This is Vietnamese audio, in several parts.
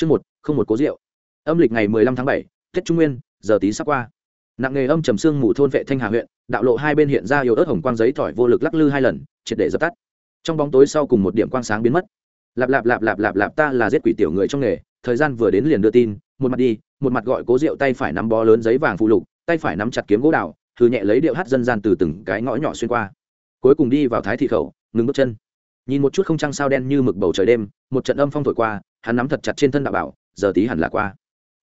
chương một, không một cố rượu. Âm lịch ngày mười lăm tháng bảy, tết trung nguyên, giờ tí sắp qua. Nặng nghề âm trầm sương mù thôn vệ thanh hà huyện, đạo lộ hai bên hiện ra yếu ớt hồng quang giấy thỏi vô lực lắc lư hai lần, triệt để dập tắt. Trong bóng tối sau cùng một điểm quang sáng biến mất. Lạp lạp lạp lạp lạp lạp ta là giết quỷ tiểu người trong nghề, thời gian vừa đến liền đưa tin, một mặt đi, một mặt gọi cố rượu tay phải nắm bó lớn giấy vàng phụ lục, tay phải nắm chặt kiếm gỗ đào thư nhẹ lấy điệu hát dân gian từ từng cái ngõ nhỏ xuyên qua. Cuối cùng đi vào thái thị khẩu, ngừng bước chân. Nhìn một chút không trăng sao đen như mực bầu trời đêm, một trận âm phong thổi qua hắn nắm thật chặt trên thân đạo bảo, giờ tí hẳn là qua.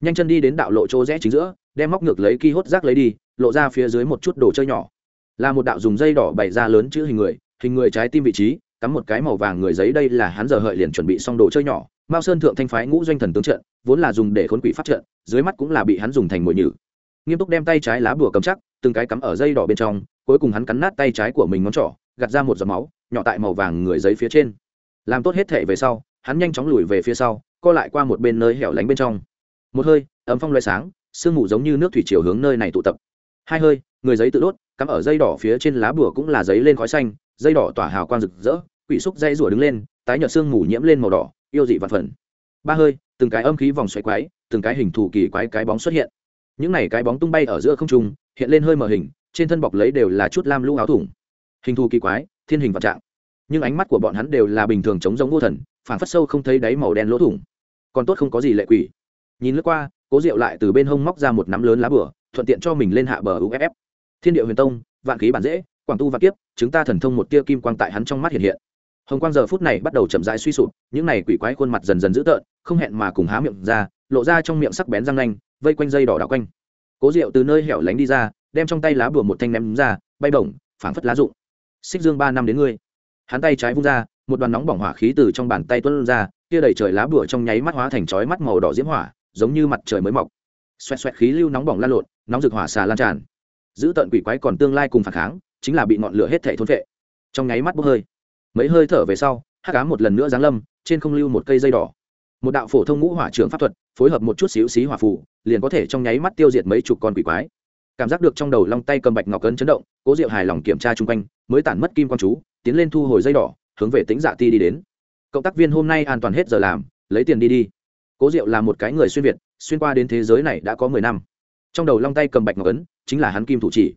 Nhanh chân đi đến đạo lộ chỗ rẽ chính giữa, đem móc ngược lấy ki hốt rác lấy đi, lộ ra phía dưới một chút đồ chơi nhỏ. Là một đạo dùng dây đỏ bày ra lớn chữ hình người hình người trái tim vị trí, cắm một cái màu vàng người giấy đây là hắn giờ hợi liền chuẩn bị xong đồ chơi nhỏ. Mao sơn thượng thanh phái ngũ doanh thần tướng trận, vốn là dùng để khốn quỷ phát trận, dưới mắt cũng là bị hắn dùng thành mồi nhử. Nghiêm túc đem tay trái lá bùa cầm chắc, từng cái cắm ở dây đỏ bên trong, cuối cùng hắn cắn nát tay trái của mình ngón trỏ, gạt ra một giọt máu, nhỏ tại màu vàng người giấy phía trên. Làm tốt hết thể về sau hắn nhanh chóng lùi về phía sau, co lại qua một bên nơi hẻo lánh bên trong. Một hơi, ấm phong loay sáng, sương mù giống như nước thủy chiều hướng nơi này tụ tập. Hai hơi, người giấy tự đốt, cắm ở dây đỏ phía trên lá bùa cũng là giấy lên khói xanh, dây đỏ tỏa hào quang rực rỡ, quỷ xúc dây rủa đứng lên, tái nhợt sương mù nhiễm lên màu đỏ, yêu dị vạn phần. Ba hơi, từng cái âm khí vòng xoáy quái, từng cái hình thù kỳ quái cái bóng xuất hiện. Những này cái bóng tung bay ở giữa không trung, hiện lên hơi mờ hình, trên thân bọc lấy đều là chút lam lũ áo thủng. Hình thù kỳ quái, thiên hình vạn trạng. Nhưng ánh mắt của bọn hắn đều là bình thường chống giống vô thần phản phất sâu không thấy đáy màu đen lỗ thủng. Còn tốt không có gì lệ quỷ. Nhìn lướt qua, cố diệu lại từ bên hông móc ra một nắm lớn lá bửa, thuận tiện cho mình lên hạ bờ uff thiên địa huyền tông, vạn khí bản dễ, quảng tu vạn kiếp, chúng ta thần thông một tia kim quang tại hắn trong mắt hiện hiện. Hồng quang giờ phút này bắt đầu chậm rãi suy sụp, những này quỷ quái khuôn mặt dần dần dữ tợn, không hẹn mà cùng há miệng ra, lộ ra trong miệng sắc bén răng nanh, vây quanh dây đỏ đảo quanh. Cố diệu từ nơi hẻo lánh đi ra, đem trong tay lá bùa một thanh ném ra, bay bổng, phảng phất lá rụng. Xích dương ba năm đến ngươi. Hắn tay trái vung ra một đoàn nóng bỏng hỏa khí từ trong bàn tay tuôn ra, kia đầy trời lá bùa trong nháy mắt hóa thành chói mắt màu đỏ diễm hỏa, giống như mặt trời mới mọc. Xoẹt xoẹt khí lưu nóng bỏng lan lộn, nóng rực hỏa xà lan tràn. Giữ tận quỷ quái còn tương lai cùng phản kháng, chính là bị ngọn lửa hết thảy thôn phệ. trong nháy mắt bốc hơi. Mấy hơi thở về sau, hắc ám một lần nữa giáng lâm, trên không lưu một cây dây đỏ. Một đạo phổ thông ngũ hỏa trưởng pháp thuật, phối hợp một chút xíu xí hỏa phù, liền có thể trong nháy mắt tiêu diệt mấy chục con quỷ quái. Cảm giác được trong đầu long tay cầm bạch ngọc cấn chấn động, cố diệu hài lòng kiểm tra xung quanh, mới tản mất kim quan chú, tiến lên thu hồi dây đỏ hướng về tính dạ ti đi đến. Cộng tác viên hôm nay an toàn hết giờ làm, lấy tiền đi đi. Cố diệu là một cái người xuyên việt, xuyên qua đến thế giới này đã có mười năm. Trong đầu long tay cầm bạch ngọc ấn, chính là hắn kim thủ chỉ.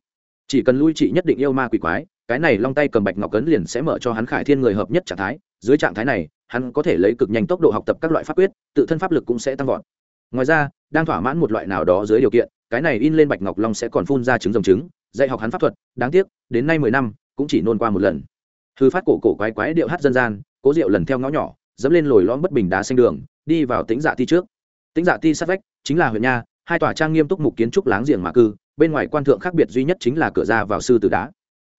Chỉ cần lui chị nhất định yêu ma quỷ quái, cái này long tay cầm bạch ngọc ấn liền sẽ mở cho hắn khải thiên người hợp nhất trạng thái. Dưới trạng thái này, hắn có thể lấy cực nhanh tốc độ học tập các loại pháp quyết, tự thân pháp lực cũng sẽ tăng vọt. Ngoài ra, đang thỏa mãn một loại nào đó dưới điều kiện, cái này in lên bạch ngọc long sẽ còn phun ra trứng rồng trứng, dạy học hắn pháp thuật, đáng tiếc, đến nay mười năm, cũng chỉ nôn qua một lần hư phát cổ cổ quái quái điệu hát dân gian, cố diệu lần theo ngõ nhỏ, dẫm lên lồi lõm bất bình đá xanh đường, đi vào tính dạ ti trước. Tính dạ ti sát vách, chính là huyện nha, hai tòa trang nghiêm túc mục kiến trúc láng giềng mà cư, bên ngoài quan thượng khác biệt duy nhất chính là cửa ra vào sư tử đá.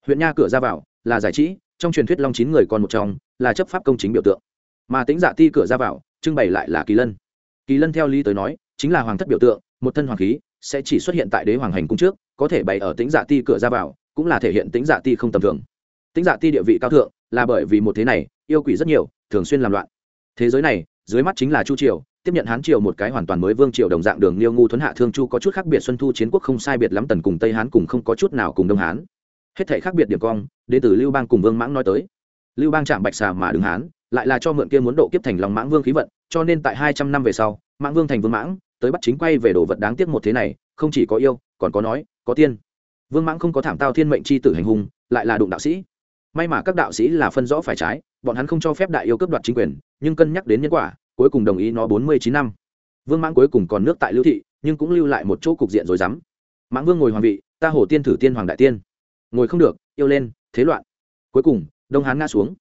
Huyện nha cửa ra vào, là giải trí, trong truyền thuyết long chín người còn một trong, là chấp pháp công chính biểu tượng. Mà tính dạ ti cửa ra vào, trưng bày lại là kỳ lân. Kỳ lân theo lý tới nói, chính là hoàng thất biểu tượng, một thân hoàng khí, sẽ chỉ xuất hiện tại đế hoàng hành cung trước, có thể bày ở tính dạ ti cửa ra vào, cũng là thể hiện tính dạ ti không tầm thường tính dạ ti địa vị cao thượng là bởi vì một thế này, yêu quỷ rất nhiều, thường xuyên làm loạn. Thế giới này, dưới mắt chính là chu triều, tiếp nhận hán triều một cái hoàn toàn mới vương triều đồng dạng đường liêu ngu thuấn hạ thương chu có chút khác biệt xuân thu chiến quốc không sai biệt lắm tần cùng tây hán cùng không có chút nào cùng đông hán. Hết thể khác biệt điểm cong, đến từ lưu bang cùng vương mãng nói tới. Lưu bang chạm bạch xà mà đứng hán, lại là cho mượn kia muốn độ kiếp thành lòng mãng vương khí vận, cho nên tại hai trăm năm về sau, mãng vương thành vương mãng, tới bắt chính quay về đồ vật đáng tiếc một thế này, không chỉ có yêu, còn có nói, có tiên. Vương mãng không có thảm tao thiên mệnh c h i tử hành hung, lại là đụng đạo sĩ may mà các đạo sĩ là phân rõ phải trái, bọn hắn không cho phép đại yêu cấp đoạt chính quyền, nhưng cân nhắc đến nhân quả, cuối cùng đồng ý nó bốn mươi chín năm. Vương mãng cuối cùng còn nước tại lưu thị, nhưng cũng lưu lại một chỗ cục diện rồi dám mãng vương ngồi hoàng vị, ta hổ tiên thử tiên hoàng đại tiên. Ngồi không được, yêu lên, thế loạn. Cuối cùng, đông hán ngã xuống.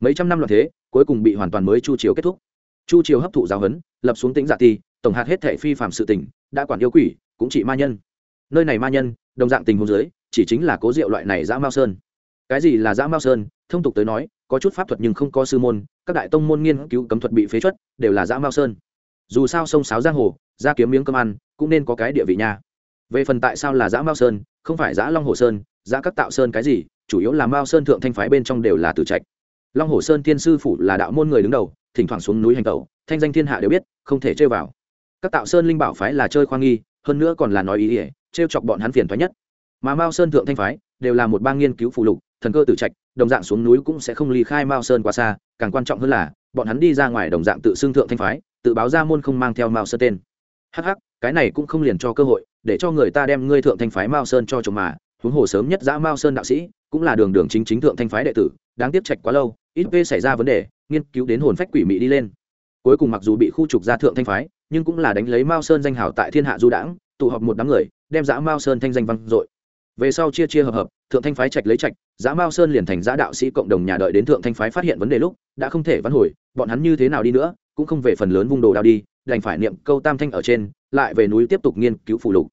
Mấy trăm năm loạn thế, cuối cùng bị hoàn toàn mới chu triều kết thúc. Chu triều hấp thụ giáo huấn, lập xuống tính giả dạ ti, tổng hạt hết thể phi phạm sự tỉnh đã quản yêu quỷ, cũng chỉ ma nhân. Nơi này ma nhân, đồng dạng tình hồ dưới, chỉ chính là cố diệu loại này dã mao sơn cái gì là dã mao sơn, thông tục tới nói, có chút pháp thuật nhưng không có sư môn, các đại tông môn nghiên cứu cấm thuật bị phế chuất, đều là dã mao sơn. Dù sao sông sáo giang hồ, ra kiếm miếng cơm ăn, cũng nên có cái địa vị nha. Về phần tại sao là dã mao sơn, không phải dã long hồ sơn, dã các tạo sơn cái gì, chủ yếu là mao sơn thượng thanh phái bên trong đều là tử trạch. Long hồ sơn thiên sư phủ là đạo môn người đứng đầu, thỉnh thoảng xuống núi hành tẩu, thanh danh thiên hạ đều biết, không thể chơi vào. Các tạo sơn linh bảo phái là chơi khoa nghi, hơn nữa còn là nói ý ỉa trêu chọc bọn hắn phiền thoái nhất. Mà mao sơn thượng thanh phái, đều là một bang nghiên cứu phụ lục thần cơ tử trạch, đồng dạng xuống núi cũng sẽ không ly khai mao sơn quá xa, càng quan trọng hơn là, bọn hắn đi ra ngoài đồng dạng tự xưng thượng thanh phái, tự báo ra môn không mang theo mao sơn tên. Hắc cái này cũng không liền cho cơ hội, để cho người ta đem ngươi thượng thanh phái mao sơn cho chồng mà. Huống hồ sớm nhất giã mao sơn đạo sĩ, cũng là đường đường chính chính thượng thanh phái đệ tử, đáng tiếp trạch quá lâu, ít p xảy ra vấn đề, nghiên cứu đến hồn phách quỷ mị đi lên. Cuối cùng mặc dù bị khu trục ra thượng thanh phái, nhưng cũng là đánh lấy mao sơn danh hào tại thiên hạ du đãng, tụ họp một đám người, đem giã mao sơn thanh danh văn dội về sau chia chia hợp hợp, thượng thanh phái trạch lấy trạch, giã mao sơn liền thành giã đạo sĩ cộng đồng nhà đợi đến thượng thanh phái phát hiện vấn đề lúc, đã không thể vãn hồi, bọn hắn như thế nào đi nữa, cũng không về phần lớn vung đồ đao đi, đành phải niệm câu tam thanh ở trên, lại về núi tiếp tục nghiên cứu phụ lục.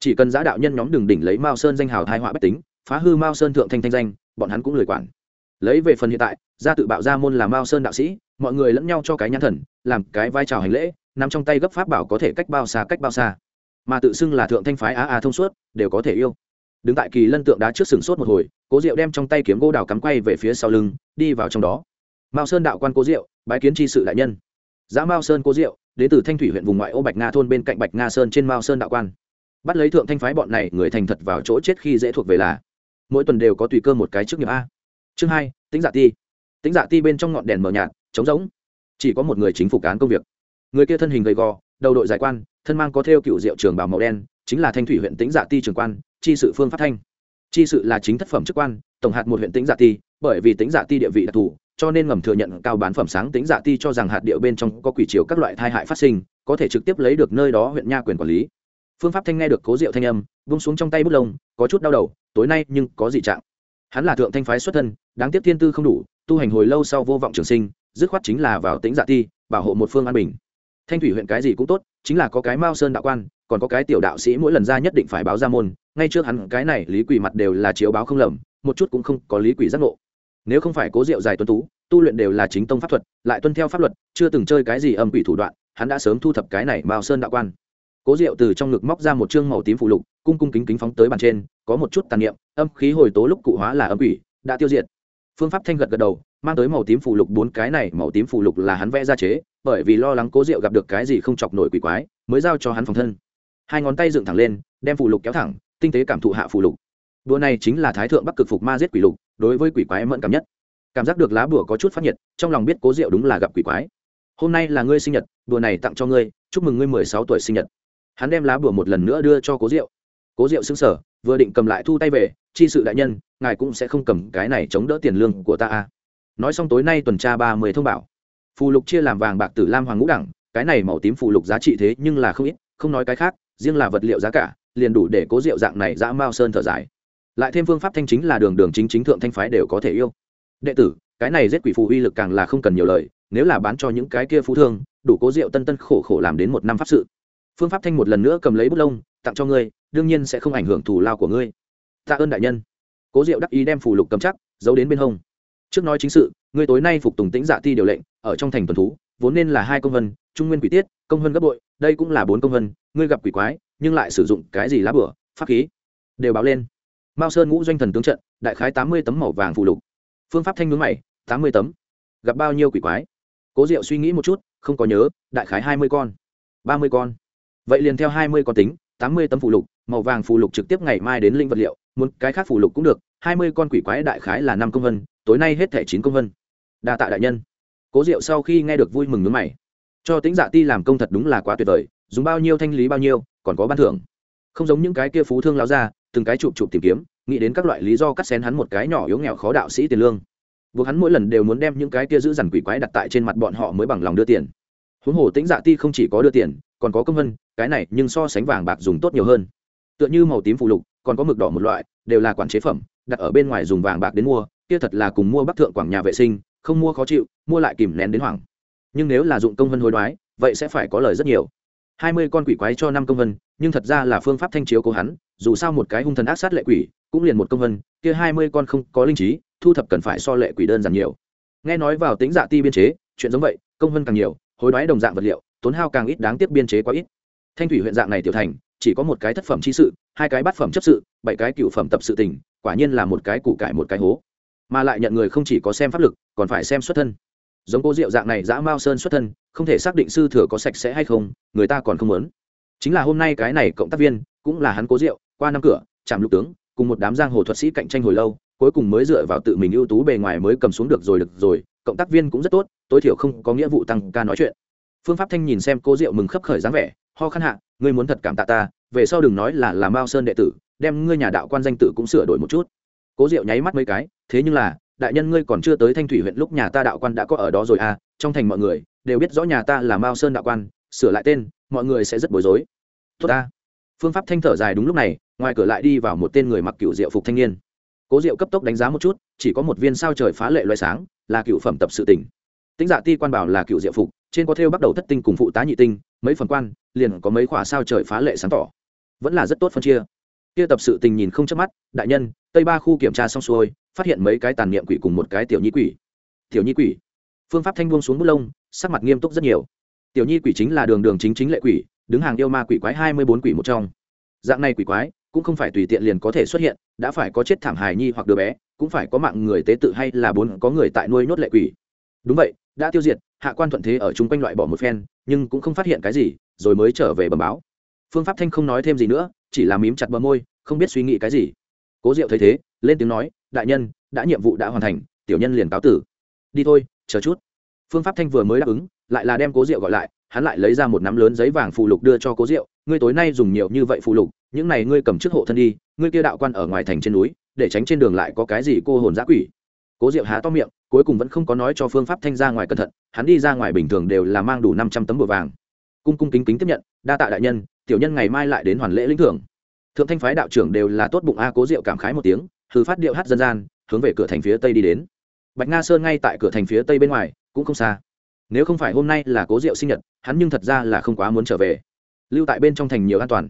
Chỉ cần giã đạo nhân nhóm đường đỉnh lấy mao sơn danh hào thai họa bách tính, phá hư mao sơn thượng thanh thanh danh, bọn hắn cũng lười quản. Lấy về phần hiện tại, gia tự bạo ra môn là mao sơn đạo sĩ, mọi người lẫn nhau cho cái nhãn thần, làm cái vai trò hành lễ, nằm trong tay gấp pháp bảo có thể cách bao xa cách bao xa. Mà tự xưng là thượng thanh phái á a thông suốt, đều có thể yêu đứng tại kỳ lân tượng đá trước sừng sốt một hồi, cố diệu đem trong tay kiếm gỗ đào cắm quay về phía sau lưng, đi vào trong đó. Mao sơn đạo quan cố diệu, bái kiến tri sự đại nhân. Giá mao sơn cố diệu, đến từ thanh thủy huyện vùng ngoại ô bạch nga thôn bên cạnh bạch nga sơn trên mao sơn đạo quan. Bắt lấy thượng thanh phái bọn này, người thành thật vào chỗ chết khi dễ thuộc về là, mỗi tuần đều có tùy cơ một cái trước nghiệp a. Chương hai tính dạ ti. Tính dạ ti bên trong ngọn đèn mờ nhạt, trống rỗng. Chỉ có một người chính phủ cán công việc. Người kia thân hình gầy gò, đầu đội giải quan, thân mang có theo cựu diệu trường bảo màu đen, chính là thanh thủy huyện tĩnh dạ ti trường quan chi sự phương phát thanh. Chi sự là chính thất phẩm chức quan, tổng hạt một huyện tĩnh dạ ti, bởi vì tĩnh dạ ti địa vị đặc thù, cho nên ngầm thừa nhận cao bán phẩm sáng tĩnh dạ ti cho rằng hạt địa bên trong có quỷ chiếu các loại tai hại phát sinh, có thể trực tiếp lấy được nơi đó huyện nha quyền quản lý. Phương pháp thanh nghe được cố diệu thanh âm, vung xuống trong tay bút lông, có chút đau đầu, tối nay nhưng có gì trạng. Hắn là thượng thanh phái xuất thân, đáng tiếc thiên tư không đủ, tu hành hồi lâu sau vô vọng trường sinh, dứt khoát chính là vào tĩnh dạ ti, bảo hộ một phương an bình. Thanh thủy huyện cái gì cũng tốt, chính là có cái mao sơn đạo quan, còn có cái tiểu đạo sĩ mỗi lần ra nhất định phải báo ra môn ngay trước hắn, cái này lý quỷ mặt đều là chiếu báo không lầm, một chút cũng không có lý quỷ giác ngộ. Nếu không phải cố diệu dài tuân tú, tu luyện đều là chính tông pháp thuật, lại tuân theo pháp luật, chưa từng chơi cái gì âm quỷ thủ đoạn, hắn đã sớm thu thập cái này mao sơn đạo quan. Cố diệu từ trong ngực móc ra một chương màu tím phụ lục, cung cung kính kính phóng tới bàn trên, có một chút tàn niệm, âm khí hồi tố lúc cụ hóa là âm quỷ, đã tiêu diệt. Phương pháp thanh gật gật đầu, mang tới màu tím phụ lục bốn cái này, màu tím phụ lục là hắn vẽ ra chế, bởi vì lo lắng cố diệu gặp được cái gì không chọc nổi quỷ quái, mới giao cho hắn phòng thân. Hai ngón tay dựng thẳng lên, đem phụ lục kéo thẳng tinh tế cảm thụ hạ phụ lục. Đua này chính là thái thượng bắc cực phục ma giết quỷ lục, đối với quỷ quái mẫn cảm nhất. Cảm giác được lá bùa có chút phát nhiệt, trong lòng biết cố diệu đúng là gặp quỷ quái. Hôm nay là ngươi sinh nhật, đùa này tặng cho ngươi, chúc mừng ngươi mười sáu tuổi sinh nhật. Hắn đem lá bùa một lần nữa đưa cho cố diệu. Cố diệu xứng sở vừa định cầm lại thu tay về, chi sự đại nhân, ngài cũng sẽ không cầm cái này chống đỡ tiền lương của ta à. nói xong tối nay tuần tra ba mươi thông bảo phù lục chia làm vàng bạc tử lam hoàng ngũ đẳng, cái này màu tím phù lục giá trị thế nhưng là không ít, không nói cái khác, riêng là vật liệu giá cả liền đủ để cố rượu dạng này dã mao sơn thở dài. Lại thêm phương pháp thanh chính là đường đường chính chính thượng thanh phái đều có thể yêu. Đệ tử, cái này giết quỷ phù uy lực càng là không cần nhiều lời, nếu là bán cho những cái kia phú thương, đủ cố rượu tân tân khổ khổ làm đến một năm pháp sự. Phương pháp thanh một lần nữa cầm lấy bút lông, tặng cho ngươi, đương nhiên sẽ không ảnh hưởng thù lao của ngươi. Tạ ơn đại nhân. Cố diệu đắc ý đem phù lục cầm chắc, giấu đến bên hông. Trước nói chính sự, ngươi tối nay phục tùng tĩnh dạ ti điều lệnh, ở trong thành tuần thú, vốn nên là hai công vân, trung nguyên quỷ tiết, công vân gấp bội, đây cũng là bốn công vân, ngươi gặp quỷ quái nhưng lại sử dụng cái gì lá bửa, pháp khí, đều báo lên. Mao sơn ngũ doanh thần tướng trận, đại khái tám mươi tấm màu vàng phụ lục. Phương pháp thanh nướng mày, tám mươi tấm. Gặp bao nhiêu quỷ quái? Cố diệu suy nghĩ một chút, không có nhớ, đại khái hai mươi con, ba mươi con. Vậy liền theo hai mươi con tính, tám mươi tấm phụ lục, màu vàng phụ lục trực tiếp ngày mai đến linh vật liệu, muốn cái khác phụ lục cũng được, hai mươi con quỷ quái đại khái là năm công vân, tối nay hết thẻ chín công vân. Đa tạ đại nhân. Cố diệu sau khi nghe được vui mừng nước mày. Cho tính dạ ti làm công thật đúng là quá tuyệt vời dùng bao nhiêu thanh lý bao nhiêu, còn có ban thưởng. Không giống những cái kia phú thương lao ra, từng cái chụp chụp tìm kiếm, nghĩ đến các loại lý do cắt xén hắn một cái nhỏ yếu nghèo khó đạo sĩ tiền lương. Buộc hắn mỗi lần đều muốn đem những cái kia giữ dằn quỷ quái đặt tại trên mặt bọn họ mới bằng lòng đưa tiền. Huống hồ tĩnh dạ ti không chỉ có đưa tiền, còn có công vân, cái này nhưng so sánh vàng bạc dùng tốt nhiều hơn. Tựa như màu tím phụ lục, còn có mực đỏ một loại, đều là quản chế phẩm, đặt ở bên ngoài dùng vàng bạc đến mua, kia thật là cùng mua bắc thượng quảng nhà vệ sinh, không mua khó chịu, mua lại kìm nén đến hoảng. Nhưng nếu là dụng công vân hối đoái, vậy sẽ phải có lời rất nhiều hai mươi con quỷ quái cho năm công vân, nhưng thật ra là phương pháp thanh chiếu của hắn, dù sao một cái hung thần ác sát lệ quỷ, cũng liền một công vân, kia hai mươi con không có linh trí, thu thập cần phải so lệ quỷ đơn giản nhiều. Nghe nói vào tính dạ ti biên chế, chuyện giống vậy, công vân càng nhiều, hối đoái đồng dạng vật liệu, tốn hao càng ít đáng tiếc biên chế quá ít. Thanh thủy huyện dạng này tiểu thành, chỉ có một cái thất phẩm chi sự, hai cái bát phẩm chấp sự, bảy cái cựu phẩm tập sự tình, quả nhiên là một cái củ cải một cái hố. Mà lại nhận người không chỉ có xem pháp lực, còn phải xem xuất thân giống cô diệu dạng này dã mao sơn xuất thân, không thể xác định sư thừa có sạch sẽ hay không, người ta còn không muốn. Chính là hôm nay cái này cộng tác viên, cũng là hắn cố diệu, qua năm cửa, chạm lục tướng, cùng một đám giang hồ thuật sĩ cạnh tranh hồi lâu, cuối cùng mới dựa vào tự mình ưu tú bề ngoài mới cầm xuống được rồi được rồi, cộng tác viên cũng rất tốt, tối thiểu không có nghĩa vụ tăng ca nói chuyện. Phương pháp thanh nhìn xem cố diệu mừng khấp khởi dáng vẻ, ho khăn hạ, ngươi muốn thật cảm tạ ta, về sau đừng nói là làm mao sơn đệ tử, đem ngươi nhà đạo quan danh tự cũng sửa đổi một chút. Cố diệu nháy mắt mấy cái, thế nhưng là đại nhân ngươi còn chưa tới thanh thủy huyện lúc nhà ta đạo quan đã có ở đó rồi à trong thành mọi người đều biết rõ nhà ta là mao sơn đạo quan, sửa lại tên, mọi người sẽ rất bối rối. Tốt ta. Phương pháp thanh thở dài đúng lúc này, ngoài cửa lại đi vào một tên người mặc cựu diệu phục thanh niên. Cố diệu cấp tốc đánh giá một chút, chỉ có một viên sao trời phá lệ loại sáng, là cựu phẩm tập sự tỉnh. Tính dạ ti quan bảo là cựu diệu phục, trên có thêu bắt đầu thất tinh cùng phụ tá nhị tinh, mấy phần quan, liền có mấy khỏa sao trời phá lệ sáng tỏ. Vẫn là rất tốt phân chia. Kia tập sự tình nhìn không chớp mắt, đại nhân, tây ba khu kiểm tra xong xuôi phát hiện mấy cái tàn niệm quỷ cùng một cái tiểu nhi quỷ. Tiểu nhi quỷ. Phương pháp thanh buông xuống bút lông, sắc mặt nghiêm túc rất nhiều. Tiểu nhi quỷ chính là đường đường chính chính lệ quỷ, đứng hàng yêu ma quỷ quái hai mươi bốn quỷ một trong. Dạng này quỷ quái, cũng không phải tùy tiện liền có thể xuất hiện, đã phải có chết thảm hài nhi hoặc đứa bé, cũng phải có mạng người tế tự hay là bốn có người tại nuôi nhốt lệ quỷ. Đúng vậy, đã tiêu diệt, hạ quan thuận thế ở chung quanh loại bỏ một phen, nhưng cũng không phát hiện cái gì, rồi mới trở về bầm báo. Phương pháp thanh không nói thêm gì nữa, chỉ là mím chặt bờ môi, không biết suy nghĩ cái gì. Cố diệu thấy thế, lên tiếng nói đại nhân, đã nhiệm vụ đã hoàn thành, tiểu nhân liền cáo tử. Đi thôi, chờ chút. Phương pháp thanh vừa mới đáp ứng, lại là đem cố diệu gọi lại, hắn lại lấy ra một nắm lớn giấy vàng phụ lục đưa cho cố diệu ngươi tối nay dùng nhiều như vậy phụ lục, những này ngươi cầm trước hộ thân đi, ngươi kia đạo quan ở ngoài thành trên núi, để tránh trên đường lại có cái gì cô hồn giã quỷ. Cố diệu há to miệng, cuối cùng vẫn không có nói cho phương pháp thanh ra ngoài cẩn thận, hắn đi ra ngoài bình thường đều là mang đủ năm trăm tấm bùa vàng. Cung cung kính kính tiếp nhận, đa tạ đại nhân, tiểu nhân ngày mai lại đến hoàn lễ lĩnh thưởng. Thượng thanh phái đạo trưởng đều là tốt bụng a, cố diệu cảm khái một tiếng thử phát điệu hát dân gian, hướng về cửa thành phía tây đi đến. Bạch nga sơn ngay tại cửa thành phía tây bên ngoài, cũng không xa. Nếu không phải hôm nay là cố diệu sinh nhật, hắn nhưng thật ra là không quá muốn trở về. Lưu tại bên trong thành nhiều an toàn.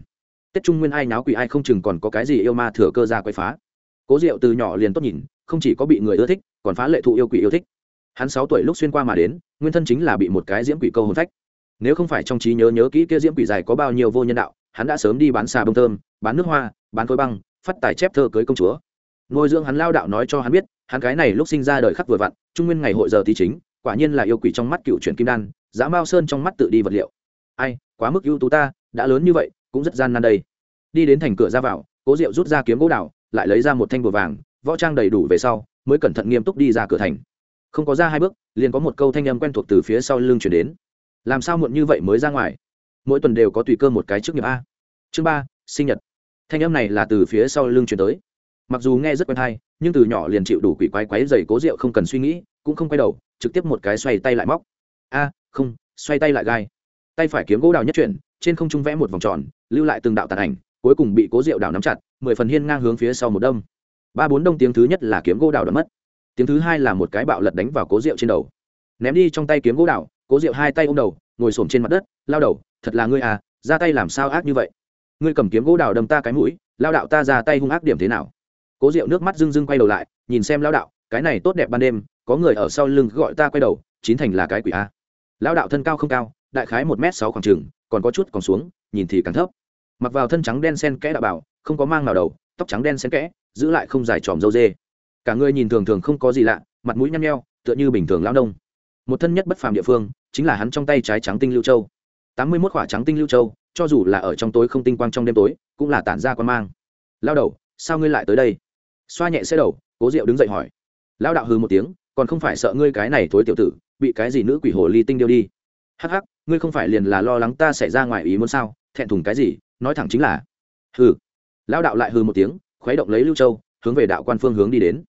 Tết trung nguyên ai náo quỷ ai không chừng còn có cái gì yêu ma thừa cơ ra quay phá. Cố diệu từ nhỏ liền tốt nhìn, không chỉ có bị người ưa thích, còn phá lệ thụ yêu quỷ yêu thích. Hắn sáu tuổi lúc xuyên qua mà đến, nguyên thân chính là bị một cái diễm quỷ câu hồn phách. Nếu không phải trong trí nhớ nhớ kỹ kia diễm quỷ dài có bao nhiêu vô nhân đạo, hắn đã sớm đi bán xà bông thơm, bán nước hoa, bán khối băng, phát tài chép thơ cưới công chúa nuôi dưỡng hắn lao đạo nói cho hắn biết, hắn cái này lúc sinh ra đời khắc vừa vặn, trung nguyên ngày hội giờ tí chính, quả nhiên là yêu quỷ trong mắt cựu chuyển kim đan giá mao sơn trong mắt tự đi vật liệu. Ai, quá mức ưu tú ta, đã lớn như vậy, cũng rất gian nan đây. Đi đến thành cửa ra vào, cố diệu rút ra kiếm gỗ đào, lại lấy ra một thanh bùa vàng, võ trang đầy đủ về sau, mới cẩn thận nghiêm túc đi ra cửa thành. Không có ra hai bước, liền có một câu thanh âm quen thuộc từ phía sau lưng chuyển đến. Làm sao muộn như vậy mới ra ngoài? Mỗi tuần đều có tùy cơ một cái trước nghiệp a. Chương ba, sinh nhật. Thanh âm này là từ phía sau lưng chuyển tới mặc dù nghe rất quen thai nhưng từ nhỏ liền chịu đủ quỷ quái quái dày cố rượu không cần suy nghĩ, cũng không quay đầu, trực tiếp một cái xoay tay lại móc. A, không, xoay tay lại gai. Tay phải kiếm gỗ đào nhất chuyển, trên không trung vẽ một vòng tròn, lưu lại từng đạo tàn ảnh, cuối cùng bị cố rượu đào nắm chặt, mười phần hiên ngang hướng phía sau một đông ba bốn đông tiếng thứ nhất là kiếm gỗ đào đã mất. Tiếng thứ hai là một cái bạo lật đánh vào cố rượu trên đầu. Ném đi trong tay kiếm gỗ đào, cố rượu hai tay ôm đầu, ngồi xổm trên mặt đất, lao đầu, thật là ngươi à ra tay làm sao ác như vậy? Ngươi cầm kiếm gỗ đào đâm ta cái mũi, lao đạo ta ra tay hung ác điểm thế nào? Cố rượu nước mắt rưng rưng quay đầu lại, nhìn xem lao đạo, cái này tốt đẹp ban đêm, có người ở sau lưng gọi ta quay đầu, chín thành là cái quỷ a. Lao đạo thân cao không cao, đại khái một m sáu khoảng trừng còn có chút còn xuống, nhìn thì càng thấp. Mặc vào thân trắng đen sen kẽ đạo bảo, không có mang nào đầu, tóc trắng đen sen kẽ, giữ lại không dài tròm dâu dê. Cả người nhìn thường thường không có gì lạ, mặt mũi nhăn nheo, tựa như bình thường lao đông một thân nhất bất phàm địa phương, chính là hắn trong tay trái trắng tinh lưu châu. Tám mươi mốt khỏa trắng tinh lưu châu, cho dù là ở trong tối không tinh quang trong đêm tối, cũng là tản ra quan mang. Lao đầu, sao ngươi lại tới đây? Xoa nhẹ xe đầu, cố diệu đứng dậy hỏi. Lao đạo hư một tiếng, còn không phải sợ ngươi cái này thối tiểu tử, bị cái gì nữ quỷ hồ ly tinh điêu đi. Hắc hắc, ngươi không phải liền là lo lắng ta xảy ra ngoài ý muốn sao, thẹn thùng cái gì, nói thẳng chính là. Hừ. Lao đạo lại hư một tiếng, khuấy động lấy lưu châu, hướng về đạo quan phương hướng đi đến.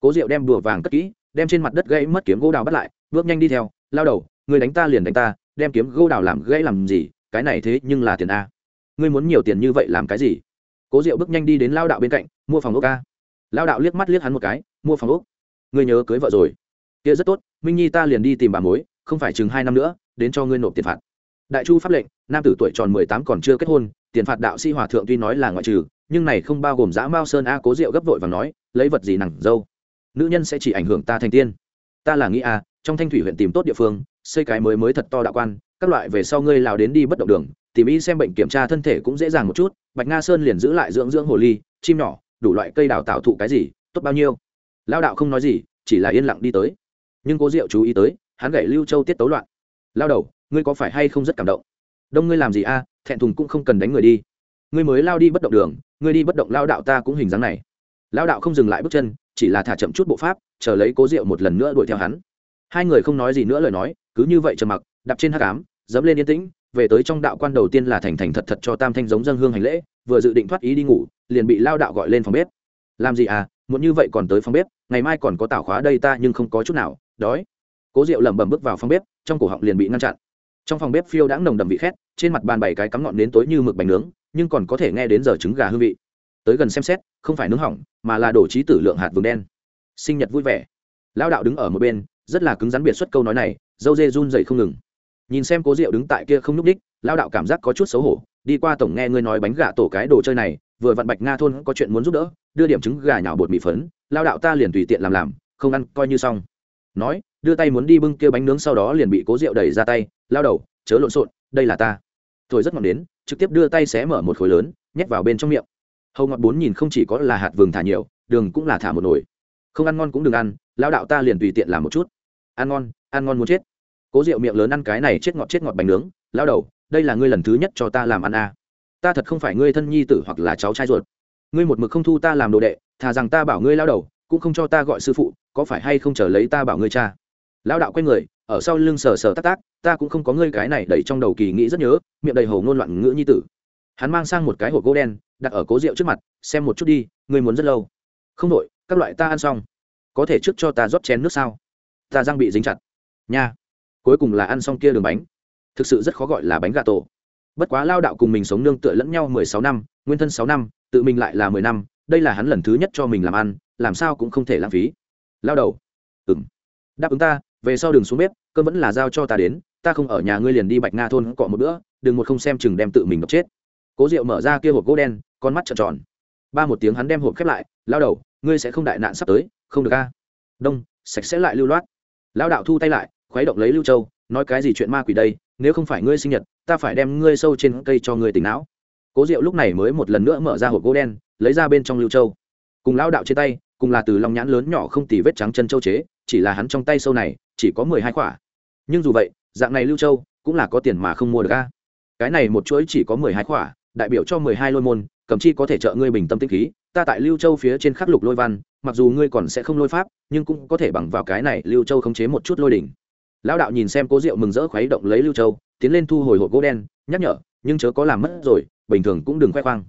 Cố diệu đem đùa vàng cất kỹ, đem trên mặt đất gãy mất kiếm gỗ đào bắt lại, bước nhanh đi theo. Lao đầu người đánh ta liền đánh ta, đem kiếm gỗ đào làm gãy làm gì, cái này thế nhưng là tiền a. Ngươi muốn nhiều tiền như vậy làm cái gì? Cố diệu bước nhanh đi đến lao đạo bên cạnh, mua phòng ốc a lao đạo liếc mắt liếc hắn một cái, mua phòng úc ngươi nhớ cưới vợ rồi. Kia rất tốt, minh nhi ta liền đi tìm bà mối, không phải chừng hai năm nữa, đến cho ngươi nộp tiền phạt. Đại chu pháp lệnh, nam tử tuổi tròn mười tám còn chưa kết hôn, tiền phạt đạo sĩ hòa thượng tuy nói là ngoại trừ, nhưng này không bao gồm dã mao sơn a cố rượu gấp vội và nói, lấy vật gì nặng dâu? Nữ nhân sẽ chỉ ảnh hưởng ta thành tiên. Ta là nghĩ a, trong thanh thủy huyện tìm tốt địa phương, xây cái mới mới thật to đạo quan, các loại về sau ngươi lào đến đi bất động đường, tìm y xem bệnh kiểm tra thân thể cũng dễ dàng một chút, bạch nga sơn liền giữ lại dưỡng dưỡng hồ ly, chim nhỏ đủ loại cây đào tạo thụ cái gì, tốt bao nhiêu. Lao đạo không nói gì, chỉ là yên lặng đi tới. Nhưng cố diệu chú ý tới, hắn gậy lưu châu tiết tấu loạn. Lao đầu, ngươi có phải hay không rất cảm động? Đông ngươi làm gì a, thẹn thùng cũng không cần đánh người đi. Ngươi mới lao đi bất động đường, ngươi đi bất động lao đạo ta cũng hình dáng này. Lao đạo không dừng lại bước chân, chỉ là thả chậm chút bộ pháp, chờ lấy cố diệu một lần nữa đuổi theo hắn. Hai người không nói gì nữa lời nói, cứ như vậy trầm mặc, đạp trên hát cám dẫm lên yên tĩnh, về tới trong đạo quan đầu tiên là thành thành thật thật cho tam thanh giống dân hương hành lễ vừa dự định thoát ý đi ngủ, liền bị lao đạo gọi lên phòng bếp. Làm gì à muốn như vậy còn tới phòng bếp, ngày mai còn có tảo khóa đây ta nhưng không có chút nào, đói. Cố diệu lẩm bẩm bước vào phòng bếp, trong cổ họng liền bị ngăn chặn. Trong phòng bếp phiêu đã nồng đậm vị khét, trên mặt bàn bảy cái cắm ngọn đến tối như mực bánh nướng, nhưng còn có thể nghe đến giờ trứng gà hương vị. Tới gần xem xét, không phải nướng hỏng, mà là đổ trí tử lượng hạt vườn đen. Sinh nhật vui vẻ. Lao đạo đứng ở một bên, rất là cứng rắn biệt xuất câu nói này, dâu dê run dậy không ngừng. Nhìn xem cố diệu đứng tại kia không nhúc đích lao đạo cảm giác có chút xấu hổ đi qua tổng nghe ngươi nói bánh gà tổ cái đồ chơi này, vừa vặn bạch nga thôn có chuyện muốn giúp đỡ, đưa điểm trứng gà nhào bột mì phấn, lao đạo ta liền tùy tiện làm làm, không ăn, coi như xong. Nói, đưa tay muốn đi bưng kia bánh nướng sau đó liền bị cố rượu đẩy ra tay, lao đầu, chớ lộn xộn, đây là ta. Thổi rất ngọt đến, trực tiếp đưa tay xé mở một khối lớn, nhét vào bên trong miệng. Hầu ngọt bốn nhìn không chỉ có là hạt vừng thả nhiều, đường cũng là thả một nồi. Không ăn ngon cũng đừng ăn, lao đạo ta liền tùy tiện làm một chút. Ăn ngon ăn ngon muốn chết. Cố rượu miệng lớn ăn cái này chết ngọt chết ngọt bánh nướng, lao đầu đây là ngươi lần thứ nhất cho ta làm ăn à. ta thật không phải ngươi thân nhi tử hoặc là cháu trai ruột. Ngươi một mực không thu ta làm đồ đệ, thà rằng ta bảo ngươi lao đầu, cũng không cho ta gọi sư phụ, có phải hay không chờ lấy ta bảo ngươi cha? Lao đạo quay người, ở sau lưng sờ sờ tắc tác ta cũng không có ngươi cái này đẩy trong đầu kỳ nghĩ rất nhớ, miệng đầy hầu ngôn loạn ngữ nhi tử. Hắn mang sang một cái hộp gỗ đen, đặt ở cố rượu trước mặt, xem một chút đi, ngươi muốn rất lâu. Không đội các loại ta ăn xong. Có thể trước cho ta rót chén nước sao? Ta răng bị dính chặt. Nha. Cuối cùng là ăn xong kia đường bánh thực sự rất khó gọi là bánh gà tổ. Bất quá lao đạo cùng mình sống nương tựa lẫn nhau mười sáu năm, nguyên thân sáu năm, tự mình lại là mười năm, đây là hắn lần thứ nhất cho mình làm ăn, làm sao cũng không thể lãng phí. Lao đầu. Ừ m đáp ứng ta, về sau đường xuống bếp cơn vẫn là giao cho ta đến, ta không ở nhà ngươi liền đi bạch nga thôn cọ một bữa, đừng một không xem chừng đem tự mình đập chết. Cố rượu mở ra kia hộp gỗ đen, con mắt trợn tròn. Ba một tiếng hắn đem hộp khép lại, lao đầu, ngươi sẽ không đại nạn sắp tới, không được ca đông, sạch sẽ lại lưu loát. Lao đạo thu tay lại, khuấy động lấy lưu châu, nói cái gì chuyện ma quỷ đây nếu không phải ngươi sinh nhật, ta phải đem ngươi sâu trên cây cho ngươi tỉnh não. Cố diệu lúc này mới một lần nữa mở ra hộp gỗ đen, lấy ra bên trong lưu châu. Cùng lao đạo trên tay, cùng là từ lòng nhãn lớn nhỏ không tì vết trắng chân châu chế, chỉ là hắn trong tay sâu này, chỉ có mười hai quả. Nhưng dù vậy, dạng này lưu châu cũng là có tiền mà không mua được ca cái này một chuỗi chỉ có mười hai quả, đại biểu cho mười hai lôi môn, cầm chi có thể trợ ngươi bình tâm tinh khí. Ta tại lưu châu phía trên khắc lục lôi văn, mặc dù ngươi còn sẽ không lôi pháp, nhưng cũng có thể bằng vào cái này lưu châu khống chế một chút lôi đỉnh lão đạo nhìn xem cố diệu mừng rỡ khuấy động lấy lưu châu, tiến lên thu hồi hộp gỗ đen, nhắc nhở, nhưng chớ có làm mất rồi, bình thường cũng đừng khoe khoang.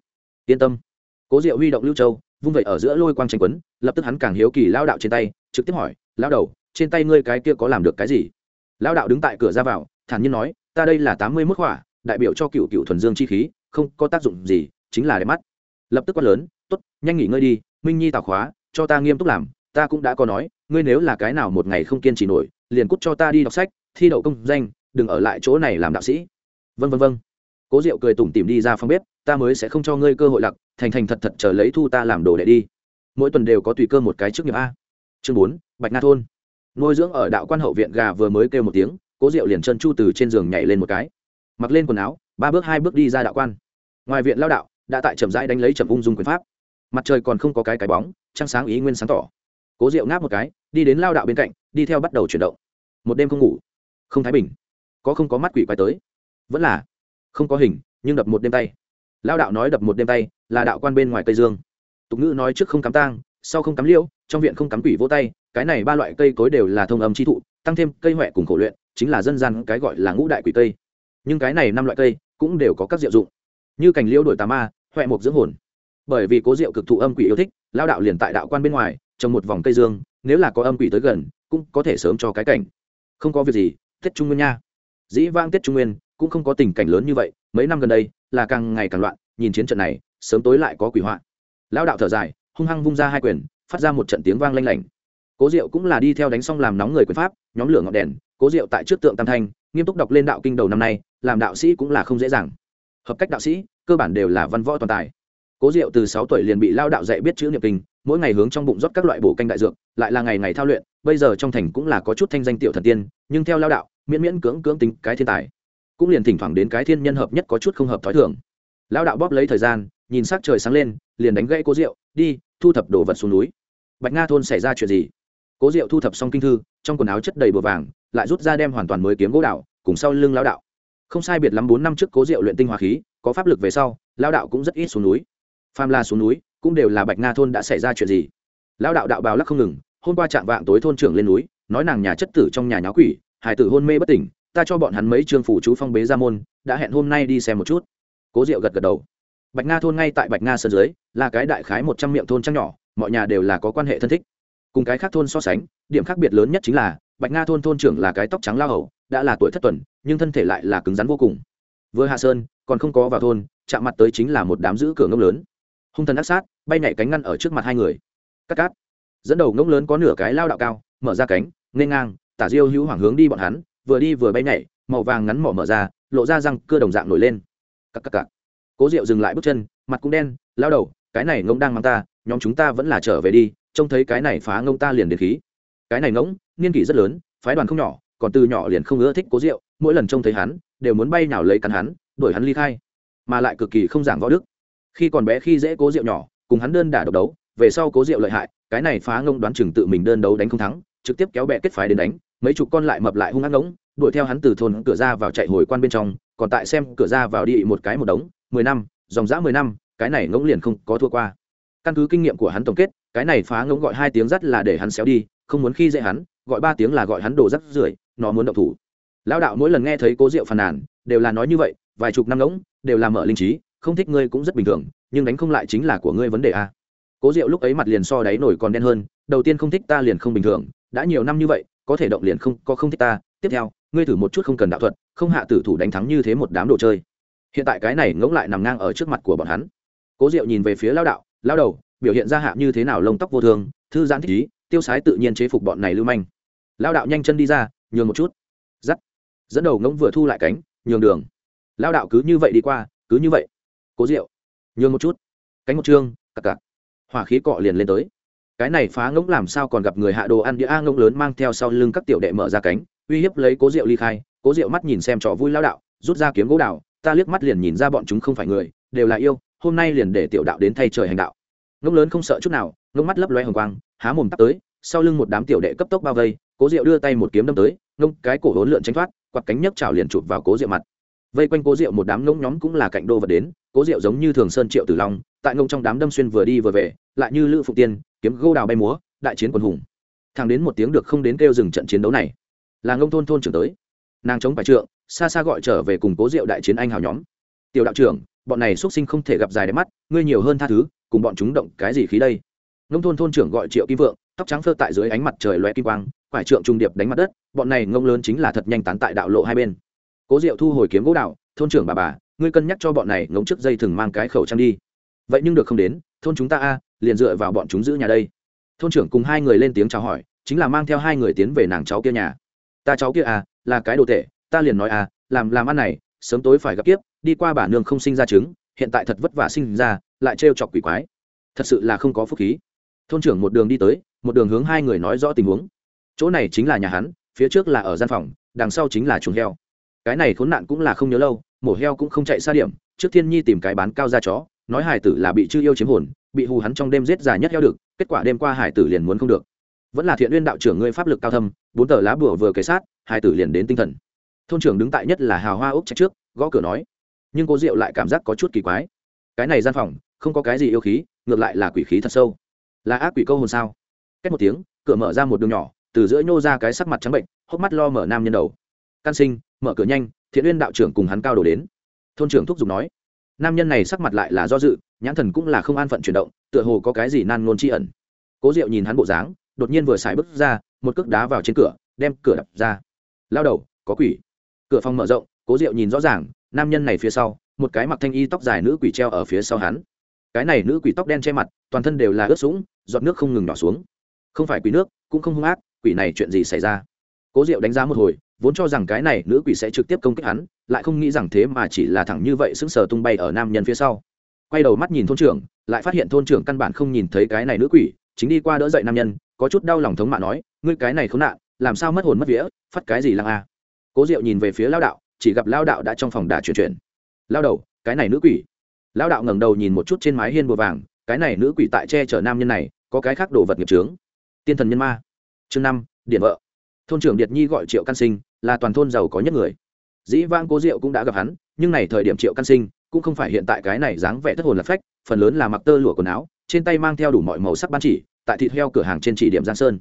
Yên tâm. Cố diệu huy động lưu châu, vung vậy ở giữa lôi quang tranh quấn, lập tức hắn càng hiếu kỳ lao đạo trên tay, trực tiếp hỏi lao đầu, trên tay ngươi cái kia có làm được cái gì? Lao đạo đứng tại cửa ra vào, thản nhiên nói, ta đây là tám mươi mức hỏa đại biểu cho cựu cựu thuần dương chi khí, không có tác dụng gì, chính là đẹp mắt. Lập tức quát lớn t ố t nhanh nghỉ ngơi đi, minh nhi tào khóa, cho ta nghiêm túc làm, ta cũng đã có nói ngươi nếu là cái nào một ngày không kiên trì nổi, liền cút cho ta đi đọc sách, thi đậu công danh, đừng ở lại chỗ này làm đạo sĩ. Vân vân vân cố diệu cười tủm tìm đi ra phòng bếp, ta mới sẽ không cho ngươi cơ hội lặc, thành thành thật thật chờ lấy thu ta làm đồ đệ đi. Mỗi tuần đều có tùy cơ một cái trước nghiệp a. Chương bốn, bạch nga thôn. Nuôi dưỡng ở đạo quan hậu viện gà vừa mới kêu một tiếng, cố diệu liền chân chu từ trên giường nhảy lên một cái. Mặc lên quần áo, ba bước hai bước đi ra đạo quan. Ngoài viện lao đạo, đã tại chậm rãi đánh lấy chậm ung dung quyền pháp. Mặt trời còn không có cái cái bóng, trăng sáng ý nguyên sáng tỏ cố diệu ngáp một cái, đi đến lao đạo bên cạnh, đi theo bắt đầu chuyển động. Một đêm không ngủ, không thái bình, có không có mắt quỷ quay tới. Vẫn là không có hình, nhưng đập một đêm tay. Lao đạo nói đập một đêm tay là đạo quan bên ngoài cây dương. Tục ngữ nói trước không cắm tang, sau không cắm liêu trong viện không cắm quỷ vô tay, cái này ba loại cây cối đều là thông âm chi thụ, tăng thêm cây huệ cùng khổ luyện, chính là dân gian cái gọi là ngũ đại quỷ cây. Nhưng cái này năm loại cây cũng đều có các diệu dụng. Như cành liêu đổi tà ma huệ mục dưỡng hồn. Bởi vì cố diệu cực thụ âm quỷ yêu thích, lao đạo liền tại đạo quan bên ngoài trồng một vòng cây dương, nếu là có âm quỷ tới gần, cũng có thể sớm cho cái cảnh. Không có việc gì, tết trung nguyên nha. Dĩ vang tết trung nguyên, cũng không có tình cảnh lớn như vậy, mấy năm gần đây, là càng ngày càng loạn, nhìn chiến trận này, sớm tối lại có quỷ hoạn lao đạo thở dài, hung hăng vung ra hai quyền, phát ra một trận tiếng vang lanh lảnh. Cố diệu cũng là đi theo đánh xong làm nóng người quyền pháp, nhóm lửa ngọn đèn, cố diệu tại trước tượng tam thanh, nghiêm túc đọc lên đạo kinh đầu năm nay, làm đạo sĩ cũng là không dễ dàng. Hợp cách đạo sĩ, cơ bản đều là văn võ toàn tài. Cố diệu từ sáu tuổi liền bị lao đạo dạy biết chữ niệm kinh mỗi ngày hướng trong bụng rót các loại bổ canh đại dược, lại là ngày ngày thao luyện, bây giờ trong thành cũng là có chút thanh danh tiểu thần tiên, nhưng theo lao đạo, miễn miễn cưỡng cưỡng tính cái thiên tài. Cũng liền thỉnh thoảng đến cái thiên nhân hợp nhất có chút không hợp thói thường. Lao đạo bóp lấy thời gian, nhìn sắc trời sáng lên, liền đánh gãy cố diệu đi, thu thập đồ vật xuống núi. Bạch nga thôn xảy ra chuyện gì? Cố diệu thu thập xong kinh thư, trong quần áo chất đầy bừa vàng, lại rút ra đem hoàn toàn mới kiếm gỗ đạo cùng sau lưng lao đạo. Không sai biệt lắm bốn năm trước cố diệu luyện tinh hoa khí, có pháp lực về sau, lao đạo cũng rất ít xuống núi. Pham la xuống núi cũng đều là bạch nga thôn đã xảy ra chuyện gì. Lao đạo đạo bào lắc không ngừng, hôm qua chạm vạng tối thôn trưởng lên núi, nói nàng nhà chất tử trong nhà nháo quỷ hải tử hôn mê bất tỉnh, ta cho bọn hắn mấy trương phủ chú phong bế ra môn, đã hẹn hôm nay đi xem một chút. Cố diệu gật gật đầu. Bạch nga thôn ngay tại bạch nga sơn dưới, là cái đại khái một trăm miệng thôn trăng nhỏ, mọi nhà đều là có quan hệ thân thích. Cùng cái khác thôn so sánh, điểm khác biệt lớn nhất chính là, bạch nga thôn thôn trưởng là cái tóc trắng lao hầu, đã là tuổi thất tuần, nhưng thân thể lại là cứng rắn vô cùng. Vừa hạ sơn, còn không có vào thôn, chạm mặt tới chính là một đám giữ cửa ngốc lớn hung thần ác sát, bay nhảy cánh ngăn ở trước mặt hai người. Cắt cát dẫn đầu ngỗng lớn có nửa cái lao đạo cao, mở ra cánh nên ngang, tả diêu hữu hoàng hướng đi bọn hắn, vừa đi vừa bay nhảy, màu vàng ngắn mỏ mở ra, lộ ra răng cưa đồng dạng nổi lên. Cắt cắt cắt. Cố diệu dừng lại bước chân, mặt cũng đen, lao đầu, cái này ngỗng đang mang ta, nhóm chúng ta vẫn là trở về đi, trông thấy cái này phá ngông ta liền đến khí. Cái này ngỗng, niên kỷ rất lớn, phái đoàn không nhỏ, còn từ nhỏ liền không ưa thích cố diệu, mỗi lần trông thấy hắn, đều muốn bay nào lấy cắn hắn, đuổi hắn ly khai, mà lại cực kỳ không giảng võ đức khi còn bé khi dễ cố diệu nhỏ, cùng hắn đơn đả độc đấu, về sau cố diệu lợi hại, cái này phá ngông đoán chừng tự mình đơn đấu đánh không thắng, trực tiếp kéo bẹ kết phái đến đánh, mấy chục con lại mập lại hung ác ngỗng, đuổi theo hắn từ thôn cửa ra vào chạy hồi quan bên trong, còn tại xem cửa ra vào đi một cái một đống, mười năm, dòng dã mười năm, cái này ngỗng liền không có thua qua. Căn cứ kinh nghiệm của hắn tổng kết, cái này phá ngỗng gọi hai tiếng rắt là để hắn xéo đi, không muốn khi dễ hắn, gọi ba tiếng là gọi hắn đổ rắt rưởi, nó muốn động thủ. Lão đạo mỗi lần nghe thấy cố diệu phàn nàn, đều là nói như vậy, vài chục năm ngỗng, đều là mở linh trí không thích ngươi cũng rất bình thường, nhưng đánh không lại chính là của ngươi vấn đề a. Cố diệu lúc ấy mặt liền so đáy nổi còn đen hơn, đầu tiên không thích ta liền không bình thường, đã nhiều năm như vậy, có thể động liền không, có không thích ta, tiếp theo, ngươi thử một chút không cần đạo thuật, không hạ tử thủ đánh thắng như thế một đám đồ chơi. Hiện tại cái này ngỗng lại nằm ngang ở trước mặt của bọn hắn. Cố diệu nhìn về phía lao đạo, lao đầu, biểu hiện ra hạ như thế nào lông tóc vô thường, thư giãn thích ý, tiêu sái tự nhiên chế phục bọn này lưu manh. Lao đạo nhanh chân đi ra, nhường một chút. Dắt dẫn đầu ngỗng vừa thu lại cánh, nhường đường. Lao đạo cứ như vậy đi qua, cứ như vậy cố rượu. Nhường một chút. Cánh một chương cặc cặc hỏa khí cọ liền lên tới. Cái này phá ngỗng làm sao còn gặp người hạ đồ ăn đĩa a ngỗng lớn mang theo sau lưng các tiểu đệ mở ra cánh, uy hiếp lấy cố rượu ly khai. Cố rượu mắt nhìn xem trò vui lao đạo, rút ra kiếm gỗ đạo ta liếc mắt liền nhìn ra bọn chúng không phải người, đều là yêu, hôm nay liền để tiểu đạo đến thay trời hành đạo. Ngỗng lớn không sợ chút nào, ngỗng mắt lấp loe hồng quang, há mồm tắt tới, sau lưng một đám tiểu đệ cấp tốc bao vây, cố diệu đưa tay một kiếm đâm tới ngông cái cổ hốn lượn tránh thoát quặt cánh nhấc chảo liền chụp vào cố diệu mặt. Vây quanh cố diệu một đám ngỗng nhóm cũng là cạnh đô vật đến cố diệu giống như thường sơn triệu tử long, tại ngông trong đám đâm xuyên vừa đi vừa về, lại như lữ phụ tiên, kiếm gô đào bay múa, đại chiến quần hùng. Thàng đến một tiếng được không đến kêu dừng trận chiến đấu này, là ngông thôn thôn trưởng tới. Nàng chống phải trượng, xa xa gọi trở về cùng cố diệu đại chiến anh hào nhóm. Tiểu đạo trưởng, bọn này xuất sinh không thể gặp dài đẹp mắt, ngươi nhiều hơn tha thứ, cùng bọn chúng động cái gì khí đây? Ngông thôn thôn trưởng gọi triệu kim vượng, tóc trắng phơ tại dưới ánh mặt trời loe kim quang, phải trượng trung điệp đánh mặt đất, bọn này ngông lớn chính là thật nhanh tán tại đạo lộ hai bên. Cố diệu thu hồi kiếm gỗ đạo thôn trưởng bà bà ngươi cân nhắc cho bọn này ngống trước dây thừng mang cái khẩu trang đi. Vậy nhưng được không đến, thôn chúng ta a, liền dựa vào bọn chúng giữ nhà đây. Thôn trưởng cùng hai người lên tiếng chào hỏi, chính là mang theo hai người tiến về nàng cháu kia nhà. Ta cháu kia à là cái đồ tệ, ta liền nói à làm làm ăn này, sớm tối phải gặp kiếp, đi qua bà nương không sinh ra trứng, hiện tại thật vất vả sinh ra, lại trêu chọc quỷ quái. Thật sự là không có phúc khí. Thôn trưởng một đường đi tới, một đường hướng hai người nói rõ tình huống. Chỗ này chính là nhà hắn, phía trước là ở gian phòng, đằng sau chính là chuồng heo. Cái này khốn nạn cũng là không nhớ lâu mổ heo cũng không chạy xa điểm, trước thiên nhi tìm cái bán cao ra chó, nói hải tử là bị chư yêu chiếm hồn, bị hù hắn trong đêm giết dài nhất heo được, kết quả đêm qua hải tử liền muốn không được. Vẫn là thiện uyên đạo trưởng ngươi pháp lực cao thâm, bốn tờ lá bùa vừa kế sát, hải tử liền đến tinh thần. Thôn trưởng đứng tại nhất là hào hoa úc trách trước, gõ cửa nói. Nhưng cô diệu lại cảm giác có chút kỳ quái. Cái này gian phòng, không có cái gì yêu khí, ngược lại là quỷ khí thật sâu. Là ác quỷ câu hồn sao? Cách một tiếng, cửa mở ra một đường nhỏ, từ giữa nhô ra cái sắc mặt trắng bệnh, hốc mắt lo mở nam nhân đầu. Can sinh, mở cửa nhanh thiện uyên đạo trưởng cùng hắn cao đổ đến. Thôn trưởng thúc giục nói, nam nhân này sắc mặt lại là do dự, nhãn thần cũng là không an phận chuyển động, tựa hồ có cái gì nan ngôn tri ẩn. Cố diệu nhìn hắn bộ dáng, đột nhiên vừa xài bước ra, một cước đá vào trên cửa, đem cửa đập ra. Lao đầu, có quỷ. Cửa phòng mở rộng, cố diệu nhìn rõ ràng, nam nhân này phía sau, một cái mặc thanh y tóc dài nữ quỷ treo ở phía sau hắn. Cái này nữ quỷ tóc đen che mặt, toàn thân đều là ướt sũng, giọt nước không ngừng nhỏ xuống. Không phải quỷ nước, cũng không hung ác, quỷ này chuyện gì xảy ra? Cố diệu đánh giá một hồi vốn cho rằng cái này nữ quỷ sẽ trực tiếp công kích hắn, lại không nghĩ rằng thế mà chỉ là thẳng như vậy sững sờ tung bay ở nam nhân phía sau. Quay đầu mắt nhìn thôn trưởng, lại phát hiện thôn trưởng căn bản không nhìn thấy cái này nữ quỷ, chính đi qua đỡ dậy nam nhân, có chút đau lòng thống mạ nói, ngươi cái này không nạn, làm sao mất hồn mất vía, phát cái gì lăng a? Cố diệu nhìn về phía lao đạo, chỉ gặp lao đạo đã trong phòng đà chuyển chuyển. Lao đầu, cái này nữ quỷ. Lao đạo ngẩng đầu nhìn một chút trên mái hiên bùa vàng, cái này nữ quỷ tại che chở nam nhân này, có cái khác đồ vật nghiệp trướng tiên thần nhân ma. Chương năm, điện vợ thôn trưởng điệt nhi gọi triệu căn sinh, là toàn thôn giàu có nhất người. Dĩ vang cố diệu cũng đã gặp hắn, nhưng này thời điểm triệu căn sinh cũng không phải hiện tại cái này dáng vẻ thất hồn lạc phách, phần lớn là mặc tơ lụa quần áo, trên tay mang theo đủ mọi màu sắc ban chỉ, tại thịt heo cửa hàng trên chỉ điểm giang sơn.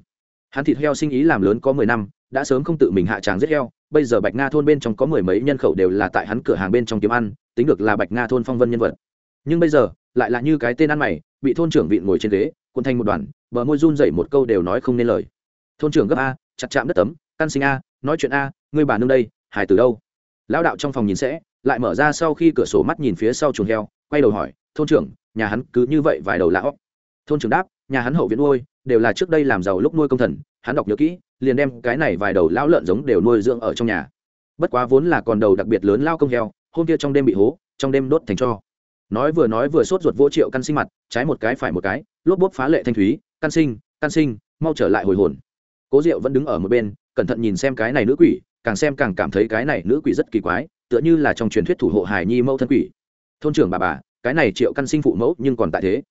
Hắn thịt heo sinh ý làm lớn có mười năm, đã sớm không tự mình hạ tràng giết heo, bây giờ bạch nga thôn bên trong có mười mấy nhân khẩu đều là tại hắn cửa hàng bên trong kiếm ăn, tính được là bạch nga thôn phong vân nhân vật. Nhưng bây giờ, lại là như cái tên ăn mày, bị thôn trưởng vịn ngồi trên ghế quân thành một đoàn, bờ môi run dậy một câu đều nói không nên lời. Thôn trưởng gấp a chặt chạm đất tấm, căn sinh a, nói chuyện a, ngươi bà nương đây, hải từ đâu? Lão đạo trong phòng nhìn sẽ, lại mở ra sau khi cửa sổ mắt nhìn phía sau chuồng heo, quay đầu hỏi, thôn trưởng, nhà hắn cứ như vậy vài đầu lão thôn trưởng đáp, nhà hắn hậu viện nuôi, đều là trước đây làm giàu lúc nuôi công thần, hắn đọc nhớ kỹ, liền đem cái này vài đầu lão lợn giống đều nuôi dưỡng ở trong nhà. Bất quá vốn là còn đầu đặc biệt lớn lao công heo, hôm kia trong đêm bị hố, trong đêm đốt thành cho. Nói vừa nói vừa sốt ruột vô triệu căn sinh mặt, trái một cái phải một cái, lốp bốp phá lệ thanh thúy, căn sinh căn sinh, mau trở lại hồi hồn cố diệu vẫn đứng ở một bên, cẩn thận nhìn xem cái này nữ quỷ, càng xem càng cảm thấy cái này nữ quỷ rất kỳ quái, tựa như là trong truyền thuyết thủ hộ hải nhi mẫu thân quỷ. Thôn trưởng bà bà, cái này triệu căn sinh phụ mẫu nhưng còn tại thế.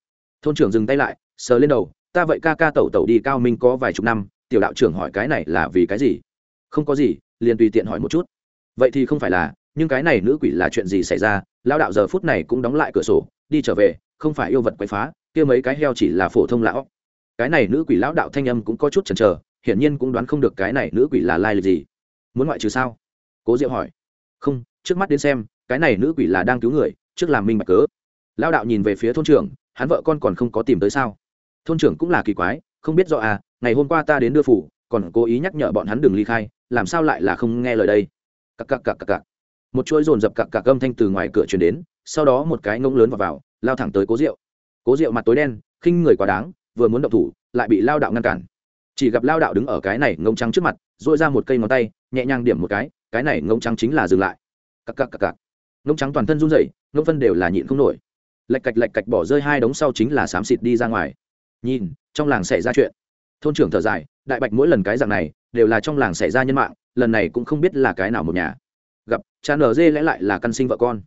Thôn trưởng dừng tay lại, sờ lên đầu, ta vậy ca ca tẩu tẩu đi cao minh có vài chục năm, tiểu đạo trưởng hỏi cái này là vì cái gì? Không có gì, liền tùy tiện hỏi một chút. Vậy thì không phải là, nhưng cái này nữ quỷ là chuyện gì xảy ra? Lao đạo giờ phút này cũng đóng lại cửa sổ, đi trở về, không phải yêu vật quậy phá, kia mấy cái heo chỉ là phổ thông lão. Cái này nữ quỷ lão đạo thanh âm cũng có chút chần chờ hiển nhiên cũng đoán không được cái này nữ quỷ là lai lịch gì. Muốn ngoại trừ sao? Cố diệu hỏi. Không trước mắt đến xem cái này nữ quỷ là đang cứu người trước làm minh bạch cớ. Lao đạo nhìn về phía thôn trưởng hắn vợ con còn không có tìm tới sao? Thôn trưởng cũng là kỳ quái không biết rõ à ngày hôm qua ta đến đưa phủ còn cố ý nhắc nhở bọn hắn đừng ly khai làm sao lại là không nghe lời đây? Cặc cặc cặc cặc cặc. Một chuỗi dồn dập cặc cặc âm thanh từ ngoài cửa truyền đến sau đó một cái ngông lớn vào, vào lao thẳng tới cố Diệu. cố Diệu mặt tối đen khinh người quá đáng vừa muốn động thủ lại bị lao đạo ngăn cản chỉ gặp lao đạo đứng ở cái này ngông trắng trước mặt dội ra một cây ngón tay, nhẹ nhàng điểm một cái cái này ngông trắng chính là dừng lại. Cặc cặc cặc cặc. Ngông trắng toàn thân run rẩy, ngông phân đều là nhịn không nổi. Lạch cạch lạch cạch bỏ rơi hai đống sau chính là xám xịt đi ra ngoài. Nhìn, trong làng xảy ra chuyện. Thôn trưởng thở dài, đại bạch mỗi lần cái dạng này, đều là trong làng xảy ra nhân mạng, lần này cũng không biết là cái nào một nhà. Gặp, cha nở dê lẽ lại là căn sinh vợ con.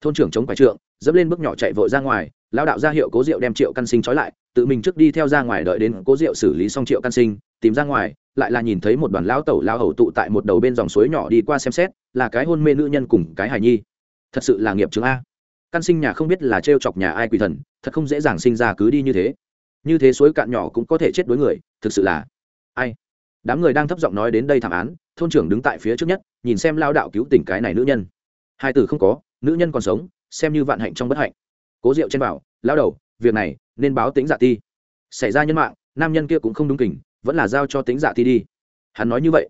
Thôn trưởng chống quái trượng, dẫm lên bước nhỏ chạy vội ra ngoài, lao đạo ra hiệu cố rượu đem triệu căn sinh trói lại tự mình trước đi theo ra ngoài đợi đến cố rượu xử lý xong triệu can sinh, tìm ra ngoài, lại là nhìn thấy một đoàn lao tẩu lao hầu tụ tại một đầu bên dòng suối nhỏ đi qua xem xét, là cái hôn mê nữ nhân cùng cái hài nhi. Thật sự là nghiệp chứng a. Căn sinh nhà không biết là trêu chọc nhà ai quỷ thần, thật không dễ dàng sinh ra cứ đi như thế. Như thế suối cạn nhỏ cũng có thể chết đối người, thực sự là ai? Đám người đang thấp giọng nói đến đây thảm án, thôn trưởng đứng tại phía trước nhất, nhìn xem lao đạo cứu tỉnh cái này nữ nhân. Hai từ không có, nữ nhân còn sống, xem như vạn hạnh trong bất hạnh. Cố rượu trên bảo lao đầu việc này nên báo tính dạ ti. Xảy ra nhân mạng, nam nhân kia cũng không đúng kình, vẫn là giao cho tính dạ ti đi. Hắn nói như vậy.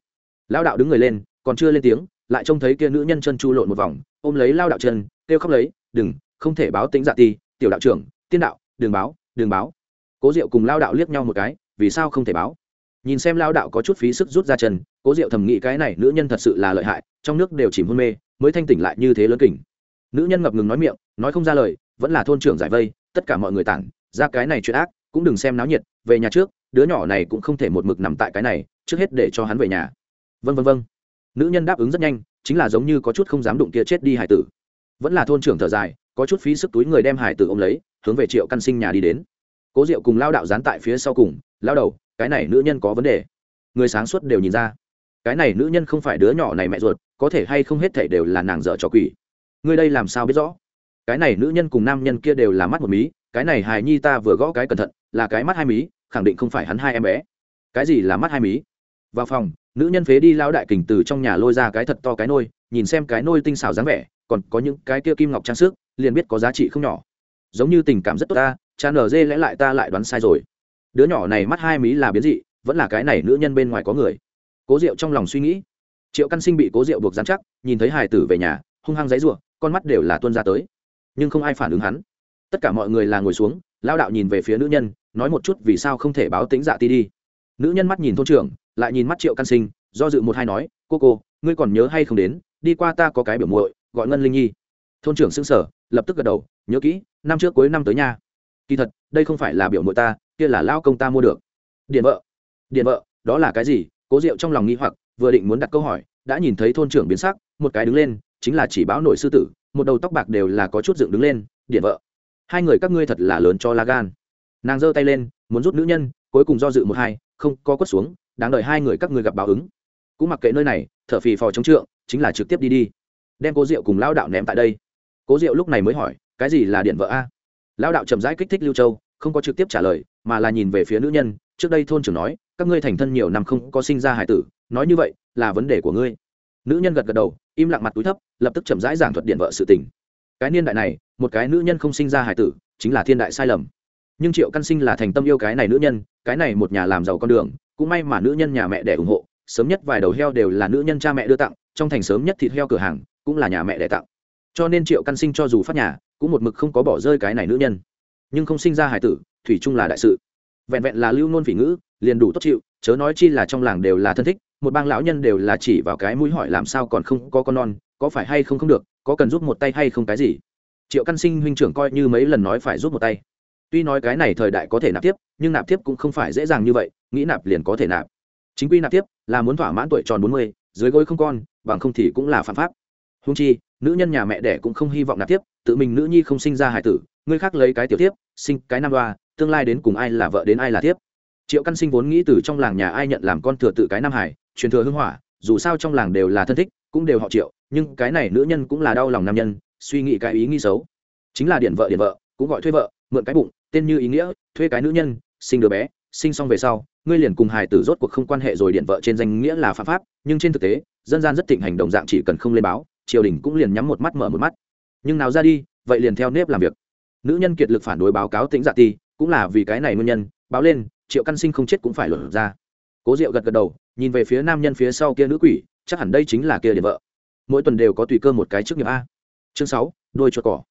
Lao đạo đứng người lên, còn chưa lên tiếng, lại trông thấy kia nữ nhân chân chu lộn một vòng, ôm lấy lao đạo chân, kêu khóc lấy, đừng, không thể báo tính dạ ti, tiểu đạo trưởng, tiên đạo đường báo đường báo. Cố diệu cùng lao đạo liếc nhau một cái, vì sao không thể báo? Nhìn xem lao đạo có chút phí sức rút ra chân, cố diệu thầm nghĩ cái này nữ nhân thật sự là lợi hại, trong nước đều chìm hôn mê, mới thanh tỉnh lại như thế lớn kỉnh nữ nhân ngập ngừng nói miệng, nói không ra lời, vẫn là thôn trưởng giải vây tất cả mọi người tản, ra cái này chuyện ác, cũng đừng xem náo nhiệt, về nhà trước, đứa nhỏ này cũng không thể một mực nằm tại cái này, trước hết để cho hắn về nhà. Vân vân vân nữ nhân đáp ứng rất nhanh, chính là giống như có chút không dám đụng kia chết đi hải tử. Vẫn là thôn trưởng thở dài, có chút phí sức túi người đem hải tử ôm lấy, hướng về triệu căn sinh nhà đi đến. Cố diệu cùng lao đạo dán tại phía sau cùng, lao đầu, cái này nữ nhân có vấn đề. Người sáng suốt đều nhìn ra. Cái này nữ nhân không phải đứa nhỏ này mẹ ruột, có thể hay không hết thể đều là nàng dở trò quỷ. Ngươi đây làm sao biết rõ? Cái này nữ nhân cùng nam nhân kia đều là mắt một mí, cái này hài nhi ta vừa gõ cái cẩn thận, là cái mắt hai mí, khẳng định không phải hắn hai em bé. Cái gì là mắt hai mí? Vào phòng, nữ nhân phế đi lao đại kình từ trong nhà lôi ra cái thật to cái nôi, nhìn xem cái nôi tinh xảo dáng vẻ, còn có những cái kia kim ngọc trang sức, liền biết có giá trị không nhỏ. Giống như tình cảm rất tốt ta, cha nở dê lẽ lại ta lại đoán sai rồi. Đứa nhỏ này mắt hai mí là biến dị, vẫn là cái này nữ nhân bên ngoài có người. Cố diệu trong lòng suy nghĩ. Triệu căn sinh bị cố diệu buộc dán chắc, nhìn thấy hải tử về nhà, hung hăng giấy ruộng con mắt đều là tuân ra tới nhưng không ai phản ứng hắn. Tất cả mọi người là ngồi xuống, lao đạo nhìn về phía nữ nhân, nói một chút vì sao không thể báo tính dạ ti đi. Nữ nhân mắt nhìn thôn trưởng, lại nhìn mắt triệu căn sinh, do dự một hai nói, cô cô, ngươi còn nhớ hay không đến, đi qua ta có cái biểu muội, gọi ngân linh nhi. Thôn trưởng xưng sở lập tức gật đầu, nhớ kỹ, năm trước cuối năm tới nhà kỳ thật, đây không phải là biểu muội ta, kia là lao công ta mua được. Điện vợ. Điện vợ, đó là cái gì? Cố diệu trong lòng nghi hoặc, vừa định muốn đặt câu hỏi, đã nhìn thấy thôn trưởng biến sắc, một cái đứng lên, chính là chỉ báo nội sư tử một đầu tóc bạc đều là có chút dựng đứng lên, điện vợ. Hai người các ngươi thật là lớn cho la gan. Nàng giơ tay lên, muốn rút nữ nhân, cuối cùng do dự một hai, không có quất xuống, đáng đợi hai người các ngươi gặp báo ứng. Cũng mặc kệ nơi này, thở phì phò chống trượng, chính là trực tiếp đi đi. Đem cố diệu cùng lao đạo ném tại đây. Cố diệu lúc này mới hỏi, cái gì là điện vợ a? Lao đạo chậm rãi kích thích lưu châu, không có trực tiếp trả lời, mà là nhìn về phía nữ nhân, trước đây thôn trưởng nói, các ngươi thành thân nhiều năm không có sinh ra hải tử, nói như vậy là vấn đề của ngươi nữ nhân gật gật đầu, im lặng mặt túi thấp, lập tức chậm rãi giảng thuật điện vợ sự tình. Cái niên đại này, một cái nữ nhân không sinh ra hải tử, chính là thiên đại sai lầm. Nhưng triệu căn sinh là thành tâm yêu cái này nữ nhân, cái này một nhà làm giàu con đường, cũng may mà nữ nhân nhà mẹ đẻ ủng hộ, sớm nhất vài đầu heo đều là nữ nhân cha mẹ đưa tặng, trong thành sớm nhất thịt heo cửa hàng, cũng là nhà mẹ đẻ tặng. Cho nên triệu căn sinh cho dù phát nhà, cũng một mực không có bỏ rơi cái này nữ nhân. Nhưng không sinh ra hải tử, thủy chung là đại sự. Vẹn vẹn là lưu nôn phỉ ngữ, liền đủ tốt chịu, chớ nói chi là trong làng đều là thân thích một bang lão nhân đều là chỉ vào cái mũi hỏi làm sao còn không có con non, có phải hay không không được, có cần giúp một tay hay không cái gì. Triệu căn sinh huynh trưởng coi như mấy lần nói phải giúp một tay. Tuy nói cái này thời đại có thể nạp tiếp, nhưng nạp tiếp cũng không phải dễ dàng như vậy, nghĩ nạp liền có thể nạp. Chính quy nạp tiếp là muốn thỏa mãn tuổi tròn bốn mươi, dưới gối không con, bằng không thì cũng là phạm pháp. Húng chi, nữ nhân nhà mẹ đẻ cũng không hy vọng nạp tiếp, tự mình nữ nhi không sinh ra hải tử, người khác lấy cái tiểu tiếp, sinh cái nam đoa, tương lai đến cùng ai là vợ đến ai là tiếp triệu căn sinh vốn nghĩ từ trong làng nhà ai nhận làm con thừa tự cái nam hải, truyền thừa hưng hỏa, dù sao trong làng đều là thân thích, cũng đều họ triệu, nhưng cái này nữ nhân cũng là đau lòng nam nhân, suy nghĩ cái ý nghĩ xấu. Chính là điện vợ điện vợ, cũng gọi thuê vợ, mượn cái bụng, tên như ý nghĩa, thuê cái nữ nhân, sinh đứa bé, sinh xong về sau, ngươi liền cùng hài tử rốt cuộc không quan hệ rồi điện vợ trên danh nghĩa là phạm pháp, nhưng trên thực tế, dân gian rất thịnh hành động dạng chỉ cần không lên báo, triều đình cũng liền nhắm một mắt mở một mắt. Nhưng nào ra đi, vậy liền theo nếp làm việc. Nữ nhân kiệt lực phản đối báo cáo tĩnh dạ ti, cũng là vì cái này nguyên nhân, báo lên triệu căn sinh không chết cũng phải luận ra. Cố diệu gật gật đầu, nhìn về phía nam nhân phía sau kia nữ quỷ, chắc hẳn đây chính là kia điện vợ. Mỗi tuần đều có tùy cơ một cái trước nghiệp a. Chương sáu, đôi chuột cỏ.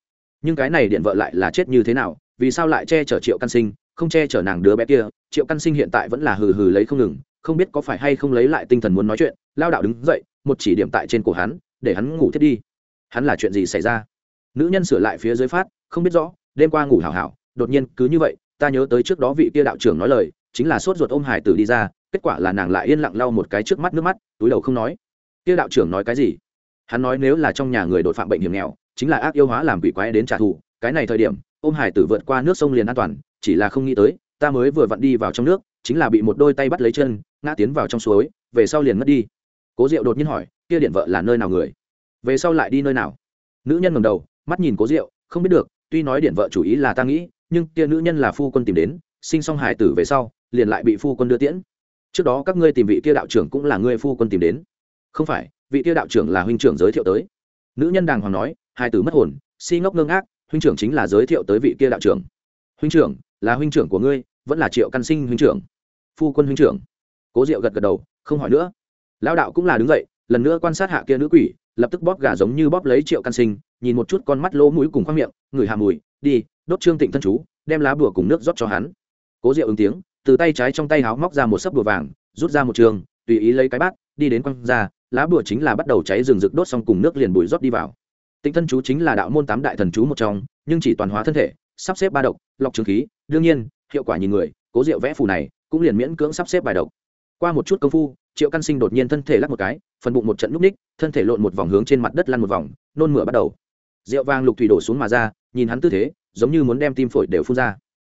Nhưng cái này điện vợ lại là chết như thế nào, vì sao lại che chở triệu căn sinh, không che chở nàng đứa bé kia? Triệu căn sinh hiện tại vẫn là hừ hừ lấy không ngừng, không biết có phải hay không lấy lại tinh thần muốn nói chuyện, lao đạo đứng dậy, một chỉ điểm tại trên cổ hắn, để hắn ngủ thiết đi. Hắn là chuyện gì xảy ra? Nữ nhân sửa lại phía dưới phát, không biết rõ, đêm qua ngủ hảo hảo, đột nhiên cứ như vậy ta nhớ tới trước đó vị kia đạo trưởng nói lời, chính là sốt ruột ôm hải tử đi ra, kết quả là nàng lại yên lặng lau một cái trước mắt nước mắt, túi đầu không nói. Kia đạo trưởng nói cái gì? Hắn nói nếu là trong nhà người đột phạm bệnh hiểm nghèo, chính là ác yêu hóa làm quỷ quái đến trả thù, cái này thời điểm, ôm hải tử vượt qua nước sông liền an toàn, chỉ là không nghĩ tới, ta mới vừa vặn đi vào trong nước, chính là bị một đôi tay bắt lấy chân, ngã tiến vào trong suối, về sau liền mất đi. Cố diệu đột nhiên hỏi, kia điện vợ là nơi nào người? Về sau lại đi nơi nào? Nữ nhân ngầm đầu, mắt nhìn cố diệu, không biết được, tuy nói điện vợ chủ ý là ta nghĩ nhưng kia nữ nhân là phu quân tìm đến, sinh xong hải tử về sau, liền lại bị phu quân đưa tiễn. Trước đó các ngươi tìm vị kia đạo trưởng cũng là ngươi phu quân tìm đến. Không phải, vị kia đạo trưởng là huynh trưởng giới thiệu tới. Nữ nhân đàng hoàng nói, hai tử mất hồn, si ngốc ngơ ngác, huynh trưởng chính là giới thiệu tới vị kia đạo trưởng. Huynh trưởng, là huynh trưởng của ngươi, vẫn là triệu căn sinh huynh trưởng. Phu quân huynh trưởng. Cố diệu gật gật đầu, không hỏi nữa. Lao đạo cũng là đứng dậy, lần nữa quan sát hạ kia nữ quỷ, lập tức bóp gà giống như bóp lấy triệu căn sinh, nhìn một chút con mắt lỗ mũi cùng khoang miệng người hà mùi, đi đốt trương tịnh thân chú, đem lá bùa cùng nước rót cho hắn. Cố diệu ứng tiếng, từ tay trái trong tay háo móc ra một sấp bùa vàng, rút ra một trường, tùy ý lấy cái bát, đi đến quăng ra, lá bùa chính là bắt đầu cháy rừng rực đốt xong cùng nước liền bùi rót đi vào. Tịnh thân chú chính là đạo môn tám đại thần chú một trong, nhưng chỉ toàn hóa thân thể, sắp xếp ba độc, lọc trường khí, đương nhiên, hiệu quả nhìn người, cố diệu vẽ phù này, cũng liền miễn cưỡng sắp xếp bài độc. Qua một chút công phu, triệu căn sinh đột nhiên thân thể lắc một cái, phần bụng một trận núp ních, thân thể lộn một vòng hướng trên mặt đất lăn một vòng, nôn mửa bắt đầu. Rượu vang lục thủy đổ xuống mà ra, nhìn hắn tư thế giống như muốn đem tim phổi đều phun ra.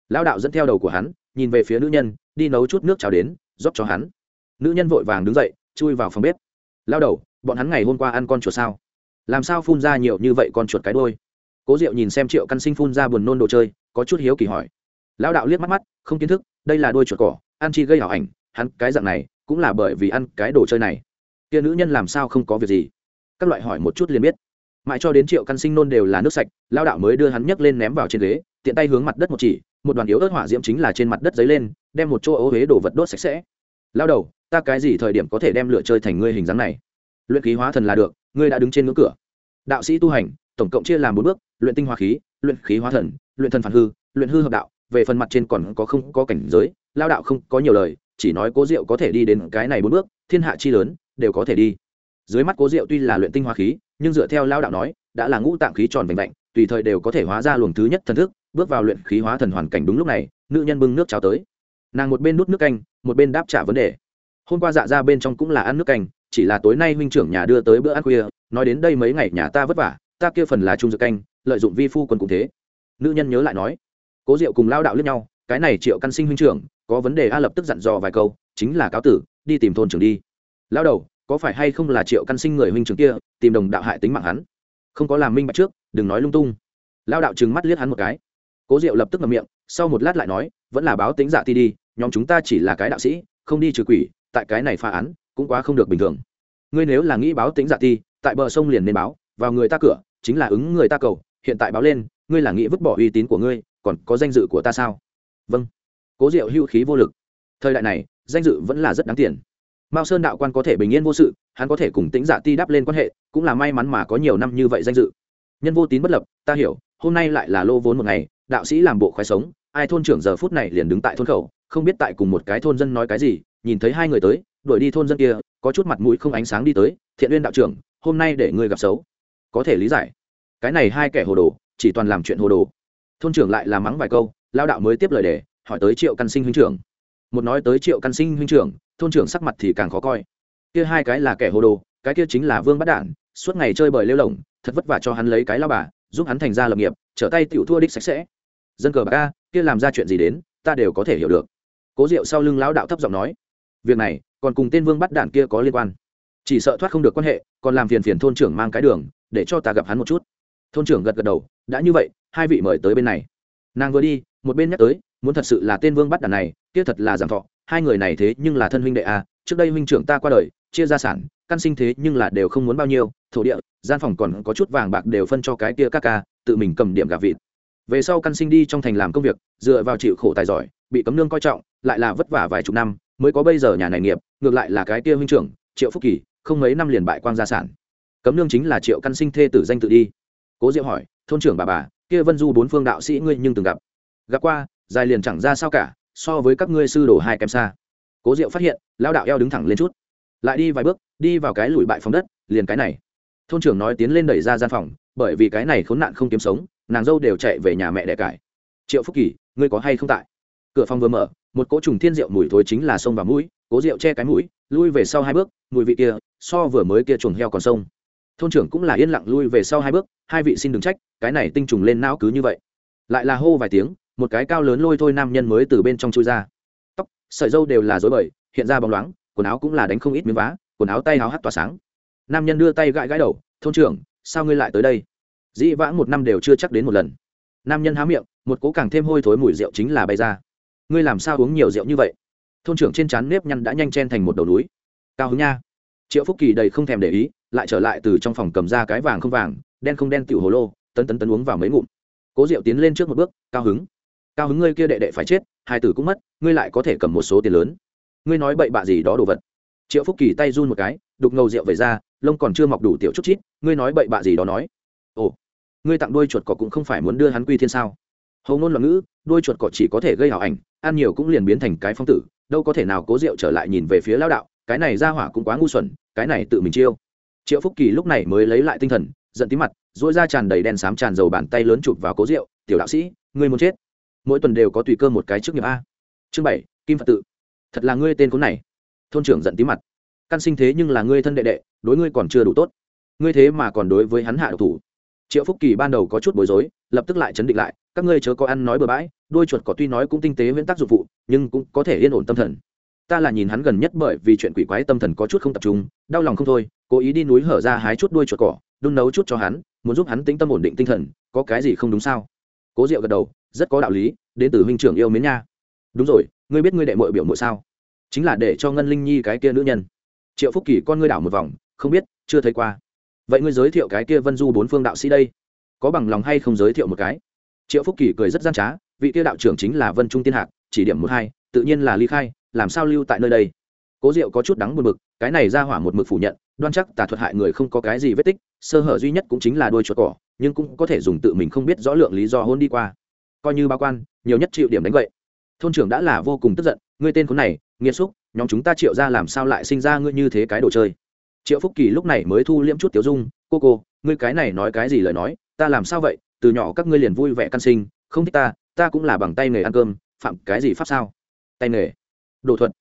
Lão đạo dẫn theo đầu của hắn, nhìn về phía nữ nhân, đi nấu chút nước cháo đến, rót cho hắn. Nữ nhân vội vàng đứng dậy, chui vào phòng bếp. Lao đầu, bọn hắn ngày hôm qua ăn con chuột sao? Làm sao phun ra nhiều như vậy con chuột cái đôi cố diệu nhìn xem triệu căn sinh phun ra buồn nôn đồ chơi, có chút hiếu kỳ hỏi. Lão đạo liếc mắt mắt, không kiến thức, đây là đôi chuột cỏ, ăn chi gây hảo ảnh, hắn cái dạng này, cũng là bởi vì ăn cái đồ chơi này. Kia nữ nhân làm sao không có việc gì? Các loại hỏi một chút liền biết mãi cho đến triệu căn sinh nôn đều là nước sạch, lao đạo mới đưa hắn nhấc lên ném vào trên ghế, tiện tay hướng mặt đất một chỉ, một đoàn yếu ớt hỏa diễm chính là trên mặt đất dấy lên, đem một chỗ ố huế đổ vật đốt sạch sẽ. Lao đầu, ta cái gì thời điểm có thể đem lựa chơi thành ngươi hình dáng này? Luyện khí hóa thần là được, ngươi đã đứng trên ngưỡng cửa. Đạo sĩ tu hành, tổng cộng chia làm bốn bước, luyện tinh hóa khí, luyện khí hóa thần, luyện thần phản hư, luyện hư hợp đạo, về phần mặt trên còn có không có cảnh giới, lao đạo không có nhiều lời, chỉ nói cố diệu có thể đi đến cái này bốn bước, thiên hạ chi lớn, đều có thể đi. Dưới mắt cố diệu tuy là luyện tinh hóa khí nhưng dựa theo lao đạo nói, đã là ngũ tạng khí tròn vành vạnh, tùy thời đều có thể hóa ra luồng thứ nhất thần thức, bước vào luyện khí hóa thần hoàn cảnh đúng lúc này, nữ nhân bưng nước cháo tới. Nàng một bên đút nước canh, một bên đáp trả vấn đề. Hôm qua dạ ra bên trong cũng là ăn nước canh, chỉ là tối nay huynh trưởng nhà đưa tới bữa ăn khuya, nói đến đây mấy ngày nhà ta vất vả, ta kia phần là trung dược canh, lợi dụng vi phu quân cũng thế. Nữ nhân nhớ lại nói, cố diệu cùng lao đạo lướt nhau, cái này triệu căn sinh huynh trưởng, có vấn đề a lập tức dặn dò vài câu, chính là cáo tử, đi tìm thôn trưởng đi. Lao đầu có phải hay không là triệu căn sinh người huynh trưởng kia, tìm đồng đạo hại tính mạng hắn? Không có làm minh bạch trước, đừng nói lung tung. Lao đạo trừng mắt liếc hắn một cái. Cố diệu lập tức ngậm miệng, sau một lát lại nói, vẫn là báo tính dạ ti đi, nhóm chúng ta chỉ là cái đạo sĩ, không đi trừ quỷ, tại cái này phá án, cũng quá không được bình thường. Ngươi nếu là nghĩ báo tính dạ ti, tại bờ sông liền nên báo, vào người ta cửa, chính là ứng người ta cầu, hiện tại báo lên, ngươi là nghĩ vứt bỏ uy tín của ngươi, còn có danh dự của ta sao? Vâng. Cố diệu hưu khí vô lực. Thời đại này, danh dự vẫn là rất đáng tiền mao sơn đạo quan có thể bình yên vô sự, hắn có thể cùng tính dạ ti đáp lên quan hệ, cũng là may mắn mà có nhiều năm như vậy danh dự. Nhân vô tín bất lập, ta hiểu, hôm nay lại là lô vốn một ngày, đạo sĩ làm bộ khoái sống, ai thôn trưởng giờ phút này liền đứng tại thôn khẩu, không biết tại cùng một cái thôn dân nói cái gì, nhìn thấy hai người tới, đuổi đi thôn dân kia, có chút mặt mũi không ánh sáng đi tới, thiện uyên đạo trưởng, hôm nay để ngươi gặp xấu. Có thể lý giải. Cái này hai kẻ hồ đồ, chỉ toàn làm chuyện hồ đồ. Thôn trưởng lại là mắng vài câu, lao đạo mới tiếp lời để, hỏi tới triệu căn sinh huynh trưởng. Một nói tới triệu căn sinh huynh trưởng thôn trưởng sắc mặt thì càng khó coi. Kia hai cái là kẻ hồ đồ, cái kia chính là vương bắt đản, suốt ngày chơi bời lêu lỏng, thật vất vả cho hắn lấy cái lao bà, giúp hắn thành ra lập nghiệp, trở tay tiểu thua đích sạch sẽ. Dân cờ bạc a, kia làm ra chuyện gì đến, ta đều có thể hiểu được. Cố diệu sau lưng lão đạo thấp giọng nói, việc này, còn cùng tên vương bắt đạn kia có liên quan. Chỉ sợ thoát không được quan hệ, còn làm phiền phiền thôn trưởng mang cái đường, để cho ta gặp hắn một chút. Thôn trưởng gật gật đầu, đã như vậy, hai vị mời tới bên này. Nàng vừa đi, một bên nhắc tới, muốn thật sự là tên vương bắt đàn này, kia thật là giảm thọ hai người này thế nhưng là thân huynh đệ à trước đây huynh trưởng ta qua đời, chia gia sản, căn sinh thế nhưng là đều không muốn bao nhiêu, thổ địa, gian phòng còn có chút vàng bạc đều phân cho cái kia các ca, tự mình cầm điểm gà vịt. Về sau căn sinh đi trong thành làm công việc, dựa vào chịu khổ tài giỏi, bị cấm nương coi trọng, lại là vất vả vài chục năm, mới có bây giờ nhà này nghiệp, ngược lại là cái kia huynh trưởng, triệu phúc kỳ, không mấy năm liền bại quang gia sản. Cấm nương chính là triệu căn sinh thê tử danh tự đi. Cố diệu hỏi, thôn trưởng bà bà, kia vân du bốn phương đạo sĩ ngươi nhưng từng gặp? Gặp qua, dài liền chẳng ra sao cả so với các ngươi sư đồ hai kém xa. Cố diệu phát hiện lao đạo eo đứng thẳng lên chút. Lại đi vài bước, đi vào cái lùi bại phòng đất, liền cái này. Thôn trưởng nói tiến lên đẩy ra gian phòng, bởi vì cái này khốn nạn không kiếm sống, nàng dâu đều chạy về nhà mẹ đẻ cải. Triệu phúc kỳ, ngươi có hay không tại? Cửa phòng vừa mở, một cỗ trùng thiên rượu mùi thối chính là sông và mũi, cố rượu che cái mũi, lui về sau hai bước, mùi vị kia, so vừa mới kia chuồng heo còn sông. Thôn trưởng cũng là yên lặng lui về sau hai bước, hai vị xin đừng trách, cái này tinh trùng lên não cứ như vậy. Lại là hô vài tiếng một cái cao lớn lôi thôi nam nhân mới từ bên trong chui ra. Tóc, sợi dâu đều là dối bời, hiện ra bóng loáng, quần áo cũng là đánh không ít miếng vá, quần áo tay áo hắt tỏa sáng. Nam nhân đưa tay gãi gãi đầu, thôn trưởng, sao ngươi lại tới đây? Dĩ vãng một năm đều chưa chắc đến một lần. Nam nhân há miệng, một cố càng thêm hôi thối mùi rượu chính là bay ra. Ngươi làm sao uống nhiều rượu như vậy? Thôn trưởng trên trán nếp nhăn đã nhanh chen thành một đầu núi. Cao hứng nha. Triệu phúc kỳ đầy không thèm để ý, lại trở lại từ trong phòng cầm ra cái vàng không vàng, đen không đen tiểu hồ lô, tấn tấn tấn uống vào mấy ngụm. Cố rượu tiến lên trước một bước, cao hứng cao hứng ngươi kia đệ đệ phải chết, hai tử cũng mất, ngươi lại có thể cầm một số tiền lớn. Ngươi nói bậy bạ gì đó đồ vật. Triệu phúc kỳ tay run một cái, đục ngầu rượu về ra, lông còn chưa mọc đủ tiểu chút chít, ngươi nói bậy bạ gì đó nói. Ồ, ngươi tặng đôi chuột cỏ cũng không phải muốn đưa hắn quy thiên sao? Hầu ngôn loạn ngữ đôi chuột cỏ chỉ có thể gây hảo ảnh, ăn nhiều cũng liền biến thành cái phong tử, đâu có thể nào cố rượu trở lại nhìn về phía lão đạo, cái này ra hỏa cũng quá ngu xuẩn, cái này tự mình chiêu. Triệu phúc kỳ lúc này mới lấy lại tinh thần, giận tí mặt dỗi ra tràn đầy đen xám tràn dầu bàn tay lớn chụp vào cố rượu, tiểu đạo sĩ, ngươi muốn chết? Mỗi tuần đều có tùy cơ một cái chức nghiệp a. Chương bảy, kim phật tự. Thật là ngươi tên cố này. Thôn trưởng giận tí mặt. Căn sinh thế nhưng là ngươi thân đệ đệ, đối ngươi còn chưa đủ tốt. Ngươi thế mà còn đối với hắn hạ độc thủ. Triệu phúc kỳ ban đầu có chút bối rối, lập tức lại chấn định lại, các ngươi chớ có ăn nói bừa bãi đôi chuột cỏ tuy nói cũng tinh tế nguyên tắc dụng phụ nhưng cũng có thể yên ổn tâm thần. Ta là nhìn hắn gần nhất bởi vì chuyện quỷ quái tâm thần có chút không tập trung, đau lòng không thôi, cố ý đi núi hở ra hái chút đuôi chuột cỏ, đun nấu chút cho hắn, muốn giúp hắn tĩnh tâm ổn định tinh thần, có cái gì không đúng sao? Cố diệu gật đầu, rất có đạo lý, đến từ huynh trưởng yêu mến nha. Đúng rồi, ngươi biết ngươi đệ mội biểu mội sao? Chính là để cho ngân linh nhi cái kia nữ nhân. Triệu phúc kỳ con ngươi đảo một vòng, không biết, chưa thấy qua. Vậy ngươi giới thiệu cái kia vân du bốn phương đạo sĩ đây? Có bằng lòng hay không giới thiệu một cái? Triệu phúc kỳ cười rất gian trá, vị kia đạo trưởng chính là vân trung tiên hạc, chỉ điểm một hai, tự nhiên là ly khai, làm sao lưu tại nơi đây? Cố diệu có chút đắng buồn mực cái này ra hỏa một mực phủ nhận, đoan chắc tà thuật hại người không có cái gì vết tích, sơ hở duy nhất cũng chính là đôi chuột cỏ, nhưng cũng có thể dùng tự mình không biết rõ lượng lý do hôn đi qua. Coi như bao quan, nhiều nhất chịu điểm đánh vậy thôn trưởng đã là vô cùng tức giận, ngươi tên khốn này nghiêm xúc, nhóm chúng ta triệu ra làm sao lại sinh ra ngươi như thế cái đồ chơi? Triệu phúc kỳ lúc này mới thu liễm chút tiểu dung, cô cô, ngươi cái này nói cái gì lời nói, ta làm sao vậy? Từ nhỏ các ngươi liền vui vẻ căn sinh, không thích ta ta cũng là bằng tay nghề ăn cơm, phạm cái gì pháp sao? Tay nghề. Đồ thuật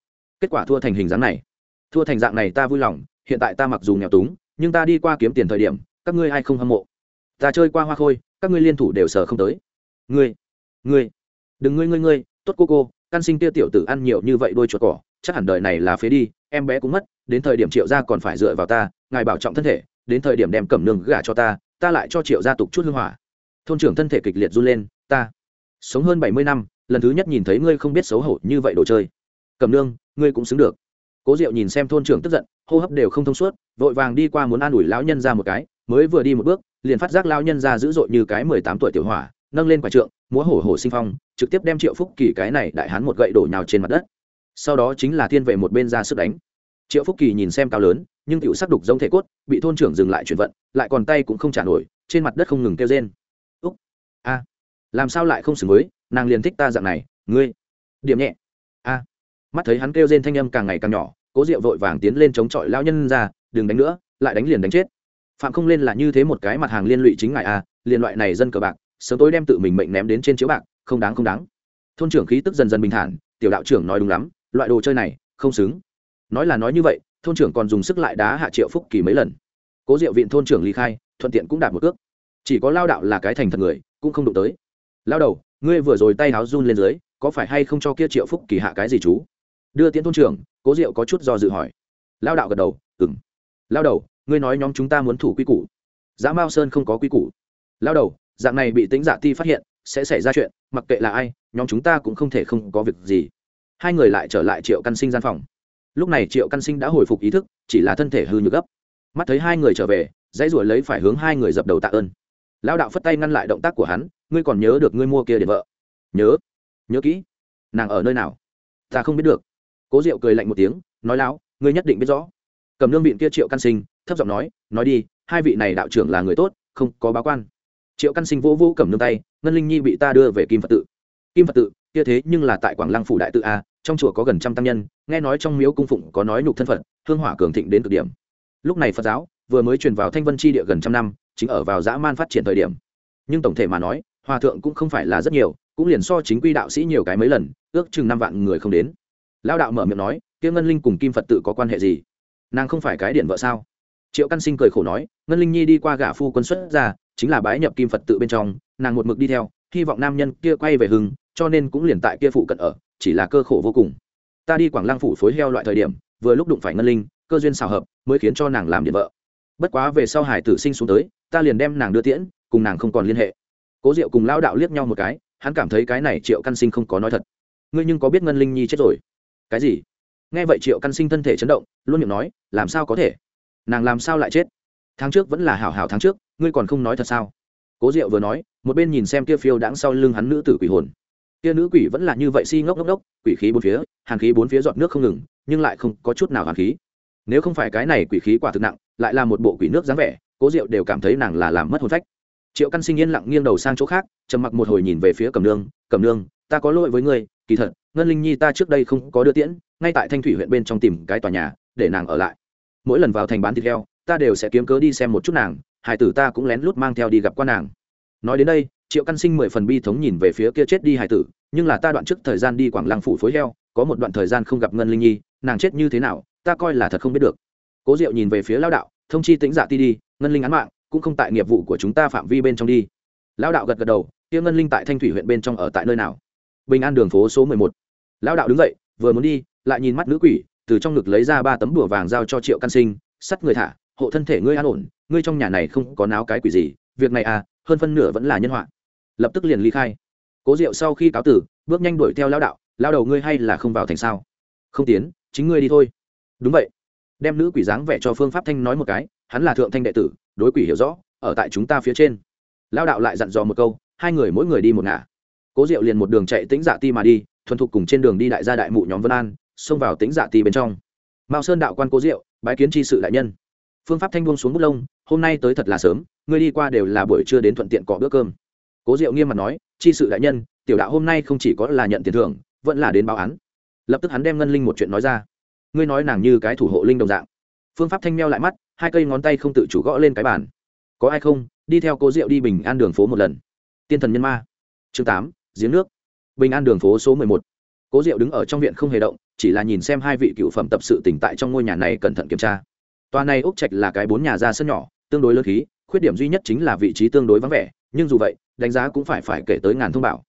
kết quả thua thành hình dáng này. Thua thành dạng này ta vui lòng, hiện tại ta mặc dù nghèo túng, nhưng ta đi qua kiếm tiền thời điểm, các ngươi ai không hâm mộ? Ta chơi qua hoa khôi, các ngươi liên thủ đều sờ không tới. Ngươi ngươi, đừng ngươi ngươi ngươi, tốt cô cô, căn sinh tia tiểu tử ăn nhiều như vậy đôi chuột cỏ, chắc hẳn đời này là phế đi, em bé cũng mất, đến thời điểm triệu gia còn phải dựa vào ta, ngài bảo trọng thân thể, đến thời điểm đem cẩm nương gả cho ta ta lại cho triệu gia tục chút hư hỏa. Thôn trưởng thân thể kịch liệt run lên, ta sống hơn bảy mươi năm, lần thứ nhất nhìn thấy ngươi không biết xấu hổ như vậy đồ chơi. Cẩm nương ngươi cũng xứng được. Cố diệu nhìn xem thôn trưởng tức giận, hô hấp đều không thông suốt, vội vàng đi qua muốn an ủi lão nhân ra một cái, mới vừa đi một bước, liền phát giác lão nhân ra dữ dội như cái mười tám tuổi tiểu hỏa, nâng lên quả trượng, múa hổ hổ sinh phong, trực tiếp đem triệu phúc kỳ cái này đại hán một gậy đổ nhào trên mặt đất. Sau đó chính là thiên vệ một bên ra sức đánh. Triệu phúc kỳ nhìn xem cao lớn, nhưng cựu sắc đục giống thể cốt, bị thôn trưởng dừng lại chuyển vận, lại còn tay cũng không trả nổi, trên mặt đất không ngừng kêu rên. Úc, a, làm sao lại không xử mới nàng liền thích ta dạng này, ngươi, điểm nhẹ mắt thấy hắn kêu rên thanh âm càng ngày càng nhỏ, cố diệu vội vàng tiến lên chống chọi lao nhân ra, đừng đánh nữa, lại đánh liền đánh chết. Phạm không lên là như thế một cái mặt hàng liên lụy chính ngài à, a liên loại này dân cờ bạc, sớm tối đem tự mình mệnh ném đến trên chiếu bạc, không đáng không đáng. Thôn trưởng khí tức dần dần bình thản, tiểu đạo trưởng nói đúng lắm, loại đồ chơi này, không xứng. Nói là nói như vậy, thôn trưởng còn dùng sức lại đá hạ triệu phúc kỳ mấy lần. Cố diệu viện thôn trưởng ly khai, thuận tiện cũng đạt một cước. Chỉ có lao đạo là cái thành thật người, cũng không đụng tới. Lao đầu, ngươi vừa rồi tay áo run lên dưới, có phải hay không cho kia triệu phúc kỳ hạ cái gì chú? Đưa tiễn thôn trưởng, cố diệu có chút do dự hỏi. Lao đạo gật đầu ừng lao đầu, ngươi nói nhóm chúng ta muốn thủ quy củ. Giá mao sơn không có quy củ. Lao đầu, dạng này bị tính giả ti phát hiện, sẽ xảy ra chuyện, mặc kệ là ai, nhóm chúng ta cũng không thể không có việc gì. Hai người lại trở lại triệu căn sinh gian phòng. Lúc này triệu căn sinh đã hồi phục ý thức, chỉ là thân thể hư nhược gấp. Mắt thấy hai người trở về, dãy ruổi lấy phải hướng hai người dập đầu tạ ơn. Lão đạo phất tay ngăn lại động tác của hắn, ngươi còn nhớ được ngươi mua kia để vợ? Nhớ. Nhớ kỹ. Nàng ở nơi nào? Ta không biết được cố diệu cười lạnh một tiếng, nói láo, ngươi nhất định biết rõ. Cầm lương viện kia triệu căn sinh, thấp giọng nói nói đi, hai vị này đạo trưởng là người tốt, không có báo quan. Triệu căn sinh vỗ vỗ cầm nương tay, ngân linh nhi bị ta đưa về kim phật tự. Kim phật tự? Kia thế nhưng là tại quảng lăng phủ đại tự a trong chùa có gần trăm tăng nhân, nghe nói trong miếu cung phụng có nói nhục thân phật, hương hỏa cường thịnh đến cực điểm. Lúc này phật giáo vừa mới truyền vào thanh vân tri địa gần trăm năm, chính ở vào dã man phát triển thời điểm. Nhưng tổng thể mà nói, hòa thượng cũng không phải là rất nhiều, cũng liền so chính quy đạo sĩ nhiều cái mấy lần, ước chừng năm vạn người không đến lao đạo mở miệng nói, kia ngân linh cùng kim phật tự có quan hệ gì? Nàng không phải cái điện vợ sao? Triệu căn sinh cười khổ nói, ngân linh nhi đi qua gả phu quân xuất ra chính là bái nhập kim phật tự bên trong, nàng một mực đi theo, hy vọng nam nhân kia quay về hưng, cho nên cũng liền tại kia phụ cận ở, chỉ là cơ khổ vô cùng. Ta đi quảng lang phủ phối heo loại thời điểm, vừa lúc đụng phải ngân linh, cơ duyên xào hợp, mới khiến cho nàng làm điện vợ. Bất quá về sau hải tử sinh xuống tới, ta liền đem nàng đưa tiễn, cùng nàng không còn liên hệ. Cố diệu cùng lao đạo liếc nhau một cái, hắn cảm thấy cái này triệu căn sinh không có nói thật. Ngươi nhưng có biết ngân linh nhi chết rồi? Cái gì? Nghe vậy triệu căn sinh thân thể chấn động, luôn miệng nói, làm sao có thể? Nàng làm sao lại chết? Tháng trước vẫn là hảo hảo tháng trước, ngươi còn không nói thật sao? Cố diệu vừa nói, một bên nhìn xem kia phiêu đãng sau lưng hắn nữ tử quỷ hồn. Kia nữ quỷ vẫn là như vậy si ngốc ngốc ngốc, quỷ khí bốn phía, hàn khí bốn phía giọt nước không ngừng, nhưng lại không có chút nào hàn khí. Nếu không phải cái này quỷ khí quả thực nặng, lại là một bộ quỷ nước dáng vẻ, cố diệu đều cảm thấy nàng là làm mất hồn phách. Triệu căn sinh yên lặng nghiêng đầu sang chỗ khác, trầm mặc một hồi nhìn về phía cầm nương cầm nương, ta có lỗi với ngươi kỳ thật, ngân linh nhi ta trước đây không có đưa tiễn, ngay tại thanh thủy huyện bên trong tìm cái tòa nhà, để nàng ở lại. Mỗi lần vào thành bán thịt heo, ta đều sẽ kiếm cớ đi xem một chút nàng hải tử ta cũng lén lút mang theo đi gặp quan nàng. Nói đến đây, triệu căn sinh mười phần bi thống nhìn về phía kia chết đi hải tử, nhưng là ta đoạn trước thời gian đi quảng lăng phủ phối heo, có một đoạn thời gian không gặp ngân linh nhi, nàng chết như thế nào, ta coi là thật không biết được. Cố diệu nhìn về phía lao đạo, thông chi tính dạ ti đi, ngân linh án mạng, cũng không tại nghiệp vụ của chúng ta phạm vi bên trong đi. Lao đạo gật gật đầu, kia ngân linh tại thanh thủy huyện bên trong ở tại nơi nào? Bình an đường phố số mười một. Lão đạo đứng dậy, vừa muốn đi, lại nhìn mắt nữ quỷ, từ trong ngực lấy ra ba tấm bùa vàng giao cho triệu căn sinh, sắt người thả, hộ thân thể ngươi an ổn, ngươi trong nhà này không có náo cái quỷ gì, việc này à hơn phân nửa vẫn là nhân họa. Lập tức liền ly khai. Cố diệu sau khi cáo tử, bước nhanh đuổi theo lao đạo lao đầu ngươi hay là không vào thành sao? Không tiến, chính ngươi đi thôi. Đúng vậy. Đem nữ quỷ dáng vẻ cho phương pháp thanh nói một cái, hắn là thượng thanh đệ tử, đối quỷ hiểu rõ, ở tại chúng ta phía trên. Lao đạo lại dặn dò một câu, hai người mỗi người đi một ngả cố diệu liền một đường chạy tính dạ ti mà đi, thuần thục cùng trên đường đi đại gia đại mụ nhóm vân an, xông vào tính dạ ti bên trong. Mao sơn đạo quan cố diệu, bái kiến tri sự đại nhân. Phương pháp thanh buông xuống bút lông, hôm nay tới thật là sớm, ngươi đi qua đều là buổi trưa đến thuận tiện cọ bữa cơm. Cố diệu nghiêm mặt nói tri sự đại nhân, tiểu đạo hôm nay không chỉ có là nhận tiền thưởng, vẫn là đến báo án. Lập tức hắn đem ngân linh một chuyện nói ra. Ngươi nói nàng như cái thủ hộ linh đồng dạng. Phương pháp thanh meo lại mắt, hai cây ngón tay không tự chủ gõ lên cái bàn. Có ai không? Đi theo cố diệu đi bình an đường phố một lần. Tiên thần nhân ma. Chương tám giếng nước. Bình an đường phố số mười một. Cố diệu đứng ở trong viện không hề động, chỉ là nhìn xem hai vị cựu phẩm tập sự tỉnh tại trong ngôi nhà này cẩn thận kiểm tra. Tòa này úc trạch là cái bốn nhà ra sân nhỏ, tương đối lớn khí, khuyết điểm duy nhất chính là vị trí tương đối vắng vẻ, nhưng dù vậy, đánh giá cũng phải phải kể tới ngàn thông bảo.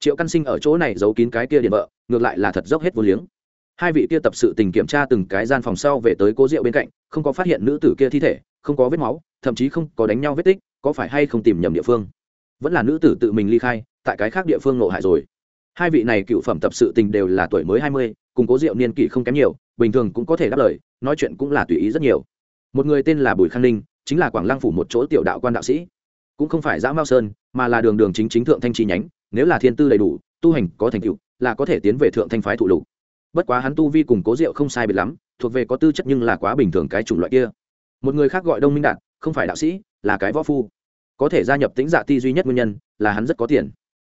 Triệu căn sinh ở chỗ này giấu kín cái kia điện vợ, ngược lại là thật dốc hết vô liếng. Hai vị kia tập sự tình kiểm tra từng cái gian phòng sau về tới cố Diệu bên cạnh, không có phát hiện nữ tử kia thi thể, không có vết máu, thậm chí không có đánh nhau vết tích, có phải hay không tìm nhầm địa phương vẫn là nữ tử tự mình ly khai, tại cái khác địa phương nộ hại rồi. Hai vị này cựu phẩm tập sự tình đều là tuổi mới hai mươi, cùng cố diệu niên kỷ không kém nhiều, bình thường cũng có thể đáp lời, nói chuyện cũng là tùy ý rất nhiều. Một người tên là bùi khang ninh, chính là quảng lăng phủ một chỗ tiểu đạo quan đạo sĩ. Cũng không phải giã mao sơn, mà là đường đường chính chính thượng thanh chi nhánh, nếu là thiên tư đầy đủ, tu hành có thành tựu, là có thể tiến về thượng thanh phái thụ lục. Bất quá hắn tu vi cùng cố diệu không sai biệt lắm, thuộc về có tư chất nhưng là quá bình thường cái chủng loại kia. Một người khác gọi đông minh đạt, không phải đạo sĩ, là cái võ phu có thể gia nhập tính dạ ti duy nhất nguyên nhân là hắn rất có tiền.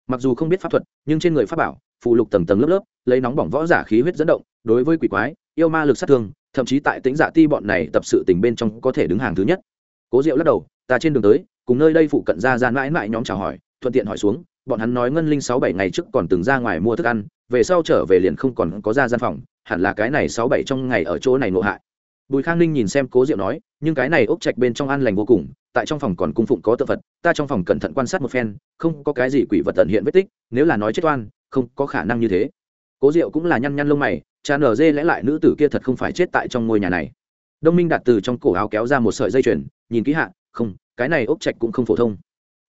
Mặc dù không biết pháp thuật, nhưng trên người pháp bảo phụ lục tầng tầng lớp lớp, lấy nóng bỏng võ giả khí huyết dẫn động, đối với quỷ quái, yêu ma lực sát thương, thậm chí tại tính dạ ti bọn này tập sự tình bên trong có thể đứng hàng thứ nhất. Cố diệu lắc đầu, ta trên đường tới, cùng nơi đây phụ cận ra gian mãi mãi nhóm chào hỏi, thuận tiện hỏi xuống, bọn hắn nói ngân linh sáu bảy ngày trước còn từng ra ngoài mua thức ăn, về sau trở về liền không còn có ra gian phòng, hẳn là cái này sáu bảy trong ngày ở chỗ này nộ hại bùi khang ninh nhìn xem cố diệu nói, nhưng cái này ốc trạch bên trong an lành vô cùng, tại trong phòng còn cung phụng có tự vật ta trong phòng cẩn thận quan sát một phen, không có cái gì quỷ vật tận hiện vết tích, nếu là nói chết oan, không có khả năng như thế. Cố diệu cũng là nhăn nhăn lông mày, cha nở dê lẽ lại nữ tử kia thật không phải chết tại trong ngôi nhà này. Đông minh đạt từ trong cổ áo kéo ra một sợi dây chuyền, nhìn kỹ hạ, không, cái này ốc trạch cũng không phổ thông.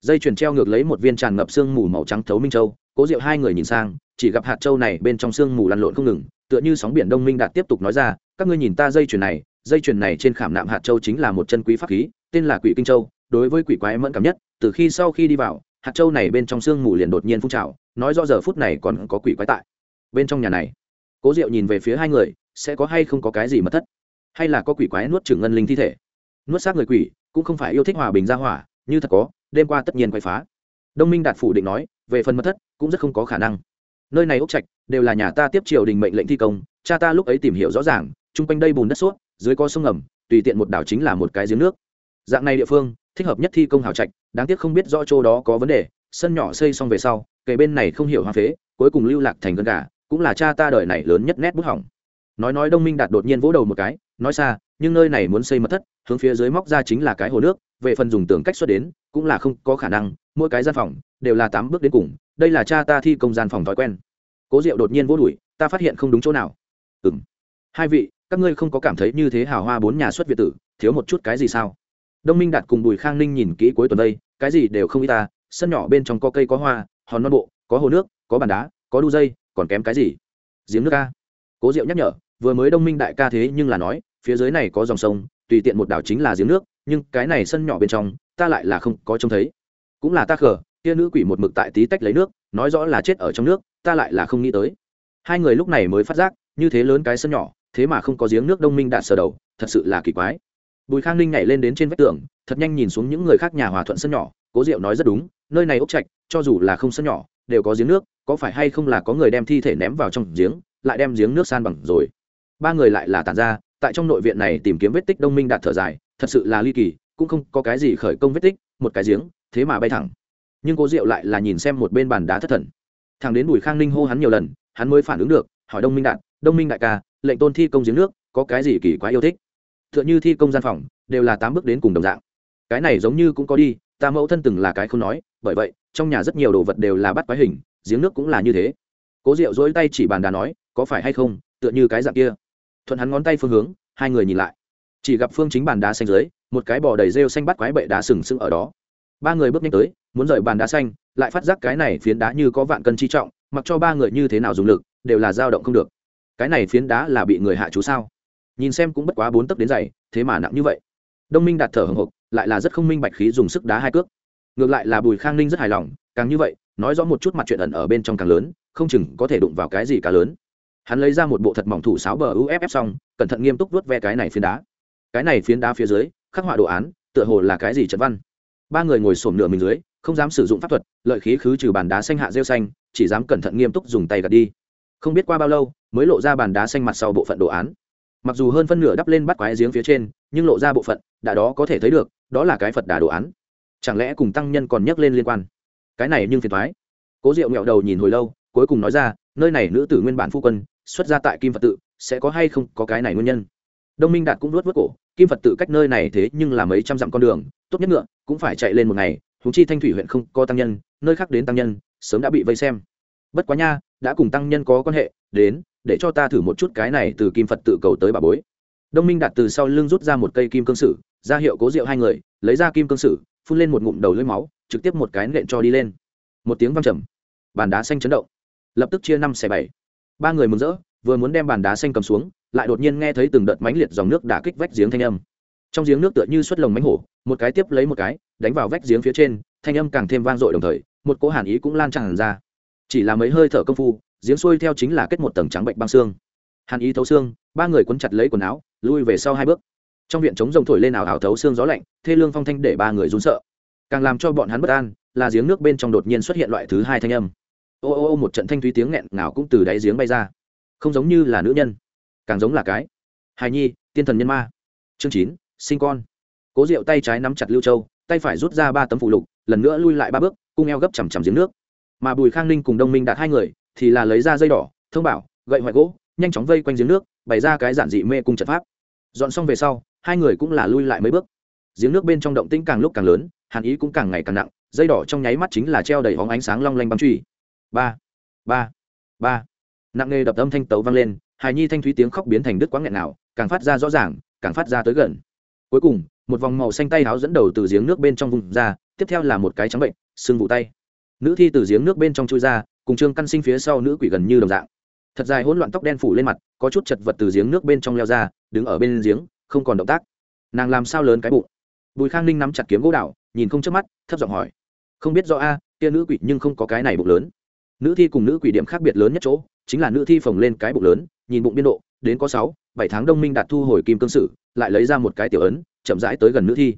Dây chuyền treo ngược lấy một viên tràn ngập xương mù màu trắng thấu minh châu, cố diệu hai người nhìn sang, chỉ gặp hạt châu này bên trong xương mù lăn lộn không ngừng, tựa như sóng biển đông minh đạt tiếp tục nói ra, các ngươi nhìn ta dây chuyền này dây chuyền này trên khảm nạm hạt châu chính là một chân quý pháp khí, tên là quỷ kinh châu, đối với quỷ quái mẫn cảm nhất, từ khi sau khi đi vào, hạt châu này bên trong xương mù liền đột nhiên phun trào, nói rõ giờ phút này còn có quỷ quái tại bên trong nhà này. Cố diệu nhìn về phía hai người, sẽ có hay không có cái gì mất thất? Hay là có quỷ quái nuốt trừng ngân linh thi thể? Nuốt xác người quỷ, cũng không phải yêu thích hòa bình ra hỏa, như thật có, đêm qua tất nhiên quay phá. Đông minh đạt phủ định nói, về phần mất thất, cũng rất không có khả năng. Nơi này ốc trạch, đều là nhà ta tiếp triều đình mệnh lệnh thi công, cha ta lúc ấy tìm hiểu rõ ràng, chung quanh đây bùn đất suốt dưới có sông ngầm, tùy tiện một đảo chính là một cái giếng nước. Dạng này địa phương, thích hợp nhất thi công hào trạch, đáng tiếc không biết rõ chỗ đó có vấn đề, sân nhỏ xây xong về sau kề bên này không hiểu hoa phế, cuối cùng lưu lạc thành gân gà, cũng là cha ta đời này lớn nhất nét bút hỏng. Nói nói đông minh đạt đột nhiên vỗ đầu một cái, nói xa, nhưng nơi này muốn xây mật thất, hướng phía dưới móc ra chính là cái hồ nước, về phần dùng tường cách xuất đến, cũng là không có khả năng, mỗi cái gian phòng, đều là tám bước đến cùng, đây là cha ta thi công gian phòng thói quen. Cố diệu đột nhiên vô đuổi, ta phát hiện không đúng chỗ nào. Ừ m hai vị các ngươi không có cảm thấy như thế hào hoa bốn nhà xuất việt tử, thiếu một chút cái gì sao? Đông minh đạt cùng bùi khang ninh nhìn kỹ cuối tuần đây, cái gì đều không y ta, sân nhỏ bên trong có cây có hoa, hòn non bộ, có hồ nước, có bàn đá, có đu dây, còn kém cái gì? Giếng nước ca. Cố diệu nhắc nhở, vừa mới đông minh đại ca thế nhưng là nói, phía dưới này có dòng sông, tùy tiện một đảo chính là giếng nước, nhưng cái này sân nhỏ bên trong, ta lại là không có trông thấy. Cũng là ta khờ, kia nữ quỷ một mực tại tí tách lấy nước, nói rõ là chết ở trong nước, ta lại là không nghĩ tới. Hai người lúc này mới phát giác, như thế lớn cái sân nhỏ thế mà không có giếng nước đông minh đạt sở đầu, thật sự là kỳ quái. Bùi khang ninh nhảy lên đến trên vách tường, thật nhanh nhìn xuống những người khác nhà hòa thuận sân nhỏ, cố diệu nói rất đúng, nơi này ốc trạch, cho dù là không sân nhỏ, đều có giếng nước, có phải hay không là có người đem thi thể ném vào trong giếng, lại đem giếng nước san bằng rồi. Ba người lại là tàn ra, tại trong nội viện này tìm kiếm vết tích đông minh đạt thở dài, thật sự là ly kỳ, cũng không có cái gì khởi công vết tích, một cái giếng, thế mà bay thẳng. Nhưng cố diệu lại là nhìn xem một bên bàn đá thất thần. Thằng đến bùi khang ninh hô hắn nhiều lần, hắn mới phản ứng được, hỏi đông minh đạt đông minh đại ca lệnh tôn thi công giếng nước, có cái gì kỳ quá yêu thích? T h ư ợ n h ư thi công gian phòng, đều là tám bước đến cùng đồng dạng. Cái này giống như cũng có đi, ta mẫu thân từng là cái không nói, bởi vậy, trong nhà rất nhiều đồ vật đều là bắt quái hình, giếng nước cũng là như thế. Cố diệu dỗi tay chỉ bàn đá nói, có phải hay không, tựa như cái dạng kia. Thuận hắn ngón tay phương hướng, hai người nhìn lại. Chỉ gặp phương chính bàn đá xanh dưới, một cái bò đầy rêu xanh bắt quái bệ đá sừng sững ở đó. Ba người bước nhanh tới, muốn rời bàn đá xanh, lại phát giác cái này phiến đá như có vạn cân chi trọng, mặc cho ba người như thế nào dùng lực, đều là dao động không được cái này phiến đá là bị người hạ chú sao? Nhìn xem cũng bất quá bốn tấc đến dày, thế mà nặng như vậy. Đông minh đạt thở hồng hộc, lại là rất không minh bạch khí dùng sức đá hai cước. Ngược lại là bùi khang ninh rất hài lòng, càng như vậy, nói rõ một chút mặt chuyện ẩn ở bên trong càng lớn, không chừng có thể đụng vào cái gì cả lớn. Hắn lấy ra một bộ thật mỏng thủ sáo bờ uff xong, cẩn thận nghiêm túc vuốt ve cái này phiến đá. Cái này phiến đá phía dưới, khắc họa đồ án, tựa hồ là cái gì trận văn. Ba người ngồi sổm nửa mình dưới, không dám sử dụng pháp thuật, lợi khí khứ trừ bàn đá xanh hạ rêu xanh, chỉ dám cẩn thận nghiêm túc dùng tay gạt đi. Không biết qua bao lâu mới lộ ra bàn đá xanh mặt sau bộ phận đồ án. Mặc dù hơn phân nửa đắp lên bắt quái giếng phía trên, nhưng lộ ra bộ phận, đã đó có thể thấy được, đó là cái phật đà đồ án. Chẳng lẽ cùng tăng nhân còn nhắc lên liên quan? Cái này nhưng phiền thoái cố diệu nghẹo đầu nhìn hồi lâu, cuối cùng nói ra, nơi này nữ tử nguyên bản phu quân, xuất ra tại kim phật tự, sẽ có hay không có cái này nguyên nhân? Đông minh đạt cũng nuốt vớt cổ, kim phật tự cách nơi này thế nhưng là mấy trăm dặm con đường, tốt nhất ngựa cũng phải chạy lên một ngày húng chi thanh thủy huyện không có tăng nhân, nơi khác đến tăng nhân, sớm đã bị vây xem. Bất quá nha, đã cùng tăng nhân có quan hệ, đến để cho ta thử một chút cái này từ kim phật tự cầu tới bà bối đông minh đạt từ sau lưng rút ra một cây kim cương sử ra hiệu cố rượu hai người lấy ra kim cương sử phun lên một ngụm đầu lưỡi máu trực tiếp một cái nện cho đi lên một tiếng văng trầm bàn đá xanh chấn động lập tức chia năm xẻ bảy ba người mừng rỡ vừa muốn đem bàn đá xanh cầm xuống lại đột nhiên nghe thấy từng đợt mánh liệt dòng nước đã kích vách giếng thanh âm trong giếng nước tựa như xuất lồng mánh hổ một cái tiếp lấy một cái đánh vào vách giếng phía trên thanh âm càng thêm vang dội đồng thời một cỗ hàn ý cũng lan tràn ra chỉ là mấy hơi thở công phu giếng xuôi theo chính là kết một tầng trắng bệnh băng xương. Hàn ý thấu xương, ba người quấn chặt lấy quần áo, lui về sau hai bước. Trong viện chống rồng thổi lên ảo ảo thấu xương gió lạnh, thê lương phong thanh để ba người run sợ. Càng làm cho bọn hắn bất an là giếng nước bên trong đột nhiên xuất hiện loại thứ hai thanh âm. Ô ô ô, một trận thanh thúy tiếng nghẹn ngào cũng từ đáy giếng bay ra. Không giống như là nữ nhân, càng giống là cái. Hài nhi, tiên thần nhân ma. Chương chín, sinh con. Cố rượu tay trái nắm chặt lưu châu, tay phải rút ra ba tấm phụ lục, lần nữa lui lại ba bước, cung eo gấp chằm chằm giếng nước. Mà bùi khang ninh cùng đông minh đạt hai người thì là lấy ra dây đỏ, thông bảo, gậy ngoại gỗ, nhanh chóng vây quanh giếng nước, bày ra cái giản dị mê cung trận pháp. Dọn xong về sau, hai người cũng là lui lại mấy bước. Giếng nước bên trong động tĩnh càng lúc càng lớn, hàn ý cũng càng ngày càng nặng, dây đỏ trong nháy mắt chính là treo đầy hóng ánh sáng long lanh băng truy. Ba ba ba. Nặng nề đập âm thanh tấu vang lên, hài nhi thanh thúy tiếng khóc biến thành đứt quãng nghẹn nào, càng phát ra rõ ràng, càng phát ra tới gần. Cuối cùng, một vòng màu xanh tay áo dẫn đầu từ giếng nước bên trong vùng ra, tiếp theo là một cái trắng bệnh, sưng vụ tay. Nữ thi từ giếng nước bên trong chui ra cùng trương căn sinh phía sau nữ quỷ gần như đồng dạng. Thật dài hỗn loạn tóc đen phủ lên mặt, có chút chật vật từ giếng nước bên trong leo ra, đứng ở bên giếng, không còn động tác. Nàng làm sao lớn cái bụng? Bùi khang ninh nắm chặt kiếm gỗ đạo nhìn không chớp mắt, thấp giọng hỏi. Không biết do a tia nữ quỷ nhưng không có cái này bụng lớn. Nữ thi cùng nữ quỷ điểm khác biệt lớn nhất chỗ, chính là nữ thi phồng lên cái bụng lớn, nhìn bụng biên độ, đến có sáu, bảy tháng đông minh đạt thu hồi kim cương sử, lại lấy ra một cái tiểu ấn, chậm rãi tới gần nữ thi.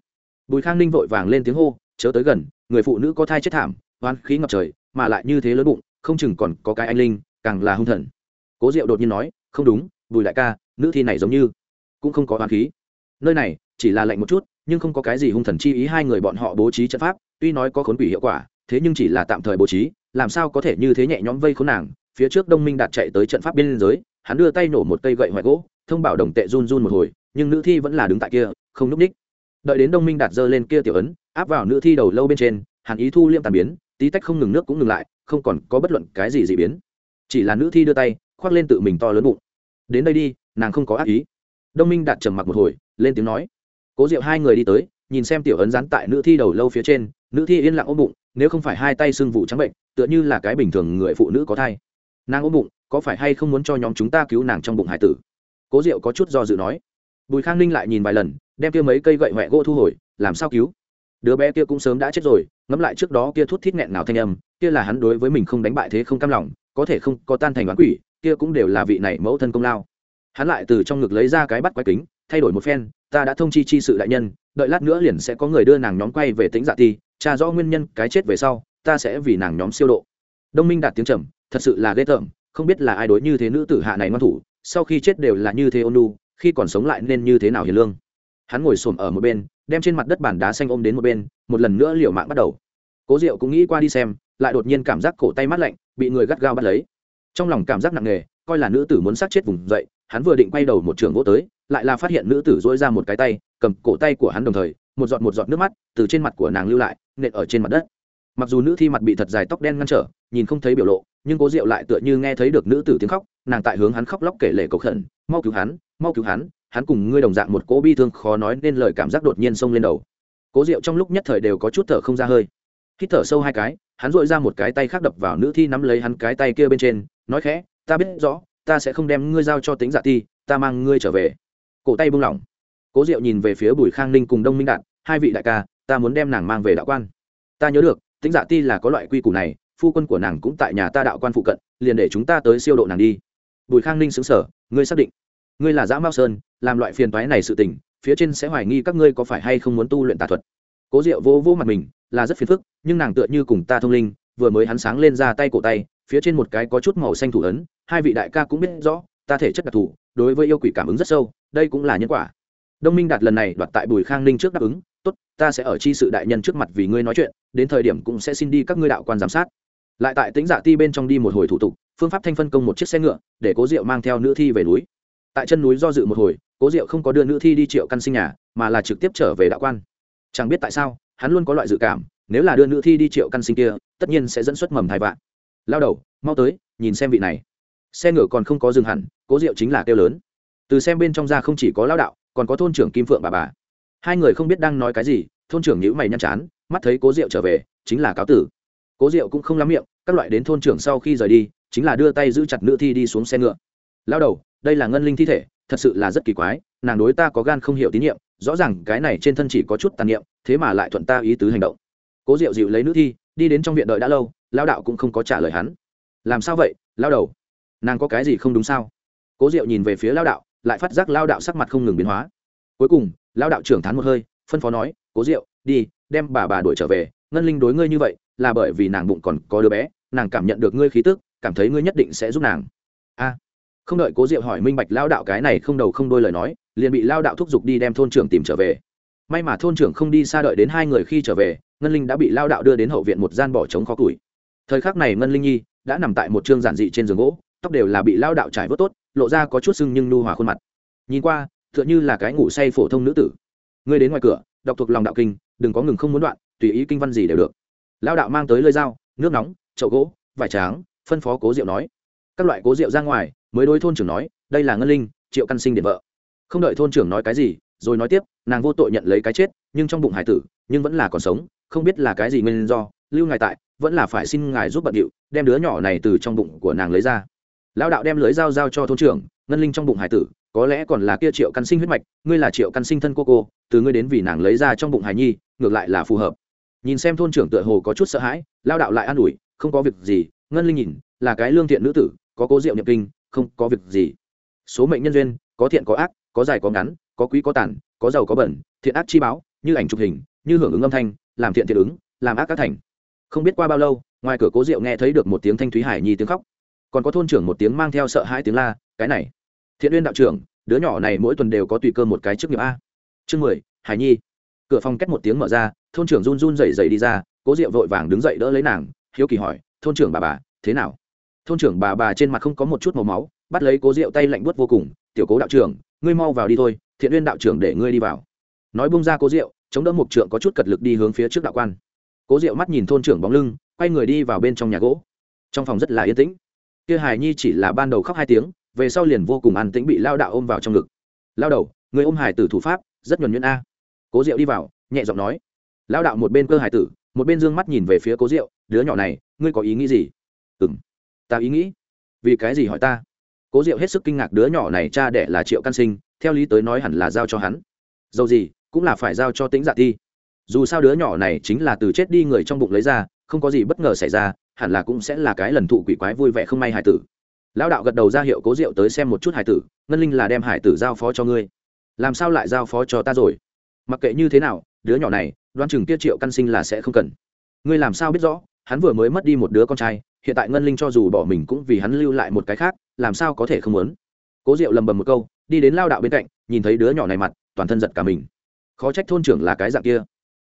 Bùi khang ninh vội vàng lên tiếng hô, chớ tới gần, người phụ nữ có thai chết thảm oan khí ngập trời, mà lại như thế lớn bụng không chừng còn có cái anh linh, càng là hung thần. Cố diệu đột nhiên nói, không đúng, bùi đại ca, nữ thi này giống như cũng không có hoàn khí. Nơi này chỉ là lạnh một chút, nhưng không có cái gì hung thần chi ý hai người bọn họ bố trí trận pháp, tuy nói có khốn quỷ hiệu quả, thế nhưng chỉ là tạm thời bố trí, làm sao có thể như thế nhẹ nhõm vây khốn nàng. Phía trước đông minh đạt chạy tới trận pháp biên giới, hắn đưa tay nổ một cây gậy hoại gỗ, thông bảo đồng tệ run run một hồi, nhưng nữ thi vẫn là đứng tại kia, không núp ních đợi đến đông minh đạt giơ lên kia tiểu ấn, áp vào nữ thi đầu lâu bên trên, hàn ý thu liêm tàn biến, tí tách không ngừng nước cũng ngừng lại không còn có bất luận cái gì dị biến. Chỉ là nữ thi đưa tay, khoác lên tự mình to lớn bụng. Đến đây đi, nàng không có ác ý. Đông minh đạt trầm mặc một hồi, lên tiếng nói. Cố diệu hai người đi tới, nhìn xem tiểu ấn rắn tại nữ thi đầu lâu phía trên, nữ thi yên lặng ôm bụng, nếu không phải hai tay sưng vụ trắng bệnh, tựa như là cái bình thường người phụ nữ có thai. Nàng ôm bụng, có phải hay không muốn cho nhóm chúng ta cứu nàng trong bụng hải tử? Cố diệu có chút do dự nói. Bùi khang ninh lại nhìn vài lần, đem kia mấy cây gậy huệ gỗ thu hồi, làm sao cứu? Đứa bé kia cũng sớm đã chết rồi, ngẫm lại trước đó kia thút thít nghẹn nào thanh âm, kia là hắn đối với mình không đánh bại thế không cam lòng, có thể không có tan thành đoán quỷ, kia cũng đều là vị này mẫu thân công lao. Hắn lại từ trong ngực lấy ra cái bắt quái kính, thay đổi một phen, ta đã thông chi chi sự đại nhân, đợi lát nữa liền sẽ có người đưa nàng nhóm quay về tính dạ ti, tra rõ nguyên nhân cái chết về sau, ta sẽ vì nàng nhóm siêu độ. Đông minh đạt tiếng trầm, thật sự là ghê tởm, không biết là ai đối như thế nữ tử hạ này ngoan thủ, sau khi chết đều là như thế ôn lu khi còn sống lại nên như thế nào hiền lương. Hắn ngồi xổm ở một bên đem trên mặt đất bàn đá xanh ôm đến một bên, một lần nữa liều mạng bắt đầu. Cố diệu cũng nghĩ qua đi xem, lại đột nhiên cảm giác cổ tay mát lạnh, bị người gắt gao bắt lấy. Trong lòng cảm giác nặng nề, coi là nữ tử muốn sát chết vùng dậy, hắn vừa định quay đầu một trường vỗ tới, lại là phát hiện nữ tử dỗi ra một cái tay, cầm cổ tay của hắn đồng thời, một giọt một giọt nước mắt từ trên mặt của nàng lưu lại, nện ở trên mặt đất. Mặc dù nữ thi mặt bị thật dài tóc đen ngăn trở, nhìn không thấy biểu lộ, nhưng cố diệu lại tựa như nghe thấy được nữ tử tiếng khóc, nàng tại hướng hắn khóc lóc kể lể cầu khẩn, mau cứu hắn, mau cứu hắn hắn cùng ngươi đồng dạng một cỗ bi thương khó nói nên lời cảm giác đột nhiên xông lên đầu. Cố diệu trong lúc nhất thời đều có chút thở không ra hơi. Hít thở sâu hai cái, hắn dội ra một cái tay khác đập vào nữ thi nắm lấy hắn cái tay kia bên trên, nói khẽ, ta biết rõ, ta sẽ không đem ngươi giao cho tính dạ ti ta mang ngươi trở về. Cổ tay buông lỏng. Cố diệu nhìn về phía bùi khang ninh cùng đông minh đạt, hai vị đại ca, ta muốn đem nàng mang về đạo quan. Ta nhớ được, tính dạ ti là có loại quy củ này, phu quân của nàng cũng tại nhà ta đạo quan phụ cận, liền để chúng ta tới siêu độ nàng đi. Bùi khang ninh xứng sở ngươi xác định? Ngươi là dã mao sơn, làm loại phiền toái này sự tình, phía trên sẽ hoài nghi các ngươi có phải hay không muốn tu luyện tà thuật. Cố diệu vô vô mặt mình, là rất phiền phức, nhưng nàng tựa như cùng ta thông linh, vừa mới hắn sáng lên ra tay cổ tay, phía trên một cái có chút màu xanh thủ ấn, hai vị đại ca cũng biết rõ, ta thể chất đặc thù, đối với yêu quỷ cảm ứng rất sâu, đây cũng là nhân quả. Đông minh đạt lần này đoạt tại bùi khang ninh trước đáp ứng, tốt, ta sẽ ở chi sự đại nhân trước mặt vì ngươi nói chuyện, đến thời điểm cũng sẽ xin đi các ngươi đạo quan giám sát. Lại tại tính dạ ti bên trong đi một hồi thủ tục, phương pháp thanh phân công một chiếc xe ngựa, để cố diệu mang theo nữ thi về núi tại chân núi do dự một hồi, cố diệu không có đưa nữ thi đi triệu căn sinh nhà, mà là trực tiếp trở về đạo quan. Chẳng biết tại sao, hắn luôn có loại dự cảm, nếu là đưa nữ thi đi triệu căn sinh kia, tất nhiên sẽ dẫn xuất mầm thai vạn. Lao đầu, mau tới, nhìn xem vị này. Xe ngựa còn không có dừng hẳn, cố diệu chính là kêu lớn. Từ xem bên trong ra không chỉ có lao đạo, còn có thôn trưởng kim phượng bà bà. Hai người không biết đang nói cái gì, thôn trưởng nhữ mày nhăn chán, mắt thấy cố diệu trở về, chính là cáo tử. Cố diệu cũng không lắm miệng, các loại đến thôn trưởng sau khi rời đi, chính là đưa tay giữ chặt nữ thi đi xuống xe ngựa. Lao đầu đây là ngân linh thi thể, thật sự là rất kỳ quái, nàng đối ta có gan không hiểu tín nhiệm, rõ ràng cái này trên thân chỉ có chút tàn niệm, thế mà lại thuận ta ý tứ hành động. Cố diệu dịu lấy nữ thi, đi đến trong viện đợi đã lâu lao đạo cũng không có trả lời hắn. Làm sao vậy lao đầu? Nàng có cái gì không đúng sao? Cố diệu nhìn về phía lao đạo, lại phát giác lao đạo sắc mặt không ngừng biến hóa. Cuối cùng lao đạo trưởng thán một hơi, phân phó nói, cố diệu, đi, đem bà bà đuổi trở về, ngân linh đối ngươi như vậy, là bởi vì nàng bụng còn có đứa bé, nàng cảm nhận được ngươi khí tức, cảm thấy ngươi nhất định sẽ giúp nàng. A không đợi cố diệu hỏi minh bạch lao đạo cái này không đầu không đôi lời nói, liền bị lao đạo thúc giục đi đem thôn trưởng tìm trở về. May mà thôn trưởng không đi xa đợi đến hai người khi trở về, ngân linh đã bị lao đạo đưa đến hậu viện một gian bỏ trống khó củi. Thời khắc này ngân linh nhi đã nằm tại một chương giản dị trên giường gỗ, tóc đều là bị lao đạo trải vớt tốt, lộ ra có chút sưng nhưng nu hòa khuôn mặt. Nhìn qua, tựa như là cái ngủ say phổ thông nữ tử. Ngươi đến ngoài cửa, đọc thuộc lòng đạo kinh, đừng có ngừng không muốn đoạn, tùy ý kinh văn gì đều được. Lao đạo mang tới lơi dao, nước nóng, chậu gỗ, vải tráng, phân phó cố diệu nói. Các loại cố diệu ra ngoài mới đối thôn trưởng nói, đây là ngân linh, triệu căn sinh điện vợ. Không đợi thôn trưởng nói cái gì, rồi nói tiếp, nàng vô tội nhận lấy cái chết, nhưng trong bụng hải tử, nhưng vẫn là còn sống, không biết là cái gì nguyên do, lưu ngài tại, vẫn là phải xin ngài giúp bận điệu, đem đứa nhỏ này từ trong bụng của nàng lấy ra. Lão đạo đem lưới dao giao cho thôn trưởng, ngân linh trong bụng hải tử, có lẽ còn là kia triệu căn sinh huyết mạch, ngươi là triệu căn sinh thân cô cô, từ ngươi đến vì nàng lấy ra trong bụng hải nhi, ngược lại là phù hợp. Nhìn xem thôn trưởng tựa hồ có chút sợ hãi lao đạo lại an ủi, không có việc gì, ngân linh nhìn, là cái lương thiện nữ tử, có cố diệu nhập kinh không có việc gì. Số mệnh nhân duyên, có thiện có ác, có dài có ngắn, có quý có tàn, có giàu có bẩn, thiện ác chi báo, như ảnh chụp hình, như hưởng ứng âm thanh, làm thiện thiện ứng, làm ác các thành. Không biết qua bao lâu, ngoài cửa cố diệu nghe thấy được một tiếng thanh thúy hải nhi tiếng khóc. Còn có thôn trưởng một tiếng mang theo sợ hãi tiếng la, cái này, thiện uyên đạo trưởng, đứa nhỏ này mỗi tuần đều có tùy cơ một cái chức nghiệp a. Chương mười, hải nhi. Cửa phòng cách một tiếng mở ra, thôn trưởng run run rẩy rẩy đi ra, cố diệu vội vàng đứng dậy đỡ lấy nàng, hiếu kỳ hỏi, thôn trưởng bà bà, thế nào? Thôn trưởng bà bà trên mặt không có một chút màu máu, bắt lấy cố diệu tay lạnh buốt vô cùng, tiểu cố đạo trưởng, ngươi mau vào đi thôi, thiện uyên đạo trưởng để ngươi đi vào. Nói bung ra cố diệu chống đỡ mục trượng có chút cật lực đi hướng phía trước đạo quan. Cố diệu mắt nhìn thôn trưởng bóng lưng, quay người đi vào bên trong nhà gỗ. Trong phòng rất là yên tĩnh. Kia hài nhi chỉ là ban đầu khóc hai tiếng, về sau liền vô cùng an tĩnh bị lao đạo ôm vào trong ngực. Lao đầu người ôm hải tử thủ pháp, rất nhuẩn nhuyễn a. Cố diệu đi vào, nhẹ giọng nói. Lao đạo một bên cơ hải tử, một bên d ư ơ n g mắt nhìn về phía cố diệu đứa nhỏ này, ngươi có ý nghĩ gì? Ừ m ta ý nghĩ. Vì cái gì hỏi ta? Cố diệu hết sức kinh ngạc đứa nhỏ này cha đẻ là triệu căn sinh, theo lý tới nói hẳn là giao cho hắn. Dầu gì, cũng là phải giao cho tính dạ thi dù sao đứa nhỏ này chính là từ chết đi người trong bụng lấy ra, không có gì bất ngờ xảy ra, hẳn là cũng sẽ là cái lần thụ quỷ quái vui vẻ không may hải tử. Lão đạo gật đầu ra hiệu cố diệu tới xem một chút hải tử, ngân linh là đem hải tử giao phó cho ngươi. Làm sao lại giao phó cho ta rồi? Mặc kệ như thế nào, đứa nhỏ này đoan chừng kia triệu căn sinh là sẽ không cần. Ngươi làm sao biết rõ, hắn vừa mới mất đi một đứa con trai hiện tại ngân linh cho dù bỏ mình cũng vì hắn lưu lại một cái khác, làm sao có thể không muốn? Cố diệu lầm bầm một câu, đi đến lao đạo bên cạnh, nhìn thấy đứa nhỏ này mặt, toàn thân giật cả mình. Khó trách thôn trưởng là cái dạng kia.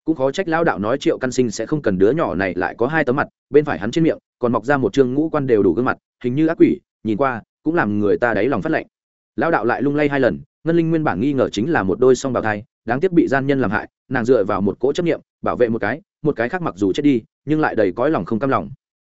Cũng khó trách lao đạo nói triệu căn sinh sẽ không cần đứa nhỏ này lại có hai tấm mặt, bên phải hắn trên miệng, còn mọc ra một chương ngũ quan đều đủ gương mặt, hình như ác quỷ, nhìn qua, cũng làm người ta đáy lòng phát lạnh. Lao đạo lại lung lay hai lần, ngân linh nguyên bản nghi ngờ chính là một đôi song bào thai, đáng tiếc bị gian nhân làm hại, nàng dựa vào một cỗ chấp nghiệm bảo vệ một cái một cái khác mặc dù chết đi, nhưng lại đầy cõi lòng không cam lòng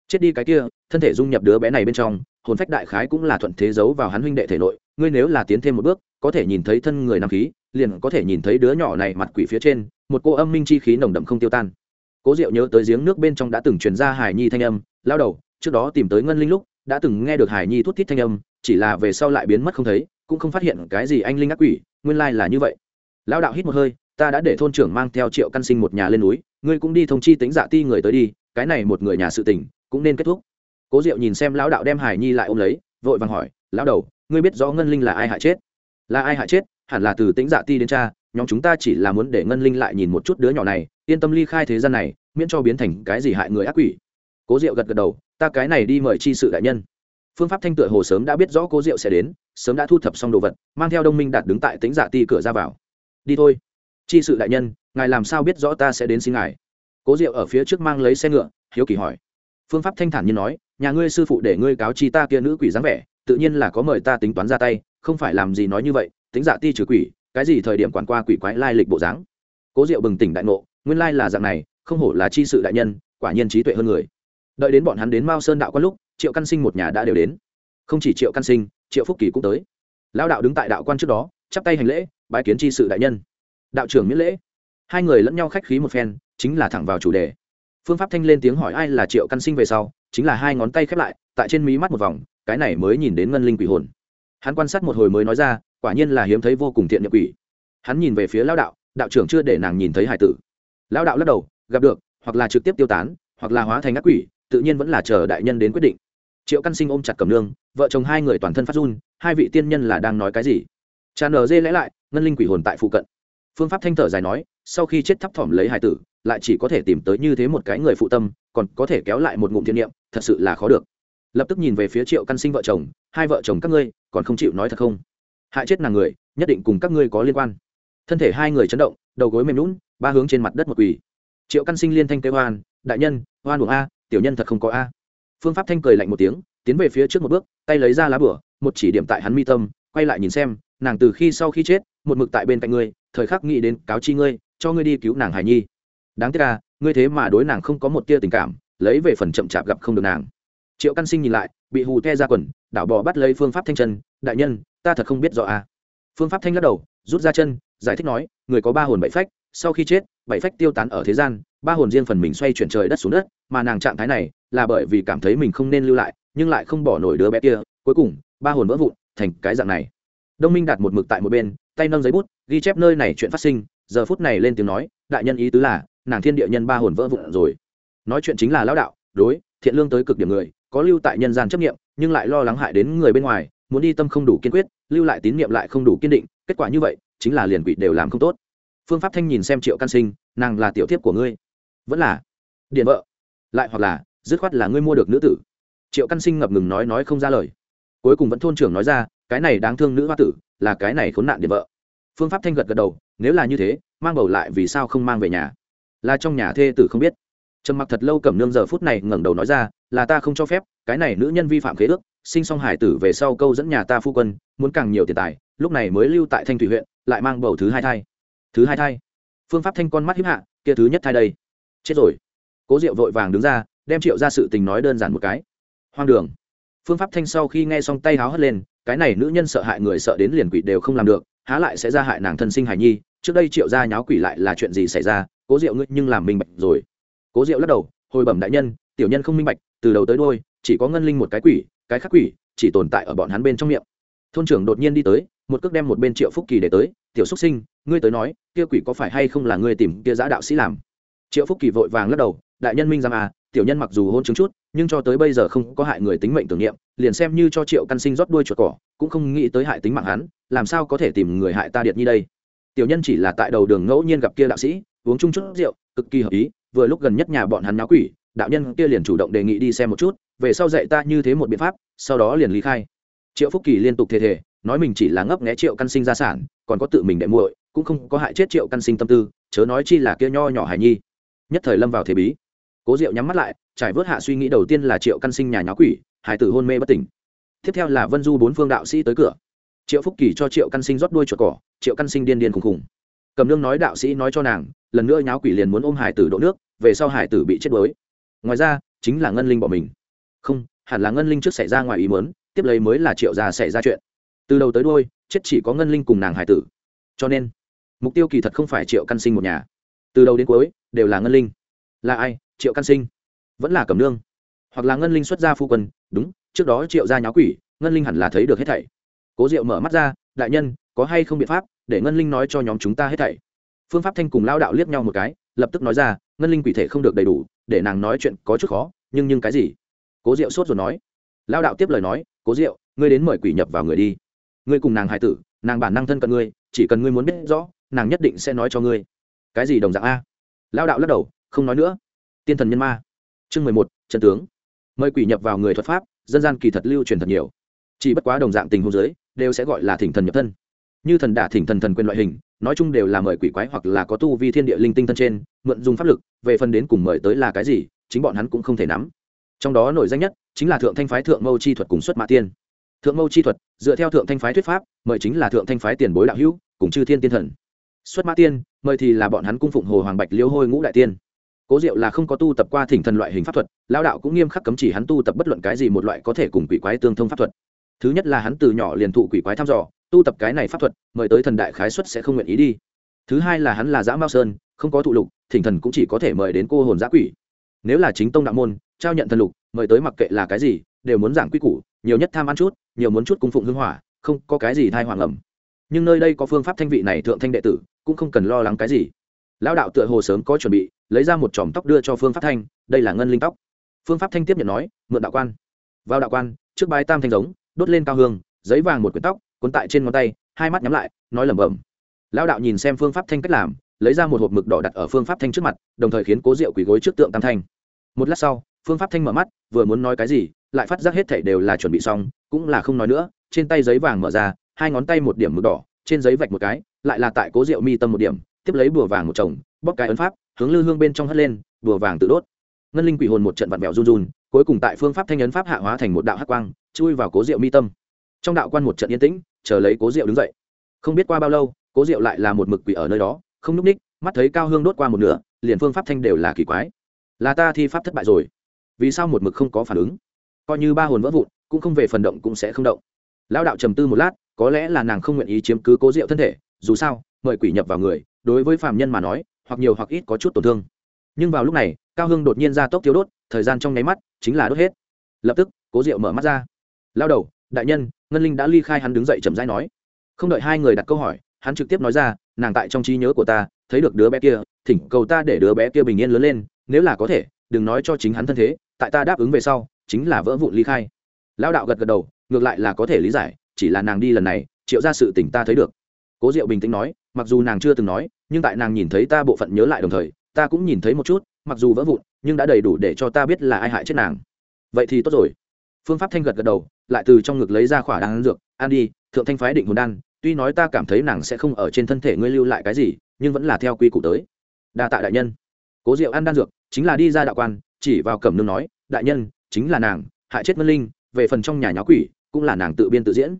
chết đi cái kia, thân thể dung nhập đứa bé này bên trong, hồn phách đại khái cũng là thuận thế giấu vào hắn huynh đệ thể nội, ngươi nếu là tiến thêm một bước, có thể nhìn thấy thân người nam khí, liền có thể nhìn thấy đứa nhỏ này mặt quỷ phía trên, một cô âm minh chi khí nồng đậm không tiêu tan. Cố diệu nhớ tới giếng nước bên trong đã từng truyền ra hải nhi thanh âm, lao đầu, trước đó tìm tới ngân linh lúc, đã từng nghe được hải nhi thút thít thanh âm, chỉ là về sau lại biến mất không thấy, cũng không phát hiện cái gì anh linh ác quỷ, nguyên lai là như vậy. Lao đạo hít một hơi, ta đã để thôn trưởng mang theo triệu căn sinh một nhà lên núi, ngươi cũng đi thông chi tính dạ ti người tới đi, cái này một người nhà sự tình cũng nên kết thúc. Cố diệu nhìn xem lão đạo đem hải nhi lại ôm lấy, vội vàng hỏi, lão đầu, ngươi biết rõ ngân linh là ai hại chết? Là ai hại chết? Hẳn là từ tính dạ ti đến cha, nhóm chúng ta chỉ là muốn để ngân linh lại nhìn một chút đứa nhỏ này, yên tâm ly khai thế gian này, miễn cho biến thành cái gì hại người ác quỷ. Cố diệu gật gật đầu, ta cái này đi mời chi sự đại nhân. Phương pháp thanh tựa hồ sớm đã biết rõ cố diệu sẽ đến, sớm đã thu thập xong đồ vật, mang theo đông minh đạt đứng tại tính dạ ti cửa ra vào. Đi thôi. Chi sự đại nhân, ngài làm sao biết rõ ta sẽ đến xin ngài? Cố diệu ở phía trước mang lấy xe ngựa, hiếu kỳ hỏi phương pháp thanh thản như nói, nhà ngươi sư phụ để ngươi cáo chi ta kia nữ quỷ dáng vẻ, tự nhiên là có mời ta tính toán ra tay, không phải làm gì nói như vậy, tính giả ti trừ quỷ, cái gì thời điểm quản qua quỷ quái lai lịch bộ dáng. Cố diệu bừng tỉnh đại ngộ, nguyên lai là dạng này, không hổ là chi sự đại nhân, quả nhiên trí tuệ hơn người. Đợi đến bọn hắn đến mao sơn đạo quan lúc, triệu căn sinh một nhà đã đều đến. Không chỉ triệu căn sinh, triệu phúc kỳ cũng tới. Lao đạo đứng tại đạo quan trước đó, chắp tay hành lễ bãi kiến chi sự đại nhân. Đạo trưởng miễn lễ. Hai người lẫn nhau khách khí một phen, chính là thẳng vào chủ đề phương pháp thanh lên tiếng hỏi ai là triệu căn sinh về sau, chính là hai ngón tay khép lại, tại trên mí mắt một vòng, cái này mới nhìn đến ngân linh quỷ hồn. Hắn quan sát một hồi mới nói ra, quả nhiên là hiếm thấy vô cùng thiện nhập quỷ. Hắn nhìn về phía lao đạo đạo trưởng chưa để nàng nhìn thấy hải tử. Lao đạo lắc đầu, gặp được, hoặc là trực tiếp tiêu tán, hoặc là hóa thành ác quỷ, tự nhiên vẫn là chờ đại nhân đến quyết định. Triệu căn sinh ôm chặt cầm nương, vợ chồng hai người toàn thân phát run, hai vị tiên nhân là đang nói cái gì? Cha ở dê lẽ lại, ngân linh quỷ hồn tại phụ cận. Phương pháp thanh thở dài nói sau khi chết thấp thỏm lấy hải tử, lại chỉ có thể tìm tới như thế một cái người phụ tâm, còn có thể kéo lại một ngụm thiên niệm, thật sự là khó được. Lập tức nhìn về phía triệu căn sinh vợ chồng, hai vợ chồng các ngươi, còn không chịu nói thật không? Hại chết nàng người, nhất định cùng các ngươi có liên quan. Thân thể hai người chấn động, đầu gối mềm lún ba hướng trên mặt đất một quỳ. Triệu căn sinh liên thanh kêu hoan đại nhân hoan buồng a, tiểu nhân thật không có a. Phương pháp thanh cười lạnh một tiếng, tiến về phía trước một bước, tay lấy ra lá bửa một chỉ điểm tại hắn mi tâm, quay lại nhìn xem, nàng từ khi sau khi chết, một mực tại bên cạnh ngươi, thời khắc nghĩ đến cáo chi ngươi cho ngươi đi cứu nàng hải nhi. Đáng tiếc là, ngươi thế mà đối nàng không có một tia tình cảm lấy về phần chậm chạp gặp không được nàng. Triệu căn sinh nhìn lại bị hù the ra quần đảo bò bắt lấy phương pháp thanh chân đại nhân ta thật không biết rõ à. Phương pháp thanh lắc đầu rút ra chân giải thích nói người có ba hồn bảy phách sau khi chết bảy phách tiêu tán ở thế gian ba hồn riêng phần mình xoay chuyển trời đất xuống đất mà nàng trạng thái này là bởi vì cảm thấy mình không nên lưu lại nhưng lại không bỏ nổi đứa bé kia cuối cùng ba hồn vỡ vụn thành cái dạng này. Đông minh đặt một mực tại một bên tay nâng giấy bút ghi chép nơi này chuyện phát sinh giờ phút này lên tiếng nói, đại nhân ý tứ là, nàng thiên địa nhân ba hồn vỡ vụn rồi. Nói chuyện chính là lão đạo, đối, thiện lương tới cực điểm người, có lưu tại nhân gian chấp nghiệm nhưng lại lo lắng hại đến người bên ngoài, muốn đi tâm không đủ kiên quyết, lưu lại tín niệm lại không đủ kiên định, kết quả như vậy, chính là liền quỷ đều làm không tốt. Phương pháp thanh nhìn xem triệu căn sinh, nàng là tiểu thiếp của ngươi? Vẫn là. Điện vợ. Lại hoặc là, dứt khoát là ngươi mua được nữ tử. Triệu căn sinh ngập ngừng nói nói không ra lời. Cuối cùng vẫn thôn trưởng nói ra, cái này đáng thương nữ hoa tử, là cái này khốn nạn điện vợ phương pháp thanh gật gật đầu, nếu là như thế, mang bầu lại vì sao không mang về nhà? Là trong nhà thê tử không biết. Trầm mặc thật lâu cẩm nương giờ phút này ngẩng đầu nói ra, là ta không cho phép, cái này nữ nhân vi phạm khế ước, sinh xong hải tử về sau câu dẫn nhà ta phu quân, muốn càng nhiều tiền tài, lúc này mới lưu tại thanh thủy huyện, lại mang bầu thứ hai thai. Thứ hai thai? Phương pháp thanh con mắt hiếp hạ, kia thứ nhất thai đây. Chết rồi. Cố diệu vội vàng đứng ra, đem triệu ra sự tình nói đơn giản một cái. Hoang đường. Phương pháp thanh sau khi nghe xong tay háo hất lên, cái này nữ nhân sợ hại người sợ đến liền quỷ đều không làm được há lại sẽ ra hại nàng thân sinh hải nhi, trước đây triệu gia nháo quỷ lại là chuyện gì xảy ra, cố diệu ngươi nhưng làm minh bạch rồi. Cố diệu lắc đầu, hồi bẩm đại nhân, tiểu nhân không minh bạch, từ đầu tới đôi chỉ có ngân linh một cái quỷ, cái khác quỷ chỉ tồn tại ở bọn hắn bên trong miệng. Thôn trưởng đột nhiên đi tới, một cước đem một bên triệu phúc kỳ để tới, tiểu xúc sinh, ngươi tới nói, kia quỷ có phải hay không là ngươi tìm kia giã đạo sĩ làm? Triệu phúc kỳ vội vàng lắc đầu, đại nhân minh giam à tiểu nhân mặc dù hôn chứng chút, nhưng cho tới bây giờ không có hại người tính mệnh tưởng niệm, liền xem như cho triệu căn sinh rót đuôi chuột cỏ, cũng không nghĩ tới hại tính mạng hắn, làm sao có thể tìm người hại ta điệt như đây? Tiểu nhân chỉ là tại đầu đường ngẫu nhiên gặp kia đạo sĩ, uống chung chút rượu, cực kỳ hợp ý, vừa lúc gần nhất nhà bọn hắn náo quỷ, đạo nhân kia liền chủ động đề nghị đi xem một chút, về sau dạy ta như thế một biện pháp, sau đó liền lý khai. Triệu phúc kỳ liên tục thề thề, nói mình chỉ là ngấp nghé triệu căn sinh gia sản, còn có tự mình đệ muội, cũng không có hại chết triệu căn sinh tâm tư, chớ nói chi là kia nho nhỏ hài nhi. Nhất thời lâm vào thế bí cố diệu nhắm mắt lại, trải vớt hạ suy nghĩ đầu tiên là triệu căn sinh nhà nháo quỷ hải tử hôn mê bất tỉnh. Tiếp theo là vân du bốn phương đạo sĩ tới cửa. Triệu phúc kỳ cho triệu căn sinh rót đuôi chuột cỏ, triệu căn sinh điên điên khùng khùng. Cầm nương nói đạo sĩ nói cho nàng, lần nữa nháo quỷ liền muốn ôm hải tử đỗ nước, về sau hải tử bị chết đuối. Ngoài ra, chính là ngân linh bỏ mình. Không, hẳn là ngân linh trước xảy ra ngoài ý mớn tiếp lấy mới là triệu già xảy ra chuyện. Từ đầu tới đôi chết chỉ có ngân linh cùng nàng hải tử. Cho nên, mục tiêu kỳ thật không phải triệu căn sinh một nhà. Từ đầu đến cuối, đều là ngân linh. Là ai? Triệu căn sinh. Vẫn là cầm nương. Hoặc là ngân linh xuất gia phu quân, đúng, trước đó triệu gia nháo quỷ, ngân linh hẳn là thấy được hết thảy. Cố diệu mở mắt ra, đại nhân, có hay không biện pháp để ngân linh nói cho nhóm chúng ta hết thảy? Phương pháp thanh cùng lao đạo liếc nhau một cái, lập tức nói ra, ngân linh quỷ thể không được đầy đủ, để nàng nói chuyện có chút khó, nhưng nhưng cái gì? Cố diệu sốt rồi nói. Lao đạo tiếp lời nói, cố diệu, ngươi đến mời quỷ nhập vào người đi. Ngươi cùng nàng hải tử, nàng bản năng thân cận ngươi, chỉ cần ngươi muốn biết rõ, nàng nhất định sẽ nói cho ngươi. Cái gì đồng dạng a? Lao đạo lắc đầu, không nói nữa tiên thần nhân ma. Chương mười một trận tướng. Mời quỷ nhập vào người thuật pháp, dân gian kỳ thật lưu truyền thật nhiều. Chỉ bất quá đồng dạng tình hôn giới đều sẽ gọi là thỉnh thần nhập thân. Như thần đả thỉnh thần thần quyền loại hình, nói chung đều là mời quỷ quái hoặc là có tu vi thiên địa linh tinh thân trên, mượn dùng pháp lực, về phần đến cùng mời tới là cái gì, chính bọn hắn cũng không thể nắm. Trong đó nổi danh nhất, chính là thượng thanh phái thượng mâu chi thuật cùng xuất mã tiên. Thượng mâu chi thuật, dựa theo thượng thanh phái thuyết pháp, mời chính là thượng thanh phái tiền bối đạo hữu, cùng chư thiên tiên thần. Xuất mã tiên, mời thì là bọn hắn cung phụng hồ hoàng bạch liêu hôi ngũ đại tiên cố diệu là không có tu tập qua thỉnh thần loại hình pháp thuật lao đạo cũng nghiêm khắc cấm chỉ hắn tu tập bất luận cái gì một loại có thể cùng quỷ quái tương thông pháp thuật. Thứ nhất là hắn từ nhỏ liền thụ quỷ quái thăm dò, tu tập cái này pháp thuật, mời tới thần đại khái xuất sẽ không nguyện ý đi. Thứ hai là hắn là giã mao sơn, không có thụ lục, thỉnh thần cũng chỉ có thể mời đến cô hồn giã quỷ. Nếu là chính tông đạo môn, trao nhận thần lục, mời tới mặc kệ là cái gì, đều muốn giảng quy củ, nhiều nhất tham ăn chút, nhiều muốn chút cung phụng hưng hỏa, không có cái gì thai hoàng ẩm. Nhưng nơi đây có phương pháp thanh vị này thượng thanh đệ tử, cũng không cần lo lắng cái gì. Lão đạo tựa hồ sớm có chuẩn bị lấy ra một chòm tóc đưa cho phương pháp thanh, đây là ngân linh tóc. Phương pháp thanh tiếp nhận nói, mượn đạo quan. Vào đạo quan, trước bái tam thanh giống, đốt lên cao hương, giấy vàng một quyển tóc, cuốn tại trên ngón tay, hai mắt nhắm lại, nói lẩm bẩm. Lão đạo nhìn xem phương pháp thanh cách làm, lấy ra một hộp mực đỏ đặt ở phương pháp thanh trước mặt, đồng thời khiến cố diệu quỳ gối trước tượng tam thanh. Một lát sau, phương pháp thanh mở mắt, vừa muốn nói cái gì, lại phát giác hết thảy đều là chuẩn bị xong, cũng là không nói nữa, trên tay giấy vàng mở ra, hai ngón tay một điểm mực đỏ, trên giấy vạch một cái, lại là tại cố diệu mi tâm một điểm, tiếp lấy bùa vàng một chồng bóc cái ấn pháp hướng lư hương bên trong hất lên bùa vàng tự đốt. Ngân linh quỷ hồn một trận vặn vẹo run run, cuối cùng tại phương pháp thanh ấn pháp hạ hóa thành một đạo hắc quang, chui vào cố diệu mi tâm. Trong đạo quan một trận yên tĩnh, chờ lấy cố diệu đứng dậy. Không biết qua bao lâu, cố diệu lại là một mực quỷ ở nơi đó, không núp ních, mắt thấy cao hương đốt qua một nửa, liền phương pháp thanh đều là kỳ quái. Là ta thi pháp thất bại rồi. Vì sao một mực không có phản ứng? Coi như ba hồn vỡ vụn, cũng không về phần động cũng sẽ không động. Lão đạo trầm tư một lát, có lẽ là nàng không nguyện ý chiếm cứ cố diệu thân thể, dù sao, mời quỷ nhập vào người, đối với phạm nhân mà nói hoặc nhiều hoặc ít có chút tổn thương. Nhưng vào lúc này, cao Hưng đột nhiên ra tốc thiếu đốt, thời gian trong nháy mắt chính là đốt hết. Lập tức, cố diệu mở mắt ra. Lao đầu, đại nhân, ngân linh đã ly khai hắn đứng dậy chậm rãi nói. Không đợi hai người đặt câu hỏi, hắn trực tiếp nói ra, nàng tại trong trí nhớ của ta, thấy được đứa bé kia, thỉnh cầu ta để đứa bé kia bình yên lớn lên, nếu là có thể, đừng nói cho chính hắn thân thế, tại ta đáp ứng về sau, chính là vỡ vụn ly khai. Lao đạo gật gật đầu, ngược lại là có thể lý giải, chỉ là nàng đi lần này, triệu ra sự tỉnh ta thấy được. Cố diệu bình tĩnh nói, mặc dù nàng chưa từng nói nhưng tại nàng nhìn thấy ta bộ phận nhớ lại đồng thời, ta cũng nhìn thấy một chút, mặc dù vỡ vụn, nhưng đã đầy đủ để cho ta biết là ai hại chết nàng. Vậy thì tốt rồi. Phương pháp thanh gật gật đầu, lại từ trong ngực lấy ra khỏa đan dược, an đi, thượng thanh phái định hồn đan, tuy nói ta cảm thấy nàng sẽ không ở trên thân thể ngươi lưu lại cái gì, nhưng vẫn là theo quy củ tới. Đa tạ đại nhân. Cố diệu ăn đan dược, chính là đi ra đạo quan, chỉ vào cẩm nương nói, đại nhân, chính là nàng, hại chết ngân linh, về phần trong nhà nháo quỷ, cũng là nàng tự biên tự diễn.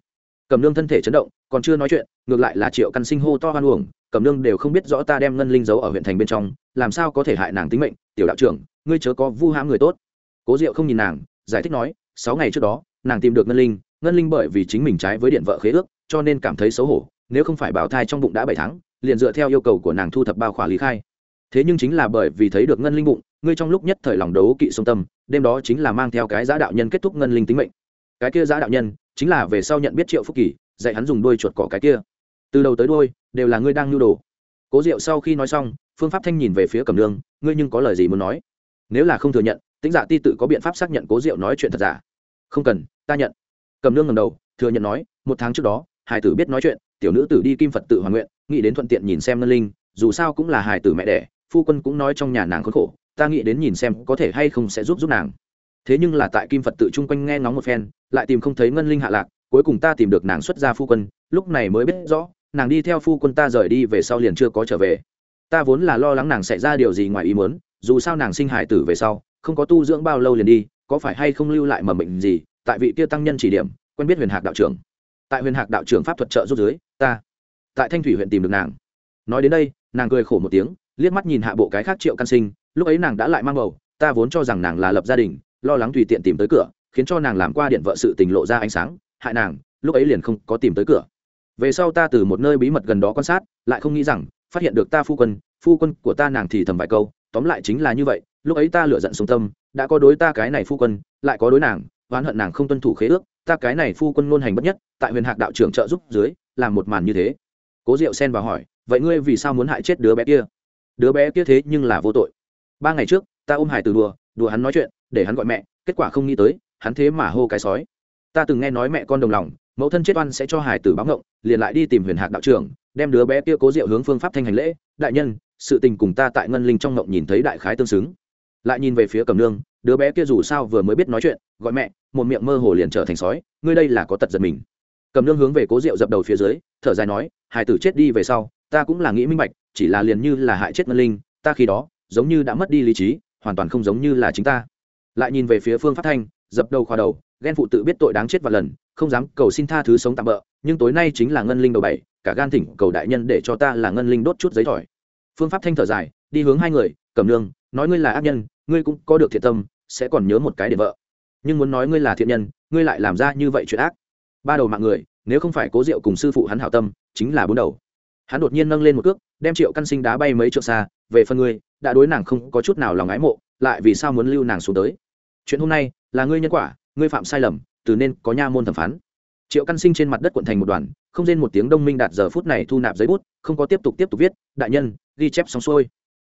Cẩm nương thân thể chấn động, còn chưa nói chuyện, ngược lại là triệu căn sinh hô to hoan uổng cẩm nương đều không biết rõ ta đem ngân linh giấu ở huyện thành bên trong, làm sao có thể hại nàng tính mệnh. Tiểu đạo trưởng, ngươi chớ có vu hãm người tốt. Cố diệu không nhìn nàng, giải thích nói, sáu ngày trước đó, nàng tìm được ngân linh ngân linh bởi vì chính mình trái với điện vợ khế ước, cho nên cảm thấy xấu hổ, nếu không phải bảo thai trong bụng đã bảy tháng, liền dựa theo yêu cầu của nàng thu thập bao khỏa lý khai. Thế nhưng chính là bởi vì thấy được ngân linh bụng, ngươi trong lúc nhất thời lòng đấu kỵ sông tâm, đêm đó chính là mang theo cái giã đạo nhân kết thúc ngân linh tính mệnh. Cái kia giã đạo nhân, chính là về sau nhận biết triệu phúc kỳ, dạy hắn dùng đuôi chuột cỏ cái kia từ đầu tới đuôi, đều là ngươi đang nhu đồ. Cố diệu sau khi nói xong, phương pháp thanh nhìn về phía cẩm nương, ngươi nhưng có lời gì muốn nói? Nếu là không thừa nhận tính giả dạ ti tự có biện pháp xác nhận cố diệu nói chuyện thật giả. Không cần, ta nhận. Cẩm nương ngầm đầu, thừa nhận nói, một tháng trước đó, hải tử biết nói chuyện, tiểu nữ tử đi kim phật tự hoàn nguyện, nghĩ đến thuận tiện nhìn xem ngân linh, dù sao cũng là hải tử mẹ đẻ, phu quân cũng nói trong nhà nàng khốn khổ, ta nghĩ đến nhìn xem có thể hay không sẽ giúp giúp nàng. Thế nhưng là tại kim phật tự chung quanh nghe ngóng một phen, lại tìm không thấy ngân linh hạ lạc, cuối cùng ta tìm được nàng xuất ra phu quân, lúc này mới biết rõ nàng đi theo phu quân ta rời đi về sau liền chưa có trở về. Ta vốn là lo lắng nàng xảy ra điều gì ngoài ý muốn, dù sao nàng sinh hải tử về sau, không có tu dưỡng bao lâu liền đi, có phải hay không lưu lại mầm bệnh gì, tại vị kia tăng nhân chỉ điểm, quen biết huyền hạc đạo trưởng. Tại huyền hạc đạo trưởng pháp thuật trợ giúp dưới, ta, tại thanh thủy huyện tìm được nàng. Nói đến đây, nàng cười khổ một tiếng, liếc mắt nhìn hạ bộ cái khác triệu căn sinh, lúc ấy nàng đã lại mang bầu, ta vốn cho rằng nàng là lập gia đình, lo lắng tùy tiện tìm tới cửa, khiến cho nàng làm qua điện vợ sự tình lộ ra ánh sáng, hại nàng, lúc ấy liền không có tìm tới cửa về sau ta từ một nơi bí mật gần đó quan sát, lại không nghĩ rằng, phát hiện được ta phu quân phu quân của ta nàng thì thầm vài câu, tóm lại chính là như vậy, lúc ấy ta lựa giận sông tâm, đã có đối ta cái này phu quân, lại có đối nàng, oán hận nàng không tuân thủ khế ước, ta cái này phu quân ngôn hành bất nhất, tại huyền hạc đạo trưởng trợ giúp dưới, làm một màn như thế. Cố diệu xen vào hỏi, vậy ngươi vì sao muốn hại chết đứa bé kia? Đứa bé kia thế nhưng là vô tội. Ba ngày trước, ta ôm hải từ đùa đùa hắn nói chuyện, để hắn gọi mẹ, kết quả không nghĩ tới, hắn thế mà hô cái sói. Ta từng nghe nói mẹ con đồng lòng mẫu thân chết oan sẽ cho hải tử báo ngộng, liền lại đi tìm huyền hạc đạo trưởng, đem đứa bé kia cố diệu hướng phương pháp thanh hành lễ. Đại nhân, sự tình cùng ta tại ngân linh trong ngộng nhìn thấy đại khái tương xứng. Lại nhìn về phía cầm nương, đứa bé kia dù sao vừa mới biết nói chuyện, gọi mẹ, một miệng mơ hồ liền trở thành sói, ngươi đây là có tật giật mình. Cầm nương hướng về cố diệu dập đầu phía dưới, thở dài nói, hải tử chết đi về sau, ta cũng là nghĩ minh bạch, chỉ là liền như là hại chết ngân linh, ta khi đó, giống như đã mất đi lý trí, hoàn toàn không giống như là chính ta. Lại nhìn về phía phương pháp thanh, dập đầu khoa đầu, ghen phụ tự biết tội đáng chết và lần không dám, cầu xin tha thứ sống tạm bỡ nhưng tối nay chính là ngân linh đầu bảy, cả gan thỉnh cầu đại nhân để cho ta là ngân linh đốt chút giấy thỏi. Phương pháp thanh thở dài, đi hướng hai người cầm nương, nói ngươi là ác nhân, ngươi cũng có được thiện tâm, sẽ còn nhớ một cái để vợ. Nhưng muốn nói ngươi là thiện nhân, ngươi lại làm ra như vậy chuyện ác. Ba đầu mạng người, nếu không phải cố diệu cùng sư phụ hắn hảo tâm, chính là bốn đầu. Hắn đột nhiên nâng lên một cước, đem triệu căn sinh đá bay mấy trượng xa, về phần ngươi, đã đối nàng không có chút nào lòng ái mộ, lại vì sao muốn lưu nàng xuống tới? Chuyện hôm nay là ngươi nhân quả, ngươi phạm sai lầm từ nên có nha môn thẩm phán. Triệu căn sinh trên mặt đất quận thành một đoàn, không rên một tiếng đông minh đạt giờ phút này thu nạp giấy bút, không có tiếp tục tiếp tục viết, đại nhân, ghi chép xong xuôi.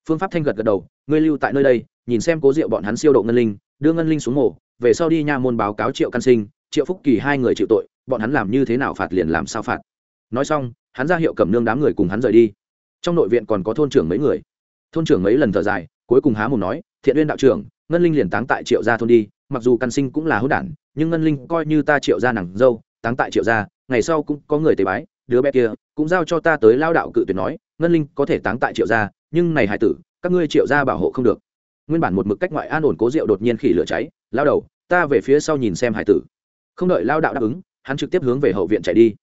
Phương pháp thanh gật gật đầu, ngươi lưu tại nơi đây, nhìn xem cố diệu bọn hắn siêu độ ngân linh, đưa ngân linh xuống mổ về sau đi nha môn báo cáo triệu căn sinh, triệu phúc kỳ hai người chịu tội, bọn hắn làm như thế nào phạt liền làm sao phạt. Nói xong, hắn ra hiệu cầm nương đám người cùng hắn rời đi. Trong nội viện còn có thôn trưởng mấy người. Thôn trưởng mấy lần thở dài, cuối cùng há mồm nói, thiện uyên đạo trưởng, ngân linh liền táng tại triệu gia thôn đi, mặc dù căn sinh cũng là hữu đản nhưng ngân linh coi như ta triệu gia nàng dâu, táng tại triệu gia, ngày sau cũng có người tế bái, đứa bé kia cũng giao cho ta tới lao đạo cự tuyệt nói, ngân linh có thể táng tại triệu gia, nhưng này hải tử, các ngươi triệu gia bảo hộ không được. Nguyên bản một mực cách ngoại an ổn cố rượu đột nhiên khỉ lửa cháy, lao đầu, ta về phía sau nhìn xem hải tử. Không đợi lao đạo đáp ứng, hắn trực tiếp hướng về hậu viện chạy đi.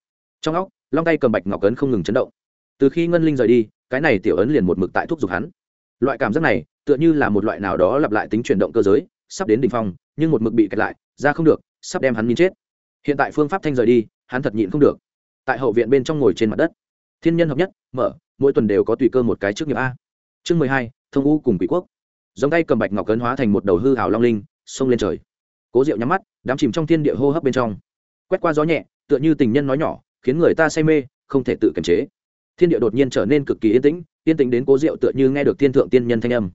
Trong óc, long tay cầm bạch ngọc ấn không ngừng chấn động. Từ khi ngân linh rời đi, cái này tiểu ấn liền một mực tại thúc giục hắn. Loại cảm giác này, tựa như là một loại nào đó lặp lại tính chuyển động cơ giới, sắp đến đ ỉ n h phong nhưng một mực bị kẹt lại, ra không được, sắp đem hắn nhìn chết. Hiện tại phương pháp thanh rời đi, hắn thật nhịn không được. Tại hậu viện bên trong ngồi trên mặt đất. Thiên nhân hợp nhất, mở, mỗi tuần đều có tùy cơ một cái trước nghiệp a. Chương mười hai, thông u cùng quỷ quốc. Giống tay cầm bạch ngọc cấn hóa thành một đầu hư hào long linh, xông lên trời. Cố diệu nhắm mắt, đám chìm trong thiên địa hô hấp bên trong. Quét qua gió nhẹ, tựa như tình nhân nói nhỏ, khiến người ta say mê, không thể tự kiềm chế. Thiên địa đột nhiên trở nên cực kỳ yên tĩnh yên tĩnh đến cố diệu tựa như nghe được thiên thượng tiên nhân thanh âm.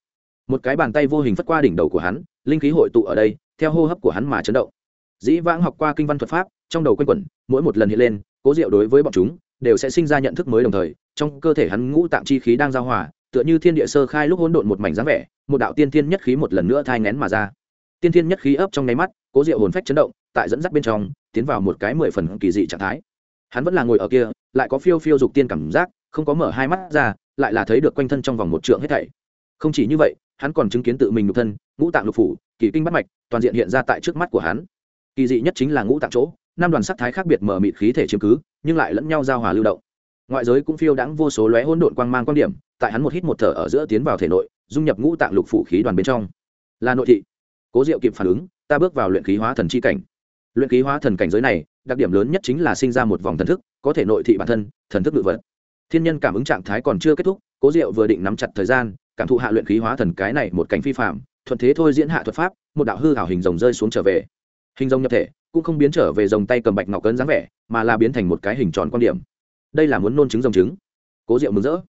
Một cái bàn tay vô hình phất qua đỉnh đầu của hắn, linh khí hội tụ ở đây theo hô hấp của hắn mà chấn động. Dĩ vãng học qua kinh văn thuật pháp, trong đầu quanh quẩn, mỗi một lần hiện lên, cố diệu đối với bọn chúng, đều sẽ sinh ra nhận thức mới đồng thời, trong cơ thể hắn ngũ tạng chi khí đang giao hòa, tựa như thiên địa sơ khai lúc hỗn độn một mảnh dáng vẻ, một đạo tiên thiên nhất khí một lần nữa thai ngén mà ra. Tiên thiên nhất khí ấp trong nháy mắt, cố diệu hồn phách chấn động, tại dẫn dắt bên trong, tiến vào một cái mười phần kỳ dị trạng thái. Hắn vẫn là ngồi ở kia, lại có phiêu phiêu dục tiên cảm giác, không có mở hai mắt ra, lại là thấy được quanh thân trong vòng một trượng hết thảy. Không chỉ như vậy hắn còn chứng kiến tự mình nhục thân, ngũ tạng lục phủ, kỳ kinh bắt mạch, toàn diện hiện ra tại trước mắt của hắn. Kỳ dị nhất chính là ngũ tạng chỗ, năm đoàn sắc thái khác biệt mở mịt khí thể chiếm cứ, nhưng lại lẫn nhau giao hòa lưu động. Ngoại giới cũng phiêu đãng vô số lóe hỗn độn quang mang quan điểm, tại hắn một hít một thở ở giữa tiến vào thể nội, dung nhập ngũ tạng lục phủ khí đoàn bên trong. Là nội thị. Cố diệu kịp phản ứng, ta bước vào luyện khí hóa thần chi cảnh. Luyện khí hóa thần cảnh giới này, đặc điểm lớn nhất chính là sinh ra một vòng thần thức, có thể nội thị bản thân, thần thức ngự vật. Thiên nhân cảm ứng trạng thái còn chưa kết thúc, cố diệu vừa định nắm chặt thời gian cảm thụ hạ luyện khí hóa thần cái này một cảnh phi phạm, thuận thế thôi diễn hạ thuật pháp, một đạo hư hảo hình rồng rơi xuống trở về. Hình rồng nhập thể, cũng không biến trở về dòng tay cầm bạch ngọc cấn dáng vẻ, mà là biến thành một cái hình tròn quan điểm. Đây là muốn nôn trứng rồng trứng. Cố diệu mừng rỡ.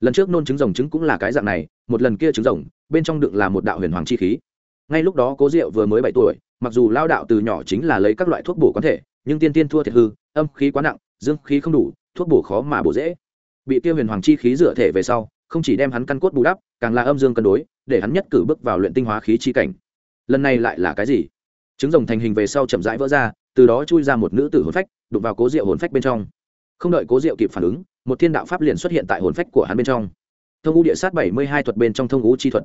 Lần trước nôn trứng rồng trứng cũng là cái dạng này, một lần kia trứng rồng, bên trong đựng là một đạo huyền hoàng chi khí. Ngay lúc đó cố diệu vừa mới bảy tuổi, mặc dù lao đạo từ nhỏ chính là lấy các loại thuốc bổ quán thể, nhưng tiên tiên thua thiệt hư, âm khí quá nặng, dương khí không đủ, thuốc bổ khó mà bổ dễ. Bị tiêu huyền hoàng chi khí dựa thể về sau, không chỉ đem hắn căn cốt bù đắp càng là âm dương cân đối, để hắn nhất cử bước vào luyện tinh hóa khí chi cảnh. Lần này lại là cái gì? Trứng rồng thành hình về sau chậm rãi vỡ ra, từ đó chui ra một nữ tử hồn phách, đụng vào cố diệu hồn phách bên trong. Không đợi cố diệu kịp phản ứng, một thiên đạo pháp liền xuất hiện tại hồn phách của hắn bên trong. Thông ngũ địa sát bảy mươi hai thuật bên trong thông ngũ chi thuật.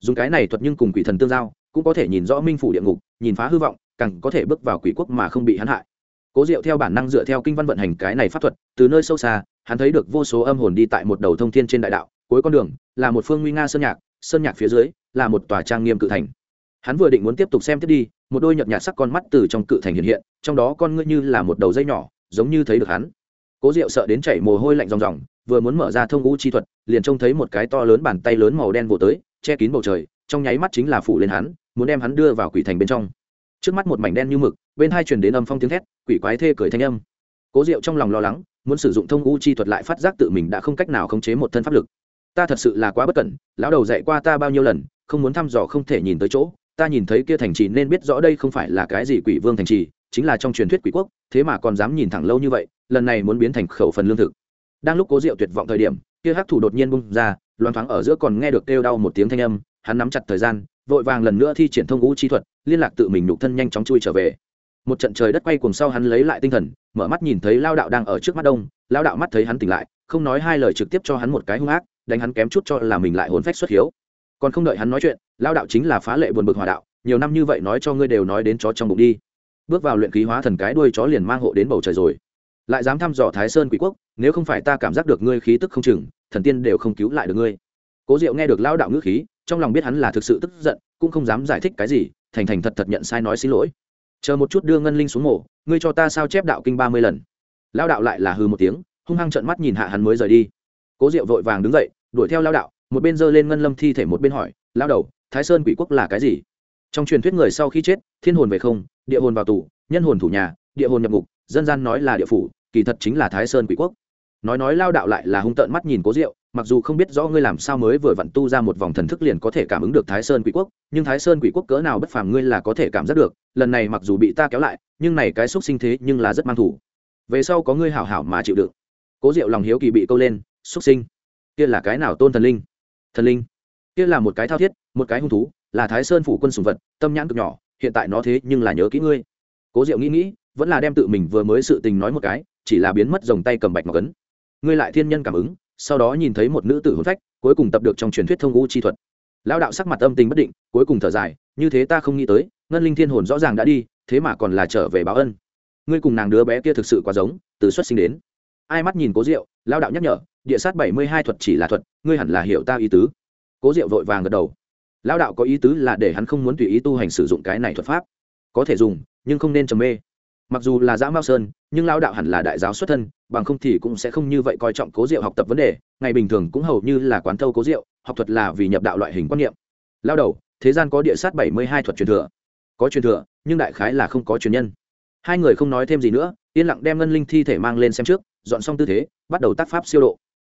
Dùng cái này thuật nhưng cùng quỷ thần tương giao, cũng có thể nhìn rõ minh phủ địa ngục, nhìn phá hư vọng, càng có thể bước vào quỷ quốc mà không bị hắn hại. Cố diệu theo bản năng dựa theo kinh văn vận hành cái này pháp thuật, từ nơi sâu xa, hắn thấy được vô số âm hồn đi tại một đầu thông thiên trên đại đạo cuối con đường là một phương nguy nga sơn nhạc sơn nhạc phía dưới là một tòa trang nghiêm cự thành. Hắn vừa định muốn tiếp tục xem tiếp đi, một đôi nhợt nhạt sắc con mắt từ trong cự thành hiện hiện, trong đó con ngươi như là một đầu dây nhỏ, giống như thấy được hắn. Cố diệu sợ đến chảy mồ hôi lạnh ròng ròng, vừa muốn mở ra thông ngũ chi thuật, liền trông thấy một cái to lớn bàn tay lớn màu đen vỗ tới, che kín bầu trời, trong nháy mắt chính là phủ lên hắn, muốn đem hắn đưa vào quỷ thành bên trong. Trước mắt một mảnh đen như mực, bên hai truyền đến âm phong tiếng thét, quỷ quái thê cười thanh âm. Cố diệu trong lòng lo lắng, muốn sử dụng thông ngũ chi thuật lại phát giác tự mình đã không cách nào khống chế một thân pháp lực ta thật sự là quá bất cẩn, lão đầu dạy qua ta bao nhiêu lần, không muốn thăm dò, không thể nhìn tới chỗ. Ta nhìn thấy kia thành trì nên biết rõ đây không phải là cái gì quỷ vương thành trì, chính là trong truyền thuyết quỷ quốc, thế mà còn dám nhìn thẳng lâu như vậy, lần này muốn biến thành khẩu phần lương thực. Đang lúc cố diệu tuyệt vọng thời điểm, kia hắc thủ đột nhiên bung ra loan thoáng ở giữa còn nghe được kêu đau một tiếng thanh âm, hắn nắm chặt thời gian, vội vàng lần nữa thi triển thông ngũ chi thuật, liên lạc tự mình nhục thân nhanh chóng chui trở về. Một trận trời đất quay cùng sau hắn lấy lại tinh thần, mở mắt nhìn thấy lao đạo đang ở trước mắt đông lao đạo mắt thấy hắn tỉnh lại, không nói hai lời trực tiếp cho hắn một cái hung ác đánh hắn kém chút cho là mình lại hồn phách xuất hiếu. Còn không đợi hắn nói chuyện lao đạo chính là phá lệ buồn bực hòa đạo, nhiều năm như vậy nói cho ngươi đều nói đến chó trong bụng đi. Bước vào luyện khí hóa thần cái đuôi chó liền mang hộ đến bầu trời rồi. Lại dám thăm dò thái sơn quỷ quốc, nếu không phải ta cảm giác được ngươi khí tức không chừng, thần tiên đều không cứu lại được ngươi. Cố diệu nghe được lao đạo ngữ khí, trong lòng biết hắn là thực sự tức giận, cũng không dám giải thích cái gì, thành thành thật thật nhận sai nói xin lỗi. Chờ một chút đưa ngân linh xuống mổ, ngươi cho ta sao chép đạo kinh ba mươi lần. Lao đạo lại là hư một tiếng, hung hăng trợn mắt nhìn hạ hắn mới rời đi. Cố diệu vội vàng đứng dậy đuổi theo lao đạo, một bên giơ lên ngân lâm thi thể một bên hỏi, lao đầu, thái sơn quỷ quốc là cái gì? Trong truyền thuyết người sau khi chết, thiên hồn về không, địa hồn vào tù, nhân hồn thủ nhà, địa hồn nhập ngục, dân gian nói là địa phủ, kỳ thật chính là thái sơn quỷ quốc. Nói nói lao đạo lại là hung tợn mắt nhìn cố diệu, mặc dù không biết rõ ngươi làm sao mới vừa vặn tu ra một vòng thần thức liền có thể cảm ứng được thái sơn quỷ quốc, nhưng thái sơn quỷ quốc cỡ nào bất phàm ngươi là có thể cảm giác được, lần này mặc dù bị ta kéo lại, nhưng này cái xúc sinh thế nhưng là rất mang thủ. Về sau có ngươi hảo hảo mà chịu đựng. Cố diệu lòng hiếu kỳ bị câu lên, xúc sinh? Kia là cái nào tôn thần linh? Thần linh? Kia là một cái thao thiết, một cái hung thú, là thái sơn phủ quân sùng vật, tâm nhãn cực nhỏ, hiện tại nó thế nhưng là nhớ kỹ ngươi. Cố diệu nghĩ nghĩ, vẫn là đem tự mình vừa mới sự tình nói một cái, chỉ là biến mất dòng tay cầm bạch ngọc ấn. Ngươi lại thiên nhân cảm ứng, sau đó nhìn thấy một nữ tử hôn phách, cuối cùng tập được trong truyền thuyết thông u chi thuật. Lao đạo sắc mặt âm tình bất định, cuối cùng thở dài, như thế ta không nghĩ tới, ngân linh thiên hồn rõ ràng đã đi, thế mà còn là trở về báo ân. Ngươi cùng nàng đứa bé kia thực sự quá giống, từ xuất sinh đến. Ai mắt nhìn cố diệu lao đạo nhắc nhở, địa sát bảy mươi hai thuật chỉ là thuật, ngươi hẳn là hiểu ta ý tứ. Cố diệu vội vàng gật đầu. Lao đạo có ý tứ là để hắn không muốn tùy ý tu hành sử dụng cái này thuật pháp. Có thể dùng, nhưng không nên trầm mê. Mặc dù là giã mao sơn, nhưng lao đạo hẳn là đại giáo xuất thân, bằng không thì cũng sẽ không như vậy coi trọng cố diệu học tập vấn đề, ngày bình thường cũng hầu như là quán thâu cố diệu, học thuật là vì nhập đạo loại hình quan niệm. Lao đầu, thế gian có địa sát bảy mươi hai thuật truyền thừa. Có truyền thừa, nhưng đại khái là không có truyền nhân. Hai người không nói thêm gì nữa yên lặng đem ngân linh thi thể mang lên xem trước, dọn xong tư thế, bắt đầu tác pháp siêu độ.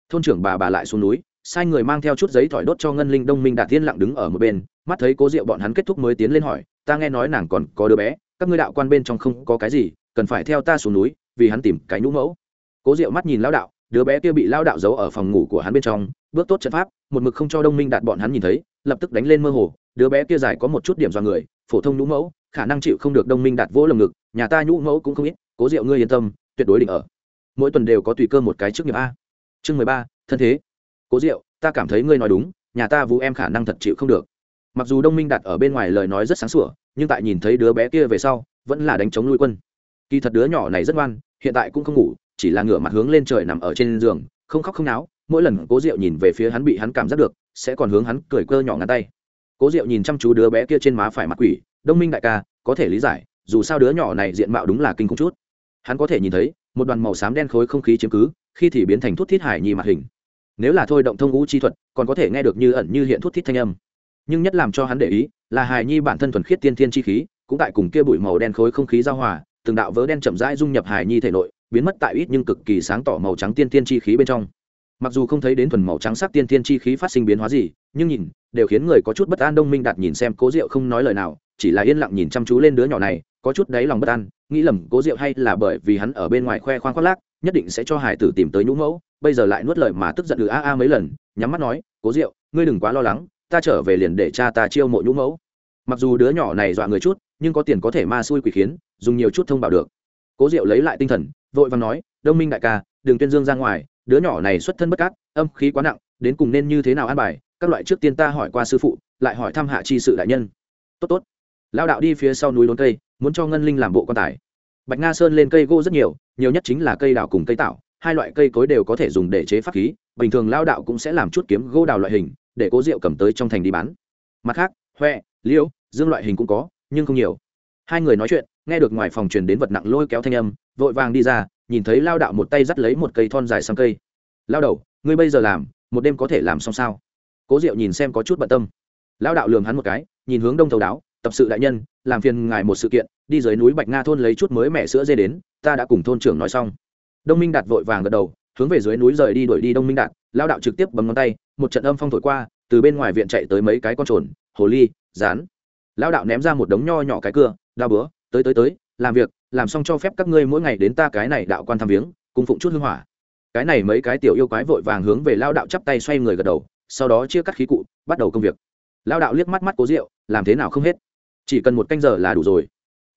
Thôn trưởng bà bà lại xuống núi, sai người mang theo chút giấy thỏi đốt cho ngân linh đông minh đạt tiên lặng đứng ở một bên, mắt thấy cố diệu bọn hắn kết thúc mới tiến lên hỏi, ta nghe nói nàng còn có đứa bé, các ngươi đạo quan bên trong không có cái gì, cần phải theo ta xuống núi, vì hắn tìm cái nhũ mẫu. Cố diệu mắt nhìn lao đạo, đứa bé kia bị lao đạo giấu ở phòng ngủ của hắn bên trong, bước tốt trận pháp, một mực không cho đông minh đạt bọn hắn nhìn thấy, lập tức đánh lên mơ hồ, đứa bé kia dài có một chút điểm do người, phổ thông nhũ mẫu, khả năng chịu không được đông minh đạt vỗ lồng ngực, nhà ta nhũ mẫu cũng không ít cố diệu ngươi yên tâm, tuyệt đối định ở. Mỗi tuần đều có tùy cơ một cái trước nghiệp a. Chương mười ba, thân thế. Cố diệu, ta cảm thấy ngươi nói đúng, nhà ta vũ em khả năng thật chịu không được. Mặc dù đông minh đặt ở bên ngoài lời nói rất sáng sủa, nhưng tại nhìn thấy đứa bé kia về sau, vẫn là đánh chống nuôi quân. Kỳ thật đứa nhỏ này rất ngoan, hiện tại cũng không ngủ, chỉ là ngửa mặt hướng lên trời nằm ở trên giường, không khóc không náo, mỗi lần cố diệu nhìn về phía hắn bị hắn cảm giác được, sẽ còn hướng hắn cười cơ nhỏ ngắn tay. Cố diệu nhìn chăm chú đứa bé kia trên má phải mặt quỷ, đông minh đại ca, có thể lý giải dù sao đứa nhỏ này diện mạo đúng là kinh khủng chút. Hắn có thể nhìn thấy, một đoàn màu xám đen khối không khí chiếm cứ, khi thì biến thành thuốc thiết hải nhi mặt hình. Nếu là thôi động thông ngũ chi thuật, còn có thể nghe được như ẩn như hiện thuốc thiết thanh âm. Nhưng nhất làm cho hắn để ý, là hài nhi bản thân thuần khiết tiên thiên chi khí, cũng tại cùng kia bụi màu đen khối không khí giao hòa, từng đạo vớ đen chậm rãi dung nhập hài nhi thể nội, biến mất tại ít nhưng cực kỳ sáng tỏ màu trắng tiên thiên chi khí bên trong. Mặc dù không thấy đến thuần màu trắng sắc tiên thiên chi khí phát sinh biến hóa gì, nhưng nhìn, đều khiến người có chút bất an đông minh đạt nhìn xem cố diệu không nói lời nào, chỉ là yên lặng nhìn chăm chú lên đứa nhỏ này có chút đáy lòng bất an, nghĩ lầm cố diệu hay là bởi vì hắn ở bên ngoài khoe khoang khoác lác, nhất định sẽ cho hải tử tìm tới nhũ mẫu, bây giờ lại nuốt lời mà tức giận ừ a a mấy lần, nhắm mắt nói, cố diệu, ngươi đừng quá lo lắng, ta trở về liền để cha ta chiêu mộ nhũ mẫu. Mặc dù đứa nhỏ này dọa người chút, nhưng có tiền có thể ma xui quỷ khiến, dùng nhiều chút thông báo được. Cố diệu lấy lại tinh thần, vội vàng nói, đông minh đại ca, đừng tuyên dương ra ngoài, đứa nhỏ này xuất thân bất cát, âm khí quá nặng, đến cùng nên như thế nào an bài? Các loại trước tiên ta hỏi qua sư phụ, lại hỏi thăm hạ chi sự đại nhân. Tốt tốt. Lao đạo đi phía sau núi đốn cây muốn cho ngân linh làm bộ quan tài. Bạch nga sơn lên cây gỗ rất nhiều nhiều nhất chính là cây đào cùng cây tạo, hai loại cây cối đều có thể dùng để chế pháp khí, bình thường lao đạo cũng sẽ làm chút kiếm gỗ đào loại hình, để cố rượu cầm tới trong thành đi bán. Mặt khác huệ liễu dương loại hình cũng có, nhưng không nhiều. Hai người nói chuyện, nghe được ngoài phòng truyền đến vật nặng lôi kéo thanh âm, vội vàng đi ra, nhìn thấy lao đạo một tay dắt lấy một cây thon dài sang cây. Lao đầu, ngươi bây giờ làm, một đêm có thể làm xong sao? Cố diệu nhìn xem có chút bận tâm. Lao đạo lường hắn một cái, nhìn hướng đông thấu đáo, tập sự đại nhân làm phiền ngài một sự kiện, đi dưới núi bạch nga thôn lấy chút mới mẹ sữa dê đến, ta đã cùng thôn trưởng nói xong. Đông minh đạt vội vàng gật đầu, hướng về dưới núi rời đi đuổi đi đông minh đạt, lao đạo trực tiếp bấm ngón tay, một trận âm phong thổi qua, từ bên ngoài viện chạy tới mấy cái con trồn, hồ ly, rán. Lao đạo ném ra một đống nho nhỏ cái cưa, đao bữa tới tới tới, làm việc, làm xong cho phép các ngươi mỗi ngày đến ta cái này đạo quan thăm viếng cùng phụng chút hương hỏa. Cái này mấy cái tiểu yêu quái vội vàng hướng về lao đạo chắp tay xoay người gật đầu, sau đó chia cắt khí cụ, bắt đầu công việc. Lao đạo liếc mắt mắt cố rượu làm thế nào không hết? Chỉ cần một canh giờ là đủ rồi.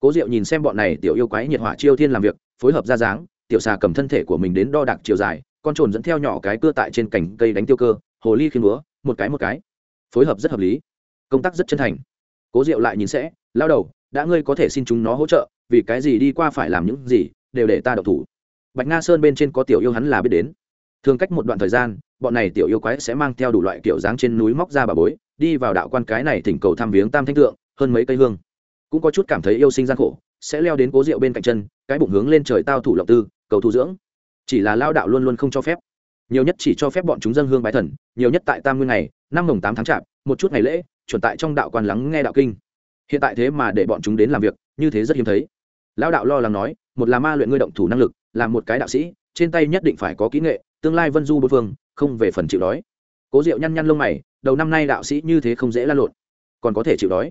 Cố diệu nhìn xem bọn này tiểu yêu quái nhiệt hỏa chiêu thiên làm việc, phối hợp ra dáng, tiểu xà cầm thân thể của mình đến đo đạc chiều dài, con trồn dẫn theo nhỏ cái cưa tại trên cành cây đánh tiêu cơ, hồ ly khiên búa, một cái một cái. Phối hợp rất hợp lý. Công tác rất chân thành. Cố diệu lại nhìn sẽ, lao đầu, đã ngươi có thể xin chúng nó hỗ trợ, vì cái gì đi qua phải làm những gì, đều để ta độc thủ. Bạch nga sơn bên trên có tiểu yêu hắn là biết đến. Thường cách một đoạn thời gian, bọn này tiểu yêu quái sẽ mang theo đủ loại kiểu dáng trên núi móc ra bà bối, đi vào đạo quan cái này thỉnh cầu thăm viếng tam thanh tượng hơn mấy cây hương. Cũng có chút cảm thấy yêu sinh gian khổ, sẽ leo đến cố rượu bên cạnh chân, cái bụng hướng lên trời tao thủ lộng tư, cầu thu dưỡng. Chỉ là lao đạo luôn luôn không cho phép. Nhiều nhất chỉ cho phép bọn chúng dân hương bái thần, nhiều nhất tại tam nguyên ngày, năm mồng tám tháng chạp, một chút ngày lễ, chuẩn tại trong đạo quan lắng nghe đạo kinh. Hiện tại thế mà để bọn chúng đến làm việc, như thế rất hiếm thấy. Lão đạo lo lắng nói, một là ma luyện ngươi động thủ năng lực làm một cái đạo sĩ, trên tay nhất định phải có kỹ nghệ, tương lai vân du bốn phương, không về phần chịu đói. Cố diệu nhăn nhăn lông mày, đầu năm nay đạo sĩ như thế không dễ lan lộn, còn có thể chịu đói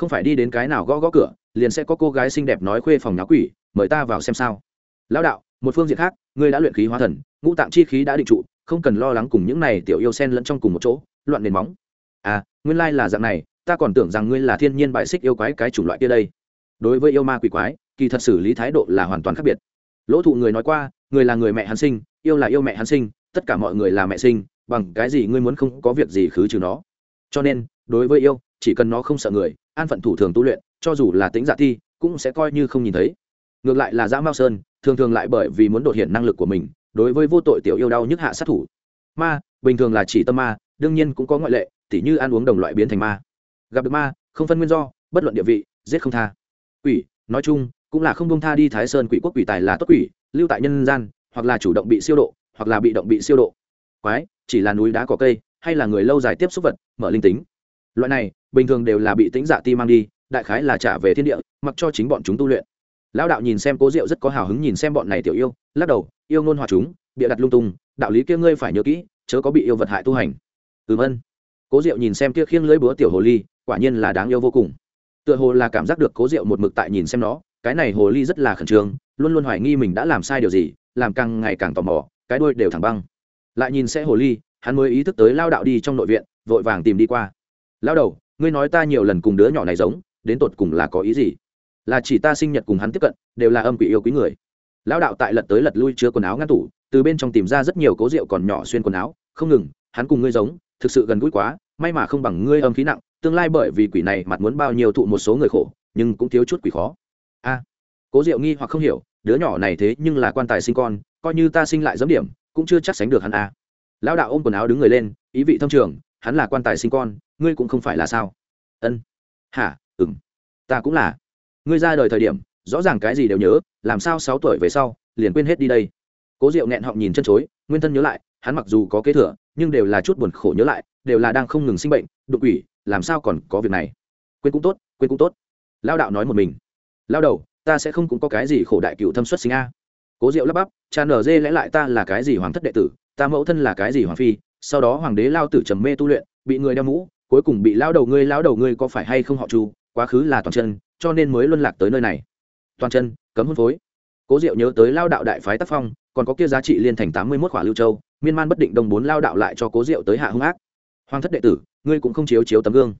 không phải đi đến cái nào gõ gõ cửa, liền sẽ có cô gái xinh đẹp nói khuê phòng nháo quỷ, mời ta vào xem sao. Lão đạo, một phương diện khác, ngươi đã luyện khí hóa thần, ngũ tạng chi khí đã định trụ, không cần lo lắng cùng những này tiểu yêu sen lẫn trong cùng một chỗ, loạn nền móng. À nguyên lai là dạng này, ta còn tưởng rằng ngươi là thiên nhiên bại xích yêu quái cái chủng loại kia đây. Đối với yêu ma quỷ quái, kỳ thật xử lý thái độ là hoàn toàn khác biệt. Lỗ thụ người nói qua, người là người mẹ hắn sinh, yêu là yêu mẹ hắn sinh, tất cả mọi người là mẹ sinh, bằng cái gì ngươi muốn không có việc gì khứ trừ nó. Cho nên, đối với yêu, chỉ cần nó không sợ người an phận thủ thường tu luyện, cho dù là tính giả thi, cũng sẽ coi như không nhìn thấy. Ngược lại là dã mao sơn, thường thường lại bởi vì muốn đột hiện năng lực của mình, đối với vô tội tiểu yêu đau nhức hạ sát thủ. Ma, bình thường là chỉ tâm ma, đương nhiên cũng có ngoại lệ, tỉ như ăn uống đồng loại biến thành ma. Gặp được ma, không phân nguyên do, bất luận địa vị, giết không tha. Quỷ, nói chung, cũng là không bông tha đi thái sơn quỷ quốc quỷ tài là tốt quỷ, lưu tại nhân gian, hoặc là chủ động bị siêu độ, hoặc là bị động bị siêu độ. Quái, chỉ là núi đá có cây, hay là người lâu dài tiếp xúc vật, mở linh tính. Loại này bình thường đều là bị tính dạ ti mang đi, đại khái là trả về thiên địa, mặc cho chính bọn chúng tu luyện. Lão đạo nhìn xem cố diệu rất có hào hứng nhìn xem bọn này tiểu yêu, lắc đầu, yêu ngôn hòa chúng, bịa đặt lung tung, đạo lý kia ngươi phải nhớ kỹ, chớ có bị yêu vật hại tu hành. Ừm ân cố diệu nhìn xem kia khiêng lưỡi búa tiểu hồ ly, quả nhiên là đáng yêu vô cùng. Tựa hồ là cảm giác được cố diệu một mực tại nhìn xem nó, cái này hồ ly rất là khẩn trương, luôn luôn hoài nghi mình đã làm sai điều gì, làm càng ngày càng tò mò, cái đuôi đều thẳng băng. Lại nhìn sẽ hồ ly, hắn mới ý thức tới lao đạo đi trong nội viện, vội vàng tìm đi qua. Lao đầu ngươi nói ta nhiều lần cùng đứa nhỏ này giống, đến tột cùng là có ý gì? Là chỉ ta sinh nhật cùng hắn tiếp cận, đều là âm quỷ yêu quý người. Lão đạo tại lật tới lật lui chứa quần áo ngăn tủ, từ bên trong tìm ra rất nhiều cố rượu còn nhỏ xuyên quần áo, không ngừng, hắn cùng ngươi giống, thực sự gần gũi quá, may mà không bằng ngươi âm khí nặng, tương lai bởi vì quỷ này mặt muốn bao nhiêu thụ một số người khổ, nhưng cũng thiếu chút quỷ khó. A, cố diệu nghi hoặc không hiểu, đứa nhỏ này thế nhưng là quan tài sinh con, coi như ta sinh lại giấm điểm, cũng chưa chắc sánh được hắn a. Lão đạo ôm quần áo đứng người lên, ý vị thông trường hắn là quan tài sinh con, ngươi cũng không phải là sao? Ân. Hả? Ừng ta cũng là. Ngươi ra đời thời điểm, rõ ràng cái gì đều nhớ, làm sao sáu tuổi về sau, liền quên hết đi đây? Cố diệu nghẹn họng nhìn chân chối, nguyên thân nhớ lại, hắn mặc dù có kế thừa, nhưng đều là chút buồn khổ nhớ lại, đều là đang không ngừng sinh bệnh Đục quỷ, làm sao còn có việc này? Quên cũng tốt, quên cũng tốt. Lao đạo nói một mình. Lao đầu, ta sẽ không cũng có cái gì khổ đại cựu thâm xuất sinh a. Cố diệu lắp bắp, cha nở dê lẽ lại ta là cái gì hoàng thất đệ tử, ta mẫu thân là cái gì hoàng phi sau đó hoàng đế lao tử trầm mê tu luyện, bị người đeo mũ, cuối cùng bị lao đầu ngươi, lao đầu ngươi có phải hay không họ chu? Quá khứ là toàn chân, cho nên mới luân lạc tới nơi này. Toàn chân, cấm hôn phối. Cố diệu nhớ tới lao đạo đại phái tác phong, còn có kia giá trị liên thành tám mươi mốt khỏa lưu châu, miên man bất định đồng bốn lao đạo lại cho cố diệu tới hạ hung ác. Hoàng thất đệ tử, ngươi cũng không chiếu chiếu tấm gương.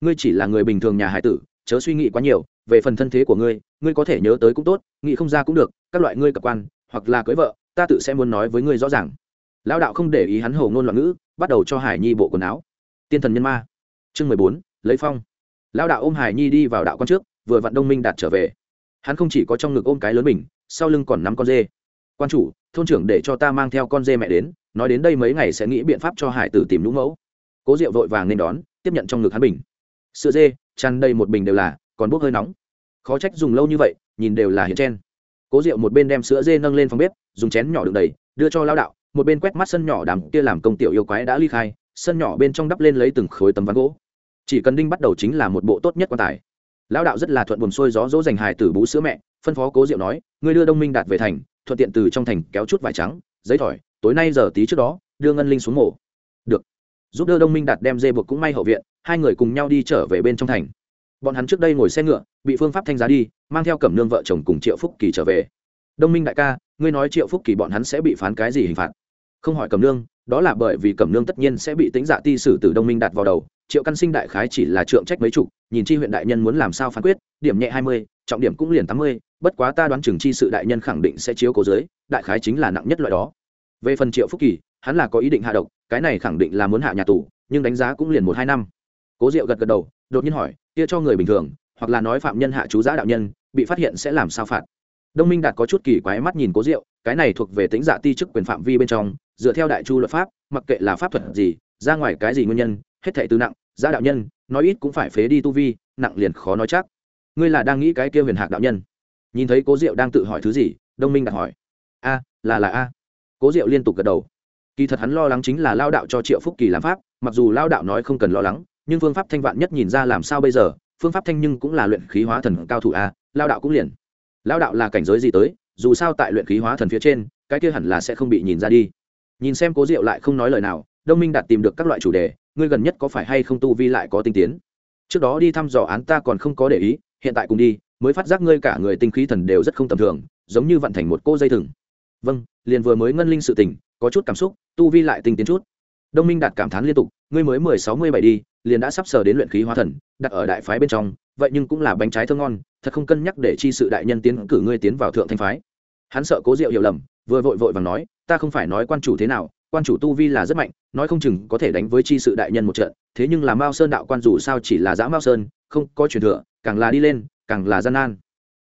Ngươi chỉ là người bình thường nhà hải tử, chớ suy nghĩ quá nhiều, về phần thân thế của ngươi ngươi có thể nhớ tới cũng tốt, nghĩ không ra cũng được, các loại ngươi cập quan, hoặc là cưới vợ, ta tự sẽ muốn nói với ngươi rõ ràng lão đạo không để ý hắn hầu ngôn loạn ngữ, bắt đầu cho hải nhi bộ quần áo. Tiên thần nhân ma. Chương mười bốn, lấy phong. Lão đạo ôm hải nhi đi vào đạo quan trước, vừa vặn đông minh đạt trở về. Hắn không chỉ có trong ngực ôm cái lớn mình, sau lưng còn nắm con dê. Quan chủ, thôn trưởng để cho ta mang theo con dê mẹ đến, nói đến đây mấy ngày sẽ nghĩ biện pháp cho hải tử tìm lũ mẫu. Cố diệu vội vàng nên đón, tiếp nhận trong ngực hắn bình. Sữa dê chăn đây một bình đều là, còn bốc hơi nóng. Khó trách dùng lâu như vậy, nhìn đều là hiện trên. cố diệu một bên đem sữa dê nâng lên phòng bếp, dùng chén nhỏ đựng đầy, đưa cho lao đạo một bên quét mắt sân nhỏ đám kia làm công tiểu yêu quái đã ly khai, sân nhỏ bên trong đắp lên lấy từng khối tấm ván gỗ. Chỉ cần đinh bắt đầu chính là một bộ tốt nhất quan tài. Lão đạo rất là thuận buồm xuôi gió dỗ dành hài tử bú sữa mẹ, phân phó cố diệu nói, ngươi đưa đông minh đạt về thành, thuận tiện từ trong thành kéo chút vải trắng, giấy thỏi, tối nay giờ tí trước đó, đưa ngân linh xuống mổ được. Giúp đỡ đông minh đạt đem dê buộc cũng may hậu viện, hai người cùng nhau đi trở về bên trong thành. Bọn hắn trước đây ngồi xe ngựa, bị phương pháp thanh giá đi, mang theo cẩm nương vợ chồng cùng triệu phúc kỳ trở về. Đông minh đại ca, ngươi nói triệu phúc kỳ bọn hắn sẽ bị phán cái gì hình phạt? Không hỏi cẩm nương, đó là bởi vì cẩm nương tất nhiên sẽ bị tính dạ ti sử từ đông minh đặt vào đầu. Triệu căn sinh đại khái chỉ là trượng trách mấy chục, nhìn chi huyện đại nhân muốn làm sao phán quyết, điểm nhẹ hai mươi, trọng điểm cũng liền tám mươi, bất quá ta đoán chừng chi sự đại nhân khẳng định sẽ chiếu cố giới, đại khái chính là nặng nhất loại đó. Về phần triệu phúc kỳ, hắn là có ý định hạ độc, cái này khẳng định là muốn hạ nhà tù, nhưng đánh giá cũng liền một hai năm. Cố diệu gật gật đầu, đột nhiên hỏi, kia cho người bình thường, hoặc là nói phạm nhân hạ chú giã đạo nhân, bị phát hiện sẽ làm sao phạt? Đông minh đạt có chút kỳ quái mắt nhìn cố diệu, cái này thuộc về tính dạ ti chức quyền phạm vi bên trong, dựa theo đại chu luật pháp, mặc kệ là pháp thuật gì, ra ngoài cái gì nguyên nhân, hết thệ từ nặng gia đạo nhân, nói ít cũng phải phế đi tu vi, nặng liền khó nói chắc. Ngươi là đang nghĩ cái kia huyền hạc đạo nhân? Nhìn thấy cố diệu đang tự hỏi thứ gì, đông minh đạt hỏi. A, là là a. Cố diệu liên tục gật đầu. Kỳ thật hắn lo lắng chính là lao đạo cho triệu phúc kỳ làm pháp, mặc dù lao đạo nói không cần lo lắng, nhưng phương pháp thanh vạn nhất nhìn ra làm sao bây giờ, phương pháp thanh nhưng cũng là luyện khí hóa thần cao thủ a, lao đạo cũng liền lao đạo là cảnh giới gì tới, dù sao tại luyện khí hóa thần phía trên, cái kia hẳn là sẽ không bị nhìn ra đi. Nhìn xem cố diệu lại không nói lời nào, đông minh đạt tìm được các loại chủ đề, ngươi gần nhất có phải hay không tu vi lại có tinh tiến? Trước đó đi thăm dò án ta còn không có để ý, hiện tại cùng đi, mới phát giác ngươi cả người tinh khí thần đều rất không tầm thường, giống như vận thành một cô dây thừng. Vâng liền vừa mới ngân linh sự tình, có chút cảm xúc, tu vi lại tinh tiến chút. Đông minh đạt cảm thán liên tục, ngươi mới mười sáu mươi bảy đi, liền đã sắp sờ đến luyện khí hóa thần, đặt ở đại phái bên trong, vậy nhưng cũng là bánh trái thơ ngon thật không cân nhắc để chi sự đại nhân tiến cử ngươi tiến vào thượng thanh phái. Hắn sợ cố diệu hiểu lầm, vừa vội vội vàng nói, ta không phải nói quan chủ thế nào, quan chủ tu vi là rất mạnh, nói không chừng có thể đánh với chi sự đại nhân một trận, thế nhưng là mao sơn đạo quan dù sao chỉ là giã mao sơn, không có truyền thừa, càng là đi lên, càng là gian nan.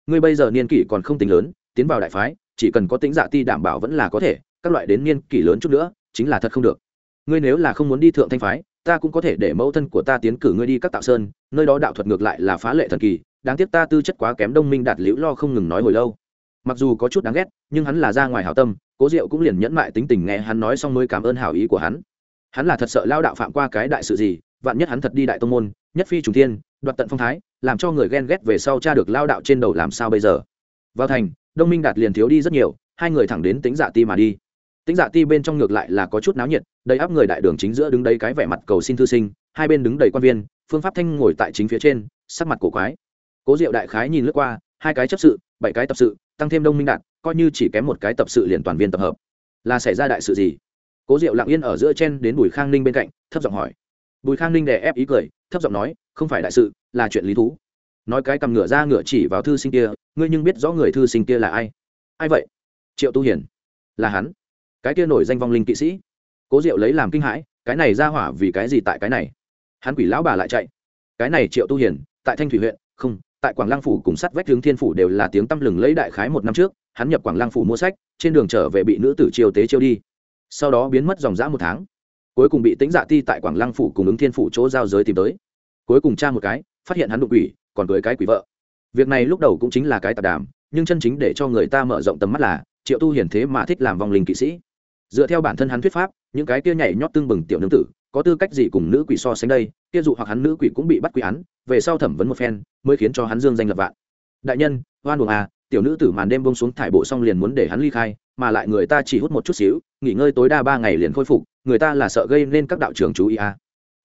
Ngươi bây giờ niên kỷ còn không tính lớn, tiến vào đại phái, chỉ cần có tính dạ ti đảm bảo vẫn là có thể, các loại đến niên kỷ lớn chút nữa, chính là thật không được. Ngươi nếu là không muốn đi thượng thanh phái, ta cũng có thể để mẫu thân của ta tiến cử ngươi đi các tạo sơn, nơi đó đạo thuật ngược lại là phá lệ thần kỳ đáng tiếc ta tư chất quá kém đông minh đạt liễu lo không ngừng nói hồi lâu. Mặc dù có chút đáng ghét, nhưng hắn là ra ngoài hảo tâm, cố diệu cũng liền nhẫn mại tính tình nghe hắn nói xong mới cảm ơn hảo ý của hắn. Hắn là thật sợ lao đạo phạm qua cái đại sự gì, vạn nhất hắn thật đi đại tông môn, nhất phi trùng thiên, đoạt tận phong thái, làm cho người ghen ghét về sau cha được lao đạo trên đầu làm sao bây giờ? Vào thành, đông minh đạt liền thiếu đi rất nhiều, hai người thẳng đến tính dạ ti mà đi. Tính dạ ti bên trong ngược lại là có chút náo nhiệt, đầy áp người đại đường chính giữa đứng đấy cái vẻ mặt cầu xin thư sinh, hai bên đứng đầy quan viên, phương pháp thanh ngồi tại chính phía trên, sắc mặt cổ quái cố diệu đại khái nhìn lướt qua, hai cái chấp sự, bảy cái tập sự, tăng thêm đông minh đạt, coi như chỉ kém một cái tập sự liền toàn viên tập hợp. Là xảy ra đại sự gì? Cố diệu lặng yên ở giữa chen đến bùi khang ninh bên cạnh, thấp giọng hỏi. Bùi khang ninh đè ép ý cười, thấp giọng nói, không phải đại sự, là chuyện lý thú. Nói cái cầm ngựa ra ngựa chỉ vào thư sinh kia, ngươi nhưng biết rõ người thư sinh kia là ai? Ai vậy? Triệu tu hiển là hắn. Cái kia nổi danh vong linh kỵ sĩ. Cố diệu lấy làm kinh hãi, cái này ra hỏa vì cái gì tại cái này? Hắn quỷ lão bà lại chạy. Cái này triệu tu hiển tại thanh thủy huyện, không tại quảng lăng phủ cùng sát vách hướng thiên phủ đều là tiếng tăm lừng lấy đại khái một năm trước, hắn nhập quảng lăng phủ mua sách, trên đường trở về bị nữ tử triều tế chiêu đi. Sau đó biến mất dòng dã một tháng. Cuối cùng bị tính dạ ti tại quảng lăng phủ cùng ứng thiên phủ chỗ giao giới tìm tới. Cuối cùng tra một cái, phát hiện hắn đụng quỷ, còn cưới cái quỷ vợ. Việc này lúc đầu cũng chính là cái tạp đàm, nhưng chân chính để cho người ta mở rộng tầm mắt là, triệu tu hiển thế mà thích làm vong linh kỵ sĩ. Dựa theo bản thân hắn thuyết pháp, những cái kia nhảy nhót tương bừng tiểu nương tử có tư cách gì cùng nữ quỷ so sánh đây, kia dụ hoặc hắn nữ quỷ cũng bị bắt quỷ án, về sau thẩm vấn một phen, mới khiến cho hắn dương danh lập vạn. Đại nhân, oan buồng à tiểu nữ tử màn đêm bông xuống thải bộ xong liền muốn để hắn ly khai, mà lại người ta chỉ hút một chút xíu, nghỉ ngơi tối đa ba ngày liền khôi phục, người ta là sợ gây nên các đạo trưởng chú ý à.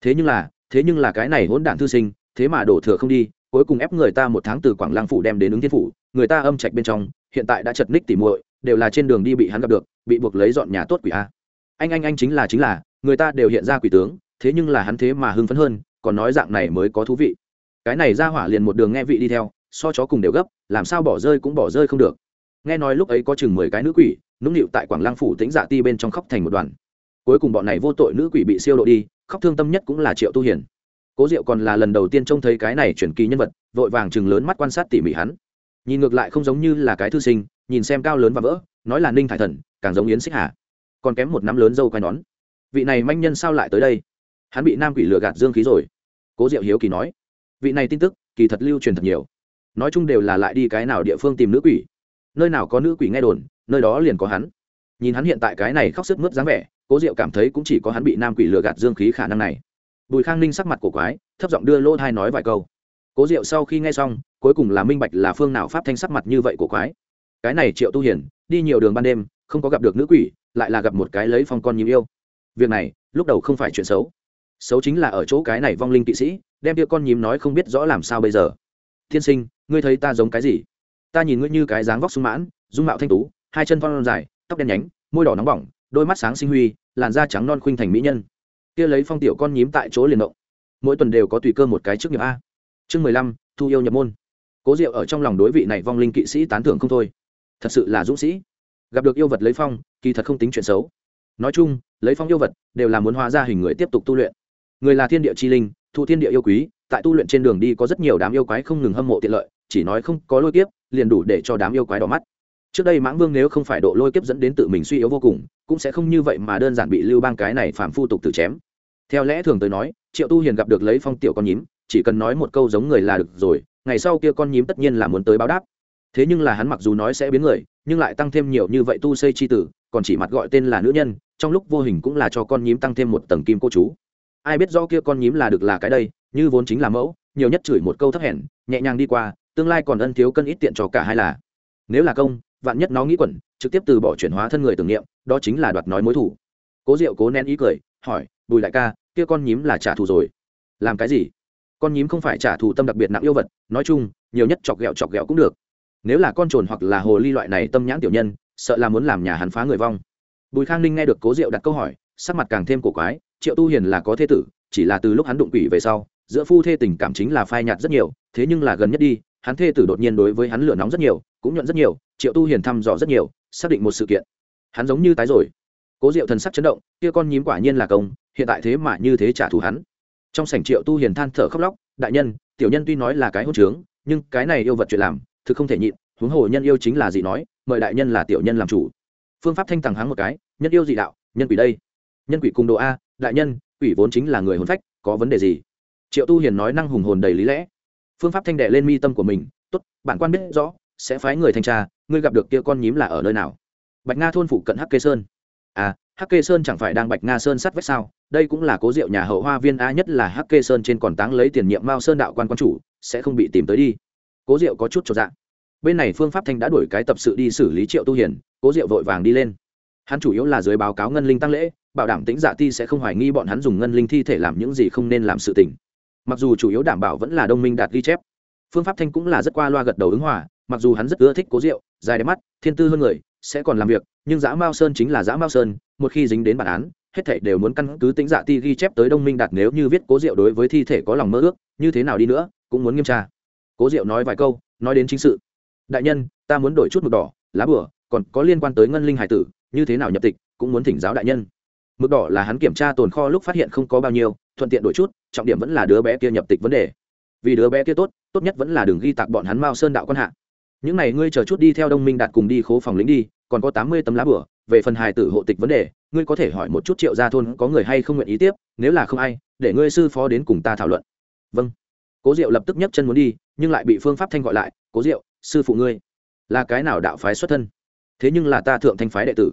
Thế nhưng là, thế nhưng là cái này hỗn đản thư sinh, thế mà đổ thừa không đi, cuối cùng ép người ta một tháng từ quảng Lang phủ đem đến ứng thiên phủ, người ta âm trạch bên trong, hiện tại đã chật ních tỉ muội, đều là trên đường đi bị hắn gặp được, bị buộc lấy dọn nhà tốt quỷ a anh anh anh chính là chính là, người ta đều hiện ra quỷ tướng, thế nhưng là hắn thế mà hưng phấn hơn, còn nói dạng này mới có thú vị. Cái này ra hỏa liền một đường nghe vị đi theo, so chó cùng đều gấp, làm sao bỏ rơi cũng bỏ rơi không được. Nghe nói lúc ấy có chừng mười cái nữ quỷ, nũng nịu tại quảng lăng phủ tính dạ ti bên trong khóc thành một đoàn. Cuối cùng bọn này vô tội nữ quỷ bị siêu độ đi, khóc thương tâm nhất cũng là triệu tu hiền. Cố diệu còn là lần đầu tiên trông thấy cái này chuyển kỳ nhân vật, vội vàng chừng lớn mắt quan sát tỉ mỉ hắn. Nhìn ngược lại không giống như là cái thư sinh, nhìn xem cao lớn và vỡ, nói là ninh thải thần, càng giống yến xích hà còn kém một nắm lớn dâu quai nón. Vị này manh nhân sao lại tới đây? Hắn bị nam quỷ lừa gạt dương khí rồi. Cố diệu hiếu kỳ nói. Vị này tin tức, kỳ thật lưu truyền thật nhiều. Nói chung đều là lại đi cái nào địa phương tìm nữ quỷ. Nơi nào có nữ quỷ nghe đồn, nơi đó liền có hắn. Nhìn hắn hiện tại cái này khóc sức mướt dáng vẻ, cố diệu cảm thấy cũng chỉ có hắn bị nam quỷ lừa gạt dương khí khả năng này. Bùi khang ninh sắc mặt cổ quái, thấp giọng đưa lỗ thai nói vài câu. Cố diệu sau khi nghe xong, cuối cùng là minh bạch là phương nào pháp thanh sắc mặt như vậy cổ quái. Cái này triệu tu hiển đi nhiều đường ban đêm, không có gặp được nữ quỷ lại là gặp một cái lấy phong con nhím yêu. Việc này, lúc đầu không phải chuyện xấu. Xấu chính là ở chỗ cái này vong linh kỵ sĩ, đem kia con nhím nói không biết rõ làm sao bây giờ. Thiên sinh, ngươi thấy ta giống cái gì? Ta nhìn ngươi như cái dáng vóc sung mãn, dung mạo thanh tú, hai chân phong dài, tóc đen nhánh, môi đỏ nóng bỏng, đôi mắt sáng sinh huy, làn da trắng non khuynh thành mỹ nhân. Kia lấy phong tiểu con nhím tại chỗ liền động. Mỗi tuần đều có tùy cơ một cái trước nghiệp a. Chương mười lăm, thu yêu nhập môn. Cố diệu ở trong lòng đối vị này vong linh kỵ sĩ tán thưởng không thôi. Thật sự là dũng sĩ gặp được yêu vật lấy phong, kỳ thật không tính chuyện xấu. Nói chung, lấy phong yêu vật đều là muốn hóa ra hình người tiếp tục tu luyện. Người là thiên địa chi linh, thụ thiên địa yêu quý, tại tu luyện trên đường đi có rất nhiều đám yêu quái không ngừng hâm mộ tiện lợi, chỉ nói không có lôi kiếp, liền đủ để cho đám yêu quái đỏ mắt. Trước đây mãng vương nếu không phải độ lôi kiếp dẫn đến tự mình suy yếu vô cùng, cũng sẽ không như vậy mà đơn giản bị lưu bang cái này phạm phu tục tự chém. Theo lẽ thường tới nói, triệu tu hiền gặp được lấy phong tiểu con nhím, chỉ cần nói một câu giống người là được rồi, ngày sau kia con nhím tất nhiên là muốn tới báo đáp. Thế nhưng là hắn mặc dù nói sẽ biến người nhưng lại tăng thêm nhiều như vậy tu xây chi tử, còn chỉ mặt gọi tên là nữ nhân, trong lúc vô hình cũng là cho con nhím tăng thêm một tầng kim cô chú. Ai biết do kia con nhím là được là cái đây, như vốn chính là mẫu, nhiều nhất chửi một câu thấp hèn, nhẹ nhàng đi qua, tương lai còn ân thiếu cân ít tiện cho cả hai là. Nếu là công, vạn nhất nó nghĩ quẩn, trực tiếp từ bỏ chuyển hóa thân người tưởng niệm, đó chính là đoạt nói mối thủ. Cố diệu cố nén ý cười, hỏi, bùi đại ca, kia con nhím là trả thù rồi? Làm cái gì? Con nhím không phải trả thù tâm đặc biệt nặng yêu vật, nói chung, nhiều nhất chọc ghẹo chọc ghẹo cũng được nếu là con trồn hoặc là hồ ly loại này tâm nhãn tiểu nhân, sợ là muốn làm nhà hắn phá người vong. Bùi khang ninh nghe được cố diệu đặt câu hỏi, sắc mặt càng thêm cổ quái, triệu tu hiền là có thê tử, chỉ là từ lúc hắn đụng quỷ về sau, giữa phu thê tình cảm chính là phai nhạt rất nhiều, thế nhưng là gần nhất đi, hắn thê tử đột nhiên đối với hắn lửa nóng rất nhiều, cũng nhuận rất nhiều, triệu tu hiền thăm dò rất nhiều, xác định một sự kiện. Hắn giống như tái rồi. Cố diệu thần sắc chấn động, kia con nhím quả nhiên là công, hiện tại thế mà như thế trả thù hắn. Trong sảnh triệu tu hiền than thở khóc lóc, đại nhân, tiểu nhân tuy nói là cái hôn trướng, nhưng cái này yêu vật chuyện làm thực không thể nhịn, huống hồ nhân yêu chính là gì nói, mời đại nhân là tiểu nhân làm chủ. Phương pháp thanh tàng háng một cái, nhân yêu dị đạo, nhân quỷ đây. Nhân quỷ cùng độ a, đại nhân, quỷ vốn chính là người hồn phách, có vấn đề gì? Triệu tu hiền nói năng hùng hồn đầy lý lẽ. Phương pháp thanh đệ lên mi tâm của mình, tốt bản quan biết rõ, sẽ phái người thanh tra, ngươi gặp được kia con nhím là ở nơi nào? Bạch nga thôn phụ cận hắc kê sơn. À hắc kê sơn chẳng phải đang bạch nga sơn sát vách sao? Đây cũng là cố diệu nhà hậu hoa viên a nhất là hắc kê sơn trên còn táng lấy tiền nhiệm mao sơn đạo quan quan chủ, sẽ không bị tìm tới đi cố diệu có chút cho dạ. Bên này phương pháp thanh đã đổi cái tập sự đi xử lý triệu tu hiền, cố diệu vội vàng đi lên. Hắn chủ yếu là dưới báo cáo ngân linh tăng lễ, bảo đảm tính dạ ti sẽ không hoài nghi bọn hắn dùng ngân linh thi thể làm những gì không nên làm sự tình. Mặc dù chủ yếu đảm bảo vẫn là đông minh đạt ghi chép, phương pháp thanh cũng là rất qua loa gật đầu ứng hòa, mặc dù hắn rất ưa thích cố diệu, dài đẹp mắt, thiên tư hơn người, sẽ còn làm việc, nhưng giã mao sơn chính là giã mao sơn, một khi dính đến bản án, hết thảy đều muốn căn cứ tính dạ ti ghi chép tới đông minh đạt nếu như viết cố diệu đối với thi thể có lòng mơ ước, như thế nào đi nữa, cũng muốn nghiêm tra cố diệu nói vài câu, nói đến chính sự. Đại nhân, ta muốn đổi chút mực đỏ, lá bửa còn có liên quan tới ngân linh hải tử, như thế nào nhập tịch, cũng muốn thỉnh giáo đại nhân. Mực đỏ là hắn kiểm tra tồn kho lúc phát hiện không có bao nhiêu, thuận tiện đổi chút, trọng điểm vẫn là đứa bé kia nhập tịch vấn đề. Vì đứa bé kia tốt tốt nhất vẫn là đường ghi tạc bọn hắn mao sơn đạo quan hạ. Những này ngươi chờ chút đi theo đông minh đạt cùng đi khố phòng lính đi, còn có tám mươi tấm lá bửa về phần hài tử hộ tịch vấn đề, ngươi có thể hỏi một chút triệu gia thôn có người hay không nguyện ý tiếp, nếu là không ai, để ngươi sư phó đến cùng ta thảo luận. Vâng cố diệu lập tức nhấc chân muốn đi, nhưng lại bị phương pháp thanh gọi lại, cố diệu, sư phụ ngươi, là cái nào đạo phái xuất thân? Thế nhưng là ta thượng thanh phái đệ tử.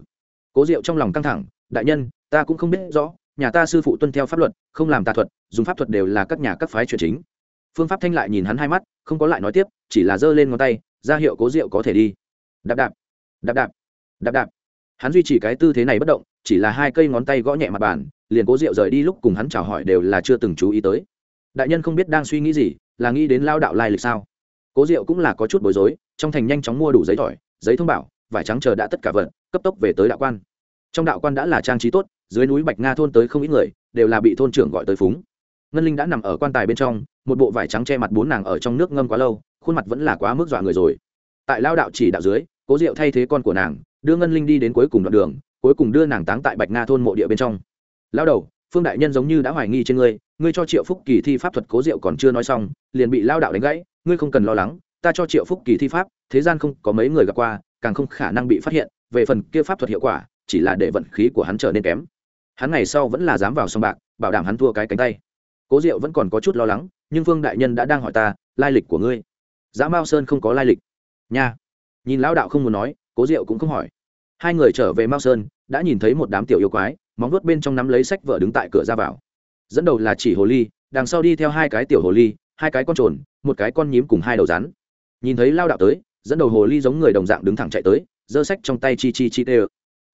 Cố diệu trong lòng căng thẳng, đại nhân, ta cũng không biết rõ, nhà ta sư phụ tuân theo pháp luật, không làm tà thuật, dùng pháp thuật đều là các nhà các phái truyền chính. Phương pháp thanh lại nhìn hắn hai mắt, không có lại nói tiếp, chỉ là giơ lên ngón tay, ra hiệu cố diệu có thể đi. Đạp đạp đạp đạp đạp đạp. Hắn duy trì cái tư thế này bất động, chỉ là hai cây ngón tay gõ nhẹ mặt bàn, liền cố diệu rời đi lúc cùng hắn chào hỏi đều là chưa từng chú ý tới đại nhân không biết đang suy nghĩ gì, là nghĩ đến lao đạo lai lịch sao? Cố diệu cũng là có chút bối rối, trong thành nhanh chóng mua đủ giấy tỏi, giấy thông bảo, vải trắng chờ đã tất cả vật, cấp tốc về tới đạo quan. Trong đạo quan đã là trang trí tốt, dưới núi bạch nga thôn tới không ít người, đều là bị thôn trưởng gọi tới phúng. Ngân linh đã nằm ở quan tài bên trong, một bộ vải trắng che mặt bốn nàng ở trong nước ngâm quá lâu, khuôn mặt vẫn là quá mức dọa người rồi. Tại lao đạo chỉ đạo dưới, cố diệu thay thế con của nàng, đưa ngân linh đi đến cuối cùng đoạn đường, cuối cùng đưa nàng táng tại bạch nga thôn mộ địa bên trong. Lao đầu phương đại nhân giống như đã hoài nghi trên ngươi ngươi cho triệu phúc kỳ thi pháp thuật cố diệu còn chưa nói xong, liền bị lao đạo đánh gãy, ngươi không cần lo lắng, ta cho triệu phúc kỳ thi pháp, thế gian không có mấy người gặp qua, càng không khả năng bị phát hiện, về phần kia pháp thuật hiệu quả, chỉ là để vận khí của hắn trở nên kém. Hắn ngày sau vẫn là dám vào sông bạc, bảo đảm hắn thua cái cánh tay. Cố diệu vẫn còn có chút lo lắng, nhưng phương đại nhân đã đang hỏi ta, lai lịch của ngươi. Giá mao sơn không có lai lịch. Nha. Nhìn lão đạo không muốn nói, cố diệu cũng không hỏi. Hai người trở về mao sơn, đã nhìn thấy một đám tiểu yêu quái móng vuốt bên trong nắm lấy sách vở đứng tại cửa ra vào. Dẫn đầu là chỉ hồ ly, đằng sau đi theo hai cái tiểu hồ ly, hai cái con trồn, một cái con nhím cùng hai đầu rắn. Nhìn thấy lao đạo tới, dẫn đầu hồ ly giống người đồng dạng đứng thẳng chạy tới, giơ sách trong tay chi chi chi tê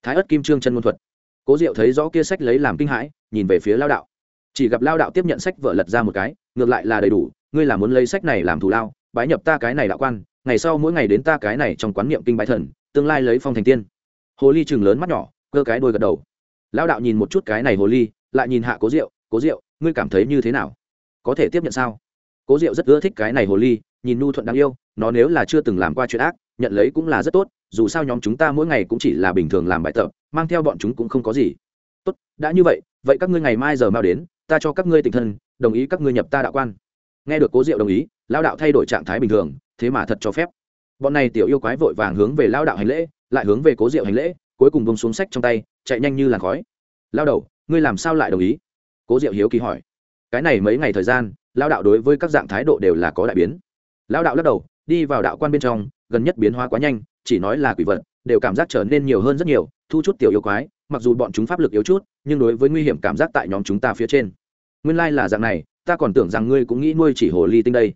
thái ất kim trương chân môn thuật. Cố diệu thấy rõ kia sách lấy làm kinh hãi, nhìn về phía lao đạo. Chỉ gặp lao đạo tiếp nhận sách vợ lật ra một cái, ngược lại là đầy đủ, ngươi là muốn lấy sách này làm thù lao, bái nhập ta cái này đạo quan, ngày sau mỗi ngày đến ta cái này trong quán niệm kinh bái thần, tương lai lấy phong thành tiên. Hồ ly chừng lớn mắt nhỏ, cơ cái đôi gật đầu lao đạo nhìn một chút cái này hồ ly, lại nhìn hạ cố diệu cố diệu, ngươi cảm thấy như thế nào? Có thể tiếp nhận sao? Cố diệu rất ưa thích cái này hồ ly, nhìn nu thuận đáng yêu, nó nếu là chưa từng làm qua chuyện ác, nhận lấy cũng là rất tốt, dù sao nhóm chúng ta mỗi ngày cũng chỉ là bình thường làm bài tập, mang theo bọn chúng cũng không có gì. Tốt, đã như vậy vậy các ngươi ngày mai giờ mau đến, ta cho các ngươi tình thân, đồng ý các ngươi nhập ta đạo quan. Nghe được cố diệu đồng ý lao đạo thay đổi trạng thái bình thường, thế mà thật cho phép. Bọn này tiểu yêu quái vội vàng hướng về lao đạo hành lễ, lại hướng về cố diệu hành lễ cuối cùng bông xuống sách trong tay, chạy nhanh như làn khói. Lao đầu, ngươi làm sao lại đồng ý? Cố diệu hiếu kỳ hỏi. Cái này mấy ngày thời gian, lao đạo đối với các dạng thái độ đều là có đại biến. Lao đạo lắc đầu, đi vào đạo quan bên trong, gần nhất biến hóa quá nhanh, chỉ nói là quỷ vật, đều cảm giác trở nên nhiều hơn rất nhiều, thu chút tiểu yêu quái, mặc dù bọn chúng pháp lực yếu chút, nhưng đối với nguy hiểm cảm giác tại nhóm chúng ta phía trên. Nguyên lai là dạng này, ta còn tưởng rằng ngươi cũng nghĩ nuôi chỉ hồ ly tinh đây.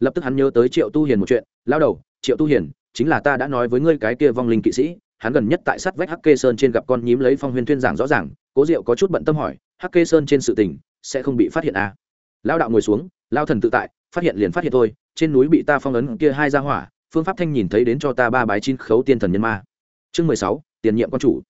Lập tức hắn nhớ tới triệu tu hiền một chuyện, lao đầu, triệu tu hiền, chính là ta đã nói với ngươi cái kia vong linh kỵ sĩ hắn gần nhất tại sát vách hắc kê sơn trên gặp con nhím lấy phong huyên thuyên giảng rõ ràng, cố diệu có chút bận tâm hỏi hắc kê sơn trên sự tình, sẽ không bị phát hiện à. lao đạo ngồi xuống lao thần tự tại, phát hiện liền phát hiện thôi, trên núi bị ta phong ấn kia hai ra hỏa, phương pháp thanh nhìn thấy đến cho ta ba bái chín khấu tiên thần nhân ma. Chương mười sáu, tiền nhiệm quan chủ.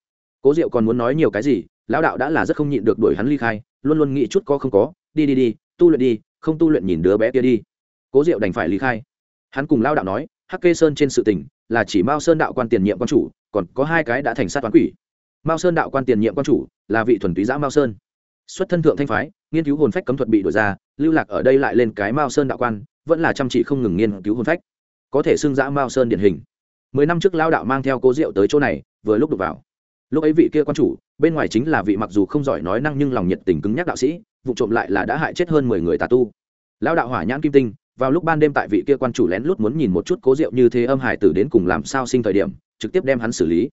Cố diệu còn muốn nói nhiều cái gì, lão đạo đã là rất không nhịn được đuổi hắn ly khai, luôn luôn nghĩ chút có không có, đi đi đi, tu luyện đi, không tu luyện nhìn đứa bé kia đi. Cố diệu đành phải ly khai. Hắn cùng lao đạo nói hắc kê sơn trên sự tình, là chỉ mao sơn đạo quan tiền nhiệm quan chủ còn có hai cái đã thành sát toán quỷ. Mao sơn đạo quan tiền nhiệm quan chủ là vị thuần túy giã mao sơn. Xuất thân thượng thanh phái, nghiên cứu hồn phách cấm thuật bị đổi ra, lưu lạc ở đây lại lên cái mao sơn đạo quan, vẫn là chăm chỉ không ngừng nghiên cứu hồn phách. Có thể xưng giã mao sơn điển hình. Mười năm trước lao đạo mang theo cố diệu tới chỗ này, vừa lúc đục vào. Lúc ấy vị kia quan chủ, bên ngoài chính là vị mặc dù không giỏi nói năng nhưng lòng nhiệt tình cứng nhắc đạo sĩ, vụ trộm lại là đã hại chết hơn mười người tà tu. Lao đạo hỏa nhãn kim tinh, vào lúc ban đêm tại vị kia quan chủ lén lút muốn nhìn một chút cố diệu như thế âm hải tử đến cùng làm sao sinh thời điểm trực tiếp đem hắn xử lý.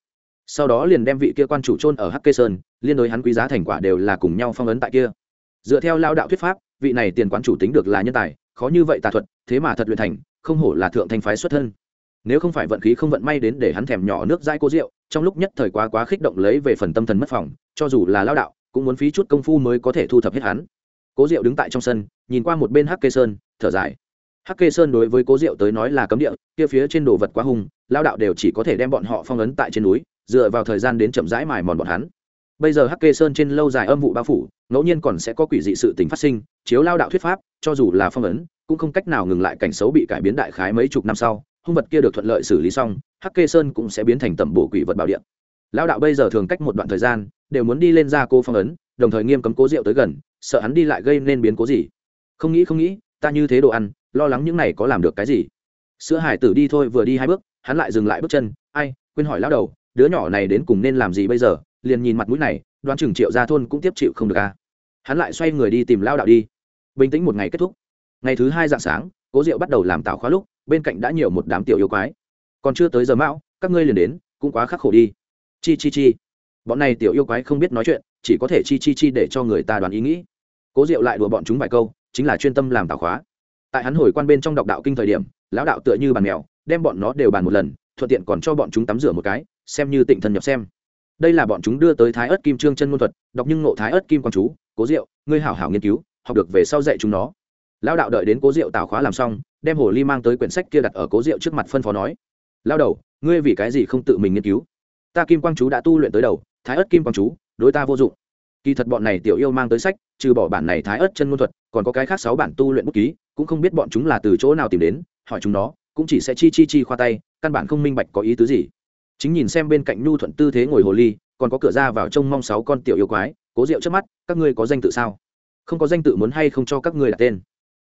Sau đó liền đem vị kia quan chủ trôn ở hắc kê sơn, liên đối hắn quý giá thành quả đều là cùng nhau phong ấn tại kia. Dựa theo lao đạo thuyết pháp, vị này tiền quán chủ tính được là nhân tài, khó như vậy tà thuật, thế mà thật luyện thành, không hổ là thượng thanh phái xuất thân. Nếu không phải vận khí không vận may đến để hắn thèm nhỏ nước dai cô rượu, trong lúc nhất thời quá quá khích động lấy về phần tâm thần mất phòng, cho dù là lao đạo, cũng muốn phí chút công phu mới có thể thu thập hết hắn. Cố diệu đứng tại trong sân, nhìn qua một bên hắc kê sơn, thở dài hắc kê sơn đối với cố diệu tới nói là cấm địa, kia phía trên đồ vật quá hung lao đạo đều chỉ có thể đem bọn họ phong ấn tại trên núi, dựa vào thời gian đến chậm rãi mài mòn bọn hắn. Bây giờ hắc kê sơn trên lâu dài âm vụ bao phủ, ngẫu nhiên còn sẽ có quỷ dị sự tình phát sinh, chiếu lao đạo thuyết pháp, cho dù là phong ấn, cũng không cách nào ngừng lại cảnh xấu bị cải biến đại khái mấy chục năm sau, hung vật kia được thuận lợi xử lý xong, hắc kê sơn cũng sẽ biến thành tẩm bổ quỷ vật bảo điện lao đạo bây giờ thường cách một đoạn thời gian, đều muốn đi lên ra cô phong ấn, đồng thời nghiêm cấm cố rượu tới gần, sợ hắn đi lại gây nên biến cố gì. Không nghĩ không nghĩ ta như thế đồ ăn, lo lắng những này có làm được cái gì? Sữa hải tử đi thôi, vừa đi hai bước, hắn lại dừng lại bước chân. Ai, quên hỏi lao đầu, đứa nhỏ này đến cùng nên làm gì bây giờ? Liền nhìn mặt mũi này, đoán chừng triệu ra thôn cũng tiếp chịu không được à. hắn lại xoay người đi tìm lao đạo đi. Bình tĩnh một ngày kết thúc. Ngày thứ hai dạng sáng, cố diệu bắt đầu làm tạo khóa lúc, bên cạnh đã nhiều một đám tiểu yêu quái. Còn chưa tới giờ mão, các ngươi liền đến, cũng quá khắc khổ đi. Chi chi chi. Bọn này tiểu yêu quái không biết nói chuyện, chỉ có thể chi chi chi để cho người ta đoán ý nghĩ. Cố diệu lại đùa bọn chúng vài câu chính là chuyên tâm làm tạo khóa. Tại hắn hồi quan bên trong đọc đạo kinh thời điểm, lão đạo tựa như bàn mèo, đem bọn nó đều bàn một lần, thuận tiện còn cho bọn chúng tắm rửa một cái, xem như tịnh thân nhập xem. Đây là bọn chúng đưa tới thái ớt kim trương chân ngôn thuật, đọc nhưng ngộ thái ớt kim quang chú, cố diệu, ngươi hảo hảo nghiên cứu, học được về sau dạy chúng nó. Lao đạo đợi đến cố diệu tào khóa làm xong, đem hồ ly mang tới quyển sách kia đặt ở cố diệu trước mặt phân phó nói. Lao đầu, ngươi vì cái gì không tự mình nghiên cứu? Ta kim quang chú đã tu luyện tới đầu, thái ớt kim quang chú, đối ta vô dụng kỳ thật bọn này tiểu yêu mang tới sách, trừ bỏ bản này thái ớt chân ngôn thuật, còn có cái khác sáu bản tu luyện bút ký, cũng không biết bọn chúng là từ chỗ nào tìm đến, hỏi chúng nó, cũng chỉ sẽ chi chi chi khoa tay, căn bản không minh bạch có ý tứ gì. Chính nhìn xem bên cạnh nhu thuận tư thế ngồi hồ ly, còn có cửa ra vào trông mong sáu con tiểu yêu quái, cố rượu trước mắt, các ngươi có danh tự sao? Không có danh tự muốn hay không cho các ngươi đặt tên?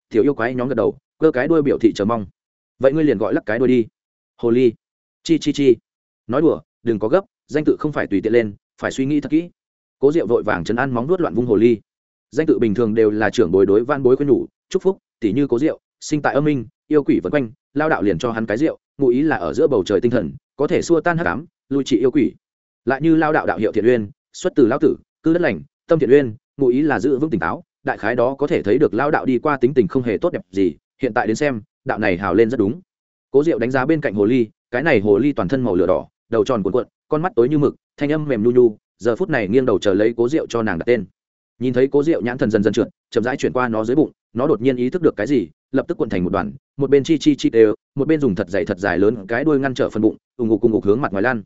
Tiểu yêu quái nhóm gật đầu, cơ cái đuôi biểu thị chờ mong. Vậy ngươi liền gọi lắc cái đuôi đi. Hồ ly. Chi chi chi. Nói đùa, đừng có gấp, danh tự không phải tùy tiện lên, phải suy nghĩ thật kỹ cố diệu vội vàng chấn an móng nuốt loạn vung hồ ly. Danh tự bình thường đều là trưởng bồi đối van bối quân nhủ, chúc phúc tỷ như cố diệu, sinh tại âm minh, yêu quỷ vẫn quanh, lao đạo liền cho hắn cái rượu ngụ ý là ở giữa bầu trời tinh thần, có thể xua tan hắc ám, lui trị yêu quỷ. Lại như lao đạo đạo hiệu thiện uyên, xuất từ lao tử, cư đất lành, tâm thiện uyên, ngụ ý là giữ vững tỉnh táo, đại khái đó có thể thấy được lao đạo đi qua tính tình không hề tốt đẹp gì, hiện tại đến xem, đạo này hào lên rất đúng. Cố diệu đánh giá bên cạnh hồ ly, cái này hồ ly toàn thân màu lửa đỏ, đầu tròn cuộn cuộn, con mắt tối như mực, thanh âm mềm nu nu giờ phút này nghiêng đầu chờ lấy cố diệu cho nàng đặt tên. Nhìn thấy cố diệu nhãn thần dần dần trượt, chậm rãi chuyển qua nó dưới bụng, nó đột nhiên ý thức được cái gì, lập tức cuộn thành một đoàn, một bên chi chi chi đều, một bên dùng thật dày thật dài lớn cái đuôi ngăn trở phần bụng, ùng ục cùng ục hướng mặt ngoài lan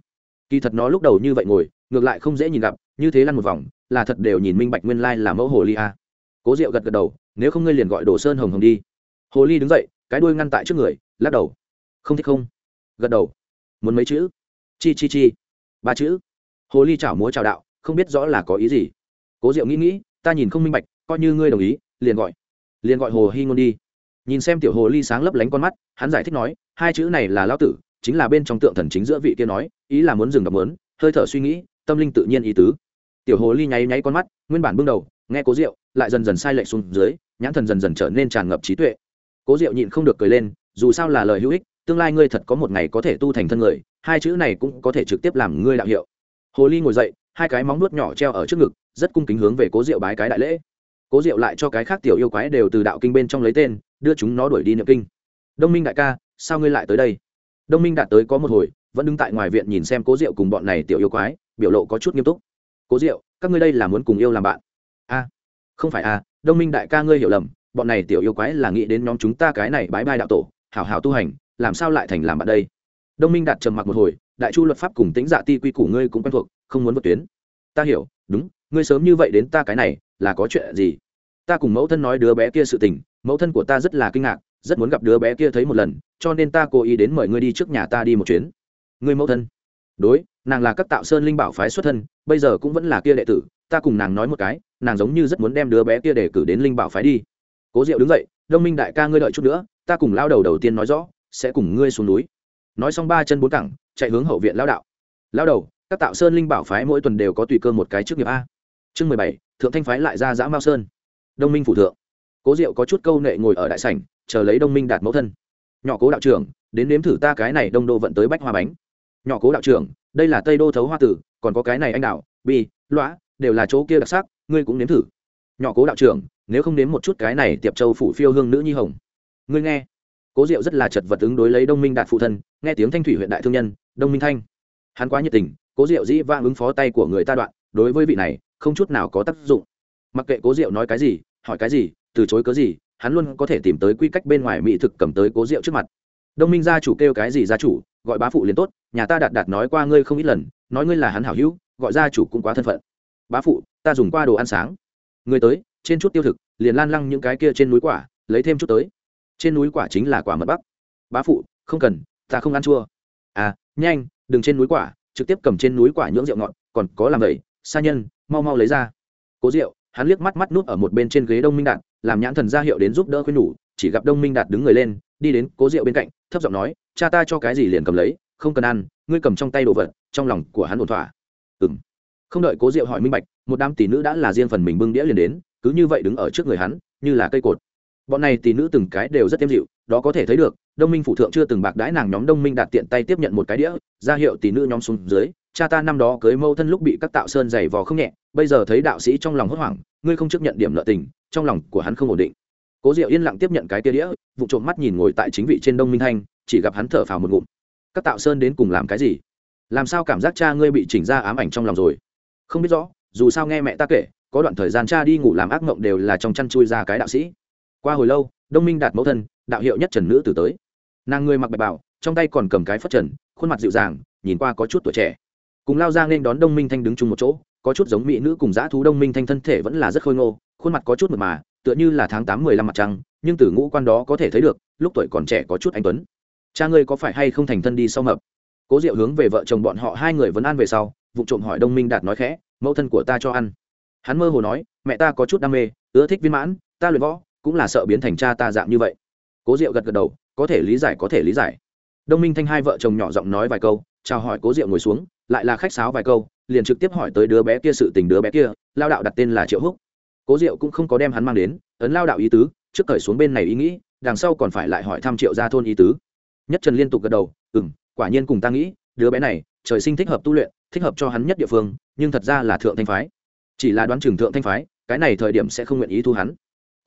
kỳ thật nó lúc đầu như vậy ngồi, ngược lại không dễ nhìn gặp, như thế lăn một vòng, là thật đều nhìn minh bạch nguyên lai là mẫu hồ ly a. Cố diệu gật gật đầu, nếu không ngươi liền gọi đồ sơn hồng hồng đi. Hồ ly đứng dậy, cái đuôi ngăn tại trước người, lắc đầu. Không thích không? Gật đầu. Muốn mấy chữ? Chi chi chi. Ba chữ hồ ly chảo múa chào đạo, không biết rõ là có ý gì. Cố diệu nghĩ nghĩ, ta nhìn không minh bạch, coi như ngươi đồng ý, liền gọi. Liền gọi hồ hy ngôn đi. Nhìn xem tiểu hồ ly sáng lấp lánh con mắt, hắn giải thích nói, hai chữ này là lao tử, chính là bên trong tượng thần chính giữa vị kia nói, ý là muốn dừng đọc mớn, hơi thở suy nghĩ, tâm linh tự nhiên ý tứ. Tiểu hồ ly nháy nháy con mắt, nguyên bản bưng đầu, nghe cố diệu, lại dần dần sai lệch xuống dưới, nhãn thần dần dần trở nên tràn ngập trí tuệ. Cố diệu nhịn không được cười lên, dù sao là lời hữu ích, tương lai ngươi thật có một ngày có thể tu thành thân người, hai chữ này cũng có thể trực tiếp làm ngươi đạo hiệu hồ ly ngồi dậy, hai cái móng nuốt nhỏ treo ở trước ngực, rất cung kính hướng về cố diệu bái cái đại lễ. Cố diệu lại cho cái khác tiểu yêu quái đều từ đạo kinh bên trong lấy tên, đưa chúng nó đuổi đi niệm kinh. Đông minh đại ca, sao ngươi lại tới đây? Đông minh đạt tới có một hồi, vẫn đứng tại ngoài viện nhìn xem cố diệu cùng bọn này tiểu yêu quái, biểu lộ có chút nghiêm túc. Cố diệu, các ngươi đây là muốn cùng yêu làm bạn? A, không phải a, đông minh đại ca ngươi hiểu lầm, bọn này tiểu yêu quái là nghĩ đến nhóm chúng ta cái này bái bai đạo tổ, hảo hảo tu hành, làm sao lại thành làm bạn đây? Đông minh đạt trầm mặc một hồi đại chu luật pháp cùng tính dạ ti quy củ ngươi cũng quen thuộc, không muốn vượt tuyến. Ta hiểu, đúng, ngươi sớm như vậy đến ta cái này, là có chuyện gì? Ta cùng mẫu thân nói đứa bé kia sự tình, mẫu thân của ta rất là kinh ngạc, rất muốn gặp đứa bé kia thấy một lần, cho nên ta cố ý đến mời ngươi đi trước nhà ta đi một chuyến. Ngươi mẫu thân? Đối, nàng là các tạo sơn linh bảo phái xuất thân, bây giờ cũng vẫn là kia đệ tử, ta cùng nàng nói một cái, nàng giống như rất muốn đem đứa bé kia để cử đến linh bảo phái đi. Cố diệu đứng dậy, đông minh đại ca ngươi đợi chút nữa, ta cùng lao đầu đầu tiên nói rõ, sẽ cùng ngươi xuống núi. Nói xong ba chân bốn cẳng chạy hướng hậu viện lao đạo. Lao đầu, các tạo sơn linh bảo phái mỗi tuần đều có tùy cơ một cái trước nghiệp a. Chương mười bảy, thượng thanh phái lại ra giã mao sơn. Đông minh phủ thượng. Cố diệu có chút câu nệ ngồi ở đại sảnh, chờ lấy đông minh đạt mẫu thân. Nhỏ cố đạo trưởng, đến nếm thử ta cái này đông đô vận tới bách hoa bánh. Nhỏ cố đạo trưởng, đây là tây đô thấu hoa tử, còn có cái này anh đạo, bi, loã, đều là chỗ kia đặc sắc, ngươi cũng nếm thử. Nhỏ cố đạo trưởng, nếu không nếm một chút cái này tiệp châu phủ phiêu hương nữ nhi hồng. Ngươi nghe. Cố diệu rất là chật vật ứng đối lấy đông minh đạt phụ thân, nghe tiếng thanh thủy huyện đại thương nhân đông minh thanh. Hắn quá nhiệt tình, cố diệu dĩ vang ứng phó tay của người ta đoạn, đối với vị này, không chút nào có tác dụng. Mặc kệ cố diệu nói cái gì, hỏi cái gì, từ chối cớ gì, hắn luôn có thể tìm tới quy cách bên ngoài mỹ thực cầm tới cố Diệu trước mặt. Đông minh gia chủ kêu cái gì gia chủ, gọi bá phụ liền tốt, nhà ta đạt đạt nói qua ngươi không ít lần, nói ngươi là hắn hảo hữu, gọi gia chủ cũng quá thân phận. Bá phụ, ta dùng qua đồ ăn sáng. Người tới, trên chút tiêu thực, liền lan lăng những cái kia trên núi quả, lấy thêm chút tới. Trên núi quả chính là quả mật bắc. Bá phụ, không cần, ta không ăn chua à nhanh, đừng trên núi quả, trực tiếp cầm trên núi quả nhưỡng rượu ngọt, còn có làm vậy, sa nhân, mau mau lấy ra. Cố rượu hắn liếc mắt mắt núp ở một bên trên ghế đông minh đạt, làm nhãn thần ra hiệu đến giúp đỡ khuyên nhủ, chỉ gặp đông minh đạt đứng người lên, đi đến cố rượu bên cạnh, thấp giọng nói, cha ta cho cái gì liền cầm lấy, không cần ăn, ngươi cầm trong tay đồ vật, trong lòng của hắn ổn thỏa. Ừng không đợi cố rượu hỏi minh bạch, một đám tỷ nữ đã là riêng phần mình bưng đĩa liền đến, cứ như vậy đứng ở trước người hắn, như là cây cột. Bọn này tỷ nữ từng cái đều rất tiêm dịu, đó có thể thấy được đông minh phụ thượng chưa từng bạc đãi nàng nhóm đông minh đạt tiện tay tiếp nhận một cái đĩa, ra hiệu tỷ nữ nhóm xuống dưới, cha ta năm đó cưới mâu thân lúc bị các tạo sơn giày vò không nhẹ, bây giờ thấy đạo sĩ trong lòng hốt hoảng, ngươi không chấp nhận điểm nợ tình, trong lòng của hắn không ổn định. Cố diệu yên lặng tiếp nhận cái tia đĩa, vụ trộm mắt nhìn ngồi tại chính vị trên đông minh thanh, chỉ gặp hắn thở phào một ngụm. Các tạo sơn đến cùng làm cái gì? Làm sao cảm giác cha ngươi bị chỉnh ra ám ảnh trong lòng rồi? Không biết rõ, dù sao nghe mẹ ta kể, có đoạn thời gian cha đi ngủ làm ác mộng đều là trong chăn chui ra cái đạo sĩ. Qua hồi lâu đông minh đạt mẫu thân, đạo hiệu nhất trần nữ tử tới. Nàng người mặc bạch bảo trong tay còn cầm cái phất trần, khuôn mặt dịu dàng, nhìn qua có chút tuổi trẻ. Cùng lao ra nên đón đông minh thanh đứng chung một chỗ, có chút giống mỹ nữ cùng dã thú đông minh thanh thân thể vẫn là rất khôi ngô, khuôn mặt có chút mượt mà, tựa như là tháng tám mười lăm mặt trăng, nhưng từ ngũ quan đó có thể thấy được, lúc tuổi còn trẻ có chút anh tuấn. Cha ngươi có phải hay không thành thân đi sau mập? Cố diệu hướng về vợ chồng bọn họ hai người vẫn ăn về sau, vụ trộm hỏi đông minh đạt nói khẽ, mẫu thân của ta cho ăn. Hắn mơ hồ nói, mẹ ta có chút đam mê, ưa thích viên mãn, ta luyện võ cũng là sợ biến thành cha ta dạng như vậy. Cố diệu gật gật đầu, có thể lý giải, có thể lý giải. Đông minh thanh hai vợ chồng nhỏ giọng nói vài câu, chào hỏi cố diệu ngồi xuống, lại là khách sáo vài câu, liền trực tiếp hỏi tới đứa bé kia sự tình đứa bé kia, lao đạo đặt tên là triệu húc. Cố diệu cũng không có đem hắn mang đến, ấn lao đạo ý tứ, trước cởi xuống bên này ý nghĩ, đằng sau còn phải lại hỏi thăm triệu gia thôn ý tứ. Nhất trần liên tục gật đầu ừ m quả nhiên cùng ta nghĩ, đứa bé này, trời sinh thích hợp tu luyện, thích hợp cho hắn nhất địa phương, nhưng thật ra là thượng thanh phái. Chỉ là đoán chừng thượng thanh phái, cái này thời điểm sẽ không nguyện ý thu hắn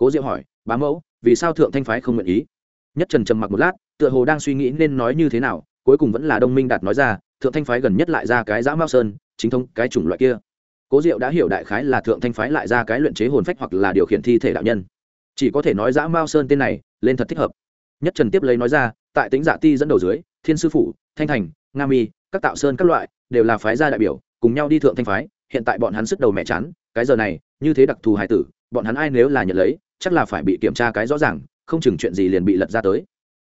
cố diệu hỏi, bá mẫu, vì sao thượng thanh phái không nguyện ý? Nhất trần trầm mặc một lát, tựa hồ đang suy nghĩ nên nói như thế nào, cuối cùng vẫn là đông minh đạt nói ra, thượng thanh phái gần nhất lại ra cái giã mao sơn, chính thống cái chủng loại kia. Cố diệu đã hiểu đại khái là thượng thanh phái lại ra cái luyện chế hồn phách hoặc là điều khiển thi thể đạo nhân. Chỉ có thể nói giã mao sơn tên này lên thật thích hợp. Nhất trần tiếp lấy nói ra, tại tính dạ ti dẫn đầu dưới, thiên sư phủ, thanh thành, nga mi, các tạo sơn các loại đều là phái gia đại biểu, cùng nhau đi thượng thanh phái, hiện tại bọn hắn sức đầu mẹ chán, cái giờ này, như thế đặc thù hài tử, bọn hắn ai nếu là nhận lấy chắc là phải bị kiểm tra cái rõ ràng, không chừng chuyện gì liền bị lật ra tới.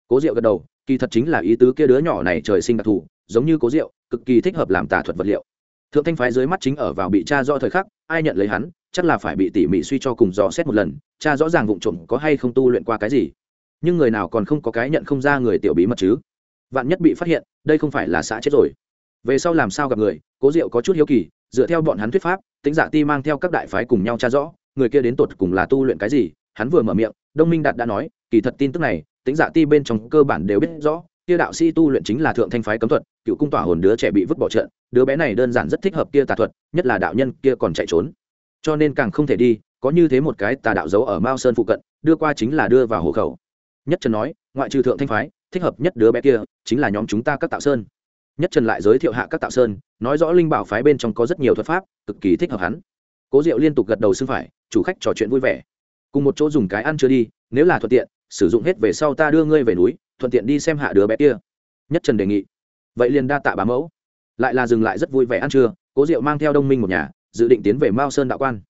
Cố diệu gật đầu, kỳ thật chính là ý tứ kia đứa nhỏ này trời sinh đặc thù, giống như cố diệu, cực kỳ thích hợp làm tà thuật vật liệu. Thượng thanh phái dưới mắt chính ở vào bị cha do thời khắc, ai nhận lấy hắn, chắc là phải bị tỉ mỉ suy cho cùng dò xét một lần, cha rõ ràng vụng trộm có hay không tu luyện qua cái gì. Nhưng người nào còn không có cái nhận không ra người tiểu bí mật chứ? Vạn nhất bị phát hiện, đây không phải là xã chết rồi. Về sau làm sao gặp người, cố diệu có chút hiếu kỳ, dựa theo bọn hắn thuyết pháp tính giả dạ ti mang theo các đại phái cùng nhau tra rõ, người kia đến tột cùng là tu luyện cái gì hắn vừa mở miệng, đông minh đạt đã nói, kỳ thật tin tức này tính dạ ti bên trong cơ bản đều biết rõ, kia đạo sĩ tu luyện chính là thượng thanh phái cấm thuật, cựu cung tỏa hồn đứa trẻ bị vứt bỏ trận, đứa bé này đơn giản rất thích hợp kia tà thuật, nhất là đạo nhân kia còn chạy trốn. Cho nên càng không thể đi, có như thế một cái tà đạo giấu ở mao sơn phụ cận, đưa qua chính là đưa vào hộ khẩu. Nhất trần nói, ngoại trừ thượng thanh phái, thích hợp nhất đứa bé kia, chính là nhóm chúng ta các tạo sơn. Nhất trần lại giới thiệu hạ các tạo sơn, nói rõ linh bảo phái bên trong có rất nhiều thuật pháp, cực kỳ thích hợp hắn. Cố diệu liên tục gật đầu xưng phải, chủ khách trò chuyện vui vẻ cùng một chỗ dùng cái ăn chưa đi, nếu là thuận tiện, sử dụng hết về sau ta đưa ngươi về núi, thuận tiện đi xem hạ đứa bé kia. Nhất trần đề nghị. Vậy liền đa tạ bá mẫu. Lại là dừng lại rất vui vẻ ăn trưa, cố diệu mang theo đông minh một nhà, dự định tiến về mao sơn đạo quan.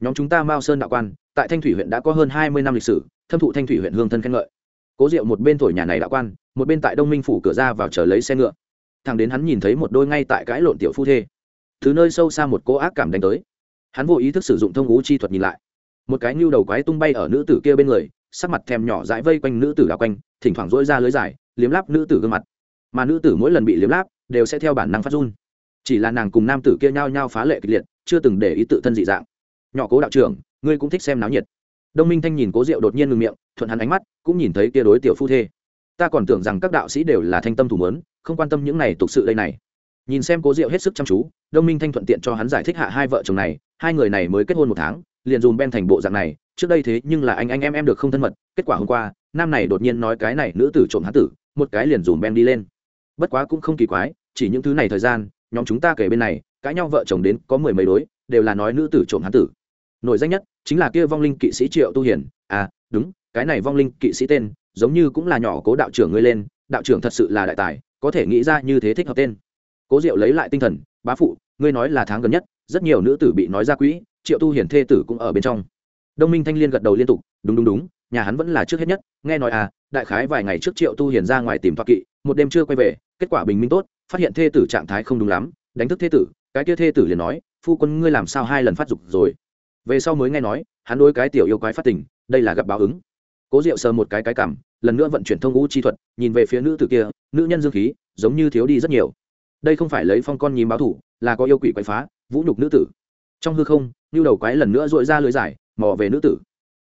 Nhóm chúng ta mao sơn đạo quan, tại thanh thủy huyện đã có hơn hai mươi năm lịch sử, thâm thụ thanh thủy huyện hương thân khen ngợi. Cố diệu một bên thổi nhà này đạo quan, một bên tại đông minh phủ cửa ra vào chờ lấy xe ngựa. Thằng đến hắn nhìn thấy một đôi ngay tại cãi lộn tiểu phu thê. Thứ nơi sâu xa một cô ác cảm đánh tới. Hắn vô ý thức sử dụng thông ngũ chi thuật nhìn lại một cái nhu đầu quái tung bay ở nữ tử kia bên người, sắc mặt thèm nhỏ dãi vây quanh nữ tử đào quanh, thỉnh thoảng dỗi ra lưới dài, liếm láp nữ tử gương mặt. Mà nữ tử mỗi lần bị liếm láp, đều sẽ theo bản năng phát run. Chỉ là nàng cùng nam tử kia nhao nhao phá lệ kịch liệt, chưa từng để ý tự thân dị dạng. Nhỏ cố đạo trưởng, ngươi cũng thích xem náo nhiệt. Đông minh thanh nhìn cố diệu đột nhiên ngừng miệng, thuận hắn ánh mắt, cũng nhìn thấy kia đối tiểu phu thê. Ta còn tưởng rằng các đạo sĩ đều là thanh tâm thủ mớn, không quan tâm những này tục sự đây này. Nhìn xem cố diệu hết sức chăm chú, đông minh thanh thuận tiện cho hắn giải thích hạ hai vợ chồng này, hai người này mới kết hôn một tháng liền dùm ben thành bộ dạng này, trước đây thế nhưng là anh anh em em được không thân mật, kết quả hôm qua, nam này đột nhiên nói cái này nữ tử trộm hán tử, một cái liền dùm ben đi lên. Bất quá cũng không kỳ quái, chỉ những thứ này thời gian, nhóm chúng ta kể bên này, cãi nhau vợ chồng đến có mười mấy đối, đều là nói nữ tử trộm hán tử. Nổi danh nhất chính là kia vong linh kỵ sĩ triệu tu hiển. À đúng, cái này vong linh kỵ sĩ tên, giống như cũng là nhỏ cố đạo trưởng ngươi lên, đạo trưởng thật sự là đại tài, có thể nghĩ ra như thế thích hợp tên. Cố diệu lấy lại tinh thần, bá phụ, ngươi nói là tháng gần nhất, rất nhiều nữ tử bị nói ra quỹ triệu tu hiển thê tử cũng ở bên trong. Đông minh thanh liên gật đầu liên tục, đúng đúng đúng, nhà hắn vẫn là trước hết nhất, nghe nói à đại khái vài ngày trước triệu tu hiển ra ngoài tìm thoa kỵ, một đêm chưa quay về, kết quả bình minh tốt, phát hiện thê tử trạng thái không đúng lắm, đánh thức thê tử, cái kia thê tử liền nói, phu quân ngươi làm sao hai lần phát dục rồi? Về sau mới nghe nói, hắn đối cái tiểu yêu quái phát tình, đây là gặp báo ứng. Cố diệu sờ một cái cái cảm, lần nữa vận chuyển thông ngũ chi thuật, nhìn về phía nữ tử kia, nữ nhân dương khí, giống như thiếu đi rất nhiều. Đây không phải lấy phong con nhím báo thủ, là có yêu quỷ quậy phá, vũ nhục nữ tử trong hư không, như đầu quái lần nữa dội ra lưới giải, mò về nữ tử.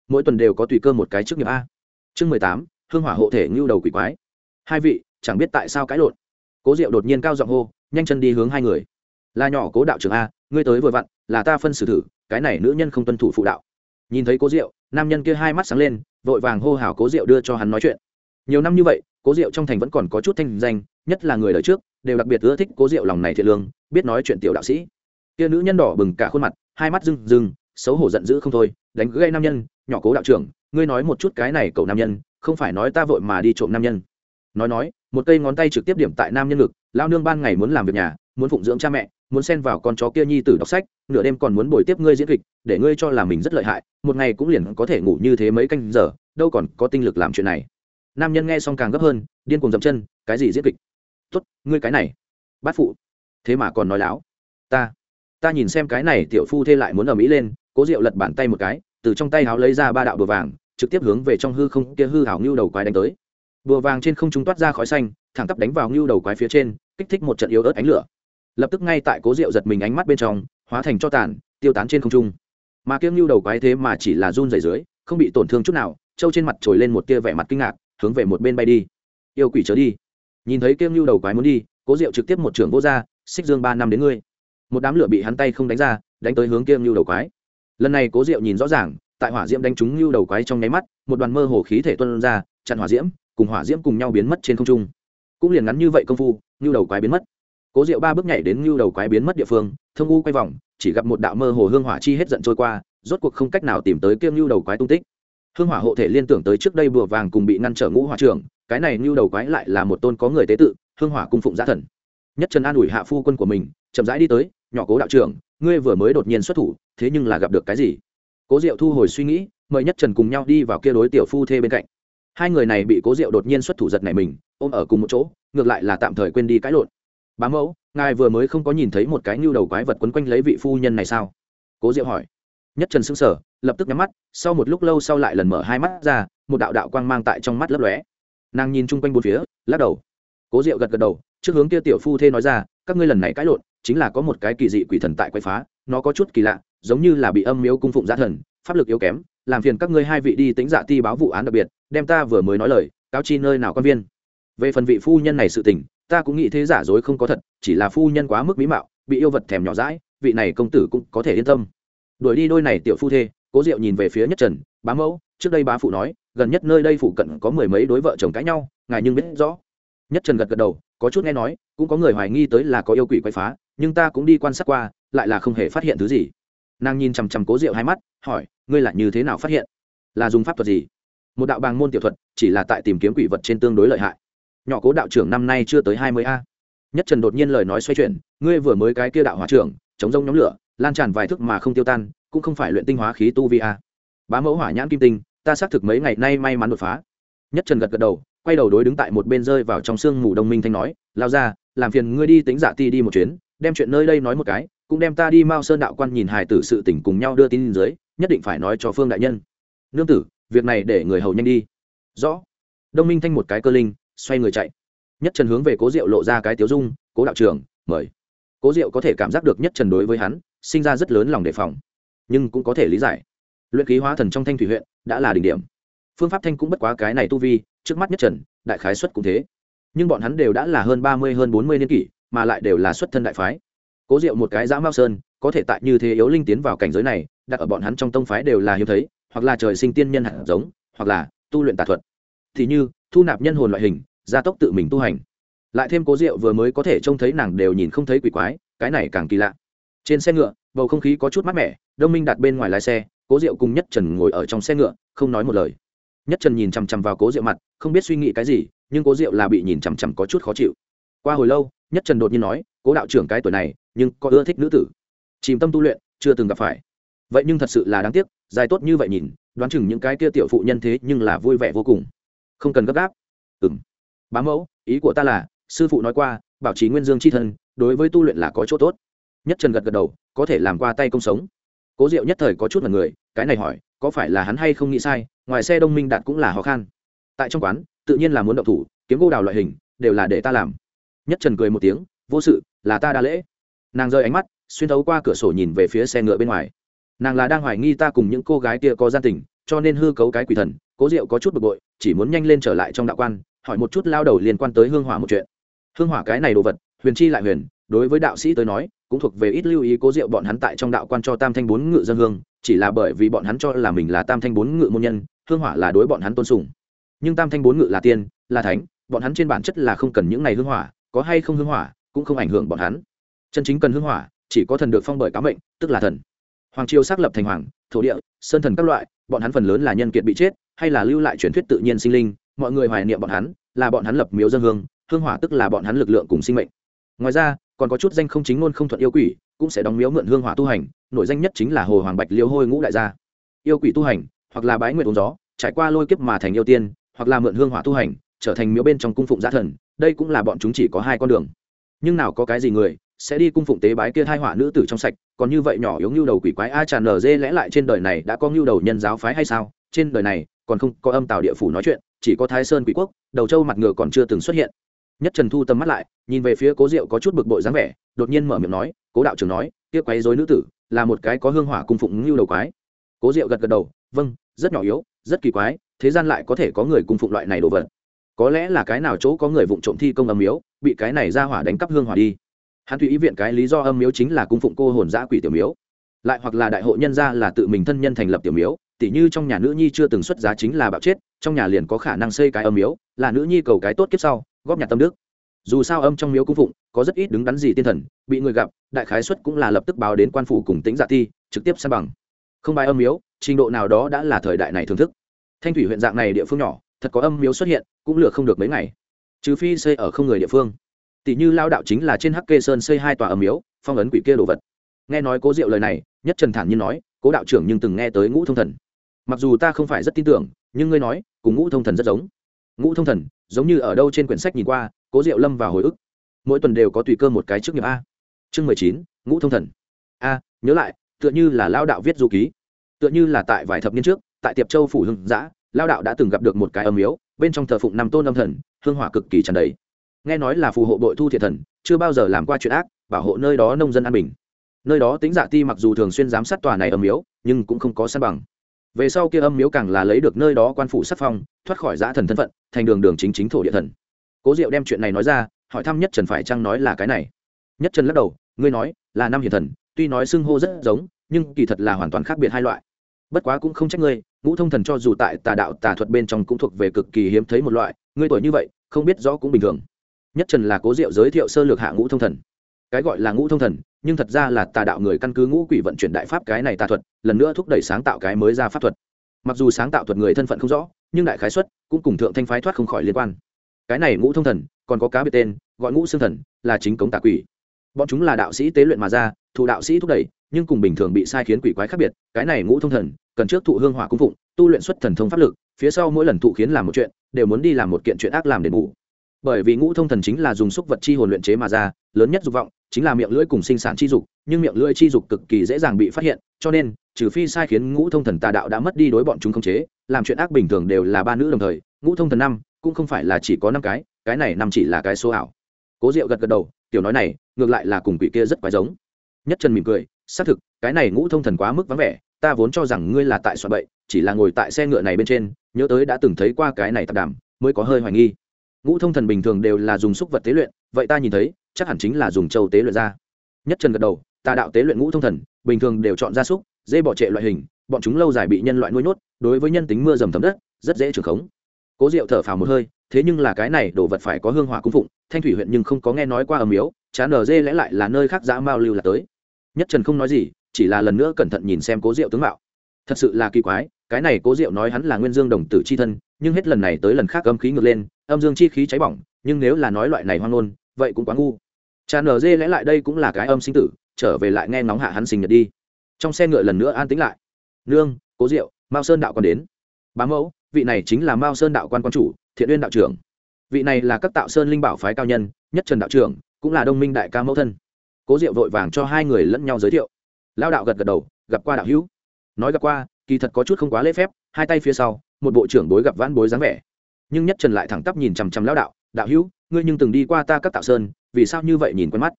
Mỗi tuần đều có tùy cơ một cái trước nghiệp a. Chương mười tám, hương hỏa hộ thể như đầu quỷ quái. Hai vị, chẳng biết tại sao cãi lộn. Cố diệu đột nhiên cao giọng hô, nhanh chân đi hướng hai người. Là nhỏ cố đạo trưởng a, ngươi tới vừa vặn, là ta phân xử thử, cái này nữ nhân không tuân thủ phụ đạo. Nhìn thấy cố diệu, nam nhân kia hai mắt sáng lên, vội vàng hô hào cố diệu đưa cho hắn nói chuyện. Nhiều năm như vậy, cố diệu trong thành vẫn còn có chút thanh danh, nhất là người đời trước, đều đặc biệt ưa thích cố diệu lòng này thiệt lương, biết nói chuyện tiểu đạo sĩ kia nữ nhân đỏ bừng cả khuôn mặt, hai mắt rưng rưng, xấu hổ giận dữ không thôi, đánh gây nam nhân, nhỏ cố đạo trưởng, ngươi nói một chút cái này cậu nam nhân, không phải nói ta vội mà đi trộm nam nhân. Nói nói, một cây ngón tay trực tiếp điểm tại nam nhân ngực, lao nương ban ngày muốn làm việc nhà, muốn phụng dưỡng cha mẹ, muốn xen vào con chó kia nhi tử đọc sách, nửa đêm còn muốn bồi tiếp ngươi diễn kịch, để ngươi cho là mình rất lợi hại, một ngày cũng liền có thể ngủ như thế mấy canh giờ, đâu còn có tinh lực làm chuyện này. Nam nhân nghe xong càng gấp hơn, điên cuồng dậm chân, cái gì diễn kịch? Tốt, ngươi cái này, bát phụ. Thế mà còn nói láo, ta ta nhìn xem cái này tiểu phu thê lại muốn ở mỹ lên, cố diệu lật bàn tay một cái, từ trong tay háo lấy ra ba đạo bùa vàng, trực tiếp hướng về trong hư không kia hư hảo ngưu đầu quái đánh tới. Bùa vàng trên không trung toát ra khói xanh, thẳng tắp đánh vào ngưu đầu quái phía trên, kích thích một trận yếu ớt ánh lửa. Lập tức ngay tại cố diệu giật mình ánh mắt bên trong, hóa thành cho tàn, tiêu tán trên không trung. Mà kiêng ngưu đầu quái thế mà chỉ là run rẩy dưới, không bị tổn thương chút nào, trâu trên mặt trồi lên một tia vẻ mặt kinh ngạc, hướng về một bên bay đi. Yêu quỷ trở đi. Nhìn thấy kiêng ngưu đầu quái muốn đi, cố diệu trực tiếp một trưởng vô ra xích dương ba năm đến ngươi một đám lửa bị hắn tay không đánh ra, đánh tới hướng kiêm ngưu đầu quái. Lần này cố diệu nhìn rõ ràng, tại hỏa diễm đánh trúng ngưu đầu quái trong nháy mắt, một đoàn mơ hồ khí thể tuân ra, chặn hỏa diễm, cùng hỏa diễm cùng nhau biến mất trên không trung. Cũng liền ngắn như vậy công phu, ngưu đầu quái biến mất. Cố diệu ba bước nhảy đến ngưu đầu quái biến mất địa phương, thông u quay vòng, chỉ gặp một đạo mơ hồ hương hỏa chi hết giận trôi qua, rốt cuộc không cách nào tìm tới kiêm ngưu đầu quái tung tích. Hương hỏa hộ thể liên tưởng tới trước đây bùa vàng cùng bị ngăn trở ngũ hỏa trưởng, cái này ngưu đầu quái lại là một tôn có người tế tự, hương hỏa cung phụng gia thần. Nhất trần an ủi hạ phu quân của mình, chậm rãi đi tới nhỏ cố đạo trưởng, ngươi vừa mới đột nhiên xuất thủ, thế nhưng là gặp được cái gì? Cố diệu thu hồi suy nghĩ, mời nhất trần cùng nhau đi vào kia đối tiểu phu thê bên cạnh. Hai người này bị cố diệu đột nhiên xuất thủ giật này mình, ôm ở cùng một chỗ, ngược lại là tạm thời quên đi cãi lộn. Bá mẫu, ngài vừa mới không có nhìn thấy một cái nhu đầu quái vật quấn quanh lấy vị phu nhân này sao? Cố diệu hỏi. Nhất trần sững sờ, lập tức nhắm mắt, sau một lúc lâu sau lại lần mở hai mắt ra, một đạo đạo quang mang tại trong mắt lấp lóe. Nàng nhìn chung quanh bốn phía, lắc đầu. Cố diệu gật gật đầu, trước hướng kia tiểu phu thê nói ra, các ngươi lần này cãi lộn chính là có một cái kỳ dị quỷ thần tại quay phá, nó có chút kỳ lạ, giống như là bị âm miếu cung phụng gia thần, pháp lực yếu kém, làm phiền các ngươi hai vị đi tính dạ ti báo vụ án đặc biệt, đem ta vừa mới nói lời, cáo chi nơi nào quan viên. Về phần vị phu nhân này sự tình, ta cũng nghĩ thế giả dối không có thật, chỉ là phu nhân quá mức mỹ mạo, bị yêu vật thèm nhỏ rãi vị này công tử cũng có thể yên tâm. Đuổi đi đôi này tiểu phu thê, cố diệu nhìn về phía nhất trần, bá mẫu, trước đây bá phụ nói, gần nhất nơi đây phụ cận có mười mấy đối vợ chồng cãi nhau, ngài nhưng biết rõ nhất trần gật gật đầu, có chút nghe nói, cũng có người hoài nghi tới là có yêu quỷ quay phá, nhưng ta cũng đi quan sát qua, lại là không hề phát hiện thứ gì. Nàng nhìn chằm chằm cố diệu hai mắt, hỏi, ngươi là như thế nào phát hiện? Là dùng pháp thuật gì? Một đạo bàng môn tiểu thuật, chỉ là tại tìm kiếm quỷ vật trên tương đối lợi hại. Nhỏ cố đạo trưởng năm nay chưa tới hai mươi a. Nhất trần đột nhiên lời nói xoay chuyển, ngươi vừa mới cái kia đạo hòa trưởng, chống rông nhóm lửa, lan tràn vài thức mà không tiêu tan, cũng không phải luyện tinh hóa khí tu vi a. Bá mẫu hỏa nhãn kim tinh, ta xác thực mấy ngày nay may mắn đột phá. Nhất trần gật gật đầu quay đầu đối đứng tại một bên rơi vào trong sương mù đông minh thanh nói, lao ra, làm phiền ngươi đi tính dạ ti đi một chuyến, đem chuyện nơi đây nói một cái, cũng đem ta đi mao sơn đạo quan nhìn hài tử sự tỉnh cùng nhau đưa tin dưới, nhất định phải nói cho phương đại nhân. Nương tử, việc này để người hầu nhanh đi. Rõ. Đông minh thanh một cái cơ linh, xoay người chạy. Nhất trần hướng về cố diệu lộ ra cái tiếu dung, cố đạo trưởng, mời. Cố diệu có thể cảm giác được nhất trần đối với hắn, sinh ra rất lớn lòng đề phòng, nhưng cũng có thể lý giải. Luyện ký hóa thần trong thanh thủy huyện đã là đỉnh điểm. Phương pháp thanh cũng bất quá cái này tu vi trước mắt nhất trần, đại khái xuất cũng thế. Nhưng bọn hắn đều đã là hơn ba mươi, hơn bốn mươi niên kỷ, mà lại đều là xuất thân đại phái. Cố diệu một cái giã mao sơn, có thể tại như thế yếu linh tiến vào cảnh giới này, đặt ở bọn hắn trong tông phái đều là hiếm thấy, hoặc là trời sinh tiên nhân hạt giống, hoặc là tu luyện tà thuật. Thì như, thu nạp nhân hồn loại hình, gia tốc tự mình tu hành. Lại thêm cố diệu vừa mới có thể trông thấy nàng đều nhìn không thấy quỷ quái, cái này càng kỳ lạ. Trên xe ngựa, bầu không khí có chút mát mẻ, đông minh đặt bên ngoài lái xe, cố diệu cùng nhất trần ngồi ở trong xe ngựa, không nói một lời nhất trần nhìn chằm chằm vào cố diệu mặt, không biết suy nghĩ cái gì, nhưng cố diệu là bị nhìn chằm chằm có chút khó chịu. Qua hồi lâu, nhất trần đột nhiên nói, cố đạo trưởng cái tuổi này, nhưng có ưa thích nữ tử. Chìm tâm tu luyện, chưa từng gặp phải. Vậy nhưng thật sự là đáng tiếc, dài tốt như vậy nhìn, đoán chừng những cái kia tiểu phụ nhân thế nhưng là vui vẻ vô cùng. Không cần gấp gáp. Ừng bá mẫu, ý của ta là, sư phụ nói qua, bảo trì nguyên dương c h i thân, đối với tu luyện là có chỗ tốt. Nhất trần gật gật đầu, có thể làm qua tay công sống. Cố diệu nhất thời có chút là người, cái này hỏi, có phải là hắn hay không nghĩ sai ngoài xe đông minh đạt cũng là khó khăn. Tại trong quán, tự nhiên là muốn động thủ, kiếm gô đào loại hình, đều là để ta làm. Nhất trần cười một tiếng, vô sự, là ta đa lễ. Nàng rơi ánh mắt, xuyên thấu qua cửa sổ nhìn về phía xe ngựa bên ngoài. Nàng là đang hoài nghi ta cùng những cô gái kia có gian tình, cho nên hư cấu cái quỷ thần, cố diệu có chút bực bội, chỉ muốn nhanh lên trở lại trong đạo quan, hỏi một chút lao đầu liên quan tới hương hỏa một chuyện. Hương hỏa cái này đồ vật, huyền chi lại huyền, đối với đạo sĩ tới nói cũng thuộc về ít lưu ý cố diệu bọn hắn tại trong đạo quan cho tam thanh bốn ngự dân hương, chỉ là bởi vì bọn hắn cho là mình là tam thanh bốn ngự môn nhân, hương hỏa là đối bọn hắn tôn sùng. Nhưng tam thanh bốn ngự là tiên, là thánh, bọn hắn trên bản chất là không cần những này hương hỏa, có hay không hương hỏa, cũng không ảnh hưởng bọn hắn. Chân chính cần hương hỏa, chỉ có thần được phong bởi cá mệnh, tức là thần. Hoàng triều xác lập thành hoàng, thổ địa, sơn thần các loại, bọn hắn phần lớn là nhân kiệt bị chết, hay là lưu lại truyền thuyết tự nhiên sinh linh, mọi người hoài niệm bọn hắn, là bọn hắn lập miếu dân hương hương hỏa tức là bọn hắn lực lượng cùng sinh mệnh. Ngoài ra còn có chút danh không chính ngôn không thuận yêu quỷ, cũng sẽ đóng miếu mượn hương hỏa tu hành nội danh nhất chính là hồ hoàng bạch liêu hôi ngũ đại gia. Yêu quỷ tu hành, hoặc là bái nguyện uống gió, trải qua lôi kiếp mà thành yêu tiên, hoặc là mượn hương hỏa tu hành, trở thành miếu bên trong cung phụng gia thần, đây cũng là bọn chúng chỉ có hai con đường. Nhưng nào có cái gì người sẽ đi cung phụng tế bái kia thai hỏa nữ tử trong sạch, còn như vậy nhỏ yếu ngưu đầu quỷ quái a tràn nở dê lẽ lại trên đời này đã có ngưu đầu nhân giáo phái hay sao? Trên đời này còn không có âm tào địa phủ nói chuyện, chỉ có thái sơn quỷ quốc, đầu châu mặt ngựa còn chưa từng xuất hiện nhất trần thu tầm mắt lại, nhìn về phía cố diệu có chút bực bội dáng vẻ, đột nhiên mở miệng nói, cố đạo trưởng nói, kia quấy dối nữ tử, là một cái có hương hỏa cung phụng ngưu đầu quái. Cố diệu gật gật đầu vâng rất nhỏ yếu, rất kỳ quái, thế gian lại có thể có người cung phụng loại này đồ vật. Có lẽ là cái nào chỗ có người vụng trộm thi công âm miếu, bị cái này ra hỏa đánh cắp hương hỏa đi. Hắn tùy ý viện cái lý do âm miếu chính là cung phụng cô hồn giã quỷ tiểu miếu. Lại hoặc là đại hội nhân gia là tự mình thân nhân thành lập tiểu miếu, tỉ như trong nhà nữ nhi chưa từng xuất giá chính là bạo chết, trong nhà liền có khả năng xây cái âm miếu, là nữ nhi cầu cái tốt kiếp sau góp nhặt tâm đức. Dù sao âm trong miếu cung phụng có rất ít đứng đắn gì tiên thần bị người gặp đại khái xuất cũng là lập tức báo đến quan phủ cùng tính dạ thi, trực tiếp san bằng. Không bài âm miếu trình độ nào đó đã là thời đại này thưởng thức. Thanh thủy huyện dạng này địa phương nhỏ thật có âm miếu xuất hiện cũng lừa không được mấy ngày. Trừ phi xây ở không người địa phương. Tỷ như lao đạo chính là trên hắc kê sơn xây hai tòa âm miếu phong ấn quỷ kia đồ vật. Nghe nói cố diệu lời này nhất trần thản nhiên nói cố đạo trưởng nhưng từng nghe tới ngũ thông thần. Mặc dù ta không phải rất tin tưởng nhưng ngươi nói cùng ngũ thông thần rất giống. Ngũ thông thần giống như ở đâu trên quyển sách nhìn qua cố diệu lâm vào hồi ức. Mỗi tuần đều có tùy cơ một cái trước nghiệp a. Chương mười chín ngũ thông thần. A nhớ lại tựa như là lao đạo viết du ký. Tựa như là tại vài thập niên trước tại tiệp châu phủ hưng giã lao đạo đã từng gặp được một cái âm yếu bên trong thờ phụng năm tôn âm thần hương hỏa cực kỳ tràn đầy. Nghe nói là phù hộ bội thu thiệt thần chưa bao giờ làm qua chuyện ác bảo hộ nơi đó nông dân an bình. Nơi đó tính dạ ti mặc dù thường xuyên giám sát tòa này âm yếu, nhưng cũng không có săn bằng về sau kia âm miếu càng là lấy được nơi đó quan phủ sắc phong, thoát khỏi giã thần thân phận, thành đường đường chính chính thổ địa thần. Cố diệu đem chuyện này nói ra, hỏi thăm nhất trần phải chăng nói là cái này. Nhất trần lắc đầu, ngươi nói, là năm hiền thần, tuy nói xưng hô rất giống, nhưng kỳ thật là hoàn toàn khác biệt hai loại. Bất quá cũng không trách ngươi, ngũ thông thần cho dù tại tà đạo tà thuật bên trong cũng thuộc về cực kỳ hiếm thấy một loại, ngươi tuổi như vậy, không biết rõ cũng bình thường. Nhất trần là cố diệu giới thiệu sơ lược hạ ngũ thông thần. Cái gọi là ngũ thông thần nhưng thật ra là tà đạo người căn cứ ngũ quỷ vận chuyển đại pháp cái này tà thuật, lần nữa thúc đẩy sáng tạo cái mới ra pháp thuật. Mặc dù sáng tạo thuật người thân phận không rõ, nhưng đại khái xuất cũng cùng thượng thanh phái thoát không khỏi liên quan. Cái này ngũ thông thần, còn có cá biệt tên, gọi ngũ xương thần, là chính cống tà quỷ. Bọn chúng là đạo sĩ tế luyện mà ra, thụ đạo sĩ thúc đẩy, nhưng cùng bình thường bị sai khiến quỷ quái khác biệt, cái này ngũ thông thần, cần trước thụ hương hỏa cung phụng, tu luyện xuất thần thông pháp lực, phía sau mỗi lần thụ khiến làm một chuyện, đều muốn đi làm một kiện chuyện ác làm đền bù. Bởi vì ngũ thông thần chính là dùng xúc vật chi hồn luyện chế mà ra, lớn nhất dục vọng chính là miệng lưỡi cùng sinh sản chi dục, nhưng miệng lưỡi chi dục cực kỳ dễ dàng bị phát hiện, cho nên, trừ phi sai khiến ngũ thông thần tà đạo đã mất đi đối bọn chúng khống chế, làm chuyện ác bình thường đều là ba nữ đồng thời, ngũ thông thần năm cũng không phải là chỉ có năm cái cái này năm chỉ là cái số ảo. Cố diệu gật gật đầu, tiểu nói này, ngược lại là cùng quỷ kia rất quái giống. Nhất trần mỉm cười, xác thực, cái này ngũ thông thần quá mức vắng vẻ, ta vốn cho rằng ngươi là tại soạn bậy, chỉ là ngồi tại xe ngựa này bên trên, nhớ tới đã từng thấy qua cái này tạp đàm, mới có hơi hoài nghi. Ngũ thông thần bình thường đều là dùng xúc vật tế luyện, vậy ta nhìn thấy chắc hẳn chính là dùng châu tế luyện ra. Nhất trần gật đầu, tà đạo tế luyện ngũ thông thần, bình thường đều chọn gia súc, dê bỏ trệ loại hình, bọn chúng lâu dài bị nhân loại nuôi nhốt, đối với nhân tính mưa dầm thấm đất, rất dễ trưởng khống. Cố diệu thở phào một hơi, thế nhưng là cái này đồ vật phải có hương hỏa cung phụng, thanh thủy huyện nhưng không có nghe nói qua ầm miếu chán ở dê lẽ lại là nơi khác dã mao lưu là tới. Nhất trần không nói gì, chỉ là lần nữa cẩn thận nhìn xem cố diệu tướng mạo. Thật sự là kỳ quái, cái này cố diệu nói hắn là nguyên dương đồng tử c h i thân, nhưng hết lần này tới lần khác âm khí ngược lên, âm dương chi khí cháy bỏng, nhưng nếu là nói loại này hoang ngôn vậy cũng quá ngu. Cha nở dê lẽ lại đây cũng là cái âm sinh tử, trở về lại nghe nóng hạ hắn sinh nhật đi. Trong xe ngựa lần nữa an tính lại. Nương, cố diệu, mao sơn đạo còn đến. Bá mẫu, vị này chính là mao sơn đạo quan quan chủ, thiện uyên đạo trưởng. Vị này là các tạo sơn linh bảo phái cao nhân, nhất trần đạo trưởng, cũng là đông minh đại ca mẫu thân. Cố diệu vội vàng cho hai người lẫn nhau giới thiệu. Lao đạo gật gật đầu, gặp qua đạo hữu. Nói gặp qua, kỳ thật có chút không quá lễ phép, hai tay phía sau, một bộ trưởng bối gặp vãn bối dáng vẻ. Nhưng nhất trần lại thẳng tắp nhìn chằm chằm lao đạo đạo hữu ngươi nhưng từng đi qua ta các tạo sơn, vì sao như vậy nhìn quen mắt?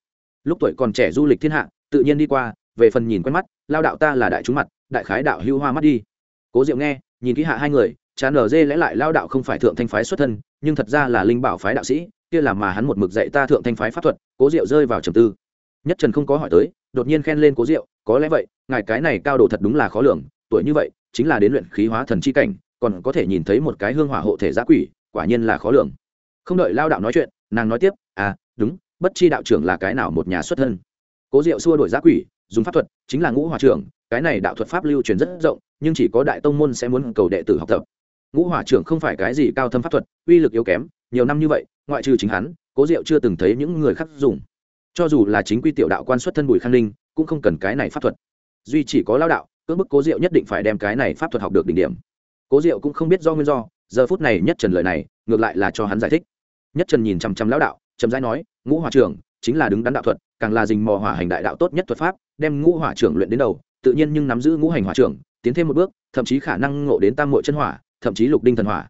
Lúc tuổi còn trẻ du lịch thiên hạ, tự nhiên đi qua, về phần nhìn quen mắt, lao đạo ta là đại chúng mặt, đại khái đạo hưu hoa mắt đi. Cố diệu nghe, nhìn kỹ hạ hai người, chán ở dê lẽ lại lao đạo không phải thượng thanh phái xuất thân, nhưng thật ra là linh bảo phái đạo sĩ, kia là mà hắn một mực dạy ta thượng thanh phái pháp thuật, cố diệu rơi vào trầm tư. Nhất trần không có hỏi tới, đột nhiên khen lên cố diệu, có lẽ vậy, ngài cái này cao độ thật đúng là khó lường, tuổi như vậy, chính là đến luyện khí hóa thần chi cảnh, còn có thể nhìn thấy một cái hương hỏa hộ thể giá quỷ, quả nhiên là khó lường không đợi lao đạo nói chuyện, nàng nói tiếp à đúng, bất chi đạo trưởng là cái nào một nhà xuất thân? Cố diệu xua đổi giá quỷ, dùng pháp thuật, chính là ngũ hòa trưởng, cái này đạo thuật pháp lưu truyền rất rộng, nhưng chỉ có đại tông môn sẽ muốn cầu đệ tử học tập. Ngũ hòa trưởng không phải cái gì cao thâm pháp thuật, uy lực yếu kém, nhiều năm như vậy, ngoại trừ chính hắn, cố diệu chưa từng thấy những người khác dùng. Cho dù là chính quy tiểu đạo quan xuất thân bùi khang ninh, cũng không cần cái này pháp thuật. Duy chỉ có lao đạo, cưỡng bức cố diệu nhất định phải đem cái này pháp thuật học được đỉnh điểm. Cố diệu cũng không biết do nguyên do giờ phút này nhất trần lời này ngược lại là cho hắn giải thích nhất trần nhìn chăm chăm lão đạo chậm rãi nói ngũ hỏa trưởng chính là đứng đắn đạo thuật càng là dình mò hỏa hành đại đạo tốt nhất thuật pháp đem ngũ hỏa trưởng luyện đến đầu tự nhiên nhưng nắm giữ ngũ hành hỏa trưởng tiến thêm một bước thậm chí khả năng ngộ đến tam mội chân hỏa thậm chí lục đinh thần hỏa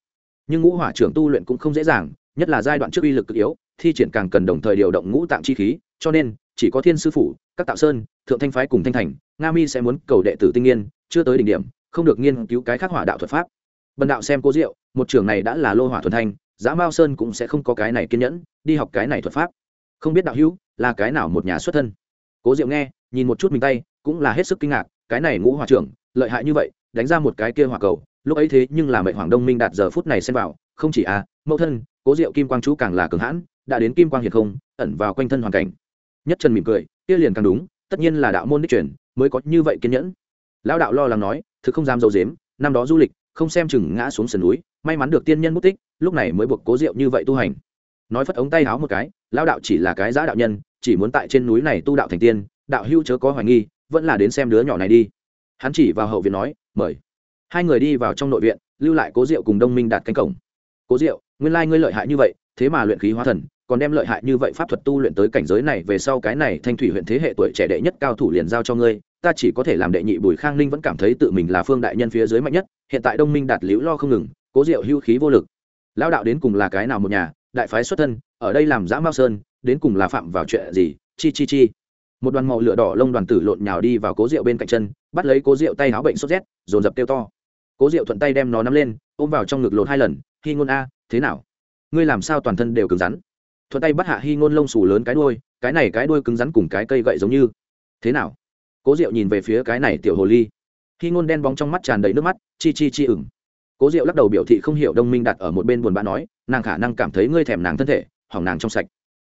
nhưng ngũ hỏa trưởng tu luyện cũng không dễ dàng nhất là giai đoạn trước uy lực cực yếu thi triển càng cần đồng thời điều động ngũ tạng chi khí cho nên chỉ có thiên sư phủ các tạo sơn thượng thanh phái cùng thanh thành nga mi sẽ muốn cầu đệ tử tinh nghiên chưa tới đỉnh điểm không được nghiên cứu cái khác hỏa đạo thuật pháp bần đạo xem cố diệu một trường này đã là lô hỏa thuần thanh giá mao sơn cũng sẽ không có cái này kiên nhẫn, đi học cái này thuật pháp. Không biết đạo hữu, là cái nào một nhà xuất thân? Cố diệu nghe, nhìn một chút mình tay, cũng là hết sức kinh ngạc, cái này ngũ hỏa trưởng, lợi hại như vậy, đánh ra một cái kia hỏa cầu, lúc ấy thế nhưng là mệnh hoàng đông minh đạt giờ phút này xem vào, không chỉ à mẫu thân, cố diệu kim quang chú càng là cường hãn, đã đến kim quang hiệt không, ẩn vào quanh thân hoàn cảnh. Nhất trần mỉm cười, kia liền càng đúng, tất nhiên là đạo môn đích truyền, mới có như vậy kiên nhẫn. Lão đạo lo lắng nói, thực không dám dầu dếm năm đó du lịch, không xem chừng ngã xuống sườn núi may mắn được tiên nhân mất tích, lúc này mới buộc cố diệu như vậy tu hành. Nói phất ống tay háo một cái, lão đạo chỉ là cái giã đạo nhân, chỉ muốn tại trên núi này tu đạo thành tiên, đạo hưu chớ có hoài nghi, vẫn là đến xem đứa nhỏ này đi. Hắn chỉ vào hậu viện nói, mời. Hai người đi vào trong nội viện, lưu lại cố diệu cùng đông minh đạt cánh cổng. Cố diệu, nguyên lai ngươi lợi hại như vậy, thế mà luyện khí hóa thần, còn đem lợi hại như vậy pháp thuật tu luyện tới cảnh giới này về sau cái này thanh thủy huyện thế hệ tuổi trẻ đệ nhất cao thủ liền giao cho ngươi, ta chỉ có thể làm đệ nhị bùi khang ninh vẫn cảm thấy tự mình là phương đại nhân phía dưới mạnh nhất, hiện tại đông minh đạt liễu lo không ngừng cố diệu hưu khí vô lực. Lão đạo đến cùng là cái nào một nhà, đại phái xuất thân, ở đây làm giã mao sơn, đến cùng là phạm vào chuyện gì, chi chi chi. Một đoàn màu lửa đỏ lông đoàn tử lộn nhào đi vào cố rượu bên cạnh chân, bắt lấy cố rượu tay áo bệnh sốt rét, dồn dập kêu to. Cố rượu thuận tay đem nó nắm lên, ôm vào trong ngực lột hai lần hy ngôn a, thế nào? Ngươi làm sao toàn thân đều cứng rắn? Thuận tay bắt hạ hy ngôn lông xù lớn cái đuôi, cái này cái đuôi cứng rắn cùng cái cây gậy giống như. Thế nào? Cố diệu nhìn về phía cái này tiểu hồ ly. Hy ngôn đen bóng trong mắt tràn đầy nước mắt, chi chi chi ửng cố diệu lắc đầu biểu thị không hiểu đông minh đặt ở một bên buồn bã nói, nàng khả năng cảm thấy ngươi thèm nàng thân thể, hỏng nàng trong sạch.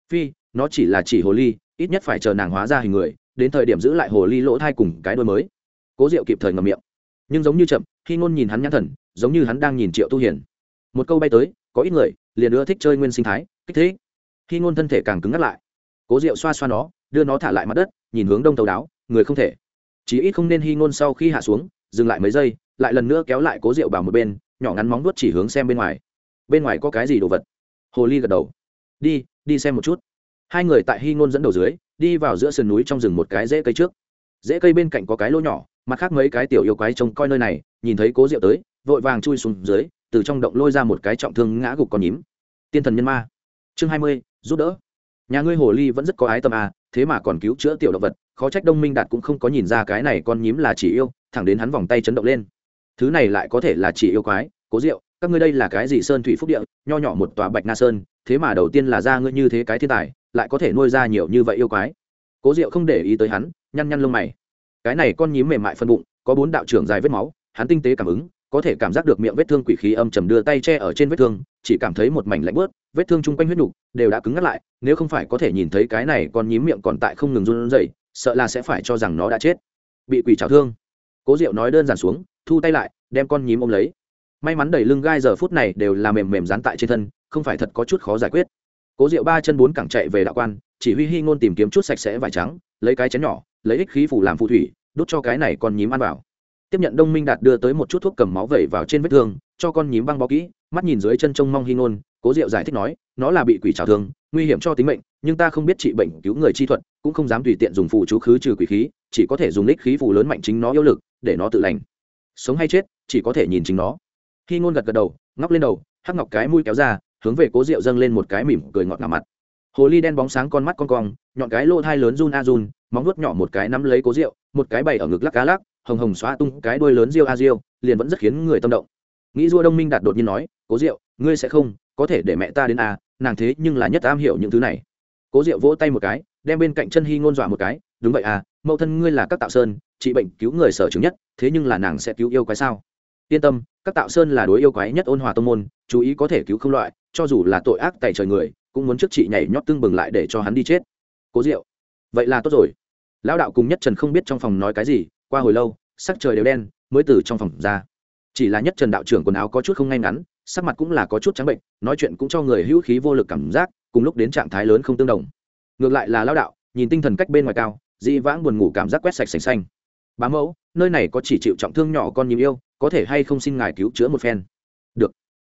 Phi, nó chỉ là chỉ hồ ly, ít nhất phải chờ nàng hóa ra hình người, đến thời điểm giữ lại hồ ly lỗ thai cùng cái đôi mới. Cố diệu kịp thời ngầm miệng. Nhưng giống như chậm, khi ngôn nhìn hắn nhãn thần, giống như hắn đang nhìn triệu tu hiền. Một câu bay tới, có ít người liền ưa thích chơi nguyên sinh thái, kích thích. Khi ngôn thân thể càng cứng ngắt lại, cố diệu xoa xoa nó, đưa nó thả lại mặt đất, nhìn hướng đông tàu đáo người không thể. Chỉ ít không nên hy ngôn sau khi hạ xuống, dừng lại mấy giây lại lần nữa kéo lại cố rượu vào một bên, nhỏ ngắn móng nuốt chỉ hướng xem bên ngoài. Bên ngoài có cái gì đồ vật? Hồ ly gật đầu. Đi đi xem một chút. Hai người tại hy ngôn dẫn đầu dưới, đi vào giữa sườn núi trong rừng một cái rễ cây trước. Rễ cây bên cạnh có cái lỗ nhỏ, mặt khác mấy cái tiểu yêu quái trông coi nơi này, nhìn thấy cố rượu tới, vội vàng chui xuống dưới, từ trong động lôi ra một cái trọng thương ngã gục con nhím. Tiên thần nhân ma. Chương hai mươi, giúp đỡ. Nhà ngươi hồ ly vẫn rất có ái tâm à thế mà còn cứu chữa tiểu động vật, khó trách đông minh đạt cũng không có nhìn ra cái này con nhím là chỉ yêu, thẳng đến hắn vòng tay chấn động lên thứ này lại có thể là chỉ yêu quái, cố diệu, các ngươi đây là cái gì sơn thủy phúc địa, nho nhỏ một tòa bạch na sơn, thế mà đầu tiên là ra ngươi như thế cái thiên tài, lại có thể nuôi ra nhiều như vậy yêu quái. Cố diệu không để ý tới hắn, nhăn nhăn lông mày. Cái này con nhím mềm mại phân bụng, có bốn đạo trưởng dài vết máu, hắn tinh tế cảm ứng, có thể cảm giác được miệng vết thương quỷ khí âm trầm đưa tay che ở trên vết thương, chỉ cảm thấy một mảnh lạnh bớt vết thương chung quanh huyết nục đều đã cứng ngắt lại, nếu không phải có thể nhìn thấy cái này con nhím miệng còn tại không ngừng run rẩy, sợ là sẽ phải cho rằng nó đã chết. Bị quỷ trào thương. Cố diệu nói đơn giản xuống thu tay lại, đem con nhím ôm lấy. May mắn đẩy lưng gai giờ phút này đều là mềm mềm dán tại trên thân, không phải thật có chút khó giải quyết. Cố diệu ba chân bốn cẳng chạy về đạo quan, chỉ huy hy ngôn tìm kiếm chút sạch sẽ vải trắng, lấy cái chén nhỏ, lấy ích khí phủ làm phù thủy, đút cho cái này con nhím ăn vào. Tiếp nhận đông minh đạt đưa tới một chút thuốc cầm máu vẩy vào trên vết thương, cho con nhím băng bó kỹ, mắt nhìn dưới chân trông mong hy ngôn, cố diệu giải thích nói, nó là bị quỷ trào thương, nguy hiểm cho tính mệnh, nhưng ta không biết trị bệnh cứu người chi thuật, cũng không dám tùy tiện dùng phù chú khứ trừ quỷ khí, chỉ có thể dùng lích khí phù lớn mạnh chính nó yêu lực, để nó tự lành sống hay chết, chỉ có thể nhìn chính nó. Khi ngôn gật gật đầu, ngóc lên đầu, hắc ngọc cái mũi kéo ra, hướng về cố rượu dâng lên một cái mỉm cười ngọt ngào mặt. Hồ ly đen bóng sáng con mắt con cong, nhọn cái lô thai lớn run a run, móng nuốt nhỏ một cái nắm lấy cố rượu một cái bày ở ngực lắc cá lắc, hồng hồng xóa tung cái đuôi lớn riêu a riêu, liền vẫn rất khiến người tâm động. Nghĩ dua đông minh đạt đột nhiên nói, cố rượu ngươi sẽ không, có thể để mẹ ta đến a, nàng thế nhưng là nhất am hiểu những thứ này. Cố diệu vỗ tay một cái, đem bên cạnh chân hy ngôn dọa một cái, đúng vậy à mẫu thân ngươi là các tạo sơn, trị bệnh cứu người sở chứng nhất, thế nhưng là nàng sẽ cứu yêu quái sao? Yên tâm, các tạo sơn là đối yêu quái nhất ôn hòa tông môn, chú ý có thể cứu không loại, cho dù là tội ác tại trời người, cũng muốn trước chị nhảy nhót tương bừng lại để cho hắn đi chết. Cố diệu, vậy là tốt rồi. Lão đạo cùng nhất trần không biết trong phòng nói cái gì, qua hồi lâu, sắc trời đều đen, mới từ trong phòng ra. Chỉ là nhất trần đạo trưởng quần áo có chút không ngay ngắn, sắc mặt cũng là có chút trắng bệnh, nói chuyện cũng cho người hữu khí vô lực cảm giác, cùng lúc đến trạng thái lớn không tương đồng. Ngược lại là lao đạo, nhìn tinh thần cách bên ngoài cao dị vãng buồn ngủ cảm giác quét sạch sành xanh. Bá mẫu, nơi này có chỉ chịu trọng thương nhỏ con nhìm yêu, có thể hay không xin ngài cứu chữa một phen? Được.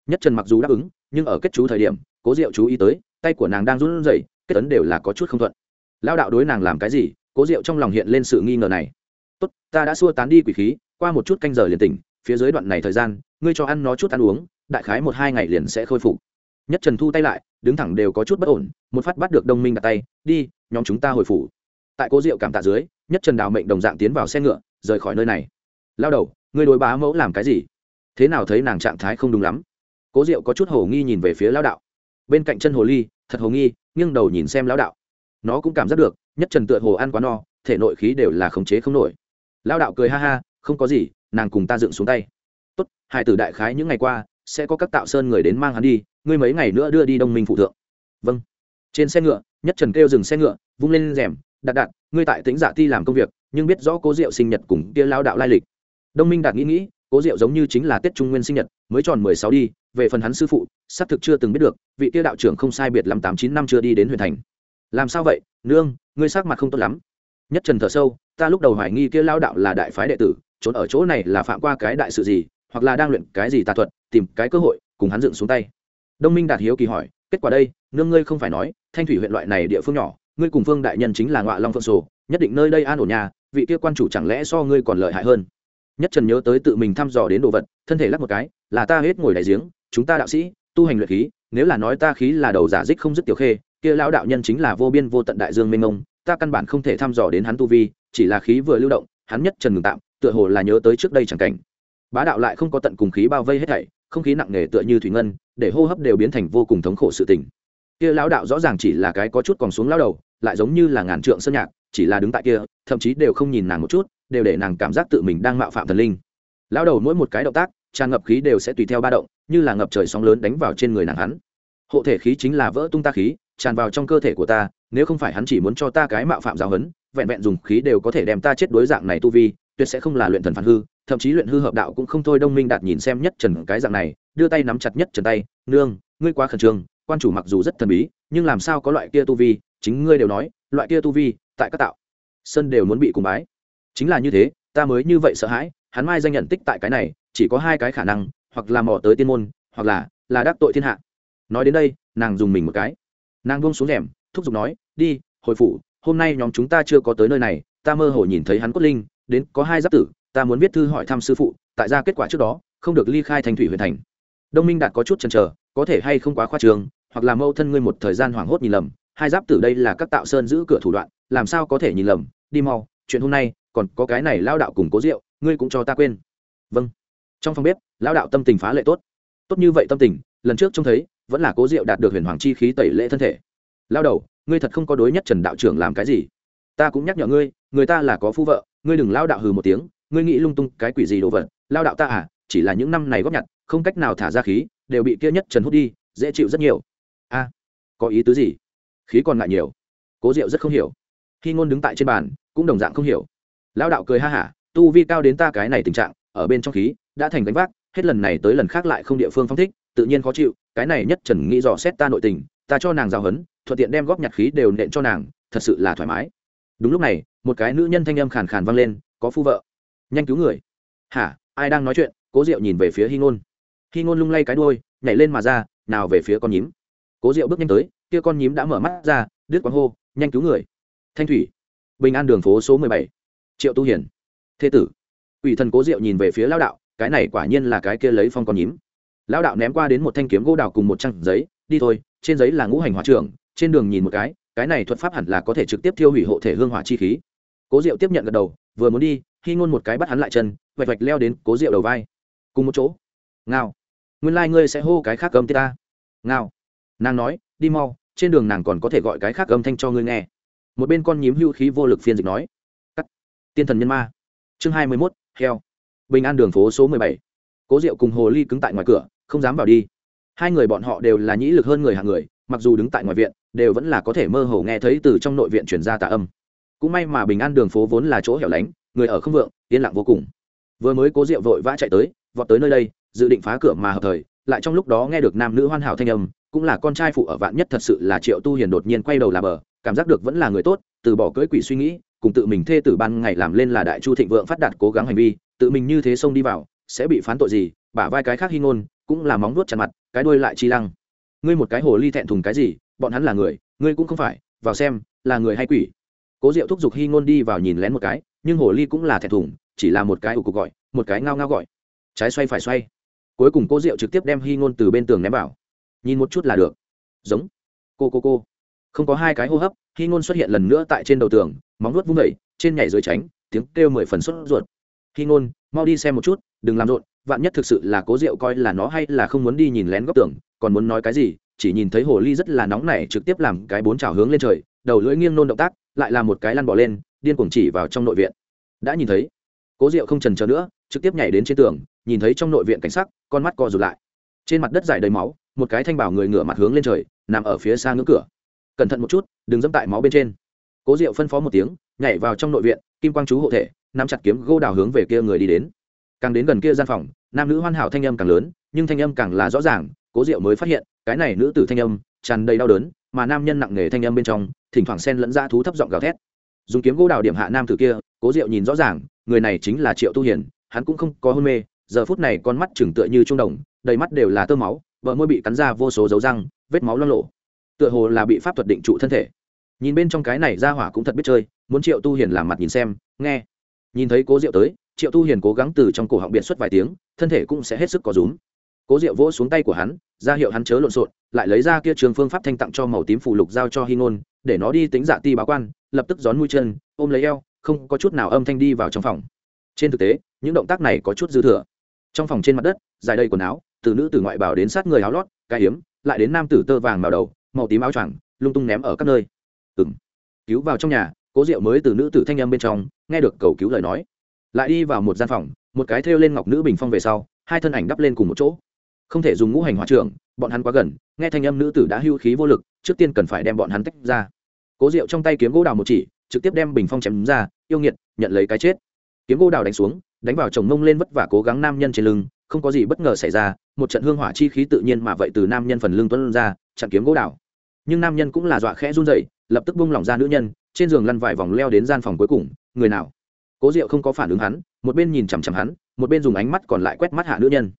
Nhất trần mặc dù đáp ứng, nhưng ở kết chú thời điểm, cố diệu chú ý tới, tay của nàng đang run rẩy, kết tấn đều là có chút không thuận. Lao đạo đối nàng làm cái gì? Cố diệu trong lòng hiện lên sự nghi ngờ này. Tốt, ta đã xua tán đi quỷ khí, qua một chút canh giờ liền tỉnh, phía dưới đoạn này thời gian, ngươi cho ăn nó chút ăn uống, đại khái một hai ngày liền sẽ khôi phục. Nhất trần thu tay lại, đứng thẳng đều có chút bất ổn, một phát bắt được đông minh đặt tay, đi, nhóm chúng ta hồi phủ tại cố diệu cảm tạ dưới, nhất trần đào mệnh đồng dạng tiến vào xe ngựa, rời khỏi nơi này. Lao đầu người đối bá mẫu làm cái gì? Thế nào thấy nàng trạng thái không đúng lắm? Cố diệu có chút hồ nghi nhìn về phía lao đạo. Bên cạnh chân hồ ly, thật hồ nghi, nghiêng đầu nhìn xem lao đạo. Nó cũng cảm giác được, nhất trần tựa hồ ăn quá no, thể nội khí đều là khống chế không nổi. Lao đạo cười ha ha, không có gì, nàng cùng ta dựng xuống tay. Tốt hai tử đại khái những ngày qua, sẽ có các tạo sơn người đến mang hắn đi, ngươi mấy ngày nữa đưa đi đông minh phụ thượng. Vâng. Trên xe ngựa, nhất trần kêu dừng xe ngựa, vung lên rèm đạt đạt, ngươi tại tính giả dạ ti làm công việc, nhưng biết rõ cố diệu sinh nhật cùng kia lao đạo lai lịch. Đông minh đạt nghĩ nghĩ, cố diệu giống như chính là tết trung nguyên sinh nhật, mới tròn mười sáu đi, về phần hắn sư phụ, xác thực chưa từng biết được, vị kia đạo trưởng không sai biệt lắm tám chín năm chưa đi đến huyện thành. Làm sao vậy? Nương, ngươi sắc mặt không tốt lắm. Nhất trần thở sâu, ta lúc đầu hoài nghi kia lao đạo là đại phái đệ tử, trốn ở chỗ này là phạm qua cái đại sự gì, hoặc là đang luyện cái gì tà thuật, tìm cái cơ hội, cùng hắn dựng xuống tay. Đông minh đạt hiếu kỳ hỏi, kết quả đây, nương ngươi không phải nói, thanh thủy huyện loại này địa phương nhỏ ngươi cùng phương đại nhân chính là ngọa long phượng sổ, nhất định nơi đây an ổn nhà, vị kia quan chủ chẳng lẽ so ngươi còn lợi hại hơn? Nhất trần nhớ tới tự mình thăm dò đến đồ vật, thân thể lắc một cái, là ta hết ngồi đại giếng, chúng ta đạo sĩ, tu hành luyện khí, nếu là nói ta khí là đầu giả dích không dứt tiểu khê, kia lão đạo nhân chính là vô biên vô tận đại dương mênh mông, ta căn bản không thể thăm dò đến hắn tu vi, chỉ là khí vừa lưu động, hắn nhất trần ngừng tạm, tựa hồ là nhớ tới trước đây chẳng cảnh. Bá đạo lại không có tận cùng khí bao vây hết thảy, không khí nặng nề tựa như thủy ngân, để hô hấp đều biến thành vô cùng thống khổ sự tình. Kia lão đạo rõ ràng chỉ là cái có chút còn xuống lão đầu lại giống như là ngàn trượng sơn nhạc, chỉ là đứng tại kia, thậm chí đều không nhìn nàng một chút, đều để nàng cảm giác tự mình đang mạo phạm thần linh. Lao đầu mỗi một cái động tác, tràn ngập khí đều sẽ tùy theo ba động, như là ngập trời sóng lớn đánh vào trên người nàng hắn. Hộ thể khí chính là vỡ tung ta khí, tràn vào trong cơ thể của ta, nếu không phải hắn chỉ muốn cho ta cái mạo phạm giáo hấn vẹn vẹn dùng khí đều có thể đem ta chết đối dạng này tu vi, tuyệt sẽ không là luyện thần phản hư, thậm chí luyện hư hợp đạo cũng không thôi. Đông minh đạt nhìn xem nhất trần cái dạng này, đưa tay nắm chặt nhất trần tay, nương, ngươi quá khẩn trương, quan chủ mặc dù rất thần bí, nhưng làm sao có loại kia tu vi chính ngươi đều nói, loại kia tu vi, tại các tạo, sân đều muốn bị cùng bái. Chính là như thế, ta mới như vậy sợ hãi, hắn mai danh nhận tích tại cái này, chỉ có hai cái khả năng, hoặc là mò tới tiên môn, hoặc là là đắc tội thiên hạ. Nói đến đây, nàng dùng mình một cái. Nàng buông xuống rèm, thúc giục nói, đi, hồi phủ, hôm nay nhóm chúng ta chưa có tới nơi này, ta mơ hồ nhìn thấy hắn cốt linh, đến, có hai giáp tử, ta muốn viết thư hỏi thăm sư phụ, tại ra kết quả trước đó, không được ly khai thành thủy huyền thành. Đông minh đạt có chút chần chờ, có thể hay không quá khoa trường hoặc là mâu thân ngươi một thời gian hoảng hốt nhìn lầm hai giáp tử đây là các tạo sơn giữ cửa thủ đoạn, làm sao có thể nhìn lầm, đi mau, chuyện hôm nay, còn có cái này lao đạo cùng cố rượu ngươi cũng cho ta quên. Vâng. Trong phòng bếp, lao đạo tâm tình phá lệ tốt. Tốt như vậy tâm tình, lần trước trông thấy, vẫn là cố rượu đạt được huyền hoàng chi khí tẩy lễ thân thể. Lao đầu, ngươi thật không có đối nhất trần đạo trưởng làm cái gì. Ta cũng nhắc nhở ngươi, người ta là có phu vợ, ngươi đừng lao đạo hừ một tiếng, ngươi nghĩ lung tung cái quỷ gì đồ vật, lao đạo ta à chỉ là những năm này góp nhặt, không cách nào thả ra khí, đều bị kia nhất trần hút đi, dễ chịu rất nhiều. A, có ý tứ gì? Khí còn ngại nhiều. Cố diệu rất không hiểu. Khi ngôn đứng tại trên bàn, cũng đồng dạng không hiểu. Lao đạo cười ha hả, tu vi cao đến ta cái này tình trạng, ở bên trong khí, đã thành gánh vác, hết lần này tới lần khác lại không địa phương phong thích, tự nhiên khó chịu, cái này nhất trần nghĩ dò xét ta nội tình, ta cho nàng giao hấn, thuận tiện đem góp nhặt khí đều nện cho nàng, thật sự là thoải mái. Đúng lúc này, một cái nữ nhân thanh âm khàn khàn vang lên, có phu vợ. Nhanh cứu người. Hả, ai đang nói chuyện? Cố diệu nhìn về phía hy ngôn. Hy ngôn lung lay cái đuôi, nhảy lên mà ra, nào về phía con nhím. Cố diệu bước nhanh tới kia con nhím đã mở mắt ra, đứt quang hô, nhanh cứu người. Thanh thủy, bình an đường phố số mười bảy. Triệu tu hiển thế tử. Ủy thần cố diệu nhìn về phía lao đạo, cái này quả nhiên là cái kia lấy phong con nhím. Lao đạo ném qua đến một thanh kiếm gỗ đào cùng một trang giấy, đi thôi, trên giấy là ngũ hành hỏa trưởng, trên đường nhìn một cái cái này thuật pháp hẳn là có thể trực tiếp thiêu hủy hộ thể hương hỏa chi khí. Cố diệu tiếp nhận gật đầu, vừa muốn đi, khi ngôn một cái bắt hắn lại chân, vạch vạch leo đến cố diệu đầu vai. Cùng một chỗ. Ngao, nguyên lai、like、ngươi sẽ hô cái khác cầm tiết ta. Ngao. Nàng nói, đi mau trên đường nàng còn có thể gọi cái khác âm thanh cho ngươi nghe. Một bên con nhím hưu khí vô lực phiên dịch nói, cắt, tiên thần nhân ma. Chương hai mươi mốt, heo. Bình an đường phố số mười bảy. Cố diệu cùng hồ ly cứng tại ngoài cửa, không dám vào đi. Hai người bọn họ đều là nhĩ lực hơn người hàng người, mặc dù đứng tại ngoài viện, đều vẫn là có thể mơ hồ nghe thấy từ trong nội viện chuyển ra tà âm. Cũng may mà bình an đường phố vốn là chỗ hẻo lánh, người ở không vượng, yên lặng vô cùng. Vừa mới cố diệu vội vã chạy tới, vọt tới nơi đây, dự định phá cửa mà hợp thời, lại trong lúc đó nghe được nam nữ hoan hảo thanh âm cũng là con trai phụ ở vạn nhất thật sự là triệu tu hiền đột nhiên quay đầu là bờ, cảm giác được vẫn là người tốt, từ bỏ cưỡi quỷ suy nghĩ, cùng tự mình thê tử ban ngày làm lên là đại chu thịnh vượng phát đạt cố gắng hành vi, tự mình như thế xông đi vào, sẽ bị phán tội gì, bả vai cái khác hy ngôn, cũng là móng nuốt chặt mặt, cái đuôi lại chi lăng. Ngươi một cái hồ ly thẹn thùng cái gì, bọn hắn là người, ngươi cũng không phải, vào xem, là người hay quỷ. Cố diệu thúc giục hy ngôn đi vào nhìn lén một cái, nhưng hồ ly cũng là thẹn thùng, chỉ là một cái ủ cục gọi, một cái ngao ngao gọi. Trái xoay phải xoay. Cuối cùng cố diệu trực tiếp đem hy ngôn từ bên tường ném vào nhìn một chút là được. Giống. Cô cô cô. Không có hai cái hô hấp khi ngôn xuất hiện lần nữa tại trên đầu tường, móng nuốt vung vẩy trên nhảy dưới tránh, tiếng kêu mười phần sốt ruột. Khi ngôn, mau đi xem một chút, đừng làm rộn, vạn nhất thực sự là cố diệu coi là nó hay là không muốn đi nhìn lén góc tường, còn muốn nói cái gì, chỉ nhìn thấy hồ ly rất là nóng nảy trực tiếp làm cái bốn trào hướng lên trời, đầu lưỡi nghiêng nôn động tác, lại là một cái lăn bỏ lên, điên cuồng chỉ vào trong nội viện. Đã nhìn thấy, cố diệu không trần chờ nữa, trực tiếp nhảy đến trên tường, nhìn thấy trong nội viện cảnh sắc, con mắt co rụt lại. Trên mặt đất dài đầy máu một cái thanh bảo người ngửa mặt hướng lên trời, nằm ở phía xa ngưỡng cửa. Cẩn thận một chút, đừng dẫm tại máu bên trên. Cố diệu phân phó một tiếng, nhảy vào trong nội viện, kim quang chú hộ thể, nắm chặt kiếm gô đào hướng về kia người đi đến. Càng đến gần kia gian phòng, nam nữ hoàn hảo thanh âm càng lớn, nhưng thanh âm càng là rõ ràng, cố diệu mới phát hiện, cái này nữ tử thanh âm, tràn đầy đau đớn, mà nam nhân nặng nề thanh âm bên trong, thỉnh thoảng xen lẫn ra thú thấp giọng gào thét. Dùng kiếm gỗ đào điểm hạ nam tử kia, cố diệu nhìn rõ ràng, người này chính là triệu tu hiền, hắn cũng không có hôn mê, giờ phút này con mắt chừng tựa như trung đồng, đầy mắt đều là tơ máu bờ môi bị cắn ra vô số dấu răng, vết máu lo lộ tựa hồ là bị pháp thuật định trụ thân thể. Nhìn bên trong cái này ra hỏa cũng thật biết chơi, muốn triệu tu hiền làm mặt nhìn xem, nghe. Nhìn thấy cố diệu tới, triệu tu hiền cố gắng từ trong cổ họng biện xuất vài tiếng, thân thể cũng sẽ hết sức có rúm. Cố diệu vỗ xuống tay của hắn, ra hiệu hắn chớ lộn xộn, lại lấy ra kia trường phương pháp thanh tặng cho màu tím phủ lục giao cho hy ngôn, để nó đi tính dạ ti báo quan, lập tức gión mũi chân, ôm lấy eo, không có chút nào âm thanh đi vào trong phòng. Trên thực tế, những động tác này có chút dư thừa. Trong phòng trên mặt đất, dài đầy quần áo từ nữ từ ngoại bảo đến sát người áo lót, cái hiếm lại đến nam tử tơ vàng màu đầu, màu tím áo choàng, lung tung ném ở các nơi. Ừng cứu vào trong nhà, cố diệu mới từ nữ tử thanh âm bên trong, nghe được cầu cứu lời nói. Lại đi vào một gian phòng, một cái thêu lên ngọc nữ bình phong về sau, hai thân ảnh đắp lên cùng một chỗ. Không thể dùng ngũ hành hóa trưởng, bọn hắn quá gần, nghe thanh âm nữ tử đã hưu khí vô lực, trước tiên cần phải đem bọn hắn tách ra. Cố Diệu trong tay kiếm gỗ đào một chỉ, trực tiếp đem bình phong chém ra, yêu nghiệt, nhận lấy cái chết. Kiếm gỗ đào đánh xuống đánh vào chồng mông lên vất vả cố gắng nam nhân trên lưng, không có gì bất ngờ xảy ra, một trận hương hỏa chi khí tự nhiên mà vậy từ nam nhân phần lưng tuân ra, chặn kiếm gỗ đảo. Nhưng nam nhân cũng là dọa khẽ run dậy lập tức bung lỏng ra nữ nhân, trên giường lăn vài vòng leo đến gian phòng cuối cùng, người nào? Cố diệu không có phản ứng hắn, một bên nhìn chằm chằm hắn, một bên dùng ánh mắt còn lại quét mắt hạ nữ nhân.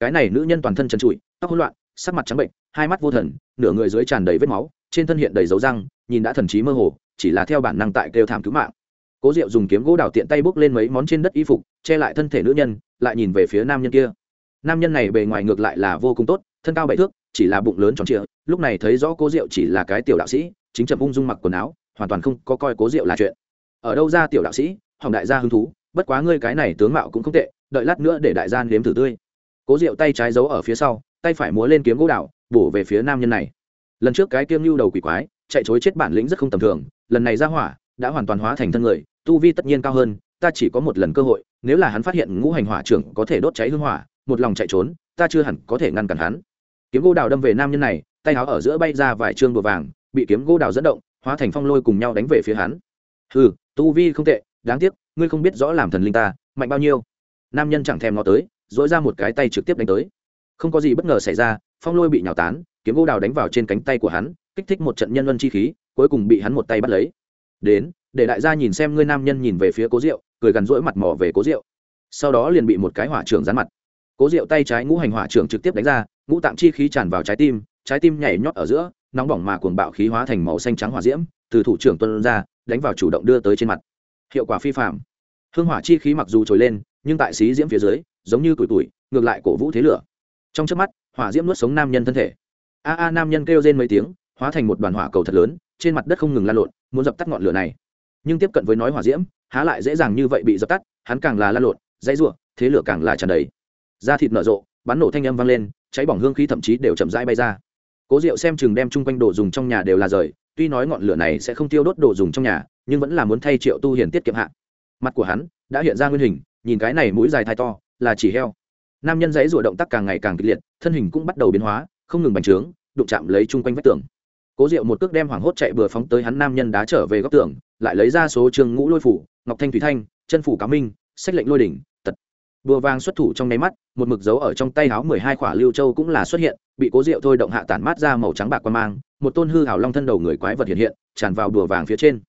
Cái này nữ nhân toàn thân trần trụi, tóc hỗn loạn, sắc mặt trắng bệnh, hai mắt vô thần, nửa người dưới tràn đầy vết máu, trên thân hiện đầy dấu răng, nhìn đã thần trí mơ hồ, chỉ là theo bản năng tại kêu thảm cứu mạng cố diệu dùng kiếm gỗ đào tiện tay bốc lên mấy món trên đất y phục che lại thân thể nữ nhân lại nhìn về phía nam nhân kia. Nam nhân này bề ngoài ngược lại là vô cùng tốt thân cao bảy thước chỉ là bụng lớn tròn trịa lúc này thấy rõ cố diệu chỉ là cái tiểu đạo sĩ chính chậm ung dung mặc quần áo hoàn toàn không có coi cố diệu là chuyện. Ở đâu ra tiểu đạo sĩ hỏng đại gia hứng thú bất quá ngươi cái này tướng mạo cũng không tệ đợi lát nữa để đại gia nếm thử tươi. Cố diệu tay trái giấu ở phía sau tay phải múa lên kiếm gỗ đào, bổ về phía nam nhân này. Lần trước cái kiêm lưu đầu quỷ quái chạy chối chết bản lĩnh rất không tầm thường lần này ra hỏa đã hoàn toàn hóa thành thân người tu vi tất nhiên cao hơn, ta chỉ có một lần cơ hội, nếu là hắn phát hiện ngũ hành hỏa trưởng có thể đốt cháy hương hỏa, một lòng chạy trốn, ta chưa hẳn có thể ngăn cản hắn. Kiếm gỗ đào đâm về nam nhân này, tay áo ở giữa bay ra vài trương bùa vàng, bị kiếm gỗ đào dẫn động, hóa thành phong lôi cùng nhau đánh về phía hắn. Ừ tu vi không tệ, đáng tiếc, ngươi không biết rõ làm thần linh ta, mạnh bao nhiêu. Nam nhân chẳng thèm ngó tới dỗi ra một cái tay trực tiếp đánh tới. Không có gì bất ngờ xảy ra, phong lôi bị nhào tán, kiếm gỗ đào đánh vào trên cánh tay của hắn, kích thích một trận nhân luân chi khí, cuối cùng bị hắn một tay bắt lấy. Đến để đại gia nhìn xem ngươi nam nhân nhìn về phía cố rượu cười gắn rỗi mặt mỏ về cố rượu sau đó liền bị một cái hỏa trưởng dán mặt. Cố rượu tay trái ngũ hành hỏa trưởng trực tiếp đánh ra, ngũ tạng chi khí tràn vào trái tim trái tim nhảy nhót ở giữa, nóng bỏng mà cuồng bạo khí hóa thành màu xanh trắng hỏa diễm, từ thủ trưởng tuân ra, đánh vào chủ động đưa tới trên mặt. Hiệu quả phi phạm hương hỏa chi khí mặc dù trồi lên, nhưng tại xí diễm phía dưới, giống như tuổi tuổi, ngược lại cổ vũ thế lửa. Trong trước mắt, hỏa diễm nuốt sống nam nhân thân thể. A a, nam nhân kêu rên mấy tiếng, hóa thành một đoàn hỏa cầu thật lớn, trên mặt đất không ngừng lan lộn, muốn dập tắt ngọn lửa này nhưng tiếp cận với nói hỏa diễm, há lại dễ dàng như vậy bị dập tắt, hắn càng là la lộn, dãy ruộng thế lửa càng là tràn đầy. Da thịt nở rộ, bắn nổ thanh âm vang lên, cháy bỏng hương khí thậm chí đều chậm rãi bay ra. Cố diệu xem chừng đem chung quanh đồ dùng trong nhà đều là rời, tuy nói ngọn lửa này sẽ không tiêu đốt đồ dùng trong nhà, nhưng vẫn là muốn thay triệu tu hiền tiết kiệm hạ. Mặt của hắn đã hiện ra nguyên hình, nhìn cái này mũi dài thai to, là chỉ heo. Nam nhân dãy rủa động tác càng ngày càng kịch liệt, thân hình cũng bắt đầu biến hóa, không ngừng bành trướng, đụng chạm lấy chung quanh vách tường cố diệu một cước đem hoảng hốt chạy bừa phóng tới hắn nam nhân đá trở về góc tường, lại lấy ra số trường ngũ lôi phủ, ngọc thanh thủy thanh, chân phủ cá minh, sách lệnh lôi đỉnh, tật. Đùa vàng xuất thủ trong nháy mắt, một mực dấu ở trong tay áo mười hai khỏa lưu châu cũng là xuất hiện, bị cố diệu thôi động hạ tản mát ra màu trắng bạc quan mang, một tôn hư hảo long thân đầu người quái vật hiện hiện, tràn vào đùa vàng phía trên.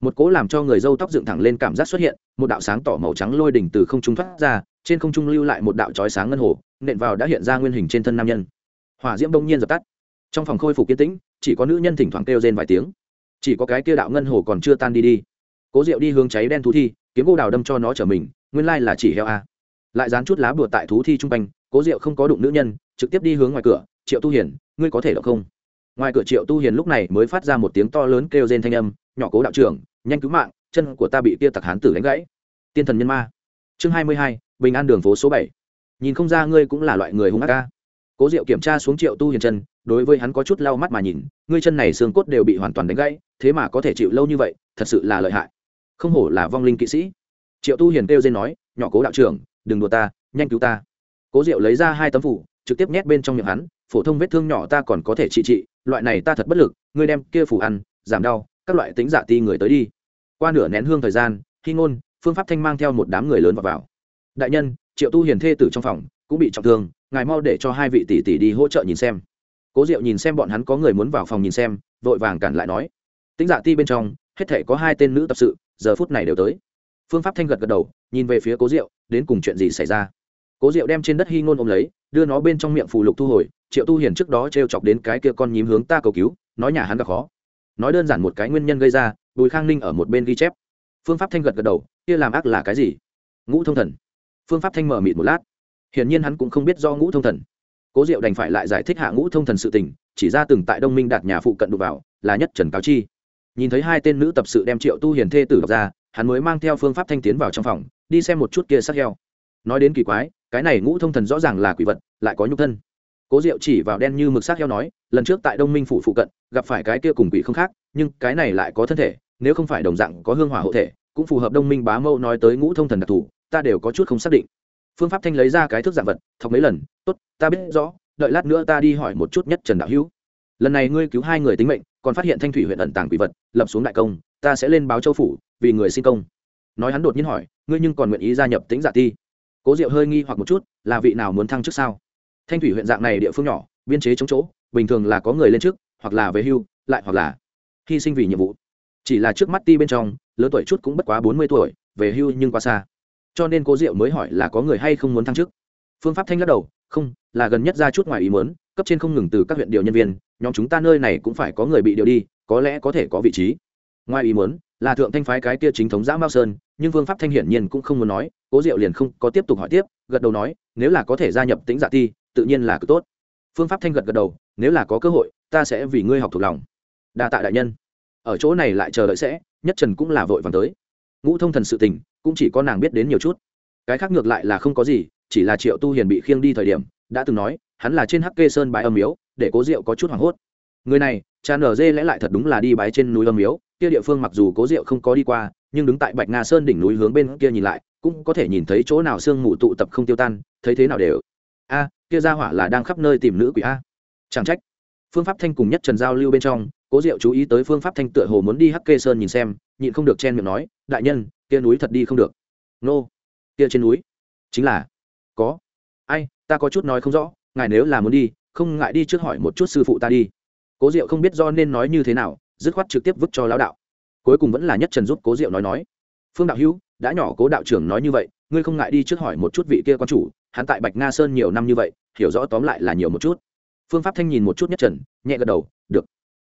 Một cố làm cho người dâu tóc dựng thẳng lên cảm giác xuất hiện, một đạo sáng tỏ màu trắng lôi đỉnh từ không trung thoát ra, trên không trung lưu lại một đạo chói sáng ngân hồ, nện vào đã hiện ra nguyên hình trên thân nam nhân. Hỏa diễm đông nhiên dập tắt trong phòng khôi phục kiến tĩnh, chỉ có nữ nhân thỉnh thoảng kêu rên vài tiếng. Chỉ có cái kia đạo ngân hồ còn chưa tan đi đi. Cố diệu đi hướng cháy đen thú thi, kiếm gỗ đào đâm cho nó trở mình, nguyên lai là chỉ heo a. Lại dán chút lá bùa tại thú thi trung quanh, cố diệu không có đụng nữ nhân, trực tiếp đi hướng ngoài cửa, triệu tu hiền, ngươi có thể đọc không? Ngoài cửa triệu tu hiền lúc này mới phát ra một tiếng to lớn kêu rên thanh âm, nhỏ cố đạo trưởng, nhanh cứu mạng, chân của ta bị tia tặc hán tử đánh gãy. Tiên thần nhân ma. Chương hai mươi hai, bình an đường phố số bảy. Nhìn không ra ngươi cũng là loại người hung ác ca cố diệu kiểm tra xuống triệu tu hiền chân đối với hắn có chút lau mắt mà nhìn ngươi chân này xương cốt đều bị hoàn toàn đánh gãy thế mà có thể chịu lâu như vậy thật sự là lợi hại. Không hổ là vong linh kỵ sĩ. Triệu tu hiền kêu dên nói nhỏ cố đạo trưởng đừng đùa ta nhanh cứu ta. Cố diệu lấy ra hai tấm phủ trực tiếp nhét bên trong miệng hắn phổ thông vết thương nhỏ ta còn có thể trị trị loại này ta thật bất lực ngươi đem kia phủ ăn giảm đau các loại tính giả ti người tới đi. Qua nửa nén hương thời gian khi ngôn phương pháp thanh mang theo một đám người lớn vào, vào. đại nhân triệu tu hiền thê tử trong phòng cũng bị trọng thương ngài mau để cho hai vị tỷ tỷ đi hỗ trợ nhìn xem cố diệu nhìn xem bọn hắn có người muốn vào phòng nhìn xem, vội vàng cản lại nói. Tính Dạ ti bên trong, hết thể có hai tên nữ tập sự, giờ phút này đều tới. Phương pháp thanh gật gật đầu, nhìn về phía cố diệu, đến cùng chuyện gì xảy ra? Cố diệu đem trên đất hy ngôn ôm lấy, đưa nó bên trong miệng phù lục thu hồi, triệu tu hiền trước đó t r e o chọc đến cái kia con nhím hướng ta cầu cứu, nói nhà hắn gặp khó. Nói đơn giản một cái nguyên nhân gây ra, bùi khang ninh ở một bên ghi chép. Phương pháp thanh gật gật đầu, kia làm ác là cái gì? Ngũ thông thần. Phương pháp thanh mở mịt một lát. Hiển nhiên hắn cũng không biết do ngũ thông thần cố diệu đành phải lại giải thích hạ ngũ thông thần sự tình, chỉ ra từng tại đông minh đạt nhà phụ cận đụng vào, là nhất trần cáo chi. Nhìn thấy hai tên nữ tập sự đem triệu tu hiền thê tử đọc ra, hắn mới mang theo phương pháp thanh tiến vào trong phòng, đi xem một chút kia sát heo. Nói đến kỳ quái, cái này ngũ thông thần rõ ràng là quỷ vật, lại có nhục thân. Cố diệu chỉ vào đen như mực sát heo nói, lần trước tại đông minh phủ phụ cận, gặp phải cái kia cùng quỷ không khác, nhưng cái này lại có thân thể, nếu không phải đồng dạng có hương hỏa hộ thể, cũng phù hợp đông minh bá mâu nói tới ngũ thông thần đặc thù, ta đều có chút không xác định phương pháp thanh lấy ra cái thước dạng vật, thọc mấy lần, tốt, ta biết rõ, đợi lát nữa ta đi hỏi một chút nhất trần đạo hữu. Lần này ngươi cứu hai người tính mệnh, còn phát hiện thanh thủy huyện ẩn tàng quỷ vật, lập xuống đại công, ta sẽ lên báo châu phủ, vì người xin công. Nói hắn đột nhiên hỏi, ngươi nhưng còn nguyện ý gia nhập tính giả dạ ti? Cố diệu hơi nghi hoặc một chút, là vị nào muốn thăng trước sao? Thanh thủy huyện dạng này địa phương nhỏ, biên chế chống chỗ, bình thường là có người lên trước, hoặc là về hưu, lại hoặc là hy sinh vì nhiệm vụ. Chỉ là trước mắt ti bên trong lớn tuổi chút cũng bất quá bốn mươi tuổi, về hưu nhưng quá xa cho nên cố diệu mới hỏi là có người hay không muốn thăng chức. Phương pháp thanh lắc đầu, không, là gần nhất ra chút ngoài ý muốn, cấp trên không ngừng từ các huyện điều nhân viên, nhóm chúng ta nơi này cũng phải có người bị điều đi, có lẽ có thể có vị trí. Ngoài ý muốn, là thượng thanh phái cái kia chính thống giã mao sơn, nhưng phương pháp thanh hiển nhiên cũng không muốn nói, cố diệu liền không có tiếp tục hỏi tiếp, gật đầu nói, nếu là có thể gia nhập tính giả dạ ti, tự nhiên là cực tốt. Phương pháp thanh gật gật đầu, nếu là có cơ hội, ta sẽ vì ngươi học thuộc lòng. Đa tạ đại nhân. Ở chỗ này lại chờ đợi sẽ, nhất trần cũng là vội vàng tới ngũ thông thần sự tình, cũng chỉ có nàng biết đến nhiều chút. Cái khác ngược lại là không có gì, chỉ là triệu tu hiền bị khiêng đi thời điểm, đã từng nói, hắn là trên hắc kê sơn bãi âm miếu, để cố diệu có chút hoảng hốt. Người này, cha nở dê lẽ lại thật đúng là đi bái trên núi âm miếu, kia địa phương mặc dù cố diệu không có đi qua, nhưng đứng tại bạch nga sơn đỉnh núi hướng bên kia nhìn lại, cũng có thể nhìn thấy chỗ nào sương mù tụ tập không tiêu tan, thấy thế nào đều. A, kia ra hỏa là đang khắp nơi tìm nữ quỷ a. Chẳng trách phương pháp thanh cùng nhất trần giao lưu bên trong, cố diệu chú ý tới phương pháp thanh tựa hồ muốn đi hắc kê sơn nhìn xem, nhịn không được chen miệng nói, đại nhân, kia núi thật đi không được. Nô, kia trên núi? Chính là. Có. Ai, ta có chút nói không rõ, ngài nếu là muốn đi, không ngại đi trước hỏi một chút sư phụ ta đi. Cố diệu không biết do nên nói như thế nào, dứt khoát trực tiếp vứt cho lão đạo. Cuối cùng vẫn là nhất trần giúp cố diệu nói nói, phương đạo hữu, đã nhỏ cố đạo trưởng nói như vậy, ngươi không ngại đi trước hỏi một chút vị kia quan chủ, hắn tại bạch nga sơn nhiều năm như vậy, hiểu rõ tóm lại là nhiều một chút phương pháp thanh nhìn một chút nhất trần, nhẹ gật đầu, được.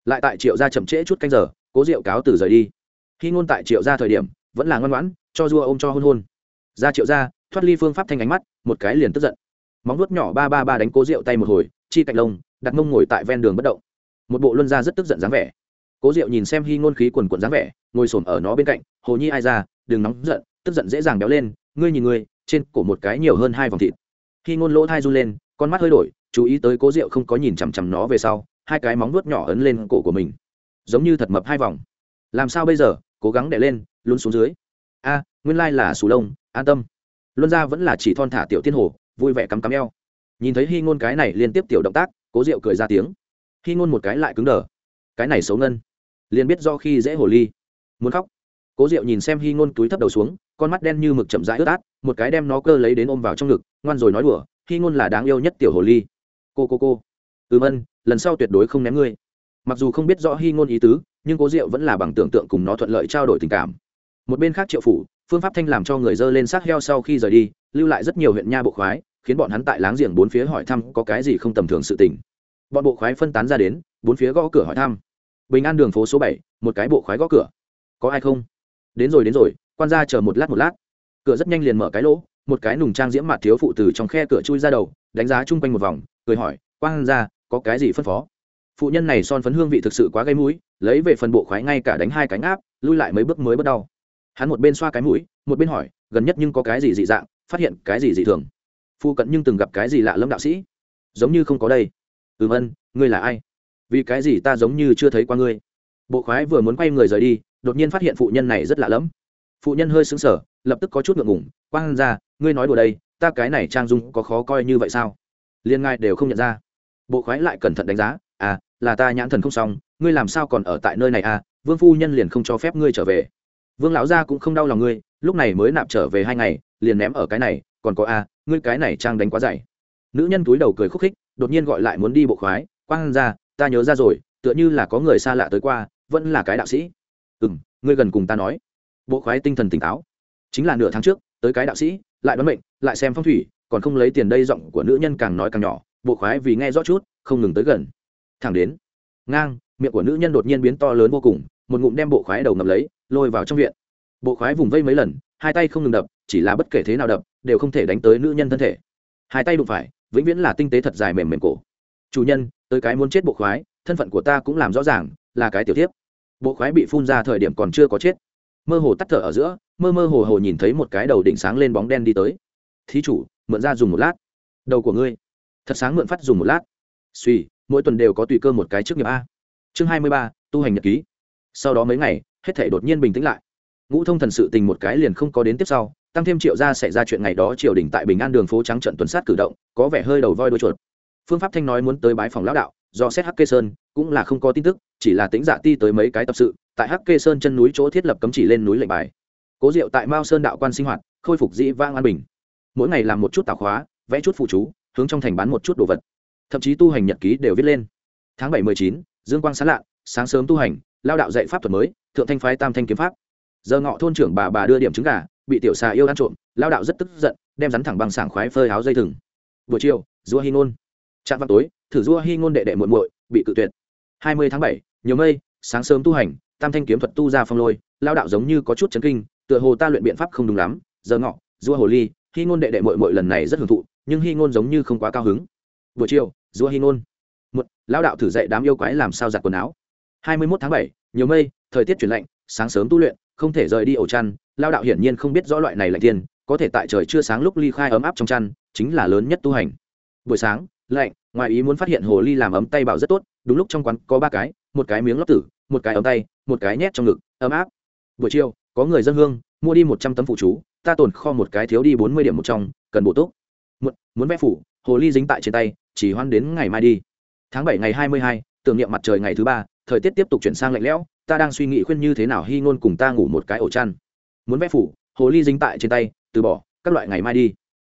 Lại tại triệu gia chậm trễ chút canh giờ, cố diệu cáo từ rời đi. Khi ngôn tại triệu gia thời điểm, vẫn là ngoan ngoãn, cho dua ôm cho hôn hôn. Ra triệu gia, thoát ly phương pháp thanh ánh mắt, một cái liền tức giận. Móng nuốt nhỏ ba ba ba đánh cố diệu tay một hồi, chi cạnh lông, đặt mông ngồi tại ven đường bất động. Một bộ luân ra rất tức giận dáng vẻ. Cố diệu nhìn xem hy ngôn khí quần quần dáng vẻ, ngồi s ở nó bên cạnh, hồ nhi ai ra, đừng nóng giận, tức giận dễ dàng béo lên, ngươi nhìn ngươi, trên cổ một cái nhiều hơn hai vòng thịt. Hy ngôn lỗ thai run lên con mắt hơi đổi, chú ý tới cố diệu không có nhìn chằm chằm nó về sau, hai cái móng nuốt nhỏ ấn lên cổ của mình. Giống như thật mập hai vòng. Làm sao bây giờ? Cố gắng đẻ lên luôn xuống dưới. A, nguyên lai là sù lông, an tâm. Luân ra vẫn là chỉ thon thả tiểu thiên hồ, vui vẻ cắm cắm eo. Nhìn thấy hy ngôn cái này liên tiếp tiểu động tác, cố diệu cười ra tiếng. Hy ngôn một cái lại cứng đờ. Cái này xấu ngân. Liền biết do khi dễ hồ ly. Muốn khóc. Cố diệu nhìn xem hy ngôn túi thấp đầu xuống, con mắt đen như mực chậm rãi ướt át, một cái đem nó cơ lấy đến ôm vào trong ngực, ngoan rồi nói đùa hy ngôn là đáng yêu nhất tiểu hồ ly. Cô cô cô. Ừm, ân, lần sau tuyệt đối không ném ngươi. Mặc dù không biết rõ hy ngôn ý tứ, nhưng cố diệu vẫn là bằng tưởng tượng cùng nó thuận lợi trao đổi tình cảm. Một bên khác triệu phủ, phương pháp thanh làm cho người dơ lên xác heo sau khi rời đi, lưu lại rất nhiều huyện nha bộ khoái, khiến bọn hắn tại láng giềng bốn phía hỏi thăm có cái gì không tầm thường sự tình. Bọn bộ khoái phân tán ra đến, bốn phía gõ cửa hỏi thăm. Bình an đường phố số bảy, một cái bộ khoái gõ cửa. Có ai không? Đến rồi đến rồi, quan gia chờ một lát một lát. Cửa rất nhanh liền mở cái lỗ một cái nùng trang diễm mặt thiếu phụ từ trong khe cửa chui ra đầu, đánh giá chung quanh một vòng, cười hỏi, quang gia, có cái gì phân phó? Phụ nhân này son phấn hương vị thực sự quá gây mũi, lấy về phần bộ khoái ngay cả đánh hai cánh áp lui lại mấy bước mới bất đau. Hắn một bên xoa cái mũi, một bên hỏi, gần nhất nhưng có cái gì dị dạng, phát hiện cái gì dị thường? Phu cận nhưng từng gặp cái gì lạ lâm đạo sĩ? Giống như không có đây. Ừm ân, ngươi là ai? Vì cái gì ta giống như chưa thấy qua ngươi? Bộ khoái vừa muốn quay người rời đi, đột nhiên phát hiện phụ nhân này rất lạ lẫm phụ nhân hơi xứng sở lập tức có chút ngượng ngủng quang ra, ngươi nói đùa đây, ta cái này trang dung có khó coi như vậy sao? Liên ngai đều không nhận ra. Bộ khoái lại cẩn thận đánh giá à là ta nhãn thần không xong, ngươi làm sao còn ở tại nơi này à? Vương phu nhân liền không cho phép ngươi trở về. Vương lão gia cũng không đau lòng ngươi, lúc này mới nạp trở về hai ngày, liền ném ở cái này, còn có à? ngươi cái này trang đánh quá dày. Nữ nhân túi đầu cười khúc khích, đột nhiên gọi lại muốn đi bộ khoái, quang ra, ta nhớ ra rồi, tựa như là có người xa lạ tới qua, vẫn là cái đạo sĩ. Ừ m ngươi gần cùng ta nói bộ khoái tinh thần tỉnh táo. Chính là nửa tháng trước, tới cái đạo sĩ, lại đoán mệnh, lại xem phong thủy, còn không lấy tiền đây giọng của nữ nhân càng nói càng nhỏ, bộ khoái vì nghe rõ chút, không ngừng tới gần. Thẳng đến, ngang, miệng của nữ nhân đột nhiên biến to lớn vô cùng, một ngụm đem bộ khoái đầu ngầm lấy, lôi vào trong viện. Bộ khoái vùng vây mấy lần, hai tay không ngừng đập, chỉ là bất kể thế nào đập, đều không thể đánh tới nữ nhân thân thể. Hai tay đụng phải, vĩnh viễn là tinh tế thật dài mềm mềm cổ. Chủ nhân, tới cái muốn chết bộ khoái, thân phận của ta cũng làm rõ ràng, là cái tiểu tiếp bộ khoái bị phun ra thời điểm còn chưa có chết mơ hồ tắt thở ở giữa, mơ mơ hồ hồ nhìn thấy một cái đầu đỉnh sáng lên bóng đen đi tới. Thí chủ, mượn ra dùng một lát. Đầu của ngươi. Thật sáng mượn phát dùng một lát. Suy mỗi tuần đều có tùy cơ một cái trước nghiệp a. Chương hai mươi ba, tu hành nhật ký. Sau đó mấy ngày, hết thể đột nhiên bình tĩnh lại. Ngũ thông thần sự tình một cái liền không có đến tiếp sau, tăng thêm triệu gia xảy ra chuyện ngày đó triều đình tại bình an đường phố trắng trận tuần sát cử động, có vẻ hơi đầu voi đuôi chuột. Phương pháp thanh nói muốn tới bái phòng lão đạo do xét hắc kê sơn, cũng là không có tin tức, chỉ là tính dạ ti tới mấy cái tập sự, tại hắc kê sơn chân núi chỗ thiết lập cấm chỉ lên núi lệnh bài. Cố diệu tại mao sơn đạo quan sinh hoạt, khôi phục dĩ vang an bình. Mỗi ngày làm một chút tạo khóa, vẽ chút phụ chú, hướng trong thành bán một chút đồ vật. Thậm chí tu hành nhật ký đều viết lên. Tháng bảy mười chín, dương quang sáng lạ, sáng sớm tu hành, lao đạo dạy pháp thuật mới, thượng thanh phái tam thanh kiếm pháp. Giờ ngọ thôn trưởng bà bà đưa điểm trứng gà, bị tiểu xà yêu ăn trộm, lao đạo rất tức giận, đem rắn thẳng bằng sảng khoái phơi áo dây thừng. Buổi chiều dua hi ngôn trạm vào tối, thử dua hi ngôn đệ đệ muội muội, bị cự tuyệt. Hai mươi tháng bảy, nhiều mây, sáng sớm tu hành, tam thanh kiếm thuật tu ra phong lôi lao đạo giống như có chút chấn kinh, tựa hồ ta luyện biện pháp không đúng lắm, giờ ngọ dua hồ ly, hi ngôn đệ đệ muội muội lần này rất hưởng thụ, nhưng hi ngôn giống như không quá cao hứng. Buổi chiều dua hi ngôn. Một lao đạo thử dạy đám yêu quái làm sao giặt quần áo. Hai mươi 21 tháng bảy, nhiều mây, thời tiết chuyển lạnh, sáng sớm tu luyện, không thể rời đi ổ chăn lao đạo hiển nhiên không biết rõ loại này lạnh tiên có thể tại trời chưa sáng lúc ly khai ấm áp trong chăn, chính là lớn nhất tu hành. Buổi sáng lạnh ngoài ý muốn phát hiện hồ ly làm ấm tay bảo rất tốt đúng lúc trong quán có ba cái một cái miếng lót tử một cái ấm tay một cái nhét trong ngực ấm áp. Buổi chiều có người dân hương mua đi một trăm tấm phụ chú ta tồn kho một cái thiếu đi bốn mươi điểm một trong cần bổ túc. Muốn, muốn vẽ phủ hồ ly dính tại trên tay chỉ hoan đến ngày mai đi. Tháng bảy ngày hai mươi hai tưởng niệm mặt trời ngày thứ ba thời tiết tiếp tục chuyển sang lạnh lẽo ta đang suy nghĩ khuyên như thế nào hy ngôn cùng ta ngủ một cái ổ chăn. Muốn vẽ phủ hồ ly dính tại trên tay từ bỏ các loại ngày mai đi.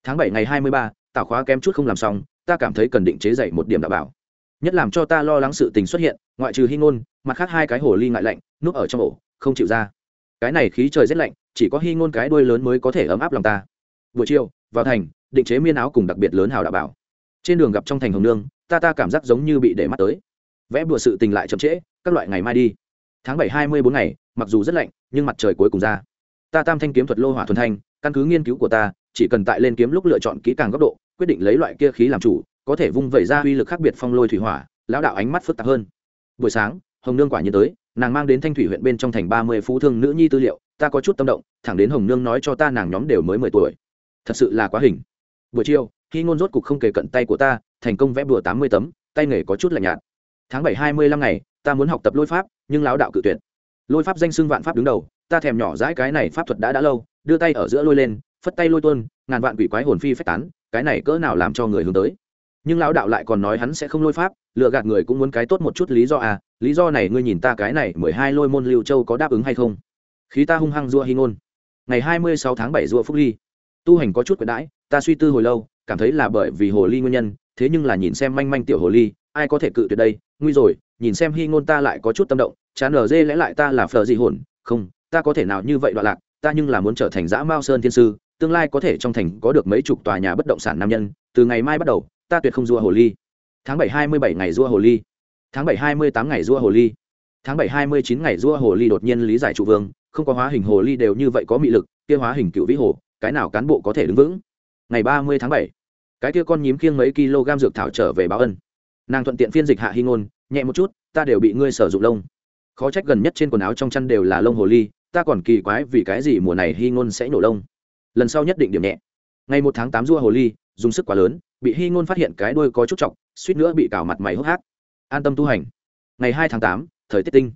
Tháng bảy ngày hai mươi ba tảo khóa kém chút không làm xong ta cảm thấy cần định chế dậy một điểm đảm bảo. Nhất làm cho ta lo lắng sự tình xuất hiện, ngoại trừ hy ngôn, mặt khác hai cái hồ ly ngại lạnh, núp ở trong ổ, không chịu ra. Cái này khí trời rét lạnh, chỉ có hy ngôn cái đuôi lớn mới có thể ấm áp lòng ta. Buổi chiều, vào thành, định chế miên áo cùng đặc biệt lớn hào đạo bảo. Trên đường gặp trong thành hồng nương, ta ta cảm giác giống như bị để mắt tới. Vẽ bùa sự tình lại chậm trễ, các loại ngày mai đi. Tháng bảy hai mươi bốn ngày, mặc dù rất lạnh, nhưng mặt trời cuối cùng ra. Ta tam thanh kiếm thuật lô hỏa thuần thanh, căn cứ nghiên cứu của ta, chỉ cần tại lên kiếm lúc lựa chọn kỹ càng góc độ quyết định lấy loại kia khí làm chủ, có thể vung vẩy ra uy lực khác biệt phong lôi thủy hỏa, lão đạo ánh mắt phức tạp hơn. Buổi sáng, hồng nương quả nhiên tới, nàng mang đến thanh thủy huyện bên trong thành ba mươi phú thương nữ nhi tư liệu, ta có chút tâm động, thẳng đến hồng nương nói cho ta nàng nhóm đều mới mười tuổi. Thật sự là quá hình. Buổi chiều khi ngôn rốt cục không kề cận tay của ta, thành công vẽ bùa tám mươi tấm, tay nghề có chút lạnh nhạt. Tháng bảy hai mươi lăm ngày, ta muốn học tập lôi pháp, nhưng lão đạo cự tuyệt. Lôi pháp danh xưng vạn pháp đứng đầu, ta thèm nhỏ dãi cái này pháp thuật đã đã lâu, đưa tay ở giữa lôi lên, phất tay lôi tuôn, ngàn vạn quỷ quái hồn phi phách tán cái này cỡ nào làm cho người hướng tới. Nhưng lão đạo lại còn nói hắn sẽ không lôi pháp lựa gạt người cũng muốn cái tốt một chút lý do à lý do này ngươi nhìn ta cái này mười hai lôi môn lưu châu có đáp ứng hay không? Khí ta hung hăng dua hy ngôn. Ngày hai mươi sáu tháng bảy dua phúc ly. Tu hành có chút quyền đãi, ta suy tư hồi lâu, cảm thấy là bởi vì hồ ly nguyên nhân, thế nhưng là nhìn xem manh manh tiểu hồ ly, ai có thể cự tuyệt đây? Nguy rồi, nhìn xem hy ngôn ta lại có chút tâm động, chán ở dê lẽ lại ta là phờ gì hồn, không, ta có thể nào như vậy đoạn lạc, ta nhưng là muốn trở thành dã mao sơn thiên sư tương lai có thể trong thành có được mấy chục tòa nhà bất động sản nam nhân, từ ngày mai bắt đầu, ta tuyệt không dua hồ ly. Tháng bảy hai mươi bảy ngày dua hồ ly. Tháng bảy hai mươi tám ngày dua hồ ly. Tháng bảy hai mươi chín ngày dua hồ ly đột nhiên lý giải trụ vương, không có hóa hình hồ ly đều như vậy có mị lực, kia hóa hình cựu vĩ hồ, cái nào cán bộ có thể đứng vững? Ngày ba mươi tháng bảy, cái kia con nhím kiêng mấy kg dược thảo trở về báo ân. Nàng thuận tiện phiên dịch hạ hy ngôn, nhẹ một chút, ta đều bị ngươi sử dụng lông. Khó trách gần nhất trên quần áo trong chăn đều là lông hồ ly, ta còn kỳ quái vì cái gì mùa này hy ngôn sẽ nổ lông lần sau nhất định điểm nhẹ. Ngày một tháng tám dua hồ ly, dùng sức quá lớn, bị hy ngôn phát hiện cái đuôi có chút chọc, suýt nữa bị cào mặt mày hốc hác. An tâm tu hành. Ngày hai tháng tám, thời tiết tinh.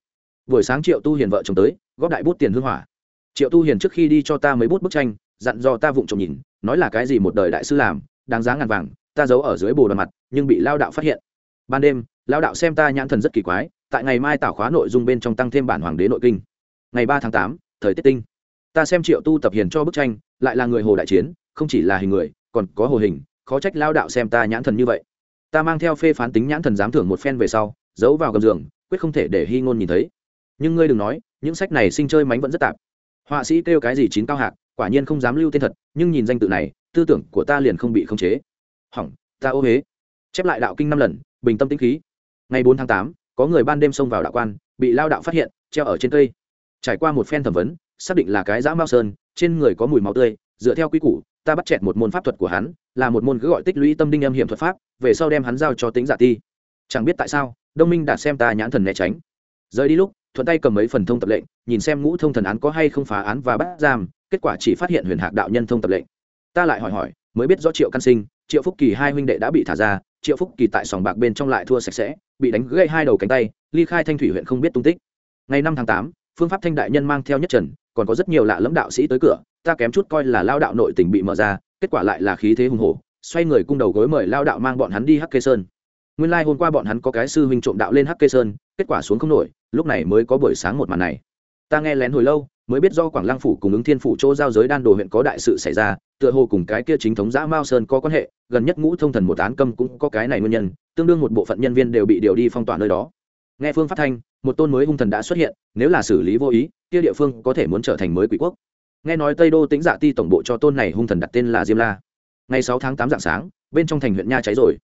Buổi sáng triệu tu hiền vợ chồng tới, góp đại bút tiền hương hỏa. Triệu tu hiền trước khi đi cho ta mấy bút bức tranh, dặn do ta vụng trộm nhìn, nói là cái gì một đời đại sư làm, đáng giá ngàn vàng, ta giấu ở dưới bồ đoàn mặt, nhưng bị lao đạo phát hiện. Ban đêm, lao đạo xem ta nhãn thần rất kỳ quái, tại ngày mai tảo khóa nội dung bên trong tăng thêm bản hoàng đế nội kinh. Ngày ba tháng tám, thời tiết tinh. Ta xem triệu tu tập hiền cho bức tranh lại là người hồ đại chiến, không chỉ là hình người, còn có hồ hình, khó trách lao đạo xem ta nhãn thần như vậy. Ta mang theo phê phán tính nhãn thần dám thưởng một phen về sau, giấu vào gầm giường, quyết không thể để hy ngôn nhìn thấy. Nhưng ngươi đừng nói, những sách này sinh chơi mánh vẫn rất tạp. Họa sĩ kêu cái gì chín cao hạc, quả nhiên không dám lưu tên thật, nhưng nhìn danh tự này, tư tưởng của ta liền không bị khống chế. Hỏng, ta ô huế chép lại đạo kinh năm lần, bình tâm tĩnh khí. Ngày bốn tháng tám, có người ban đêm xông vào đạo quan, bị lao đạo phát hiện, treo ở trên cây. Trải qua một phen thẩm vấn, xác định là cái dã mao sơn trên người có mùi máu tươi, dựa theo quy củ, ta bắt chẹt một môn pháp thuật của hắn, là một môn cứ gọi tích lũy tâm đinh âm hiểm thuật pháp, về sau đem hắn giao cho tính giả dạ ti. Chẳng biết tại sao, đông minh đạt xem ta nhãn thần né tránh. Rời đi lúc, thuận tay cầm mấy phần thông tập lệnh, nhìn xem ngũ thông thần án có hay không phá án và bắt giam, kết quả chỉ phát hiện huyền hạc đạo nhân thông tập lệnh. Ta lại hỏi hỏi, mới biết rõ triệu căn sinh, triệu phúc kỳ hai huynh đệ đã bị thả ra, triệu phúc kỳ tại sòng bạc bên trong lại thua sạch sẽ, bị đánh gãy hai đầu cánh tay, ly khai thanh thủy huyện không biết tung tích. Ngày năm tháng tám, phương pháp thanh đại nhân mang theo nhất trần còn có rất nhiều lạ lẫm đạo sĩ tới cửa, ta kém chút coi là lao đạo nội tình bị mở ra, kết quả lại là khí thế hùng hổ, xoay người cung đầu gối mời lao đạo mang bọn hắn đi hắc kê sơn. Nguyên lai、like、hôm qua bọn hắn có cái sư huynh trộm đạo lên hắc kê sơn, kết quả xuống không nổi, lúc này mới có buổi sáng một màn này. Ta nghe lén hồi lâu, mới biết do quảng lăng phủ cùng ứng thiên phủ chỗ giao giới đan đồ huyện có đại sự xảy ra, tựa hồ cùng cái kia chính thống giã mao sơn có quan hệ, gần nhất ngũ thông thần một án câm cũng có cái này nguyên nhân, tương đương một bộ phận nhân viên đều bị điều đi phong tỏa nơi đó. Nghe phương phát thanh một tôn mới hung thần đã xuất hiện, nếu là xử lý vô ý, kia địa phương có thể muốn trở thành mới quỷ quốc. Nghe nói tây đô tính dạ ti tổng bộ cho tôn này hung thần đặt tên là diêm la. Ngày sáu tháng tám dạng sáng, bên trong thành huyện nha cháy rồi.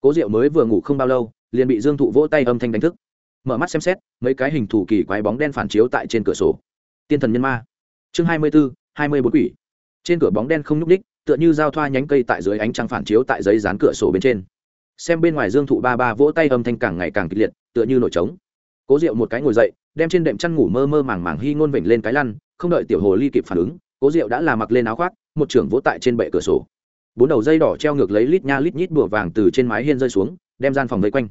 Cố diệu mới vừa ngủ không bao lâu, liền bị dương thụ vỗ tay âm thanh đánh thức. Mở mắt xem xét, mấy cái hình thủ kỳ quái bóng đen phản chiếu tại trên cửa sổ. Tiên thần nhân ma. Chương hai mươi bốn hai mươi bốn quỷ. Trên cửa bóng đen không nhúc ních tựa như giao thoa nhánh cây tại dưới ánh trăng phản chiếu tại giấy dán cửa sổ bên trên. Xem bên ngoài dương thụ ba ba vỗ tay âm thanh càng ngày càng kịch liệt, tựa như nổi trống cố diệu một cái ngồi dậy, đem trên đệm chăn ngủ mơ mơ màng màng hy ngôn vịnh lên cái lăn, không đợi tiểu hồ ly kịp phản ứng, cố diệu đã là mặc lên áo khoác, một trưởng vỗ tại trên bệ cửa sổ. Bốn đầu dây đỏ treo ngược lấy lít nha lít nhít bùa vàng từ trên mái hiên rơi xuống, đem gian phòng vây quanh.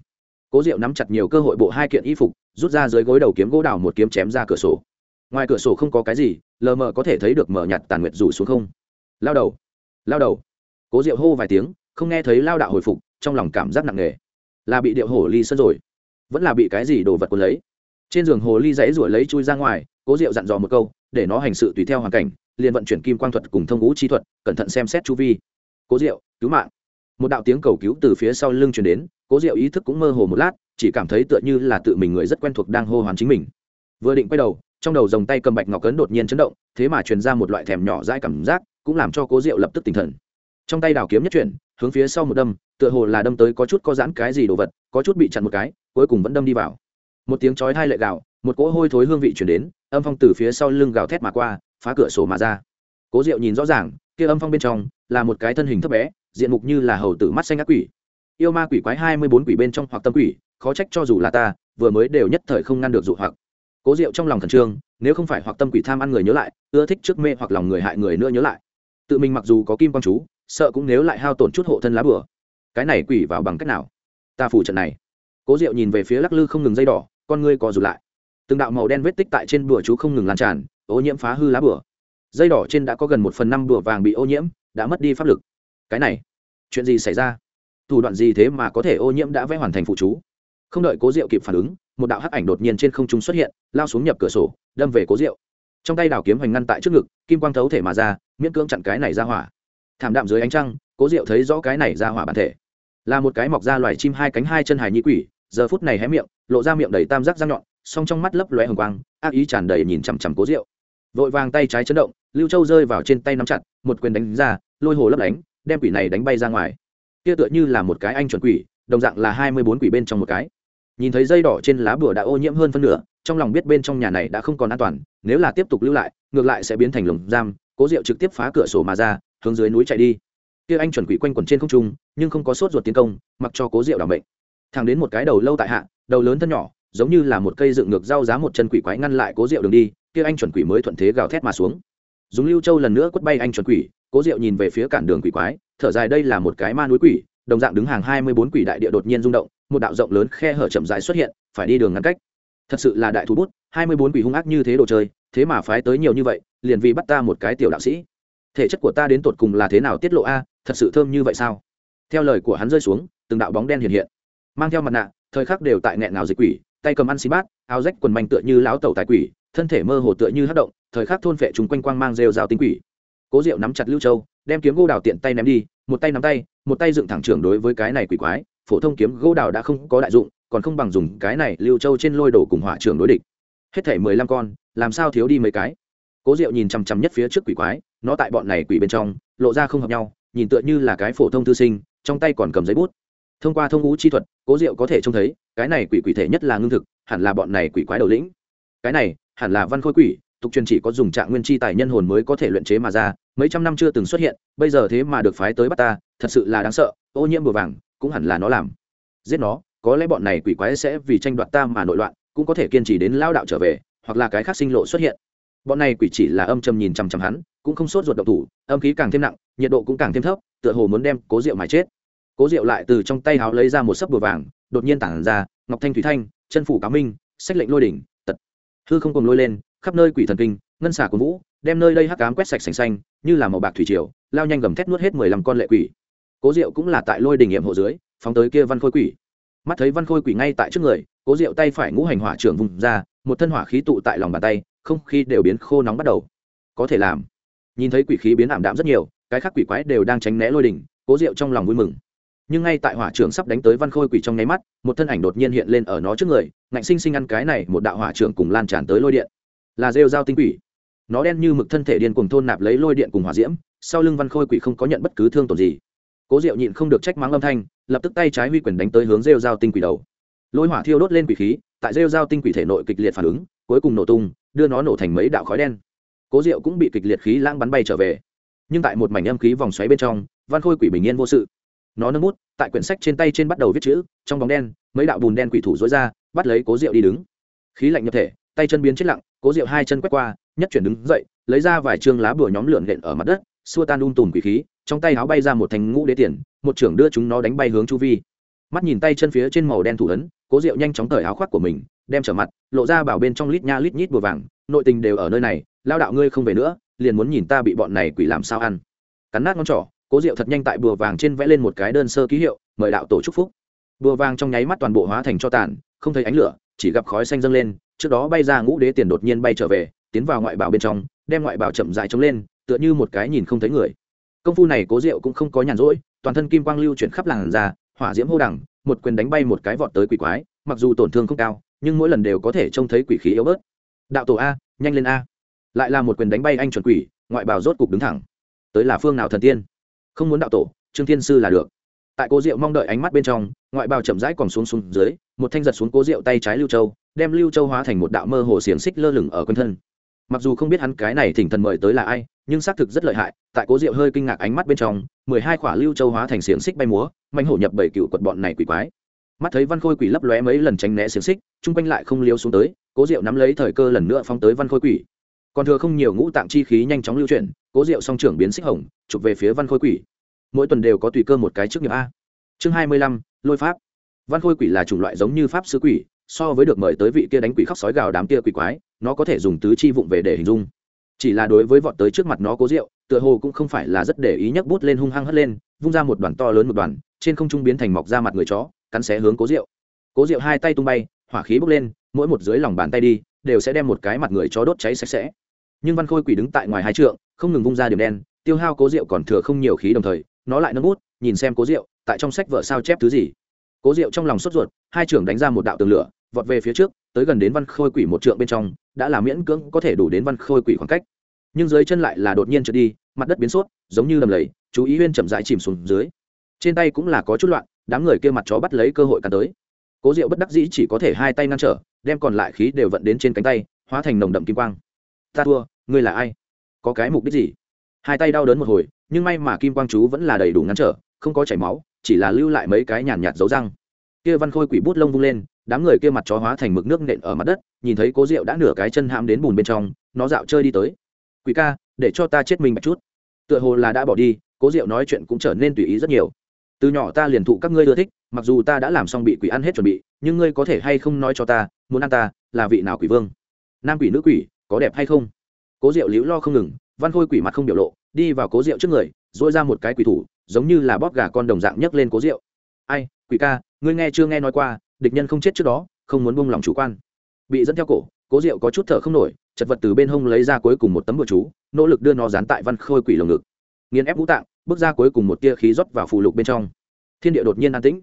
Cố diệu nắm chặt nhiều cơ hội bộ hai kiện y phục, rút ra dưới gối đầu kiếm gỗ đào một kiếm chém ra cửa sổ. Ngoài cửa sổ không có cái gì, lờ mờ có thể thấy được mở nhặt tàn nguyệt rủ xuống không. Lao đầu lao đầu. Cố diệu hô vài tiếng, không nghe thấy lao đạo hồi phục, trong lòng cảm giác nặng nề. Là bị điệu hổ ly sân rồi vẫn là bị cái gì đồ vật cuốn lấy. Trên giường hồ ly dãy ruổi lấy chui ra ngoài, cố diệu dặn dò một câu, để nó hành sự tùy theo hoàn cảnh, liền vận chuyển kim quang thuật cùng thông ngũ chi thuật, cẩn thận xem xét chu vi. Cố diệu, cứu mạng. Một đạo tiếng cầu cứu từ phía sau lưng chuyển đến, cố diệu ý thức cũng mơ hồ một lát, chỉ cảm thấy tựa như là tự mình người rất quen thuộc đang hô hoán chính mình. Vừa định quay đầu, trong đầu dòng tay cầm bạch ngọc cấn đột nhiên chấn động, thế mà truyền ra một loại thèm nhỏ dãi cảm giác, cũng làm cho cố diệu lập tức tinh thần. Trong tay đào kiếm nhất chuyển, hướng phía sau một đâm, tựa hồ là đâm tới có chút có giãn cái gì đồ vật, có chút bị chặn một cái cuối cùng vẫn đâm đi vào. Một tiếng chói hai lệ gạo một cỗ hôi thối hương vị chuyển đến, âm phong từ phía sau lưng gào thét mà qua, phá cửa sổ mà ra. Cố diệu nhìn rõ ràng, kia âm phong bên trong là một cái thân hình thấp bé, diện mục như là hầu tử mắt xanh ác quỷ. Yêu ma quỷ quái hai mươi bốn quỷ bên trong hoặc tâm quỷ, khó trách cho dù là ta, vừa mới đều nhất thời không ngăn được dụ hoặc. Cố diệu trong lòng thần trương, nếu không phải hoặc tâm quỷ tham ăn người nhớ lại, ưa thích trước mê hoặc lòng người hại người nữa nhớ lại. Tự mình mặc dù có kim quang chú, sợ cũng nếu lại hao tổn chút hộ thân lá bừa cái này quỷ vào bằng cách nào? Ta phủ trận này cố diệu nhìn về phía lắc lư không ngừng dây đỏ, con ngươi co rụt lại. Từng đạo màu đen vết tích tại trên bùa chú không ngừng lan tràn, ô nhiễm phá hư lá bùa. Dây đỏ trên đã có gần một phần năm bùa vàng bị ô nhiễm, đã mất đi pháp lực. Cái này, chuyện gì xảy ra? Thủ đoạn gì thế mà có thể ô nhiễm đã vẽ hoàn thành phụ chú? Không đợi cố diệu kịp phản ứng, một đạo hắc ảnh đột nhiên trên không trung xuất hiện, lao xuống nhập cửa sổ, đâm về cố diệu. Trong tay đào kiếm hoành ngăn tại trước ngực, kim quang thấu thể mà ra, miễn cưỡng chặn cái này ra hỏa. Thảm đạm dưới ánh trăng, cố diệu thấy rõ cái này ra hỏa bản thể. Là một cái mọc ra loài chim hai cánh hai chân hài nhĩ quỷ giờ phút này hé miệng, lộ ra miệng đầy tam giác răng nhọn, song trong mắt lấp lóe hồng quang, ác ý tràn đầy nhìn chằm chằm cố rượu vội vàng tay trái chấn động, lưu châu rơi vào trên tay nắm chặt, một quyền đánh ra, lôi hồ lấp đánh đem quỷ này đánh bay ra ngoài. Kia tựa như là một cái anh chuẩn quỷ, đồng dạng là hai mươi bốn quỷ bên trong một cái. Nhìn thấy dây đỏ trên lá bùa đã ô nhiễm hơn phân nửa, trong lòng biết bên trong nhà này đã không còn an toàn, nếu là tiếp tục lưu lại, ngược lại sẽ biến thành lồng giam, cố diệu trực tiếp phá cửa sổ mà ra, hướng dưới núi chạy đi. Kia anh chuẩn quỷ quanh quẩn trên không trung, nhưng không có sốt ruột tiến công, mặc cho cố diệu đảm bệnh thẳng đến một cái đầu lâu tại hạ, đầu lớn thân nhỏ, giống như là một cây dựng ngược dao giá một chân quỷ quái ngăn lại cố diệu đường đi, kia anh chuẩn quỷ mới thuận thế gào thét mà xuống. Dùng lưu châu lần nữa quất bay anh chuẩn quỷ, cố diệu nhìn về phía cản đường quỷ quái, thở dài đây là một cái ma núi quỷ, đồng dạng đứng hàng hai mươi bốn quỷ đại địa đột nhiên rung động, một đạo rộng lớn khe hở chậm dài xuất hiện, phải đi đường ngăn cách. Thật sự là đại thú bút, hai mươi bốn quỷ hung ác như thế đồ chơi, thế mà phái tới nhiều như vậy, liền vì bắt ta một cái tiểu đạo sĩ. Thể chất của ta đến tột cùng là thế nào tiết lộ a, thật sự thơm như vậy sao? Theo lời của hắn rơi xuống, từng đạo bóng đen hiện hiện mang theo mặt nạ, thời khắc đều tại nghẹn ngào dịch quỷ, tay cầm ăn xí bát, áo rách quần manh tựa như láo tẩu tài quỷ, thân thể mơ hồ tựa như hát động, thời khắc thôn phệ chúng quanh quang mang rêu rào tinh quỷ. Cố diệu nắm chặt lưu châu, đem kiếm gỗ đào tiện tay ném đi, một tay nắm tay, một tay dựng thẳng trường đối với cái này quỷ quái, phổ thông kiếm gỗ đào đã không có đại dụng, còn không bằng dùng cái này lưu châu trên lôi đổ cùng hỏa trường đối địch. Hết thể mười lăm con, làm sao thiếu đi mấy cái? Cố diệu nhìn chằm chằm nhất phía trước quỷ quái, nó tại bọn này quỷ bên trong, lộ ra không hợp nhau, nhìn tựa như là cái phổ thông thư sinh, trong tay còn cầm giấy bút thông qua thông ngũ chi thuật, cố diệu có thể trông thấy, cái này quỷ quỷ thể nhất là ngưng thực, hẳn là bọn này quỷ quái đầu lĩnh. Cái này, hẳn là văn khôi quỷ, tục truyền chỉ có dùng trạng nguyên chi tài nhân hồn mới có thể luyện chế mà ra, mấy trăm năm chưa từng xuất hiện, bây giờ thế mà được phái tới bắt ta, thật sự là đáng sợ, ô nhiễm bùa vàng cũng hẳn là nó làm. Giết nó, có lẽ bọn này quỷ quái sẽ vì tranh đoạt ta mà nội loạn, cũng có thể kiên trì đến lao đạo trở về, hoặc là cái khác sinh lộ xuất hiện. Bọn này quỷ chỉ là âm trầm nhìn chằm chằm hắn, cũng không sốt ruột độc thủ, âm khí càng thêm nặng, nhiệt độ cũng càng thêm thấp, tựa hồ muốn đem cố rượu mà chết cố diệu lại từ trong tay háo lấy ra một sấp bùa vàng, đột nhiên tản ra, ngọc thanh thủy thanh, chân phủ cá minh, sách lệnh lôi đỉnh, tật. Hư không cùng lôi lên, khắp nơi quỷ thần kinh, ngân xả của vũ, đem nơi đây hắc cám quét sạch sành xanh, như là màu bạc thủy triều, lao nhanh gầm thét nuốt hết mười lăm con lệ quỷ. Cố diệu cũng là tại lôi đỉnh nghiệm hộ dưới, phóng tới kia văn khôi quỷ. Mắt thấy văn khôi quỷ ngay tại trước người, cố diệu tay phải ngũ hành hỏa trưởng vùng ra, một thân hỏa khí tụ tại lòng bàn tay, không khí đều biến khô nóng bắt đầu. Có thể làm. Nhìn thấy quỷ khí biến ảm đạm rất nhiều, cái khác quỷ quái đều đang tránh né lôi đỉnh, cố diệu trong lòng vui mừng nhưng ngay tại hỏa trưởng sắp đánh tới văn khôi quỷ trong nháy mắt, một thân ảnh đột nhiên hiện lên ở nó trước người, ngạnh sinh sinh ăn cái này, một đạo hỏa trưởng cùng lan tràn tới lôi điện. Là rêu dao tinh quỷ. Nó đen như mực thân thể điên cùng thôn nạp lấy lôi điện cùng hỏa diễm, sau lưng văn khôi quỷ không có nhận bất cứ thương tổn gì. Cố diệu nhịn không được trách mắng âm thanh, lập tức tay trái huy quyền đánh tới hướng rêu dao tinh quỷ đầu. Lôi hỏa thiêu đốt lên quỷ khí, tại rêu dao tinh quỷ thể nội kịch liệt phản ứng, cuối cùng nổ tung, đưa nó nổ thành mấy đạo khói đen. Cố diệu cũng bị kịch liệt khí lãng bắn bay trở về. Nhưng tại một mảnh âm khí vòng xoáy bên trong, văn khôi quỷ bình yên vô sự nó nâng bút, tại quyển sách trên tay trên bắt đầu viết chữ, trong bóng đen, mấy đạo bùn đen quỷ thủ dối ra, bắt lấy cố diệu đi đứng. Khí lạnh nhập thể, tay chân biến chết lặng, cố diệu hai chân quét qua, nhất chuyển đứng dậy, lấy ra vài chương lá bùa nhóm lượn lện ở mặt đất, xua tan un tùm quỷ khí, trong tay áo bay ra một thành ngũ đế tiền, một trưởng đưa chúng nó đánh bay hướng chu vi. Mắt nhìn tay chân phía trên màu đen thủ ấn, cố diệu nhanh chóng cởi áo khoác của mình, đem trở mặt, lộ ra bảo bên trong lít nha lít nhít bùa vàng, nội tình đều ở nơi này, lao đạo ngươi không về nữa, liền muốn nhìn ta bị bọn này quỷ làm sao ăn. Cắn nát ngón trỏ cố diệu thật nhanh tại bùa vàng trên vẽ lên một cái đơn sơ ký hiệu, mời đạo tổ chúc phúc. Bùa vàng trong nháy mắt toàn bộ hóa thành cho tàn, không thấy ánh lửa, chỉ gặp khói xanh dâng lên, trước đó bay ra ngũ đế tiền đột nhiên bay trở về, tiến vào ngoại bảo bên trong, đem ngoại bảo chậm dài trống lên, tựa như một cái nhìn không thấy người. Công phu này cố diệu cũng không có nhàn rỗi, toàn thân kim quang lưu chuyển khắp làn ra hỏa diễm hô đẳng, một quyền đánh bay một cái vọt tới quỷ quái, mặc dù tổn thương không cao, nhưng mỗi lần đều có thể trông thấy quỷ khí yếu bớt. Đạo tổ a, nhanh lên a. Lại là một quyền đánh bay anh chuẩn quỷ, ngoại bào rốt cục đứng thẳng. Tới là phương nào thần tiên? Không muốn đạo tổ, trương thiên sư là được. Tại cố diệu mong đợi ánh mắt bên trong, ngoại bào chậm rãi còn xuống xuống dưới, một thanh giật xuống cố diệu tay trái lưu châu, đem lưu châu hóa thành một đạo mơ hồ xiềng xích lơ lửng ở quanh thân. Mặc dù không biết hắn cái này thỉnh thần mời tới là ai, nhưng xác thực rất lợi hại, tại cố diệu hơi kinh ngạc ánh mắt bên trong, mười hai khỏa lưu châu hóa thành xiềng xích bay múa manh hổ nhập bảy cựu quật bọn này quỷ quái. Mắt thấy văn khôi quỷ lấp lóe mấy lần tránh né xiềng xích, chung quanh lại không liêu xuống tới, cố diệu nắm lấy thời cơ lần nữa phóng tới văn khôi quỷ còn thừa không nhiều ngũ tạng chi khí nhanh chóng lưu chuyển, cố diệu song trưởng biến xích hồng, chụp về phía văn khôi quỷ. Mỗi tuần đều có tùy cơ một cái trước nghiệp a. Chương hai mươi lăm, lôi pháp. Văn khôi quỷ là chủng loại giống như pháp sư quỷ, so với được mời tới vị kia đánh quỷ khóc sói gào đám kia quỷ quái, nó có thể dùng tứ chi vụng về để hình dung. Chỉ là đối với vọt tới trước mặt nó cố rượu tựa hồ cũng không phải là rất để ý nhấc bút lên hung hăng hất lên, vung ra một đoàn to lớn một đoàn, trên không trung biến thành mọc ra mặt người chó, cắn xé hướng cố rượu cố rượu hai tay tung bay, hỏa khí bốc lên, mỗi một dưới lòng bàn tay đi, đều sẽ đem một cái mặt người chó đốt cháy sạch sẽ nhưng văn khôi quỷ đứng tại ngoài hai trượng, không ngừng vung ra điểm đen, tiêu hao cố rượu còn thừa không nhiều khí đồng thời, nó lại nâng bút, nhìn xem cố rượu tại trong sách vợ sao chép thứ gì. Cố rượu trong lòng sốt ruột, hai trưởng đánh ra một đạo tường lửa, vọt về phía trước, tới gần đến văn khôi quỷ một trượng bên trong, đã là miễn cưỡng có thể đủ đến văn khôi quỷ khoảng cách. Nhưng dưới chân lại là đột nhiên trượt đi, mặt đất biến sốt, giống như lầm lầy, chú ý huyên chậm rãi chìm xuống dưới. Trên tay cũng là có chút loạn, đám người kia mặt chó bắt lấy cơ hội cắn tới. Cố diệu bất đắc dĩ chỉ có thể hai tay ngăn trở, đem còn lại khí đều vận đến trên cánh tay, hóa thành nồng đậm kim quang ta thua, ngươi là ai? Có cái mục đích gì? Hai tay đau đớn một hồi, nhưng may mà kim quang chú vẫn là đầy đủ ngăn trở, không có chảy máu, chỉ là lưu lại mấy cái nhàn nhạt dấu răng. Kia văn khôi quỷ bút lông vung lên, đám người kia mặt chó hóa thành mực nước nện ở mặt đất, nhìn thấy cố rượu đã nửa cái chân hãm đến bùn bên trong, nó dạo chơi đi tới. Quỷ ca, để cho ta chết mình một chút. Tựa hồ là đã bỏ đi, cố rượu nói chuyện cũng trở nên tùy ý rất nhiều. Từ nhỏ ta liền thụ các ngươi ưa thích, mặc dù ta đã làm xong bị quỷ ăn hết chuẩn bị, nhưng ngươi có thể hay không nói cho ta, muốn ăn ta là vị nào quỷ vương? Nam quỷ nữ quỷ có đẹp hay không? Cố diệu liễu lo không ngừng, văn khôi quỷ mặt không biểu lộ, đi vào cố diệu trước người dỗi ra một cái quỷ thủ, giống như là bóp gà con đồng dạng nhấc lên cố diệu. Ai, quỷ ca, ngươi nghe chưa nghe nói qua, địch nhân không chết trước đó, không muốn buông lòng chủ quan. Bị dẫn theo cổ, cố diệu có chút thở không nổi, chật vật từ bên hông lấy ra cuối cùng một tấm bừa chú, nỗ lực đưa nó dán tại văn khôi quỷ lồng ngực. Nghiền ép ngũ tạng, bước ra cuối cùng một tia khí rót vào phù lục bên trong. Thiên địa đột nhiên an tĩnh.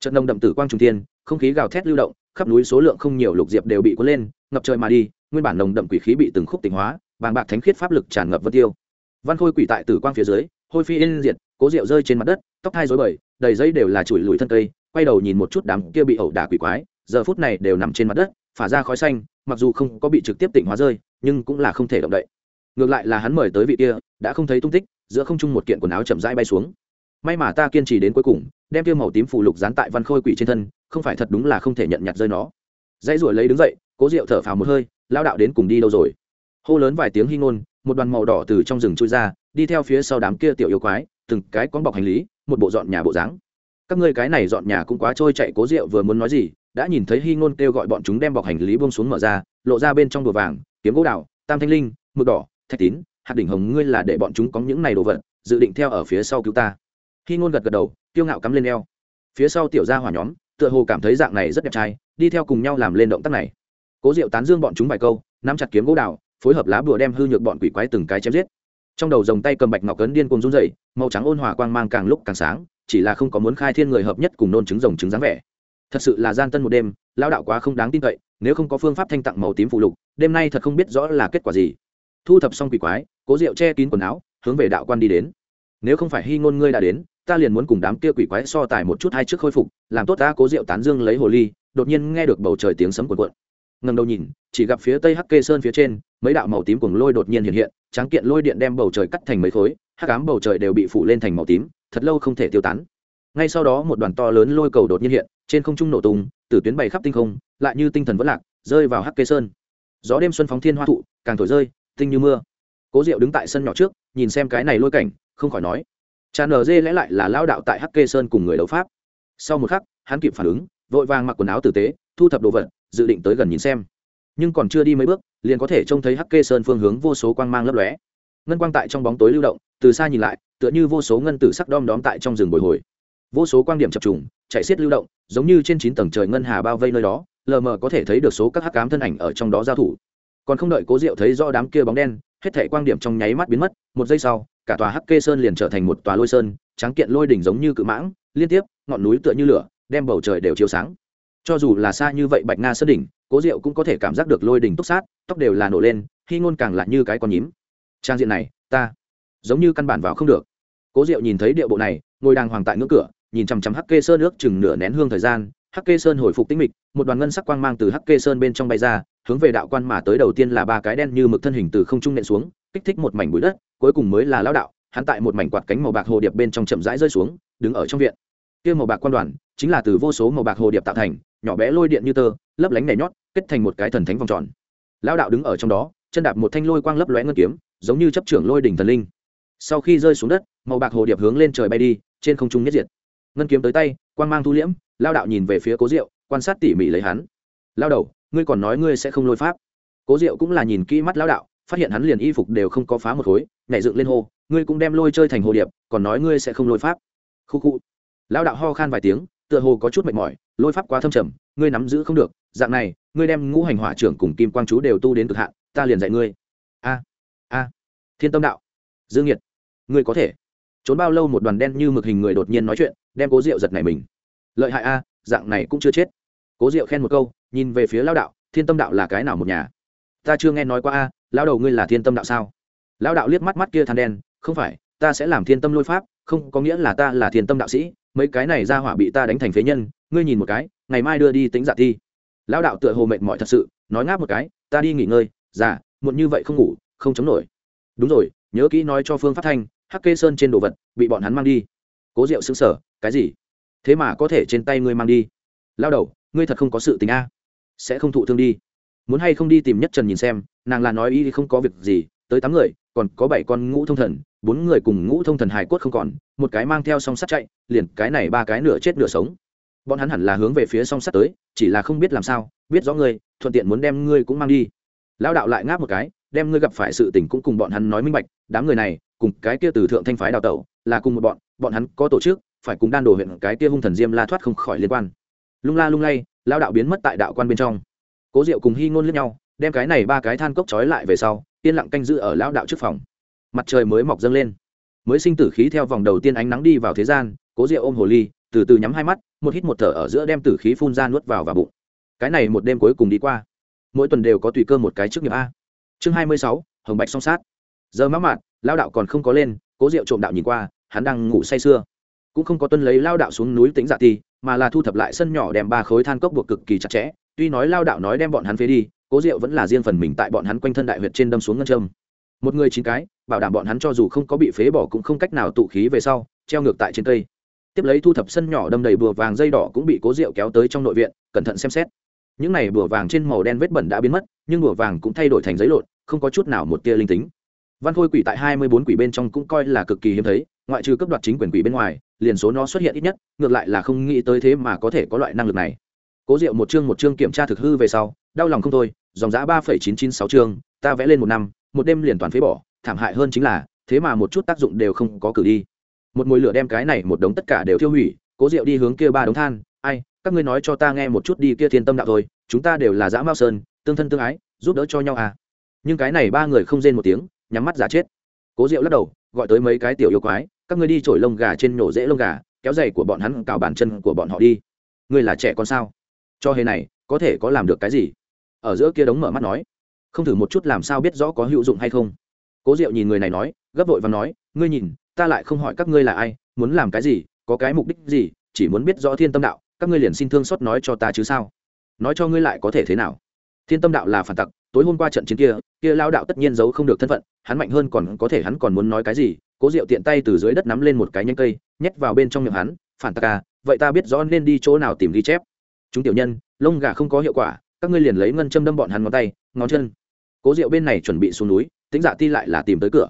Trận nồng đậm tử quang trung thiên, không khí gào thét lưu động, khắp núi số lượng không nhiều lục diệp đều bị cuốn lên, ngập trời mà đi nguyên bản nồng đậm quỷ khí bị từng khúc tịnh hóa, bàng bạc thánh khiết pháp lực tràn ngập vân tiêu. Văn khôi quỷ tại tử quang phía dưới, hôi phi yên diệt, cố rượu rơi trên mặt đất, tóc hai rối bời, đầy dây đều là chùi lùi thân cây, quay đầu nhìn một chút đám kia bị ẩu đả quỷ quái, giờ phút này đều nằm trên mặt đất, phả ra khói xanh, mặc dù không có bị trực tiếp tỉnh hóa rơi, nhưng cũng là không thể động đậy. Ngược lại là hắn mời tới vị kia, đã không thấy tung tích, giữa không trung một kiện quần áo chậm rãi bay xuống. May mà ta kiên trì đến cuối cùng, đem tiêu màu tím phù lục dán tại văn khôi quỷ trên thân, không phải thật đúng là không thể nhận nhặt rơi nó. Dãy ruổi lấy đứng dậy, cố rượu thở phào một hơi lao đạo đến cùng đi đâu rồi? Hô lớn vài tiếng hy ngôn, một đoàn màu đỏ từ trong rừng trôi ra, đi theo phía sau đám kia tiểu yêu quái, từng cái con bọc hành lý, một bộ dọn nhà bộ dáng. Các ngươi cái này dọn nhà cũng quá trôi chạy cố rượu vừa muốn nói gì, đã nhìn thấy hy ngôn kêu gọi bọn chúng đem bọc hành lý buông xuống mở ra, lộ ra bên trong đồ vàng, kiếm gỗ đào, tam thanh linh, mực đỏ, thạch tín, hạt đỉnh hồng ngươi là để bọn chúng có những này đồ vật, dự định theo ở phía sau cứu ta. Hy ngôn gật gật đầu, kiêu ngạo cắm lên eo. Phía sau tiểu gia hỏa nhóm, tựa hồ cảm thấy dạng này rất đẹp trai, đi theo cùng nhau làm lên động tác này cố diệu tán dương bọn chúng vài câu, nắm chặt kiếm gỗ đào, phối hợp lá bùa đem hư nhược bọn quỷ quái từng cái chém giết. Trong đầu dòng tay cầm bạch ngọc cấn điên cùng run dậy màu trắng ôn hòa quang mang càng lúc càng sáng, chỉ là không có muốn khai thiên người hợp nhất cùng nôn trứng rồng trứng dáng vẻ. Thật sự là gian tân một đêm lao đạo quá không đáng tin cậy, nếu không có phương pháp thanh tặng màu tím phụ lục, đêm nay thật không biết rõ là kết quả gì. Thu thập xong quỷ quái, cố diệu che kín quần áo, hướng về đạo quan đi đến. Nếu không phải hy ngôn ngươi đã đến, ta liền muốn cùng đám kia quỷ quái so tài một chút hai trước khôi phục, làm tốt ta cố diệu tán dương lấy hồ ly, đột nhiên nghe được bầu trời tiếng sấm cuộn cuộn ngầm đầu nhìn, chỉ gặp phía tây hắc kê sơn phía trên, mấy đạo màu tím cuồng lôi đột nhiên hiện hiện, tráng kiện lôi điện đem bầu trời cắt thành mấy khối, hắc ám bầu trời đều bị phủ lên thành màu tím, thật lâu không thể tiêu tán. Ngay sau đó một đoàn to lớn lôi cầu đột nhiên hiện, trên không trung nổ tung từ tuyến bày khắp tinh không, lại như tinh thần vẫn lạc, rơi vào hắc kê sơn. Gió đêm xuân phóng thiên hoa thụ, càng thổi rơi, tinh như mưa. Cố diệu đứng tại sân nhỏ trước, nhìn xem cái này lôi cảnh, không khỏi nói, cha nở dê lẽ lại là lao đạo tại hắc kê sơn cùng người đấu pháp. Sau một khắc, hắn kịp phản ứng, vội vàng mặc quần áo tử tế, thu thập đồ vật dự định tới gần nhìn xem. Nhưng còn chưa đi mấy bước, liền có thể trông thấy hắc kê sơn phương hướng vô số quang mang lấp lóe. Ngân quang tại trong bóng tối lưu động, từ xa nhìn lại, tựa như vô số ngân tử sắc đom đóm tại trong rừng bồi hồi. Vô số quang điểm chập trùng, chạy xiết lưu động, giống như trên chín tầng trời ngân hà bao vây nơi đó, lờ mờ có thể thấy được số các hắc cám thân ảnh ở trong đó giao thủ. Còn không đợi cố diệu thấy rõ đám kia bóng đen, hết thể quang điểm trong nháy mắt biến mất, một giây sau, cả tòa hắc kê sơn liền trở thành một tòa lôi sơn, tráng kiện lôi đỉnh giống như cự mãng, liên tiếp, ngọn núi tựa như lửa, đem bầu trời đều chiếu sáng cho dù là xa như vậy bạch nga sơn đỉnh, cố diệu cũng có thể cảm giác được lôi đỉnh túc sát, tóc đều là nổ lên, khi ngôn càng là như cái con nhím. Trang diện này, ta giống như căn bản vào không được. Cố diệu nhìn thấy điệu bộ này, ngồi đàng hoàng tại ngưỡng cửa, nhìn chằm chằm hắc kê sơn nước chừng nửa nén hương thời gian, hắc kê sơn hồi phục tinh mịch, một đoàn ngân sắc quang mang từ hắc kê sơn bên trong bay ra, hướng về đạo quan mà tới đầu tiên là ba cái đen như mực thân hình từ không trung nện xuống, kích thích một mảnh bụi đất, cuối cùng mới là lão đạo, hắn tại một mảnh quạt cánh màu bạc hồ điệp bên trong chậm rãi rơi xuống, đứng ở trong viện. Kia màu bạc quan đoàn chính là từ vô số màu bạc hồ điệp tạo thành nhỏ bé lôi điện như tơ lấp lánh nhảy nhót kết thành một cái thần thánh vòng tròn. Lão đạo đứng ở trong đó chân đạp một thanh lôi quang lấp lóe ngân kiếm giống như chấp trưởng lôi đỉnh thần linh. Sau khi rơi xuống đất màu bạc hồ điệp hướng lên trời bay đi trên không trung nhất diệt. Ngân kiếm tới tay quang mang thu liễm lao đạo nhìn về phía cố diệu quan sát tỉ mỉ lấy hắn. Lao đầu ngươi còn nói ngươi sẽ không lôi pháp. Cố diệu cũng là nhìn kỹ mắt lao đạo phát hiện hắn liền y phục đều không có phá một khối nhảy dựng lên hồ, ngươi cũng đem lôi chơi thành hồ điệp còn nói ngươi sẽ không lôi pháp. Khu khu. Lao đạo ho khan vài tiếng tựa hồ có chút mệt mỏi, lôi pháp quá thâm trầm, ngươi nắm giữ không được, dạng này, ngươi đem ngũ hành hỏa trưởng cùng kim quang chú đều tu đến cực hạn, ta liền dạy ngươi. A a, thiên tâm đạo. Dương nhiệt, ngươi có thể. Trốn bao lâu một đoàn đen như mực hình người đột nhiên nói chuyện, đem cố rượu giật này mình. Lợi hại a, dạng này cũng chưa chết. Cố diệu khen một câu, nhìn về phía lao đạo, thiên tâm đạo là cái nào một nhà? Ta chưa nghe nói qua a lao đầu ngươi là thiên tâm đạo sao? Lao đạo liếc mắt mắt kia than đen, không phải, ta sẽ làm thiên tâm lôi pháp, không có nghĩa là ta là thiên tâm đạo sĩ mấy cái này ra hỏa bị ta đánh thành phế nhân, ngươi nhìn một cái, ngày mai đưa đi tính giả dạ thi. Lao đạo tựa hồ mệt mỏi thật sự, nói ngáp một cái, ta đi nghỉ ngơi giả muộn như vậy không ngủ, không chống nổi. Đúng rồi, nhớ kỹ nói cho phương Phát thanh, hắc kê sơn trên đồ vật, bị bọn hắn mang đi. Cố diệu xứng sở cái gì? Thế mà có thể trên tay ngươi mang đi. Lao đầu, ngươi thật không có sự tình a. Sẽ không thụ thương đi. Muốn hay không đi tìm nhất trần nhìn xem, nàng là nói y không có việc gì tới tám người, còn có bảy con ngũ thông thần, bốn người cùng ngũ thông thần hài cốt không còn, một cái mang theo song sắt chạy, liền cái này ba cái nửa chết nửa sống. Bọn hắn hẳn là hướng về phía song sắt tới, chỉ là không biết làm sao, biết rõ ngươi, thuận tiện muốn đem ngươi cũng mang đi. Lao đạo lại ngáp một cái, đem ngươi gặp phải sự tình cũng cùng bọn hắn nói minh bạch, đám người này, cùng cái kia từ thượng thanh phái đào tẩu, là cùng một bọn bọn hắn có tổ chức, phải cùng đan đồ huyện cái kia hung thần diêm la thoát không khỏi liên quan. Lung la lung lay lao đạo biến mất tại đạo quan bên trong. Cố diệu cùng hy ngôn lướt nhau, đem cái này ba cái than cốc trói lại về sau yên lặng canh giữ ở lão đạo trước phòng. Mặt trời mới mọc dâng lên. Mới sinh tử khí theo vòng đầu tiên ánh nắng đi vào thế gian, cố diệu ôm hồ ly, từ từ nhắm hai mắt, một hít một thở ở giữa đem tử khí phun ra nuốt vào vào bụng. Cái này một đêm cuối cùng đi qua. Mỗi tuần đều có tùy cơ một cái trước nghiệp a. Chương hai mươi sáu, hồng bạch song sát. Giờ mắc mạn lao đạo còn không có lên, cố diệu trộm đạo nhìn qua, hắn đang ngủ say sưa. Cũng không có tuân lấy lao đạo xuống núi tính dạ ti mà là thu thập lại sân nhỏ đem ba khối than cốc buộc cực kỳ chặt chẽ, tuy nói lao đạo nói đem bọn hắn phế đi cố diệu vẫn là riêng phần mình tại bọn hắn quanh thân đại huyệt trên đâm xuống ngân châm. Một người chín cái, bảo đảm bọn hắn cho dù không có bị phế bỏ cũng không cách nào tụ khí về sau, treo ngược tại trên cây. Tiếp lấy thu thập sân nhỏ đâm đầy bùa vàng dây đỏ cũng bị cố diệu kéo tới trong nội viện, cẩn thận xem xét. Những này bùa vàng trên màu đen vết bẩn đã biến mất, nhưng bùa vàng cũng thay đổi thành giấy lộn, không có chút nào một tia linh tính. Văn khôi quỷ tại hai mươi bốn quỷ bên trong cũng coi là cực kỳ hiếm thấy, ngoại trừ cấp đoạt chính quyền quỷ bên ngoài, liền số nó xuất hiện ít nhất, ngược lại là không nghĩ tới thế mà có thể có loại năng lực này. Cố diệu một chương một chương kiểm tra thực hư về sau đau lòng không thôi, dòng giá ba phẩy chín chín sáu chương, ta vẽ lên một năm, một đêm liền toàn phế bỏ, thảm hại hơn chính là, thế mà một chút tác dụng đều không có cử đi. Một mùi lửa đem cái này một đống tất cả đều thiêu hủy, cố diệu đi hướng kia ba đống than, ai, các ngươi nói cho ta nghe một chút đi kia thiên tâm đạo thôi, chúng ta đều là dã mao sơn, tương thân tương ái, giúp đỡ cho nhau à. Nhưng cái này ba người không rên một tiếng, nhắm mắt giả chết. Cố diệu lắc đầu, gọi tới mấy cái tiểu yêu quái, các ngươi đi trổi lông gà trên nổ rễ lông gà, kéo giày của bọn hắn cào bàn chân của bọn họ đi. Ngươi là trẻ con sao? Cho hề này, có thể có làm được cái gì? Ở giữa kia đống mở mắt nói, không thử một chút làm sao biết rõ có hữu dụng hay không? Cố diệu nhìn người này nói, gấp vội và nói, ngươi nhìn, ta lại không hỏi các ngươi là ai, muốn làm cái gì, có cái mục đích gì, chỉ muốn biết rõ thiên tâm đạo, các ngươi liền xin thương xót nói cho ta chứ sao? Nói cho ngươi lại có thể thế nào? Thiên tâm đạo là phản tặc, tối hôm qua trận chiến kia kia lao đạo tất nhiên giấu không được thân phận, hắn mạnh hơn còn có thể hắn còn muốn nói cái gì? Cố diệu tiện tay từ dưới đất nắm lên một cái nhánh cây, nhét vào bên trong miệng hắn, phản tặc à vậy ta biết rõ nên đi chỗ nào tìm ghi chép. Chúng tiểu nhân, lông gà không có hiệu quả các ngươi liền lấy ngân châm đâm bọn hắn ngón tay, ngón chân. Cố diệu bên này chuẩn bị xuống núi tính dạ ti lại là tìm tới cửa.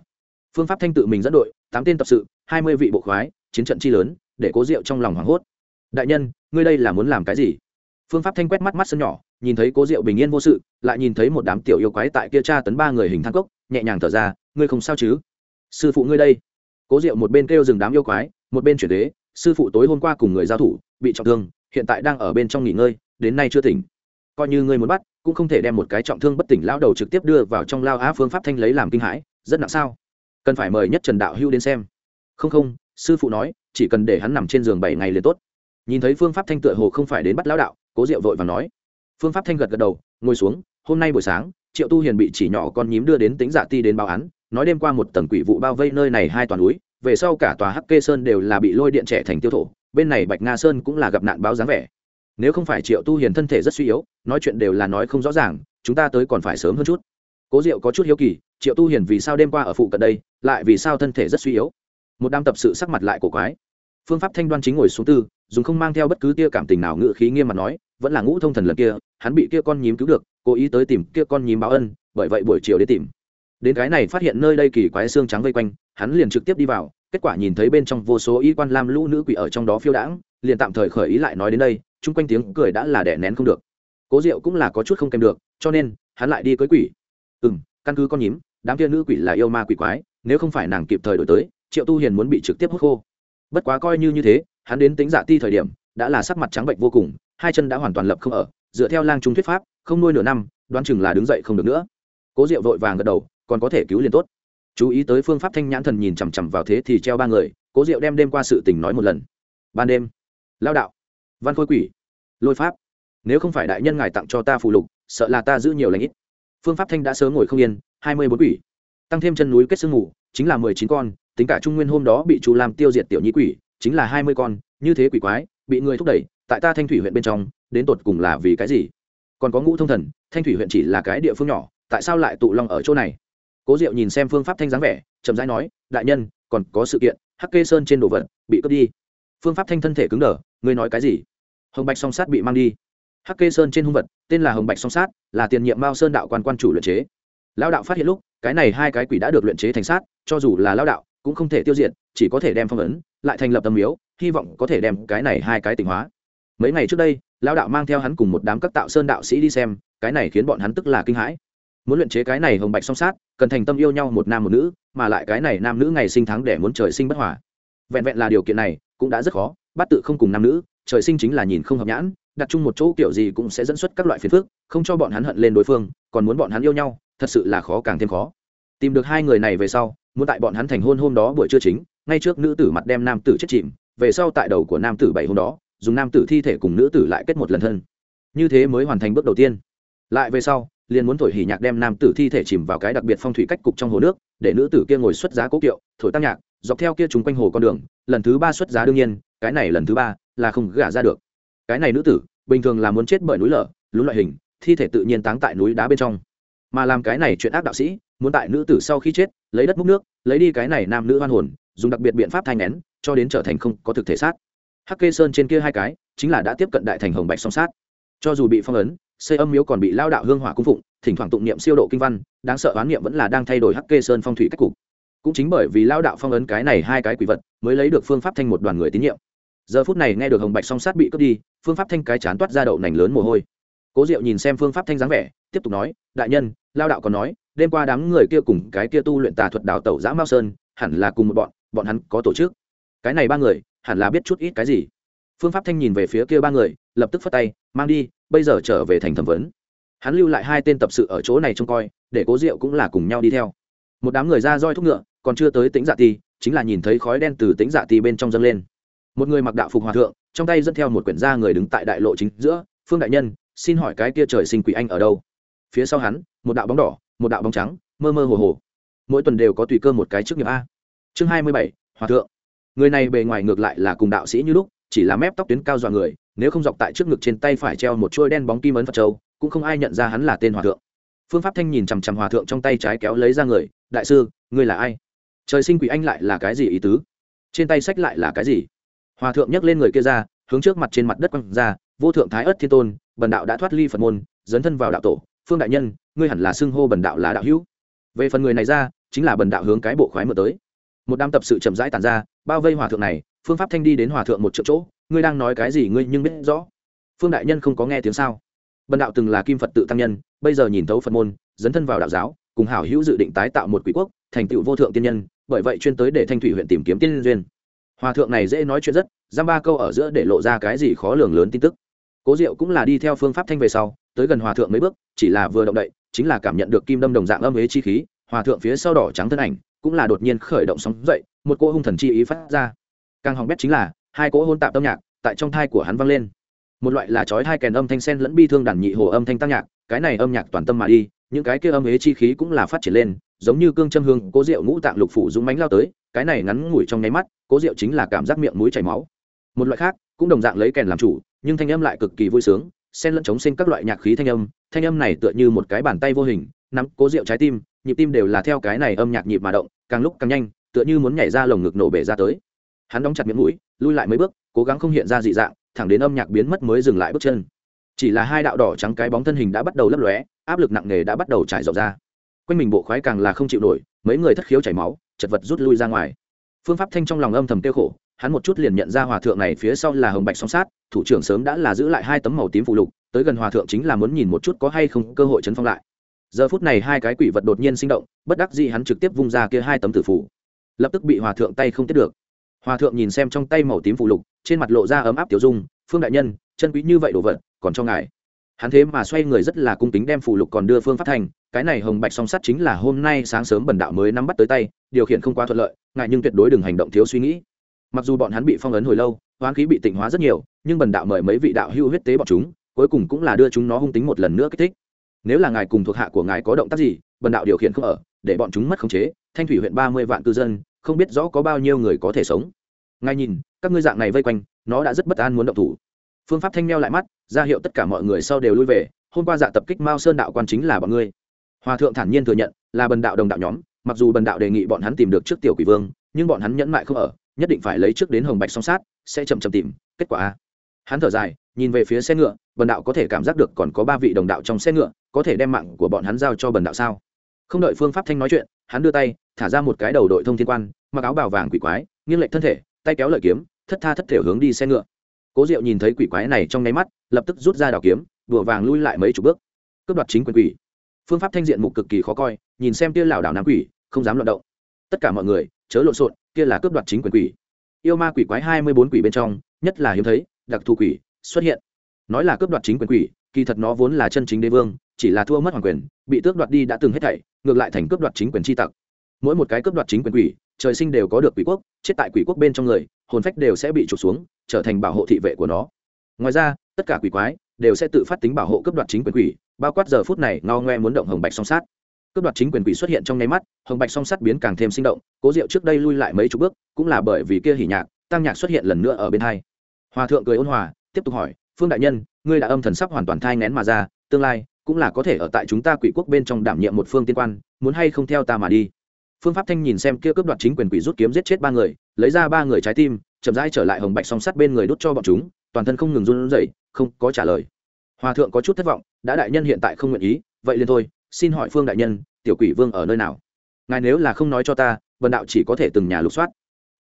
Phương pháp thanh tự mình dẫn đội, tám tên tập sự, hai mươi vị bộ khoái, chiến trận chi lớn, để cố diệu trong lòng hoảng hốt. Đại nhân, ngươi đây là muốn làm cái gì? Phương pháp thanh quét mắt mắt sân nhỏ, nhìn thấy cố diệu bình yên vô sự, lại nhìn thấy một đám tiểu yêu quái tại kia tra tấn ba người hình thang cốc, nhẹ nhàng thở ra, ngươi không sao chứ? Sư phụ ngươi đây. Cố diệu một bên kêu dừng đám yêu quái, một bên chuyển đế sư phụ tối hôm qua cùng người giao thủ, bị trọng thương, hiện tại đang ở bên trong nghỉ ngơi, đến nay chưa tỉnh coi như ngươi muốn bắt, cũng không thể đem một cái trọng thương bất tỉnh lão đầu trực tiếp đưa vào trong lao á phương pháp thanh lấy làm kinh hãi, rất nặng sao? Cần phải mời nhất trần đạo hưu đến xem. Không không, sư phụ nói, chỉ cần để hắn nằm trên giường bảy ngày liền tốt. Nhìn thấy phương pháp thanh tựa hồ không phải đến bắt lão đạo, cố diệu vội và nói. Phương pháp thanh gật gật đầu, ngồi xuống, hôm nay buổi sáng, triệu tu hiền bị chỉ nhỏ con nhím đưa đến tính dạ ti đến báo án, nói đêm qua một tầng quỷ vụ bao vây nơi này hai toàn núi, về sau cả tòa hắc kê sơn đều là bị lôi điện trẻ thành tiêu thổ, bên này bạch nga sơn cũng là gặp nạn báo dáng vẻ nếu không phải triệu tu hiền thân thể rất suy yếu, nói chuyện đều là nói không rõ ràng, chúng ta tới còn phải sớm hơn chút. Cố diệu có chút hiếu kỳ, triệu tu hiền vì sao đêm qua ở phụ cận đây, lại vì sao thân thể rất suy yếu? Một đám tập sự sắc mặt lại cổ quái. Phương pháp thanh đoan chính ngồi xuống tư, dùng không mang theo bất cứ tia cảm tình nào ngự khí nghiêm mặt nói, vẫn là ngũ thông thần lần kia, hắn bị kia con nhím cứu được, cố ý tới tìm kia con nhím báo ân, bởi vậy buổi chiều đến tìm. Đến cái này phát hiện nơi đây kỳ quái xương trắng vây quanh, hắn liền trực tiếp đi vào, kết quả nhìn thấy bên trong vô số y quan lam lũ nữ quỷ ở trong đó phiêu đãng, liền tạm thời khởi ý lại nói đến đây chung quanh tiếng cười đã là đẻ nén không được. Cố diệu cũng là có chút không kèm được, cho nên, hắn lại đi cưới quỷ. Ừ m căn cứ con nhím, đám kia nữ quỷ là yêu ma quỷ quái, nếu không phải nàng kịp thời đổi tới, triệu tu hiền muốn bị trực tiếp hút khô. Bất quá coi như như thế, hắn đến tính dạ ti thời điểm, đã là sắc mặt trắng bệnh vô cùng, hai chân đã hoàn toàn lập không ở, dựa theo lang trung thuyết pháp, không nuôi nửa năm, đoán chừng là đứng dậy không được nữa. Cố diệu vội vàng gật đầu, còn có thể cứu liền tốt. Chú ý tới phương pháp thanh nhãn thần nhìn chằm chằm vào thế thì treo ba người, cố diệu đem đêm qua sự tình nói một lần. Ban đêm, lao đạo, văn khôi quỷ lôi pháp. Nếu không phải đại nhân ngài tặng cho ta phù lục sợ là ta giữ nhiều lãnh ít. Phương pháp thanh đã sớm ngồi không yên hai mươi bốn quỷ. Tăng thêm chân núi kết sương mù, chính là mười chín con tính cả trung nguyên hôm đó bị chú làm tiêu diệt tiểu nhĩ quỷ chính là hai mươi con như thế quỷ quái bị người thúc đẩy tại ta thanh thủy huyện bên trong đến tột cùng là vì cái gì? Còn có ngũ thông thần thanh thủy huyện chỉ là cái địa phương nhỏ tại sao lại tụ long ở chỗ này? Cố diệu nhìn xem phương pháp thanh dáng vẻ chậm rãi nói đại nhân còn có sự kiện hắc kê sơn trên đồ vật bị cướp đi. Phương pháp thanh thân thể cứng đờ ngươi nói cái gì? Hồng bạch song sát bị mang đi. Hắc kê sơn trên hung vật, tên là hồng bạch song sát, là tiền nhiệm mao sơn đạo quan quan chủ luyện chế. Lao đạo phát hiện lúc, cái này hai cái quỷ đã được luyện chế thành sát, cho dù là lao đạo, cũng không thể tiêu diệt, chỉ có thể đem phong ấn, lại thành lập tâm miếu, hy vọng có thể đem cái này hai cái tỉnh hóa. Mấy ngày trước đây lao đạo mang theo hắn cùng một đám các tạo sơn đạo sĩ đi xem, cái này khiến bọn hắn tức là kinh hãi. Muốn luyện chế cái này hồng bạch song sát, cần thành tâm yêu nhau một nam một nữ, mà lại cái này nam nữ ngày sinh tháng để muốn trời sinh bất hòa. Vẹn vẹn là điều kiện này, cũng đã rất khó, bắt tự không cùng nam nữ trời sinh chính là nhìn không hợp nhãn, đặt chung một chỗ kiểu gì cũng sẽ dẫn xuất các loại phiền phức, không cho bọn hắn hận lên đối phương, còn muốn bọn hắn yêu nhau, thật sự là khó càng thêm khó. Tìm được hai người này về sau, muốn tại bọn hắn thành hôn hôm đó buổi trưa chính, ngay trước nữ tử mặt đem nam tử chết chìm, về sau tại đầu của nam tử bảy hôm đó, dùng nam tử thi thể cùng nữ tử lại kết một lần thân. Như thế mới hoàn thành bước đầu tiên. Lại về sau, liền muốn thổi hỉ nhạc đem nam tử thi thể chìm vào cái đặc biệt phong thủy cách cục trong hồ nước, để nữ tử kia ngồi xuất giá cố kiệu, thổi tăng nhạc, dọc theo kia chúng quanh hồ con đường, lần thứ ba xuất giá đương nhiên, cái này lần thứ ba là không gả ra được. Cái này nữ tử, bình thường là muốn chết bởi núi lở lún loại hình, thi thể tự nhiên táng tại núi đá bên trong. Mà làm cái này chuyện ác đạo sĩ, muốn tại nữ tử sau khi chết, lấy đất múc nước, lấy đi cái này nam nữ hoan hồn, dùng đặc biệt biện pháp thanh nén cho đến trở thành không có thực thể sát. Hắc kê sơn trên kia hai cái, chính là đã tiếp cận đại thành hồng bạch song sát. Cho dù bị phong ấn xây âm miếu còn bị lao đạo hương hỏa cung phụng, thỉnh thoảng tụng niệm siêu độ kinh văn, đáng sợ oán niệm vẫn là đang thay đổi hắc kê sơn phong thủy cách cục. Cũng chính bởi vì lao đạo phong ấn cái này hai cái quỷ vật, mới lấy được phương pháp thanh một đoàn người tín nhiệm giờ phút này nghe được hồng bạch song sát bị cướp đi, phương pháp thanh cái chán toát ra đậu nành lớn mồ hôi. Cố diệu nhìn xem phương pháp thanh dáng vẻ, tiếp tục nói, đại nhân, lao đạo còn nói, đêm qua đám người kia cùng cái kia tu luyện tà thuật đào tẩu giã mao sơn, hẳn là cùng một bọn bọn hắn có tổ chức. Cái này ba người, hẳn là biết chút ít cái gì. Phương pháp thanh nhìn về phía kia ba người, lập tức phất tay, mang đi, bây giờ trở về thành thẩm vấn. Hắn lưu lại hai tên tập sự ở chỗ này trông coi, để cố diệu cũng là cùng nhau đi theo. Một đám người ra roi thúc ngựa, còn chưa tới tính dạ ti, chính là nhìn thấy khói đen từ tính dạ ti bên trong dâng lên một người mặc đạo phục hòa thượng, trong tay dẫn theo một quyển da người đứng tại đại lộ chính giữa, phương đại nhân, xin hỏi cái kia trời sinh quỷ anh ở đâu? Phía sau hắn, một đạo bóng đỏ, một đạo bóng trắng, mơ mơ hồ hồ. Mỗi tuần đều có tùy cơ một cái trước nghiệp a. Chương hai mươi bảy, hòa thượng. Người này bề ngoài ngược lại là cùng đạo sĩ như lúc, chỉ là mép tóc tuyến cao dọa người, nếu không dọc tại trước ngực trên tay phải treo một chuôi đen bóng kim ấn phật châu, cũng không ai nhận ra hắn là tên hòa thượng. Phương pháp thanh nhìn chằm chằm hòa thượng trong tay trái kéo lấy ra người, đại sư, ngươi là ai? Trời sinh quỷ anh lại là cái gì ý tứ? Trên tay sách lại là cái gì? Hòa thượng nhấc lên người kia ra, hướng trước mặt trên mặt đất quăng ra, vô thượng thái ất thiên tôn, bần đạo đã thoát ly phật môn, dấn thân vào đạo tổ, phương đại nhân, ngươi hẳn là xưng hô bần đạo là đạo hữu. Về phần người này ra, chính là bần đạo hướng cái bộ khoái mở tới. Một đám tập sự chậm rãi tàn ra, bao vây hòa thượng này, phương pháp thanh đi đến hòa thượng một triệu chỗ, ngươi đang nói cái gì ngươi nhưng biết rõ. Phương đại nhân không có nghe tiếng sao? Bần đạo từng là kim phật tự tăng nhân, bây giờ nhìn thấu phật môn, dấn thân vào đạo giáo, cùng hảo hữu dự định tái tạo một quỷ quốc, thành tựu vô thượng tiên nhân, bởi vậy chuyên tới để thanh thủy huyện tìm kiếm tiên duyên hòa thượng này dễ nói chuyện rất, giam ba câu ở giữa để lộ ra cái gì khó lường lớn tin tức. Cố diệu cũng là đi theo phương pháp thanh về sau, tới gần hòa thượng mấy bước, chỉ là vừa động đậy, chính là cảm nhận được kim đâm đồng dạng âm ế chi khí, hòa thượng phía sau đỏ trắng thân ảnh cũng là đột nhiên khởi động sóng dậy, một cô hung thần chi ý phát ra. Càng hỏng bét chính là, hai cỗ hôn tạm âm nhạc tại trong thai của hắn vang lên. Một loại là chói hai kèn âm thanh sen lẫn bi thương đàn nhị hồ âm thanh tăng nhạc, cái này âm nhạc toàn tâm mà đi, những cái kia âm ế chi khí cũng là phát triển lên giống như cương châm hương, cố rượu ngũ tạng lục phủ dũng mánh lao tới, cái này ngắn ngủi trong nháy mắt, cố rượu chính là cảm giác miệng mũi chảy máu. Một loại khác, cũng đồng dạng lấy kèn làm chủ, nhưng thanh âm lại cực kỳ vui sướng, xen lẫn chống sinh các loại nhạc khí thanh âm thanh âm này tựa như một cái bàn tay vô hình, nắm cố rượu trái tim, nhịp tim đều là theo cái này âm nhạc nhịp mà động, càng lúc càng nhanh, tựa như muốn nhảy ra lồng ngực nổ bể ra tới. Hắn đóng chặt miệng mũi, lui lại mấy bước, cố gắng không hiện ra dị dạng, thẳng đến âm nhạc biến mất mới dừng lại bước chân. Chỉ là hai đạo đỏ trắng cái bóng thân hình đã bắt đầu lấp lóe, áp lực nặng nề đã bắt đầu trải rộng ra quanh mình bộ khoái càng là không chịu nổi, mấy người thất khiếu chảy máu, chật vật rút lui ra ngoài. Phương pháp thanh trong lòng âm thầm tiêu khổ, hắn một chút liền nhận ra hòa thượng này phía sau là hồng bạch song sát, thủ trưởng sớm đã là giữ lại hai tấm màu tím phụ lục, tới gần hòa thượng chính là muốn nhìn một chút có hay không cơ hội chấn phong lại. Giờ phút này hai cái quỷ vật đột nhiên sinh động, bất đắc dĩ hắn trực tiếp vung ra kia hai tấm tử phủ. Lập tức bị hòa thượng tay không tiếp được. Hòa thượng nhìn xem trong tay màu tím phụ lục, trên mặt lộ ra ấm áp tiểu dung, phương đại nhân, chân quý như vậy đồ vật, còn cho ngài. Hắn thế mà xoay người rất là cung kính đem phụ lục còn đưa phương pháp thành cái này hồng bạch song sắt chính là hôm nay sáng sớm bần đạo mới nắm bắt tới tay, điều khiển không quá thuận lợi, ngại nhưng tuyệt đối đừng hành động thiếu suy nghĩ. Mặc dù bọn hắn bị phong ấn hồi lâu, hoán khí bị tịnh hóa rất nhiều, nhưng bần đạo mời mấy vị đạo hưu huyết tế bọn chúng, cuối cùng cũng là đưa chúng nó hung tính một lần nữa kích thích. Nếu là ngài cùng thuộc hạ của ngài có động tác gì, bần đạo điều khiển không ở, để bọn chúng mất khống chế, thanh thủy huyện ba mươi vạn cư dân, không biết rõ có bao nhiêu người có thể sống. Ngài nhìn, các ngươi dạng này vây quanh, nó đã rất bất an muốn động thủ. Phương pháp thanh meo lại mắt, ra hiệu tất cả mọi người sau đều lui về, hôm qua dạ tập kích mao sơn đạo quan chính là bọn ngươi hòa thượng thản nhiên thừa nhận, là bần đạo đồng đạo nhóm, mặc dù bần đạo đề nghị bọn hắn tìm được trước tiểu quỷ vương, nhưng bọn hắn nhẫn mại không ở, nhất định phải lấy trước đến hồng bạch song sát, sẽ chậm chậm tìm, kết quả a. Hắn thở dài, nhìn về phía xe ngựa, bần đạo có thể cảm giác được còn có ba vị đồng đạo trong xe ngựa, có thể đem mạng của bọn hắn giao cho bần đạo sao? Không đợi phương pháp thanh nói chuyện, hắn đưa tay, thả ra một cái đầu đội thông thiên quan, mặc áo bào vàng quỷ quái, nghiêng lệch thân thể, tay kéo lợi kiếm, thất tha thất thể hướng đi xe ngựa. Cố diệu nhìn thấy quỷ quái này trong nháy mắt, lập tức rút ra đào kiếm, đùa vàng lui lại mấy chục bước. Cướp đoạt chính quyền quỷ phương pháp thanh diện mục cực kỳ khó coi, nhìn xem kia lảo đảo nam quỷ, không dám loạt động. Tất cả mọi người, chớ lộn xộn, kia là cướp đoạt chính quyền quỷ. Yêu ma quỷ quái hai mươi bốn quỷ bên trong, nhất là hiếm thấy, đặc thù quỷ, xuất hiện. Nói là cướp đoạt chính quyền quỷ, kỳ thật nó vốn là chân chính đế vương, chỉ là thua mất hoàng quyền, bị tước đoạt đi đã từng hết thảy, ngược lại thành cướp đoạt chính quyền tri tặc. Mỗi một cái cướp đoạt chính quyền quỷ, trời sinh đều có được quỷ quốc, chết tại quỷ quốc bên trong người, hồn phách đều sẽ bị trục xuống, trở thành bảo hộ thị vệ của nó. Ngoài ra, tất cả quỷ quái đều sẽ tự phát tính bảo hộ cướp đoạt chính quyền quỷ bao quát giờ phút này ngao ngoe muốn động hồng bạch song sát. Cướp đoạt chính quyền quỷ xuất hiện trong nháy mắt, hồng bạch song sát biến càng thêm sinh động, cố diệu trước đây lui lại mấy chục bước, cũng là bởi vì kia hỉ nhạc, tăng nhạc xuất hiện lần nữa ở bên hai. Hòa thượng cười ôn hòa, tiếp tục hỏi, phương đại nhân, ngươi đã âm thần sắp hoàn toàn thai ngén mà ra, tương lai cũng là có thể ở tại chúng ta quỷ quốc bên trong đảm nhiệm một phương tiên quan, muốn hay không theo ta mà đi? Phương pháp thanh nhìn xem kia cướp đoạt chính quyền quỷ rút kiếm giết chết ba người, lấy ra ba người trái tim, chậm rãi trở lại hồng bạch song sắt bên người đốt cho bọn chúng, toàn thân không ngừng run rẩy, không có trả lời hòa thượng có chút thất vọng, đã đại nhân hiện tại không nguyện ý, vậy liền thôi, xin hỏi phương đại nhân, tiểu quỷ vương ở nơi nào? Ngài nếu là không nói cho ta vần đạo chỉ có thể từng nhà lục soát.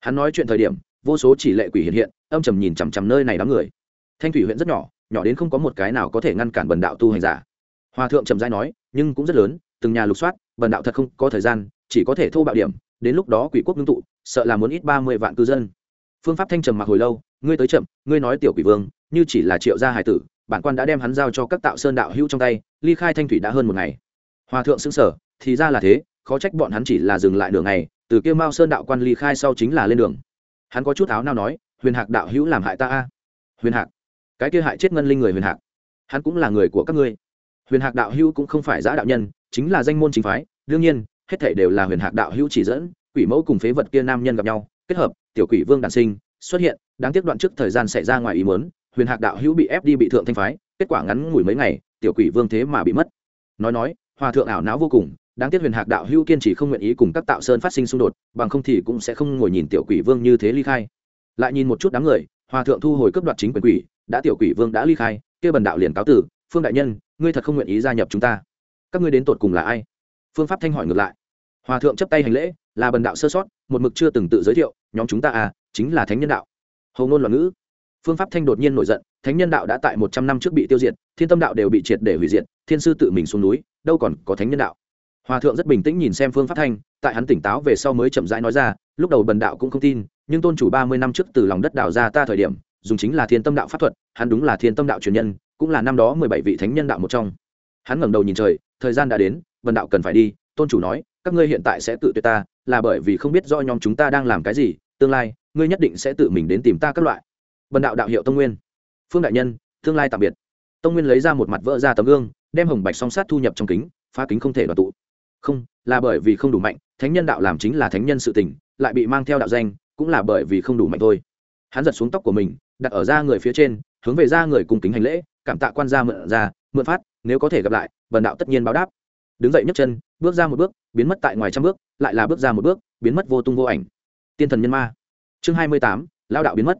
Hắn nói chuyện thời điểm, vô số chỉ lệ quỷ hiện hiện, âm trầm nhìn chằm chằm nơi này đám người. Thanh thủy huyện rất nhỏ nhỏ đến không có một cái nào có thể ngăn cản bần đạo tu hành giả. Hòa thượng trầm giai nói, nhưng cũng rất lớn, từng nhà lục soát bần đạo thật không có thời gian, chỉ có thể thô bạo điểm, đến lúc đó quỷ quốc ngưng tụ, sợ là muốn ít ba mươi vạn cư dân. Phương pháp thanh trầm mặc hồi lâu, ngươi tới chậm, ngươi nói tiểu quỷ vương, như chỉ là triệu gia hải tử bản quan đã đem hắn giao cho các tạo sơn đạo hữu trong tay, ly khai thanh thủy đã hơn một ngày. Hòa thượng xưng sở thì ra là thế, khó trách bọn hắn chỉ là dừng lại đường này từ kia mao sơn đạo quan ly khai sau chính là lên đường. Hắn có chút áo nào nói, huyền hạc đạo hữu làm hại ta a. Huyền hạc? Cái kia hại chết ngân linh người huyền hạc? Hắn cũng là người của các ngươi. Huyền hạc đạo hữu cũng không phải giã đạo nhân, chính là danh môn chính phái, đương nhiên, hết thể đều là huyền hạc đạo hữu chỉ dẫn, quỷ mẫu cùng phế vật kia nam nhân gặp nhau, kết hợp, tiểu quỷ vương đản sinh, xuất hiện, đáng tiếc đoạn trước thời gian xảy ra ngoài ý muốn huyền hạc đạo hữu bị ép đi bị thượng thanh phái, kết quả ngắn ngủi mấy ngày, tiểu quỷ vương thế mà bị mất. Nói nói, hòa thượng ảo não vô cùng, đáng tiếc huyền hạc đạo hữu kiên trì không nguyện ý cùng các tạo sơn phát sinh xung đột, bằng không thì cũng sẽ không ngồi nhìn tiểu quỷ vương như thế ly khai. Lại nhìn một chút đám người, hòa thượng thu hồi cấp đoạt chính quyền quỷ, đã tiểu quỷ vương đã ly khai, kia bần đạo liền cáo tử, phương đại nhân, ngươi thật không nguyện ý gia nhập chúng ta. Các ngươi đến tột cùng là ai? Phương pháp thanh hỏi ngược lại. Hòa thượng chấp tay hành lễ, là bần đạo sơ sót, một mực chưa từng tự giới thiệu, nhóm chúng ta à chính là thánh nhân đạo. Hầu ngôn loạn ngữ phương pháp thanh đột nhiên nổi giận, thánh nhân đạo đã tại một trăm năm trước bị tiêu diệt, thiên tâm đạo đều bị triệt để hủy diệt, thiên sư tự mình xuống núi, đâu còn có thánh nhân đạo. Hòa thượng rất bình tĩnh nhìn xem phương pháp thanh, tại hắn tỉnh táo về sau mới chậm rãi nói ra, lúc đầu bần đạo cũng không tin, nhưng tôn chủ ba mươi năm trước từ lòng đất đào ra ta thời điểm, dùng chính là thiên tâm đạo pháp thuật, hắn đúng là thiên tâm đạo truyền nhân, cũng là năm đó mười bảy vị thánh nhân đạo một trong. Hắn ngẩng đầu nhìn trời, thời gian đã đến, bần đạo cần phải đi, tôn chủ nói, các ngươi hiện tại sẽ tự tuyệt ta, là bởi vì không biết do nhóm chúng ta đang làm cái gì, tương lai, ngươi nhất định sẽ tự mình đến tìm ta các loại bần đạo đạo hiệu tông nguyên. Phương đại nhân, tương lai tạm biệt. Tông nguyên lấy ra một mặt vỡ ra tấm gương, đem hồng bạch song sát thu nhập trong kính, phá kính không thể đoạt tụ. Không, là bởi vì không đủ mạnh, thánh nhân đạo làm chính là thánh nhân sự tình, lại bị mang theo đạo danh, cũng là bởi vì không đủ mạnh thôi. Hắn giật xuống tóc của mình, đặt ở ra người phía trên, hướng về ra người cùng kính hành lễ, cảm tạ quan gia mượn ra, mượn phát, nếu có thể gặp lại, bần đạo tất nhiên báo đáp. Đứng dậy nhấc chân, bước ra một bước, biến mất tại ngoài trăm bước, lại là bước ra một bước, biến mất vô tung vô ảnh. Tiên thần nhân ma. Chương hai mươi tám lao đạo biến mất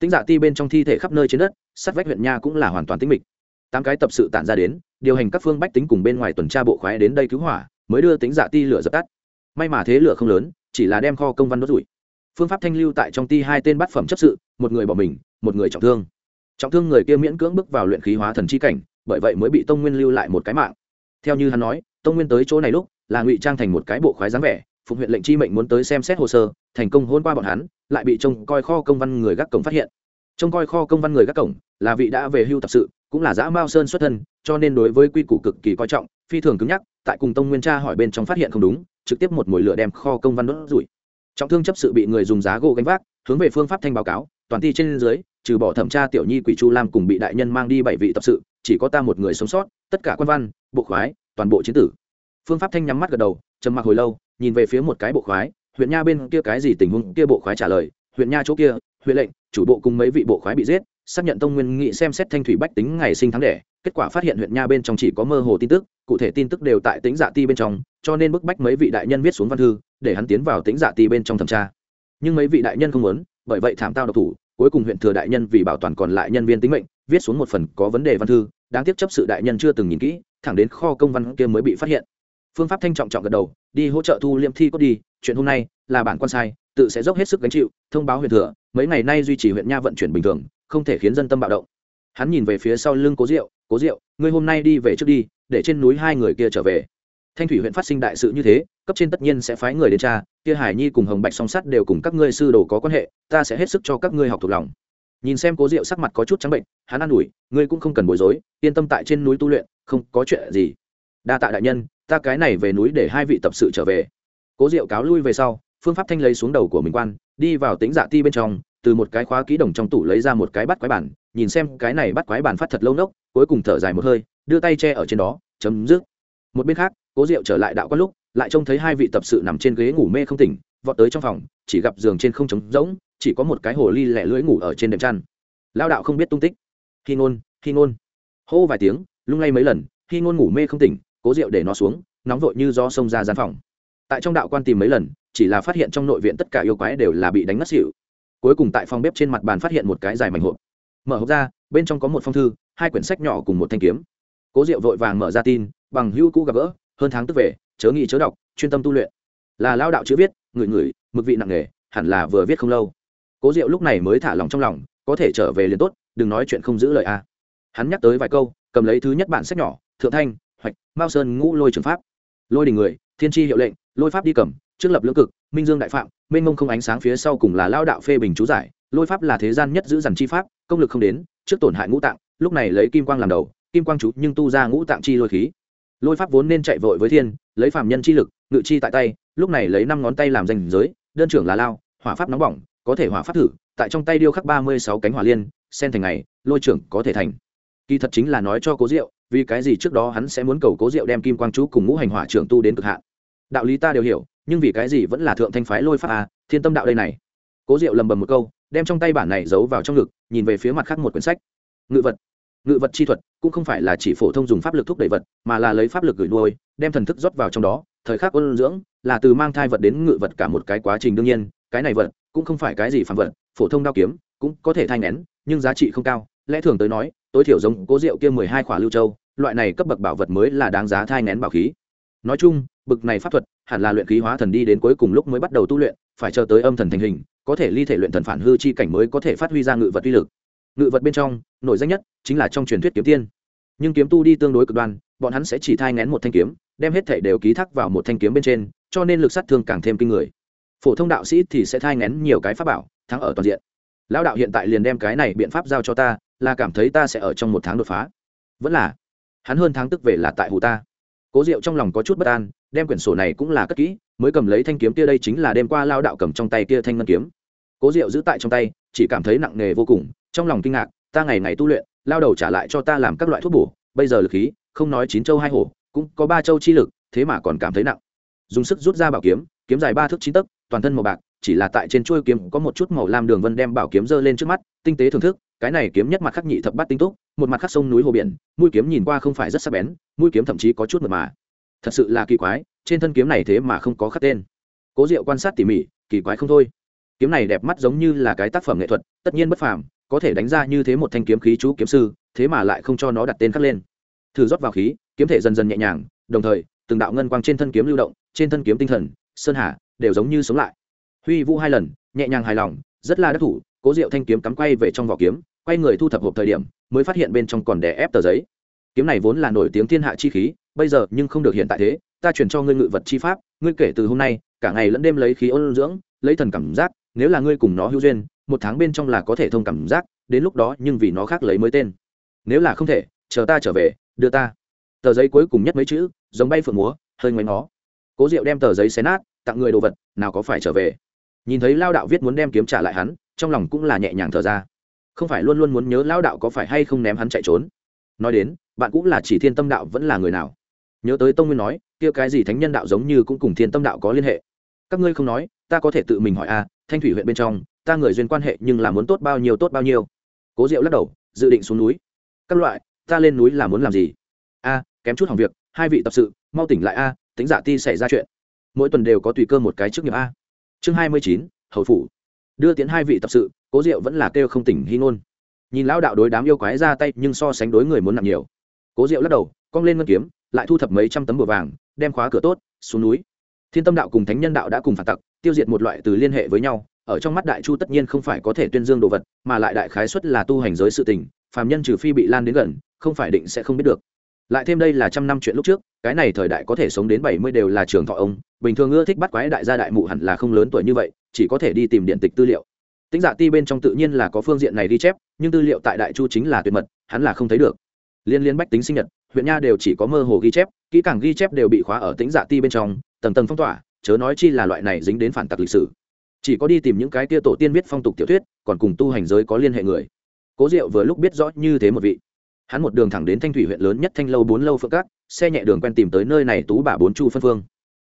tính giả ti bên trong thi thể khắp nơi trên đất sát vách huyện nha cũng là hoàn toàn tính mịch. Tám cái tập sự tản ra đến, điều hành các phương bách tính cùng bên ngoài tuần tra bộ khoái đến đây cứu hỏa, mới đưa tính giả ti lửa dập tắt. May mà thế lửa không lớn, chỉ là đem kho công văn đốt rủi. Phương pháp thanh lưu tại trong ti hai tên bát phẩm chấp sự, một người bỏ mình, một người trọng thương. Trọng thương người kia miễn cưỡng bước vào luyện khí hóa thần chi cảnh, bởi vậy mới bị tông nguyên lưu lại một cái mạng. Theo như hắn nói, tông nguyên tới chỗ này lúc, là ngụy trang thành một cái bộ khoái dáng vẻ, phục huyện lệnh chi mệnh muốn tới xem xét hồ sơ thành công hôn qua bọn hắn, lại bị trông coi kho công văn người gác cổng phát hiện. Trông coi kho công văn người gác cổng là vị đã về hưu tập sự, cũng là giã mao sơn xuất thân, cho nên đối với quy củ cực kỳ coi trọng, phi thường cứng nhắc, tại cùng tông nguyên tra hỏi bên trong phát hiện không đúng, trực tiếp một mồi lửa đem kho công văn đốt rủi. Trọng thương chấp sự bị người dùng giá gỗ gánh vác, hướng về phương pháp thanh báo cáo, toàn thi trên dưới, trừ bỏ thẩm tra tiểu nhi quỷ chu lam cùng bị đại nhân mang đi bảy vị tập sự, chỉ có ta một người sống sót, tất cả quan văn, bộ khoái, toàn bộ chiến tử. Phương pháp thanh nhắm mắt gật đầu, trầm mặc hồi lâu, nhìn về phía một cái bộ khoái huyện nha bên kia cái gì tình huống kia bộ khoái trả lời, huyện nha chỗ kia, huyện lệnh, chủ bộ cùng mấy vị bộ khoái bị giết, xác nhận tông nguyên nghị xem xét thanh thủy bách tính ngày sinh tháng đẻ, kết quả phát hiện huyện nha bên trong chỉ có mơ hồ tin tức, cụ thể tin tức đều tại tính dạ ti bên trong, cho nên bức bách mấy vị đại nhân viết xuống văn thư, để hắn tiến vào tính dạ ti bên trong thẩm tra. Nhưng mấy vị đại nhân không muốn, bởi vậy thảm tao độc thủ, cuối cùng huyện thừa đại nhân vì bảo toàn còn lại nhân viên tính mệnh, viết xuống một phần có vấn đề văn thư, đáng tiếc chấp sự đại nhân chưa từng nhìn kỹ, thẳng đến kho công văn kia mới bị phát hiện. Phương pháp thanh trọng trọng gật đầu đi hỗ trợ thu liêm thi cốt đi, chuyện hôm nay là bản quan sai, tự sẽ dốc hết sức gánh chịu, thông báo huyện thừa, mấy ngày nay duy trì huyện nha vận chuyển bình thường, không thể khiến dân tâm bạo động. Hắn nhìn về phía sau lưng cố diệu cố diệu, ngươi hôm nay đi về trước đi, để trên núi hai người kia trở về. Thanh thủy huyện phát sinh đại sự như thế, cấp trên tất nhiên sẽ phái người đến tra, kia hải nhi cùng hồng bạch song sắt đều cùng các ngươi sư đồ có quan hệ, ta sẽ hết sức cho các ngươi học thuộc lòng. Nhìn xem cố diệu sắc mặt có chút trắng bệnh, hắn an ủi, ngươi cũng không cần bối rối, yên tâm tại trên núi tu luyện, không có chuyện gì. Đa tạ đại nhân ta cái này về núi để hai vị tập sự trở về. Cố diệu cáo lui về sau, phương pháp thanh lấy xuống đầu của mình quan, đi vào tính dạ ti bên trong, từ một cái khóa ký đồng trong tủ lấy ra một cái bắt quái bản, nhìn xem cái này bắt quái bản phát thật lâu nốc, cuối cùng thở dài một hơi, đưa tay che ở trên đó, chấm dứt. Một bên khác, cố diệu trở lại đạo quan lúc, lại trông thấy hai vị tập sự nằm trên ghế ngủ mê không tỉnh, vọt tới trong phòng, chỉ gặp giường trên không trống rỗng, chỉ có một cái hồ ly lẻ lưỡi ngủ ở trên đệm chăn. Lao đạo không biết tung tích. Khi ngôn khi ngôn. Hô vài tiếng, lung lay mấy lần khi ngôn ngủ mê không tỉnh cố rượu để nó xuống, nóng vội như do xông ra gian phòng. Tại trong đạo quan tìm mấy lần, chỉ là phát hiện trong nội viện tất cả yêu quái đều là bị đánh ngất xỉu. Cuối cùng tại phòng bếp trên mặt bàn phát hiện một cái dài mảnh hộp. Mở hộp ra, bên trong có một phong thư, hai quyển sách nhỏ cùng một thanh kiếm. Cố diệu vội vàng mở ra tin, bằng hữu cũ gặp gỡ, hơn tháng tức về, chớ nghĩ chớ đọc, chuyên tâm tu luyện. Là lao đạo chữ viết, người người, mực vị nặng nề, hẳn là vừa viết không lâu. Cố diệu lúc này mới thả lòng trong lòng, có thể trở về liền tốt, đừng nói chuyện không giữ lời a. Hắn nhắc tới vài câu, cầm lấy thứ nhất bản sách nhỏ, thượng thanh hoạch, mao sơn ngũ lôi trường pháp. Lôi đình người, thiên tri hiệu lệnh, lôi pháp đi cầm, trước lập lưỡng cực, minh dương đại phạm, mênh mông không ánh sáng phía sau cùng là lao đạo phê bình chú giải. Lôi pháp là thế gian nhất giữ dằn chi pháp, công lực không đến, trước tổn hại ngũ tạng, lúc này lấy kim quang làm đầu, kim quang chú nhưng tu ra ngũ tạng chi lôi khí. Lôi pháp vốn nên chạy vội với thiên, lấy phạm nhân chi lực, ngự chi tại tay, lúc này lấy năm ngón tay làm danh giới, đơn trưởng là lao, hỏa pháp nóng bỏng, có thể hỏa pháp thử, tại trong tay điêu khắc ba mươi sáu cánh hỏa liên sen thành ngày, lôi trưởng có thể thành. Kỳ thật chính là nói cho cố diệu vì cái gì trước đó hắn sẽ muốn cầu cố diệu đem kim quang chú cùng ngũ hành hỏa trưởng tu đến cực hạn? Đạo lý ta đều hiểu, nhưng vì cái gì vẫn là thượng thanh phái lôi pháp à thiên tâm đạo đây này? Cố diệu lầm bầm một câu, đem trong tay bản này giấu vào trong ngực, nhìn về phía mặt khác một quyển sách. Ngự vật. Ngự vật chi thuật, cũng không phải là chỉ phổ thông dùng pháp lực thúc đẩy vật, mà là lấy pháp lực gửi nuôi, đem thần thức rót vào trong đó, thời khắc ôn dưỡng, là từ mang thai vật đến ngự vật cả một cái quá trình đương nhiên, cái này vật, cũng không phải cái gì phản vật, phổ thông đao kiếm, cũng có thể thay nén, nhưng giá trị không cao lẽ thường tới nói, tối thiểu giống cố rượu kia mười hai khỏa lưu châu, loại này cấp bậc bảo vật mới là đáng giá thai nén bảo khí. Nói chung, bực này pháp thuật, hẳn là luyện khí hóa thần đi đến cuối cùng lúc mới bắt đầu tu luyện, phải chờ tới âm thần thành hình, có thể ly thể luyện thần phản hư chi cảnh mới có thể phát huy ra ngự vật uy lực. Ngự vật bên trong, nổi danh nhất chính là trong truyền thuyết kiếm tiên. Nhưng kiếm tu đi tương đối cực đoan, bọn hắn sẽ chỉ thai ngén một thanh kiếm, đem hết thể đều ký thác vào một thanh kiếm bên trên, cho nên lực sát thương càng thêm kinh người. Phổ thông đạo sĩ thì sẽ thai ngén nhiều cái pháp bảo, thắng ở toàn diện lão đạo hiện tại liền đem cái này biện pháp giao cho ta, là cảm thấy ta sẽ ở trong một tháng đột phá. Vẫn là, hắn hơn tháng tức về là tại hù ta. Cố diệu trong lòng có chút bất an, đem quyển sổ này cũng là cất kỹ, mới cầm lấy thanh kiếm kia đây chính là đêm qua lao đạo cầm trong tay kia thanh ngân kiếm. Cố diệu giữ tại trong tay, chỉ cảm thấy nặng nề vô cùng, trong lòng kinh ngạc, ta ngày ngày tu luyện lao đầu trả lại cho ta làm các loại thuốc bổ, bây giờ lực khí, không nói chín châu hai hổ, cũng có ba châu chi lực, thế mà còn cảm thấy nặng. Dùng sức rút ra bảo kiếm kiếm dài ba thước chín tấc, toàn thân màu bạc chỉ là tại trên chuôi kiếm có một chút màu lam đường vân đem bảo kiếm giơ lên trước mắt, tinh tế thưởng thức, cái này kiếm nhất mặt khắc nhị thập bát tinh túc, một mặt khắc sông núi hồ biển, mũi kiếm nhìn qua không phải rất sắc bén, mũi kiếm thậm chí có chút mật mà. Thật sự là kỳ quái, trên thân kiếm này thế mà không có khắc tên. Cố diệu quan sát tỉ mỉ, kỳ quái không thôi. Kiếm này đẹp mắt giống như là cái tác phẩm nghệ thuật, tất nhiên bất phàm, có thể đánh ra như thế một thanh kiếm khí chú kiếm sư, thế mà lại không cho nó đặt tên khắc lên. Thử rót vào khí, kiếm thể dần dần nhẹ nhàng, đồng thời, từng đạo ngân quang trên thân kiếm lưu động, trên thân kiếm tinh thần, sơn hà, đều giống như sống lại huy vũ hai lần, nhẹ nhàng hài lòng, rất là đắc thủ, cố diệu thanh kiếm cắm quay về trong vỏ kiếm, quay người thu thập hộp thời điểm, mới phát hiện bên trong còn đè ép tờ giấy. Kiếm này vốn là nổi tiếng thiên hạ chi khí, bây giờ nhưng không được hiện tại thế, ta chuyển cho ngươi ngự vật chi pháp, ngươi kể từ hôm nay, cả ngày lẫn đêm lấy khí ôn dưỡng, lấy thần cảm giác, nếu là ngươi cùng nó hữu duyên, một tháng bên trong là có thể thông cảm giác, đến lúc đó nhưng vì nó khác lấy mới tên. Nếu là không thể, chờ ta trở về, đưa ta. Tờ giấy cuối cùng nhất mấy chữ, giống bay phượng múa, hơi ngoáy nó cố diệu đem tờ giấy xé nát, tặng người đồ vật, nào có phải trở về nhìn thấy lao đạo viết muốn đem kiếm trả lại hắn, trong lòng cũng là nhẹ nhàng thở ra. Không phải luôn luôn muốn nhớ lao đạo có phải hay không ném hắn chạy trốn. Nói đến, bạn cũng là chỉ thiên tâm đạo vẫn là người nào? Nhớ tới tông nguyên nói, kia cái gì thánh nhân đạo giống như cũng cùng thiên tâm đạo có liên hệ. Các ngươi không nói, ta có thể tự mình hỏi a à, thanh thủy huyện bên trong, ta người duyên quan hệ nhưng là muốn tốt bao nhiêu tốt bao nhiêu. Cố diệu lắc đầu, dự định xuống núi. Các loại, ta lên núi là muốn làm gì? A, kém chút hỏng việc, hai vị tập sự, mau tỉnh lại a, tính giả ti xảy ra chuyện. Mỗi tuần đều có tùy cơ một cái trước nghiệp a chương hai mươi chín, hầu phủ. Đưa tiến hai vị tập sự, cố diệu vẫn là kêu không tỉnh hy ngôn. Nhìn lão đạo đối đám yêu quái ra tay nhưng so sánh đối người muốn nặng nhiều. Cố diệu lắc đầu, cong lên ngân kiếm, lại thu thập mấy trăm tấm bùa vàng, đem khóa cửa tốt, xuống núi. Thiên tâm đạo cùng thánh nhân đạo đã cùng phản tặc, tiêu diệt một loại từ liên hệ với nhau, ở trong mắt đại chu tất nhiên không phải có thể tuyên dương đồ vật, mà lại đại khái xuất là tu hành giới sự tình, phàm nhân trừ phi bị lan đến gần, không phải định sẽ không biết được. Lại thêm đây là trăm năm chuyện lúc trước cái này thời đại có thể sống đến bảy mươi đều là trường thọ ông, bình thường ưa thích bắt quái đại gia đại mụ hẳn là không lớn tuổi như vậy, chỉ có thể đi tìm điện tịch tư liệu. Tính dạ ti bên trong tự nhiên là có phương diện này ghi chép, nhưng tư liệu tại đại chu chính là tuyệt mật, hắn là không thấy được. Liên liên bách tính sinh nhật, huyện nha đều chỉ có mơ hồ ghi chép, kỹ càng ghi chép đều bị khóa ở tính dạ ti bên trong, tầng tầng phong tỏa, chớ nói chi là loại này dính đến phản tặc lịch sử. Chỉ có đi tìm những cái tia tổ tiên viết phong tục tiểu thuyết, còn cùng tu hành giới có liên hệ người. Cố diệu vừa lúc biết rõ như thế một vị hắn một đường thẳng đến thanh thủy huyện lớn nhất thanh lâu bốn lâu phượng cát xe nhẹ đường quen tìm tới nơi này tú bà bốn chu phân phương.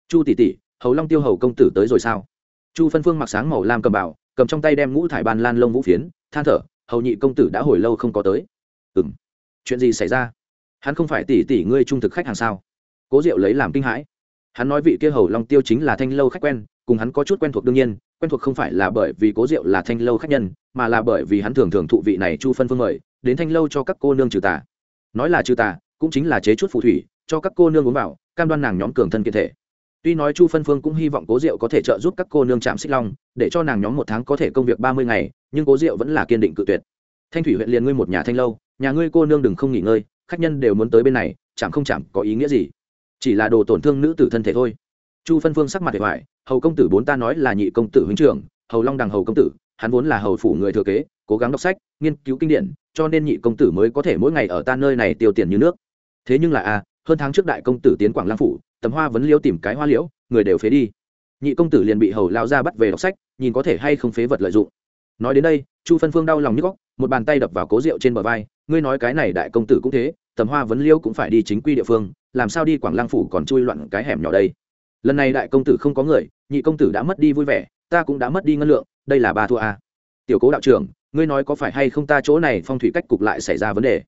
Chu tỷ tỷ, hầu long tiêu hầu công tử tới rồi sao? Chu phân phương mặc sáng màu lam cầm bảo cầm trong tay đem ngũ thải ban lan lông vũ phiến, than thở, hầu nhị công tử đã hồi lâu không có tới. Ừ m chuyện gì xảy ra? Hắn không phải tỷ tỷ ngươi trung thực khách hàng sao? Cố diệu lấy làm kinh hãi. Hắn nói vị kia hầu long tiêu chính là thanh lâu khách quen, cùng hắn có chút quen thuộc đương nhiên, quen thuộc không phải là bởi vì cố diệu là thanh lâu khách nhân, mà là bởi vì hắn thường thường thụ vị này chu phân phương mời đến thanh lâu cho các cô nương trừ tà. Nói là trừ tà cũng chính là chế chút phù thủy cho các cô nương uống vào cam đoan nàng nhóm cường thân kiện thể. Tuy nói chu phân phương cũng hy vọng cố diệu có thể trợ giúp các cô nương chạm xích long để cho nàng nhóm một tháng có thể công việc ba mươi ngày nhưng cố diệu vẫn là kiên định cự tuyệt. Thanh thủy huyện liền ngươi một nhà thanh lâu nhà ngươi cô nương đừng không nghỉ ngơi khách nhân đều muốn tới bên này chạm không chạm có ý nghĩa gì? Chỉ là đồ tổn thương nữ tử thân thể thôi. Chu phân phương sắc mặt hệ hoại, hầu công tử bốn ta nói là nhị công tử huynh trưởng hầu long đằng hầu công tử hắn vốn là hầu phủ người thừa kế, cố gắng đọc sách, nghiên cứu kinh điển, cho nên nhị công tử mới có thể mỗi ngày ở ta nơi này tiêu tiền như nước. Thế nhưng là a, hơn tháng trước đại công tử tiến quảng lang phủ tấm hoa vấn liêu tìm cái hoa liễu, người đều phế đi. Nhị công tử liền bị hầu lao ra bắt về đọc sách, nhìn có thể hay không phế vật lợi dụng. Nói đến đây, chu phân phương đau lòng nhức góc một bàn tay đập vào cố rượu trên bờ vai, ngươi nói cái này đại công tử cũng thế, tầm hoa vấn liêu cũng phải đi chính quy địa phương, làm sao đi quảng lang phủ còn chui loạn cái hẻm nhỏ đây? Lần này đại công tử không có người, nhị công tử đã mất đi vui vẻ ta cũng đã mất đi ngân lượng, đây là ba thua a. Tiểu cố đạo trưởng, ngươi nói có phải hay không ta chỗ này phong thủy cách cục lại xảy ra vấn đề?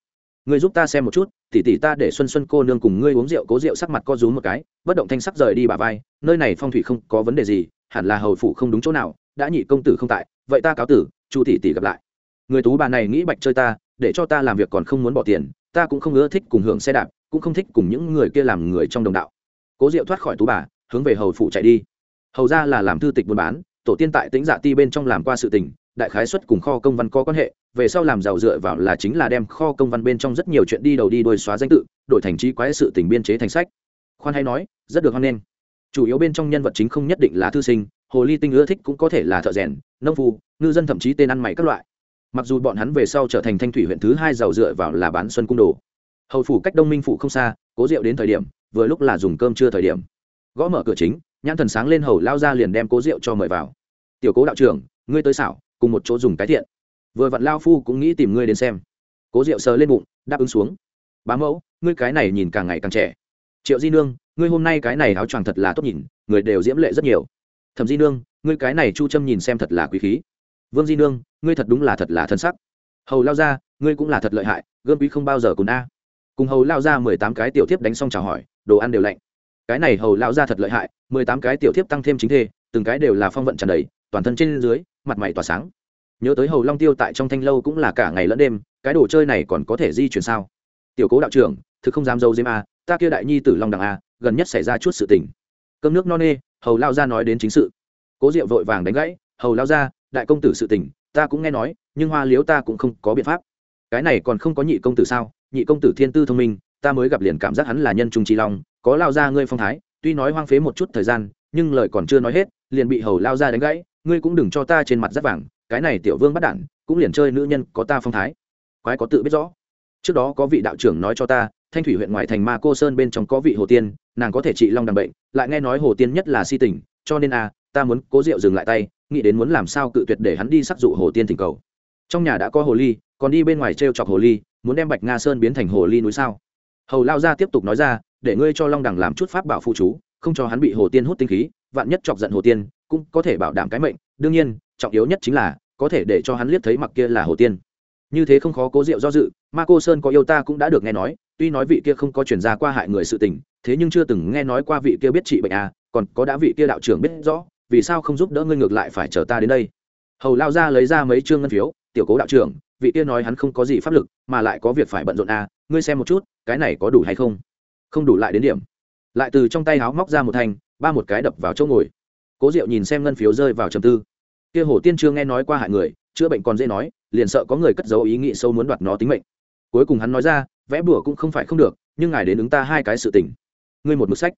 Ngươi giúp ta xem một chút, tỉ tỉ ta để xuân xuân cô nương cùng ngươi uống rượu cố rượu sắc mặt co rúm một cái, bất động thanh sắc rời đi bà vai, nơi này phong thủy không có vấn đề gì, hẳn là hầu phụ không đúng chỗ nào, đã nhị công tử không tại, vậy ta cáo tử, chu tỷ tỷ gặp lại. Người tú bà này nghĩ bạch chơi ta, để cho ta làm việc còn không muốn bỏ tiền, ta cũng không ưa thích cùng hưởng xe đạp, cũng không thích cùng những người kia làm người trong đồng đạo. Cố diệu thoát khỏi tú bà, hướng về hầu phụ chạy đi. Hầu ra là làm thư tịch buôn bán tổ tiên tại tính giả dạ ti bên trong làm qua sự tình, đại khái xuất cùng kho công văn có quan hệ, về sau làm giàu dựa vào là chính là đem kho công văn bên trong rất nhiều chuyện đi đầu đi đôi xóa danh tự, đổi thành trí quái sự tình biên chế thành sách. Khoan hay nói, rất được hoan nghênh. Chủ yếu bên trong nhân vật chính không nhất định là thư sinh, hồ ly tinh ưa thích cũng có thể là thợ rèn, nông phu, ngư dân thậm chí tên ăn mày các loại. Mặc dù bọn hắn về sau trở thành thanh thủy huyện thứ hai giàu dựa vào là bán xuân cung đồ. Hầu phủ cách đông minh phủ không xa, cố rượu đến thời điểm, vừa lúc là dùng cơm trưa thời điểm. Gõ mở cửa chính nhãn thần sáng lên hầu lao ra liền đem cố rượu cho mời vào. Tiểu cố đạo trưởng, ngươi tới xảo, cùng một chỗ dùng cái thiện. Vừa vặn lao phu cũng nghĩ tìm ngươi đến xem. Cố rượu sờ lên bụng, đáp ứng xuống. Bá mẫu, ngươi cái này nhìn càng ngày càng trẻ. Triệu di nương, ngươi hôm nay cái này áo choàng thật là tốt nhìn, người đều diễm lệ rất nhiều. Thẩm di nương, ngươi cái này chu trâm nhìn xem thật là quý khí. Vương di nương, ngươi thật đúng là thật là thân sắc. Hầu lao ra, ngươi cũng là thật lợi hại, gươm quý không bao giờ cùng a. Cùng hầu lao ra mười tám cái tiểu thiếp đánh xong chào hỏi, đồ ăn đều lạnh cái này hầu lão ra thật lợi hại, mười tám cái tiểu thiếp tăng thêm chính thê, từng cái đều là phong vận tràn đầy, toàn thân trên dưới, mặt mày tỏa sáng. Nhớ tới hầu long tiêu tại trong thanh lâu cũng là cả ngày lẫn đêm, cái đồ chơi này còn có thể di chuyển sao? Tiểu cố đạo trưởng, thực không dám dâu dêm a, ta kia đại nhi tử long đằng a, gần nhất xảy ra chút sự tình. Cơm nước no nê, hầu lao ra nói đến chính sự. Cố diệu vội vàng đánh gãy, hầu lao ra đại công tử sự tình, ta cũng nghe nói, nhưng hoa liếu ta cũng không có biện pháp. Cái này còn không có nhị công tử sao? Nhị công tử thiên tư thông minh, ta mới gặp liền cảm giác hắn là nhân trung trí long có lao ra ngươi phong thái, tuy nói hoang phế một chút thời gian, nhưng lời còn chưa nói hết, liền bị hầu lao ra đánh gãy, ngươi cũng đừng cho ta trên mặt rắt vàng, cái này tiểu vương bắt đản cũng liền chơi nữ nhân có ta phong thái. Quái có tự biết rõ. Trước đó có vị đạo trưởng nói cho ta, thanh thủy huyện ngoại thành ma cô sơn bên trong có vị hồ tiên, nàng có thể trị long đằng bệnh, lại nghe nói hồ tiên nhất là si tình, cho nên a ta muốn cố rượu dừng lại tay, nghĩ đến muốn làm sao cự tuyệt để hắn đi sắc dụ hồ tiên thỉnh cầu. Trong nhà đã có hồ ly, còn đi bên ngoài t r e o chọc hồ ly, muốn đem bạch nga sơn biến thành hồ ly núi sao? Hầu lao ra tiếp tục nói ra để ngươi cho long đằng làm chút pháp bảo phụ chú, không cho hắn bị hồ tiên hút tinh khí, vạn nhất chọc giận hồ tiên, cũng có thể bảo đảm cái mệnh. Đương nhiên, trọng yếu nhất chính là, có thể để cho hắn liếc thấy mặc kia là hồ tiên. Như thế không khó cố diệu do dự, ma cô sơn có yêu ta cũng đã được nghe nói, tuy nói vị kia không có chuyển ra qua hại người sự tình, thế nhưng chưa từng nghe nói qua vị kia biết trị bệnh à còn có đã vị kia đạo trưởng biết rõ, vì sao không giúp đỡ ngươi ngược lại phải chờ ta đến đây? Hầu lao ra lấy ra mấy chương ngân phiếu, tiểu cố đạo trưởng, vị kia nói hắn không có gì pháp lực, mà lại có việc phải bận rộn à ngươi xem một chút, cái này có đủ hay không? Không đủ lại đến điểm. Lại từ trong tay háo móc ra một thành ba một cái đập vào chỗ ngồi. Cố diệu nhìn xem ngân phiếu rơi vào trầm tư. Kia hồ tiên chưa nghe nói qua hại người, chữa bệnh còn dễ nói, liền sợ có người cất giấu ý nghĩ sâu muốn đoạt nó tính mệnh. Cuối cùng hắn nói ra, vẽ bùa cũng không phải không được, nhưng ngài đến ứng ta hai cái sự tình. Ngươi một mực sách.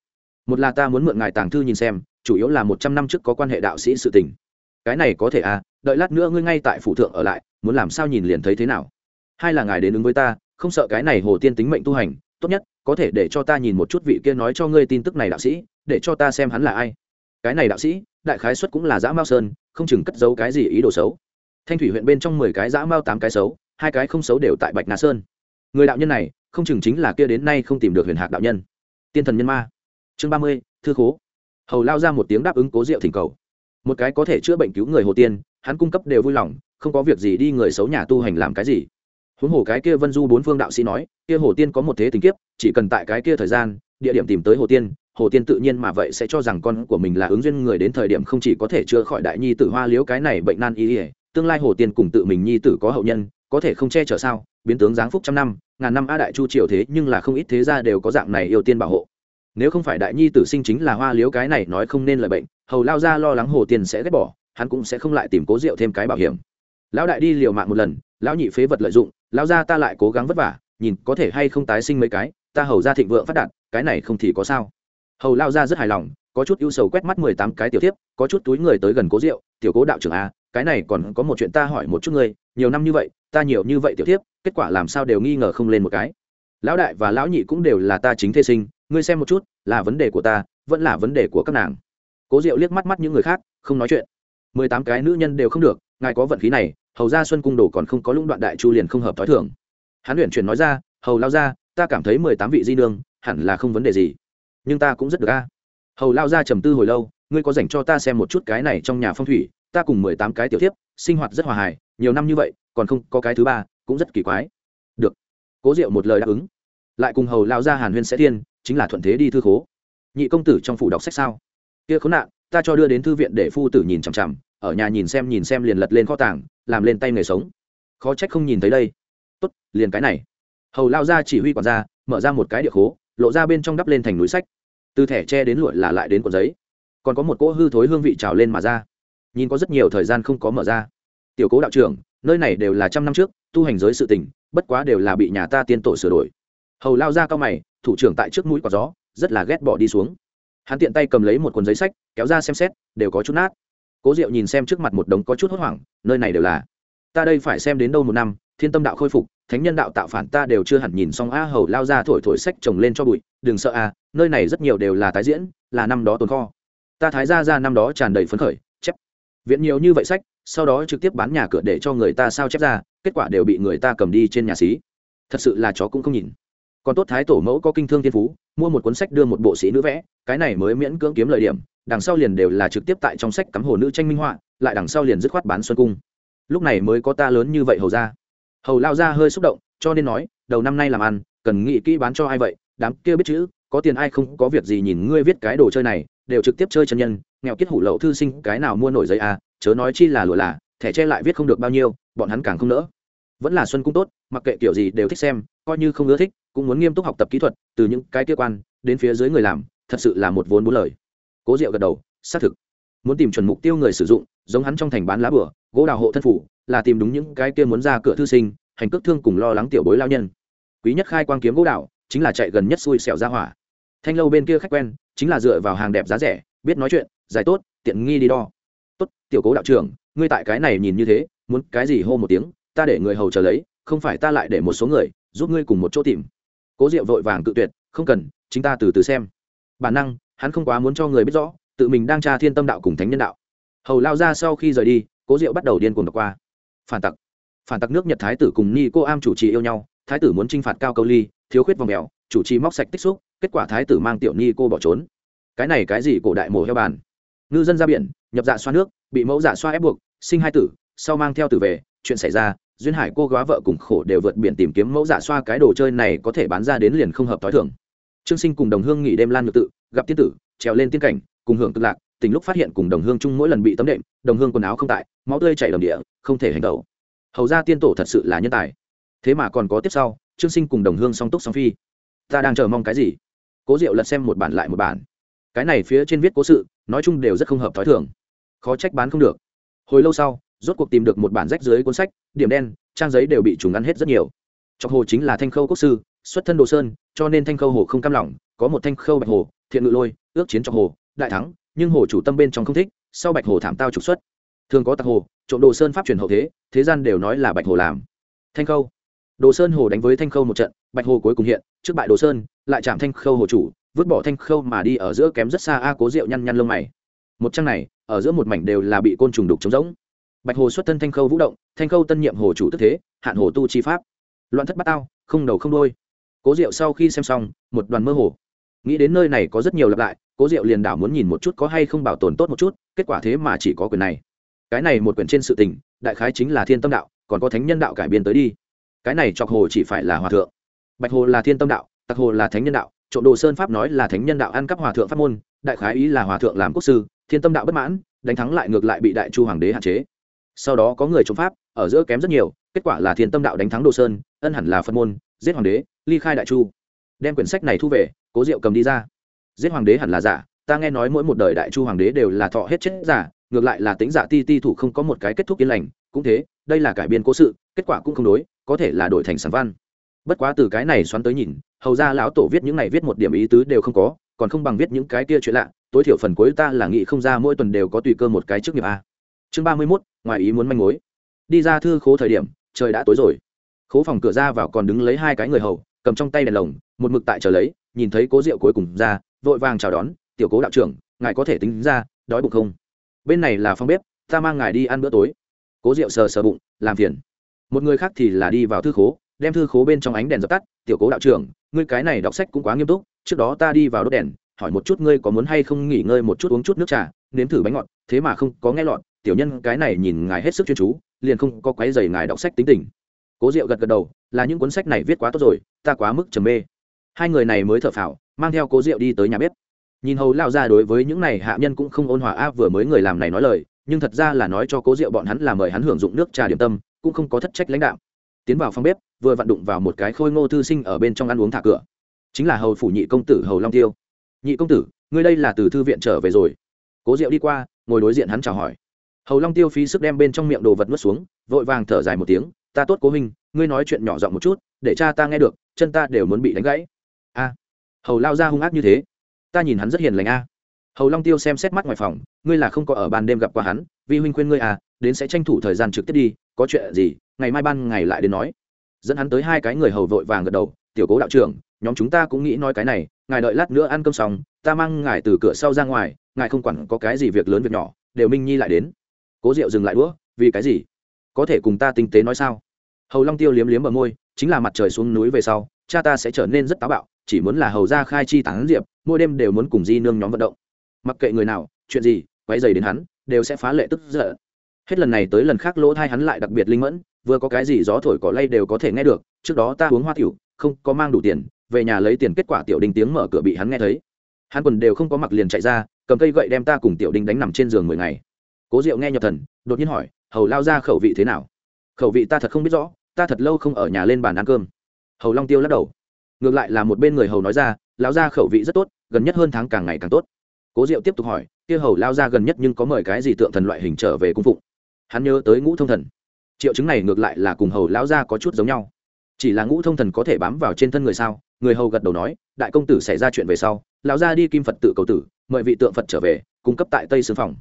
Một là ta muốn mượn ngài tàng thư nhìn xem, chủ yếu là một trăm năm trước có quan hệ đạo sĩ sự tình. Cái này có thể à đợi lát nữa ngươi ngay tại phủ thượng ở lại, muốn làm sao nhìn liền thấy thế nào. Hai là ngài đến ứng với ta, không sợ cái này hồ tiên tính mệnh tu hành tốt nhất, có thể để cho ta nhìn một chút vị kia nói cho ngươi tin tức này đạo sĩ, để cho ta xem hắn là ai. Cái này đạo sĩ, đại khái xuất cũng là dã mao sơn, không chừng cất giấu cái gì ý đồ xấu. Thanh thủy huyện bên trong mười cái dã mao, tám cái xấu, hai cái không xấu đều tại bạch nà sơn. Người đạo nhân này, không chừng chính là kia đến nay không tìm được huyền hạc đạo nhân. Tiên thần nhân ma. Chương ba mươi, thư khố. Hầu lao ra một tiếng đáp ứng cố diệu thỉnh cầu. Một cái có thể chữa bệnh cứu người hồ tiên, hắn cung cấp đều vui lòng, không có việc gì đi người xấu nhà tu hành làm cái gì huống hồ cái kia vân du bốn phương đạo sĩ nói, kia hồ tiên có một thế tình kiếp, chỉ cần tại cái kia thời gian, địa điểm tìm tới hồ tiên hồ tiên tự nhiên mà vậy sẽ cho rằng con của mình là ứng duyên người đến thời điểm không chỉ có thể chữa khỏi đại nhi tử hoa liếu cái này bệnh nan y ỉa tương lai hồ tiên cùng tự mình nhi tử có hậu nhân, có thể không che chở sao, biến tướng giáng phúc trăm năm, ngàn năm a đại chu triều thế nhưng là không ít thế gia đều có dạng này yêu tiên bảo hộ. Nếu không phải đại nhi tử sinh chính là hoa liếu cái này nói không nên lời bệnh, hầu lao ra lo lắng hồ tiên sẽ ghét bỏ, hắn cũng sẽ không lại tìm cố rượu thêm cái bảo hiểm. Lão đại đi liều mạng một lần, lão nhị phế vật lợi dụng lão gia ta lại cố gắng vất vả, nhìn có thể hay không tái sinh mấy cái, ta hầu ra thịnh vượng phát đạt, cái này không thì có sao. Hầu lao ra rất hài lòng, có chút ưu sầu quét mắt mười tám cái tiểu tiếp có chút túi người tới gần cố rượu tiểu cố đạo trưởng a, cái này còn có một chuyện ta hỏi một chút ngươi, nhiều năm như vậy, ta nhiều như vậy tiểu tiếp kết quả làm sao đều nghi ngờ không lên một cái. Lão đại và lão nhị cũng đều là ta chính thê sinh, ngươi xem một chút, là vấn đề của ta, vẫn là vấn đề của các nàng. Cố diệu liếc mắt mắt những người khác, không nói chuyện. mười tám cái nữ nhân đều không được ngài có vận khí này, hầu ra xuân cung đồ còn không có lũng đoạn đại chu liền không hợp t h ó i thưởng hắn luyện chuyển nói ra, hầu lao ra ta cảm thấy mười tám vị di nương, hẳn là không vấn đề gì. Nhưng ta cũng rất được a. Hầu lao ra trầm tư hồi lâu, ngươi có dành cho ta xem một chút cái này trong nhà phong thủy, ta cùng mười tám cái tiểu tiếp sinh hoạt rất hòa hài, nhiều năm như vậy, còn không có cái thứ ba, cũng rất kỳ quái. Được. Cố diệu một lời đáp ứng. Lại cùng hầu lao ra hàn huyên sẽ thiên, chính là thuận thế đi thư khố. Nhị công tử trong phủ đọc sách sao? Kia khốn nạn, ta cho đưa đến thư viện để phu tử nhìn chằm chằm ở nhà nhìn xem nhìn xem liền lật lên kho tàng, làm lên tay nghề sống. Khó trách không nhìn thấy đây. Tốt, liền cái này. Hầu lao ra chỉ huy quản gia, mở ra một cái địa khố, lộ ra bên trong đắp lên thành núi sách. Từ thẻ tre đến lụi là lại đến cuộn giấy. Còn có một cỗ hư thối hương vị trào lên mà ra. Nhìn có rất nhiều thời gian không có mở ra. Tiểu cố đạo trưởng, nơi này đều là trăm năm trước, tu hành giới sự tình, bất quá đều là bị nhà ta tiên tổ sửa đổi. Hầu lao ra cao mày, thủ trưởng tại trước mũi quả gió, rất là ghét bỏ đi xuống. Hắn tiện tay cầm lấy một cuốn giấy sách, kéo ra xem xét, đều có chút nát cố diệu nhìn xem trước mặt một đống có chút hốt hoảng, nơi này đều là. Ta đây phải xem đến đâu một năm, thiên tâm đạo khôi phục, thánh nhân đạo tạo phản ta đều chưa hẳn nhìn xong a hầu lao ra thổi thổi sách trồng lên cho bụi, đừng sợ a, nơi này rất nhiều đều là tái diễn, là năm đó tồn kho. Ta thái ra ra năm đó tràn đầy phấn khởi, chép. Viện nhiều như vậy sách, sau đó trực tiếp bán nhà cửa để cho người ta sao chép ra, kết quả đều bị người ta cầm đi trên nhà xí. Thật sự là chó cũng không nhìn. Còn tốt thái tổ mẫu có kinh thương thiên phú, mua một cuốn sách đưa một bộ sĩ nữ vẽ, cái này mới miễn cưỡng kiếm lợi điểm đằng sau liền đều là trực tiếp tại trong sách cắm hồ nữ tranh minh họa, lại đằng sau liền dứt khoát bán xuân cung. Lúc này mới có ta lớn như vậy hầu ra. Hầu lao ra hơi xúc động, cho nên nói, đầu năm nay làm ăn, cần nghĩ kỹ bán cho ai vậy, đám kia biết chữ, có tiền ai không có việc gì nhìn ngươi viết cái đồ chơi này, đều trực tiếp chơi chân nhân, nghèo kết hủ lậu thư sinh, cái nào mua nổi giấy à chớ nói chi là lụa là, thẻ che lại viết không được bao nhiêu, bọn hắn càng không nỡ. Vẫn là xuân cung tốt, mặc kệ kiểu gì đều thích xem, coi như không ưa thích, cũng muốn nghiêm túc học tập kỹ thuật, từ những cái kia quan, đến phía dưới người làm, thật sự là một vốn bốn lời cố diệu gật đầu, xác thực. Muốn tìm chuẩn mục tiêu người sử dụng, giống hắn trong thành bán lá bửa, gỗ đào hộ thân phủ, là tìm đúng những cái kia muốn ra cửa thư sinh, hành cước thương cùng lo lắng tiểu bối lao nhân. Quý nhất khai quang kiếm gỗ đào, chính là chạy gần nhất xui xẻo ra hỏa. Thanh lâu bên kia khách quen, chính là dựa vào hàng đẹp giá rẻ, biết nói chuyện, giải tốt, tiện nghi đi đo. Tốt, tiểu cố đạo trưởng, ngươi tại cái này nhìn như thế, muốn cái gì hô một tiếng, ta để người hầu chờ lấy, không phải ta lại để một số người, giúp ngươi cùng một chỗ tìm. Cố diệu vội vàng cự tuyệt, không cần, chính ta từ từ xem. Bản năng hắn không quá muốn cho người biết rõ, tự mình đang tra thiên tâm đạo cùng thánh nhân đạo. Hầu lao ra sau khi rời đi, cố diệu bắt đầu điên cuồng đọc qua. Phản tặc. Phản tặc nước nhật thái tử cùng ni cô am chủ trì yêu nhau, thái tử muốn t r i n h phạt cao câu ly, thiếu khuyết vòng mèo, chủ trì móc sạch tích xúc, kết quả thái tử mang tiểu ni cô bỏ trốn. Cái này cái gì cổ đại mổ heo bàn? Ngư dân ra biển, nhập dạ xoa nước, bị mẫu dạ xoa ép buộc, sinh hai tử, sau mang theo tử về, chuyện xảy ra, duyên hải cô góa vợ cùng khổ đều vượt biển tìm kiếm mẫu dạ xoa cái đồ chơi này có thể bán ra đến liền không hợp t h ó i thường trương sinh cùng đồng hương nghỉ đêm lan ngược tự, gặp tiên tử, trèo lên tiên cảnh, cùng hưởng cực lạc, tình lúc phát hiện cùng đồng hương chung mỗi lần bị tấm đệm, đồng hương quần áo không tại, máu tươi chảy đầm địa, không thể hành tẩu. Hầu ra tiên tổ thật sự là nhân tài. Thế mà còn có tiếp sau, trương sinh cùng đồng hương song túc song phi. Ta đang chờ mong cái gì? Cố diệu lật xem một bản lại một bản. Cái này phía trên viết cố sự, nói chung đều rất không hợp t h i thường. Khó trách bán không được. Hồi lâu sau, rốt cuộc tìm được một bản rách dưới cuốn sách, điểm đen, trang giấy đều bị trùng ăn hết rất nhiều. Chọc hồ chính là thanh khâu quốc sư, xuất thân đồ sơn cho nên thanh khâu hồ không cam lòng, có một thanh khâu bạch hồ, thiện ngự lôi, ước chiến cho hồ, đại thắng, nhưng hồ chủ tâm bên trong không thích, sau bạch hồ thảm tao trục xuất. Thường có tặc hồ, trộm đồ sơn pháp truyền hậu thế thế gian đều nói là bạch hồ làm. Thanh khâu. Đồ sơn hồ đánh với thanh khâu một trận, bạch hồ cuối cùng hiện, trước bại đồ sơn, lại chạm thanh khâu hồ chủ, vứt bỏ thanh khâu mà đi ở giữa kém rất xa a cố rượu nhăn nhăn lông mày. Một trang này, ở giữa một mảnh đều là bị côn trùng đục trống rỗng. Bạch hồ xuất thân thanh khâu vũ động, thanh khâu tân nhiệm hồ chủ tức thế, hạn hồ tu chi pháp. Loạn thất bát tao, không đầu không đôi cố diệu sau khi xem xong, một đoàn mơ hồ. Nghĩ đến nơi này có rất nhiều lặp lại, cố diệu liền đảo muốn nhìn một chút có hay không bảo tồn tốt một chút, kết quả thế mà chỉ có quyền này. Cái này một quyển trên sự tình, đại khái chính là thiên tâm đạo, còn có thánh nhân đạo cải biên tới đi. Cái này chọc hồ chỉ phải là hòa thượng. Bạch hồ là thiên tâm đạo, tặc hồ là thánh nhân đạo trộm đồ sơn pháp nói là thánh nhân đạo ăn cắp hòa thượng pháp môn, đại khái ý là hòa thượng làm quốc sư, thiên tâm đạo bất mãn, đánh thắng lại ngược lại bị đại chu hoàng đế hạn chế. Sau đó có người chống pháp, ở giữa kém rất nhiều, kết quả là thiên tâm đạo đánh thắng đồ sơn, ân hẳn là phân môn giết hoàng đế, ly khai đại chu. Đem quyển sách này thu về, cố diệu cầm đi ra. Giết hoàng đế hẳn là giả, ta nghe nói mỗi một đời đại chu hoàng đế đều là thọ hết chết giả, ngược lại là tính giả ti ti thủ không có một cái kết thúc yên lành, cũng thế, đây là cải biên cố sự, kết quả cũng không đối, có thể là đổi thành sản văn. Bất quá từ cái này xoắn tới nhìn, hầu ra lão tổ viết những này viết một điểm ý tứ đều không có, còn không bằng viết những cái kia chuyện lạ, tối thiểu phần cuối ta là nghĩ không ra mỗi tuần đều có tùy cơ một cái trước nghiệp a. Chương ba mươi mốt, ngoài ý muốn manh mối. Đi ra thư khố thời điểm, trời đã tối rồi khố phòng cửa ra vào còn đứng lấy hai cái người hầu, cầm trong tay đèn lồng, một mực tại chờ lấy, nhìn thấy cố rượu cuối cùng ra, vội vàng chào đón, tiểu cố đạo trưởng, ngài có thể tính ra, đói bụng không? Bên này là phòng bếp, ta mang ngài đi ăn bữa tối. Cố rượu sờ sờ bụng, làm phiền. Một người khác thì là đi vào thư khố, đem thư khố bên trong ánh đèn dập tắt, tiểu cố đạo trưởng, ngươi cái này đọc sách cũng quá nghiêm túc, trước đó ta đi vào đốt đèn, hỏi một chút ngươi có muốn hay không nghỉ ngơi một chút uống chút nước trà, nếm thử bánh ngọt, thế mà không có nghe lọt, tiểu nhân cái này nhìn ngài hết sức chuyên chú, liền không có quái dày ngài đọc sách tính tình cố diệu gật gật đầu, là những cuốn sách này viết quá tốt rồi, ta quá mức trầm mê. Hai người này mới thở phào, mang theo cố diệu đi tới nhà bếp. Nhìn hầu lao ra đối với những này hạ nhân cũng không ôn hòa áp vừa mới người làm này nói lời, nhưng thật ra là nói cho cố diệu bọn hắn là mời hắn hưởng dụng nước trà điểm tâm, cũng không có thất trách lãnh đạo tiến vào phòng bếp, vừa vặn đụng vào một cái khôi ngô thư sinh ở bên trong ăn uống thả cửa. Chính là hầu phủ nhị công tử hầu long tiêu. Nhị công tử, ngươi đây là từ thư viện trở về rồi. Cố diệu đi qua, ngồi đối diện hắn chào hỏi. Hầu long tiêu phí sức đem bên trong miệng đồ vật nuốt xuống, vội vàng thở dài một tiếng ta tốt cố huynh, ngươi nói chuyện nhỏ giọng một chút, để cha ta nghe được, chân ta đều muốn bị đánh gãy. A, hầu lao ra hung ác như thế. Ta nhìn hắn rất hiền lành a. Hầu long tiêu xem xét mắt ngoài phòng, ngươi là không có ở ban đêm gặp qua hắn vi huynh khuyên ngươi à đến sẽ tranh thủ thời gian trực tiếp đi, có chuyện gì, ngày mai ban ngày lại đến nói. Dẫn hắn tới hai cái người hầu vội vàng gật đầu, tiểu cố đạo trưởng, nhóm chúng ta cũng nghĩ nói cái này, ngài đợi lát nữa ăn cơm xong, ta mang ngài từ cửa sau ra ngoài, ngài không quản có cái gì việc lớn việc nhỏ, đều minh nhi lại đến. Cố diệu dừng lại đũa, vì cái gì? Có thể cùng ta tinh tế nói sao? Hầu long tiêu liếm liếm ở môi, chính là mặt trời xuống núi về sau, cha ta sẽ trở nên rất táo bạo, chỉ muốn là hầu ra khai chi tán diệp, mỗi đêm đều muốn cùng di nương nhóm vận động. Mặc kệ người nào, chuyện gì quay dày đến hắn, đều sẽ phá lệ tức giận. Hết lần này tới lần khác lỗ thai hắn lại đặc biệt linh mẫn, vừa có cái gì gió thổi cỏ lay đều có thể nghe được, trước đó ta uống hoa tiểu, không có mang đủ tiền, về nhà lấy tiền kết quả tiểu Đình tiếng mở cửa bị hắn nghe thấy. Hắn quần đều không có mặc liền chạy ra, cầm cây gậy đem ta cùng tiểu Đình đánh nằm trên giường mười ngày. Cố diệu nghe nhập thần, đột nhiên hỏi, hầu lao ra khẩu vị thế nào? Khẩu vị ta thật không biết rõ, ta thật lâu không ở nhà lên bàn ăn cơm. Hầu long tiêu lắc đầu. Ngược lại là một bên người hầu nói ra, lão gia khẩu vị rất tốt, gần nhất hơn tháng càng ngày càng tốt. Cố diệu tiếp tục hỏi, kia hầu lao ra gần nhất nhưng có mời cái gì tượng thần loại hình trở về cung phụng? Hắn nhớ tới ngũ thông thần. Triệu chứng này ngược lại là cùng hầu lao ra có chút giống nhau. Chỉ là ngũ thông thần có thể bám vào trên thân người sao? Người hầu gật đầu nói, đại công tử xảy ra chuyện về sau, lão ra đi kim phật tự cầu tử, mời vị tượng phật trở về, cung cấp tại tây sư phòng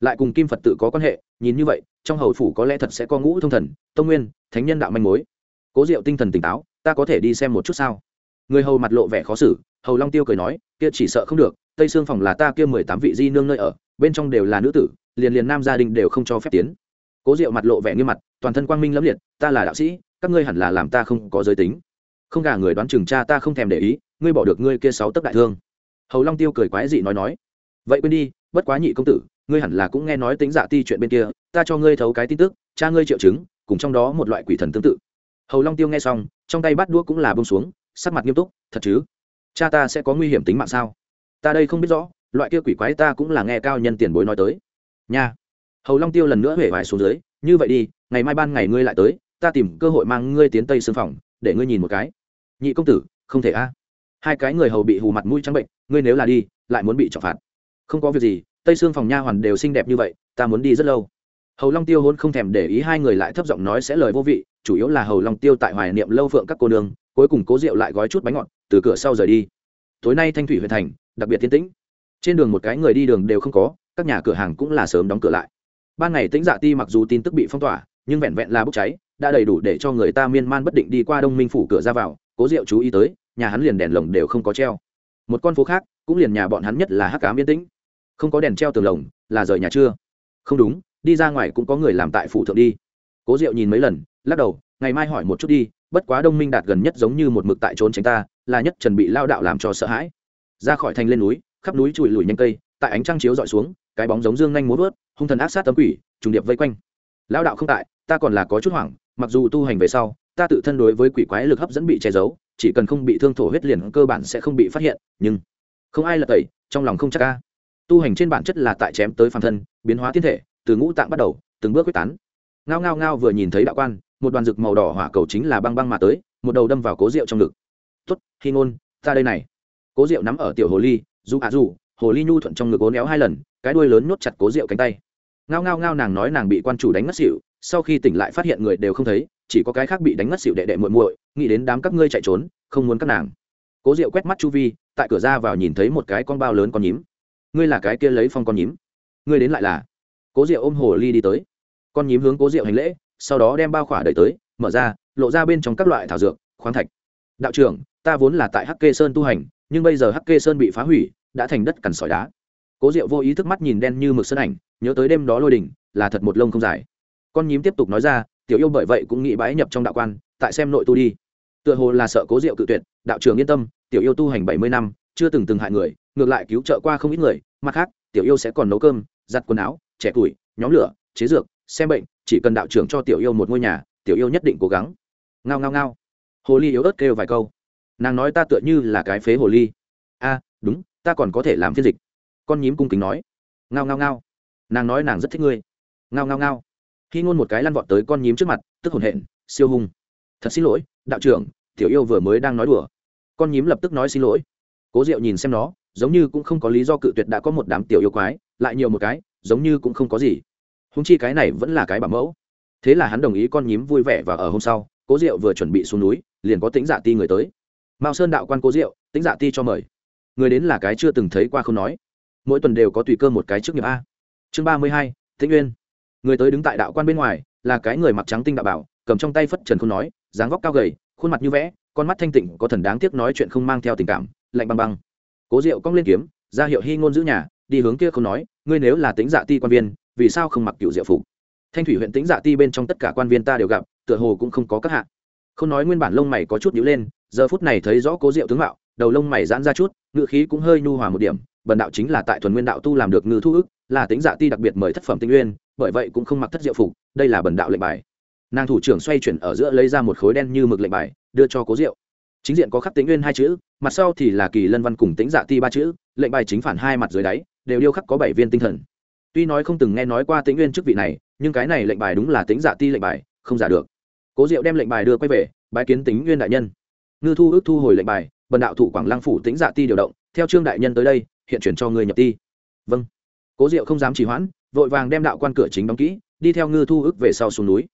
lại cùng kim phật tự có quan hệ nhìn như vậy trong hầu phủ có lẽ thật sẽ có ngũ thông thần tông nguyên thánh nhân đạo manh mối cố diệu tinh thần tỉnh táo ta có thể đi xem một chút sao người hầu mặt lộ vẻ khó xử hầu long tiêu cười nói kia chỉ sợ không được tây sương phòng là ta kia mười tám vị di nương nơi ở bên trong đều là nữ tử liền liền nam gia đình đều không cho phép tiến cố diệu mặt lộ vẻ nghiêm mặt toàn thân quang minh lẫm liệt ta là đạo sĩ các ngươi hẳn là làm ta không có giới tính không gả người đoán chừng cha ta không thèm để ý ngươi bỏ được ngươi kia sáu tấc đại thương hầu long tiêu cười quái dị nói nói vậy quên đi bất quá nhị công tử ngươi hẳn là cũng nghe nói tính dạ ti chuyện bên kia, ta cho ngươi thấu cái tin tức, cha ngươi triệu chứng, cùng trong đó một loại quỷ thần tương tự. Hầu long tiêu nghe xong, trong tay bắt đũa cũng là bông xuống, sắc mặt nghiêm túc, thật chứ? Cha ta sẽ có nguy hiểm tính mạng sao? Ta đây không biết rõ, loại kia quỷ quái ta cũng là nghe cao nhân tiền bối nói tới. Nha. Hầu long tiêu lần nữa huệ vải xuống dưới, như vậy đi, ngày mai ban ngày ngươi lại tới, ta tìm cơ hội mang ngươi tiến tây xương phòng, để ngươi nhìn một cái. Nhị công tử, không thể a. Hai cái người hầu bị hù mặt mũi trắng bệnh, ngươi nếu là đi, lại muốn bị trọng phạt. Không có việc gì tây xương phòng nha hoàn đều xinh đẹp như vậy, ta muốn đi rất lâu. Hầu long tiêu hôn không thèm để ý hai người lại thấp giọng nói sẽ lời vô vị, chủ yếu là hầu long tiêu tại hoài niệm lâu phượng các cô nương, cuối cùng cố rượu lại gói chút bánh ngọt, từ cửa sau rời đi. Tối nay thanh thủy huyện thành, đặc biệt tiến tĩnh. Trên đường một cái người đi đường đều không có, các nhà cửa hàng cũng là sớm đóng cửa lại. Ban ngày tĩnh dạ ti mặc dù tin tức bị phong tỏa, nhưng vẹn vẹn là bốc cháy, đã đầy đủ để cho người ta miên man bất định đi qua đông minh phủ cửa ra vào, cố diệu chú ý tới, nhà hắn liền đèn lồng đều không có treo. Một con phố khác, cũng liền nhà bọn hắn nhất là hắc cám yên tĩnh không có đèn treo tường lồng, là rời nhà chưa? Không đúng, đi ra ngoài cũng có người làm tại phủ thượng đi. Cố diệu nhìn mấy lần, lắc đầu, ngày mai hỏi một chút đi, bất quá đông minh đạt gần nhất giống như một mực tại trốn tránh ta, là nhất trần bị lao đạo làm cho sợ hãi. Ra khỏi thành lên núi, khắp núi trụi lùi nhanh cây, tại ánh trăng chiếu dọi xuống, cái bóng giống dương nhanh muốn vớt, hung thần ác sát tấm quỷ, trùng điệp vây quanh. Lao đạo không tại, ta còn là có chút hoảng, mặc dù tu hành về sau, ta tự thân đối với quỷ quái lực hấp dẫn bị che giấu, chỉ cần không bị thương thổ huyết liền cơ bản sẽ không bị phát hiện, nhưng không ai là tẩy, trong lòng không chắc ca tu hành trên bản chất là tại chém tới phàm thân, biến hóa thiên thể, từ ngũ tạng bắt đầu, từng bước quyết tán. Ngao ngao ngao vừa nhìn thấy đạo quan, một đoàn rực màu đỏ hỏa cầu chính là băng băng mà tới, một đầu đâm vào cố rượu trong ngực. Tuất khi ngôn, ta đây này. Cố rượu nắm ở tiểu hồ ly, dù à dù, hồ ly nhu thuận trong ngực ố néo hai lần, cái đuôi lớn nhốt chặt cố rượu cánh tay. Ngao ngao ngao nàng nói nàng bị quan chủ đánh ngất xỉu, sau khi tỉnh lại phát hiện người đều không thấy, chỉ có cái khác bị đánh ngất xỉu đệ đệ muội muội, nghĩ đến đám các ngươi chạy trốn, không muốn các nàng. Cố diệu quét mắt chu vi, tại cửa ra vào nhìn thấy một cái con bao lớn con nhím ngươi là cái kia lấy phong con nhím. Ngươi đến lại là. Cố diệu ôm hồ ly đi tới. Con nhím hướng cố diệu hành lễ, sau đó đem bao khỏa đẩy tới, mở ra, lộ ra bên trong các loại thảo dược, khoáng thạch. Đạo trưởng, ta vốn là tại hắc kê sơn tu hành, nhưng bây giờ hắc kê sơn bị phá hủy, đã thành đất cằn sỏi đá. Cố diệu vô ý thức mắt nhìn đen như mực sơn ảnh, nhớ tới đêm đó lôi đỉnh là thật một lông không dài. Con nhím tiếp tục nói ra, tiểu yêu bởi vậy cũng nghĩ bãi nhập trong đạo quan, tại xem nội tu đi. Tựa hồ là sợ cố diệu cự tuyệt, đạo trưởng yên tâm, tiểu yêu tu hành bảy mươi năm chưa từng từng hại người, ngược lại cứu trợ qua không ít người, mặt khác, tiểu yêu sẽ còn nấu cơm, giặt quần áo, trẻ tuổi, nhóm lửa, chế dược, xem bệnh, chỉ cần đạo trưởng cho tiểu yêu một ngôi nhà, tiểu yêu nhất định cố gắng. Ngao ngao ngao. Hồ ly yếu ớt kêu vài câu. Nàng nói ta tựa như là cái phế hồ ly. A, đúng, ta còn có thể làm phiên dịch. Con nhím cung kính nói. Ngao ngao ngao. Nàng nói nàng rất thích ngươi. Ngao ngao ngao. Khi ngôn một cái lăn vọt tới con nhím trước mặt, tức hồn hện, siêu hung. Thật xin lỗi, đạo trưởng, tiểu yêu vừa mới đang nói đùa. Con nhím lập tức nói xin lỗi cố diệu nhìn xem nó, giống như cũng không có lý do cự tuyệt đã có một đám tiểu yêu quái, lại nhiều một cái, giống như cũng không có gì. Húng chi cái này vẫn là cái bảo mẫu. Thế là hắn đồng ý con nhím vui vẻ và ở hôm sau, cố diệu vừa chuẩn bị xuống núi, liền có tính dạ ti người tới. Mao sơn đạo quan cố diệu tính dạ ti cho mời. Người đến là cái chưa từng thấy qua không nói. Mỗi tuần đều có tùy cơ một cái trước nghiệp a. Chương ba mươi hai, tĩnh uyên. Người tới đứng tại đạo quan bên ngoài, là cái người mặc trắng tinh đạo bảo, cầm trong tay phất trần không nói, dáng vóc cao gầy, khuôn mặt như vẽ, con mắt thanh tịnh, có thần đáng tiếc nói chuyện không mang theo tình cảm lạnh băng băng. Cố diệu cong lên kiếm, ra hiệu hy ngôn giữ nhà, đi hướng kia không nói, ngươi nếu là tính dạ ti quan viên, vì sao không mặc cựu diệu phục? Thanh thủy huyện tính dạ ti bên trong tất cả quan viên ta đều gặp, tựa hồ cũng không có các hạ. Không nói nguyên bản lông mày có chút nhíu lên, giờ phút này thấy rõ cố diệu tướng mạo, đầu lông mày giãn ra chút ngự khí cũng hơi nhu hòa một điểm, bần đạo chính là tại thuần nguyên đạo tu làm được ngư thu ức, là tính dạ ti đặc biệt mời thất phẩm tinh nguyên, bởi vậy cũng không mặc thất diệu phục, đây là bần đạo lệnh bài. Nàng thủ trưởng xoay chuyển ở giữa lấy ra một khối đen như mực lệnh bài, đưa cho cố diệu chính diện có khắc tính nguyên hai chữ, mặt sau thì là kỳ lân văn cùng tính dạ ti ba chữ, lệnh bài chính phản hai mặt dưới đáy, đều điêu khắc có bảy viên tinh thần. Tuy nói không từng nghe nói qua tính nguyên chức vị này, nhưng cái này lệnh bài đúng là tính dạ ti lệnh bài, không giả được. Cố diệu đem lệnh bài đưa quay về, bái kiến tính nguyên đại nhân. Ngư thu ước thu hồi lệnh bài, bần đạo thủ quảng lăng phủ tính dạ ti điều động, theo trương đại nhân tới đây, hiện chuyển cho người nhập ti. Vâng. Cố diệu không dám trì hoãn, vội vàng đem đạo quan cửa chính đóng kỹ, đi theo ngư thu ước về sau xuống núi.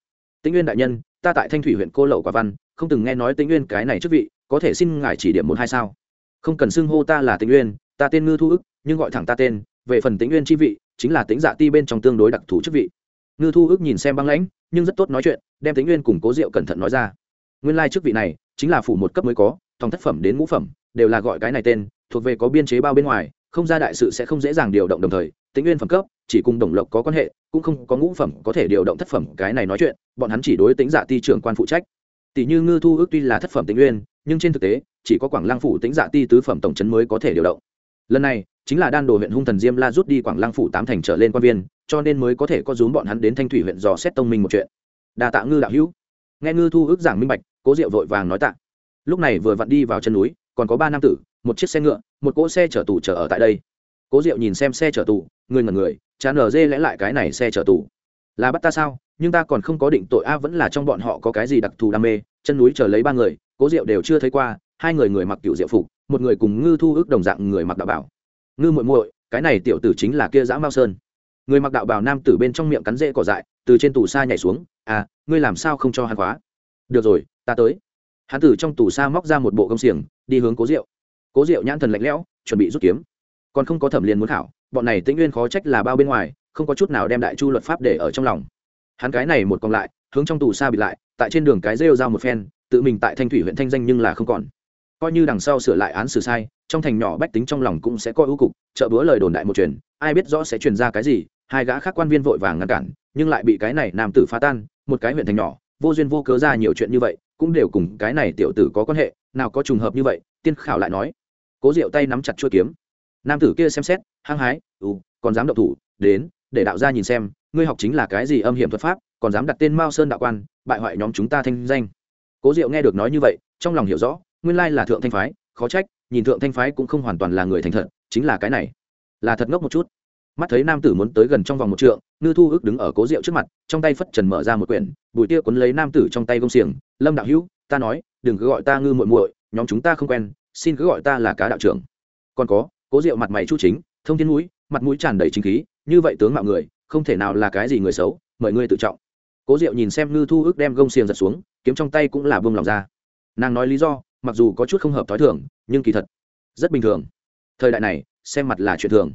Tĩnh nguyên đại nhân, ta tại thanh thủy huyện cô lậu quả văn, không từng nghe nói tĩnh nguyên cái này chức vị có thể xin ngài chỉ điểm một hai sao. Không cần xưng hô ta là tĩnh nguyên ta tên ngư thu ức, nhưng gọi thẳng ta tên, về phần tĩnh nguyên chi vị, chính là tĩnh dạ ti bên trong tương đối đặc thù chức vị. Ngư thu ước nhìn xem băng lãnh, nhưng rất tốt nói chuyện, đem tĩnh nguyên cùng cố diệu cẩn thận nói ra. Nguyên lai chức vị này, chính là phủ một cấp mới có, thòng thất phẩm đến ngũ phẩm, đều là gọi cái này tên, thuộc về có biên chế bao bên ngoài, không ra đại sự sẽ không dễ dàng điều động đồng thời, tĩnh nguyên phẩm cấp, chỉ cùng đồng lộc có quan hệ, cũng không có ngũ phẩm có thể điều động thất phẩm, cái này nói chuyện, bọn hắn chỉ đối tính dạ ti trưởng quan phụ trách. Tỷ như ngư thu ước tuy là thất phẩm tĩnh nguyên nhưng trên thực tế, chỉ có quảng lăng phủ tính dạ ti tứ phẩm tổng trấn mới có thể điều động. Lần này, chính là đan đồ huyện hung thần diêm la rút đi quảng lăng phủ tám thành trở lên quan viên, cho nên mới có thể có rúm bọn hắn đến thanh thủy huyện dò xét tông minh một chuyện. Đa tạ ngư đạo hữu. Nghe ngư thu ước giảng minh bạch, cố diệu vội vàng nói tạ. Lúc này vừa vặn đi vào chân núi, còn có ba nam tử, một chiếc xe ngựa, một cỗ xe chở tù chở ở tại đây. Cố diệu nhìn xem xe chở tù, người ngần người, chán ở dê lẽ lại cái này xe chở tù. Là bắt ta sao? Nhưng ta còn không có định tội a, vẫn là trong bọn họ có cái gì đặc thù đam mê, chân núi chờ lấy ba người cố diệu đều chưa thấy qua, hai người người mặc cựu diệu phục, một người cùng ngư thu ước đồng dạng người mặc đạo bảo ngư muội muội, cái này tiểu tử chính là kia dã mao sơn. Người mặc đạo bảo nam tử bên trong miệng cắn rễ cỏ dại, từ trên tù xa nhảy xuống à ngươi làm sao không cho hắn khóa? Được rồi, ta tới. Hắn từ trong tù xa móc ra một bộ công xiềng, đi hướng cố diệu. Cố diệu nhãn thần lạnh lẽo, chuẩn bị rút kiếm. Còn không có thẩm liền muốn khảo, bọn này tĩnh nguyên khó trách là bao bên ngoài, không có chút nào đem đại chu luật pháp để ở trong lòng. Hắn cái này một còn lại, hướng trong tù xa bị lại, tại trên đường cái rêu ra một phen tự mình tại thanh thủy huyện thanh danh nhưng là không còn. Coi như đằng sau sửa lại án xử sai, trong thành nhỏ bách tính trong lòng cũng sẽ coi ưu cục, chợ búa lời đồn đại một truyền ai biết rõ sẽ truyền ra cái gì, hai gã khác quan viên vội vàng ngăn cản, nhưng lại bị cái này nam tử phá tan, một cái huyện thành nhỏ, vô duyên vô cớ ra nhiều chuyện như vậy, cũng đều cùng cái này tiểu tử có quan hệ, nào có trùng hợp như vậy, tiên khảo lại nói. Cố diệu tay nắm chặt chuôi kiếm. Nam tử kia xem xét, hăng hái ừ còn dám động thủ, đến, để đạo gia nhìn xem, ngươi học chính là cái gì âm hiểm thuật pháp, còn dám đặt tên mao sơn đạo quan, bại hoại nhóm chúng ta thanh danh cố diệu nghe được nói như vậy, trong lòng hiểu rõ, nguyên lai là thượng thanh phái, khó trách, nhìn thượng thanh phái cũng không hoàn toàn là người thành thật, chính là cái này. Là thật ngốc một chút. Mắt thấy nam tử muốn tới gần trong vòng một trượng, ngư thu ước đứng ở cố diệu trước mặt, trong tay phất trần mở ra một quyển, bùi tia quấn lấy nam tử trong tay gông xiềng, lâm đạo hữu, ta nói, đừng cứ gọi ta ngư muội muội, nhóm chúng ta không quen, xin cứ gọi ta là cá đạo trưởng. Còn có, cố diệu mặt mày chu chính, thông thiên mũi, mặt mũi tràn đầy chính khí, như vậy tướng mạo người, không thể nào là cái gì người xấu, mời ngươi tự trọng. Cố diệu nhìn xem ngư thu ước đem gông xiềng giật xuống kiếm trong tay cũng là buông lòng ra. Nàng nói lý do, mặc dù có chút không hợp t h ó i thường, nhưng kỳ thật, rất bình thường. Thời đại này, xem mặt là chuyện thường.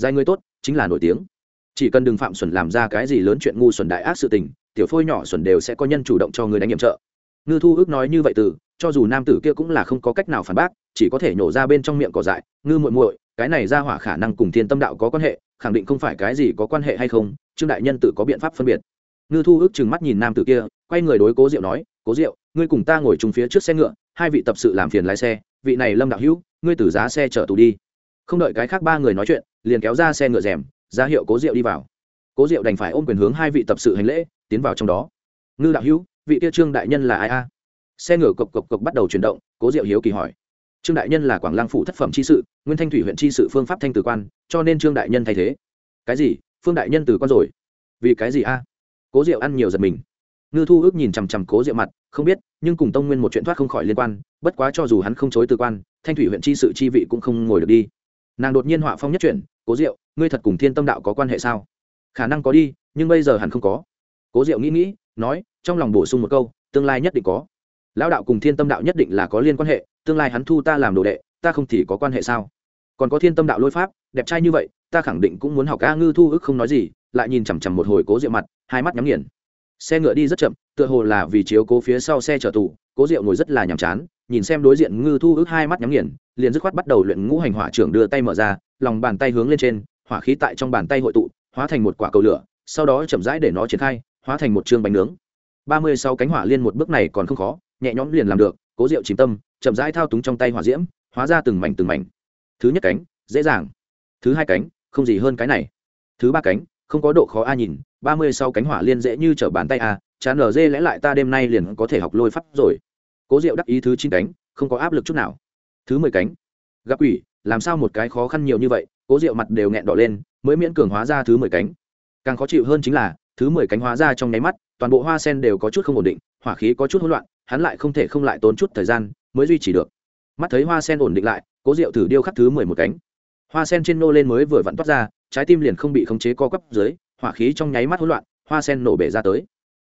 Dài người tốt, chính là nổi tiếng. Chỉ cần đừng phạm xuẩn làm ra cái gì lớn chuyện ngu xuẩn đại ác sự tình, tiểu phôi nhỏ xuẩn đều sẽ có nhân chủ động cho người đánh nhiệm trợ. Ngư thu ước nói như vậy từ, cho dù nam tử kia cũng là không có cách nào phản bác, chỉ có thể nhổ ra bên trong miệng cỏ dại, ngư muội muội, cái này ra hỏa khả năng cùng thiên tâm đạo có quan hệ, khẳng định không phải cái gì có quan hệ hay không, trương đại nhân tự có biện pháp phân biệt ngư thu ước chừng mắt nhìn nam tử kia, quay người đối cố diệu nói, cố diệu, ngươi cùng ta ngồi chung phía trước xe ngựa, hai vị tập sự làm phiền lái xe, vị này lâm đạo hữu, ngươi tử giá xe chở tù đi. Không đợi cái khác ba người nói chuyện, liền kéo ra xe ngựa rèm, ra hiệu cố diệu đi vào. Cố diệu đành phải ôm quyền hướng hai vị tập sự hành lễ, tiến vào trong đó. Ngư đạo hữu, vị kia trương đại nhân là ai a? Xe ngựa cộc cộc cộc bắt đầu chuyển động, cố diệu hiếu kỳ hỏi. Trương đại nhân là quảng lăng phủ thất phẩm chi sự, nguyên thanh thủy huyện chi sự phương pháp thanh tử quan, cho nên trương đại nhân thay thế. Cái gì? Phương đại nhân từ quan rồi. Vì cái gì a? Cố diệu ăn nhiều giật mình. Ngư thu ước nhìn chằm chằm cố diệu mặt, không biết, nhưng cùng tông nguyên một chuyện thoát không khỏi liên quan, bất quá cho dù hắn không chối từ quan, thanh thủy huyện chi sự chi vị cũng không ngồi được đi. Nàng đột nhiên họa phong nhất chuyển cố diệu, ngươi thật cùng thiên tâm đạo có quan hệ sao? Khả năng có đi, nhưng bây giờ hẳn không có. Cố diệu nghĩ nghĩ, nói, trong lòng bổ sung một câu, tương lai nhất định có. Lão đạo cùng thiên tâm đạo nhất định là có liên quan hệ, tương lai hắn thu ta làm đồ đệ, ta không thì có quan hệ sao? Còn có thiên tâm đạo lôi pháp, đẹp trai như vậy, ta khẳng định cũng muốn học ca ngư thu ức không nói gì, lại nhìn chằm chằm một hồi cố diệu mặt, hai mắt nhắm nghiền. Xe ngựa đi rất chậm, tựa hồ là vì chiếu cố phía sau xe chở tù, cố diệu ngồi rất là nhàm chán, nhìn xem đối diện ngư thu ức hai mắt nhắm nghiền, liền dứt khoát bắt đầu luyện ngũ hành hỏa trưởng đưa tay mở ra, lòng bàn tay hướng lên trên, hỏa khí tại trong bàn tay hội tụ, hóa thành một quả cầu lửa, sau đó chậm rãi để nó triển khai, hóa thành một chương bánh nướng. Ba mươi sáu cánh hỏa liên một bước này còn không khó, nhẹ nhõm liền làm được, cố diệu chìm tâm, chậm rãi thao túng trong tay hỏa diễm, hóa ra từng mảnh từng mảnh thứ nhất cánh, dễ dàng. Thứ hai cánh, không gì hơn cái này. Thứ ba cánh, không có độ khó a nhìn, ba mươi sáu cánh hỏa liên dễ như trở bàn tay a, chán lg lẽ lại ta đêm nay liền có thể học lôi pháp rồi. Cố diệu đắc ý thứ chín cánh, không có áp lực chút nào. Thứ mười cánh, gặp quỷ, làm sao một cái khó khăn nhiều như vậy? Cố diệu mặt đều nghẹn đỏ lên, mới miễn cường hóa ra thứ mười cánh. Càng khó chịu hơn chính là, thứ mười cánh hóa ra trong nháy mắt, toàn bộ hoa sen đều có chút không ổn định, hỏa khí có chút hỗn loạn, hắn lại không thể không lại tốn chút thời gian, mới duy trì được. Mắt thấy hoa sen ổn định lại cố diệu thử điêu khắc thứ mười một cánh. Hoa sen trên nô lên mới vừa vặn toát ra, trái tim liền không bị khống chế co quắp dưới, hỏa khí trong nháy mắt hỗn loạn, hoa sen nổ bể ra tới.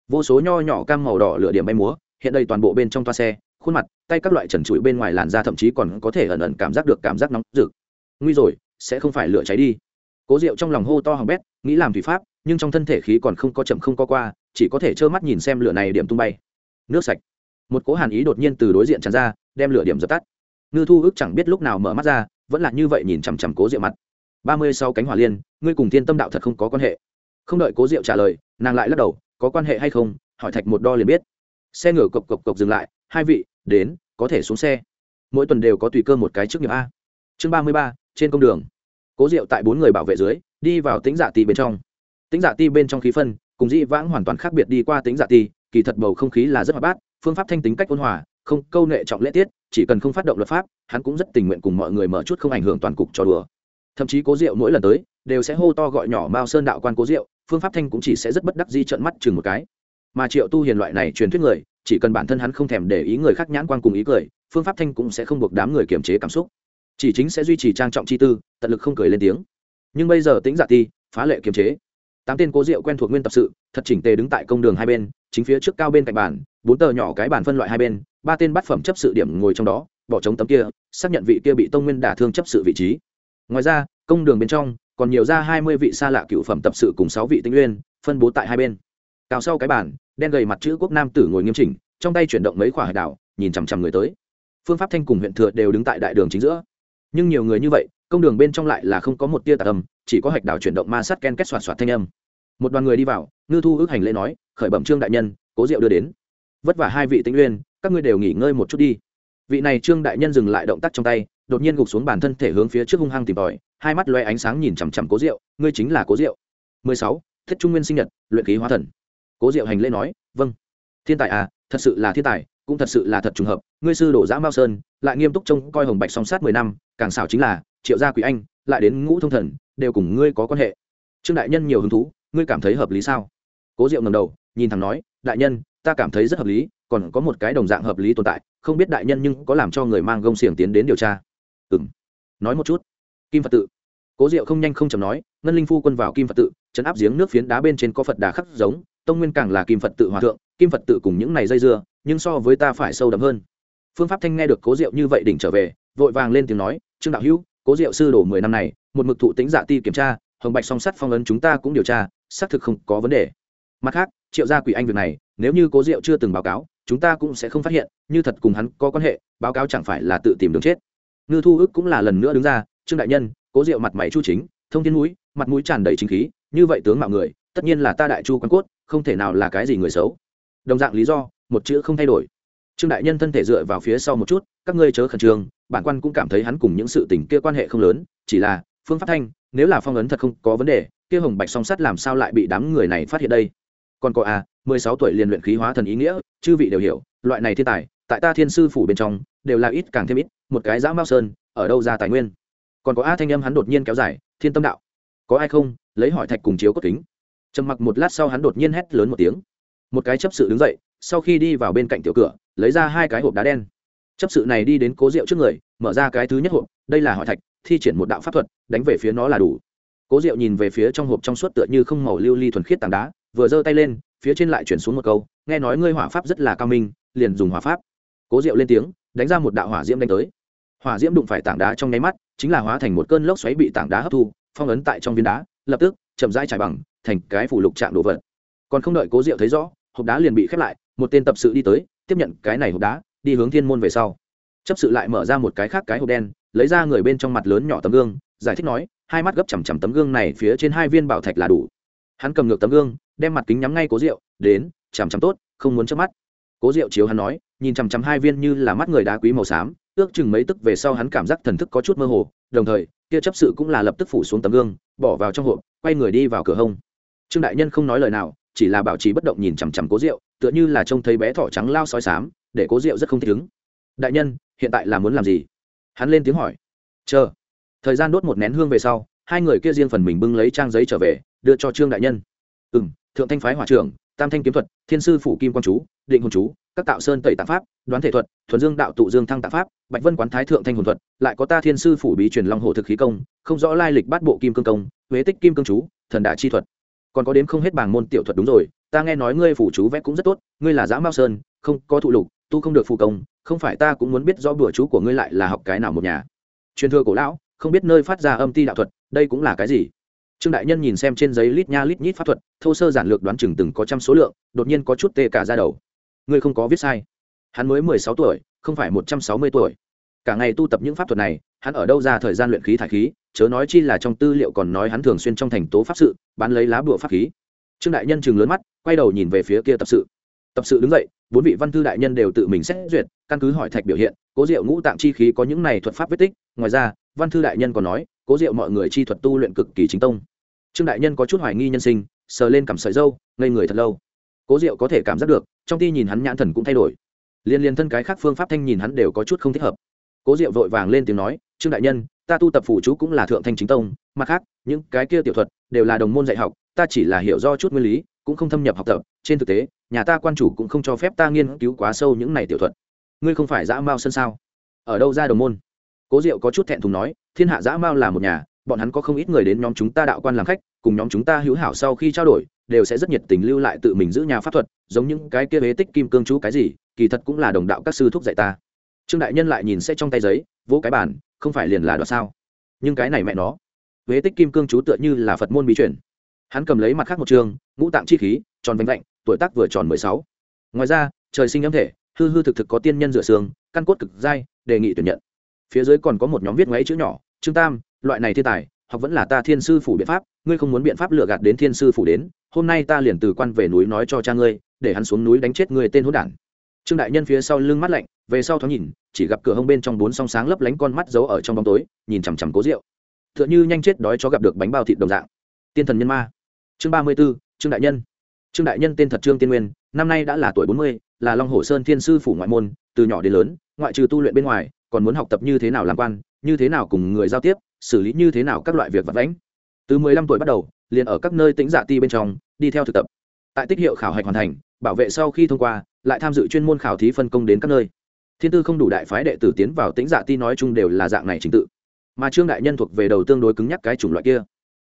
Vô số nho nhỏ cam màu đỏ lửa điểm bay múa, hiện đây toàn bộ bên trong toa xe, khuôn mặt, tay các loại trần trụi bên ngoài làn da thậm chí còn có thể ẩn ẩn cảm giác được cảm giác nóng rực. Nguy rồi, sẽ không phải lửa cháy đi. Cố diệu trong lòng hô to hằng bét, nghĩ làm thủy pháp, nhưng trong thân thể khí còn không có chậm không có qua, chỉ có thể trơ mắt nhìn xem lửa này điểm tung bay. Nước sạch. Một cố hàn ý đột nhiên từ đối diện tràn ra, đem lửa điểm dập tắt ngư thu ước chẳng biết lúc nào mở mắt ra, vẫn là như vậy nhìn chằm chằm cố diệu mặt. Ba mươi sau cánh hỏa liên, ngươi cùng thiên tâm đạo thật không có quan hệ. Không đợi cố diệu trả lời, nàng lại lắc đầu, có quan hệ hay không, hỏi thạch một đo liền biết. Xe ngựa cộc cộc cộc dừng lại, hai vị, đến, có thể xuống xe. Mỗi tuần đều có tùy cơ một cái trước nghiệp a. Chương ba mươi ba, trên công đường. Cố diệu tại bốn người bảo vệ dưới, đi vào tính dạ ti bên trong. Tính dạ ti bên trong khí phân, cùng dĩ vãng hoàn toàn khác biệt đi qua tính dạ ti, kỳ thật bầu không khí là rất hoạt bát, phương pháp thanh tính cách ôn hòa, không câu nệ trọng lễ tiết chỉ cần không phát động luật pháp, hắn cũng rất tình nguyện cùng mọi người mở chút không ảnh hưởng toàn cục cho đùa. Thậm chí cố diệu mỗi lần tới, đều sẽ hô to gọi nhỏ mao sơn đạo quan cố diệu, phương pháp thanh cũng chỉ sẽ rất bất đắc di trận mắt chừng một cái. Mà triệu tu hiền loại này truyền thuyết người, chỉ cần bản thân hắn không thèm để ý người khác nhãn quan cùng ý cười, phương pháp thanh cũng sẽ không buộc đám người kiềm chế cảm xúc. Chỉ chính sẽ duy trì trang trọng chi tư, tận lực không cười lên tiếng. Nhưng bây giờ tính giả ti, phá lệ kiềm chế. Tám tên cố diệu quen thuộc nguyên tập sự, thật chỉnh tề đứng tại công đường hai bên, chính phía trước cao bên cạnh bàn, bốn tờ nhỏ cái bàn phân loại hai bên ba tên bát phẩm chấp sự điểm ngồi trong đó, bỏ trống tấm kia, xác nhận vị kia bị tông nguyên đả thương chấp sự vị trí. Ngoài ra, công đường bên trong, còn nhiều ra hai mươi vị xa lạ cựu phẩm tập sự cùng sáu vị tinh nguyên, phân bố tại hai bên. Cào sau cái bàn, đen gầy mặt chữ quốc nam tử ngồi nghiêm chỉnh, trong tay chuyển động mấy quả hải đảo, nhìn chằm chằm người tới. Phương pháp thanh cùng huyện thừa đều đứng tại đại đường chính giữa. Nhưng nhiều người như vậy, công đường bên trong lại là không có một tia tạc âm, chỉ có hạch đảo chuyển động ma sát ken kết soạt soạt thanh âm. Một đoàn người đi vào, ngư thu ước hành lễ nói, khởi bẩm trương đại nhân, cố diệu đưa đến. Vất vả hai vị tĩnh uyên các ngươi đều nghỉ ngơi một chút đi. Vị này trương đại nhân dừng lại động tác trong tay, đột nhiên gục xuống bản thân thể hướng phía trước hung hăng tìm tòi, hai mắt loe ánh sáng nhìn chằm chằm cố diệu, ngươi chính là cố diệu. Mười sáu, thiết trung nguyên sinh nhật, luyện khí hóa thần. Cố diệu hành lễ nói vâng. Thiên tài à thật sự là thiên tài, cũng thật sự là thật trùng hợp, ngươi sư đổ giã mao sơn, lại nghiêm túc trông coi hồng bạch song sát mười năm, càng xảo chính là, triệu gia quý anh, lại đến ngũ thông thần, đều cùng ngươi có quan hệ. Trương đại nhân nhiều hứng thú, ngươi cảm thấy hợp lý sao? Cố diệu ngầm đầu, nhìn thẳng nói, đại nhân ta cảm thấy rất hợp lý, còn có một cái đồng dạng hợp lý tồn tại, không biết đại nhân nhưng có làm cho người mang gông xiềng tiến đến điều tra. Ừ m nói một chút. Kim phật tự. Cố diệu không nhanh không chầm nói, ngân linh phu quân vào kim phật tự chấn áp giếng nước phiến đá bên trên có phật đà khắc giống, tông nguyên càng là kim phật tự hòa thượng, kim phật tự cùng những này dây dưa, nhưng so với ta phải sâu đậm hơn. Phương pháp thanh nghe được cố diệu như vậy đỉnh trở về, vội vàng lên tiếng nói, trương đạo hữu, cố diệu sư đổ mười năm này, một mực thụ tính dạ ti kiểm tra, hồng bạch song sắt phong ấn chúng ta cũng điều tra, xác thực không có vấn đề. Mặt khác, triệu gia quỷ anh việc này nếu như cố diệu chưa từng báo cáo chúng ta cũng sẽ không phát hiện như thật cùng hắn có quan hệ báo cáo chẳng phải là tự tìm đường chết. Ngư thu ức cũng là lần nữa đứng ra trương đại nhân cố diệu mặt mày chu chính thông thiên mũi mặt mũi tràn đầy chính khí như vậy tướng mạo người tất nhiên là ta đại chu quan cốt không thể nào là cái gì người xấu. Đồng dạng lý do một chữ không thay đổi. Trương đại nhân thân thể dựa vào phía sau một chút các ngươi chớ khẩn trương bản quan cũng cảm thấy hắn cùng những sự tình kia quan hệ không lớn chỉ là phương pháp thanh nếu là phong ấn thật không có vấn đề kia hồng bạch song sắt làm sao lại bị đám người này phát hiện đây? Còn có à, mười sáu tuổi liền luyện khí hóa thần ý nghĩa, chư vị đều hiểu, loại này thiên tài, tại ta thiên sư phủ bên trong, đều là ít càng thêm ít, một cái dã mao sơn, ở đâu ra tài nguyên? Còn có a thanh âm hắn đột nhiên kéo dài, thiên tâm đạo. Có ai không? Lấy hỏi thạch cùng chiếu cốt kính. Trầm mặc một lát sau hắn đột nhiên hét lớn một tiếng. Một cái chấp sự đứng dậy, sau khi đi vào bên cạnh tiểu cửa, lấy ra hai cái hộp đá đen. Chấp sự này đi đến cố rượu trước người, mở ra cái thứ nhất hộp, đây là hỏi thạch, thi triển một đạo pháp thuật, đánh về phía nó là đủ. Cố diệu nhìn về phía trong hộp trong suốt tựa như không màu lưu ly thuần khiết tảng đá, vừa giơ tay lên phía trên lại chuyển xuống một câu, nghe nói ngươi hỏa pháp rất là cao minh, liền dùng hỏa pháp. Cố diệu lên tiếng, đánh ra một đạo hỏa diễm đánh tới. Hỏa diễm đụng phải tảng đá trong nháy mắt, chính là hóa thành một cơn lốc xoáy bị tảng đá hấp thu, phong ấn tại trong viên đá, lập tức, chậm rãi trải bằng, thành cái phủ lục trạng đồ vật. Còn không đợi cố diệu thấy rõ, hộp đá liền bị khép lại, một tên tập sự đi tới, tiếp nhận cái này hộp đá, đi hướng thiên môn về sau. Chấp sự lại mở ra một cái khác cái hộp đen, lấy ra người bên trong mặt lớn nhỏ tấm gương, giải thích nói, hai mắt gấp chằm chằm tấm gương này phía trên hai viên bảo thạch là đủ. Hắn cầm ngược tấm gương đem mặt kính nhắm ngay cố rượu đến, chằm chằm tốt, không muốn chớp mắt. Cố rượu chiếu hắn nói, nhìn chằm chằm hai viên như là mắt người đá quý màu xám, ước chừng mấy tức về sau hắn cảm giác thần thức có chút mơ hồ, đồng thời, kia chấp sự cũng là lập tức phủ xuống tấm gương, bỏ vào trong hộp, quay người đi vào cửa hông. Trương đại nhân không nói lời nào, chỉ là bảo trì bất động nhìn chằm chằm cố rượu tựa như là trông thấy bé thỏ trắng lao sói xám, để cố rượu rất không thích ứng. Đại nhân, hiện tại là muốn làm gì? Hắn lên tiếng hỏi. Chờ. Thời gian đốt một nén hương về sau, hai người kia riêng phần mình bưng lấy trang giấy trở về, đưa cho trương đại nhân. Ừ m thượng thanh phái hòa trưởng, tam thanh kiếm thuật, thiên sư phủ kim quang chú, định hồn chú, các tạo sơn tẩy tạng pháp, đoán thể thuật, thuần dương đạo tụ dương thăng tạng pháp, bạch vân quán thái thượng thanh hồn thuật, lại có ta thiên sư phủ bí truyền long hồ thực khí công, không rõ lai lịch bát bộ kim cương công, huế tích kim cương chú, thần đà chi thuật. Còn có đến không hết bảng môn tiểu thuật đúng rồi, ta nghe nói ngươi phủ chú vẽ cũng rất tốt, ngươi là giã mao sơn, không có thụ lục, tu không được phụ công, không phải ta cũng muốn biết do bữa chú của ngươi lại là học cái nào một nhà. Truyền thừa cổ lão, không biết nơi phát ra âm ti đạo thuật, đây cũng là cái gì? Trương đại nhân nhìn xem trên giấy lít nha lít nhít pháp thuật, thô sơ giản lược đoán chừng từng có trăm số lượng, đột nhiên có chút tê cả ra đầu. Ngươi không có viết sai. Hắn mới mười sáu tuổi, không phải một trăm sáu mươi tuổi. Cả ngày tu tập những pháp thuật này, hắn ở đâu ra thời gian luyện khí thải khí, chớ nói chi là trong tư liệu còn nói hắn thường xuyên trong thành tố pháp sự, bán lấy lá bùa pháp khí. Trương đại nhân chừng lớn mắt, quay đầu nhìn về phía kia tập sự. Tập sự đứng dậy, bốn vị văn thư đại nhân đều tự mình xét duyệt, căn cứ hỏi thạch biểu hiện, cố diệu ngũ tạng chi khí có những này thuật pháp vết tích. Ngoài ra, văn thư đại nhân còn nói cố diệu mọi người chi thuật tu luyện cực kỳ chính tông. Trương đại nhân có chút hoài nghi nhân sinh, sờ lên cảm sợi dâu, ngây người thật lâu. Cố diệu có thể cảm giác được, trong ti nhìn hắn nhãn thần cũng thay đổi. Liên liên thân cái khác phương pháp thanh nhìn hắn đều có chút không thích hợp. Cố diệu vội vàng lên tiếng nói, trương đại nhân, ta tu tập phủ chú cũng là thượng thanh chính tông, mặt khác, những cái kia tiểu thuật đều là đồng môn dạy học, ta chỉ là hiểu do chút nguyên lý, cũng không thâm nhập học tập. Trên thực tế, nhà ta quan chủ cũng không cho phép ta nghiên cứu quá sâu những này tiểu thuật. Ngươi không phải dã mao sân sao? Ở đâu ra đồng môn? Cố diệu có chút thẹn thùng nói thiên hạ dã mao là một nhà bọn hắn có không ít người đến nhóm chúng ta đạo quan làm khách cùng nhóm chúng ta hữu hảo sau khi trao đổi đều sẽ rất nhiệt tình lưu lại tự mình giữ nhà pháp thuật giống những cái kia bế tích kim cương chú cái gì kỳ thật cũng là đồng đạo các sư thúc dạy ta. Trương đại nhân lại nhìn sẽ trong tay giấy vỗ cái bàn, không phải liền là đoạt sao? Nhưng cái này mẹ nó huế tích kim cương chú tựa như là phật môn bí chuyển hắn cầm lấy mặt khác một trường ngũ tạng chi khí tròn vánh lạnh tuổi tác vừa tròn mười sáu. Ngoài ra trời sinh âm thể hư hư thực thực có tiên nhân dựa xương căn cốt cực dai đề nghị tuyển nhận. Phía dưới còn có một nhóm viết ngoáy chữ nhỏ trương tam, loại này thiên tài hoặc vẫn là ta thiên sư phủ biện pháp, ngươi không muốn biện pháp lừa gạt đến thiên sư phủ đến, hôm nay ta liền từ quan về núi nói cho cha ngươi, để hắn xuống núi đánh chết người tên hỗn đản. Trương đại nhân phía sau lưng mắt lạnh, về sau thoáng nhìn, chỉ gặp cửa hông bên trong bốn song sáng lấp lánh con mắt giấu ở trong bóng tối, nhìn chằm chằm cố rượu t h ư ợ n h ư nhanh chết đói cho gặp được bánh bao thịt đồng dạng. Tiên thần nhân ma. Chương ba mươi b ố trương đại nhân. Trương đại nhân tên thật trương tiên nguyên, năm nay đã là tuổi bốn mươi, là long hồ sơn thiên sư phủ ngoại môn, từ nhỏ đến lớn, ngoại trừ tu luyện bên ngoài, còn muốn học tập như thế nào làm quan như thế nào cùng người giao tiếp, xử lý như thế nào các loại việc vật lãnh từ mười lăm tuổi bắt đầu, liền ở các nơi tính dạ ti bên trong, đi theo thực tập. Tại tích hiệu khảo hạch hoàn thành, bảo vệ sau khi thông qua, lại tham dự chuyên môn khảo thí phân công đến các nơi. Thiên tư không đủ đại phái đệ tử tiến vào tính dạ ti nói chung đều là dạng này trình tự. Mà trương đại nhân thuộc về đầu tương đối cứng nhắc cái chủng loại kia.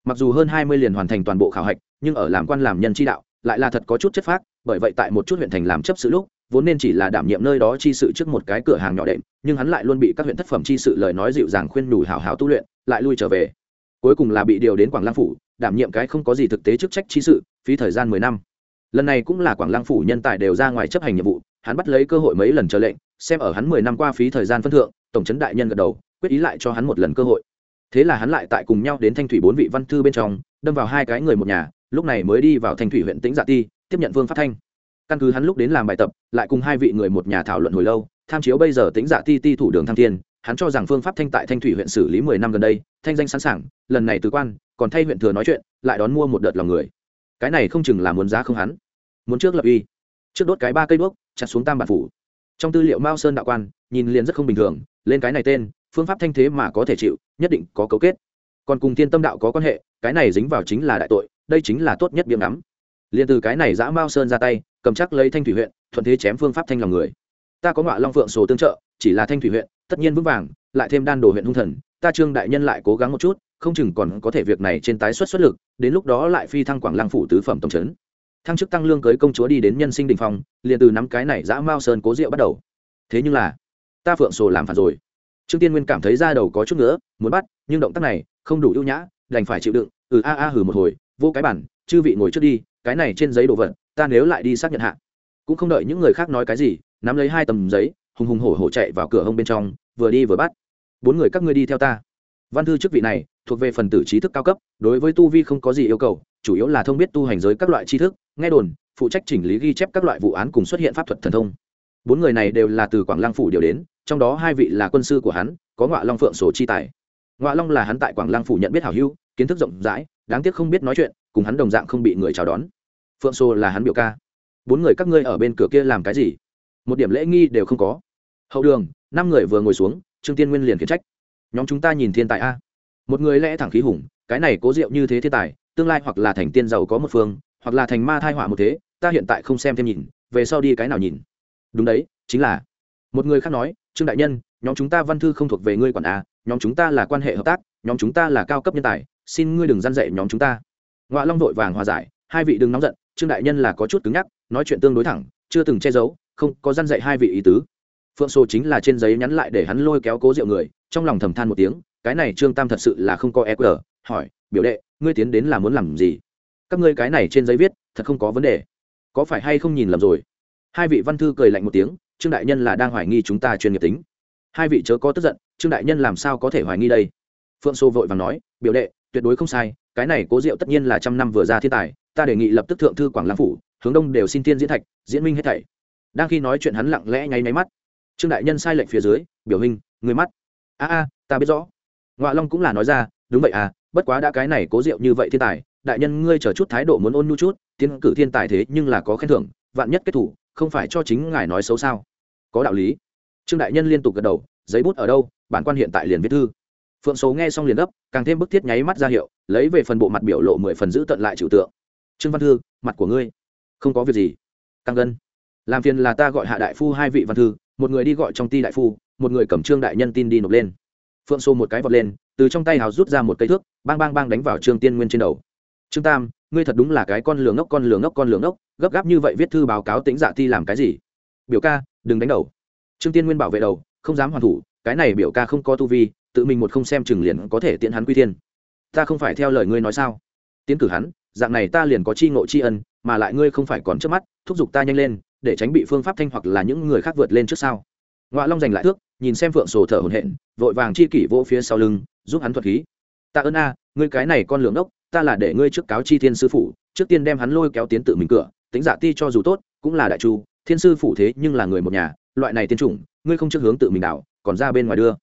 Mặc dù hơn hai mươi liền hoàn thành toàn bộ khảo hạch, nhưng ở làm quan làm nhân chi đạo, lại là thật có chút chất phác, bởi vậy tại một chút huyện thành làm chấp sự lúc vốn nên chỉ là đảm nhiệm nơi đó chi sự trước một cái cửa hàng nhỏ đệm, nhưng hắn lại luôn bị các huyện thất phẩm chi sự lời nói dịu dàng khuyên nhủ hào hào tu luyện, lại lui trở về. Cuối cùng là bị điều đến quảng lăng phủ, đảm nhiệm cái không có gì thực tế chức trách chi sự, phí thời gian mười năm. Lần này cũng là quảng lăng phủ nhân tài đều ra ngoài chấp hành nhiệm vụ, hắn bắt lấy cơ hội mấy lần chờ lệnh, xem ở hắn mười năm qua phí thời gian phân thượng, tổng trấn đại nhân gật đầu, quyết ý lại cho hắn một lần cơ hội. Thế là hắn lại tại cùng nhau đến thanh thủy bốn vị văn thư bên trong, đâm vào hai cái người một nhà, lúc này mới đi vào thanh thủy huyện tĩnh dạ ti, tiếp nhận vương phát thanh căn cứ hắn lúc đến làm bài tập, lại cùng hai vị người một nhà thảo luận hồi lâu, tham chiếu bây giờ tính dạ ti ti thủ đường tham thiên, hắn cho rằng phương pháp thanh tại thanh thủy huyện xử lý mười năm gần đây, thanh danh sẵn sàng, lần này từ quan, còn thay huyện thừa nói chuyện, lại đón mua một đợt lòng người. Cái này không chừng là muốn giá không hắn. Muốn trước lập uy. Trước đốt cái ba cây đuốc, chặt xuống tam bản phủ. Trong tư liệu mao sơn đạo quan, nhìn liền rất không bình thường, lên cái này tên, phương pháp thanh thế mà có thể chịu, nhất định có cấu kết. Còn cùng thiên tâm đạo có quan hệ, cái này dính vào chính là đại tội, đây chính là tốt nhất biếm ngắm liền từ cái này giã mao sơn ra tay, cầm chắc lấy thanh thủy huyện, thuận thế chém phương pháp thanh lòng người. Ta có ngọa long phượng sổ tương trợ, chỉ là thanh thủy huyện, tất nhiên vững vàng, lại thêm đan đồ huyện hung thần, ta trương đại nhân lại cố gắng một chút, không chừng còn có thể việc này trên tái xuất xuất lực, đến lúc đó lại phi thăng quảng lăng phủ tứ phẩm tổng trấn. Thăng chức tăng lương cưới công chúa đi đến nhân sinh đình phong, liền từ nắm cái này giã mao sơn cố rượu bắt đầu. Thế nhưng là, ta phượng sổ làm phản rồi. Trương tiên nguyên cảm thấy ra đầu có chút nữa muốn bắt, nhưng động tác này không đủ ưu nhã, đành phải chịu đựng ừ a a hừ một hồi, vô cái bản, chư vị ngồi trước đi cái này trên giấy đồ vật, ta nếu lại đi xác nhận hạ. Cũng không đợi những người khác nói cái gì, nắm lấy hai tầm giấy, hùng hùng hổ hổ chạy vào cửa hông bên trong, vừa đi vừa bắt. Bốn người các ngươi đi theo ta. Văn thư chức vị này, thuộc về phần tử trí thức cao cấp, đối với tu vi không có gì yêu cầu, chủ yếu là thông biết tu hành giới các loại tri thức, nghe đồn, phụ trách chỉnh lý ghi chép các loại vụ án cùng xuất hiện pháp thuật thần thông. Bốn người này đều là từ quảng lăng phủ điều đến, trong đó hai vị là quân sư của hắn, có ngọa long phượng sổ chi tài. Ngọa long là hắn tại quảng lăng phủ nhận biết hảo hưu kiến thức rộng rãi, đáng tiếc không biết nói chuyện, cùng hắn đồng dạng không bị người chào đón phượng Sô là hắn biểu ca. Bốn người các ngươi ở bên cửa kia làm cái gì? Một điểm lễ nghi đều không có. Hậu đường, năm người vừa ngồi xuống, trương tiên nguyên liền khiển trách. Nhóm chúng ta nhìn thiên tài a. Một người lẽ thẳng khí hùng, cái này cố diệu như thế thiên tài, tương lai hoặc là thành tiên giàu có một phương, hoặc là thành ma thai họa một thế, ta hiện tại không xem thêm nhìn, về sau đi cái nào nhìn? Đúng đấy, chính là. Một người khác nói, trương đại nhân, nhóm chúng ta văn thư không thuộc về ngươi quản a, nhóm chúng ta là quan hệ hợp tác, nhóm chúng ta là cao cấp nhân tài, xin ngươi đừng gian dạy nhóm chúng ta. Ngoại long vội vàng hòa giải, hai vị đừng nóng giận trương đại nhân là có chút cứng nhắc, nói chuyện tương đối thẳng, chưa từng che giấu, không có gian dạy hai vị ý tứ. Phượng sô chính là trên giấy nhắn lại để hắn lôi kéo cố rượu người, trong lòng thầm than một tiếng, cái này trương tam thật sự là không có eq hỏi, biểu đệ, ngươi tiến đến là muốn làm gì? Các ngươi cái này trên giấy viết, thật không có vấn đề. Có phải hay không nhìn lầm rồi? Hai vị văn thư cười lạnh một tiếng, trương đại nhân là đang hoài nghi chúng ta chuyên nghiệp tính. Hai vị chớ có tức giận, trương đại nhân làm sao có thể hoài nghi đây? Phượng sô vội và nói, biểu đệ, tuyệt đối không sai, cái này cố diệu tất nhiên là trăm năm vừa ra thiên tài ta đề nghị lập tức thượng thư quảng lãng phủ, hướng đông đều xin tiên diễn thạch, diễn minh hết thảy. Đang khi nói chuyện hắn lặng lẽ nháy máy mắt. Trương đại nhân sai lệnh phía dưới, biểu hình, người mắt. A a, ta biết rõ. Ngoại long cũng là nói ra, đúng vậy à bất quá đã cái này cố diệu như vậy thiên tài, đại nhân ngươi chờ chút thái độ muốn ôn nhu chút, tiến cử thiên tài thế nhưng là có khen thưởng, vạn nhất kết thủ, không phải cho chính ngài nói xấu sao? Có đạo lý. Trương đại nhân liên tục gật đầu, giấy bút ở đâu, bản quan hiện tại liền viết thư. Phượng số nghe xong liền gấp, càng thêm bức thiết nháy mắt ra hiệu, lấy về phần bộ mặt biểu lộ mười phần giữ tận lại trừu tượng trương văn thư, mặt của ngươi. Không có việc gì. Căng gân làm phiền là ta gọi hạ đại phu hai vị văn thư, một người đi gọi trong ti đại phu, một người cầm trương đại nhân tin đi nộp lên. Phượng xô một cái vọt lên, từ trong tay hào rút ra một cây thước, bang bang bang đánh vào trương tiên nguyên trên đầu. Trương tam, ngươi thật đúng là cái con lường ngốc, con lường ngốc, con lường ngốc, gấp gáp như vậy viết thư báo cáo tính dạ ti làm cái gì? Biểu ca, đừng đánh đầu. Trương tiên nguyên bảo vệ đầu, không dám hoàn thủ, cái này biểu ca không có tu vi, tự mình một không xem chừng liền có thể tiện hắn quy thiên. Ta không phải theo lời ngươi nói sao? Tiến cử hắn dạng này ta liền có chi ngộ chi ân, mà lại ngươi không phải còn trước mắt, thúc giục ta nhanh lên, để tránh bị phương pháp thanh hoặc là những người khác vượt lên trước sau. Ngoại long giành lại thước, nhìn xem phượng sổ thở hổn hển, vội vàng chi kỷ vỗ phía sau lưng, giúp hắn thuật khí. Ta ơn a, ngươi cái này con lường ốc ta là để ngươi trước cáo chi thiên sư phụ trước tiên đem hắn lôi kéo tiến tự mình cửa, tính giả ti cho dù tốt, cũng là đại chu, thiên sư phụ thế nhưng là người một nhà, loại này tiên chủng, ngươi không trước hướng tự mình đảo, còn ra bên ngoài đưa.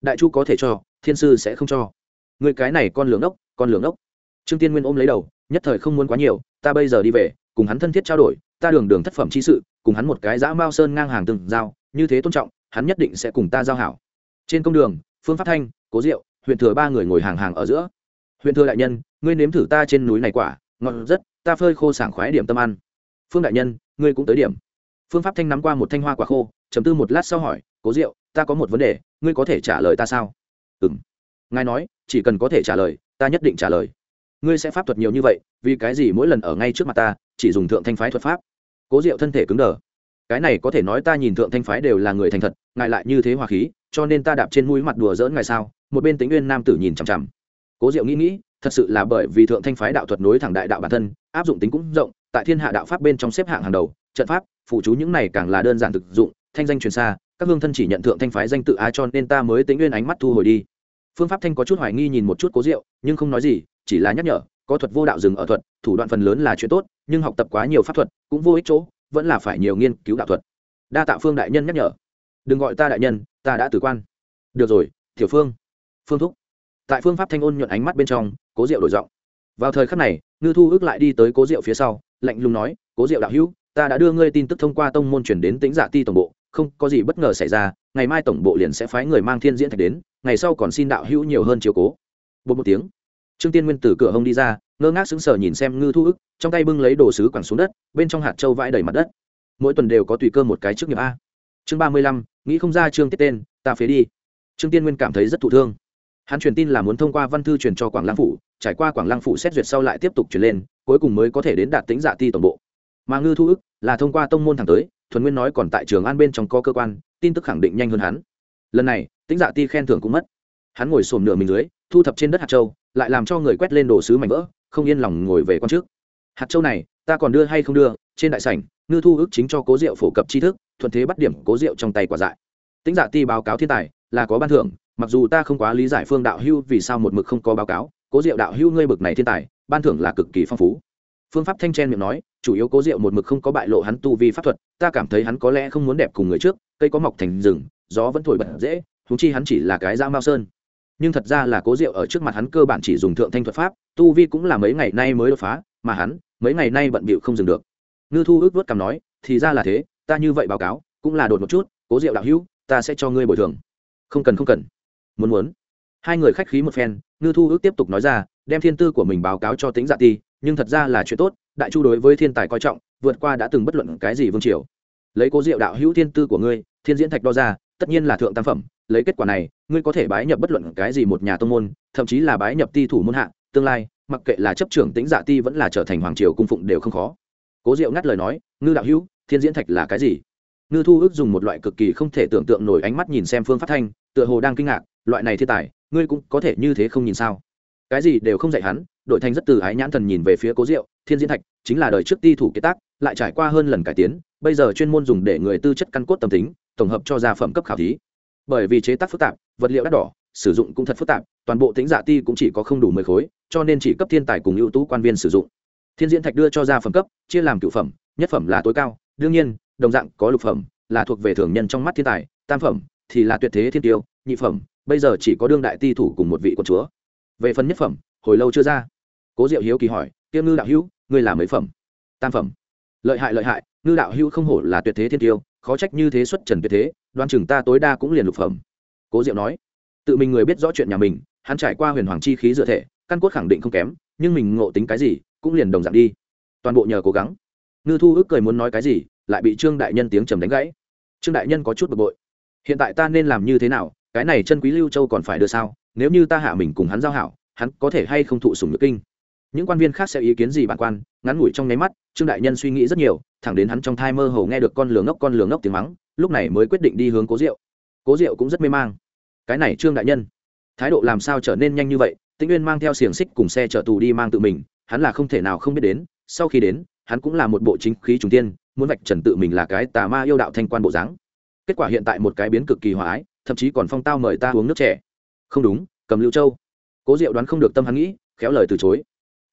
Đại chu có thể cho, thiên sư sẽ không cho. Ngươi cái này con lường ốc con lường ốc trương tiên nguyên ôm lấy đầu, nhất thời không muốn quá nhiều, ta bây giờ đi về, cùng hắn thân thiết trao đổi, ta đường đường thất phẩm chi sự, cùng hắn một cái dã mao sơn ngang hàng từng giao, như thế tôn trọng, hắn nhất định sẽ cùng ta giao hảo. Trên công đường, phương pháp thanh, cố diệu, huyện thừa ba người ngồi hàng hàng ở giữa. Huyện thừa đại nhân, ngươi nếm thử ta trên núi này quả, ngon rất, ta phơi khô sảng khoái điểm tâm ăn. Phương đại nhân, ngươi cũng tới điểm. Phương pháp thanh nắm qua một thanh hoa quả khô, chấm tư một lát sau hỏi, cố diệu, ta có một vấn đề, ngươi có thể trả lời ta sao? Ừ m ngài nói, chỉ cần có thể trả lời, ta nhất định trả lời ngươi sẽ pháp thuật nhiều như vậy, vì cái gì mỗi lần ở ngay trước mặt ta, chỉ dùng thượng thanh phái thuật pháp? Cố diệu thân thể cứng đờ. Cái này có thể nói ta nhìn thượng thanh phái đều là người thành thật, ngài lại như thế hòa khí, cho nên ta đạp trên mũi mặt đùa dỡn ngài sao? Một bên tính nguyên nam tử nhìn chằm chằm. Cố diệu nghĩ nghĩ, thật sự là bởi vì thượng thanh phái đạo thuật nối thẳng đại đạo bản thân, áp dụng tính cũng rộng, tại thiên hạ đạo pháp bên trong xếp hạng hàng đầu, trận pháp phụ chú những này càng là đơn giản thực dụng, thanh danh truyền xa, các hương thân chỉ nhận thượng thanh phái danh tự a cho nên ta mới tính nguyên ánh mắt thu hồi đi phương pháp thanh có chút hoài nghi nhìn một chút cố diệu, nhưng không nói gì, chỉ là nhắc nhở, có thuật vô đạo dừng ở thuật, thủ đoạn phần lớn là chuyện tốt, nhưng học tập quá nhiều pháp thuật, cũng vô ích chỗ, vẫn là phải nhiều nghiên cứu đạo thuật. Đa tạ phương đại nhân nhắc nhở. Đừng gọi ta đại nhân, ta đã tử quan. Được rồi, tiểu phương. Phương thúc. Tại phương pháp thanh ôn nhuận ánh mắt bên trong, cố diệu đổi giọng. Vào thời khắc này, ngư thu ước lại đi tới cố diệu phía sau, lạnh lùng nói, cố diệu đạo hữu, ta đã đưa ngươi tin tức thông qua tông môn chuyển đến tính giả dạ ti tổng bộ không có gì bất ngờ xảy ra, ngày mai tổng bộ liền sẽ phái người mang thiên diễn thạch đến, ngày sau còn xin đạo hữu nhiều hơn chiều cố. Bột một tiếng, trương tiên nguyên từ cửa hông đi ra, ngơ ngác sững sờ nhìn xem ngư thu ức, trong tay bưng lấy đồ sứ quẳng xuống đất, bên trong hạt châu vãi đầy mặt đất. Mỗi tuần đều có tùy cơ một cái trước nghiệp a. Chương ba mươi lăm, nghĩ không ra trương tiết tên, ta phế đi. Trương tiên nguyên cảm thấy rất thụ thương. Hắn truyền tin là muốn thông qua văn thư truyền cho quảng lăng phủ, trải qua quảng lăng phủ xét duyệt sau lại tiếp tục truyền lên, cuối cùng mới có thể đến đạt tính dạ ti tổng bộ. Mà ngư thu ức là thông qua tông môn thẳng tới thuần nguyên nói còn tại trường an bên trong có cơ quan, tin tức khẳng định nhanh hơn hắn. Lần này tính dạ ti khen thưởng cũng mất. Hắn ngồi xổm nửa mình dưới, thu thập trên đất hạt châu, lại làm cho người quét lên đồ sứ mảnh vỡ, không yên lòng ngồi về con trước. Hạt châu này, ta còn đưa hay không đưa, trên đại sảnh, ngư thu ước chính cho cố diệu phổ cập tri thức, thuận thế bắt điểm cố diệu trong tay quả dại. Tính dạ ti báo cáo thiên tài, là có ban thưởng, mặc dù ta không quá lý giải phương đạo hưu vì sao một mực không có báo cáo, cố diệu đạo hưu ngươi bực này thiên tài, ban thưởng là cực kỳ phong phú phương pháp thanh chen miệng nói, chủ yếu cố diệu một mực không có bại lộ hắn tu vi pháp thuật, ta cảm thấy hắn có lẽ không muốn đẹp cùng người trước, cây có mọc thành rừng, gió vẫn thổi bật dễ thú chi hắn chỉ là cái dao mao sơn. Nhưng thật ra là cố diệu ở trước mặt hắn cơ bản chỉ dùng thượng thanh thuật pháp, tu vi cũng là mấy ngày nay mới đột phá, mà hắn, mấy ngày nay bận bịu không dừng được. Ngư thu ước vớt cằm nói, thì ra là thế, ta như vậy báo cáo, cũng là đột một chút, cố diệu đạo hữu, ta sẽ cho ngươi bồi thường. Không cần không cần. Muốn muốn. Hai người khách khí một phen, ngư thu ước tiếp tục nói ra, đem thiên tư của mình báo cáo cho tính dạ ti nhưng thật ra là chuyện tốt, đại chu đối với thiên tài coi trọng, vượt qua đã từng bất luận cái gì vương triều. Lấy cố diệu đạo hữu thiên tư của ngươi, thiên diễn thạch đo ra, tất nhiên là thượng tam phẩm, lấy kết quả này, ngươi có thể bái nhập bất luận cái gì một nhà tông môn, thậm chí là bái nhập ti thủ môn hạ, tương lai, mặc kệ là chấp trưởng tính dạ ti vẫn là trở thành hoàng triều cung phụng đều không khó. Cố diệu ngắt lời nói, ngư đạo hữu, thiên diễn thạch là cái gì? Ngư thu ước dùng một loại cực kỳ không thể tưởng tượng nổi ánh mắt nhìn xem phương phát thanh, tựa hồ đang kinh ngạc, loại này thiên tài, ngươi cũng có thể như thế không nhìn sao? Cái gì đều không dạy hắn đội thành rất từ ái nhãn thần nhìn về phía cố diệu, thiên diễn thạch chính là đời trước ti thủ kế tác, lại trải qua hơn lần cải tiến, bây giờ chuyên môn dùng để người tư chất căn cốt tâm tính, tổng hợp cho ra phẩm cấp khảo thí. Bởi vì chế tác phức tạp, vật liệu đắt đỏ, sử dụng cũng thật phức tạp, toàn bộ tính dạ ti cũng chỉ có không đủ mười khối, cho nên chỉ cấp thiên tài cùng ưu tú quan viên sử dụng. Thiên diễn thạch đưa cho ra phẩm cấp, chia làm cựu phẩm, nhất phẩm là tối cao, đương nhiên, đồng dạng có lục phẩm, là thuộc về thường nhân trong mắt thiên tài, tam phẩm thì là tuyệt thế thiên tiêu, nhị phẩm, bây giờ chỉ có đương đại ti thủ cùng một vị quân chúa về phần nhất phẩm, hồi lâu chưa ra. Cố diệu hiếu kỳ hỏi tiêu ngư đạo hữu, ngươi là mấy phẩm? Tam phẩm. Lợi hại lợi hại, ngư đạo hữu không hổ là tuyệt thế thiên tiêu, khó trách như thế xuất trần tuyệt thế đoan chừng ta tối đa cũng liền lục phẩm. Cố diệu nói, tự mình người biết rõ chuyện nhà mình, hắn trải qua huyền hoàng chi khí dựa thể, căn cốt khẳng định không kém, nhưng mình ngộ tính cái gì, cũng liền đồng dạng đi. Toàn bộ nhờ cố gắng. Ngư thu ước cười muốn nói cái gì, lại bị trương đại nhân tiếng trầm đánh gãy. Trương đại nhân có chút bực bội. Hiện tại ta nên làm như thế nào? Cái này chân quý lưu châu còn phải đưa sao? Nếu như ta hạ mình cùng hắn giao hảo, hắn có thể hay không thụ sùng nhược kinh. Những quan viên khác sẽ ý kiến gì bạn quan? Ngắn ngủi trong nháy mắt, trương đại nhân suy nghĩ rất nhiều, thẳng đến hắn trong thai mơ hồ nghe được con lường ngốc, con lường ngốc tiếng mắng, lúc này mới quyết định đi hướng cố diệu. Cố diệu cũng rất mê mang. Cái này trương đại nhân, thái độ làm sao trở nên nhanh như vậy? Tĩnh uyên mang theo xiềng xích cùng xe chở tù đi mang tự mình, hắn là không thể nào không biết đến, sau khi đến, hắn cũng là một bộ chính khí trung tiên, muốn vạch trần tự mình là cái tà ma yêu đạo thanh quan bộ dáng. Kết quả hiện tại một cái biến cực kỳ hòa ái, thậm chí còn phong tao mời ta uống nước trẻ không đúng, cầm lưu châu. Cố diệu đoán không được tâm hắn nghĩ, khéo lời từ chối.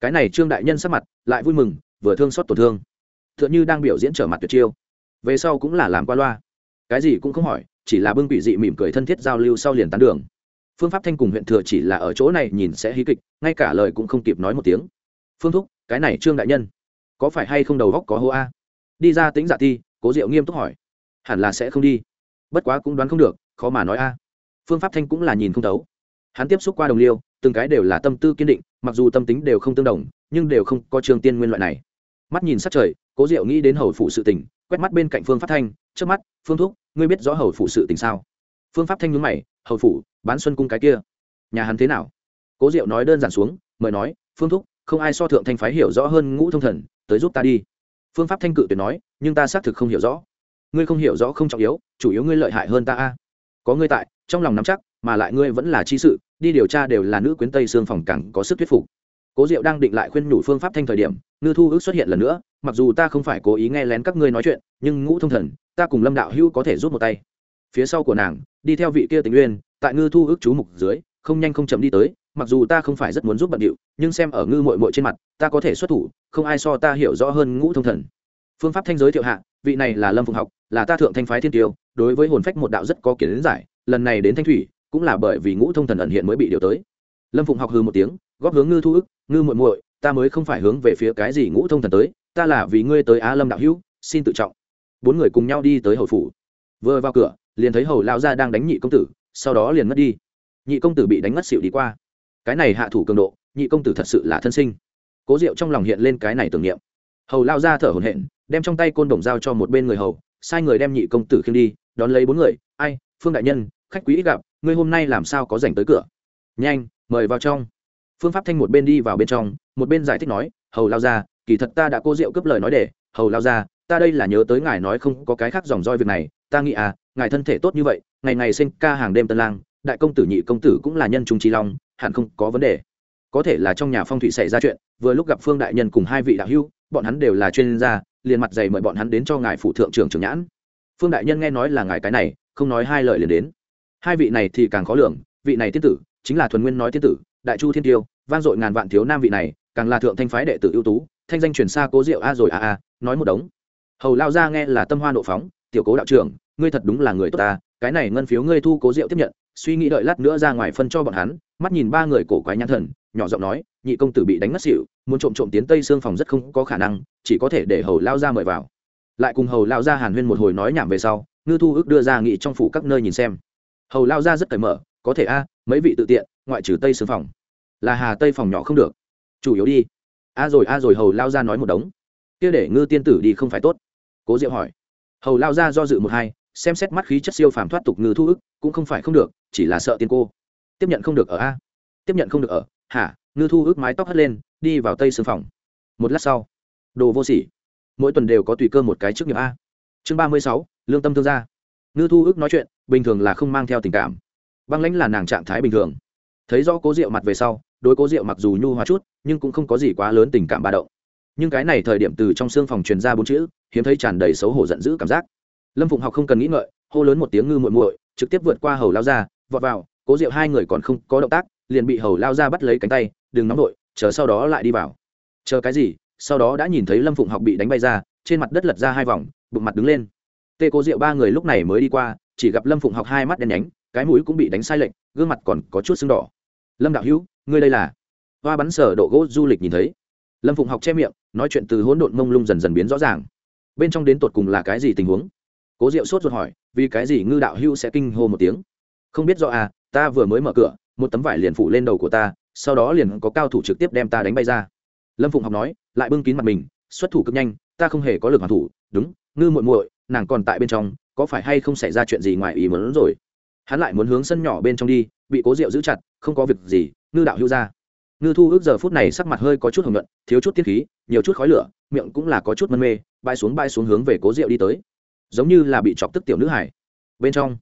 Cái này trương đại nhân sắc mặt, lại vui mừng, vừa thương xót tổn thương. T h ư ợ n h ư đang biểu diễn trở mặt tuyệt chiêu. Về sau cũng là làm qua loa. Cái gì cũng không hỏi, chỉ là bưng bị dị mỉm cười thân thiết giao lưu sau liền tán đường. Phương pháp thanh cùng huyện thừa chỉ là ở chỗ này nhìn sẽ hí kịch, ngay cả lời cũng không kịp nói một tiếng. Phương thúc, cái này trương đại nhân, có phải hay không đầu góc có hô a? Đi ra tính giả thi, cố diệu nghiêm túc hỏi. Hẳn là sẽ không đi. Bất quá cũng đoán không được, khó mà nói a phương pháp thanh cũng là nhìn không thấu. Hắn tiếp xúc qua đồng liêu, từng cái đều là tâm tư kiên định, mặc dù tâm tính đều không tương đồng, nhưng đều không có trường tiên nguyên loại này. Mắt nhìn sát trời, cố diệu nghĩ đến hầu phụ sự tình, quét mắt bên cạnh phương pháp thanh, trước mắt, phương thúc, ngươi biết rõ hầu phụ sự tình sao? Phương pháp thanh nhúng mày, hầu phụ bán xuân cung cái kia, nhà hắn thế nào? Cố diệu nói đơn giản xuống, mời nói, phương thúc, không ai so thượng thanh phái hiểu rõ hơn ngũ thông thần, tới giúp ta đi. Phương pháp thanh cự tuyệt nói, nhưng ta xác thực không hiểu rõ. Ngươi không hiểu rõ không trọng yếu, chủ yếu ngươi lợi hại hơn ta a. Có ngươi tại trong lòng nắm chắc, mà lại ngươi vẫn là chi sự, đi điều tra đều là nữ quyến tây xương phòng cẳng có sức thuyết phục. Cố diệu đang định lại khuyên nhủ phương pháp thanh thời điểm, ngư thu ước xuất hiện lần nữa, mặc dù ta không phải cố ý nghe lén các ngươi nói chuyện, nhưng ngũ thông thần, ta cùng lâm đạo hữu có thể rút một tay. Phía sau của nàng, đi theo vị kia tình uyên, tại ngư thu ước chú mục dưới, không nhanh không chậm đi tới, mặc dù ta không phải rất muốn giúp bận điệu, nhưng xem ở ngư mội mội trên mặt, ta có thể xuất thủ, không ai so ta hiểu rõ hơn ngũ thông thần. Phương pháp thanh giới thiệu hạ, vị này là lâm phụng học, là ta thượng thanh phái thiên tiêu, đối với hồn phách một đạo rất có kiến giải lần này đến thanh thủy, cũng là bởi vì ngũ thông thần ẩn hiện mới bị điều tới. Lâm phụng học hư một tiếng, góp hướng ngư thu ức, ngư muội muội, ta mới không phải hướng về phía cái gì ngũ thông thần tới, ta là vì ngươi tới á lâm đạo hữu, xin tự trọng. Bốn người cùng nhau đi tới hầu phủ. Vừa vào cửa, liền thấy hầu lao gia đang đánh nhị công tử, sau đó liền mất đi. Nhị công tử bị đánh ngất xịu đi qua. Cái này hạ thủ cường độ, nhị công tử thật sự là thân sinh. Cố diệu trong lòng hiện lên cái này tưởng niệm. Hầu lao ra thở hổn hển, đem trong tay côn đồng giao cho một bên người hầu, sai người đem nhị công tử khiêng đi, đón lấy bốn người, ai, phương đại nhân khách quý ít gặp, ngươi hôm nay làm sao có dành tới cửa? Nhanh, mời vào trong. Phương pháp thanh một bên đi vào bên trong, một bên giải thích nói, hầu lao ra kỳ thật ta đã cô rượu cướp lời nói để, hầu lao ra ta đây là nhớ tới ngài nói không có cái khác dòng roi việc này, ta nghĩ à ngài thân thể tốt như vậy, ngày ngày sinh ca hàng đêm tân lang, đại công tử nhị công tử cũng là nhân trung trí long, hẳn không có vấn đề. Có thể là trong nhà phong thủy xảy ra chuyện, vừa lúc gặp phương đại nhân cùng hai vị đạo hữu, bọn hắn đều là chuyên gia, liền mặt dày mời bọn hắn đến cho ngài phụ thượng trưởng trưởng nhãn. Phương đại nhân nghe nói là ngài cái này, không nói hai lời liền đến hai vị này thì càng khó lường, vị này tiên tử chính là thuần nguyên nói tiên tử, đại chu thiên tiêu, vang dội ngàn vạn thiếu nam vị này, càng là thượng thanh phái đệ tử ưu tú, thanh danh chuyển xa cố diệu a rồi a a, nói một đống. Hầu lao ra nghe là tâm hoa nộ phóng, tiểu cố đạo trưởng, ngươi thật đúng là người tốt ta, cái này ngân phiếu ngươi thu cố diệu tiếp nhận, suy nghĩ đợi lát nữa ra ngoài phân cho bọn hắn. Mắt nhìn ba người cổ quái nhãn thần, nhỏ giọng nói, nhị công tử bị đánh mất xỉu, muốn trộm trộm tiến tây xương phòng rất không có khả năng, chỉ có thể để hầu lao ra mời vào. Lại cùng hầu lao ra hàn huyên một hồi nói nhảm về sau, ngư thu ước đưa ra nghị trong phủ các nơi nhìn xem hầu lao ra rất cởi mở, có thể a, mấy vị tự tiện, ngoại trừ tây xương phòng. Là hà tây phòng nhỏ không được. Chủ yếu đi. A rồi a rồi, hầu lao ra nói một đống. Kia để ngư tiên tử đi không phải tốt. Cố diệu hỏi. Hầu lao ra do dự một hai, xem xét mắt khí chất siêu phàm thoát tục ngư thu ức, cũng không phải không được, chỉ là sợ tiên cô. Tiếp nhận không được ở a. Tiếp nhận không được ở. Hả, ngư thu ức mái tóc hất lên, đi vào tây sương phòng. Một lát sau, đồ vô sỉ. Mỗi tuần đều có tùy cơ một cái trước nghiệp a. Chương ba mươi sáu, lương tâm thương gia ngư thu ước nói chuyện, bình thường là không mang theo tình cảm. Băng lãnh là nàng trạng thái bình thường. Thấy rõ cố rượu mặt về sau, đối cố rượu mặc dù nhu hòa chút, nhưng cũng không có gì quá lớn tình cảm ba động. Nhưng cái này thời điểm từ trong xương phòng truyền ra bốn chữ, hiếm thấy tràn đầy xấu hổ giận dữ cảm giác. Lâm phụng học không cần nghĩ ngợi, hô lớn một tiếng ngư muội muội, trực tiếp vượt qua hầu lao ra, vọt vào, cố rượu hai người còn không có động tác, liền bị hầu lao ra bắt lấy cánh tay, đừng nóng vội, chờ sau đó lại đi vào. Chờ cái gì? Sau đó đã nhìn thấy lâm phụng học bị đánh bay ra, trên mặt đất lật ra hai vòng, bụng mặt đứng lên tê cố Diệu ba người lúc này mới đi qua, chỉ gặp lâm phụng học hai mắt đen nhánh, cái mũi cũng bị đánh sai lệch, gương mặt còn có chút sưng đỏ. Lâm đạo hữu, ngươi đây là? Hoa bắn sở độ gỗ du lịch nhìn thấy. Lâm phụng học che miệng, nói chuyện từ hỗn độn mông lung dần dần biến rõ ràng. Bên trong đến tột cùng là cái gì tình huống? Cố diệu sốt ruột hỏi, vì cái gì ngư đạo hữu sẽ kinh hô một tiếng? Không biết do à ta vừa mới mở cửa, một tấm vải liền phủ lên đầu của ta, sau đó liền có cao thủ trực tiếp đem ta đánh bay ra. Lâm phụng học nói, lại bưng kín mặt mình, xuất thủ cực nhanh, ta không hề có lực hoàn thủ, đúng, ngư muội muội nàng còn tại bên trong, có phải hay không xảy ra chuyện gì ngoài ý muốn rồi? Hắn lại muốn hướng sân nhỏ bên trong đi, bị cố diệu giữ chặt, không có việc gì, ngư đạo hữu ra. Ngư thu ước giờ phút này sắc mặt hơi có chút hồng nhuận, thiếu chút tiết khí, nhiều chút khói lửa, miệng cũng là có chút mân mê bay xuống bay xuống hướng về cố diệu đi tới. Giống như là bị chọc tức tiểu nữ hải bên trong,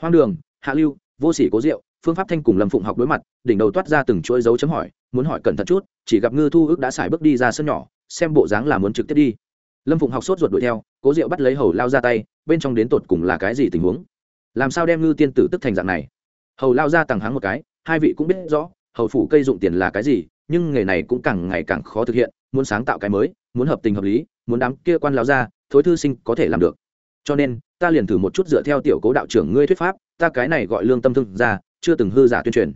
hoang đường, hạ lưu, vô sỉ cố diệu, phương pháp thanh cùng lâm phụng học đối mặt, đỉnh đầu toát ra từng chuỗi dấu chấm hỏi, muốn hỏi cẩn thận chút, chỉ gặp ngư thu ước đã xài bước đi ra sân nhỏ, xem bộ dáng là muốn trực tiếp đi lâm phụng học sốt ruột đuổi theo, cố diệu bắt lấy hầu lao ra tay, bên trong đến tột cùng là cái gì tình huống? Làm sao đem ngư tiên tử tức thành dạng này? Hầu lao ra tằng hắng một cái, hai vị cũng biết rõ, hầu phủ cây dụng tiền là cái gì, nhưng nghề này cũng càng ngày càng khó thực hiện, muốn sáng tạo cái mới, muốn hợp tình hợp lý, muốn đám kia quan lao ra, thối thư sinh có thể làm được. Cho nên, ta liền thử một chút dựa theo tiểu cố đạo trưởng ngươi thuyết pháp, ta cái này gọi lương tâm thương ra, chưa từng hư giả tuyên truyền.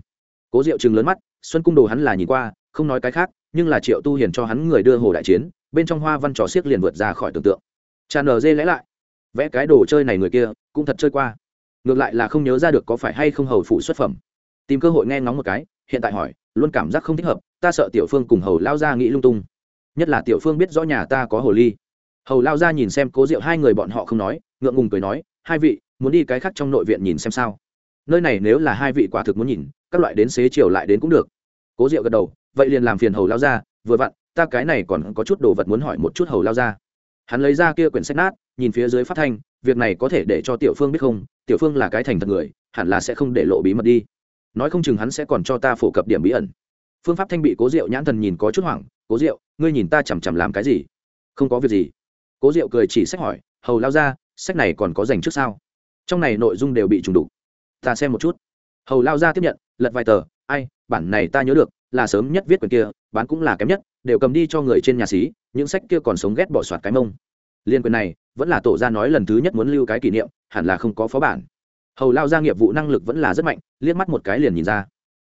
Cố diệu chừng lớn mắt, xuân cung đồ hắn là nhìn qua, không nói cái khác, nhưng là triệu tu hiền cho hắn người đưa hồ đại chiến bên trong hoa văn trò xiếc liền vượt ra khỏi tưởng tượng. Tràn ở dê lẽ lại, vẽ cái đồ chơi này người kia cũng thật chơi qua. Ngược lại là không nhớ ra được có phải hay không hầu phụ xuất phẩm. Tìm cơ hội nghe ngóng một cái, hiện tại hỏi, luôn cảm giác không thích hợp, ta sợ tiểu phương cùng hầu lao ra nghĩ lung tung. Nhất là tiểu phương biết rõ nhà ta có hồ ly. Hầu lao ra nhìn xem cố diệu hai người bọn họ không nói, ngượng ngùng cười nói, hai vị, muốn đi cái khác trong nội viện nhìn xem sao? Nơi này nếu là hai vị quả thực muốn nhìn, các loại đến xế chiều lại đến cũng được. Cố diệu gật đầu, vậy liền làm phiền hầu lao ra vừa vặn ta cái này còn có chút đồ vật muốn hỏi một chút hầu lao ra. Hắn lấy ra kia quyển sách nát, nhìn phía dưới phát thanh, việc này có thể để cho tiểu phương biết không, tiểu phương là cái thành thật người, hẳn là sẽ không để lộ bí mật đi. Nói không chừng hắn sẽ còn cho ta phổ cập điểm bí ẩn. Phương pháp thanh bị cố diệu nhãn thần nhìn có chút hoảng, cố diệu, ngươi nhìn ta chằm chằm làm cái gì? Không có việc gì. Cố diệu cười chỉ sách hỏi, hầu lao ra, sách này còn có dành trước sao? Trong này nội dung đều bị trùng đủ ta xem một chút. Hầu lao ra tiếp nhận, lật vài tờ, ai, bản này ta nhớ được là sớm nhất viết quyển kia, bán cũng là kém nhất, đều cầm đi cho người trên nhà xí, những sách kia còn sống ghét bỏ soạt cái mông. Liên quyền này, vẫn là tổ gia nói lần thứ nhất muốn lưu cái kỷ niệm, hẳn là không có phó bản. Hầu lao ra nghiệp vụ năng lực vẫn là rất mạnh, liếc mắt một cái liền nhìn ra.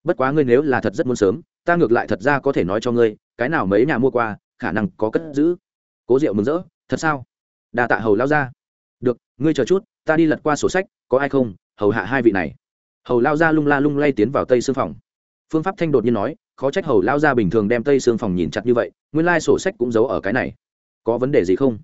Bất quá ngươi nếu là thật rất muốn sớm, ta ngược lại thật ra có thể nói cho ngươi, cái nào mấy nhà mua qua, khả năng có cất giữ. Cố diệu mừng rỡ, thật sao? Đà tạ hầu lao ra được, ngươi chờ chút, ta đi lật qua sổ sách, có ai không? Hầu hạ hai vị này. Hầu lao ra lung la lung lay tiến vào tây sư phòng phương pháp thanh đột nhiên nói, khó trách hầu lao ra bình thường đem tây xương phòng nhìn chặt như vậy, nguyên lai sổ sách cũng giấu ở cái này. Có vấn đề gì không?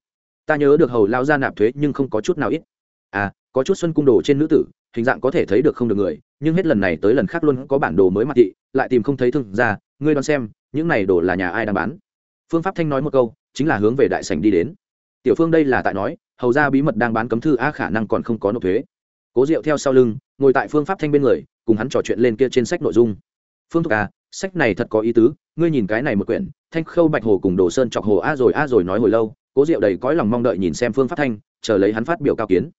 Ta nhớ được hầu lao ra nạp thuế nhưng không có chút nào ít. À có chút xuân cung đồ trên nữ tử, hình dạng có thể thấy được không được người, nhưng hết lần này tới lần khác luôn có bản đồ mới mặt thị, lại tìm không thấy thương ra ngươi đoán xem, những này đồ là nhà ai đang bán? Phương pháp thanh nói một câu, chính là hướng về đại sảnh đi đến. Tiểu phương đây là tại nói, hầu ra bí mật đang bán cấm thư a khả năng còn không có nộp thuế. Cố diệu theo sau lưng, ngồi tại phương pháp thanh bên người, cùng hắn trò chuyện lên kia trên sách nội dung phương thục à sách này thật có ý tứ, ngươi nhìn cái này một quyển, thanh khâu bạch hồ cùng đồ sơn chọc hồ a rồi a rồi nói hồi lâu, cố diệu đầy cõi lòng mong đợi nhìn xem phương pháp thanh, chờ lấy hắn phát biểu cao kiến.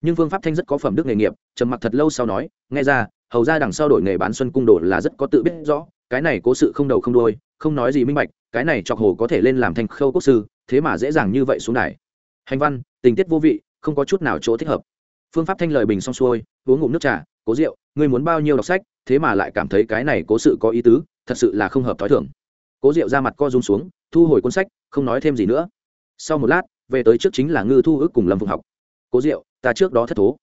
Nhưng phương pháp thanh rất có phẩm đức nghề nghiệp, trầm mặc thật lâu sau nói, nghe ra, hầu ra đằng sau đổi nghề bán xuân cung đồ là rất có tự biết rõ, cái này cố sự không đầu không đôi không nói gì minh bạch, cái này chọc hồ có thể lên làm thanh khâu quốc sư, thế mà dễ dàng như vậy xuống này hành văn, tình tiết vô vị, không có chút nào chỗ thích hợp. Phương pháp thanh lời bình xong xuôi, uống ngụm nước trà cố Diệu, ngươi muốn bao nhiêu đọc sách thế mà lại cảm thấy cái này cố sự có ý tứ thật sự là không hợp t h ó i thưởng cố Diệu ra mặt co rung xuống thu hồi cuốn sách không nói thêm gì nữa. Sau một lát về tới trước chính là ngư thu ước cùng lâm phụng học. Cố Diệu, ta trước đó thất thố.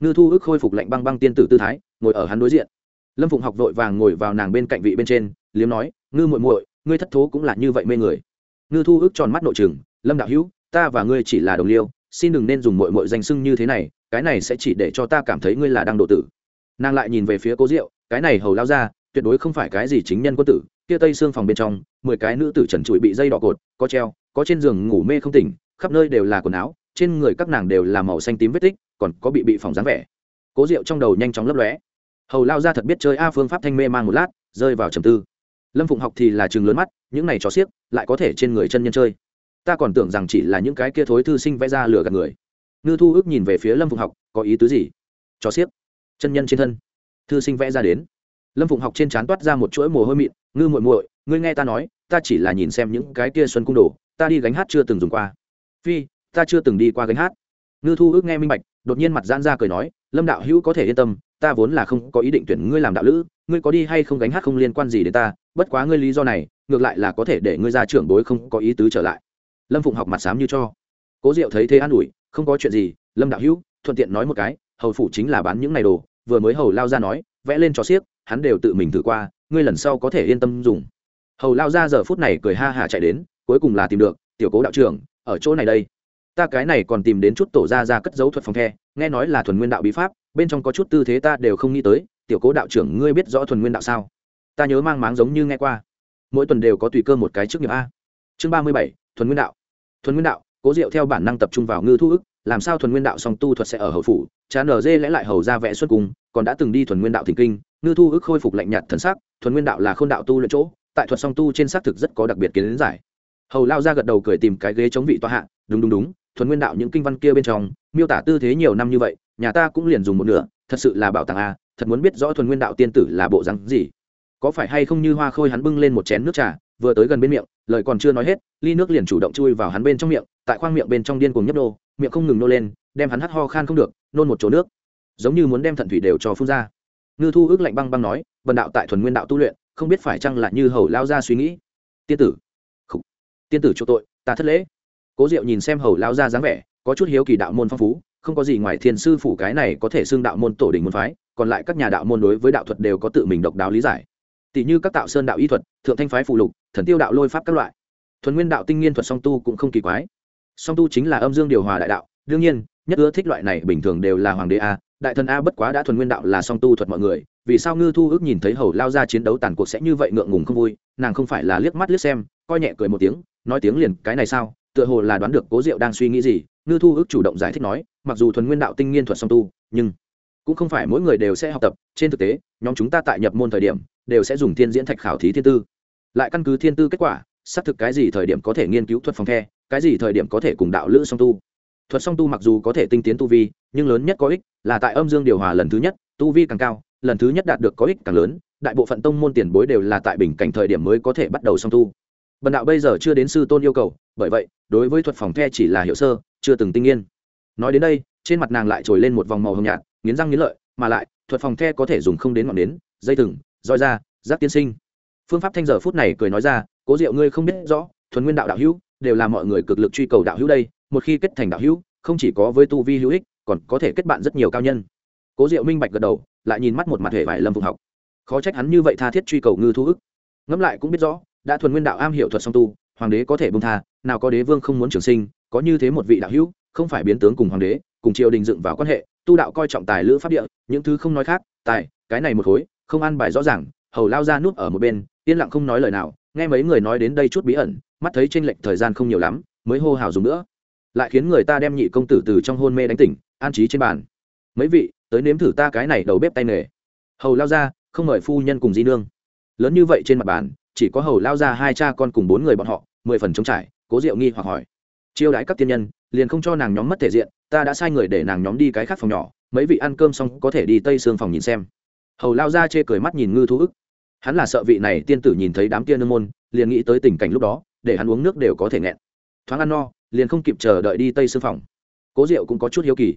Ngư thu ước khôi phục lạnh băng băng tiên tử tư thái ngồi ở hắn đối diện. Lâm phụng học vội vàng ngồi vào nàng bên cạnh vị bên trên liếm nói ngư muội muội ngươi thất thố cũng là như vậy mê người. Ngư thu ước tròn mắt nội trường, lâm đạo hữu ta và ngươi chỉ là đồng liêu xin đừng nên dùng mội mội danh sưng như thế này cái này sẽ chỉ để cho ta cảm thấy ngươi là đang độ tử nàng lại nhìn về phía cố diệu, cái này hầu lao ra, tuyệt đối không phải cái gì chính nhân quân tử. Kia tây xương phòng bên trong, mười cái nữ tử trần trụi bị dây đỏ cột, có treo, có trên giường ngủ mê không tỉnh, khắp nơi đều là quần áo, trên người các nàng đều là màu xanh tím vết tích, còn có bị bị phòng dáng vẻ. Cố diệu trong đầu nhanh chóng lấp lóe. Hầu lao ra thật biết chơi a, phương pháp thanh mê mang một lát, rơi vào trầm tư. Lâm phụng học thì là chừng lớn mắt, những này trò xiếc, lại có thể trên người chân nhân chơi. Ta còn tưởng rằng chỉ là những cái kia thối thư sinh vẽ ra lừa gạt người. Ngư thu ước nhìn về phía lâm phụng học, có ý tứ gì? Trò xiếc? Chân nhân trên thân. Thư sinh vẽ ra đến. Lâm phụng học trên trán toát ra một chuỗi mồ hôi mịn, ngư muội muội, ngươi nghe ta nói, ta chỉ là nhìn xem những cái kia xuân cung đồ, ta đi gánh hát chưa từng dùng qua. Phi, ta chưa từng đi qua gánh hát. Ngư thu ước nghe minh bạch, đột nhiên mặt giãn ra cười nói, lâm đạo hữu có thể yên tâm, ta vốn là không có ý định tuyển ngươi làm đạo lữ, ngươi có đi hay không gánh hát không liên quan gì đến ta, bất quá ngươi lý do này, ngược lại là có thể để ngươi ra trưởng bối không có ý tứ trở lại. Lâm phụng học mặt sám như cho. Cố diệu thấy thế an ủi, không có chuyện gì, lâm đạo hữu, thuận tiện nói một cái, hầu phủ chính là bán những này đồ vừa mới hầu lao ra nói, vẽ lên cho xiếc, hắn đều tự mình thử qua, ngươi lần sau có thể yên tâm dùng. Hầu lao ra giờ phút này cười ha hả chạy đến, cuối cùng là tìm được, tiểu cố đạo trưởng, ở chỗ này đây. Ta cái này còn tìm đến chút tổ ra ra cất dấu thuật phòng the, nghe nói là thuần nguyên đạo bí pháp, bên trong có chút tư thế ta đều không nghĩ tới, tiểu cố đạo trưởng ngươi biết rõ thuần nguyên đạo sao? Ta nhớ mang máng giống như nghe qua. Mỗi tuần đều có tùy cơ một cái trước nghiệp a. Chương ba mươi bảy, thuần nguyên đạo. Thuần nguyên đạo, cố diệu theo bản năng tập trung vào ngư thu ức làm sao thuần nguyên đạo song tu thuật sẽ ở hậu phủ, chán ở dê lẽ lại hầu ra vẽ xuất cùng còn đã từng đi thuần nguyên đạo thỉnh kinh, ngư thu ức khôi phục lạnh nhạt thần sắc, thuần nguyên đạo là k h ô n đạo tu luyện chỗ, tại thuật song tu trên xác thực rất có đặc biệt kiến giải. Hầu lao ra gật đầu cười tìm cái ghế chống vị tòa hạ, đúng đúng đúng, thuần nguyên đạo những kinh văn kia bên trong, miêu tả tư thế nhiều năm như vậy, nhà ta cũng liền dùng một nửa, thật sự là bảo tàng a, thật muốn biết rõ thuần nguyên đạo tiên tử là bộ rắn gì. Có phải hay không như hoa khôi hắn bưng lên một chén nước trà, vừa tới gần bên miệng, lời còn chưa nói hết, ly nước liền chủ động chui vào hắn bên trong miệng, tại khoang miệng bên trong điên cùng nhấp đô miệng không ngừng nô lên, đem hắn hắt ho khan không được, nôn một chỗ nước. Giống như muốn đem thận thủy đều cho phun ra. Ngư thu ước lạnh băng băng nói vần đạo tại thuần nguyên đạo tu luyện, không biết phải chăng là như hầu lao ra suy nghĩ. Tiên tử. Khủ. tiên tử chỗ tội, ta thất lễ. Cố diệu nhìn xem hầu lao ra dáng vẻ, có chút hiếu kỳ đạo môn phong phú, không có gì ngoài thiên sư phủ cái này có thể xưng đạo môn tổ đình môn phái, còn lại các nhà đạo môn đối với đạo thuật đều có tự mình độc đáo lý giải. Tỷ như các tạo sơn đạo y thuật, thượng thanh phái phụ lục, thần tiêu đạo lôi pháp các loại. Thuần nguyên đạo tinh nghiên thuật song tu cũng không kỳ quái song tu chính là âm dương điều hòa đại đạo. Đương nhiên, nhất ưa thích loại này bình thường đều là hoàng đế a. Đại thần a bất quá đã thuần nguyên đạo là song tu thuật mọi người, vì sao ngư thu ước nhìn thấy hầu lao ra chiến đấu tàn cuộc sẽ như vậy ngượng ngùng không vui, nàng không phải là liếc mắt liếc xem, coi nhẹ cười một tiếng, nói tiếng liền, cái này sao? Tựa hồ là đoán được cố diệu đang suy nghĩ gì. Ngư thu ước chủ động giải thích nói, mặc dù thuần nguyên đạo tinh nghiên thuật song tu, nhưng cũng không phải mỗi người đều sẽ học tập. Trên thực tế, nhóm chúng ta tại nhập môn thời điểm, đều sẽ dùng thiên diễn thạch khảo thí thiên tư. Lại căn cứ thiên tư kết quả xác thực cái gì thời điểm có thể nghiên cứu thuật phòng the cái gì thời điểm có thể cùng đạo lữ song tu. Thuật song tu mặc dù có thể tinh tiến tu vi nhưng lớn nhất có ích là tại âm dương điều hòa lần thứ nhất tu vi càng cao lần thứ nhất đạt được có ích càng lớn đại bộ phận tông môn tiền bối đều là tại bình cảnh thời điểm mới có thể bắt đầu song tu. Bần đạo bây giờ chưa đến sư tôn yêu cầu bởi vậy đối với thuật phòng the chỉ là hiệu sơ chưa từng tinh nghiên. Nói đến đây trên mặt nàng lại trồi lên một vòng màu hồng nhạt nghiến răng nghiến lợi mà lại thuật phòng the có thể dùng không đến ngọn nến dây thừng roi ra, giáp tiên sinh. Phương pháp thanh giờ phút này cười nói ra cố diệu, ngươi không biết rõ, thuần nguyên đạo đạo hữu đều là mọi người cực lực truy cầu đạo hữu đây, một khi kết thành đạo hữu, không chỉ có với tu vi hữu ích, còn có thể kết bạn rất nhiều cao nhân. Cố diệu minh bạch gật đầu, lại nhìn mắt một mặt hệ vải lâm phụng học. Khó trách hắn như vậy tha thiết truy cầu ngư thu ức. Ngẫm lại cũng biết rõ, đã thuần nguyên đạo am hiểu thuật song tu, hoàng đế có thể bông tha, nào có đế vương không muốn trường sinh, có như thế một vị đạo hữu, không phải biến tướng cùng hoàng đế, cùng triều đình dựng vào quan hệ, tu đạo coi trọng tài lữ pháp địa, những thứ không nói khác, tài, cái này một khối, không ăn bài rõ ràng, hầu lao ra núp ở một bên, yên lặng không nói lời nào nghe mấy người nói đến đây chút bí ẩn, mắt thấy tranh lệch thời gian không nhiều lắm, mới hô hào dùng nữa. Lại khiến người ta đem nhị công tử từ trong hôn mê đánh tỉnh, an trí trên bàn. Mấy vị, tới nếm thử ta cái này đầu bếp tay nghề. Hầu lao ra, không mời phu nhân cùng di nương. Lớn như vậy trên mặt bàn, chỉ có hầu lao ra hai cha con cùng bốn người bọn họ, mười phần trống trải, cố diệu nghi hoặc hỏi. Chiêu đãi các tiên nhân, liền không cho nàng nhóm mất thể diện, ta đã sai người để nàng nhóm đi cái khác phòng nhỏ, mấy vị ăn cơm xong có thể đi tây xương phòng nhìn xem. Hầu lao ra chê cười mắt nhìn ngư thú ức hắn là sợ vị này tiên tử nhìn thấy đám tiên nương môn, liền nghĩ tới tình cảnh lúc đó, để hắn uống nước đều có thể nghẹn. Thoáng ăn no, liền không kịp chờ đợi đi tây sư phòng. Cố diệu cũng có chút hiếu kỳ.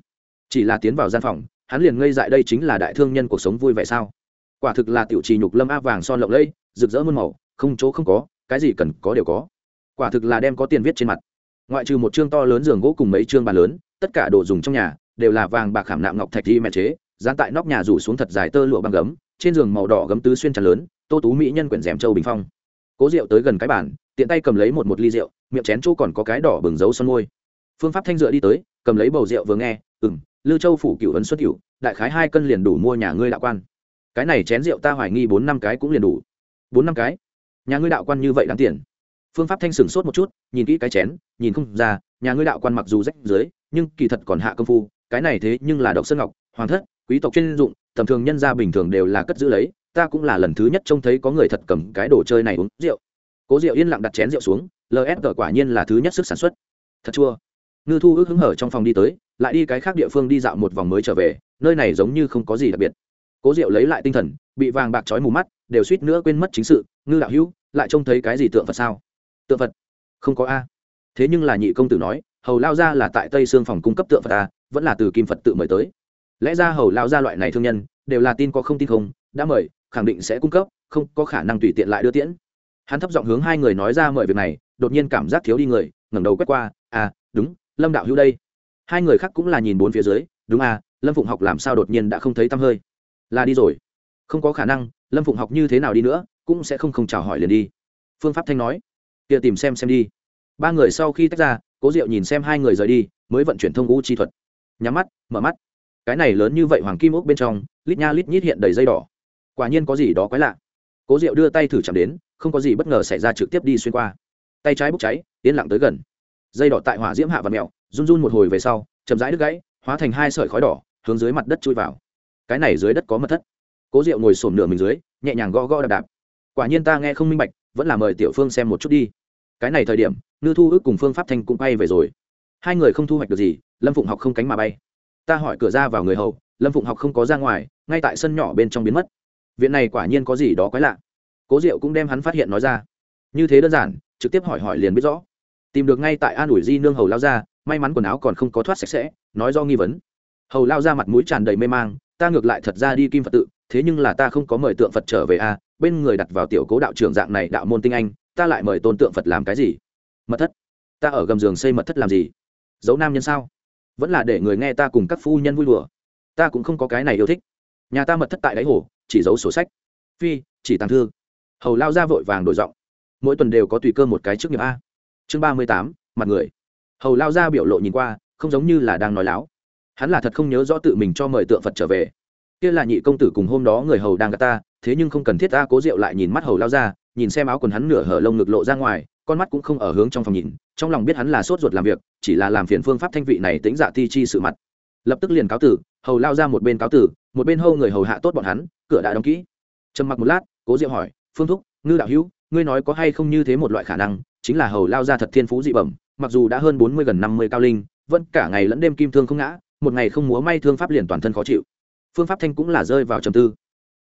Chỉ là tiến vào gian phòng, hắn liền ngây dại đây chính là đại thương nhân cuộc sống vui vẻ sao? Quả thực là tiểu trì nhục lâm áp vàng son lộng lẫy, rực rỡ muôn màu, không chỗ không có, cái gì cần có đều có. Quả thực là đem có tiền viết trên mặt. Ngoại trừ một chương to lớn giường gỗ cùng mấy chương bàn lớn, tất cả đồ dùng trong nhà, đều là vàng bạc khảm nạm ngọc thạch thi mẹ chế, dán tại nóc nhà rủ xuống thật dài tơ lụa băng gấm trên giường màu đỏ gấm tứ xuyên tràn lớn, tô tú mỹ nhân quyển rèm châu bình phong. Cố rượu tới gần cái bàn, tiện tay cầm lấy một một ly rượu, miệng chén chỗ còn có cái đỏ bừng dấu son môi. Phương pháp thanh dựa đi tới, cầm lấy bầu rượu vừa nghe ừng lư châu phủ cựu ấn xuất cựu đại khái hai cân liền đủ mua nhà ngươi đạo quan. Cái này chén rượu ta hoài nghi bốn năm cái cũng liền đủ. Bốn năm cái? Nhà ngươi đạo quan như vậy đáng tiền? Phương pháp thanh sửng sốt một chút, nhìn kỹ cái chén, nhìn không ra, nhà ngươi đạo quan mặc dù rách dưới, nhưng kỳ thật còn hạ công phu, cái này thế nhưng là độc sơn ngọc, hoàng thất, quý tộc chuyên dụng tầm thường nhân gia bình thường đều là cất giữ lấy, ta cũng là lần thứ nhất trông thấy có người thật cầm cái đồ chơi này uống rượu. Cố rượu yên lặng đặt chén rượu xuống lsg quả nhiên là thứ nhất sức sản xuất. Thật chua. Ngư thu ước hứng hở trong phòng đi tới, lại đi cái khác địa phương đi dạo một vòng mới trở về, nơi này giống như không có gì đặc biệt. Cố diệu lấy lại tinh thần, bị vàng bạc trói mù mắt, đều suýt nữa quên mất chính sự, ngư đạo hữu, lại trông thấy cái gì tượng phật sao? Tượng phật? Không có a. Thế nhưng là nhị công tử nói, hầu lao ra là tại tây xương phòng cung cấp tượng phật a vẫn là từ kim phật tự mời tới lẽ ra hầu lao ra loại này thương nhân, đều là tin có không tin không, đã mời, khẳng định sẽ cung cấp, không có khả năng tùy tiện lại đưa tiễn. Hắn thấp giọng hướng hai người nói ra mời việc này, đột nhiên cảm giác thiếu đi người, ngẩng đầu quét qua à đúng, lâm đạo hữu đây. Hai người khác cũng là nhìn bốn phía dưới, đúng à lâm phụng học làm sao đột nhiên đã không thấy tăm hơi? Là đi rồi. Không có khả năng, lâm phụng học như thế nào đi nữa, cũng sẽ không không chào hỏi liền đi. Phương pháp thanh nói. Kia tìm xem xem đi. Ba người sau khi tách ra, cố diệu nhìn xem hai người rời đi, mới vận chuyển thông ngũ chi thuật. Nhắm mắt, mở mắt cái này lớn như vậy hoàng kim ốc bên trong, lít nha lít nhít hiện đầy dây đỏ. Quả nhiên có gì đó quái lạ. Cố diệu đưa tay thử chạm đến, không có gì bất ngờ xảy ra trực tiếp đi xuyên qua. Tay trái bốc cháy, yên lặng tới gần. Dây đỏ tại hỏa diễm hạ và mèo, run run một hồi về sau, chậm rãi đứt gãy, hóa thành hai sợi khói đỏ, hướng dưới mặt đất chui vào. Cái này dưới đất có mật thất. Cố diệu ngồi sổm nửa mình dưới, nhẹ nhàng gõ gõ đạp đạp. Quả nhiên ta nghe không minh bạch, vẫn là mời tiểu phương xem một chút đi. Cái này thời điểm, ngư thu ước cùng phương pháp thanh cũng bay về rồi. Hai người không thu hoạch được gì, lâm phụng học không cánh mà bay ta hỏi cửa ra vào người hầu lâm phụng học không có ra ngoài ngay tại sân nhỏ bên trong biến mất. Viện này quả nhiên có gì đó quái lạ. Cố diệu cũng đem hắn phát hiện nói ra. Như thế đơn giản trực tiếp hỏi hỏi liền biết rõ. Tìm được ngay tại an ủi di nương hầu lao ra may mắn quần áo còn không có thoát sạch sẽ nói do nghi vấn. Hầu lao ra mặt mũi tràn đầy mê mang ta ngược lại thật ra đi kim phật tự thế nhưng là ta không có mời tượng phật trở về a à, bên người đặt vào tiểu cố đạo trưởng dạng này đạo môn tinh anh ta lại mời tôn tượng phật làm cái gì? Mật thất? Ta ở gầm giường xây mật thất làm gì? Giấu nam nhân sao? Vẫn là để người nghe ta cùng các phu nhân vui đùa. Ta cũng không có cái này yêu thích. Nhà ta mật thất tại đáy hồ, chỉ giấu sổ sách. Phi, chỉ tàng thư. Hầu lao ra vội vàng đổi giọng. Mỗi tuần đều có tùy cơ một cái trước nghiệp a. Chương ba mươi tám, mặt người. Hầu lao ra biểu lộ nhìn qua, không giống như là đang nói láo. Hắn là thật không nhớ rõ tự mình cho mời tượng phật trở về. Kia là nhị công tử cùng hôm đó người hầu đang gặp ta, thế nhưng không cần thiết ta cố rượu lại nhìn mắt hầu lao ra nhìn xem áo quần hắn nửa hở lông ngực lộ ra ngoài con mắt cũng không ở hướng trong phòng nhìn, trong lòng biết hắn là sốt ruột làm việc, chỉ là làm phiền phương pháp thanh vị này tính dạ ti chi sự mặt. Lập tức liền cáo tử, hầu lao ra một bên cáo tử, một bên hâu người hầu hạ tốt bọn hắn, cửa đã đóng kỹ. Trầm mặc một lát, cố diệu hỏi, phương thúc, ngư đạo hữu, ngươi nói có hay không như thế một loại khả năng, chính là hầu lao ra thật thiên phú dị bẩm, mặc dù đã hơn bốn mươi gần năm mươi cao linh, vẫn cả ngày lẫn đêm kim thương không ngã, một ngày không múa may thương pháp liền toàn thân khó chịu. Phương pháp thanh cũng là rơi vào trầm tư.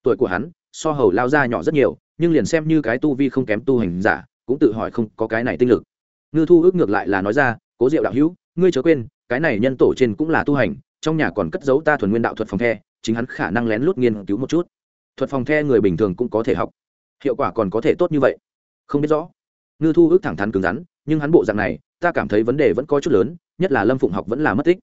Tuổi của hắn so hầu lao ra nhỏ rất nhiều, nhưng liền xem như cái tu vi không kém tu hành giả cũng tự hỏi không có cái này tinh lực. Ngư thu ước ngược lại là nói ra, cố diệu đạo hữu, ngươi chớ quên, cái này nhân tổ trên cũng là tu hành, trong nhà còn cất giấu ta thuần nguyên đạo thuật phòng the, chính hắn khả năng lén lút nghiên cứu một chút. Thuật phòng the người bình thường cũng có thể học, hiệu quả còn có thể tốt như vậy. Không biết rõ. Ngư thu ước thẳng thắn cứng rắn, nhưng hắn bộ dạng này, ta cảm thấy vấn đề vẫn có chút lớn, nhất là lâm phụng học vẫn là mất tích.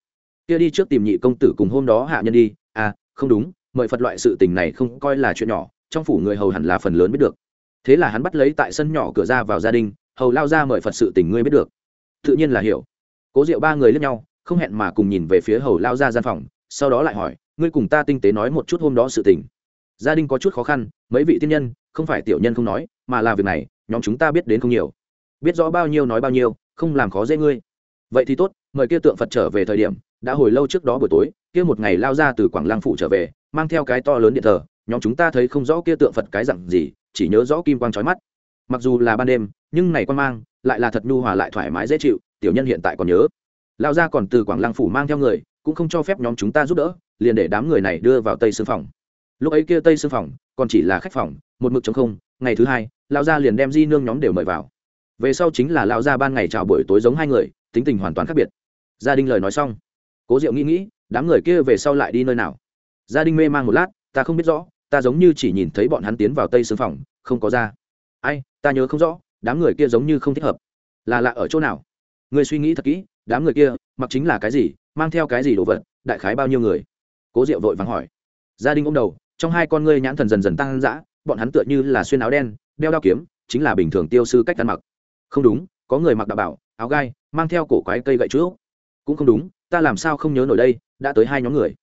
Kia đi trước tìm nhị công tử cùng hôm đó hạ nhân đi. À không đúng, mời phật loại sự tình này không coi là chuyện nhỏ, trong phủ người hầu hẳn là phần lớn biết được thế là hắn bắt lấy tại sân nhỏ cửa ra vào gia đình, hầu lao ra mời phật sự tình ngươi biết được. Tự nhiên là hiểu. Cố diệu ba người lướt nhau, không hẹn mà cùng nhìn về phía hầu lao ra gian phòng, sau đó lại hỏi, ngươi cùng ta tinh tế nói một chút hôm đó sự tình. Gia đình có chút khó khăn, mấy vị tiên nhân, không phải tiểu nhân không nói, mà là việc này, nhóm chúng ta biết đến không nhiều. Biết rõ bao nhiêu nói bao nhiêu, không làm khó dễ ngươi. Vậy thì tốt, mời kia tượng phật trở về thời điểm, đã hồi lâu trước đó buổi tối, kia một ngày lao ra từ quảng lăng phủ trở về, mang theo cái to lớn điện thờ nhóm chúng ta thấy không rõ kia tượng phật cái dặn gì, chỉ nhớ rõ kim quang trói mắt. Mặc dù là ban đêm, nhưng này quan mang lại là thật nhu hòa lại thoải mái dễ chịu, tiểu nhân hiện tại còn nhớ. Lão gia còn từ quảng lăng phủ mang theo người, cũng không cho phép nhóm chúng ta giúp đỡ, liền để đám người này đưa vào tây sư phòng. Lúc ấy kia tây sư phòng còn chỉ là khách phòng, một mực trống không, ngày thứ hai, Lão gia liền đem di nương nhóm đều mời vào. Về sau chính là Lão gia ban ngày chào buổi tối giống hai người, tính tình hoàn toàn khác biệt. Gia đình lời nói xong, cố diệu nghĩ nghĩ, đám người kia về sau lại đi nơi nào? Gia đình mê mang một lát, ta không biết rõ ta giống như chỉ nhìn thấy bọn hắn tiến vào tây xương phòng, không có ra. Ai, ta nhớ không rõ, đám người kia giống như không thích hợp. Là lạ ở chỗ nào? Người suy nghĩ thật kỹ, đám người kia, mặc chính là cái gì, mang theo cái gì đồ vật, đại khái bao nhiêu người? Cố diệu vội vàng hỏi. Gia đình ông đầu, trong hai con ngươi nhãn thần dần dần tăng dã, bọn hắn tựa như là xuyên áo đen, đeo đao kiếm, chính là bình thường tiêu sư cách ăn mặc. Không đúng, có người mặc đạo bảo, áo gai, mang theo cổ quái cây gậy trước cũng không đúng, ta làm sao không nhớ nổi đây, đã tới hai nhóm người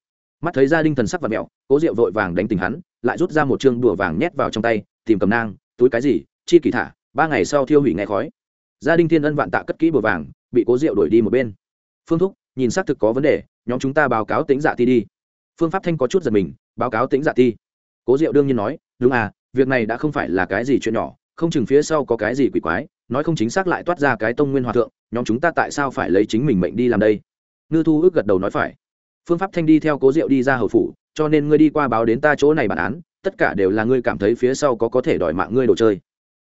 mắt thấy gia đình thần sắc và mẹo, cố diệu vội vàng đánh tình hắn, lại rút ra một chương đùa vàng nhét vào trong tay, tìm cầm nang, túi cái gì, chi kỳ thả, ba ngày sau thiêu hủy nghe khói. Gia đình thiên ân vạn tạ cất kỹ bùa vàng, bị cố diệu đuổi đi một bên. Phương thúc, nhìn xác thực có vấn đề, nhóm chúng ta báo cáo tính dạ ti đi. Phương pháp thanh có chút giật mình, báo cáo tính dạ ti cố diệu đương nhiên nói, đúng à việc này đã không phải là cái gì chuyện nhỏ, không chừng phía sau có cái gì quỷ quái, nói không chính xác lại toát ra cái tông nguyên hòa thượng, nhóm chúng ta tại sao phải lấy chính mình mệnh đi làm đây? Ngư thu ước gật đầu nói phải phương pháp thanh đi theo cố diệu đi ra hầu phủ, cho nên ngươi đi qua báo đến ta chỗ này bản án, tất cả đều là ngươi cảm thấy phía sau có có thể đòi mạng ngươi đồ chơi.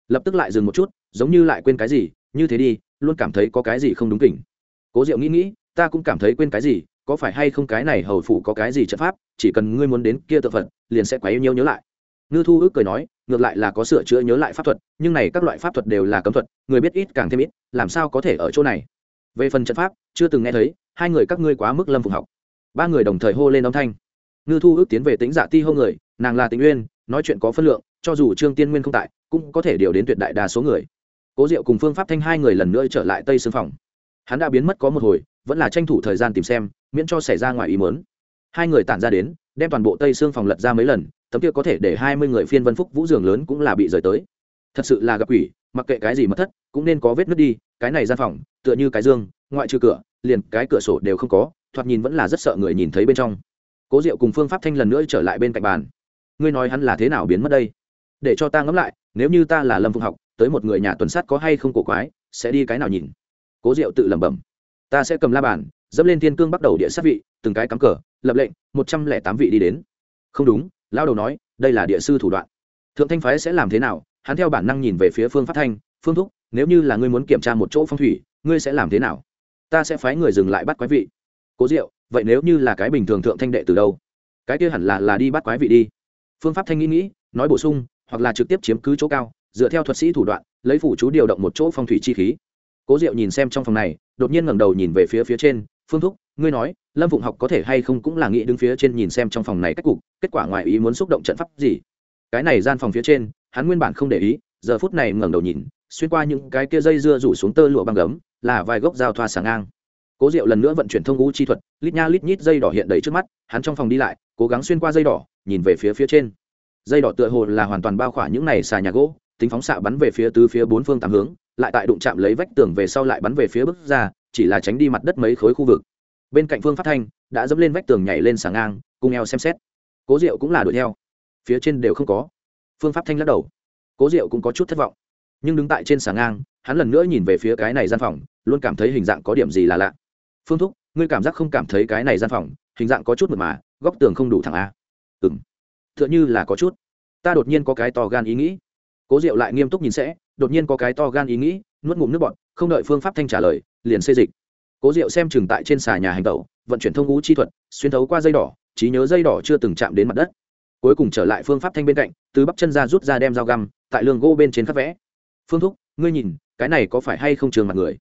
Lập tức lại dừng một chút, giống như lại quên cái gì, như thế đi, luôn cảm thấy có cái gì không đúng kỉnh. Cố diệu nghĩ nghĩ, ta cũng cảm thấy quên cái gì, có phải hay không cái này hầu phủ có cái gì trận pháp, chỉ cần ngươi muốn đến kia tự phật, liền sẽ quấy nhiêu nhớ lại. Ngư thu ước cười nói, ngược lại là có sửa chữa nhớ lại pháp thuật, nhưng này các loại pháp thuật đều là cấm thuật, người biết ít càng thêm ít, làm sao có thể ở chỗ này? Về phần trận pháp, chưa từng nghe thấy, hai người các ngươi quá mức lâm phụng học ba người đồng thời hô lên âm thanh. Ngư thu ước tiến về tính giả dạ ti hô người, nàng là tình uyên, nói chuyện có phân lượng, cho dù trương tiên nguyên không tại, cũng có thể điều đến tuyệt đại đa số người. Cố diệu cùng phương pháp thanh hai người lần nữa trở lại tây xương phòng. Hắn đã biến mất có một hồi, vẫn là tranh thủ thời gian tìm xem, miễn cho xảy ra ngoài ý mớn hai người tản ra đến, đem toàn bộ tây xương phòng lật ra mấy lần, tấm kia có thể để hai mươi người phiên vân phúc vũ giường lớn cũng là bị rời tới. Thật sự là gặp quỷ, mặc kệ cái gì mất thất, cũng nên có vết nứt đi, cái này gian phòng, tựa như cái dương, ngoại trừ cửa, liền cái cửa sổ đều không có thoạt nhìn vẫn là rất sợ người nhìn thấy bên trong. Cố diệu cùng phương pháp thanh lần nữa trở lại bên cạnh bàn. Ngươi nói hắn là thế nào biến mất đây? Để cho ta ngẫm lại, nếu như ta là lâm phụng học, tới một người nhà tuần sát có hay không cổ quái, sẽ đi cái nào nhìn? Cố diệu tự lẩm bẩm. Ta sẽ cầm la bàn, dẫm lên thiên cương bắt đầu địa sát vị, từng cái cắm cờ, lập lệnh, một trăm lẻ tám vị đi đến. Không đúng lao đầu nói, đây là địa sư thủ đoạn. Thượng thanh phái sẽ làm thế nào? Hắn theo bản năng nhìn về phía phương pháp thanh, phương thúc, nếu như là ngươi muốn kiểm tra một chỗ phong thủy, ngươi sẽ làm thế nào? Ta sẽ phái người dừng lại bắt quái vị cố diệu, vậy nếu như là cái bình thường thượng thanh đệ từ đâu? Cái kia hẳn là là đi bắt quái vị đi. Phương pháp thanh nghĩ nghĩ, nói bổ sung, hoặc là trực tiếp chiếm cứ chỗ cao, dựa theo thuật sĩ thủ đoạn, lấy phủ chú điều động một chỗ phong thủy chi khí. Cố diệu nhìn xem trong phòng này, đột nhiên ngẩng đầu nhìn về phía phía trên, phương thúc, ngươi nói, lâm phụng học có thể hay không cũng là nghĩ đứng phía trên nhìn xem trong phòng này cách cục, kết quả ngoài ý muốn xúc động trận pháp gì? Cái này gian phòng phía trên, hắn nguyên bản không để ý, giờ phút này ngẩng đầu nhìn, xuyên qua những cái kia dây dưa rủ xuống tơ lụa băng gấm, là vài gốc dao thoa sáng ngang cố diệu lần nữa vận chuyển thông ngũ chi thuật, lít nha lít nhít dây đỏ hiện đầy trước mắt, hắn trong phòng đi lại, cố gắng xuyên qua dây đỏ, nhìn về phía phía trên. Dây đỏ tựa hồ là hoàn toàn bao khỏa những này xà nhà gỗ, tính phóng xạ bắn về phía tứ phía bốn phương tám hướng, lại tại đụng chạm lấy vách tường về sau lại bắn về phía bước ra, chỉ là tránh đi mặt đất mấy khối khu vực. Bên cạnh phương Phát thanh, đã dẫm lên vách tường nhảy lên xà ngang, cùng eo xem xét. Cố diệu cũng là đuổi theo. Phía trên đều không có. Phương pháp thanh lắc đầu. Cố diệu cũng có chút thất vọng. Nhưng đứng tại trên xà ngang, hắn lần nữa nhìn về phía cái này gian phòng, luôn cảm thấy hình dạng có điểm gì là lạ phương thúc, ngươi cảm giác không cảm thấy cái này gian phòng, hình dạng có chút mật mà, góc tường không đủ thẳng à? a ừ m t h ư ợ n h ư là có chút. Ta đột nhiên có cái to gan ý nghĩ. Cố diệu lại nghiêm túc nhìn sẽ, đột nhiên có cái to gan ý nghĩ, nuốt ngụm nước bọt, không đợi phương pháp thanh trả lời, liền xê dịch. Cố diệu xem chừng tại trên xà nhà hành tẩu, vận chuyển thông ngũ chi thuật, xuyên thấu qua dây đỏ, trí nhớ dây đỏ chưa từng chạm đến mặt đất. Cuối cùng trở lại phương pháp thanh bên cạnh, từ bắp chân ra rút ra đem dao găm, tại lường gỗ bên trên khắc vẽ. Phương thúc, ngươi nhìn, cái này có phải hay không trường mặt người?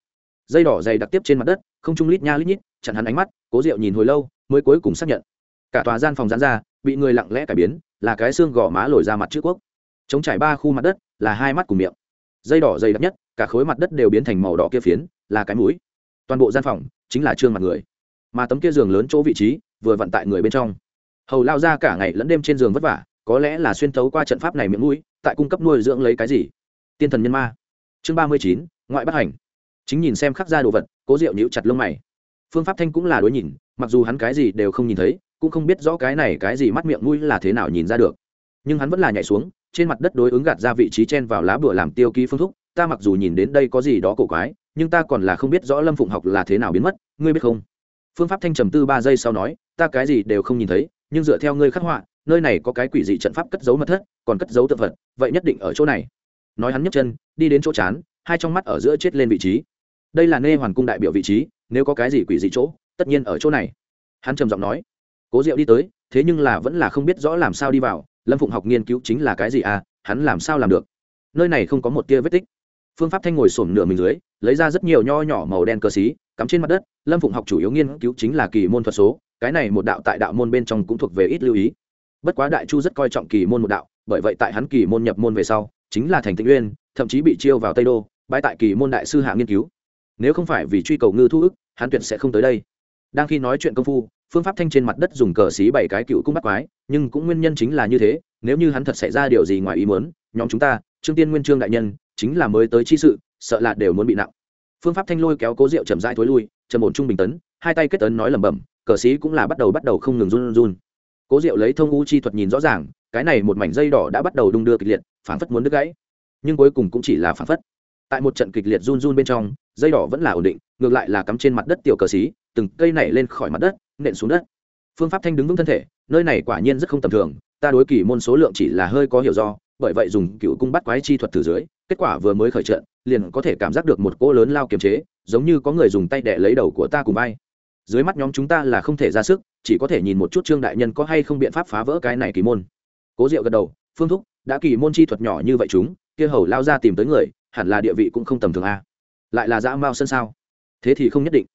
Dây đỏ dày đặc tiếp trên mặt đất, không trung lít nha lít nhít, chặn hắn ánh mắt, cố diệu nhìn hồi lâu, mới cuối cùng xác nhận. Cả tòa gian phòng gián ra, bị người lặng lẽ cải biến, là cái xương gò má lồi ra mặt trước quốc. Chống trải ba khu mặt đất, là hai mắt cùng miệng. Dây đỏ dày đặc nhất, cả khối mặt đất đều biến thành màu đỏ kia phiến, là cái mũi. Toàn bộ gian phòng chính là trương mặt người. Mà tấm kia giường lớn chỗ vị trí, vừa vận tại người bên trong. Hầu lao ra cả ngày lẫn đêm trên giường vất vả, có lẽ là xuyên thấu qua trận pháp này miệng mũi, tại cung cấp nuôi dưỡng lấy cái gì? Tiên thần nhân ma. Chương ba mươi chín, ngoại bất hành chính nhìn xem khắc ra đồ vật, cố diệu nhíu chặt lông mày. Phương pháp thanh cũng là đối nhìn, mặc dù hắn cái gì đều không nhìn thấy, cũng không biết rõ cái này cái gì mắt miệng mũi là thế nào nhìn ra được. Nhưng hắn vẫn là nhảy xuống, trên mặt đất đối ứng gạt ra vị trí chen vào lá bùa làm tiêu ký phương thúc, ta mặc dù nhìn đến đây có gì đó cổ quái, nhưng ta còn là không biết rõ lâm phụng học là thế nào biến mất, ngươi biết không? Phương pháp thanh trầm tư ba giây sau nói, ta cái gì đều không nhìn thấy, nhưng dựa theo ngươi khắc họa, nơi này có cái quỷ dị trận pháp cất giấu mật thất, còn cất giấu tự vật, vậy nhất định ở chỗ này. Nói hắn nhấc chân, đi đến chỗ chán, hai trong mắt ở giữa chết lên vị trí đây là nê hoàn cung đại biểu vị trí, nếu có cái gì quỷ dị chỗ, tất nhiên ở chỗ này. Hắn trầm giọng nói, cố diệu đi tới, thế nhưng là vẫn là không biết rõ làm sao đi vào, lâm phụng học nghiên cứu chính là cái gì à hắn làm sao làm được? Nơi này không có một tia vết tích. Phương pháp thanh ngồi sổm nửa mình dưới, lấy ra rất nhiều nho nhỏ màu đen cơ xí, cắm trên mặt đất, lâm phụng học chủ yếu nghiên cứu chính là kỳ môn thuật số, cái này một đạo tại đạo môn bên trong cũng thuộc về ít lưu ý. Bất quá đại chu rất coi trọng kỳ môn một đạo, bởi vậy tại hắn kỳ môn nhập môn về sau, chính là thành tịnh uyên, thậm chí bị chiêu vào tây đô bãi tại kỳ môn đại sư hạ nghiên cứu nếu không phải vì truy cầu ngư thu ức, hắn tuyệt sẽ không tới đây. Đang khi nói chuyện công phu, phương pháp thanh trên mặt đất dùng cờ xí bảy cái cựu cung bắt quái, nhưng cũng nguyên nhân chính là như thế, nếu như hắn thật xảy ra điều gì ngoài ý muốn, nhóm chúng ta, trương tiên nguyên trương đại nhân, chính là mới tới chi sự, sợ là đều muốn bị nặng. Phương pháp thanh lôi kéo cố rượu chậm rãi thối lui, trầm ổn trung bình tấn, hai tay kết tấn nói lẩm bẩm, cờ xí cũng là bắt đầu bắt đầu không ngừng run run. Cố rượu lấy thông u chi thuật nhìn rõ ràng, cái này một mảnh dây đỏ đã bắt đầu đung đưa kịch liệt, phảng phất muốn đứt gãy. Nhưng cuối cùng cũng chỉ là phảng phất. Tại một trận kịch liệt run run bên trong dây đỏ vẫn là ổn định, ngược lại là cắm trên mặt đất tiểu cờ xí, từng cây nảy lên khỏi mặt đất, nện xuống đất. Phương pháp thanh đứng vững thân thể, nơi này quả nhiên rất không tầm thường, ta đối kỳ môn số lượng chỉ là hơi có hiểu do, bởi vậy dùng cựu cung bắt quái chi thuật từ dưới, kết quả vừa mới khởi trận, liền có thể cảm giác được một cỗ lớn lao kiềm chế, giống như có người dùng tay đẻ lấy đầu của ta cùng bay dưới mắt nhóm chúng ta là không thể ra sức, chỉ có thể nhìn một chút trương đại nhân có hay không biện pháp phá vỡ cái này kỳ môn. Cố diệu gật đầu, phương thúc, đã kỳ môn chi thuật nhỏ như vậy chúng, kia hầu lao ra tìm tới người, hẳn là địa vị cũng không tầm thường a lại là dã mao sân sao? Thế thì không nhất định.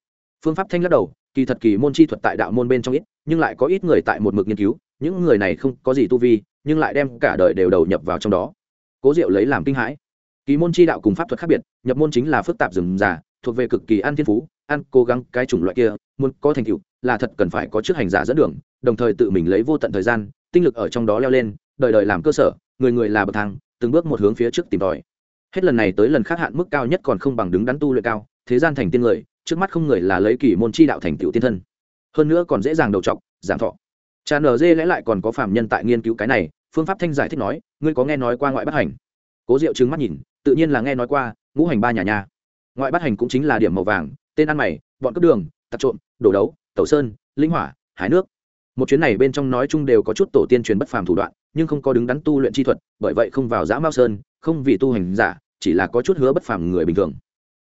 Phương pháp thanh lắc đầu, kỳ thật kỳ môn chi thuật tại đạo môn bên trong ít, nhưng lại có ít người tại một mực nghiên cứu, những người này không có gì tu vi, nhưng lại đem cả đời đều đầu nhập vào trong đó. Cố diệu lấy làm kinh hãi. Kỳ môn chi đạo cùng pháp thuật khác biệt, nhập môn chính là phức tạp rừng già thuộc về cực kỳ ăn thiên phú, ăn cố gắng cái chủng loại kia, muốn có thành tựu là thật cần phải có chức hành giả dẫn đường, đồng thời tự mình lấy vô tận thời gian, tinh lực ở trong đó leo lên, đời đời làm cơ sở, người người là bậc thang, từng bước một hướng phía trước tìm tòi hết lần này tới lần khác hạn mức cao nhất còn không bằng đứng đắn tu luyện cao, thế gian thành tiên người, trước mắt không người là lấy kỷ môn chi đạo thành tựu tiên thân. Hơn nữa còn dễ dàng đầu trọc, giảm thọ. Cha nở dê lẽ lại còn có phạm nhân tại nghiên cứu cái này, phương pháp thanh giải thích nói, ngươi có nghe nói qua ngoại bất hành? Cố diệu trừng mắt nhìn, tự nhiên là nghe nói qua, ngũ hành ba nhà nhà. Ngoại bắt hành cũng chính là điểm màu vàng, tên ăn mày, bọn cấp đường, tặc trộm, đổ đấu, tẩu sơn, linh hỏa hái nước. Một chuyến này bên trong nói chung đều có chút tổ tiên truyền bất phàm thủ đoạn, nhưng không có đứng đắn tu luyện chi thuật, bởi vậy không vào giã mao sơn không vì tu hành giả, chỉ là có chút hứa bất phàm người bình thường.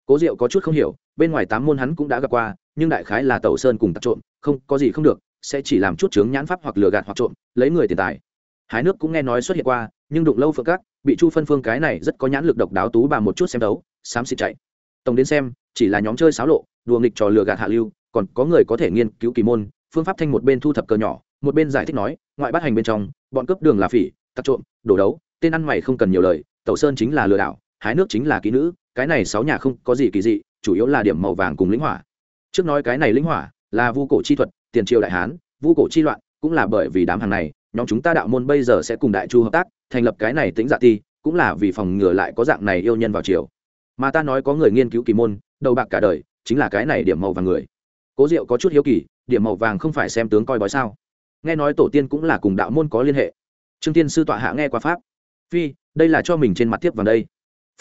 Cố diệu có chút không hiểu, bên ngoài tám môn hắn cũng đã gặp qua, nhưng đại khái là tẩu sơn cùng tặc trộm, không, có gì không được, sẽ chỉ làm chút chướng nhãn pháp hoặc lừa gạt hoặc trộm, lấy người tiền tài. Hái nước cũng nghe nói xuất hiện qua, nhưng đụng lâu phượng các bị chu phân phương cái này rất có nhãn lực độc đáo tú bà một chút xem đấu, xám xịt chạy. Tổng đến xem, chỉ là nhóm chơi xáo lộ, đùa nghịch trò lừa gạt hạ lưu, còn có người có thể nghiên cứu kỳ môn, phương pháp thanh một bên thu thập cờ nhỏ, một bên giải thích nói, ngoại bắt hành bên trong, bọn cướp đường là phỉ tặc trộm đổ đấu tên ăn mày không cần nhiều lời, tẩu sơn chính là lừa đảo, hái nước chính là kỹ nữ, cái này sáu nhà không có gì kỳ dị, chủ yếu là điểm màu vàng cùng lĩnh hỏa. Trước nói cái này lĩnh hỏa là vu cổ chi thuật, tiền triều đại hán, vu cổ chi loạn, cũng là bởi vì đám hàng này, nhóm chúng ta đạo môn bây giờ sẽ cùng đại chu hợp tác, thành lập cái này tính dạ ti, cũng là vì phòng ngừa lại có dạng này yêu nhân vào triều. Mà ta nói có người nghiên cứu kỳ môn, đầu bạc cả đời, chính là cái này điểm màu vàng người. Cố diệu có chút hiếu kỳ, điểm màu vàng không phải xem tướng coi bói sao? Nghe nói tổ tiên cũng là cùng đạo môn có liên hệ. Trương tiên sư tọa hạ nghe qua pháp phi, đây là cho mình trên mặt tiếp vào đây.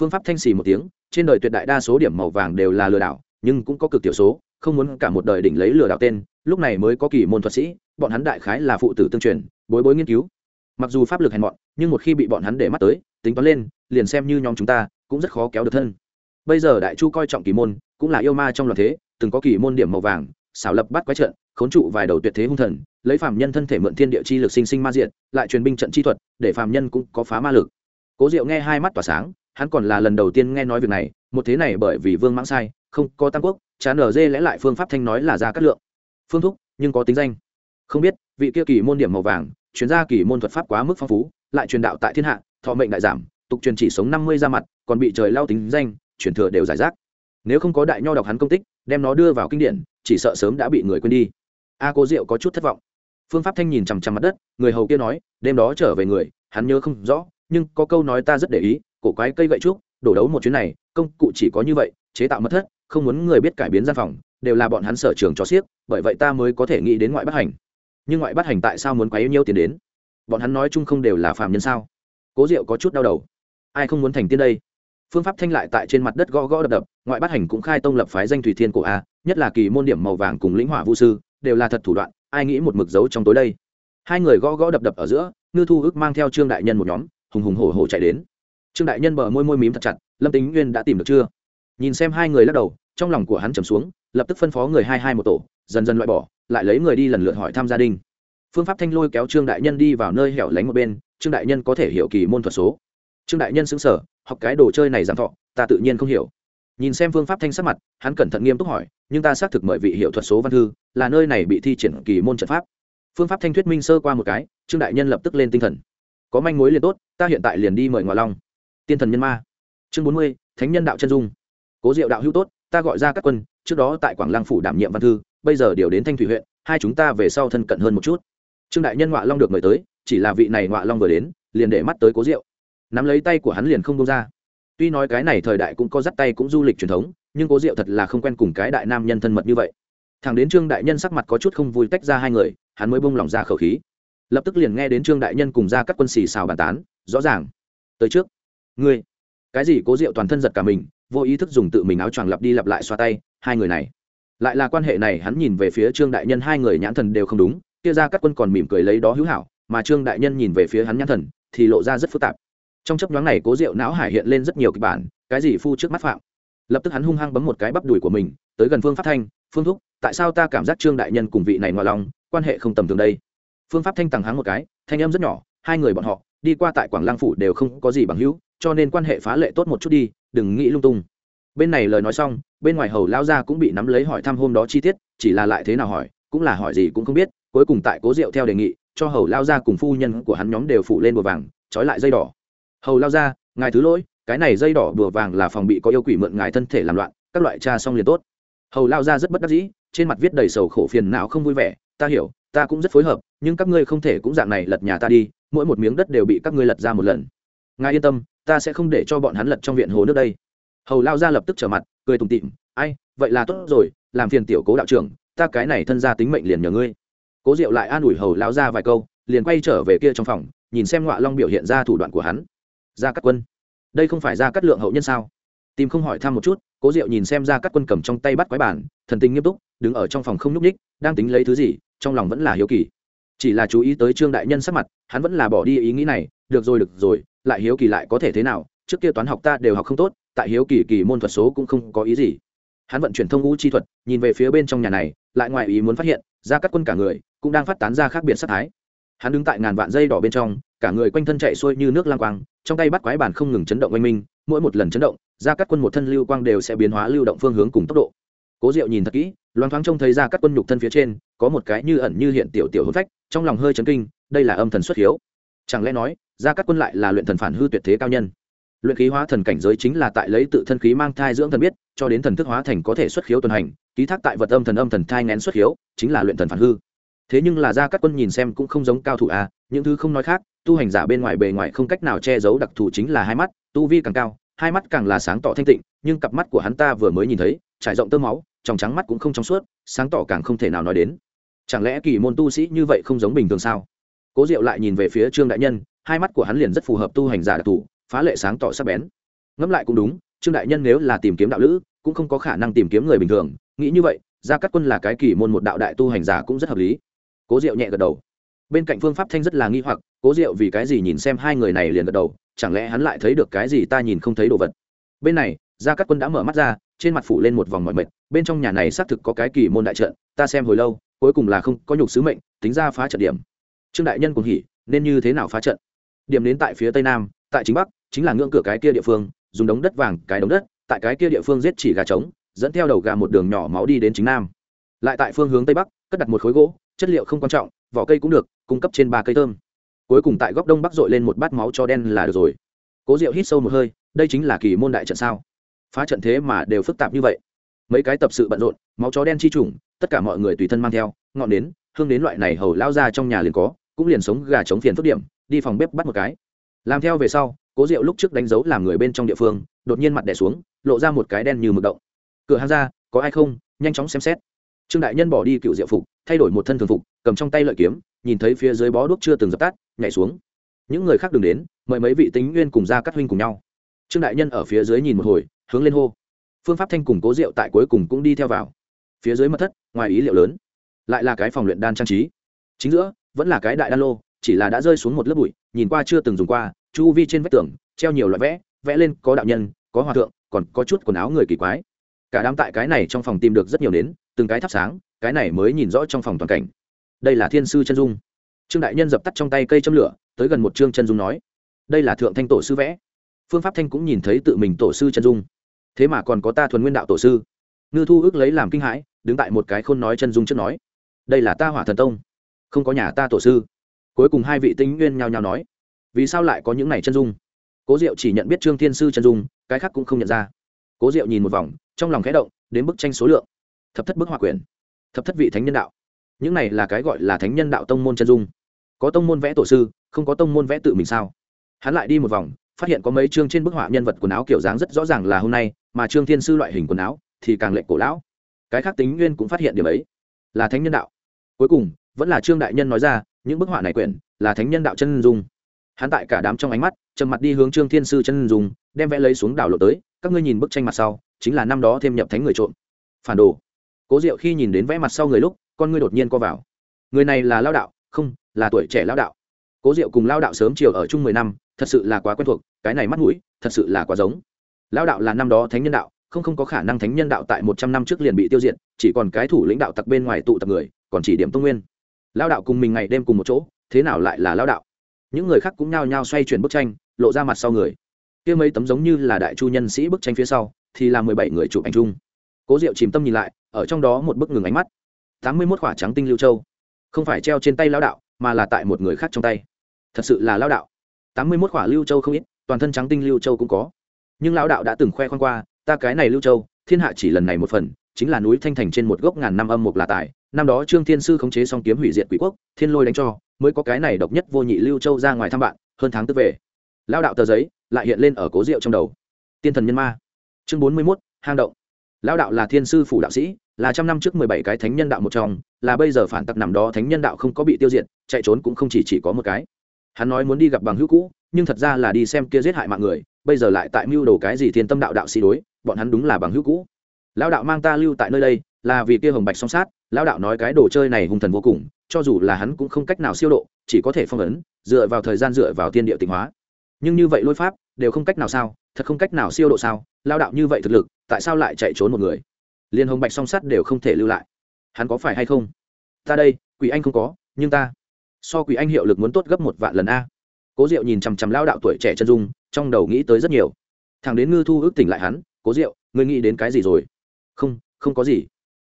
Phương pháp thanh xì một tiếng, trên đời tuyệt đại đa số điểm màu vàng đều là lừa đảo, nhưng cũng có cực tiểu số, không muốn cả một đời đỉnh lấy lừa đảo tên, lúc này mới có kỳ môn thuật sĩ, bọn hắn đại khái là phụ tử tương truyền, bối bối nghiên cứu. Mặc dù pháp lực hèn mọn, nhưng một khi bị bọn hắn để mắt tới, tính toán lên, liền xem như nhóm chúng ta, cũng rất khó kéo được thân. Bây giờ đại chu coi trọng kỳ môn, cũng là yêu ma trong loạt thế, từng có kỳ môn điểm màu vàng, xảo lập bắt quái trận khốn trụ vài đầu tuyệt thế hung thần, lấy phàm nhân thân thể mượn thiên địa chi lực sinh sinh ma diện lại truyền binh trận chi thuật, để phàm nhân cũng có phá ma lực. Cố diệu nghe hai mắt tỏa sáng, hắn còn là lần đầu tiên nghe nói việc này, một thế này bởi vì vương mãng sai, không có tam quốc, chán ở dê lẽ lại phương pháp thanh nói là ra cát lượng. Phương thúc, nhưng có tính danh. Không biết, vị kia kỳ môn điểm màu vàng, chuyên gia kỳ môn thuật pháp quá mức phong phú, lại truyền đạo tại thiên hạ, thọ mệnh đại giảm, tục truyền chỉ sống năm mươi ra mặt, còn bị trời lao tính danh, truyền thừa đều giải rác. Nếu không có đại nho đọc hắn công tích, đem nó đưa vào kinh điển, chỉ sợ sớm đã bị người quên đi a cô diệu có chút thất vọng. Phương pháp thanh nhìn chằm chằm mặt đất, người hầu kia nói, đêm đó trở về người, hắn nhớ không rõ, nhưng có câu nói ta rất để ý, cổ quái cây gậy trúc, đổ đấu một chuyến này, công cụ chỉ có như vậy, chế tạo mất thất, không muốn người biết cải biến gian phòng, đều là bọn hắn sở trường cho xiếc bởi vậy ta mới có thể nghĩ đến ngoại bắt hành. Nhưng ngoại bắt hành tại sao muốn quá yêu nhiêu tiền đến? Bọn hắn nói chung không đều là phạm nhân sao? Cố diệu có chút đau đầu. Ai không muốn thành tiên đây? Phương pháp thanh lại tại trên mặt đất gõ gõ đập đập, ngoại bắt hành cũng khai tông lập phái danh thủy thiên cổ a, nhất là kỳ môn điểm màu vàng cùng lĩnh hỏa vũ sư đều là thật thủ đoạn, ai nghĩ một mực dấu trong tối đây. Hai người gõ gõ đập đập ở giữa, ngư thu ước mang theo trương đại nhân một nhóm, hùng hùng hổ hổ chạy đến. Trương đại nhân bờ môi môi mím thật chặt, lâm tính nguyên đã tìm được chưa? Nhìn xem hai người lắc đầu, trong lòng của hắn trầm xuống, lập tức phân phó người hai hai một tổ, dần dần loại bỏ, lại lấy người đi lần lượt hỏi thăm gia đình. Phương pháp thanh lôi kéo trương đại nhân đi vào nơi hẻo lánh một bên, trương đại nhân có thể hiểu kỳ môn thuật số. Trương đại nhân xứng sở học cái đồ chơi này giảm thọ, ta tự nhiên không hiểu nhìn xem phương pháp thanh sắc mặt, hắn cẩn thận nghiêm túc hỏi, nhưng ta xác thực mời vị hiệu thuật số văn thư, là nơi này bị thi triển kỳ môn trận pháp. Phương pháp thanh thuyết minh sơ qua một cái, trương đại nhân lập tức lên tinh thần. Có manh mối liền tốt, ta hiện tại liền đi mời ngoại long. Tiên thần nhân ma. Chương bốn mươi, thánh nhân đạo chân dung. Cố diệu đạo hữu tốt, ta gọi ra các quân, trước đó tại quảng lăng phủ đảm nhiệm văn thư, bây giờ điều đến thanh thủy huyện, hai chúng ta về sau thân cận hơn một chút. Trương đại nhân ngoại long được mời tới, chỉ là vị này ngoại long vừa đến, liền để mắt tới cố diệu. Nắm lấy tay của hắn liền không công ra tuy nói cái này thời đại cũng có dắt tay cũng du lịch truyền thống, nhưng cố diệu thật là không quen cùng cái đại nam nhân thân mật như vậy. Thằng đến trương đại nhân sắc mặt có chút không vui tách ra hai người, hắn mới bông lỏng ra khẩu khí. Lập tức liền nghe đến trương đại nhân cùng ra các quân xì xào bàn tán, rõ ràng. Tới trước, ngươi. Cái gì cố diệu toàn thân giật cả mình, vô ý thức dùng tự mình áo choàng lặp đi lặp lại xoa tay, hai người này. Lại là quan hệ này hắn nhìn về phía trương đại nhân hai người nhãn thần đều không đúng, kia ra các quân còn mỉm cười lấy đó hữu hảo, mà trương đại nhân nhìn về phía hắn nhãn thần, thì lộ ra rất phức tạp trong chấp nhoáng này cố diệu não hải hiện lên rất nhiều kịch bản, cái gì phu trước mắt phạm? Lập tức hắn hung hăng bấm một cái bắp đùi của mình, tới gần phương pháp thanh, phương thúc, tại sao ta cảm giác trương đại nhân cùng vị này ngoại lòng, quan hệ không tầm thường đây? Phương pháp thanh tằng hắng một cái, thanh âm rất nhỏ, hai người bọn họ, đi qua tại quảng lăng phủ đều không có gì bằng hữu, cho nên quan hệ phá lệ tốt một chút đi, đừng nghĩ lung tung. Bên này lời nói xong, bên ngoài hầu lao ra cũng bị nắm lấy hỏi thăm hôm đó chi tiết, chỉ là lại thế nào hỏi, cũng là hỏi gì cũng không biết, cuối cùng tại cố diệu theo đề nghị, cho hầu lao ra cùng phu nhân của hắn nhóm đều phụ lên bùa vàng, trói lại dây đỏ hầu lao ra, ngài thứ lỗi, cái này dây đỏ bùa vàng là phòng bị có yêu quỷ mượn ngài thân thể làm loạn, các loại cha xong liền tốt. Hầu lao ra rất bất đắc dĩ, trên mặt viết đầy sầu khổ phiền não không vui vẻ, ta hiểu, ta cũng rất phối hợp, nhưng các ngươi không thể cũng dạng này lật nhà ta đi, mỗi một miếng đất đều bị các ngươi lật ra một lần. Ngài yên tâm, ta sẽ không để cho bọn hắn lật trong viện hồ nước đây. Hầu lao ra lập tức trở mặt, cười tùng tịm ai, vậy là tốt rồi, làm phiền tiểu cố đạo trưởng, ta cái này thân ra tính mệnh liền nhờ ngươi. Cố diệu lại an ủi hầu lao ra vài câu, liền quay trở về kia trong phòng, nhìn xem ngọa long biểu hiện ra thủ đoạn của hắn ra cát quân. Đây không phải ra cắt lượng hậu nhân sao? Tìm không hỏi thăm một chút, cố diệu nhìn xem ra cát quân cầm trong tay bắt quái bản, thần tình nghiêm túc, đứng ở trong phòng không nhúc ních đang tính lấy thứ gì, trong lòng vẫn là hiếu kỳ. Chỉ là chú ý tới trương đại nhân sắc mặt, hắn vẫn là bỏ đi ý nghĩ này, được rồi được rồi, lại hiếu kỳ lại có thể thế nào? Trước kia toán học ta đều học không tốt, tại hiếu kỳ kỳ môn thuật số cũng không có ý gì. Hắn vận chuyển thông ngũ chi thuật, nhìn về phía bên trong nhà này, lại ngoài ý muốn phát hiện ra các quân cả người cũng đang phát tán ra khác biệt sắc thái. Hắn đứng tại ngàn vạn dây đỏ bên trong, cả người quanh thân chạy xuôi như nước lang quang trong tay bắt quái bản không ngừng chấn động oanh minh, mỗi một lần chấn động ra các quân một thân lưu quang đều sẽ biến hóa lưu động phương hướng cùng tốc độ. Cố diệu nhìn thật kỹ, loáng thoáng trông thấy ra các quân nhục thân phía trên, có một cái như ẩn như hiện tiểu tiểu hôn phách, trong lòng hơi chấn kinh, đây là âm thần xuất hiếu. Chẳng lẽ nói ra các quân lại là luyện thần phản hư tuyệt thế cao nhân? Luyện khí hóa thần cảnh giới chính là tại lấy tự thân khí mang thai dưỡng thần biết, cho đến thần thức hóa thành có thể xuất khiếu tuần hành, ký thác tại vật âm thần âm thần thai ngén xuất khiếu chính là luyện thần phản hư. Thế nhưng là ra các quân nhìn xem cũng không giống cao thủ a những thứ không nói khác, tu hành giả bên ngoài bề ngoài không cách nào che giấu đặc thù chính là hai mắt, tu vi càng cao, hai mắt càng là sáng tỏ thanh tịnh, nhưng cặp mắt của hắn ta vừa mới nhìn thấy, trải rộng tơ máu, trong trắng mắt cũng không trong suốt, sáng tỏ càng không thể nào nói đến. Chẳng lẽ kỳ môn tu sĩ như vậy không giống bình thường sao? Cố diệu lại nhìn về phía trương đại nhân, hai mắt của hắn liền rất phù hợp tu hành giả đặc thù, phá lệ sáng tỏ sắc bén. Ngẫm lại cũng đúng, trương đại nhân nếu là tìm kiếm đạo lữ, cũng không có khả năng tìm kiếm người bình thường. Nghĩ như vậy, gia cát quân là cái kỳ môn một đạo đại tu hành giả cũng rất hợp lý. Cố diệu nhẹ gật đầu bên cạnh phương pháp thanh rất là nghi hoặc, cố diệu vì cái gì nhìn xem hai người này liền gật đầu, chẳng lẽ hắn lại thấy được cái gì ta nhìn không thấy đồ vật. Bên này, gia cát quân đã mở mắt ra, trên mặt phủ lên một vòng mọi mệt, bên trong nhà này xác thực có cái kỳ môn đại trận, ta xem hồi lâu, cuối cùng là không có nhục sứ mệnh, tính ra phá trận điểm. Trương đại nhân cùng hỉ, nên như thế nào phá trận? Điểm đến tại phía tây nam, tại chính bắc, chính là ngưỡng cửa cái kia địa phương, dùng đống đất vàng cái đống đất, tại cái kia địa phương giết chỉ gà trống, dẫn theo đầu gà một đường nhỏ máu đi đến chính nam. Lại tại phương hướng tây bắc, cất đặt một khối gỗ, chất liệu không quan trọng, vỏ cây cũng được cung cấp trên ba cây thơm. Cuối cùng tại góc đông bắc dội lên một bát máu cho đen là được rồi. Cố diệu hít sâu một hơi, đây chính là kỳ môn đại trận sao? Phá trận thế mà đều phức tạp như vậy. Mấy cái tập sự bận rộn, máu chó đen chi trùng, tất cả mọi người tùy thân mang theo, ngọn đến hương đến loại này hầu lao ra trong nhà liền có, cũng liền sống gà chống phiền phức điểm, đi phòng bếp bắt một cái. Làm theo về sau, cố diệu lúc trước đánh dấu làm người bên trong địa phương, đột nhiên mặt đẻ xuống, lộ ra một cái đen như mực động. Cửa hàng ra, có ai không? Nhanh chóng xem xét. Trương đại nhân bỏ đi cựu diệu phục thay đổi một thân thường phục, cầm trong tay lợi kiếm, nhìn thấy phía dưới bó đuốc chưa từng dập tắt, nhảy xuống. Những người khác đừng đến, mời mấy vị tính nguyên cùng ra cắt huynh cùng nhau. Trương đại nhân ở phía dưới nhìn một hồi, hướng lên hô. Phương pháp thanh cùng cố rượu tại cuối cùng cũng đi theo vào. Phía dưới mật thất, ngoài ý liệu lớn. Lại là cái phòng luyện đan trang trí. Chính giữa, vẫn là cái đại đan lô, chỉ là đã rơi xuống một lớp bụi, nhìn qua chưa từng dùng qua, chu vi trên vách tường, treo nhiều loại vẽ vẽ lên có đạo nhân, có hòa thượng, còn có chút quần áo người kỳ quái. Cả đám tại cái này trong phòng tìm được rất nhiều nến từng cái thắp sáng, cái này mới nhìn rõ trong phòng toàn cảnh. Đây là thiên sư chân dung. Trương đại nhân dập tắt trong tay cây châm lửa, tới gần một trương chân dung nói, đây là thượng thanh tổ sư vẽ. Phương pháp thanh cũng nhìn thấy tự mình tổ sư chân dung. Thế mà còn có ta thuần nguyên đạo tổ sư. Ngư thu ước lấy làm kinh hãi, đứng tại một cái khôn nói chân dung trước nói, đây là ta hỏa thần tông, không có nhà ta tổ sư. Cuối cùng hai vị tinh nguyên nhao nhao nói, vì sao lại có những này chân dung? Cố diệu chỉ nhận biết trương thiên sư chân dung, cái khác cũng không nhận ra. Cố diệu nhìn một vòng, trong lòng khẽ động, đến bức tranh số lượng thập thất bức họa quyển thập thất vị thánh nhân đạo. Những này là cái gọi là thánh nhân đạo tông môn chân dung. Có tông môn vẽ tổ sư, không có tông môn vẽ tự mình sao? Hắn lại đi một vòng, phát hiện có mấy chương trên bức họa nhân vật quần áo kiểu dáng rất rõ ràng là hôm nay, mà trương thiên sư loại hình quần áo thì càng lệnh cổ lão. Cái khác tính nguyên cũng phát hiện điểm ấy. Là thánh nhân đạo. Cuối cùng, vẫn là trương đại nhân nói ra, những bức họa này quyển là thánh nhân đạo chân dung. Hắn tại cả đám trong ánh mắt, trầm mặt đi hướng trương thiên sư chân dung, đem vẽ lấy xuống đảo lộ tới, các ngươi nhìn bức tranh mặt sau, chính là năm đó thêm nhập thánh người trộm. Phản đồ cố diệu khi nhìn đến vẽ mặt sau người lúc, con ngươi đột nhiên co vào. Người này là lao đạo, không, là tuổi trẻ lao đạo. Cố diệu cùng lao đạo sớm chiều ở chung mười năm, thật sự là quá quen thuộc, cái này mắt mũi, thật sự là quá giống. Lao đạo là năm đó thánh nhân đạo, không không có khả năng thánh nhân đạo tại một trăm năm trước liền bị tiêu diệt, chỉ còn cái thủ lĩnh đạo tặc bên ngoài tụ tập người, còn chỉ điểm tông nguyên. Lao đạo cùng mình ngày đêm cùng một chỗ, thế nào lại là lao đạo? Những người khác cũng nhao nhao xoay chuyển bức tranh, lộ ra mặt sau người. Kia mấy tấm giống như là đại chu nhân sĩ bức tranh phía sau, thì là mười bảy người chụp ảnh chung. Cố diệu chìm tâm nhìn lại ở trong đó một bức ngừng ánh mắt. Tám mươi mốt khỏa trắng tinh lưu châu. Không phải treo trên tay lao đạo, mà là tại một người khác trong tay. Thật sự là lao đạo. Tám mươi mốt khỏa lưu châu không ít, toàn thân trắng tinh lưu châu cũng có. Nhưng lao đạo đã từng khoe khoang qua, ta cái này lưu châu, thiên hạ chỉ lần này một phần, chính là núi thanh thành trên một gốc ngàn năm âm mục là tài. Năm đó trương thiên sư khống chế xong kiếm hủy diệt quỷ quốc, thiên lôi đánh cho, mới có cái này độc nhất vô nhị lưu châu ra ngoài thăm bạn, hơn tháng tức về. Lao đạo tờ giấy lại hiện lên ở cố rượu trong đầu. Tiên thần nhân ma. Chương bốn mươi mốt, hang động. Lao đạo là thiên sư phủ đạo sĩ là trăm năm trước mười bảy cái thánh nhân đạo một trong, là bây giờ phản tặc nằm đó thánh nhân đạo không có bị tiêu diệt, chạy trốn cũng không chỉ chỉ có một cái. Hắn nói muốn đi gặp bằng hữu cũ, nhưng thật ra là đi xem kia giết hại mạng người, bây giờ lại tại mưu đồ cái gì thiên tâm đạo đạo sĩ đối, bọn hắn đúng là bằng hữu cũ. Lão đạo mang ta lưu tại nơi đây, là vì kia hồng bạch song sát, lão đạo nói cái đồ chơi này hung thần vô cùng, cho dù là hắn cũng không cách nào siêu độ, chỉ có thể phong ấn, dựa vào thời gian dựa vào tiên địa tịnh hóa. Nhưng như vậy lôi pháp, đều không cách nào sao, thật không cách nào siêu độ sao lao đạo như vậy thực lực, tại sao lại chạy trốn một người? Liên hồng bạch song sắt đều không thể lưu lại. Hắn có phải hay không? Ta đây, quỷ anh không có, nhưng ta, so quỷ anh hiệu lực muốn tốt gấp một vạn lần a. Cố diệu nhìn chằm chằm lao đạo tuổi trẻ chân dung, trong đầu nghĩ tới rất nhiều. Thằng đến ngư thu ước tỉnh lại hắn, cố diệu, ngươi nghĩ đến cái gì rồi? Không không có gì.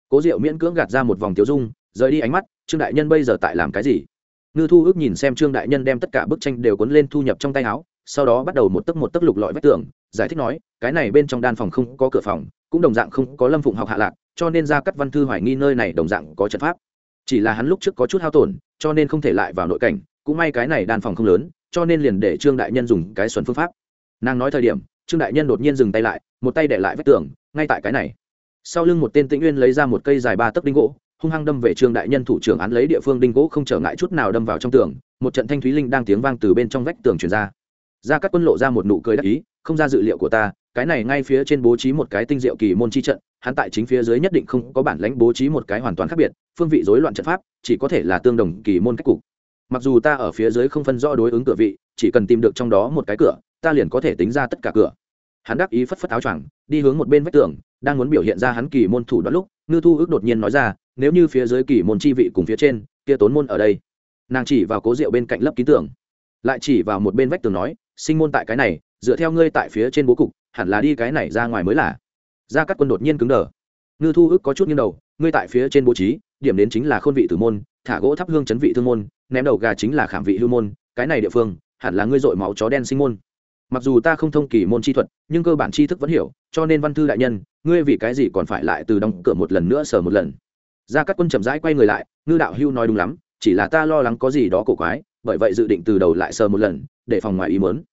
Cố diệu miễn cưỡng gạt ra một vòng tiếu dung, rời đi ánh mắt, trương đại nhân bây giờ tại làm cái gì? Ngư thu ước nhìn xem trương đại nhân đem tất cả bức tranh đều cuốn lên thu nhập trong tay áo sau đó bắt đầu một tấc một tấc lục lọi vách tường, giải thích nói, cái này bên trong đan phòng không có cửa phòng, cũng đồng dạng không có lâm phụng học hạ lạc, cho nên ra cắt văn thư hoài nghi nơi này đồng dạng có trận pháp. Chỉ là hắn lúc trước có chút hao tổn, cho nên không thể lại vào nội cảnh, cũng may cái này đan phòng không lớn, cho nên liền để trương đại nhân dùng cái xuân phương pháp. Nàng nói thời điểm, trương đại nhân đột nhiên dừng tay lại, một tay để lại vách tường, ngay tại cái này. Sau lưng một tên tĩnh uyên lấy ra một cây dài ba tấc đinh gỗ, hung hăng đâm về trương đại nhân thủ trưởng án lấy địa phương đinh gỗ không trở ngại chút nào đâm vào trong tường, một trận thanh thúy linh đang tiếng vang từ bên trong vách tường truyền ra ra các quân lộ ra một nụ cười đắc ý, không ra dự liệu của ta, cái này ngay phía trên bố trí một cái tinh diệu kỳ môn chi trận, hắn tại chính phía dưới nhất định không có bản lãnh bố trí một cái hoàn toàn khác biệt, phương vị rối loạn trận pháp, chỉ có thể là tương đồng kỳ môn cách cục. Mặc dù ta ở phía dưới không phân rõ đối ứng cửa vị, chỉ cần tìm được trong đó một cái cửa, ta liền có thể tính ra tất cả cửa. Hắn đắc ý phất phất áo choàng, đi hướng một bên vách tường, đang muốn biểu hiện ra hắn kỳ môn thủ đoạn lúc, ngư thu ước đột nhiên nói ra, nếu như phía dưới kỳ môn chi vị cùng phía trên, kia tốn môn ở đây. Nàng chỉ vào cố rượu bên cạnh lấp ký tường, lại chỉ vào một bên vách tường nói sinh môn tại cái này, dựa theo ngươi tại phía trên bố cục, hẳn là đi cái này ra ngoài mới là. Ra các quân đột nhiên cứng đờ. Ngư thu ước có chút nghiêng đầu, ngươi tại phía trên bố trí, điểm đến chính là khôn vị tử môn, thả gỗ thắp hương chấn vị thương môn, ném đầu gà chính là khảm vị hưu môn, cái này địa phương, hẳn là ngươi dội máu chó đen sinh môn. Mặc dù ta không thông kỳ môn chi thuật, nhưng cơ bản tri thức vẫn hiểu, cho nên văn thư đại nhân, ngươi vì cái gì còn phải lại từ đóng cửa một lần nữa sờ một lần? Ra các quân chậm rãi quay người lại, ngư đạo hưu nói đúng lắm, chỉ là ta lo lắng có gì đó cổ quái bởi vậy dự định từ đầu lại sờ một lần, để phòng ngoài ý mớn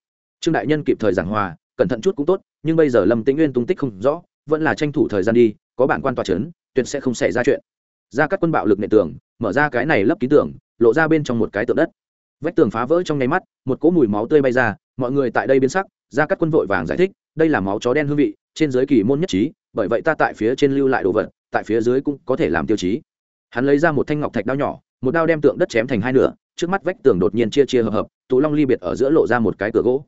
trương đại nhân kịp thời giảng hòa, cẩn thận chút cũng tốt, nhưng bây giờ lâm tĩnh nguyên tung tích không rõ, vẫn là tranh thủ thời gian đi, có bản quan tòa c h ấ n tuyệt sẽ không xảy ra chuyện. Ra các quân bạo lực nệ tường, mở ra cái này lấp ký tường, lộ ra bên trong một cái tượng đất. Vách tường phá vỡ trong nháy mắt, một cỗ mùi máu tươi bay ra, mọi người tại đây biến sắc, ra các quân vội vàng giải thích, đây là máu chó đen hương vị, trên giới kỳ môn nhất trí, bởi vậy ta tại phía trên lưu lại đồ vật, tại phía dưới cũng có thể làm tiêu chí. Hắn lấy ra một thanh ngọc thạch đao nhỏ một đao đem tượng đất chém thành hai nửa, trước mắt vách tường đột nhiên chia chia hợp hợp, tụ long ly biệt ở giữa lộ ra một cái cửa gỗ.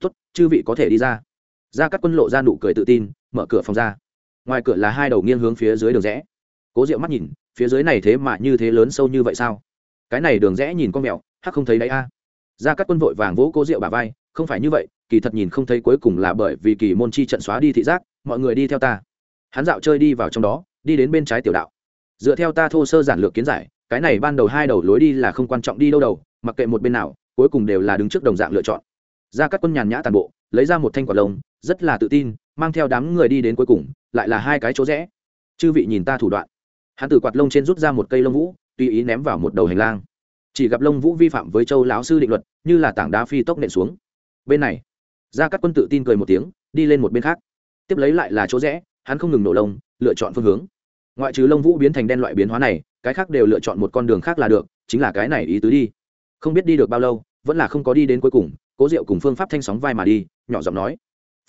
Tuất chư vị có thể đi ra. Ra các quân lộ ra nụ cười tự tin, mở cửa phòng ra. Ngoài cửa là hai đầu nghiêng hướng phía dưới đường rẽ. Cố diệu mắt nhìn, phía dưới này thế mà như thế lớn sâu như vậy sao? Cái này đường rẽ nhìn con mèo, hắc không thấy đấy a. À. ra các quân vội vàng vỗ cố diệu bà vai, không phải như vậy, kỳ thật nhìn không thấy cuối cùng là bởi vì kỳ môn chi trận xóa đi thị giác, mọi người đi theo ta. Hắn dạo chơi đi vào trong đó, đi đến bên trái tiểu đạo. Dựa theo ta thô sơ giản lược kiến giải cái này ban đầu hai đầu lối đi là không quan trọng đi đâu đầu mặc kệ một bên nào, cuối cùng đều là đứng trước đồng dạng lựa chọn. Ra các quân nhàn nhã tàn bộ, lấy ra một thanh quả lông, rất là tự tin, mang theo đám người đi đến cuối cùng, lại là hai cái chỗ rẽ. Chư vị nhìn ta thủ đoạn. Hắn từ quạt lông trên rút ra một cây lông vũ, tùy ý ném vào một đầu hành lang. Chỉ gặp lông vũ vi phạm với châu lão sư định luật, như là tảng đá phi tốc nện xuống. Bên này ra các quân tự tin cười một tiếng, đi lên một bên khác. Tiếp lấy lại là chỗ rẽ, hắn không ngừng nổ lông, lựa chọn phương hướng. Ngoại trừ lông vũ biến thành đen loại biến hóa này cái khác đều lựa chọn một con đường khác là được, chính là cái này ý tứ đi. Không biết đi được bao lâu, vẫn là không có đi đến cuối cùng, cố diệu cùng phương pháp thanh sóng vai mà đi, nhỏ giọng nói.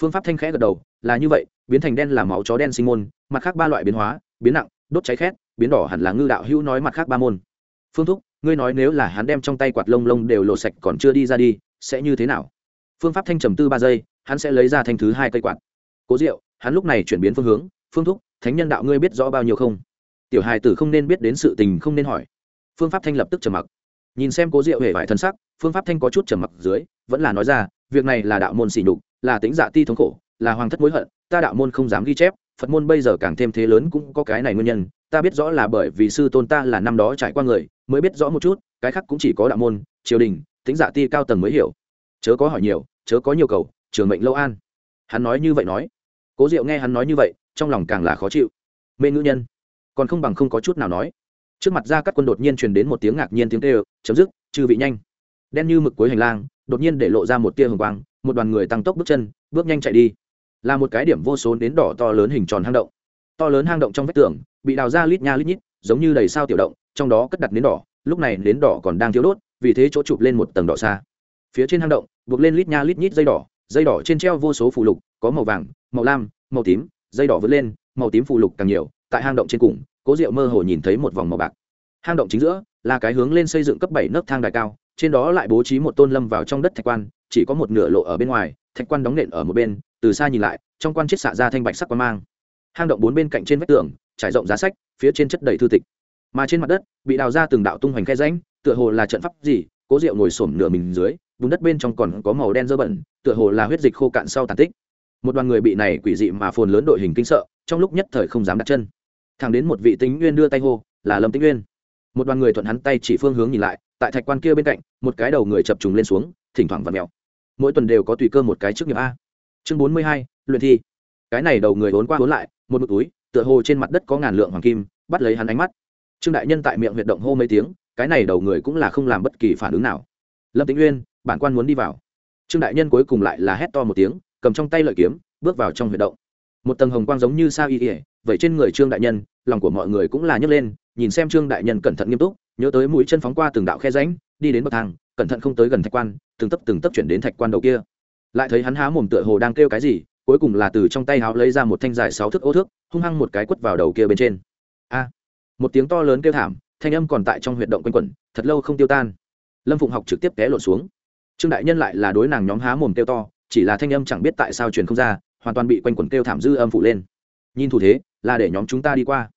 Phương pháp thanh khẽ gật đầu, là như vậy, biến thành đen là máu chó đen sinh môn, mặt khác ba loại biến hóa, biến nặng, đốt cháy khét, biến đỏ hẳn là ngư đạo hữu nói mặt khác ba môn. Phương thúc, ngươi nói nếu là hắn đem trong tay quạt lông lông đều lộ sạch còn chưa đi ra đi, sẽ như thế nào? Phương pháp thanh trầm tư ba giây, hắn sẽ lấy ra thanh thứ hai cây quạt. Cố diệu, hắn lúc này chuyển biến phương hướng. Phương thúc, thánh nhân đạo ngươi biết rõ bao nhiêu không? Tiểu hài tử không nên biết đến sự tình không nên hỏi. Phương pháp thanh lập tức trầm mặc. Nhìn xem cố diệu hề vải thân sắc, phương pháp thanh có chút trầm mặc dưới, vẫn là nói ra, việc này là đạo môn xỉ nhục, là tính dạ ti thống khổ, là hoàng thất mối hận, ta đạo môn không dám ghi chép, phật môn bây giờ càng thêm thế lớn cũng có cái này nguyên nhân, ta biết rõ là bởi vì sư tôn ta là năm đó trải qua người, mới biết rõ một chút, cái khác cũng chỉ có đạo môn, triều đình, tính dạ ti cao tầng mới hiểu. Chớ có hỏi nhiều, chớ có nhiều cầu, trường mệnh lâu an. Hắn nói như vậy nói. Cố diệu nghe hắn nói như vậy, trong lòng càng là khó chịu. Mê ngữ nhân còn không bằng không có chút nào nói. Trước mặt ra các quân đột nhiên truyền đến một tiếng ngạc nhiên tiếng kêu, chấm dứt trừ vị nhanh. Đen như mực cuối hành lang, đột nhiên để lộ ra một tia hồng quang, một đoàn người tăng tốc bước chân, bước nhanh chạy đi. Là một cái điểm vô số đến đỏ to lớn hình tròn hang động. To lớn hang động trong vách tường, bị đào ra lít nha lít nhít, giống như đầy sao tiểu động, trong đó cất đặt nến đỏ, lúc này nến đỏ còn đang thiếu đốt, vì thế chỗ chụp lên một tầng đỏ xa. Phía trên hang động, buộc lên lít nha lít nhít dây đỏ dây đỏ trên treo vô số phù lục, có màu vàng, màu lam, màu tím, dây đỏ vươn lên, màu tím phù lục càng nhiều tại hang động trên cùng, cố diệu mơ hồ nhìn thấy một vòng màu bạc. Hang động chính giữa là cái hướng lên xây dựng cấp bảy nấc thang đài cao, trên đó lại bố trí một tôn lâm vào trong đất thạch quan, chỉ có một nửa lộ ở bên ngoài, thạch quan đóng nện ở một bên, từ xa nhìn lại, trong quan chiết xạ ra thanh bạch sắc quan mang. Hang động bốn bên cạnh trên vách tường, trải rộng giá sách, phía trên chất đầy thư tịch. Mà trên mặt đất, bị đào ra từng đạo tung hoành khe ránh tựa hồ là trận pháp gì, cố diệu ngồi xổm nửa mình dưới vùng đất bên trong còn có màu đen dơ bẩn, tựa hồ là huyết dịch khô cạn sau tàn tích một đoàn người bị này quỷ dị mà phồn lớn đội hình kinh sợ, trong lúc nhất thời không dám đặt chân. Thẳng đến một vị tính nguyên đưa tay hô, là lâm tĩnh nguyên. Một đoàn người thuận hắn tay chỉ phương hướng nhìn lại, tại thạch quan kia bên cạnh, một cái đầu người chập trùng lên xuống, thỉnh thoảng vặt mèo. Mỗi tuần đều có tùy cơ một cái trước nghiệp a. Chương bốn mươi hai, luyện thi. Cái này đầu người vốn qua vốn lại, một bụi túi, tựa hồ trên mặt đất có ngàn lượng hoàng kim, bắt lấy hắn ánh mắt. Trương đại nhân tại miệng huyệt động hô mấy tiếng, cái này đầu người cũng là không làm bất kỳ phản ứng nào. Lâm tĩnh nguyên, bản quan muốn đi vào. Trương đại nhân cuối cùng lại là hét to một tiếng cầm trong tay lợi kiếm, bước vào trong huyệt động. Một tầng hồng quang giống như sao y ỉa vậy trên người trương đại nhân, lòng của mọi người cũng là nhấc lên, nhìn xem trương đại nhân cẩn thận nghiêm túc, nhớ tới mũi chân phóng qua từng đạo khe ránh đi đến bậc thang, cẩn thận không tới gần thạch quan, từng tấp từng tấp chuyển đến thạch quan đầu kia. Lại thấy hắn há mồm tựa hồ đang kêu cái gì, cuối cùng là từ trong tay háo lấy ra một thanh dài sáu thước ô thước, hung hăng một cái quất vào đầu kia bên trên. A! Một tiếng to lớn kêu thảm, thanh âm còn tại trong huyệt động quanh quẩn, thật lâu không tiêu tan. Lâm phụng học trực tiếp té lộn xuống. Trương đại nhân lại là đối nàng nhóm há mồm kêu to chỉ là thanh âm chẳng biết tại sao truyền không ra, hoàn toàn bị quanh quẩn kêu thảm dư âm phụ lên. Nhìn thủ thế, là để nhóm chúng ta đi qua.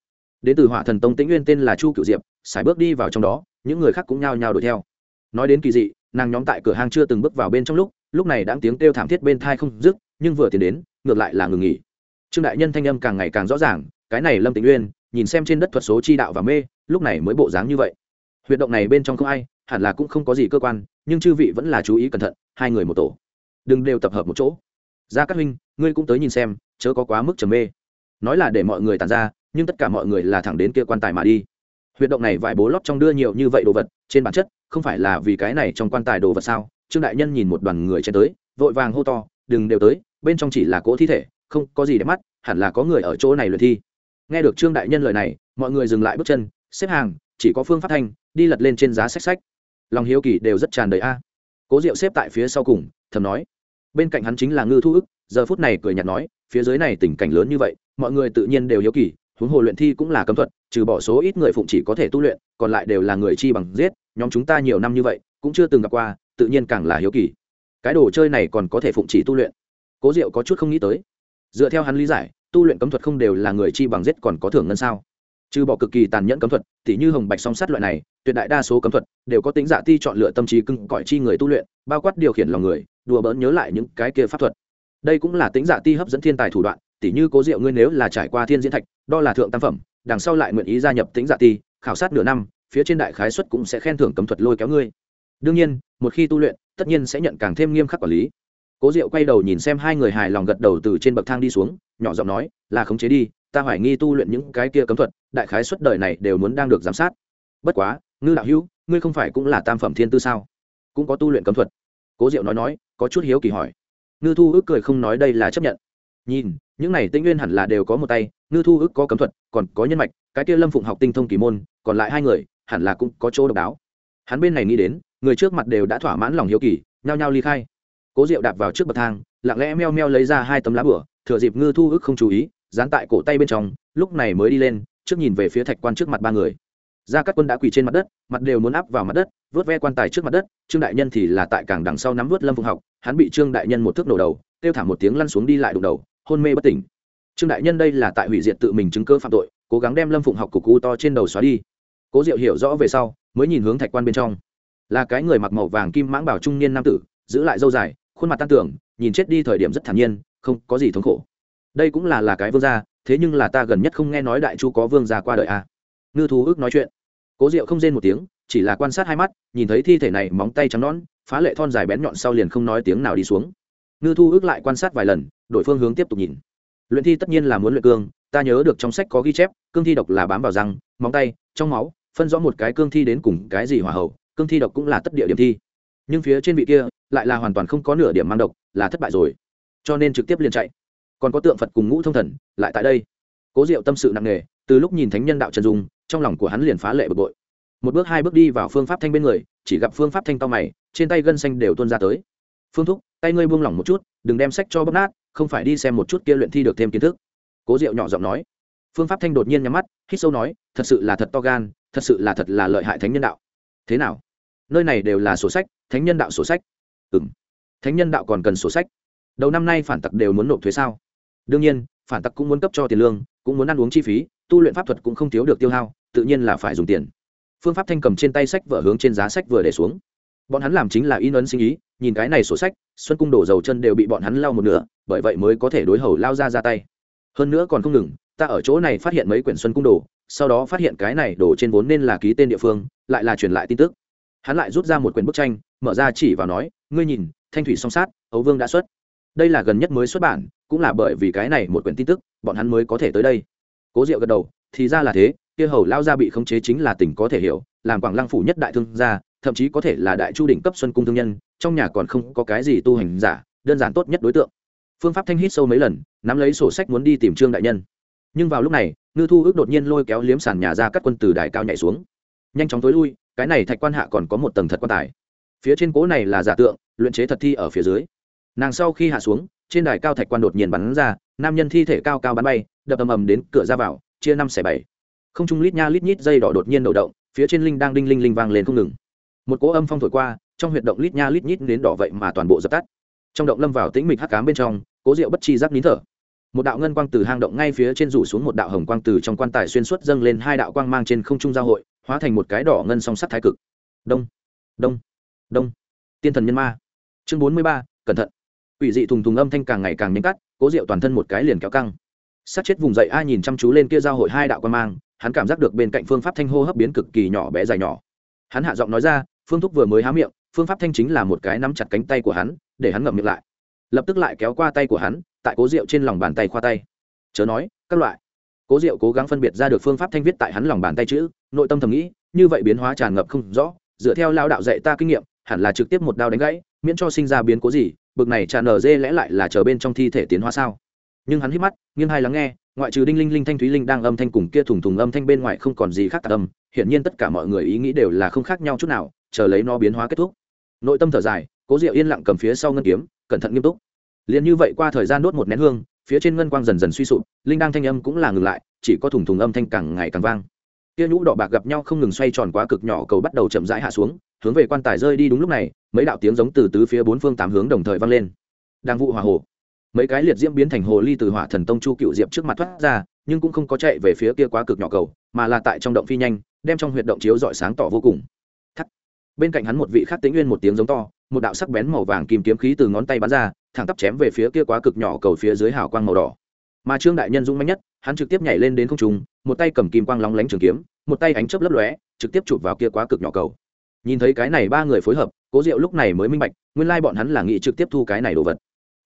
Đến từ hỏa thần tông tĩnh nguyên tên là chu cựu diệp, sải bước đi vào trong đó, những người khác cũng nhao nhao đuổi theo. Nói đến kỳ dị, nàng nhóm tại cửa hàng chưa từng bước vào bên trong lúc lúc này đã tiếng kêu thảm thiết bên thai không dứt, nhưng vừa tiến đến, ngược lại là ngừng nghỉ. Trương đại nhân thanh âm càng ngày càng rõ ràng, cái này lâm tĩnh nguyên, nhìn xem trên đất thuật số chi đạo và mê, lúc này mới bộ dáng như vậy. Huyệt động này bên trong không ai, hẳn là cũng không có gì cơ quan, nhưng chư vị vẫn là chú ý cẩn thận, hai người một tổ đừng đều tập hợp một chỗ. Ra các huynh, ngươi cũng tới nhìn xem, chớ có quá mức trầm mê. Nói là để mọi người tàn ra, nhưng tất cả mọi người là thẳng đến kia quan tài mà đi. Huyệt động này vải bố lót trong đưa nhiều như vậy đồ vật, trên bản chất, không phải là vì cái này trong quan tài đồ vật sao? Trương đại nhân nhìn một đoàn người chen tới, vội vàng hô to, đừng đều tới, bên trong chỉ là cỗ thi thể, không có gì để mắt, hẳn là có người ở chỗ này luyện thi. Nghe được trương đại nhân lời này, mọi người dừng lại bước chân, xếp hàng, chỉ có phương pháp thanh, đi lật lên trên giá sách sách. Lòng hiếu kỳ đều rất tràn đầy a. Cố diệu xếp tại phía sau cùng, thầm nói bên cạnh hắn chính là ngư thu ức, giờ phút này cười nhạt nói, phía dưới này tình cảnh lớn như vậy, mọi người tự nhiên đều hiếu kỳ, huống hồ luyện thi cũng là cấm thuật, trừ bỏ số ít người phụng chỉ có thể tu luyện, còn lại đều là người chi bằng giết, nhóm chúng ta nhiều năm như vậy, cũng chưa từng gặp qua, tự nhiên càng là hiếu kỳ. Cái đồ chơi này còn có thể phụng chỉ tu luyện? Cố diệu có chút không nghĩ tới. Dựa theo hắn lý giải, tu luyện cấm thuật không đều là người chi bằng giết còn có thưởng ngân sao? Trừ bỏ cực kỳ tàn nhẫn cấm thuật, tỉ như hồng bạch song sắt loại này, tuyệt đại đa số cấm thuật đều có tính dạ ti chọn lựa tâm trí cưng cõi chi người tu luyện, bao quát điều khiển lòng người, đùa bỡn nhớ lại những cái kia pháp thuật. Đây cũng là tính dạ ti hấp dẫn thiên tài thủ đoạn, tỉ như cố diệu ngươi nếu là trải qua thiên diễn thạch đo là thượng tam phẩm, đằng sau lại nguyện ý gia nhập tính dạ ti, khảo sát nửa năm, phía trên đại khái xuất cũng sẽ khen thưởng cấm thuật lôi kéo ngươi. Đương nhiên, một khi tu luyện, tất nhiên sẽ nhận càng thêm nghiêm khắc quản lý. Cố diệu quay đầu nhìn xem hai người hài lòng gật đầu từ trên bậc thang đi xuống, nhỏ giọng nói, là khống chế đi ta hoài nghi tu luyện những cái kia cấm thuật, đại khái suất đời này đều muốn đang được giám sát. Bất quá, ngư đạo hữu, ngươi không phải cũng là tam phẩm thiên tư sao? Cũng có tu luyện cấm thuật. Cố diệu nói nói, có chút hiếu kỳ hỏi. Ngư thu ước cười không nói đây là chấp nhận. Nhìn, những này tinh nguyên hẳn là đều có một tay, ngư thu ước có cấm thuật, còn có nhân mạch, cái kia lâm phụng học tinh thông kỳ môn, còn lại hai người, hẳn là cũng có chỗ độc đáo. Hắn bên này nghĩ đến, người trước mặt đều đã thỏa mãn lòng hiếu kỳ, nhao nhao ly khai. Cố diệu đạp vào trước bậc thang, lặng lẽ meo meo lấy ra hai tấm lá bửa thừa dịp ngư thu ước không chú ý dán tại cổ tay bên trong, lúc này mới đi lên, trước nhìn về phía thạch quan trước mặt ba người. Gia các quân đã quỳ trên mặt đất, mặt đều muốn áp vào mặt đất, vớt ve quan tài trước mặt đất, trương đại nhân thì là tại cảng đằng sau nắm vớt lâm phụng học, hắn bị trương đại nhân một thước nổ đầu, kêu thả một tiếng lăn xuống đi lại đụng đầu, hôn mê bất tỉnh. Trương đại nhân đây là tại hủy diệt tự mình chứng cơ phạm tội, cố gắng đem lâm phụng học cục u to trên đầu xóa đi. Cố diệu hiểu rõ về sau, mới nhìn hướng thạch quan bên trong. Là cái người mặc màu vàng kim mãng bảo trung niên nam tử, giữ lại dâu dài, khuôn mặt tan tưởng nhìn chết đi thời điểm rất thản nhiên, không có gì thống khổ đây cũng là là cái vương gia, thế nhưng là ta gần nhất không nghe nói đại chu có vương gia qua đời à. ngư thú ước nói chuyện. Cố diệu không rên một tiếng, chỉ là quan sát hai mắt, nhìn thấy thi thể này móng tay trắng nón phá lệ thon dài bén nhọn sau liền không nói tiếng nào đi xuống. Ngư thu ước lại quan sát vài lần, đổi phương hướng tiếp tục nhìn. Luyện thi tất nhiên là muốn luyện cương, ta nhớ được trong sách có ghi chép, cương thi độc là bám vào răng, móng tay, trong máu, phân rõ một cái cương thi đến cùng cái gì hỏa hậu, cương thi độc cũng là tất địa điểm thi. Nhưng phía trên vị kia, lại là hoàn toàn không có nửa điểm mang độc, là thất bại rồi. Cho nên trực tiếp liền chạy còn có tượng phật cùng ngũ thông thần, lại tại đây. Cố diệu tâm sự nặng nề, từ lúc nhìn thánh nhân đạo trần dung, trong lòng của hắn liền phá lệ bực bội. Một bước hai bước đi vào phương pháp thanh bên người, chỉ gặp phương pháp thanh to mày, trên tay gân xanh đều tuôn ra tới. Phương thúc, tay ngươi buông lỏng một chút, đừng đem sách cho bóp nát, không phải đi xem một chút kia luyện thi được thêm kiến thức. Cố diệu nhỏ giọng nói. Phương pháp thanh đột nhiên nhắm mắt, hít sâu nói, thật sự là thật to gan, thật sự là thật là lợi hại thánh nhân đạo. Thế nào? Nơi này đều là sổ sách, thánh nhân đạo sổ sách. Ừ m thánh nhân đạo còn cần sổ sách? Đầu năm nay phản tặc đều muốn nộp thuế sao? Đương nhiên, phản tặc cũng muốn cấp cho tiền lương, cũng muốn ăn uống chi phí, tu luyện pháp thuật cũng không thiếu được tiêu hao, tự nhiên là phải dùng tiền. Phương pháp thanh cầm trên tay sách vở hướng trên giá sách vừa để xuống. Bọn hắn làm chính là in ấn sinh ý, nhìn cái này sổ sách, xuân cung đổ dầu chân đều bị bọn hắn lau một nửa, bởi vậy mới có thể đối hầu lao ra ra tay. Hơn nữa còn không ngừng, ta ở chỗ này phát hiện mấy quyển xuân cung đồ, sau đó phát hiện cái này đổ trên vốn nên là ký tên địa phương, lại là truyền lại tin tức. Hắn lại rút ra một quyển bức tranh, mở ra chỉ vào nói, ngươi nhìn, thanh thủy song sát ấu vương đã xuất đây là gần nhất mới xuất bản, cũng là bởi vì cái này một quyển tin tức, bọn hắn mới có thể tới đây. Cố diệu gật đầu, thì ra là thế, kia hầu lao gia bị khống chế chính là tỉnh có thể hiểu, làm quảng lăng phủ nhất đại thương gia, thậm chí có thể là đại chu đỉnh cấp xuân cung thương nhân, trong nhà còn không có cái gì tu hành giả, đơn giản tốt nhất đối tượng. Phương pháp thanh hít sâu mấy lần, nắm lấy sổ sách muốn đi tìm trương đại nhân. Nhưng vào lúc này, ngư thu ước đột nhiên lôi kéo liếm sàn nhà ra các quân từ đài cao nhảy xuống. Nhanh chóng tối lui, cái này thạch quan hạ còn có một tầng thật quan tài. Phía trên cố này là giả tượng, luyện chế thật thi ở phía dưới nàng sau khi hạ xuống, trên đài cao thạch quan đột nhiên bắn ra, nam nhân thi thể cao cao bắn bay, đập ầm ầm đến cửa ra vào, chia năm xẻ bảy. Không trung lít nha lít nhít dây đỏ đột nhiên đầu động, phía trên linh đang đinh linh linh vang lên không ngừng. Một cỗ âm phong thổi qua, trong huyệt động lít nha lít nhít đến đỏ vậy mà toàn bộ dập tắt. Trong động lâm vào tĩnh mịch hắc cám bên trong, cố rượu bất chi giác nín thở. Một đạo ngân quang từ hang động ngay phía trên rủ xuống một đạo hồng quang từ trong quan tài xuyên suốt dâng lên hai đạo quang mang trên không trung giao hội, hóa thành một cái đỏ ngân song sắt thái cực. Đông đông đông. Tiên thần nhân ma. Chương bốn mươi ba, cẩn thận quỷ dị thùng thùng âm thanh càng ngày càng nhanh cắt, cố rượu toàn thân một cái liền kéo căng. Sát chết vùng dậy ai nhìn chăm chú lên kia giao hội hai đạo quan mang, hắn cảm giác được bên cạnh phương pháp thanh hô hấp biến cực kỳ nhỏ bé dài nhỏ. Hắn hạ giọng nói ra, phương thúc vừa mới há miệng, phương pháp thanh chính là một cái nắm chặt cánh tay của hắn, để hắn ngậm miệng lại. Lập tức lại kéo qua tay của hắn, tại cố rượu trên lòng bàn tay khoa tay. Chớ nói, các loại. Cố diệu cố gắng phân biệt ra được phương pháp thanh viết tại hắn lòng bàn tay chữ, nội tâm thầm nghĩ, như vậy biến hóa tràn ngập không rõ, dựa theo lao đạo dạy ta kinh nghiệm, hẳn là trực tiếp một đao đánh gãy, miễn cho sinh ra biến cố gì bực này tràn nở dê lẽ lại là chờ bên trong thi thể tiến hóa sao? Nhưng hắn hít mắt, nghiêng hai lắng nghe, ngoại trừ đinh linh linh, thanh thúy linh đang âm thanh cùng kia thùng thùng âm thanh bên ngoài không còn gì khác tạc âm, hiển nhiên tất cả mọi người ý nghĩ đều là không khác nhau chút nào, chờ lấy nó biến hóa kết thúc. Nội tâm thở dài, cố diệu yên lặng cầm phía sau ngân kiếm, cẩn thận nghiêm túc. Liền như vậy qua thời gian đốt một nén hương, phía trên ngân quang dần dần suy sụp, linh đang thanh âm cũng là ngừng lại, chỉ có thùng thùng âm thanh càng ngày càng vang kia nhũ đỏ bạc gặp nhau không ngừng xoay tròn quá cực nhỏ cầu bắt đầu chậm rãi hạ xuống, hướng về quan tài rơi đi đúng lúc này, mấy đạo tiếng giống từ tứ phía bốn phương tám hướng đồng thời vang lên. Đang vụ hỏa hồ mấy cái liệt diễm biến thành hồ ly từ hỏa thần tông chu cựu diệp trước mặt thoát ra, nhưng cũng không có chạy về phía kia quá cực nhỏ cầu, mà là tại trong động phi nhanh, đem trong huyệt động chiếu rọi sáng tỏ vô cùng. Thắt. Bên cạnh hắn một vị khác tĩnh nguyên một tiếng giống to, một đạo sắc bén màu vàng kim kiếm khí từ ngón tay bắn ra, thẳng tắp chém về phía kia quá cực nhỏ cầu phía dưới hào quang màu đỏ. Mà trương đại nhân dũng mạnh nhất hắn trực tiếp nhảy lên đến không trung, một tay cầm kim quang lóng lánh trường kiếm, một tay ánh chớp lấp lóe, trực tiếp chụp vào kia quá cực nhỏ cầu. Nhìn thấy cái này ba người phối hợp, cố diệu lúc này mới minh bạch, nguyên lai bọn hắn là nghĩ trực tiếp thu cái này đồ vật.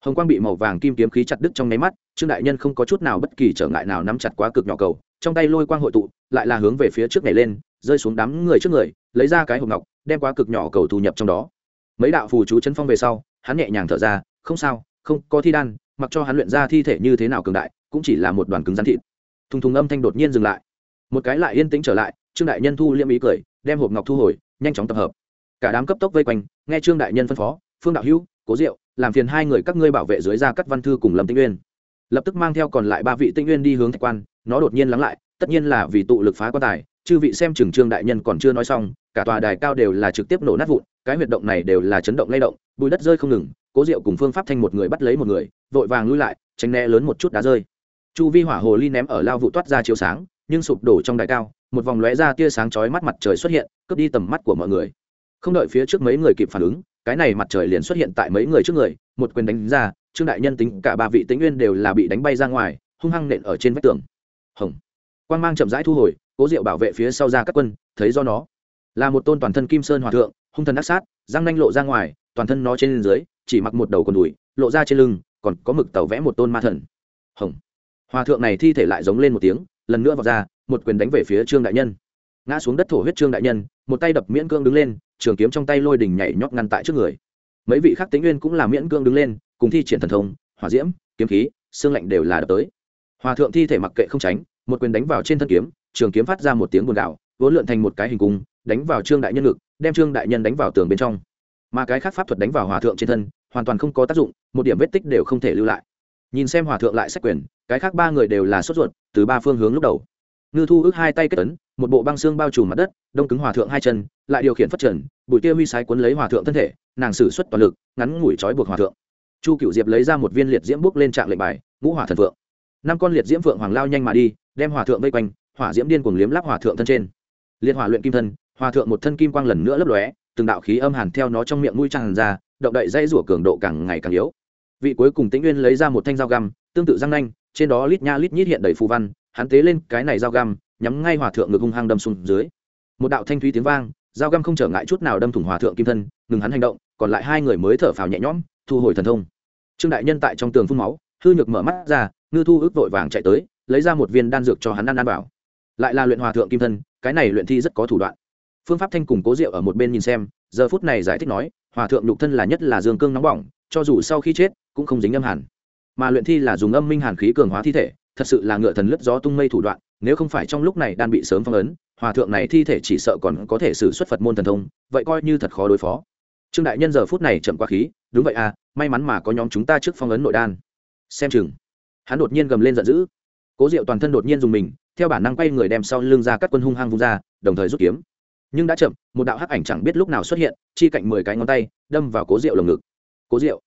Hồng quang bị màu vàng kim kiếm khí chặt đứt trong nháy mắt, trương đại nhân không có chút nào bất kỳ trở ngại nào nắm chặt quá cực nhỏ cầu, trong tay lôi quang hội tụ, lại là hướng về phía trước này lên, rơi xuống đám người trước người, lấy ra cái hộp ngọc, đem quá cực nhỏ cầu thu nhập trong đó. Mấy đạo phù chú chân phong về sau, hắn nhẹ nhàng thở ra, không sao, không, có thi đan mặc cho hắn luyện ra thi thể như thế nào cường đại, cũng chỉ là một đoàn cứng rắn thịt. Thùng thùng âm thanh đột nhiên dừng lại. Một cái lại yên tĩnh trở lại, trương đại nhân thu liêm ý cười, đem hộp ngọc thu hồi, nhanh chóng tập hợp. Cả đám cấp tốc vây quanh, nghe trương đại nhân phân phó, phương đạo hữu, cố diệu, làm phiền hai người các ngươi bảo vệ dưới ra cắt văn thư cùng lâm tĩnh uyên. Lập tức mang theo còn lại ba vị tĩnh uyên đi hướng thạch quan, nó đột nhiên lắng lại, tất nhiên là vì tụ lực phá quan tài, chư vị xem chừng trương đại nhân còn chưa nói xong cả tòa đài cao đều là trực tiếp nổ nát vụn, cái huyệt động này đều là chấn động lay động bùi đất rơi không ngừng, cố diệu cùng phương pháp thanh một người bắt lấy một người, vội vàng lui lại, tránh né lớn một chút đá rơi. Chu vi hỏa hồ ly ném ở lao vụ toát ra chiếu sáng, nhưng sụp đổ trong đài cao, một vòng lóe ra tia sáng chói mắt mặt trời xuất hiện, cướp đi tầm mắt của mọi người. Không đợi phía trước mấy người kịp phản ứng, cái này mặt trời liền xuất hiện tại mấy người trước người, một quyền đánh ra, trương đại nhân tính cả ba vị tĩnh nguyên đều là bị đánh bay ra ngoài, hung hăng nện ở trên vách tường. Hồng. Quan mang chậm rãi thu hồi, cố diệu bảo vệ phía sau ra các quân, thấy do nó là một tôn toàn thân kim sơn hòa thượng, hung thần ác sát răng nanh lộ ra ngoài, toàn thân nó trên dưới, chỉ mặc một đầu còn đùi, lộ ra trên lưng, còn có mực tàu vẽ một tôn ma thần. Hồng. Hòa thượng này thi thể lại giống lên một tiếng, lần nữa vào ra, một quyền đánh về phía trương đại nhân. Ngã xuống đất thổ huyết trương đại nhân, một tay đập miễn cương đứng lên, trường kiếm trong tay lôi đỉnh nhảy nhót ngăn tại trước người. Mấy vị khác tính nguyên cũng là miễn cương đứng lên, cùng thi triển thần thông, hỏa diễm, kiếm khí, xương lạnh đều là đập tới. Hòa thượng thi thể mặc kệ không tránh, một quyền đánh vào trên thân kiếm, trường kiếm phát ra một tiếng buồn gạo vốn lượn thành một cái hình cung, đánh vào trương đại nhân ngực, đem trương đại nhân đánh vào tường bên trong. Mà cái khác pháp thuật đánh vào hòa thượng trên thân, hoàn toàn không có tác dụng, một điểm vết tích đều không thể lưu lại. Nhìn xem hòa thượng lại sách quyền, cái khác ba người đều là sốt ruột, từ ba phương hướng lúc đầu. Ngư thu ước hai tay kết tấn một bộ băng xương bao trùm mặt đất, đông cứng hòa thượng hai chân, lại điều khiển phát trần, bụi tia huy sái quấn lấy hòa thượng thân thể, nàng xử suất toàn lực, ngắn ngủi trói buộc hòa thượng. Chu cựu diệp lấy ra một viên liệt diễm bước lên trạng lệnh bài, ngũ hỏa thần phượng. Năm con liệt diễm phượng hoàng lao nhanh mà đi, đem hòa thượng vây quanh, hỏa diễm điên cuồng liếm lắp hòa thượng thân trên liệt hỏa luyện kim thân, hòa thượng một thân kim quang lần nữa lấp lóe, từng đạo khí âm hàn theo nó trong miệng mũi tràn ra, động đậy dây rủa cường độ càng ngày càng yếu. Vị cuối cùng tĩnh nguyên lấy ra một thanh dao găm, tương tự răng nanh, trên đó lít nha lít nhít hiện đầy phù văn, hắn tế lên cái này dao găm, nhắm ngay hòa thượng ngực hung hăng đâm xuống dưới. Một đạo thanh thúy tiếng vang, dao găm không trở ngại chút nào đâm thủng hòa thượng kim thân, ngừng hắn hành động, còn lại hai người mới thở phào nhẹ nhõm, thu hồi thần thông. Trương đại nhân tại trong tường phun máu, hư nhược mở mắt ra, ngư thu ước vội vàng chạy tới, lấy ra một viên đan dược cho hắn ăn ăn bảo lại là luyện hòa thượng kim thân, cái này luyện thi rất có thủ đoạn. Phương pháp thanh cùng cố diệu ở một bên nhìn xem, giờ phút này giải thích nói, hòa thượng nhục thân là nhất là dương cương nóng bỏng, cho dù sau khi chết, cũng không dính âm hàn. mà luyện thi là dùng âm minh hàn khí cường hóa thi thể, thật sự là ngựa thần lướt gió tung mây thủ đoạn, nếu không phải trong lúc này đang bị sớm phong ấn, hòa thượng này thi thể chỉ sợ còn có thể xử xuất phật môn thần thông, vậy coi như thật khó đối phó. Trương đại nhân giờ phút này chậm qua khí, đúng vậy à may mắn mà có nhóm chúng ta trước phong ấn nội đan. Xem chừng. Hắn đột nhiên gầm lên giận dữ cố diệu toàn thân đột nhiên dùng mình, theo bản năng quay người đem sau lưng ra các quân hung hăng vung ra, đồng thời rút kiếm. Nhưng đã chậm, một đạo hắc ảnh chẳng biết lúc nào xuất hiện, chi cạnh mười cái ngón tay, đâm vào cố diệu lồng ngực. Cố diệu.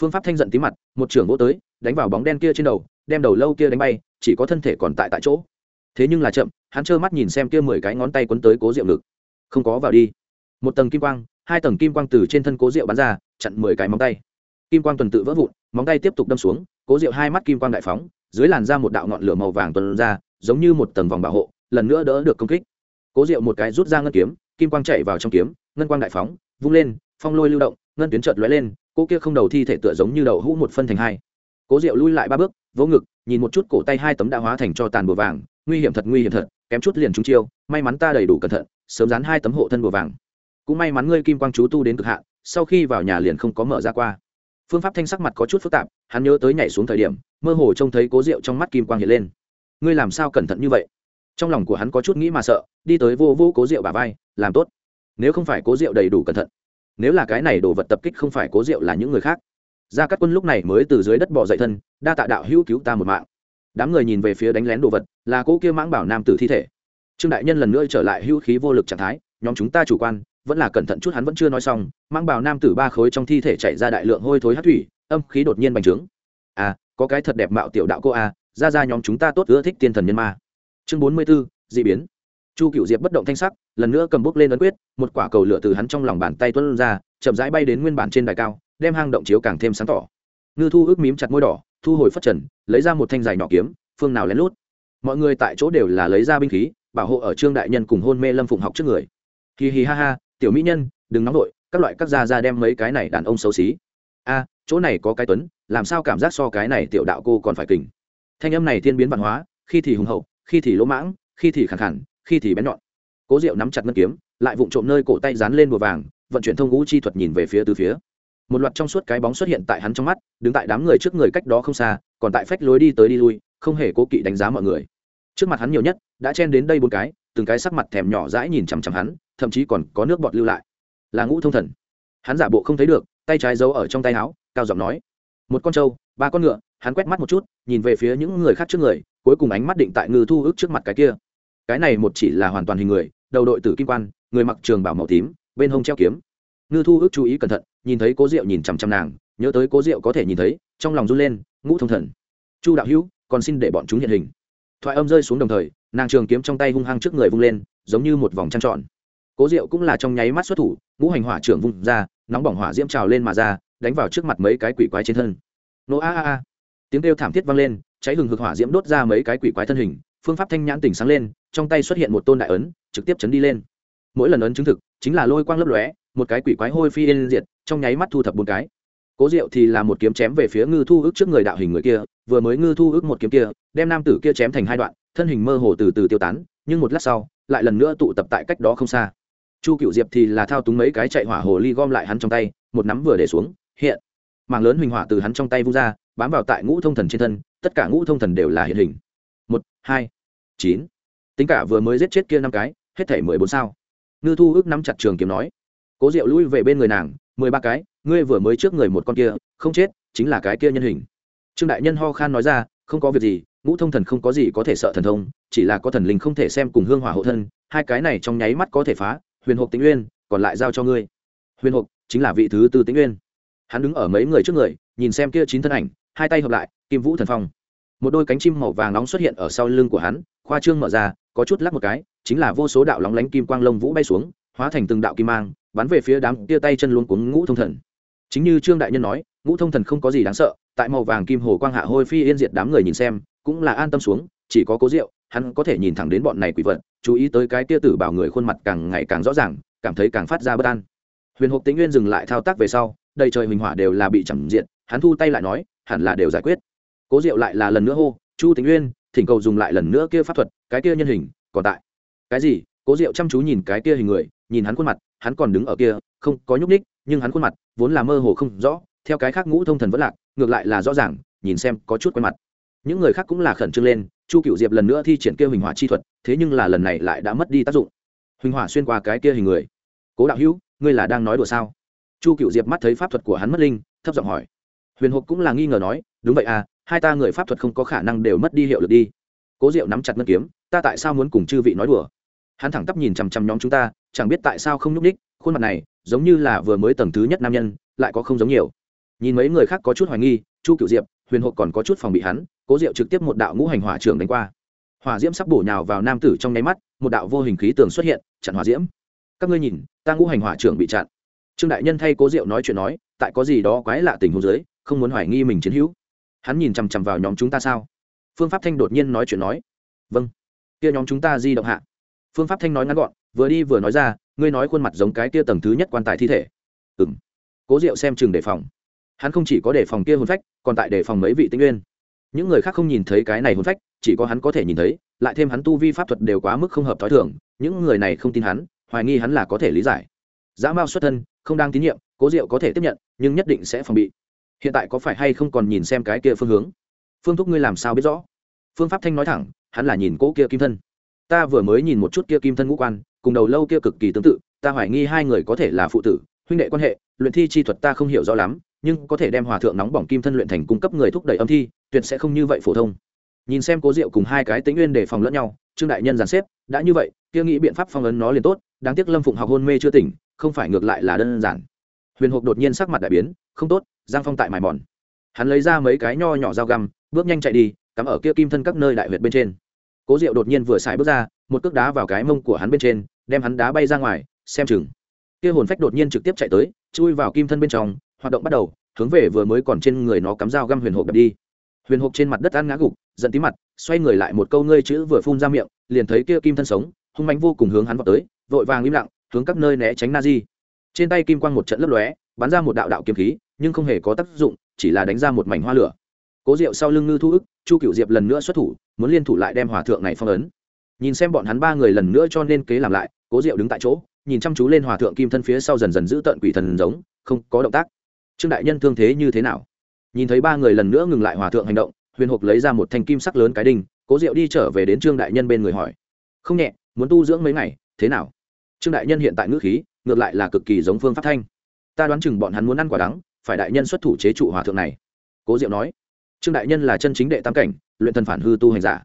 Phương pháp thanh giận tí mặt, một trưởng vỗ tới, đánh vào bóng đen kia trên đầu, đem đầu lâu kia đánh bay, chỉ có thân thể còn tại tại chỗ. Thế nhưng là chậm, hắn trơ mắt nhìn xem kia mười cái ngón tay quấn tới cố diệu ngực. Không có vào đi. Một tầng kim quang, hai tầng kim quang từ trên thân cố diệu bắn ra, chặn mười cái móng tay. Kim quang tuần tự vỡ vụn, móng tay tiếp tục đâm xuống, cố diệu hai mắt kim quang đại phóng dưới làn ra một đạo ngọn lửa màu vàng tuần ra, giống như một tầng vòng bảo hộ, lần nữa đỡ được công kích. Cố diệu một cái rút ra ngân kiếm, kim quang chạy vào trong kiếm, ngân quang đại phóng, vung lên, phong lôi lưu động, ngân tuyến trợt lóe lên cô kia không đầu thi thể tựa giống như đầu hũ một phân thành hai. Cố diệu lui lại ba bước, vỗ ngực, nhìn một chút cổ tay hai tấm đã hóa thành cho tàn bùa vàng, nguy hiểm thật, nguy hiểm thật, kém chút liền trúng chiêu, may mắn ta đầy đủ cẩn thận, sớm dán hai tấm hộ thân bùa vàng. Cũng may mắn ngươi kim quang chú tu đến cực hạn, sau khi vào nhà liền không có mở ra qua phương pháp thanh sắc mặt có chút phức tạp, hắn nhớ tới nhảy xuống thời điểm, mơ hồ trông thấy cố rượu trong mắt kim quang hiện lên. Ngươi làm sao cẩn thận như vậy? Trong lòng của hắn có chút nghĩ mà sợ, đi tới vô vô cố rượu bà vai, làm tốt. Nếu không phải cố rượu đầy đủ cẩn thận, nếu là cái này đồ vật tập kích không phải cố rượu là những người khác. Gia cát quân lúc này mới từ dưới đất bỏ dậy thân, đa tạ đạo hữu cứu ta một mạng. Đám người nhìn về phía đánh lén đồ vật, là cỗ kia mãng bảo nam tử thi thể. Trương đại nhân lần nữa trở lại hữu khí vô lực trạng thái, nhóm chúng ta chủ quan vẫn là cẩn thận chút, hắn vẫn chưa nói xong, mang bào nam tử ba khối trong thi thể chạy ra đại lượng hôi thối hát thủy, âm khí đột nhiên bành trướng. À có cái thật đẹp mạo tiểu đạo cô a ra ra nhóm chúng ta tốt ưa thích tiên thần nhân ma. Chương bốn mươi b ố d ị biến. Chu cựu diệp bất động thanh sắc, lần nữa cầm bút lên ấn quyết, một quả cầu lửa từ hắn trong lòng bàn tay tuân ra, chậm rãi bay đến nguyên bản trên đài cao, đem hang động chiếu càng thêm sáng tỏ. Ngư thu ước mím chặt môi đỏ, thu hồi phất trần, lấy ra một thanh dài nhỏ kiếm, phương nào lén lút. Mọi người tại chỗ đều là lấy ra binh khí, bảo hộ ở trương đại nhân cùng hôn mê lâm phụng học trước người. Hì hì ha ha tiểu mỹ nhân, đừng nóng vội, các loại các gia ra đem mấy cái này đàn ông xấu xí. A, chỗ này có cái tuấn, làm sao cảm giác so cái này tiểu đạo cô còn phải kình? Thanh âm này thiên biến văn hóa, khi thì hùng hậu, khi thì lỗ mãng, khi thì khẳng khẳng, khi thì bén nhọn. Cố diệu nắm chặt ngân kiếm, lại vụng trộm nơi cổ tay dán lên bùa vàng, vận chuyển thông ngũ chi thuật nhìn về phía từ phía. Một loạt trong suốt cái bóng xuất hiện tại hắn trong mắt, đứng tại đám người trước người cách đó không xa, còn tại phách lối đi tới đi lui, không hề cố kỵ đánh giá mọi người. Trước mặt hắn nhiều nhất, đã chen đến đây bốn cái, từng cái sắc mặt thèm nhỏ dãi nhìn chằm chằm hắn thậm chí còn có nước bọt lưu lại. Là ngũ thông thần. Hắn giả bộ không thấy được, tay trái giấu ở trong tay áo, cao giọng nói. Một con trâu, ba con ngựa, hắn quét mắt một chút, nhìn về phía những người khác trước người, cuối cùng ánh mắt định tại ngư thu ước trước mặt cái kia. Cái này một chỉ là hoàn toàn hình người, đầu đội tử kim quan, người mặc trường bảo màu tím, bên hông treo kiếm. Ngư thu ước chú ý cẩn thận, nhìn thấy cố diệu nhìn chằm chằm nàng, nhớ tới cố diệu có thể nhìn thấy, trong lòng run lên, ngũ thông thần. Chu đạo hữu, còn xin để bọn chúng hiện hình. Thoại âm rơi xuống đồng thời, nàng trường kiếm trong tay hung hăng trước người vung lên, giống như một vòng trăng tròn cố diệu cũng là trong nháy mắt xuất thủ, ngũ hành hỏa trưởng vung ra, nóng bỏng hỏa diễm trào lên mà ra, đánh vào trước mặt mấy cái quỷ quái trên thân. Nổ a a a. Tiếng kêu thảm thiết vang lên, cháy hừng hực hỏa diễm đốt ra mấy cái quỷ quái thân hình, phương pháp thanh nhãn tỉnh sáng lên, trong tay xuất hiện một tôn đại ấn, trực tiếp chấn đi lên. Mỗi lần ấn chứng thực, chính là lôi quang lấp lóe, một cái quỷ quái hôi phi lên diệt, trong nháy mắt thu thập bốn cái. Cố diệu thì là một kiếm chém về phía ngư thu ước trước người đạo hình người kia, vừa mới ngư thu ước một kiếm kia, đem nam tử kia chém thành hai đoạn, thân hình mơ hồ từ từ tiêu tán, nhưng một lát sau, lại lần nữa tụ tập tại cách đó không xa chu cựu diệp thì là thao túng mấy cái chạy hỏa hồ ly gom lại hắn trong tay, một nắm vừa để xuống, hiện. Mảng lớn huỳnh hỏa từ hắn trong tay vung ra, bám vào tại ngũ thông thần trên thân, tất cả ngũ thông thần đều là hiện hình. Một, hai, chín. Tính cả vừa mới giết chết kia năm cái, hết thể mười bốn sao. Ngư thu ước nắm chặt trường kiếm nói. Cố diệu lui về bên người nàng, mười ba cái, ngươi vừa mới trước người một con kia, không chết, chính là cái kia nhân hình. Trương đại nhân ho khan nói ra, không có việc gì, ngũ thông thần không có gì có thể sợ thần thông, chỉ là có thần linh không thể xem cùng hương hỏa hộ thân, hai cái này trong nháy mắt có thể phá huyền hộp tĩnh uyên, còn lại giao cho ngươi. Huyền hộp, chính là vị thứ tư tĩnh uyên. Hắn đứng ở mấy người trước người, nhìn xem kia chín thân ảnh, hai tay hợp lại, kim vũ thần phong. Một đôi cánh chim màu vàng nóng xuất hiện ở sau lưng của hắn, khoa trương mở ra, có chút lắc một cái, chính là vô số đạo lóng lánh kim quang lông vũ bay xuống, hóa thành từng đạo kim mang, bắn về phía đám tia tay chân luôn cuống ngũ thông thần. Chính như trương đại nhân nói, ngũ thông thần không có gì đáng sợ, tại màu vàng kim hồ quang hạ hôi phi yên diệt đám người nhìn xem, cũng là an tâm xuống, chỉ có cố rượu hắn có thể nhìn thẳng đến bọn này quỷ vật, chú ý tới cái tia tử bảo người khuôn mặt càng ngày càng rõ ràng, cảm thấy càng phát ra bất an. Huyền hộp tĩnh nguyên dừng lại thao tác về sau, đầy trời hình hỏa đều là bị chẳng diện, hắn thu tay lại nói, hẳn là đều giải quyết. Cố diệu lại là lần nữa hô, chu tĩnh nguyên, thỉnh cầu dùng lại lần nữa kia pháp thuật, cái kia nhân hình còn tại. Cái gì? Cố diệu chăm chú nhìn cái kia hình người, nhìn hắn khuôn mặt, hắn còn đứng ở kia, không có nhúc ních nhưng hắn khuôn mặt vốn là mơ hồ không rõ, theo cái khác ngũ thông thần vẫn lạc, ngược lại là rõ ràng, nhìn xem có chút quen mặt. Những người khác cũng là khẩn trương lên chu cựu diệp lần nữa thi triển kêu hình hỏa chi thuật, thế nhưng là lần này lại đã mất đi tác dụng. Hình hỏa xuyên qua cái kia hình người. Cố đạo hữu, ngươi là đang nói đùa sao? Chu cựu diệp mắt thấy pháp thuật của hắn mất linh, thấp giọng hỏi. Huyền hộp cũng là nghi ngờ nói, đúng vậy à hai ta người pháp thuật không có khả năng đều mất đi hiệu lực đi. Cố diệu nắm chặt ngân kiếm, ta tại sao muốn cùng chư vị nói đùa? Hắn thẳng tắp nhìn chằm chằm nhóm chúng ta, chẳng biết tại sao không nhúc ních khuôn mặt này giống như là vừa mới tầng thứ nhất nam nhân, lại có không giống nhiều. Nhìn mấy người khác có chút hoài nghi, chu cựu diệp huyền hộp còn có chút phòng bị hắn, cố diệu trực tiếp một đạo ngũ hành hỏa trưởng đánh qua. Hỏa diễm sắp bổ nhào vào nam tử trong nháy mắt, một đạo vô hình khí tường xuất hiện, chặn hỏa diễm. Các ngươi nhìn, ta ngũ hành hỏa trưởng bị chặn. Trương đại nhân thay cố diệu nói chuyện nói, tại có gì đó quái lạ tình huống dưới, không muốn hoài nghi mình chiến hữu. Hắn nhìn chằm chằm vào nhóm chúng ta sao? Phương pháp thanh đột nhiên nói chuyện nói. Vâng. Kia nhóm chúng ta di động hạ. Phương pháp thanh nói ngắn gọn, vừa đi vừa nói ra, ngươi nói khuôn mặt giống cái kia tầng thứ nhất quan tài thi thể. Ừ m cố diệu xem chừng đề phòng hắn không chỉ có đề phòng kia hồn phách, còn tại đề phòng mấy vị tinh nguyên. Những người khác không nhìn thấy cái này hồn phách, chỉ có hắn có thể nhìn thấy, lại thêm hắn tu vi pháp thuật đều quá mức không hợp t h ó i thường, những người này không tin hắn, hoài nghi hắn là có thể lý giải. Dã mao xuất thân, không đang tín nhiệm, cố diệu có thể tiếp nhận, nhưng nhất định sẽ phòng bị. Hiện tại có phải hay không còn nhìn xem cái kia phương hướng? Phương thúc ngươi làm sao biết rõ? Phương pháp thanh nói thẳng, hắn là nhìn cỗ kia kim thân. Ta vừa mới nhìn một chút kia kim thân ngũ quan, cùng đầu lâu kia cực kỳ tương tự, ta hoài nghi hai người có thể là phụ tử, huynh đệ quan hệ, luyện thi chi thuật ta không hiểu rõ lắm nhưng có thể đem hòa thượng nóng bỏng kim thân luyện thành cung cấp người thúc đẩy âm thi, tuyệt sẽ không như vậy phổ thông. Nhìn xem cố diệu cùng hai cái tĩnh nguyên để phòng lẫn nhau, trương đại nhân giàn xếp, đã như vậy, kia nghĩ biện pháp phong ấn nó liền tốt, đáng tiếc lâm phụng học hôn mê chưa tỉnh, không phải ngược lại là đơn giản. Huyền hộp đột nhiên sắc mặt đại biến, không tốt, giang phong tại mài mòn. Hắn lấy ra mấy cái nho nhỏ dao găm, bước nhanh chạy đi, cắm ở kia kim thân các nơi đại huyệt bên trên. Cố diệu đột nhiên vừa xài bước ra, một cước đá vào cái mông của hắn bên trên, đem hắn đá bay ra ngoài, xem chừng. Kia hồn phách đột nhiên trực tiếp chạy tới, chui vào kim thân bên trong hoạt động bắt đầu, hướng về vừa mới còn trên người nó cắm dao găm huyền hộp đập đi. Huyền hộp trên mặt đất ăn ngã gục, giận tí mặt, xoay người lại một câu ngươi chữ vừa phun ra miệng, liền thấy kia kim thân sống, hung mánh vô cùng hướng hắn vào tới, vội vàng im lặng, hướng các nơi né tránh na di trên tay kim quang một trận lấp lóe, bắn ra một đạo đạo kiếm khí, nhưng không hề có tác dụng, chỉ là đánh ra một mảnh hoa lửa. Cố diệu sau lưng ngư thu ức, chu cựu diệp lần nữa xuất thủ, muốn liên thủ lại đem hòa thượng này phong ấn. Nhìn xem bọn hắn ba người lần nữa cho nên kế làm lại, cố diệu đứng tại chỗ, nhìn chăm chú lên hòa thượng kim thân phía sau dần dần giữ tận quỷ thần giống, không có động tác trương đại nhân thương thế như thế nào? Nhìn thấy ba người lần nữa ngừng lại hòa thượng hành động, huyền hộp lấy ra một thanh kim sắc lớn cái đinh, cố diệu đi trở về đến trương đại nhân bên người hỏi. Không nhẹ, muốn tu dưỡng mấy ngày, thế nào? Trương đại nhân hiện tại ngữ khí, ngược lại là cực kỳ giống phương pháp thanh. Ta đoán chừng bọn hắn muốn ăn quả đắng, phải đại nhân xuất thủ chế trụ hòa thượng này. Cố diệu nói. Trương đại nhân là chân chính đệ tam cảnh, luyện thần phản hư tu hành giả.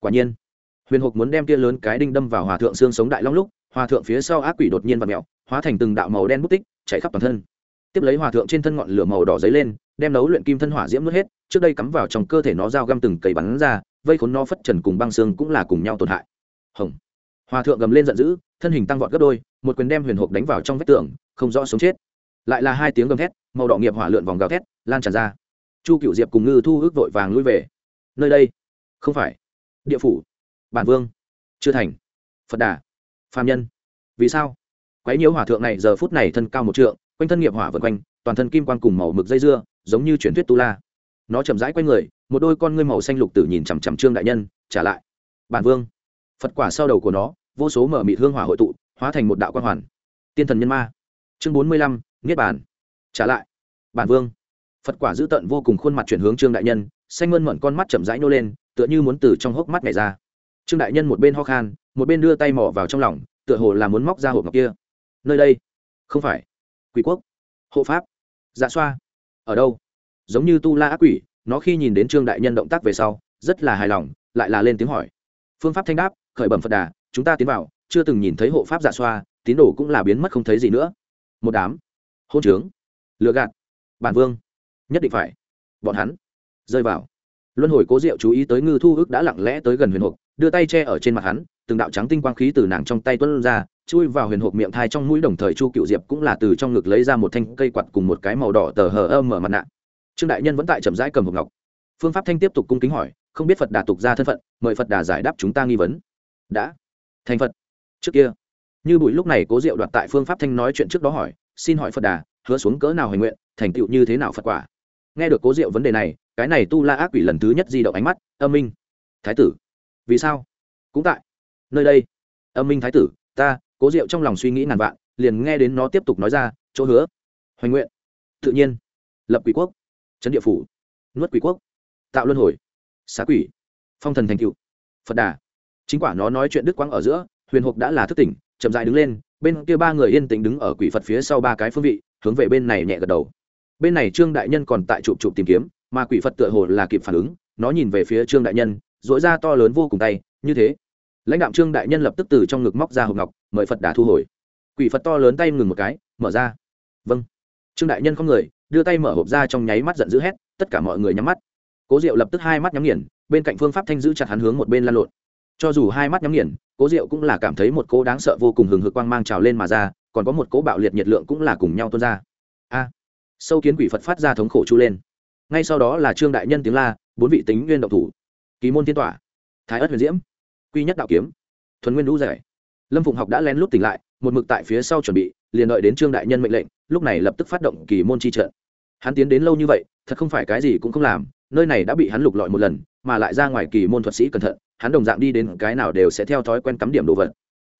Quả nhiên, huyền hộp muốn đem kia lớn cái đinh đâm vào hòa thượng xương sống đại long lúc, hòa thượng phía sau ác quỷ đột nhiên và mẹo hóa thành từng đạo màu đen bút tích, chạy khắp toàn thân tiếp lấy hòa thượng trên thân ngọn lửa màu đỏ dấy lên, đem nấu luyện kim thân hỏa diễm nuốt hết, trước đây cắm vào trong cơ thể nó dao găm từng cầy bắn ra, vây khốn nó phất trần cùng băng xương cũng là cùng nhau tổn hại. Hồng. Hòa thượng gầm lên giận dữ, thân hình tăng vọt gấp đôi, một quyền đem huyền hộp đánh vào trong vách tường, không rõ sống chết. Lại là hai tiếng gầm thét, màu đỏ nghiệp hỏa lượn vòng gào thét, lan tràn ra. Chu cựu diệp cùng ngư thu ước vội vàng lui về. Nơi đây? Không phải. Địa phủ. Bản vương. Chưa thành. Phật đà. Phạm nhân. Vì sao? Quái nhiễu hỏa thượng này giờ phút này thân cao một trượng quanh thân nghiệp hỏa vần quanh, toàn thân kim quan cùng màu mực dây dưa, giống như truyền thuyết tu la. Nó chậm rãi quanh người, một đôi con ngươi màu xanh lục tử nhìn chằm chằm trương đại nhân, trả lại. Bản vương. Phật quả sau đầu của nó, vô số mở mịt hương hỏa hội tụ, hóa thành một đạo quan hoàn. Tiên thần nhân ma. Chương bốn mươi lăm, niết bản trả lại. Bản vương. Phật quả giữ tận vô cùng khuôn mặt chuyển hướng trương đại nhân, xanh mơn mận con mắt chậm rãi nô lên, tựa như muốn từ trong hốc mắt này ra. Trương đại nhân một bên ho khan, một bên đưa tay mỏ vào trong lòng, tựa hồ là muốn móc ra hộp ngọc kia. Nơi đây. Không phải quỷ quốc. Hộ pháp. Dạ xoa. Ở đâu? Giống như tu la ác quỷ, nó khi nhìn đến trương đại nhân động tác về sau, rất là hài lòng, lại là lên tiếng hỏi. Phương pháp thanh đáp, khởi bẩm phật đà, chúng ta tiến vào, chưa từng nhìn thấy hộ pháp dạ xoa, tín đồ cũng là biến mất không thấy gì nữa. Một đám. Hôn trướng. Lừa gạt. Bản vương. Nhất định phải. Bọn hắn. Rơi vào. Luân hồi cố diệu chú ý tới ngư thu ước đã lặng lẽ tới gần huyền hộp, đưa tay che ở trên mặt hắn, từng đạo trắng tinh quang khí từ nàng trong tay tuân ra chui vào huyền hộp miệng thai trong mũi đồng thời chu cựu diệp cũng là từ trong ngực lấy ra một thanh cây quạt cùng một cái màu đỏ tờ hờ ơ mở mặt nạ. Trương đại nhân vẫn tại chậm rãi cầm hộp ngọc. Phương pháp thanh tiếp tục cung kính hỏi, không biết phật đà tục ra thân phận, mời phật đà giải đáp chúng ta nghi vấn. Đã. Thành phật. Trước kia. Như bụi lúc này cố diệu đoạt tại phương pháp thanh nói chuyện trước đó hỏi, xin hỏi phật đà, hứa xuống cỡ nào hành nguyện, thành tựu như thế nào phật quả? Nghe được cố diệu vấn đề này, cái này tu la ác quỷ lần thứ nhất di động ánh mắt, âm minh. Thái tử. Vì sao? Cũng tại. Nơi đây. Âm minh thái tử, ta cố diệu trong lòng suy nghĩ ngàn vạn, liền nghe đến nó tiếp tục nói ra, chỗ hứa, hoành nguyện, tự nhiên, lập quỷ quốc trấn địa phủ, nuốt quỷ quốc, tạo luân hồi, xá quỷ, phong thần thành cựu phật đà. Chính quả nó nói chuyện đức quang ở giữa, huyền hộp đã là thức tỉnh, chậm dài đứng lên, bên kia ba người yên tĩnh đứng ở quỷ phật phía sau ba cái phương vị, hướng về bên này nhẹ gật đầu. Bên này trương đại nhân còn tại chụp chụp tìm kiếm, mà quỷ phật tựa hồ là kịp phản ứng, nó nhìn về phía trương đại nhân dỗi ra to lớn vô cùng tay, như thế lãnh đạo trương đại nhân lập tức từ trong ngực móc ra hộp ngọc, mời phật đà thu hồi. Quỷ phật to lớn tay ngừng một cái, mở ra. Vâng. Trương đại nhân không người, đưa tay mở hộp ra trong nháy mắt giận dữ hét, tất cả mọi người nhắm mắt. Cố diệu lập tức hai mắt nhắm nghiền, bên cạnh phương pháp thanh giữ chặt hắn hướng một bên lan lộn. Cho dù hai mắt nhắm nghiền, cố diệu cũng là cảm thấy một cô đáng sợ vô cùng hừng hực quang mang trào lên mà ra, còn có một cố bạo liệt nhiệt lượng cũng là cùng nhau tuôn ra. A! Sâu kiến quỷ phật phát ra thống khổ chu lên. Ngay sau đó là trương đại nhân tiếng la, bốn vị tính nguyên động thủ. Kỳ môn tiên tỏa. Thái ất huyền diễm quy nhất đạo kiếm. Thuần nguyên lũ rẻ. Lâm phụng học đã lén lút tỉnh lại, một mực tại phía sau chuẩn bị, liền đợi đến trương đại nhân mệnh lệnh, lúc này lập tức phát động kỳ môn chi trận. Hắn tiến đến lâu như vậy, thật không phải cái gì cũng không làm, nơi này đã bị hắn lục lọi một lần, mà lại ra ngoài kỳ môn thuật sĩ cẩn thận, hắn đồng dạng đi đến cái nào đều sẽ theo thói quen cắm điểm đồ vật.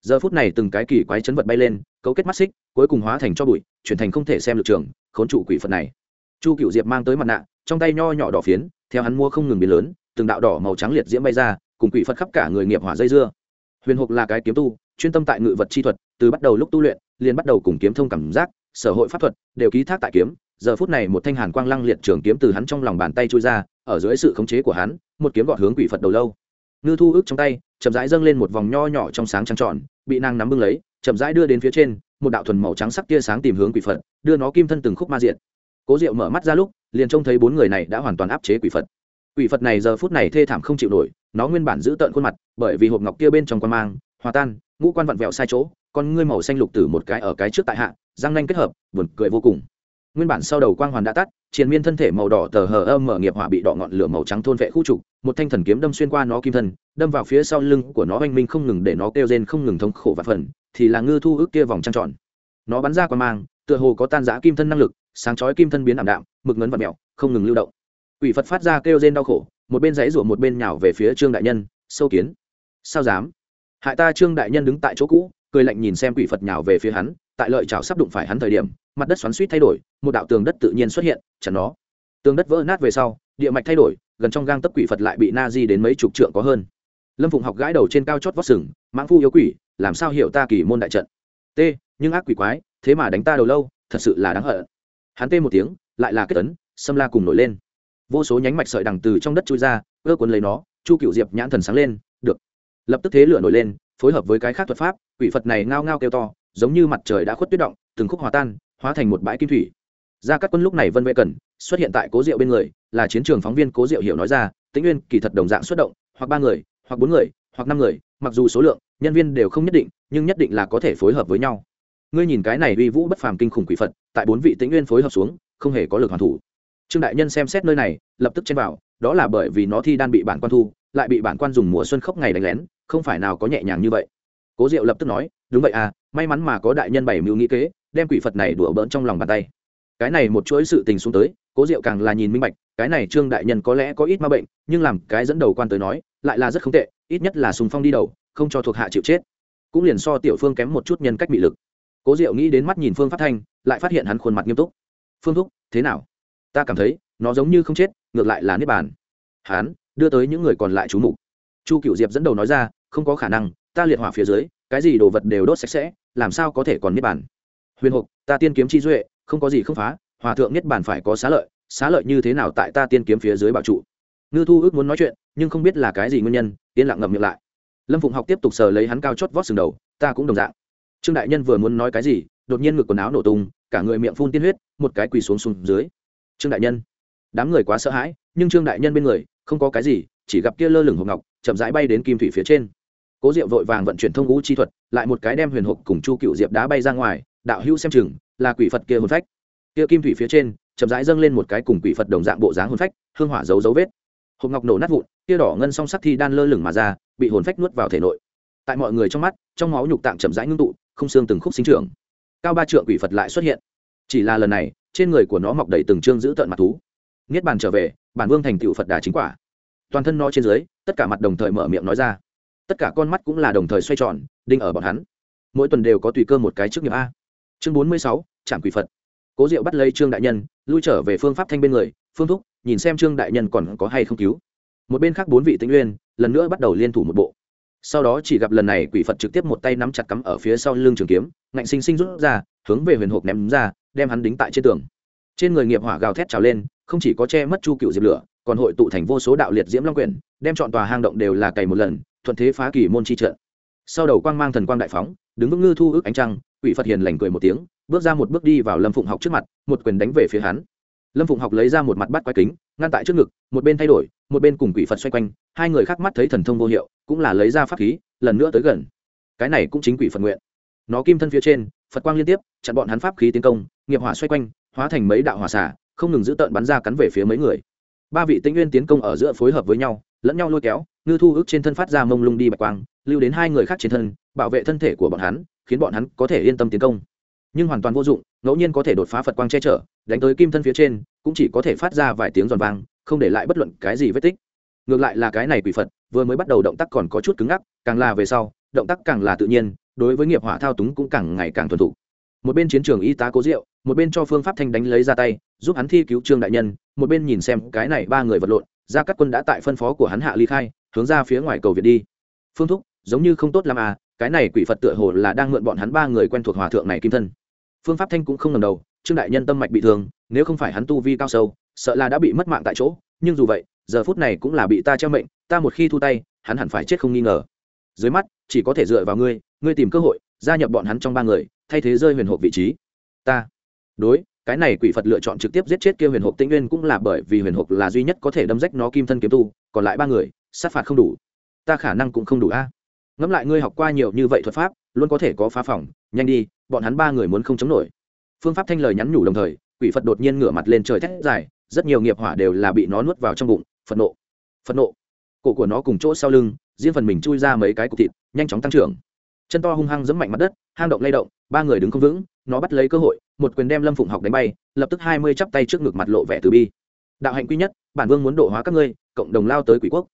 Giờ phút này từng cái kỳ quái chấn vật bay lên, cấu kết mắt xích, cuối cùng hóa thành cho bụi, chuyển thành không thể xem lực trường, khốn trụ quỷ phật này. Chu cựu diệp mang tới mặt nạ, trong tay nho nhỏ đỏ phiến, theo hắn mua không ngừng biến lớn, từng đạo đỏ màu trắng liệt diễm bay ra cùng quỷ phật khắp cả người nghiệp hỏa dây dưa. Huyền hục là cái kiếm tu, chuyên tâm tại ngự vật chi thuật, từ bắt đầu lúc tu luyện, liền bắt đầu cùng kiếm thông cảm giác, sở hội pháp thuật, đều ký thác tại kiếm. Giờ phút này một thanh hàn quang lăng liệt trường kiếm từ hắn trong lòng bàn tay trôi ra, ở dưới sự khống chế của hắn, một kiếm gọt hướng quỷ phật đầu lâu. Ngư thu ức trong tay, chậm rãi dâng lên một vòng nho nhỏ trong sáng trăng tròn, bị nàng nắm bưng lấy, chậm rãi đưa đến phía trên, một đạo thuần màu trắng sắc tia sáng tìm hướng quỷ phật, đưa nó kim thân từng khúc ma diện cố diệu mở mắt ra lúc, liền trông thấy bốn người này đã hoàn toàn áp chế quỷ phật quỷ phật này giờ phút này thê thảm không chịu nổi, nó nguyên bản giữ tợn khuôn mặt, bởi vì hộp ngọc kia bên trong quan mang, hòa tan, ngũ quan vặn vẹo sai chỗ, con ngươi màu xanh lục tử một cái ở cái trước tại hạ, răng nanh kết hợp, buồn cười vô cùng. Nguyên bản sau đầu quang hoàn đã tắt, triền miên thân thể màu đỏ tờ hờ âm mở nghiệp hỏa bị đỏ ngọn lửa màu trắng thôn vệ khu trục, một thanh thần kiếm đâm xuyên qua nó kim thân, đâm vào phía sau lưng của nó oanh minh không ngừng để nó kêu rên không ngừng thống khổ và phần, thì là ngư thu ước kia vòng trăng tròn. Nó bắn ra qua mang, tựa hồ có tan giã kim thân năng lực, sáng chói kim thân biến ảm đạm, mực ngấn và mèo, không ngừng lưu động quỷ phật phát ra kêu rên đau khổ, một bên dãy rủa một bên nhào về phía trương đại nhân, sâu kiến, sao dám? Hại ta trương đại nhân đứng tại chỗ cũ, cười lạnh nhìn xem quỷ phật nhào về phía hắn, tại lợi chảo sắp đụng phải hắn thời điểm, mặt đất xoắn suýt thay đổi, một đạo tường đất tự nhiên xuất hiện, chắn nó. Tường đất vỡ nát về sau, địa mạch thay đổi, gần trong gang tấc quỷ phật lại bị na di đến mấy chục trượng có hơn. Lâm phụng học gãi đầu trên cao chót vót sừng, mãng phu yếu quỷ, làm sao hiểu ta kỳ môn đại trận? T nhưng ác quỷ quái, thế mà đánh ta đầu lâu, thật sự là đáng hận. Hắn tê một tiếng, lại là kết tấn xâm la cùng nổi lên vô số nhánh mạch sợi đằng từ trong đất chui ra, ơ cuốn lấy nó, chu cựu diệp nhãn thần sáng lên, được. Lập tức thế lửa nổi lên, phối hợp với cái khác thuật pháp, quỷ phật này ngao ngao kêu to, giống như mặt trời đã khuất tuyết động, từng khúc hòa tan, hóa thành một bãi kim thủy. Ra các quân lúc này vân vệ cần xuất hiện tại cố diệu bên người, là chiến trường phóng viên cố diệu hiểu nói ra, tĩnh nguyên kỳ thật đồng dạng xuất động, hoặc ba người, hoặc bốn người, hoặc năm người, mặc dù số lượng, nhân viên đều không nhất định, nhưng nhất định là có thể phối hợp với nhau. Ngươi nhìn cái này uy vũ bất phàm kinh khủng quỷ phật, tại bốn vị tĩnh nguyên phối hợp xuống, không hề có lực hoàn thủ trương đại nhân xem xét nơi này, lập tức chen vào, đó là bởi vì nó thi đan bị bản quan thu, lại bị bản quan dùng mùa xuân khốc ngày đánh lén, không phải nào có nhẹ nhàng như vậy. Cố diệu lập tức nói, đúng vậy à may mắn mà có đại nhân bảy mưu nghĩ kế, đem quỷ phật này đùa bỡn trong lòng bàn tay. Cái này một chuỗi sự tình xuống tới, cố diệu càng là nhìn minh bạch, cái này trương đại nhân có lẽ có ít ma bệnh, nhưng làm cái dẫn đầu quan tới nói, lại là rất không tệ, ít nhất là sùng phong đi đầu, không cho thuộc hạ chịu chết. Cũng liền so tiểu phương kém một chút nhân cách bị lực. Cố diệu nghĩ đến mắt nhìn phương phát thanh, lại phát hiện hắn khuôn mặt nghiêm túc. Phương thúc, thế nào? Ta cảm thấy nó giống như không chết ngược lại là niết bàn. Hán, đưa tới những người còn lại chú mục. Chu cựu diệp dẫn đầu nói ra không có khả năng ta liệt hỏa phía dưới cái gì đồ vật đều đốt sạch sẽ làm sao có thể còn niết bàn? Huyền hục ta tiên kiếm chi duệ không có gì không phá hòa thượng niết bàn phải có xá lợi xá lợi như thế nào tại ta tiên kiếm phía dưới bảo trụ? Ngư thu ước muốn nói chuyện nhưng không biết là cái gì nguyên nhân yên lặng ngậm miệng lại. Lâm phụng học tiếp tục sờ lấy hắn cao chót vót sừng đầu ta cũng đồng dạng. Trương đại nhân vừa muốn nói cái gì đột nhiên ngực quần áo nổ tung cả người miệng phun tiên huyết một cái quỳ xuống xuống dưới trương đại nhân. Đám người quá sợ hãi, nhưng trương đại nhân bên người, không có cái gì, chỉ gặp kia lơ lửng hộp ngọc, chậm rãi bay đến kim thủy phía trên. Cố diệu vội vàng vận chuyển thông ngũ chi thuật, lại một cái đem huyền hộp cùng chu cựu diệp đá bay ra ngoài, đạo hữu xem chừng, là quỷ phật kia hồn phách. Kia kim thủy phía trên, chậm rãi dâng lên một cái cùng quỷ phật đồng dạng bộ dáng hồn phách, hương hỏa dấu dấu vết. Hộp ngọc nổ nát vụn, kia đỏ ngân song sắc thi đan lơ lửng mà ra, bị hồn phách nuốt vào thể nội. Tại mọi người trong mắt, trong máu nhục tạng chậm rãi ngưng tụ, không xương từng khúc sinh trưởng. Cao ba trượng quỷ phật lại xuất hiện. Chỉ là lần này trên người của nó mọc đầy từng chương giữ tợn mặt thú. Niết bàn trở về, bản vương thành tựu phật đà chính quả. Toàn thân nó trên dưới, tất cả mặt đồng thời mở miệng nói ra. Tất cả con mắt cũng là đồng thời xoay tròn, đinh ở bọn hắn. Mỗi tuần đều có tùy cơ một cái trước nghiệp a. Chương bốn mươi sáu trạm quỷ phật. Cố diệu bắt lấy trương đại nhân, lui trở về phương pháp thanh bên người, phương thúc, nhìn xem trương đại nhân còn có hay không cứu. Một bên khác bốn vị tĩnh uyên, lần nữa bắt đầu liên thủ một bộ. Sau đó chỉ gặp lần này quỷ phật trực tiếp một tay nắm chặt cắm ở phía sau lưng trường kiếm, ngạnh sinh sinh rút ra, hướng về huyền hộp ném ra đem hắn đính tại trên tường. Trên người nghiệp hỏa gào thét trào lên, không chỉ có che mất chu cựu diệp lửa, còn hội tụ thành vô số đạo liệt diễm long quyển, đem chọn tòa hang động đều là cày một lần, thuận thế phá kỳ môn chi trận. Sau đầu quang mang thần quang đại phóng, đứng vững ngư thu ước ánh trăng, quỷ phật hiền lành cười một tiếng, bước ra một bước đi vào lâm phụng học trước mặt, một quyền đánh về phía hắn. Lâm phụng học lấy ra một mặt bắt quái kính, ngăn tại trước ngực, một bên thay đổi, một bên cùng quỷ phật xoay quanh, hai người khác mắt thấy thần thông vô hiệu, cũng là lấy ra pháp khí, lần nữa tới gần. Cái này cũng chính quỷ phật nguyện. Nó kim thân phía trên phật quang liên tiếp, chặn bọn hắn pháp khí tiến công, nghiệp hỏa xoay quanh, hóa thành mấy đạo hỏa xả không ngừng giữ tợn bắn ra cắn về phía mấy người. Ba vị tĩnh nguyên tiến công ở giữa phối hợp với nhau, lẫn nhau lôi kéo, ngư thu ước trên thân phát ra mông lung đi bạch quang, lưu đến hai người khác trên thân, bảo vệ thân thể của bọn hắn, khiến bọn hắn có thể yên tâm tiến công. Nhưng hoàn toàn vô dụng, ngẫu nhiên có thể đột phá phật quang che chở, đánh tới kim thân phía trên, cũng chỉ có thể phát ra vài tiếng giòn vang, không để lại bất luận cái gì vết tích. Ngược lại là cái này quỷ phật, vừa mới bắt đầu động tác còn có chút cứng ngắc, càng là về sau, động tác càng là tự nhiên đối với nghiệp hỏa thao túng cũng càng ngày càng thuần thục. Một bên chiến trường y tá cố diệu, một bên cho phương pháp thanh đánh lấy ra tay, giúp hắn thi cứu trương đại nhân, một bên nhìn xem cái này ba người vật lộn ra các quân đã tại phân phó của hắn hạ ly khai, hướng ra phía ngoài cầu việt đi. Phương thúc, giống như không tốt làm à cái này quỷ phật tựa hồ là đang mượn bọn hắn ba người quen thuộc hòa thượng này kim thân. Phương pháp thanh cũng không ngầm đầu, trương đại nhân tâm mạch bị thương, nếu không phải hắn tu vi cao sâu, sợ là đã bị mất mạng tại chỗ, nhưng dù vậy, giờ phút này cũng là bị ta treo mệnh, ta một khi thu tay, hắn hẳn phải chết không nghi ngờ dưới mắt, chỉ có thể dựa vào ngươi ngươi tìm cơ hội, gia nhập bọn hắn trong ba người, thay thế rơi huyền hộp vị trí. Ta. Đối, cái này quỷ phật lựa chọn trực tiếp giết chết kia huyền hộp tĩnh nguyên cũng là bởi vì huyền hộp là duy nhất có thể đâm rách nó kim thân kiếm tu, còn lại ba người, sát phạt không đủ. Ta khả năng cũng không đủ a. Ngẫm lại ngươi học qua nhiều như vậy thuật pháp, luôn có thể có phá phòng, nhanh đi, bọn hắn ba người muốn không chống nổi. Phương pháp thanh lời nhắn nhủ đồng thời, quỷ phật đột nhiên ngửa mặt lên trời thét dài, rất nhiều nghiệp hỏa đều là bị nó nuốt vào trong bụng, phật nộ. Phật nộ. Cổ của nó cùng chỗ sau lưng riêng phần mình chui ra mấy cái cục thịt, nhanh chóng tăng trưởng. Chân to hung hăng giẫm mạnh mặt đất, hang động lay động, ba người đứng không vững, nó bắt lấy cơ hội, một quyền đem lâm phụng học đánh bay, lập tức hai mươi chắp tay trước ngực mặt lộ vẻ từ bi. Đạo hạnh quy nhất, bản vương muốn độ hóa các ngươi, cộng đồng lao tới quỷ quốc.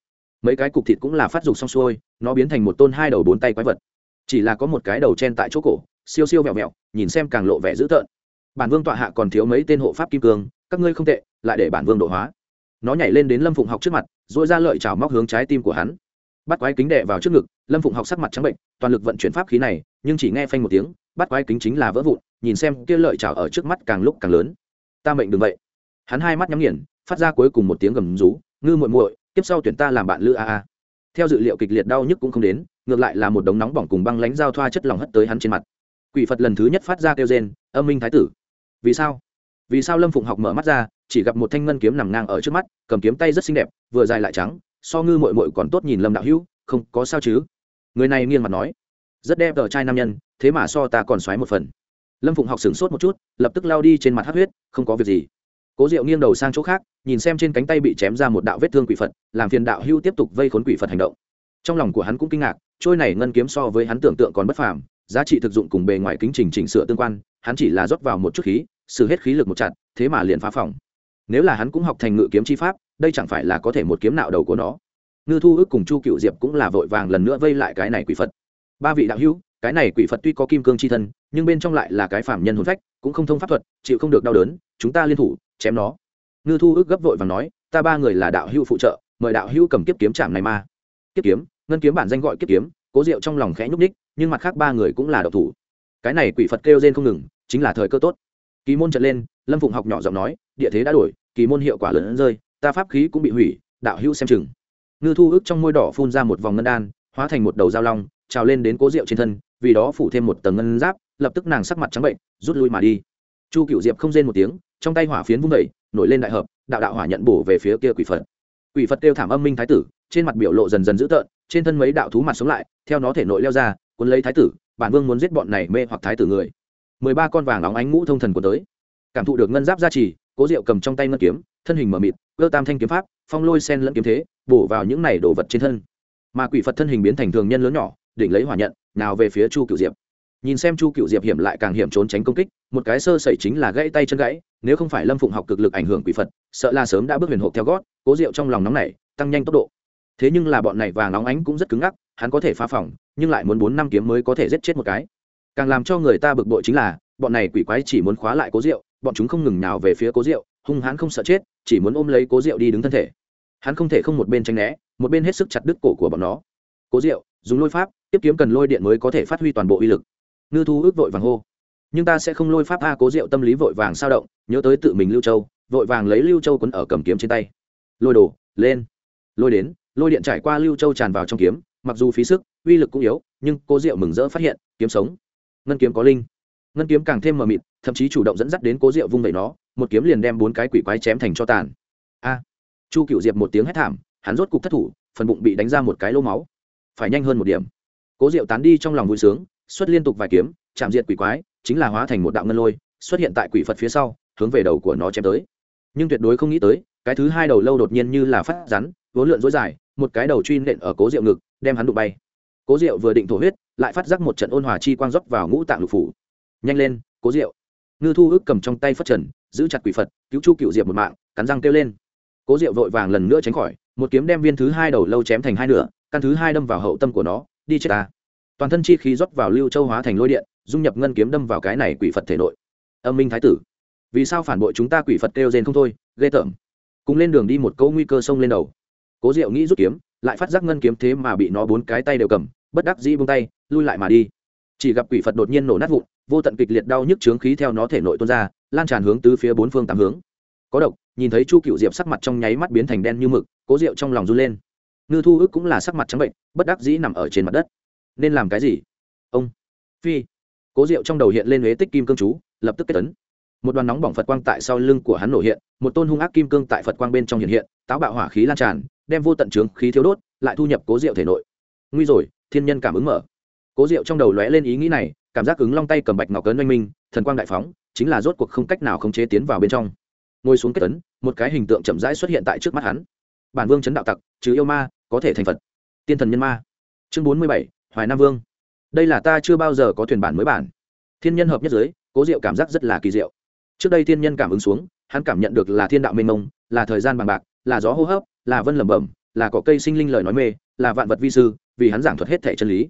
Mấy cái cục thịt cũng là phát dục xong xuôi, nó biến thành một tôn hai đầu bốn tay quái vật. Chỉ là có một cái đầu chen tại chỗ cổ, siêu siêu vẹo vẹo, nhìn xem càng lộ vẻ dữ tợn. Bản vương tọa hạ còn thiếu mấy tên hộ pháp kim cương, các ngươi không tệ, lại để bản vương độ hóa. Nó nhảy lên đến lâm phụng học trước mặt dội ra lợi chảo móc hướng trái tim của hắn bắt quái kính đệ vào trước ngực, lâm phụng học sắc mặt trắng bệnh, toàn lực vận chuyển pháp khí này, nhưng chỉ nghe phanh một tiếng, bắt quái kính chính là vỡ vụn, nhìn xem kia lợi chảo ở trước mắt càng lúc càng lớn. Ta mệnh đừng vậy. Hắn hai mắt nhắm nghiền, phát ra cuối cùng một tiếng gầm rú, ngư muội muội tiếp sau tuyển ta làm bạn lữ a a. Theo dự liệu kịch liệt đau nhức cũng không đến, ngược lại là một đống nóng bỏng cùng băng lánh giao thoa chất lỏng hất tới hắn trên mặt. Quỷ phật lần thứ nhất phát ra kêu rên, âm minh thái tử. Vì sao? Vì sao lâm phụng học mở mắt ra, chỉ gặp một thanh ngân kiếm nằm ngang ở trước mắt, cầm kiếm tay rất xinh đẹp, vừa dài lại trắng so ngư mội mội còn tốt nhìn lâm đạo hữu, không có sao chứ? Người này nghiêng mặt nói, rất đẹp ở trai nam nhân, thế mà so ta còn xoáy một phần. Lâm phụng học sửng sốt một chút, lập tức lao đi trên mặt hát huyết, không có việc gì. Cố diệu nghiêng đầu sang chỗ khác, nhìn xem trên cánh tay bị chém ra một đạo vết thương quỷ phật, làm phiền đạo hưu tiếp tục vây khốn quỷ phật hành động. Trong lòng của hắn cũng kinh ngạc, trôi này ngân kiếm so với hắn tưởng tượng còn bất phàm, giá trị thực dụng cùng bề ngoài kính trình chỉnh sửa tương quan, hắn chỉ là rót vào một chút khí xử hết khí lực một chặt, thế mà liền phá phòng. Nếu là hắn cũng học thành ngự kiếm chi pháp đây chẳng phải là có thể một kiếm nạo đầu của nó. Ngư thu ước cùng chu cựu diệp cũng là vội vàng lần nữa vây lại cái này quỷ phật. Ba vị đạo hữu, cái này quỷ phật tuy có kim cương chi thân, nhưng bên trong lại là cái phạm nhân hồn phách, cũng không thông pháp thuật, chịu không được đau đớn, chúng ta liên thủ, chém nó. Ngư thu ước gấp vội và nói, ta ba người là đạo hữu phụ trợ, mời đạo hữu cầm kiếp kiếm chạm này ma kiếp kiếm, ngân kiếm bản danh gọi kiếp kiếm, cố diệu trong lòng khẽ nhúc ních nhưng mặt khác ba người cũng là độc thủ. Cái này quỷ phật kêu rên không ngừng, chính là thời cơ tốt. Kỳ môn trận lên, lâm phụng học nhỏ giọng nói, địa thế đã đổi, kỳ môn hiệu quả lớn rơi ta pháp khí cũng bị hủy, đạo hữu xem chừng. Ngư thu ước trong môi đỏ phun ra một vòng ngân đan, hóa thành một đầu dao long, trào lên đến cố rượu trên thân, vì đó phủ thêm một tầng ngân giáp, lập tức nàng sắc mặt trắng bệnh, rút lui mà đi. Chu cựu diệp không rên một tiếng, trong tay hỏa phiến vung vẩy nổi lên đại hợp, đạo đạo hỏa nhận bổ về phía kia quỷ phật. Quỷ phật kêu thảm âm minh thái tử, trên mặt biểu lộ dần dần dữ tợn, trên thân mấy đạo thú mặt sống lại, theo nó thể nội leo ra, cuốn lấy thái tử, bản vương muốn giết bọn này mê hoặc thái tử người. Mười ba con vàng óng ánh ngũ thông thần của tới. Cảm thụ được ngân giáp gia trì cố diệu cầm trong tay ngân kiếm, thân hình mở mịt cơ tam thanh kiếm pháp, phong lôi sen lẫn kiếm thế, bổ vào những này đồ vật trên thân. Mà quỷ phật thân hình biến thành thường nhân lớn nhỏ, đỉnh lấy hỏa nhận, nào về phía chu cựu diệp. Nhìn xem chu cựu diệp hiểm lại càng hiểm trốn tránh công kích, một cái sơ sẩy chính là gãy tay chân gãy, nếu không phải lâm phụng học cực lực ảnh hưởng quỷ phật, sợ là sớm đã bước huyền hộp theo gót, cố diệu trong lòng nóng này tăng nhanh tốc độ. Thế nhưng là bọn này vàng nóng ánh cũng rất cứng ngắc, hắn có thể phá phòng, nhưng lại muốn bốn năm kiếm mới có thể giết chết một cái. Càng làm cho người ta bực bội chính là, bọn này quỷ quái chỉ muốn khóa lại cố diệu bọn chúng không ngừng nào về phía cố diệu, hung hãn không sợ chết, chỉ muốn ôm lấy cố diệu đi đứng thân thể. Hắn không thể không một bên tranh né, một bên hết sức chặt đứt cổ của bọn nó. Cố diệu, dùng lôi pháp, tiếp kiếm cần lôi điện mới có thể phát huy toàn bộ uy lực. Ngư thu ước vội vàng hô. Nhưng ta sẽ không lôi pháp a, cố diệu tâm lý vội vàng sao động, nhớ tới tự mình lưu châu, vội vàng lấy lưu châu quấn ở cầm kiếm trên tay. Lôi đổ lên. Lôi đến, lôi điện trải qua lưu châu tràn vào trong kiếm, mặc dù phí sức, uy lực cũng yếu, nhưng cố diệu mừng rỡ phát hiện, kiếm sống. Ngân kiếm có linh ngân kiếm càng thêm mờ mịt, thậm chí chủ động dẫn dắt đến cố diệu vung vẩy nó, một kiếm liền đem bốn cái quỷ quái chém thành cho tàn. A! Chu cựu diệp một tiếng hét thảm, hắn rốt cục thất thủ, phần bụng bị đánh ra một cái lô máu. Phải nhanh hơn một điểm. Cố diệu tán đi trong lòng vui sướng, xuất liên tục vài kiếm, chạm diệt quỷ quái, chính là hóa thành một đạo ngân lôi, xuất hiện tại quỷ phật phía sau, hướng về đầu của nó chém tới. Nhưng tuyệt đối không nghĩ tới, cái thứ hai đầu lâu đột nhiên như là phát rắn, vốn lượn dối dài, một cái đầu truy nện ở cố rượu ngực, đem hắn đụng bay. Cố rượu vừa định thổ huyết, lại phát giác một trận ôn hòa chi quang dốc vào ngũ tạng lục phủ nhanh lên cố diệu, ngư thu ước cầm trong tay phất trần giữ chặt quỷ phật cứu chu cựu diệp một mạng cắn răng kêu lên. Cố diệu vội vàng lần nữa tránh khỏi một kiếm đem viên thứ hai đầu lâu chém thành hai nửa căn thứ hai đâm vào hậu tâm của nó đi chết ta. Toàn thân chi khí rót vào lưu châu hóa thành lôi điện dung nhập ngân kiếm đâm vào cái này quỷ phật thể nội. Âm minh thái tử vì sao phản bội chúng ta quỷ phật kêu rên không thôi ghê tởm. Cùng lên đường đi một câu nguy cơ sông lên đầu. Cố diệu nghĩ rút kiếm lại phát giác ngân kiếm thế mà bị nó bốn cái tay đều cầm bất đắc dĩ buông tay lui lại mà đi chỉ gặp quỷ phật đột nhiên nổ nát vụn, vô tận kịch liệt đau nhức trướng khí theo nó thể nội tuôn ra, lan tràn hướng tứ phía bốn phương tám hướng. Có độc, nhìn thấy chu cựu diệp sắc mặt trong nháy mắt biến thành đen như mực, cố diệu trong lòng run lên. Ngư thu ức cũng là sắc mặt trắng bệnh, bất đắc dĩ nằm ở trên mặt đất. Nên làm cái gì? Ông, phi. Cố diệu trong đầu hiện lên huế tích kim cương chú, lập tức kết tấn một đoàn nóng bỏng phật quang tại sau lưng của hắn nổ hiện, một tôn hung ác kim cương tại phật quang bên trong hiện hiện, táo bạo hỏa khí lan tràn, đem vô tận trướng khí thiếu đốt, lại thu nhập cố diệu thể nội. Nguy rồi, thiên nhân cảm ứng mở cố diệu trong đầu lóe lên ý nghĩ này, cảm giác ứng long tay cầm bạch ngọc cấn oanh minh, thần quang đại phóng, chính là rốt cuộc không cách nào khống chế tiến vào bên trong. Ngồi xuống kết tấn một cái hình tượng chậm rãi xuất hiện tại trước mắt hắn. Bản vương chấn đạo tặc chứ yêu ma, có thể thành phật. Tiên thần nhân ma. Chương bốn mươi bảy, hoài nam vương. Đây là ta chưa bao giờ có thuyền bản mới bản. Thiên nhân hợp nhất giới, cố diệu cảm giác rất là kỳ diệu. Trước đây thiên nhân cảm ứng xuống, hắn cảm nhận được là thiên đạo mênh mông, là thời gian bằng bạc, là gió hô hấp, là vân lẩm bẩm, là cỏ cây sinh linh lời nói mê, là vạn vật vi sư, vì hắn giảng thuật hết thể chân lý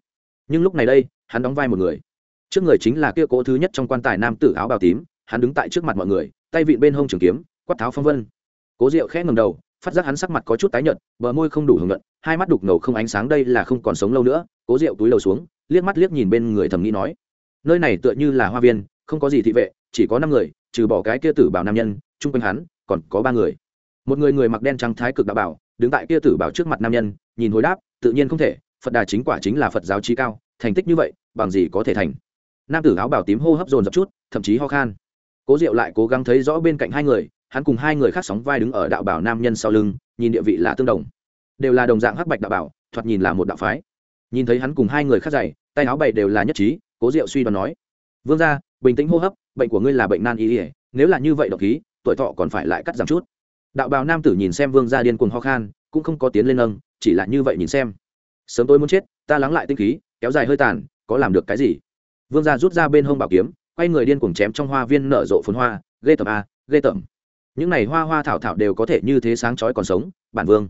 nhưng lúc này đây, hắn đóng vai một người. Trước người chính là kia cố thứ nhất trong quan tài nam tử áo bào tím, hắn đứng tại trước mặt mọi người, tay vịn bên hông trường kiếm, quát tháo phong vân. Cố diệu khẽ ngầm đầu, phát giác hắn sắc mặt có chút tái nhợt, bờ môi không đủ hưởng luận, hai mắt đục ngầu không ánh sáng đây là không còn sống lâu nữa. Cố diệu túi đầu xuống, liếc mắt liếc nhìn bên người thầm nghĩ nói, nơi này tựa như là hoa viên, không có gì thị vệ, chỉ có năm người, trừ bỏ cái kia tử bảo nam nhân, chung quanh hắn còn có ba người. Một người người mặc đen trắng thái cực đạo bảo, đứng tại kia tử bảo trước mặt nam nhân, nhìn hồi đáp, tự nhiên không thể phật đà chính quả chính là phật giáo trí cao, thành tích như vậy, bằng gì có thể thành? Nam tử áo bảo tím hô hấp dồn dập chút, thậm chí ho khan. Cố diệu lại cố gắng thấy rõ bên cạnh hai người, hắn cùng hai người khác sóng vai đứng ở đạo bảo nam nhân sau lưng, nhìn địa vị là tương đồng. Đều là đồng dạng hắc bạch đạo bảo, thoạt nhìn là một đạo phái. Nhìn thấy hắn cùng hai người khác dày tay áo bày đều là nhất trí, cố diệu suy đoán nói, vương ra bình tĩnh hô hấp, bệnh của ngươi là bệnh nan y ỉa nếu là như vậy độc khí, tuổi thọ còn phải lại cắt giảm chút. Đạo bào nam tử nhìn xem vương gia điên cuồng ho khan, cũng không có tiến lên nâng, chỉ là như vậy nhìn xem sớm tôi muốn chết, ta lắng lại tinh khí, kéo dài hơi tàn, có làm được cái gì? Vương gia rút ra bên hông bảo kiếm, quay người điên cuồng chém trong hoa viên nở rộ phồn hoa, ghê tởm a ghê tởm. Những này hoa hoa thảo thảo đều có thể như thế sáng chói còn sống, bản vương.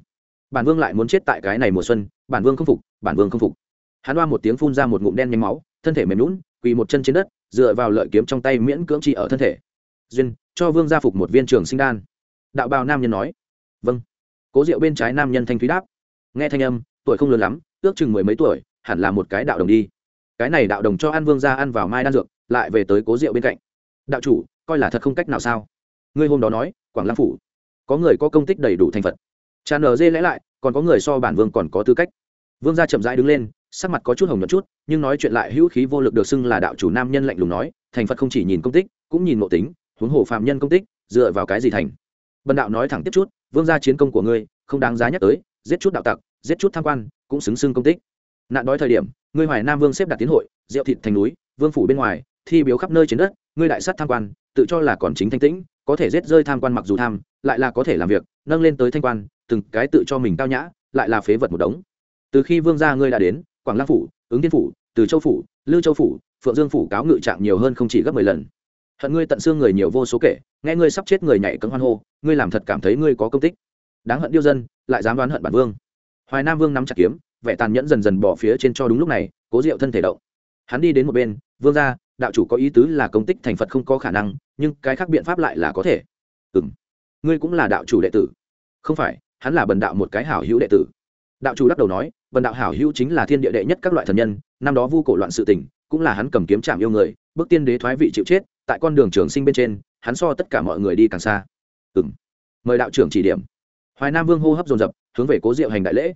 Bản vương lại muốn chết tại cái này mùa xuân, bản vương không phục, bản vương không phục. Hắn hoa một tiếng phun ra một ngụm đen nhanh máu, thân thể mềm lún quỳ một chân trên đất, dựa vào lợi kiếm trong tay miễn cưỡng trị ở thân thể. Duyên, cho vương gia phục một viên trường sinh đan. Đạo bào nam nhân nói. Vâng. Cố diệu bên trái nam nhân thanh thúy đáp. Nghe thanh âm tuổi không lớn lắm, ước chừng mười mấy tuổi, hẳn là một cái đạo đồng đi. Cái này đạo đồng cho an vương gia ăn vào mai đan dược, lại về tới cố diệu bên cạnh. Đạo chủ, coi là thật không cách nào sao? Ngươi hôm đó nói, quảng lăng phủ, có người có công tích đầy đủ thành phật. Tràn ở dê lẽ lại, còn có người so bản vương còn có tư cách. Vương gia chậm rãi đứng lên, sắc mặt có chút hồng nhuận chút, nhưng nói chuyện lại hữu khí vô lực được xưng là đạo chủ nam nhân lạnh lùng nói, thành phật không chỉ nhìn công tích, cũng nhìn nội tính, huống hồ phạm nhân công tích, dựa vào cái gì thành? Bần đạo nói thẳng tiếp chút, vương gia chiến công của ngươi, không đáng giá nhắc tới, giết chút đạo tặc giết chút tham quan, cũng xứng xưng công tích. Nạn đói thời điểm, ngươi hoài nam vương xếp đặt tiến hội rượu thịt thành núi, vương phủ bên ngoài, thi biếu khắp nơi trên đất, ngươi đại sát tham quan, tự cho là còn chính thanh tĩnh, có thể giết rơi tham quan mặc dù tham, lại là có thể làm việc, nâng lên tới thanh quan, từng cái tự cho mình cao nhã, lại là phế vật một đống. Từ khi vương gia ngươi đã đến, quảng lăng phủ, ứng tiên phủ, từ châu phủ lưu châu phủ, phượng dương phủ cáo ngự trạng nhiều hơn không chỉ gấp mười lần. Hận ngươi tận xương người nhiều vô số kể, nghe ngươi sắp chết người nhảy cấm hoan hô, ngươi làm thật cảm thấy ngươi có công tích. Đáng hận điêu dân, lại dám đoán hận bản vương hoài nam vương nắm chặt kiếm vẻ tàn nhẫn dần dần bỏ phía trên cho đúng lúc này cố diệu thân thể động. Hắn đi đến một bên vương gia đạo chủ có ý tứ là công tích thành phật không có khả năng nhưng cái khác biện pháp lại là có thể. Ừ m ngươi cũng là đạo chủ đệ tử. Không phải hắn là bần đạo một cái hảo hữu đệ tử. Đạo chủ lắc đầu nói bần đạo hảo hữu chính là thiên địa đệ nhất các loại thần nhân năm đó vu cổ loạn sự tình cũng là hắn cầm kiếm chạm yêu người bước tiên đế thoái vị chịu chết tại con đường trường sinh bên trên hắn so tất cả mọi người đi càng xa. Ừm, mời đạo trưởng chỉ điểm. Hoài nam vương hô hấp dồn dập hướng về cố diệu hành đại lễ.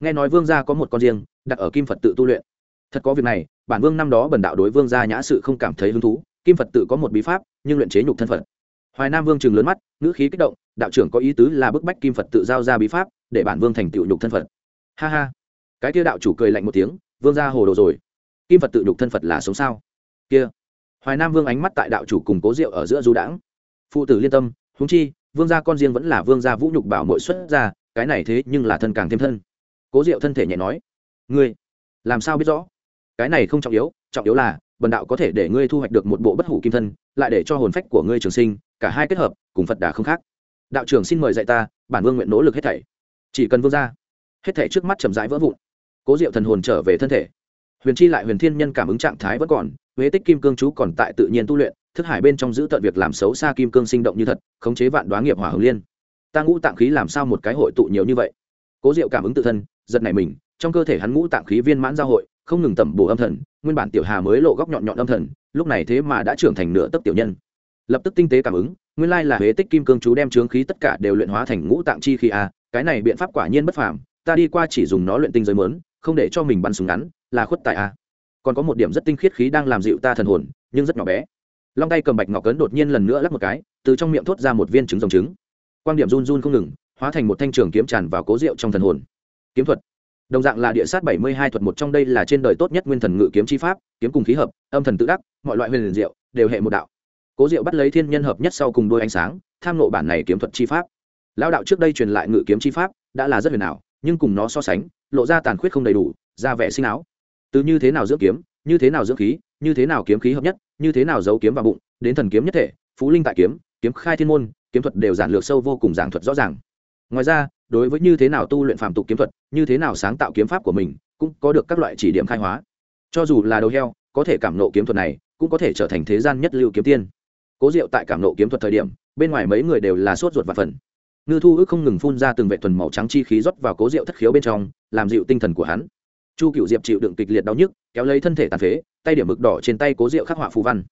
Nghe nói vương gia có một con riêng, đặt ở kim phật tự tu luyện. Thật có việc này, bản vương năm đó bần đạo đối vương gia nhã sự không cảm thấy hứng thú, kim phật tự có một bí pháp, nhưng luyện chế nhục thân phật. Hoài nam vương chừng lớn mắt, ngữ khí kích động, đạo trưởng có ý tứ là bức bách kim phật tự giao ra bí pháp, để bản vương thành tựu nhục thân phật. Ha ha. Cái kia đạo chủ cười lạnh một tiếng, vương gia hồ đồ rồi. Kim phật tự nhục thân phật là sống sao? Kia. Hoài nam vương ánh mắt tại đạo chủ cùng cố diệu ở giữa du đãng. Phụ tử liên tâm húng chi, vương gia con riêng vẫn là vương gia vũ nhục bảo mội xuất ra cái này thế nhưng là thân càng thêm thân. Cố diệu thân thể nhẹ nói, ngươi, làm sao biết rõ? Cái này không trọng yếu trọng yếu là, bần đạo có thể để ngươi thu hoạch được một bộ bất hủ kim thân, lại để cho hồn phách của ngươi trường sinh, cả hai kết hợp, cùng phật đà không khác. Đạo trưởng xin mời dạy ta, bản vương nguyện nỗ lực hết thảy. Chỉ cần vương ra hết thảy trước mắt chậm rãi vỡ vụn. Cố diệu thần hồn trở về thân thể. Huyền chi lại huyền thiên nhân cảm ứng trạng thái vẫn còn, huế tích kim cương chú còn tại tự nhiên tu luyện, thức hải bên trong giữ tận việc làm xấu xa kim cương sinh động như thật, khống chế vạn đoá nghiệp hỏa hồng liên ta ngũ tạng khí làm sao một cái hội tụ nhiều như vậy? Cố diệu cảm ứng tự thân, giật này mình, trong cơ thể hắn ngũ tạng khí viên mãn giao hội, không ngừng tẩm bổ âm thần, nguyên bản tiểu hà mới lộ góc nhọn nhọn âm thần, lúc này thế mà đã trưởng thành nửa tấc tiểu nhân. Lập tức tinh tế cảm ứng, nguyên lai là huế tích kim cương chú đem trướng khí tất cả đều luyện hóa thành ngũ tạng chi khí a cái này biện pháp quả nhiên bất phàm, ta đi qua chỉ dùng nó luyện tinh giới mớn không để cho mình bắn súng ngắn, là khuất tại a à. còn có một điểm rất tinh khiết khí đang làm dịu ta thần hồn, nhưng rất nhỏ bé. Long tay cầm bạch ngọc cấn đột nhiên lần nữa lắp một cái, từ trong miệng thốt ra một viên trứng rồng trứng quan điểm run run không ngừng, hóa thành một thanh trường kiếm tràn vào cố rượu trong thần hồn. Kiếm thuật. Đồng dạng là địa sát bảy mươi hai thuật một trong đây là trên đời tốt nhất nguyên thần ngự kiếm chi pháp, kiếm cùng khí hợp, âm thần tự đắc, mọi loại huyền liền diệu, đều hệ một đạo. Cố diệu bắt lấy thiên nhân hợp nhất sau cùng đôi ánh sáng, tham nộ bản này kiếm thuật chi pháp. Lao đạo trước đây truyền lại ngự kiếm chi pháp, đã là rất huyền ảo, nhưng cùng nó so sánh, lộ ra tàn khuyết không đầy đủ, ra vẻ sinh áo. Từ như thế nào dưỡng kiếm, như thế nào dưỡng khí, như thế nào kiếm khí hợp nhất, như thế nào giấu kiếm vào bụng, đến thần kiếm nhất thể, phú linh tại kiếm kiếm khai thiên môn, kiếm thuật đều giản lược sâu vô cùng giảng thuật rõ ràng. Ngoài ra, đối với như thế nào tu luyện phạm tục kiếm thuật, như thế nào sáng tạo kiếm pháp của mình, cũng có được các loại chỉ điểm khai hóa. Cho dù là đầu heo, có thể cảm nộ kiếm thuật này, cũng có thể trở thành thế gian nhất lưu kiếm tiên. Cố diệu tại cảm nộ kiếm thuật thời điểm, bên ngoài mấy người đều là sốt ruột và phần ngư thu ước không ngừng phun ra từng vệ thuần màu trắng chi khí rót vào cố diệu thất khiếu bên trong, làm dịu tinh thần của hắn. Chu cựu diệp chịu đựng kịch liệt đau nhức, kéo lấy thân thể tàn phế, tay điểm mực đỏ trên tay cố diệu khắc họa phù văn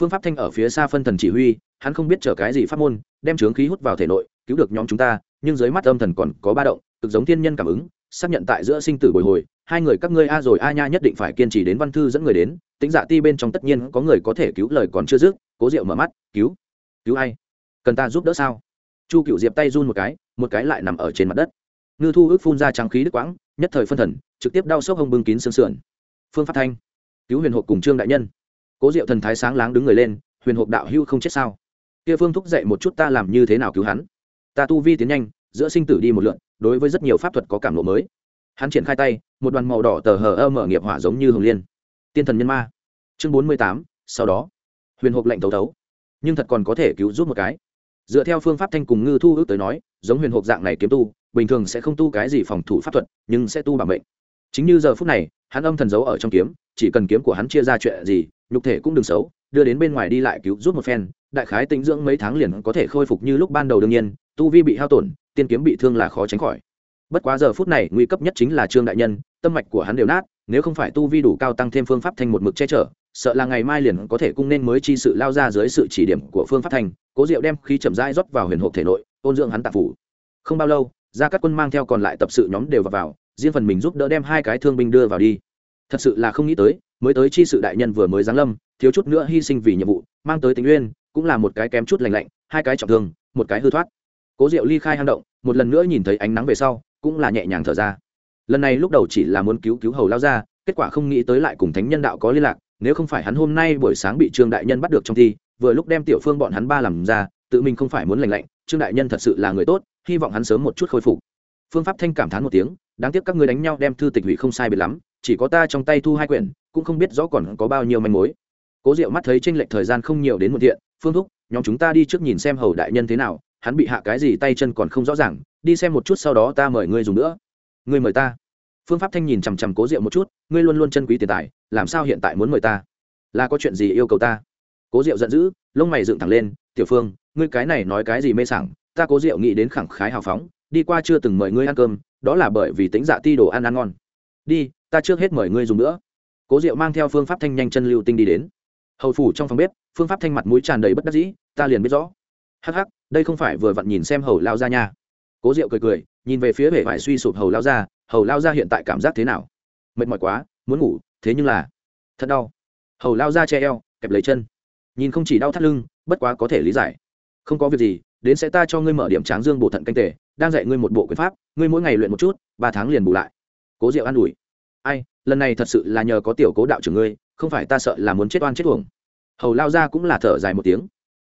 phương pháp thanh ở phía xa phân thần chỉ huy, hắn không biết chở cái gì pháp môn, đem trướng khí hút vào thể nội, cứu được nhóm chúng ta, nhưng dưới mắt âm thần còn có ba động, cực giống thiên nhân cảm ứng, xác nhận tại giữa sinh tử bồi hồi, hai người các ngươi a rồi a nha nhất định phải kiên trì đến văn thư dẫn người đến tính dạ ti bên trong tất nhiên có người có thể cứu lời còn chưa dứt, cố diệu mở mắt, cứu cứu ai? Cần ta giúp đỡ sao? Chu cựu diệp tay run một cái một cái lại nằm ở trên mặt đất. Ngư thu ước phun ra trắng khí đức quãng, nhất thời phân thần, trực tiếp đau sốc hông bưng kín xương sườn. Phương pháp thanh, cứu huyền hộp cùng trương đại nhân cố diệu thần thái sáng láng đứng người lên, huyền hộp đạo hưu không chết sao? Kia phương thúc dậy một chút ta làm như thế nào cứu hắn. Ta tu vi tiến nhanh, giữa sinh tử đi một lượn, đối với rất nhiều pháp thuật có cảm lộ mới. Hắn triển khai tay, một đoàn màu đỏ tờ hờ ơ mở nghiệp hỏa giống như hồng liên. Tiên thần nhân ma. Chương bốn mươi tám, sau đó. Huyền hộp lệnh tấu tấu nhưng thật còn có thể cứu giúp một cái. Dựa theo phương pháp thanh cùng ngư thu ước tới nói, giống huyền hộp dạng này kiếm tu, bình thường sẽ không tu cái gì phòng thủ pháp thuật, nhưng sẽ tu bảo mệnh. Chính như giờ phút này, hắn âm thần giấu ở trong kiếm, chỉ cần kiếm của hắn chia ra chuyện gì nhục thể cũng đừng xấu đưa đến bên ngoài đi lại cứu giúp một phen đại khái tĩnh dưỡng mấy tháng liền có thể khôi phục như lúc ban đầu đương nhiên tu vi bị hao tổn tiên kiếm bị thương là khó tránh khỏi. Bất quá giờ phút này nguy cấp nhất chính là trương đại nhân tâm mạch của hắn đều nát nếu không phải tu vi đủ cao tăng thêm phương pháp thanh một mực che chở sợ là ngày mai liền có thể cung nên mới chi sự lao ra dưới sự chỉ điểm của phương pháp thanh cố diệu đem khí chậm rãi rót vào huyền hộp thể nội ôn dưỡng hắn tạp phủ. Không bao lâu ra các quân mang theo còn lại tập sự nhóm đều vào, vào riêng phần mình giúp đỡ đem hai cái thương binh đưa vào đi. Thật sự là không nghĩ tới mới tới chi sự đại nhân vừa mới giáng lâm, thiếu chút nữa hy sinh vì nhiệm vụ, mang tới tình uyên, cũng là một cái kém chút lành lạnh, hai cái trọng thương, một cái hư thoát. Cố diệu ly khai hang động, một lần nữa nhìn thấy ánh nắng về sau, cũng là nhẹ nhàng thở ra. Lần này lúc đầu chỉ là muốn cứu cứu hầu lao ra, kết quả không nghĩ tới lại cùng thánh nhân đạo có liên lạc, nếu không phải hắn hôm nay buổi sáng bị trương đại nhân bắt được trong thi, vừa lúc đem tiểu phương bọn hắn ba làm ra, tự mình không phải muốn lành lạnh, trương đại nhân thật sự là người tốt, hy vọng hắn sớm một chút khôi phục. Phương pháp thanh cảm thán một tiếng, đáng tiếc các ngươi đánh nhau đem thư tịch hủy không sai biệt lắm chỉ có ta trong tay thu hai quyển, cũng không biết rõ còn có bao nhiêu manh mối. Cố diệu mắt thấy tranh lệch thời gian không nhiều đến một thiện, phương thúc, nhóm chúng ta đi trước nhìn xem hầu đại nhân thế nào, hắn bị hạ cái gì tay chân còn không rõ ràng, đi xem một chút sau đó ta mời ngươi dùng nữa. Ngươi mời ta? Phương pháp thanh nhìn chằm chằm cố diệu một chút, ngươi luôn luôn chân quý tiền tài, làm sao hiện tại muốn mời ta? Là có chuyện gì yêu cầu ta? Cố diệu giận dữ, lông mày dựng thẳng lên, tiểu phương, ngươi cái này nói cái gì mê sảng, ta cố Diệu nghĩ đến khẳng khái hào phóng, đi qua chưa từng mời ngươi ăn cơm, đó là bởi vì tính dạ ti đồ ăn ăn ngon. Đi ta trước hết mời ngươi dùng nữa. Cố diệu mang theo phương pháp thanh nhanh chân lưu tinh đi đến. Hầu phủ trong phòng bếp, phương pháp thanh mặt mũi tràn đầy bất đắc dĩ, ta liền biết rõ. Hắc hắc, đây không phải vừa vặn nhìn xem hầu lao ra nha. Cố diệu cười cười, nhìn về phía vẻ vải suy sụp hầu lao ra hầu lao ra hiện tại cảm giác thế nào? Mệt mỏi quá, muốn ngủ, thế nhưng là thật đau. Hầu lao ra che eo, kẹp lấy chân. Nhìn không chỉ đau thắt lưng, bất quá có thể lý giải. Không có việc gì, đến sẽ ta cho ngươi mở điểm tráng dương bộ thận canh tề, đang dạy ngươi một bộ quyền pháp, ngươi mỗi ngày luyện một chút, ba tháng liền bù lại. Cố diệu an ủi ai, lần này thật sự là nhờ có tiểu cố đạo trưởng ngươi, không phải ta sợ là muốn chết oan chết tuồng hầu lao gia cũng là thở dài một tiếng.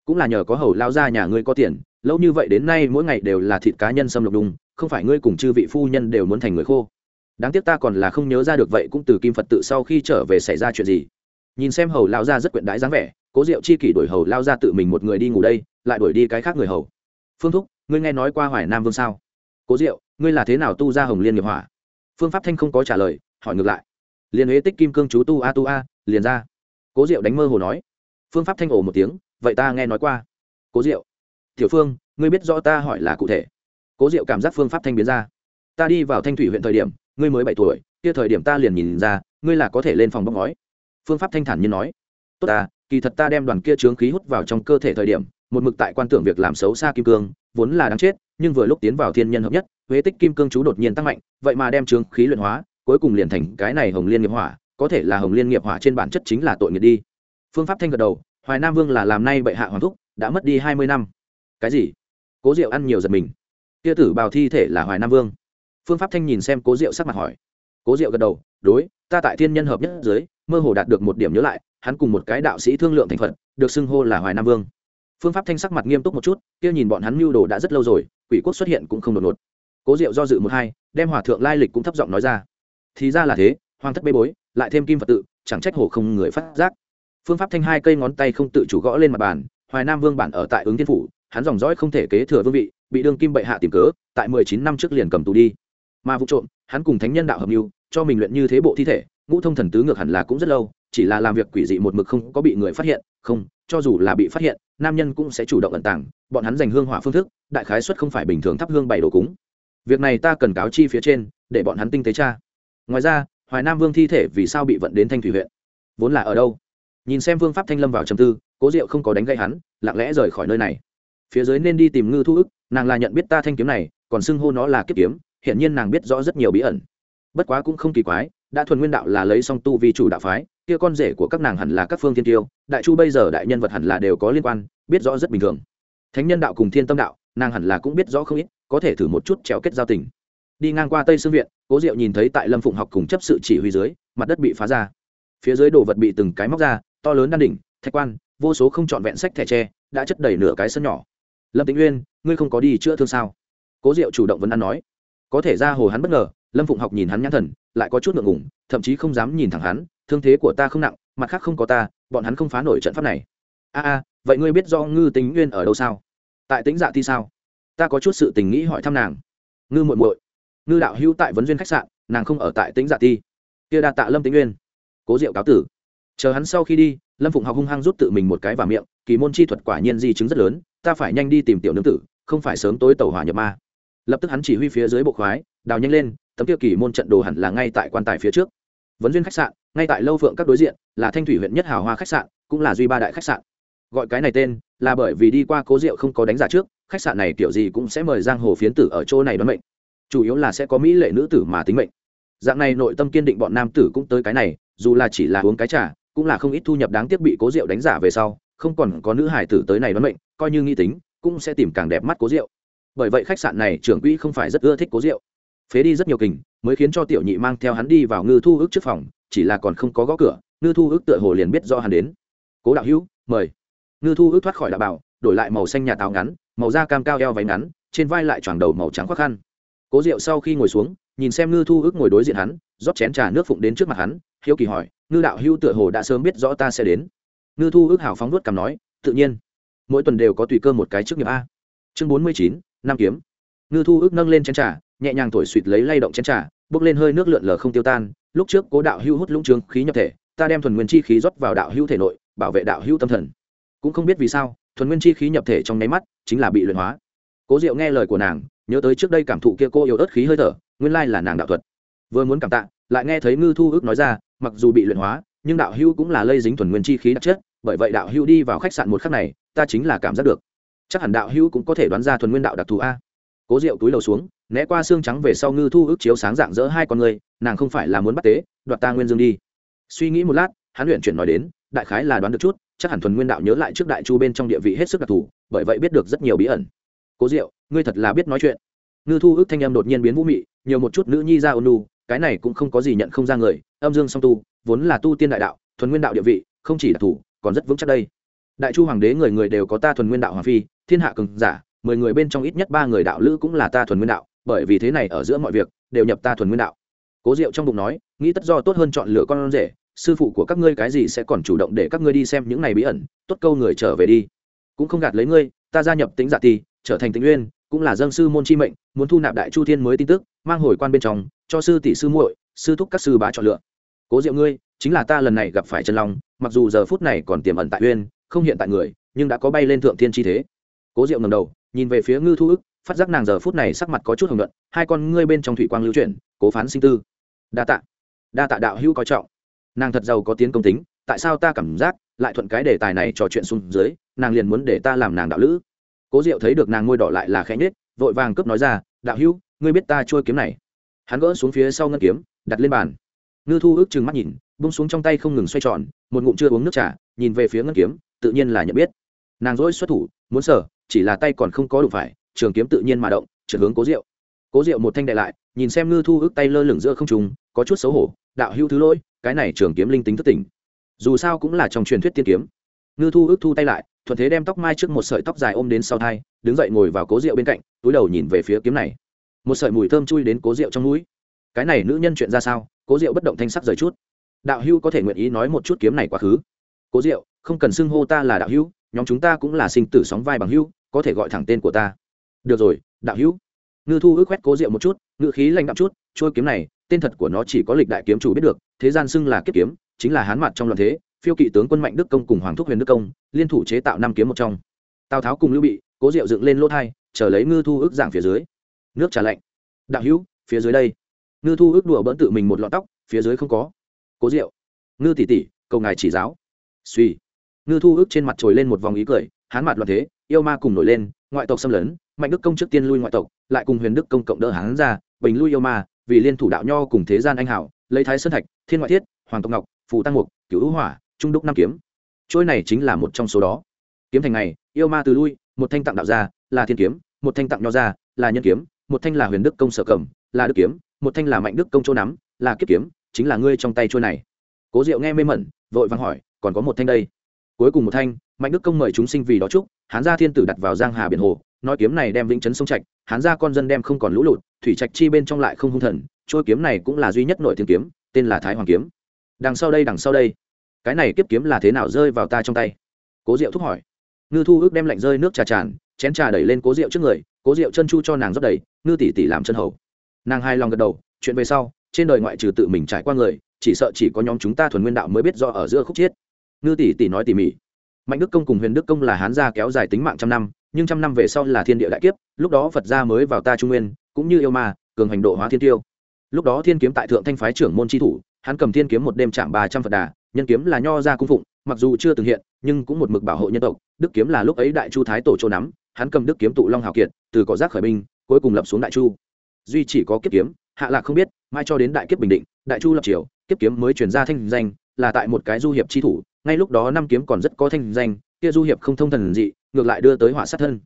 Cũng là nhờ có hầu lao gia nhà ngươi có tiền, lâu như vậy đến nay mỗi ngày đều là thịt cá nhân xâm lục đùng, không phải ngươi cùng chư vị phu nhân đều muốn thành người khô. Đáng tiếc ta còn là không nhớ ra được vậy cũng từ kim phật tự sau khi trở về xảy ra chuyện gì. Nhìn xem hầu lao gia rất quyện đái dáng vẻ, cố diệu chi kỷ đổi hầu lao gia tự mình một người đi ngủ đây, lại đuổi đi cái khác người hầu. Phương thúc, ngươi nghe nói qua hoài nam vương sao? Cố diệu, ngươi là thế nào tu ra hồng liên nghiệp hỏa? Phương pháp thanh không có trả lời hỏi ngược lại. Liền huế tích kim cương chú tu a tu a, liền ra. Cố diệu đánh mơ hồ nói. Phương pháp thanh ổ một tiếng, vậy ta nghe nói qua. Cố diệu. Tiểu phương, ngươi biết rõ ta hỏi là cụ thể. Cố diệu cảm giác phương pháp thanh biến ra. Ta đi vào thanh thủy huyện thời điểm, ngươi mới bảy tuổi, kia thời điểm ta liền nhìn ra, ngươi là có thể lên phòng bóc ngói. Phương pháp thanh thản như nói. Tốt ta, kỳ thật ta đem đoàn kia trướng khí hút vào trong cơ thể thời điểm, một mực tại quan tưởng việc làm xấu xa kim cương, vốn là đáng chết, nhưng vừa lúc tiến vào thiên nhân hợp nhất, huế tích kim cương chú đột nhiên tăng mạnh, vậy mà đem trướng khí luyện hóa cuối cùng liền thành cái này hồng liên nghiệp hỏa, có thể là hồng liên nghiệp hỏa trên bản chất chính là tội nghiệp đi. Phương pháp thanh gật đầu, hoài nam vương là làm nay bệ hạ hoàng thúc, đã mất đi hai mươi năm. Cái gì? Cố diệu ăn nhiều giật mình. Kia tử bào thi thể là hoài nam vương. Phương pháp thanh nhìn xem cố diệu sắc mặt hỏi. Cố diệu gật đầu, đối, ta tại thiên nhân hợp nhất dưới mơ hồ đạt được một điểm nhớ lại, hắn cùng một cái đạo sĩ thương lượng thành phật được xưng hô là hoài nam vương. Phương pháp thanh sắc mặt nghiêm túc một chút, kia nhìn bọn hắn mưu đồ đã rất lâu rồi, quỷ quốc xuất hiện cũng không đột ngột. Cố diệu do dự một hai, đem hòa thượng lai lịch cũng thấp giọng nói ra thì ra là thế hoàng thất bê bối, lại thêm kim phật tự, chẳng trách hổ không người phát giác. Phương pháp thanh hai cây ngón tay không tự chủ gõ lên mặt bàn, hoài nam vương bản ở tại ứng thiên phủ, hắn dòng dõi không thể kế thừa vương vị, bị đương kim bệ hạ tìm cớ, tại mười chín năm trước liền cầm tù đi. Mà vụ trộm, hắn cùng thánh nhân đạo hợp mưu, cho mình luyện như thế bộ thi thể, ngũ thông thần tứ ngược hẳn là cũng rất lâu, chỉ là làm việc quỷ dị một mực không có bị người phát hiện, không, cho dù là bị phát hiện, nam nhân cũng sẽ chủ động ẩn tàng, bọn hắn dành hương hỏa phương thức, đại khái xuất không phải bình thường thắp hương bày đồ cúng. Việc này ta cần cáo chi phía trên, để bọn hắn tinh tế tra ngoài ra, hoài nam vương thi thể vì sao bị vận đến thanh thủy huyện? Vốn là ở đâu? Nhìn xem vương pháp thanh lâm vào trầm tư, cố diệu không có đánh gậy hắn, lặng lẽ rời khỏi nơi này. Phía dưới nên đi tìm ngư thu ức, nàng là nhận biết ta thanh kiếm này, còn xưng hô nó là kiếp kiếm hiện nhiên nàng biết rõ rất nhiều bí ẩn. Bất quá cũng không kỳ quái, đã thuần nguyên đạo là lấy song tu vì chủ đạo phái, kia con rể của các nàng hẳn là các phương thiên tiêu, đại chu bây giờ đại nhân vật hẳn là đều có liên quan, biết rõ rất bình thường. Thánh nhân đạo cùng thiên tâm đạo, nàng hẳn là cũng biết rõ không ít, có thể thử một chút trèo kết giao tình đi ngang qua tây sư viện, cố diệu nhìn thấy tại lâm phụng học cùng chấp sự chỉ huy dưới, mặt đất bị phá ra. Phía dưới đồ vật bị từng cái móc ra, to lớn đan đỉnh, thạch quan, vô số không trọn vẹn sách thẻ tre, đã chất đầy nửa cái sân nhỏ. Lâm tĩnh uyên, ngươi không có đi chữa thương sao? Cố diệu chủ động vấn ăn nói. Có thể ra hồ hắn bất ngờ, lâm phụng học nhìn hắn nhãn thần, lại có chút ngượng ngủng thậm chí không dám nhìn thẳng hắn, thương thế của ta không nặng, mặt khác không có ta, bọn hắn không phá nổi trận pháp này. A a, vậy ngươi biết do ngư tính nguyên ở đâu sao? Tại tính dạ thi sao? Ta có chút sự tình nghĩ hỏi thăm nàng. Ngư muội muội ngư đạo hữu tại vấn duyên khách sạn nàng không ở tại tính dạ ti, kia đa tạ lâm tĩnh nguyên. Cố diệu cáo tử. Chờ hắn sau khi đi lâm phụng học hung hăng rút tự mình một cái vào miệng kỳ môn chi thuật quả nhiên di chứng rất lớn ta phải nhanh đi tìm tiểu nương tử không phải sớm tối tàu hỏa nhập ma. Lập tức hắn chỉ huy phía dưới bộ khoái đào nhanh lên tấm tiêu kỳ môn trận đồ hẳn là ngay tại quan tài phía trước. Vấn duyên khách sạn ngay tại lâu phượng các đối diện là thanh thủy huyện nhất hào hoa khách sạn cũng là duy ba đại khách sạn. Gọi cái này tên là bởi vì đi qua cố diệu không có đánh giá trước khách sạn này kiểu gì cũng sẽ mời giang hồ phiến tử ở chỗ này đoán mệnh chủ yếu là sẽ có mỹ lệ nữ tử mà tính mệnh. Dạng này nội tâm kiên định bọn nam tử cũng tới cái này, dù là chỉ là uống cái trà, cũng là không ít thu nhập đáng tiếc bị cố rượu đánh giả về sau, không còn có nữ hải tử tới này đoán mệnh, coi như nghi tính, cũng sẽ tìm càng đẹp mắt cố rượu bởi vậy khách sạn này trưởng quỹ không phải rất ưa thích cố rượu phế đi rất nhiều kình, mới khiến cho tiểu nhị mang theo hắn đi vào ngư thu ước trước phòng, chỉ là còn không có gõ cửa, ngư thu ước tựa hồ liền biết do hắn đến. Cố đạo hữu, mời. Ngư thu ước thoát khỏi đạo bảo, đổi lại màu xanh nhà táo ngắn, màu da cam cao eo váy ngắn, trên vai lại tròn đầu màu trắng khoác khăn cố Diệu sau khi ngồi xuống, nhìn xem ngư thu ước ngồi đối diện hắn, rót chén trà nước phụng đến trước mặt hắn, hiếu kỳ hỏi, ngư đạo hữu tựa hồ đã sớm biết rõ ta sẽ đến? Ngư thu ước hào phóng nuốt cằm nói, tự nhiên. Mỗi tuần đều có tùy cơ một cái trước nghiệp a. Chương bốn mươi chín Nam kiếm. Ngư thu ước nâng lên chén trà, nhẹ nhàng thổi suỵt lấy lay động chén trà, bốc lên hơi nước lượn lờ không tiêu tan. Lúc trước cố đạo hữu hút lũng trướng khí nhập thể, ta đem thuần nguyên chi khí rót vào đạo hữu thể nội, bảo vệ đạo hữu tâm thần. Cũng không biết vì sao, thuần nguyên chi khí nhập thể trong nháy mắt chính là bị luyện hóa. Cố diệu nghe lời của nàng nhớ tới trước đây cảm thụ kia cô yếu ớt khí hơi thở, nguyên lai là nàng đạo thuật. Vừa muốn cảm tạ, lại nghe thấy ngư thu ước nói ra, mặc dù bị luyện hóa, nhưng đạo hưu cũng là lây dính thuần nguyên chi khí đặc chất, bởi vậy đạo hưu đi vào khách sạn một khắc này, ta chính là cảm giác được. Chắc hẳn đạo hưu cũng có thể đoán ra thuần nguyên đạo đặc thù a. Cố diệu túi đầu xuống, né qua xương trắng về sau ngư thu ước chiếu sáng dạng dỡ hai con người, nàng không phải là muốn bắt tế, đoạt ta nguyên dương đi. Suy nghĩ một lát, hắn luyện chuyển nói đến, đại khái là đoán được chút, chắc hẳn thuần nguyên đạo nhớ lại trước đại chu bên trong địa vị hết sức đặc thù, bởi vậy biết được rất nhiều bí ẩn. Cố diệu ngươi thật là biết nói chuyện. Ngư thu ước thanh em đột nhiên biến vũ mị, nhiều một chút nữ nhi ra ôn nu cái này cũng không có gì nhận không ra người, âm dương song tu, vốn là tu tiên đại đạo, thuần nguyên đạo địa vị, không chỉ đặc thù còn rất vững chắc đây. Đại chu hoàng đế người người đều có ta thuần nguyên đạo hoàng phi, thiên hạ cường giả, mười người bên trong ít nhất ba người đạo lữ cũng là ta thuần nguyên đạo, bởi vì thế này ở giữa mọi việc, đều nhập ta thuần nguyên đạo. Cố diệu trong bụng nói, nghĩ tất do tốt hơn chọn lựa con rể, sư phụ của các ngươi cái gì sẽ còn chủ động để các ngươi đi xem những này bí ẩn, tốt câu người trở về đi. Cũng không gạt lấy ngươi, ta gia nhập tính giả ti, trở thành tĩnh uyên cũng là dân sư môn chi mệnh, muốn thu nạp đại chu thiên mới tin tức, mang hồi quan bên trong, cho sư tỷ sư muội, sư thúc các sư bá chọn lựa. Cố diệu ngươi, chính là ta lần này gặp phải chân long, mặc dù giờ phút này còn tiềm ẩn tại uyên, không hiện tại người, nhưng đã có bay lên thượng thiên chi thế. Cố diệu ngầm đầu, nhìn về phía ngư thu ức, phát giác nàng giờ phút này sắc mặt có chút hồng luận hai con ngươi bên trong thủy quang lưu chuyển, cố phán sinh tư. Đa tạ đa tạ đạo hữu coi trọng. Nàng thật giàu có tiến công tính, tại sao ta cảm giác, lại thuận cái đề tài này trò chuyện xuống dưới, nàng liền muốn để ta làm nàng đạo lữ cố diệu thấy được nàng ngôi đỏ lại là khẽ nhết vội vàng cướp nói ra, đạo hữu, ngươi biết ta trôi kiếm này. Hắn gỡ xuống phía sau ngân kiếm, đặt lên bàn. Ngư thu ước chừng mắt nhìn bung xuống trong tay không ngừng xoay tròn, một ngụm chưa uống nước trà, nhìn về phía ngân kiếm, tự nhiên là nhận biết. Nàng dỗi xuất thủ, muốn sở chỉ là tay còn không có đủ phải, trường kiếm tự nhiên mà động, trượt hướng cố diệu. Cố diệu một thanh đại lại, nhìn xem ngư thu ước tay lơ lửng giữa không trùng có chút xấu hổ, đạo hữu thứ lỗi, cái này trường kiếm linh tính thất tỉnh dù sao cũng là trong truyền thuyết tiên kiếm ngư thu ước thu tay lại thuận thế đem tóc mai trước một sợi tóc dài ôm đến sau thai đứng dậy ngồi vào cố rượu bên cạnh túi đầu nhìn về phía kiếm này. Một sợi mùi thơm chui đến cố rượu trong mũi. Cái này nữ nhân chuyện ra sao? Cố rượu bất động thanh sắc rời chút. Đạo Hưu có thể nguyện ý nói một chút kiếm này quá khứ? Cố rượu không cần xưng hô ta là đạo Hưu, nhóm chúng ta cũng là sinh tử sóng vai bằng Hưu, có thể gọi thẳng tên của ta. Được rồi đạo Hưu. ngư thu ước quét cố rượu một chút ngự khí lạnh đậm chút trôi kiếm này tên thật của nó chỉ có lịch đại kiếm chủ biết được thế gian xưng là kiếp kiếm chính là hán mặt trong loạn thế phiêu kỵ tướng quân mạnh đức công cùng hoàng thúc huyền đức công, liên thủ chế tạo năm kiếm một trong. Tào tháo cùng lưu bị, cố diệu dựng lên lỗ thai, chờ lấy ngư thu ước giảng phía dưới. Nước trà lạnh. Đạo hữu, phía dưới đây. Ngư thu ước đùa bỡn tự mình một lọn tóc, phía dưới không có. Cố diệu. Ngư tỷ tỷ, cầu ngài chỉ giáo. Suy ngư thu ước trên mặt trồi lên một vòng ý cười, hán mặt loạn thế, yêu ma cùng nổi lên, ngoại tộc xâm lấn, mạnh đức công trước tiên lui ngoại tộc, lại cùng huyền đức công cộng đỡ hán ra, bình lui yêu ma, vì liên thủ đạo nho cùng thế gian anh hảo, lấy thái sơn thạch, thiên ngoại thiết, hoàng tộc ngọc, phù tăng mục, cửu hỏa trung đúc năm kiếm. Trôi này chính là một trong số đó. Kiếm thành này yêu ma từ lui, một thanh tặng đạo ra là thiên kiếm, một thanh tặng nho ra là nhân kiếm, một thanh là huyền đức công sở cẩm là đức kiếm, một thanh là mạnh đức công chỗ nắm, là kiếp kiếm, chính là ngươi trong tay trôi này. Cố diệu nghe mê mẩn, vội vàng hỏi, còn có một thanh đây? Cuối cùng một thanh, mạnh đức công mời chúng sinh vì đó chúc, hán gia thiên tử đặt vào giang hà biển hồ, nói kiếm này đem vĩnh chấn sông trạch, hán gia con dân đem không còn lũ lụt, thủy trạch chi bên trong lại không hung thần, trôi kiếm này cũng là duy nhất nổi tiếng kiếm, tên là thái hoàng kiếm. Đằng sau đây, đằng sau đây cái này kiếp kiếm là thế nào rơi vào ta trong tay? Cố diệu thúc hỏi. Ngư thu ước đem lạnh rơi nước trà tràn, chén trà đẩy lên cố diệu trước người, cố diệu chân chu cho nàng rót đầy, ngư tỷ tỷ làm chân hầu. Nàng hai lòng gật đầu, chuyện về sau, trên đời ngoại trừ tự mình trải qua người, chỉ sợ chỉ có nhóm chúng ta thuần nguyên đạo mới biết do ở giữa khúc chiết. Ngư tỷ tỷ nói tỉ mỉ. Mạnh đức công cùng huyền đức công là hán gia kéo dài tính mạng trăm năm, nhưng trăm năm về sau là thiên địa đại kiếp, lúc đó phật gia mới vào ta trung nguyên, cũng như yêu ma, cường hành độ hóa thiên tiêu. Lúc đó thiên kiếm tại thượng thanh phái trưởng môn tri thủ, hắn cầm thiên kiếm một đêm chạm ba trăm phật đà nhân kiếm là nho ra cung phụng, mặc dù chưa từng hiện, nhưng cũng một mực bảo hộ nhân tộc. Đức kiếm là lúc ấy đại chu thái tổ châu nắm, hắn cầm đức kiếm tụ long hào kiệt, từ cỏ rác khởi binh, cuối cùng lập xuống đại chu. Duy chỉ có kiếp kiếm, hạ lạc không biết, mai cho đến đại kiếp bình định, đại chu lập triều, kiếp kiếm mới truyền ra thanh danh, là tại một cái du hiệp chi thủ, ngay lúc đó năm kiếm còn rất có thanh danh, kia du hiệp không thông thần dị, ngược lại đưa tới họa sát thân.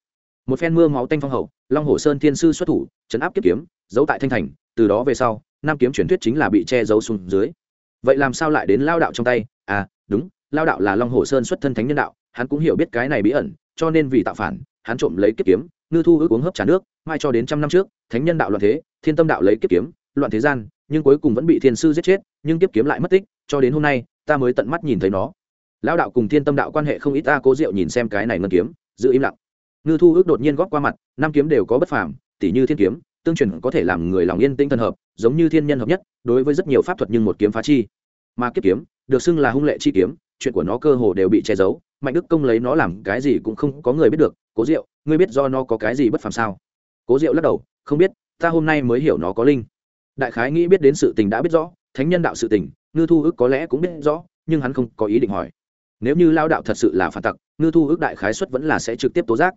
Một phen mưa máu tanh phong hậu, long hồ sơn thiên sư xuất thủ, chấn áp kiếp kiếm, giấu tại thanh thành, từ đó về sau nam kiếm truyền thuyết chính là bị che giấu xuống dưới vậy làm sao lại đến lao đạo trong tay? À đúng, lao đạo là long hồ sơn xuất thân thánh nhân đạo, hắn cũng hiểu biết cái này bí ẩn, cho nên vì tạo phản, hắn trộm lấy kiếp kiếm, ngư thu ước uống hấp trà nước, mai cho đến trăm năm trước, thánh nhân đạo loạn thế, thiên tâm đạo lấy kiếp kiếm, loạn thế gian, nhưng cuối cùng vẫn bị thiên sư giết chết, nhưng kiếp kiếm lại mất tích, cho đến hôm nay, ta mới tận mắt nhìn thấy nó. Lao đạo cùng thiên tâm đạo quan hệ không ít, ta cố diệu nhìn xem cái này ngân kiếm, giữ im lặng. Ngư thu ước đột nhiên góp qua mặt, năm kiếm đều có bất phàm tỷ như thiên kiếm, tương truyền có thể làm người lòng yên tĩnh thần hợp, giống như thiên nhân hợp nhất đối với rất nhiều pháp thuật nhưng một kiếm phá chi. Mà kiếp kiếm, được xưng là hung lệ chi kiếm, chuyện của nó cơ hồ đều bị che giấu, mạnh đức công lấy nó làm cái gì cũng không có người biết được. Cố diệu, ngươi biết do nó có cái gì bất phàm sao? Cố diệu lắc đầu, không biết, ta hôm nay mới hiểu nó có linh. Đại khái nghĩ biết đến sự tình đã biết rõ, thánh nhân đạo sự tình, ngư thu ước có lẽ cũng biết rõ, nhưng hắn không có ý định hỏi. Nếu như lao đạo thật sự là phản tặc, ngư thu ước đại khái xuất vẫn là sẽ trực tiếp tố giác.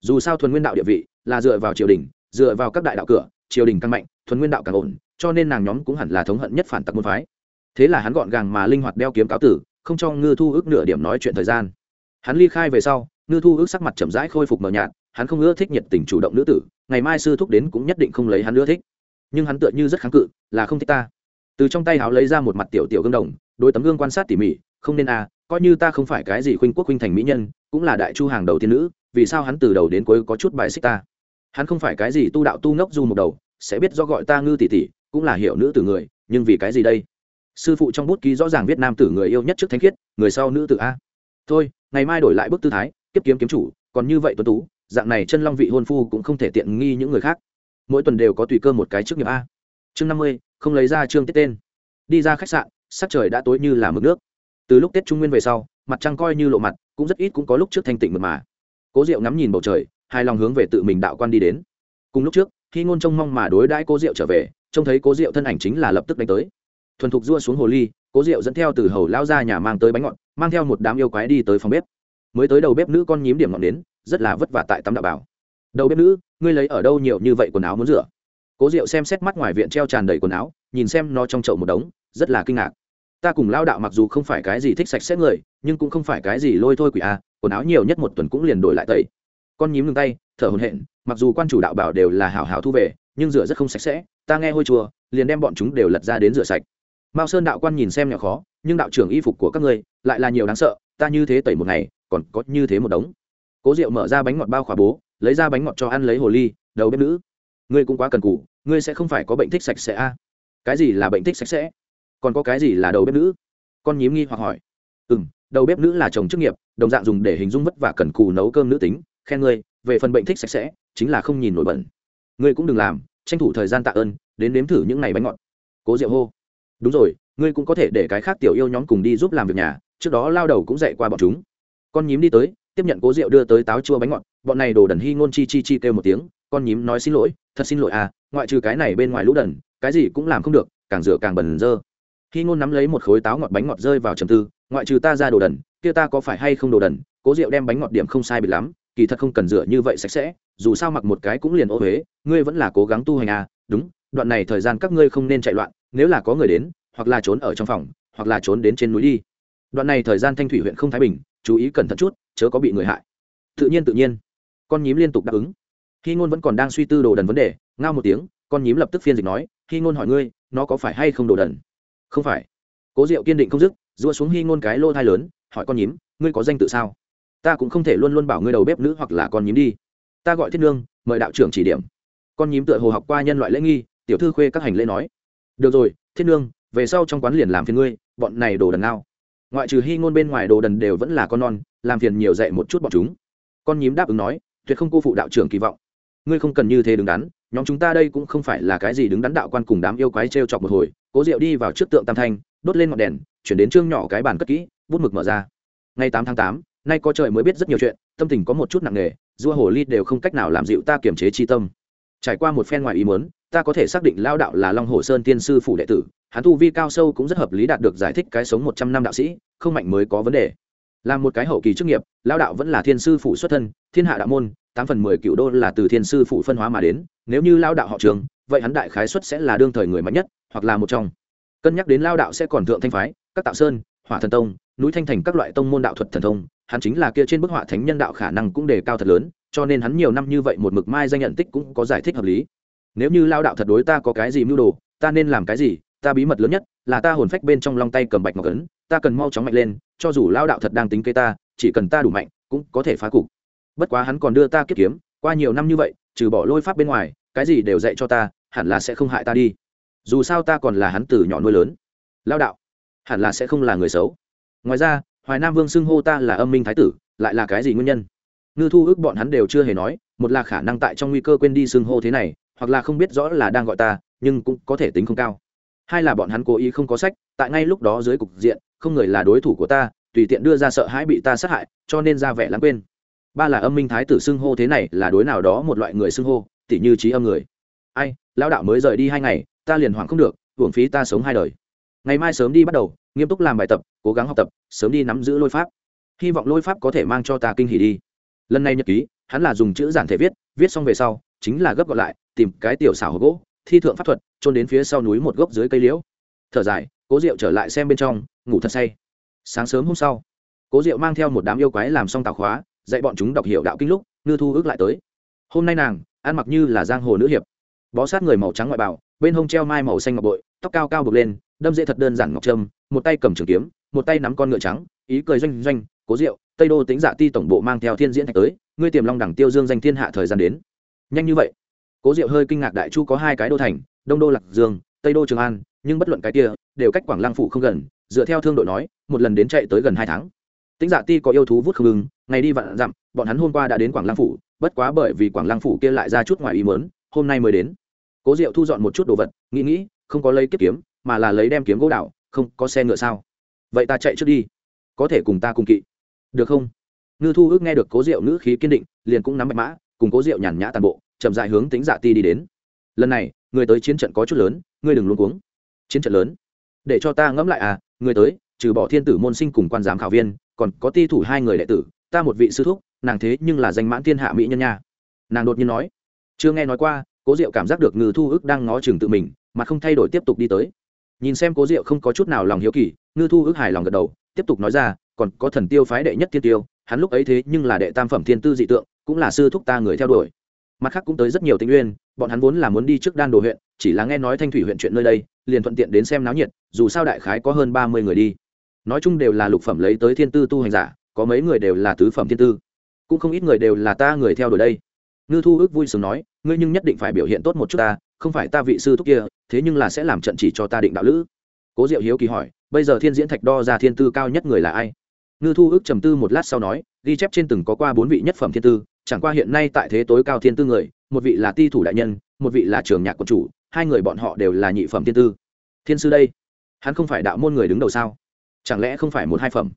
Dù sao thuần nguyên đạo địa vị là dựa vào triều đình, dựa vào các đại đạo cửa, triều đình càng mạnh, thuần nguyên đạo càng ổn cho nên nàng nhóm cũng hẳn là thống hận nhất phản tặc môn phái. Thế là hắn gọn gàng mà linh hoạt đeo kiếm cáo tử, không cho ngư thu ước nửa điểm nói chuyện thời gian. Hắn ly khai về sau, ngư thu ước sắc mặt chậm rãi khôi phục mờ nhạt, hắn không ưa thích nhiệt tình chủ động nữ tử, ngày mai sư thúc đến cũng nhất định không lấy hắn ưa thích. Nhưng hắn tựa như rất kháng cự, là không thích ta. Từ trong tay háo lấy ra một mặt tiểu tiểu gương đồng đôi tấm gương quan sát tỉ mỉ, không nên à coi như ta không phải cái gì khuynh quốc khuynh thành mỹ nhân, cũng là đại chu hàng đầu tiên nữ, vì sao hắn từ đầu đến cuối có chút bài xích ta? Hắn không phải cái gì tu đạo tu ngốc du một đầu, sẽ biết do gọi ta ngư tỷ tỷ cũng là hiểu nữ tử người, nhưng vì cái gì đây? Sư phụ trong bút ký rõ ràng viết nam tử người yêu nhất trước thánh khiết, người sau nữ tử a. Thôi, ngày mai đổi lại bức tư thái, tiếp kiếm kiếm chủ, còn như vậy tuấn tú, dạng này chân long vị hôn phu cũng không thể tiện nghi những người khác. Mỗi tuần đều có tùy cơ một cái trước nghiệp a. Chương năm mươi, không lấy ra chương tiết tên. Đi ra khách sạn, sắc trời đã tối như là mực nước. Từ lúc tết trung nguyên về sau, mặt trăng coi như lộ mặt, cũng rất ít cũng có lúc trước thanh tịnh mật mà. Cố diệu ngắm nhìn bầu trời hai lòng hướng về tự mình đạo quan đi đến. Cùng lúc trước, khi ngôn trông mong mà đối đãi cố diệu trở về trông thấy cố diệu thân ảnh chính là lập tức đánh tới. Thuần thục dua xuống hồ ly, cố diệu dẫn theo từ hầu lao ra nhà mang tới bánh ngọt, mang theo một đám yêu quái đi tới phòng bếp. Mới tới đầu bếp nữ con nhím điểm ngọn đến, rất là vất vả tại tắm đạo bảo. Đầu bếp nữ, ngươi lấy ở đâu nhiều như vậy quần áo muốn rửa? Cố diệu xem xét mắt ngoài viện treo tràn đầy quần áo, nhìn xem nó trong chậu một đống, rất là kinh ngạc. Ta cùng lao đạo mặc dù không phải cái gì thích sạch sẽ người, nhưng cũng không phải cái gì lôi thôi quỷ a, quần áo nhiều nhất một tuần cũng liền đổi lại tẩy. Con nhím ngừng tay, thở hồn hện mặc dù quan chủ đạo bảo đều là hảo hảo thu về, nhưng rửa rất không sạch sẽ ta nghe hôi chùa liền đem bọn chúng đều lật ra đến rửa sạch. Mao sơn đạo quan nhìn xem nhỏ khó, nhưng đạo trưởng y phục của các ngươi lại là nhiều đáng sợ, ta như thế tẩy một ngày, còn có như thế một đống. Cố diệu mở ra bánh ngọt bao khỏa bố, lấy ra bánh ngọt cho ăn lấy hồ ly, đầu bếp nữ. Ngươi cũng quá cần cù, ngươi sẽ không phải có bệnh thích sạch sẽ a. À? cái gì là bệnh thích sạch sẽ? Còn có cái gì là đầu bếp nữ? Con nhím nghi hoặc hỏi. Ừ m đầu bếp nữ là chồng chức nghiệp, đồng dạng dùng để hình dung vất và cần cù nấu cơm nữ tính. Khen ngươi, về phần bệnh thích sạch sẽ, chính là không nhìn nổi bẩn. Ngươi cũng đừng làm tranh thủ thời gian tạ ơn, đến nếm thử những ngày bánh ngọt. Cố diệu hô. Đúng rồi, ngươi cũng có thể để cái khác tiểu yêu nhóm cùng đi giúp làm việc nhà, trước đó lao đầu cũng dạy qua bọn chúng. Con nhím đi tới, tiếp nhận cố diệu đưa tới táo chua bánh ngọt, bọn này đồ đần hy ngôn chi chi chi kêu một tiếng, con nhím nói xin lỗi, thật xin lỗi à ngoại trừ cái này bên ngoài lũ đần, cái gì cũng làm không được, càng rửa càng bẩn dơ. Hy ngôn nắm lấy một khối táo ngọt bánh ngọt rơi vào trầm tư, ngoại trừ ta ra đồ đần, kia ta có phải hay không đồ đần? Cố diệu đem bánh ngọt điểm không sai bị lắm kỳ thật không cần rửa như vậy sạch sẽ, dù sao mặc một cái cũng liền ô huế, ngươi vẫn là cố gắng tu hành à đúng, đoạn này thời gian các ngươi không nên chạy loạn, nếu là có người đến, hoặc là trốn ở trong phòng, hoặc là trốn đến trên núi đi. Đoạn này thời gian thanh thủy huyện không thái bình, chú ý cẩn thận chút, chớ có bị người hại. Tự nhiên tự nhiên. Con nhím liên tục đáp ứng. Khi ngôn vẫn còn đang suy tư đồ đần vấn đề, ngao một tiếng, con nhím lập tức phiên dịch nói, khi ngôn hỏi ngươi, nó có phải hay không đồ đần? Không phải. Cố diệu kiên định không dứt dua xuống hy ngôn cái lô thai lớn, hỏi con nhím, ngươi có danh tự sao? Ta cũng không thể luôn luôn bảo ngươi đầu bếp nữ hoặc là con nhím đi. Ta gọi thiết nương, mời đạo trưởng chỉ điểm. Con nhím tựa hồ học qua nhân loại lễ nghi, tiểu thư khuê các hành lễ nói. Được rồi, thiết nương, về sau trong quán liền làm phiền ngươi, bọn này đồ đần nào ngoại trừ hy ngôn bên ngoài đồ đần đều vẫn là con non, làm phiền nhiều dạy một chút bọn chúng. Con nhím đáp ứng nói, tuyệt không cô phụ đạo trưởng kỳ vọng. Ngươi không cần như thế đứng đắn, nhóm chúng ta đây cũng không phải là cái gì đứng đắn đạo quan cùng đám yêu quái t r e o chọc một hồi. Cố diệu đi vào trước tượng tam thanh, đốt lên ngọn đèn, chuyển đến trương nhỏ cái bàn cất kỹ, bút mực mở ra. Ngày tám tháng tám nay có trời mới biết rất nhiều chuyện, tâm tình có một chút nặng nề dua hồ ly đều không cách nào làm dịu ta kiềm chế chi tâm. Trải qua một phen ngoài ý muốn, ta có thể xác định lao đạo là long hồ sơn tiên sư phủ đệ tử, hắn tu vi cao sâu cũng rất hợp lý đạt được giải thích cái sống một trăm năm đạo sĩ, không mạnh mới có vấn đề. Là một cái hậu kỳ chức nghiệp lao đạo vẫn là thiên sư phủ xuất thân, thiên hạ đạo môn, tám phần mười cựu đô là từ thiên sư phủ phân hóa mà đến, nếu như lao đạo họ trường, vậy hắn đại khái xuất sẽ là đương thời người mạnh nhất, hoặc là một trong. Cân nhắc đến lao đạo sẽ còn thượng thanh phái, các tạo sơn, hỏa thần tông, núi thanh thành các loại tông môn đạo thuật thần thông hắn chính là kia trên bức họa thánh nhân đạo khả năng cũng đề cao thật lớn, cho nên hắn nhiều năm như vậy một mực mai danh nhận tích cũng có giải thích hợp lý. Nếu như lao đạo thật đối ta có cái gì mưu đồ, ta nên làm cái gì? Ta bí mật lớn nhất là ta hồn phách bên trong long tay cầm bạch ngọc ấn, ta cần mau chóng mạnh lên, cho dù lao đạo thật đang tính kế ta, chỉ cần ta đủ mạnh, cũng có thể phá cục. Bất quá hắn còn đưa ta kiếp kiếm, qua nhiều năm như vậy, trừ bỏ lôi pháp bên ngoài, cái gì đều dạy cho ta, hẳn là sẽ không hại ta đi. Dù sao ta còn là hắn từ nhỏ nuôi lớn. Lao đạo, hẳn là sẽ không là người xấu. Ngoài ra hoài nam vương xưng hô ta là âm minh thái tử, lại là cái gì nguyên nhân? Ngư thu ước bọn hắn đều chưa hề nói, một là khả năng tại trong nguy cơ quên đi xưng hô thế này, hoặc là không biết rõ là đang gọi ta, nhưng cũng có thể tính không cao. Hai là bọn hắn cố ý không có sách, tại ngay lúc đó dưới cục diện, không người là đối thủ của ta, tùy tiện đưa ra sợ hãi bị ta sát hại, cho nên ra vẻ lãng quên. Ba là âm minh thái tử xưng hô thế này là đối nào đó một loại người xưng hô, tỉ như trí âm người. Ai, lão đạo mới rời đi hai ngày, ta liền hoảng không được hưởng phí ta sống hai đời. Ngày mai sớm đi bắt đầu nghiêm túc làm bài tập, cố gắng học tập, sớm đi nắm giữ lôi pháp. Hy vọng lôi pháp có thể mang cho ta kinh hỉ đi. Lần này nhật ký, hắn là dùng chữ giản thể viết viết xong về sau, chính là gấp gọn lại, tìm cái tiểu xảo hộp gỗ, thi thượng pháp thuật trôn đến phía sau núi một gốc dưới cây liễu. Thở dài, cố diệu trở lại xem bên trong, ngủ thật say. Sáng sớm hôm sau, cố diệu mang theo một đám yêu quái làm xong tào khóa, dạy bọn chúng đọc hiểu đạo kinh lúc, ngư thu ước lại tới. Hôm nay nàng, ăn mặc như là giang hồ nữ hiệp. Bó sát người màu trắng ngoại bảo bên hông treo mai màu xanh ngọc bội, tóc cao cao bực lên, đâm dễ thật đơn giản ngọc trâm một tay cầm trường kiếm, một tay nắm con ngựa trắng, ý cười doanh doanh, cố diệu, tây đô tính dạ ti tổng bộ mang theo thiên diễn thạch tới, ngươi tiềm long đẳng tiêu dương danh thiên hạ thời gian đến. Nhanh như vậy. Cố diệu hơi kinh ngạc đại chu có hai cái đô thành, đông đô lạc dương, tây đô trường an, nhưng bất luận cái kia, đều cách quảng lăng phủ không gần, dựa theo thương đội nói, một lần đến chạy tới gần hai tháng. Tính dạ ti có yêu thú vút không ngừng, ngày đi vạn dặm, bọn hắn hôm qua đã đến quảng lăng phủ, bất quá bởi vì quảng lăng phủ kia lại ra chút ngoài ý mớn hôm nay mới đến. Cố diệu thu dọn một chút đồ vật, nghĩ nghĩ, không có lấy kiếp kiếm, mà là lấy đem kiếm gỗ đảo không có xe ngựa sao? Vậy ta chạy trước đi. Có thể cùng ta cùng kỵ. Được không? Ngư thu ước nghe được cố diệu nữ khí kiên định, liền cũng nắm bạch mã, cùng cố diệu nhàn nhã tàn bộ, chậm dại hướng tính dạ ti đi đến. Lần này, người tới chiến trận có chút lớn, ngươi đừng luôn cuống. Chiến trận lớn? Để cho ta ngẫm lại à người tới, trừ bỏ thiên tử môn sinh cùng quan giám khảo viên, còn có ti thủ hai người đệ tử, ta một vị sư thúc, nàng thế nhưng là danh mãn thiên hạ mỹ nhân nha. Nàng đột nhiên nói. Chưa nghe nói qua, cố diệu cảm giác được ngư thu ước đang ngó chừng tự mình, mà không thay đổi tiếp tục đi tới nhìn xem cố diệu không có chút nào lòng hiếu kỳ, ngư thu ước hài lòng gật đầu, tiếp tục nói ra, còn có thần tiêu phái đệ nhất thiên tiêu, hắn lúc ấy thế nhưng là đệ tam phẩm thiên tư dị tượng, cũng là sư thúc ta người theo đuổi. Mặt khác cũng tới rất nhiều tinh nguyên, bọn hắn vốn là muốn đi trước đan đồ huyện, chỉ là nghe nói thanh thủy huyện chuyện nơi đây, liền thuận tiện đến xem náo nhiệt, dù sao đại khái có hơn ba mươi người đi. Nói chung đều là lục phẩm lấy tới thiên tư tu hành giả, có mấy người đều là tứ phẩm thiên tư, cũng không ít người đều là ta người theo đuổi đây. Ngư thu ước vui sướng nói, ngươi nhưng nhất định phải biểu hiện tốt một chút ta, không phải ta vị sư thúc kia thế nhưng là sẽ làm trận chỉ cho ta định đạo lữ. Cố diệu hiếu kỳ hỏi, bây giờ thiên diễn thạch đo ra thiên tư cao nhất người là ai? Ngư thu ước trầm tư một lát sau nói, ghi chép trên từng có qua bốn vị nhất phẩm thiên tư, chẳng qua hiện nay tại thế tối cao thiên tư người, một vị là ti thủ đại nhân, một vị là trường nhạc quân chủ, hai người bọn họ đều là nhị phẩm thiên tư. Thiên sư đây, hắn không phải đạo môn người đứng đầu sao? Chẳng lẽ không phải một hai phẩm?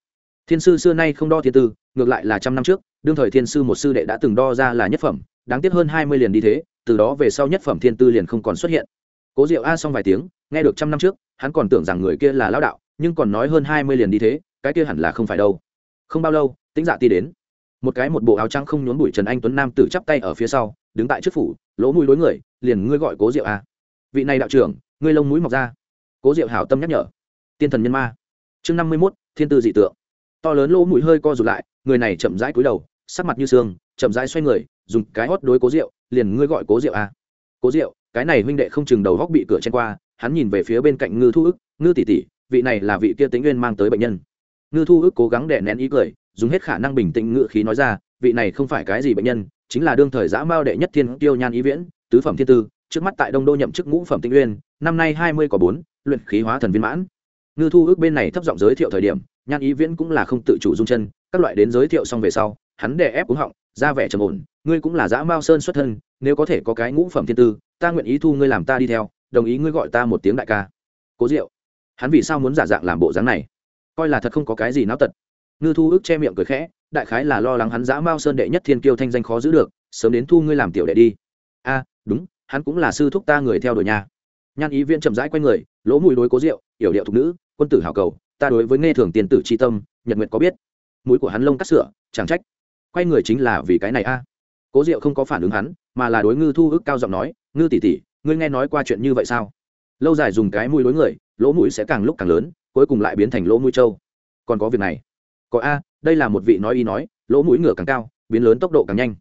Thiên sư xưa nay không đo thiên tư, ngược lại là trăm năm trước, đương thời thiên sư một sư đệ đã từng đo ra là nhất phẩm, đáng tiếc hơn hai mươi liền đi thế, từ đó về sau nhất phẩm thiên tư liền không còn xuất hiện cố diệu a xong vài tiếng nghe được trăm năm trước hắn còn tưởng rằng người kia là lão đạo nhưng còn nói hơn hai mươi liền đi thế cái kia hẳn là không phải đâu. Không bao lâu tính dạ ti đến. Một cái một bộ áo trắng không nhốn bụi trần anh tuấn nam tử chắp tay ở phía sau đứng tại trước phủ lỗ mũi đối người liền ngươi gọi cố diệu a. Vị này đạo trưởng ngươi lông mũi mọc ra. Cố diệu hảo tâm nhắc nhở. Tiên thần nhân ma. Chương năm mươi mốt thiên tư dị tượng. To lớn lỗ mũi hơi co rụt lại người này chậm rãi cúi đầu sắc mặt như xương chậm rãi xoay người dùng cái hót đối cố Diệu, liền ngươi gọi cố Diệu a. cố Diệu cái này huynh đệ không chừng đầu góc bị cửa chen qua, hắn nhìn về phía bên cạnh ngư thu ức, ngư tỷ tỷ, vị này là vị kia tính nguyên mang tới bệnh nhân. Ngư thu ức cố gắng đè nén ý cười, dùng hết khả năng bình tĩnh ngự khí nói ra, vị này không phải cái gì bệnh nhân, chính là đương thời giã mao đệ nhất thiên tiêu nhan ý viễn, tứ phẩm thiên tư, trước mắt tại đông đô nhậm chức ngũ phẩm tinh nguyên năm nay hai mươi có bốn, luyện khí hóa thần viên mãn. Ngư thu ước bên này thấp giọng giới thiệu thời điểm, nhan ý viễn cũng là không tự chủ dung chân, các loại đến giới thiệu xong về sau, hắn đè ép cúng họng, ra vẻ trầm ổn, ngươi cũng là dã mao sơn xuất thân, nếu có thể có cái ngũ phẩm thiên tư ta nguyện ý thu ngươi làm ta đi theo, đồng ý ngươi gọi ta một tiếng đại ca. Cố diệu, hắn vì sao muốn giả dạng làm bộ dáng này? Coi là thật không có cái gì náo tật. Ngư thu ước che miệng cười khẽ, đại khái là lo lắng hắn dã mao sơn đệ nhất thiên kiêu thanh danh khó giữ được, sớm đến thu ngươi làm tiểu đệ đi. A, đúng, hắn cũng là sư thúc ta người theo đuổi nhà nhan ý viên chậm rãi q u a y người, lỗ mùi đối cố rượu yểu điệu thục nữ, quân tử hào cầu, ta đối với nghe thường tiền tử tri tâm, nhật nguyệt có biết. Mũi của hắn lông cắt sửa chẳng trách. Quay người chính là vì cái này a. Cố diệu không có phản ứng hắn mà là đối ngư thu ước cao giọng nói, ngư tỷ tỷ, ngươi nghe nói qua chuyện như vậy sao? Lâu dài dùng cái mũi đối người, lỗ mũi sẽ càng lúc càng lớn, cuối cùng lại biến thành lỗ mũi trâu. Còn có việc này? Có a, đây là một vị nói y nói, lỗ mũi ngửa càng cao, biến lớn tốc độ càng nhanh.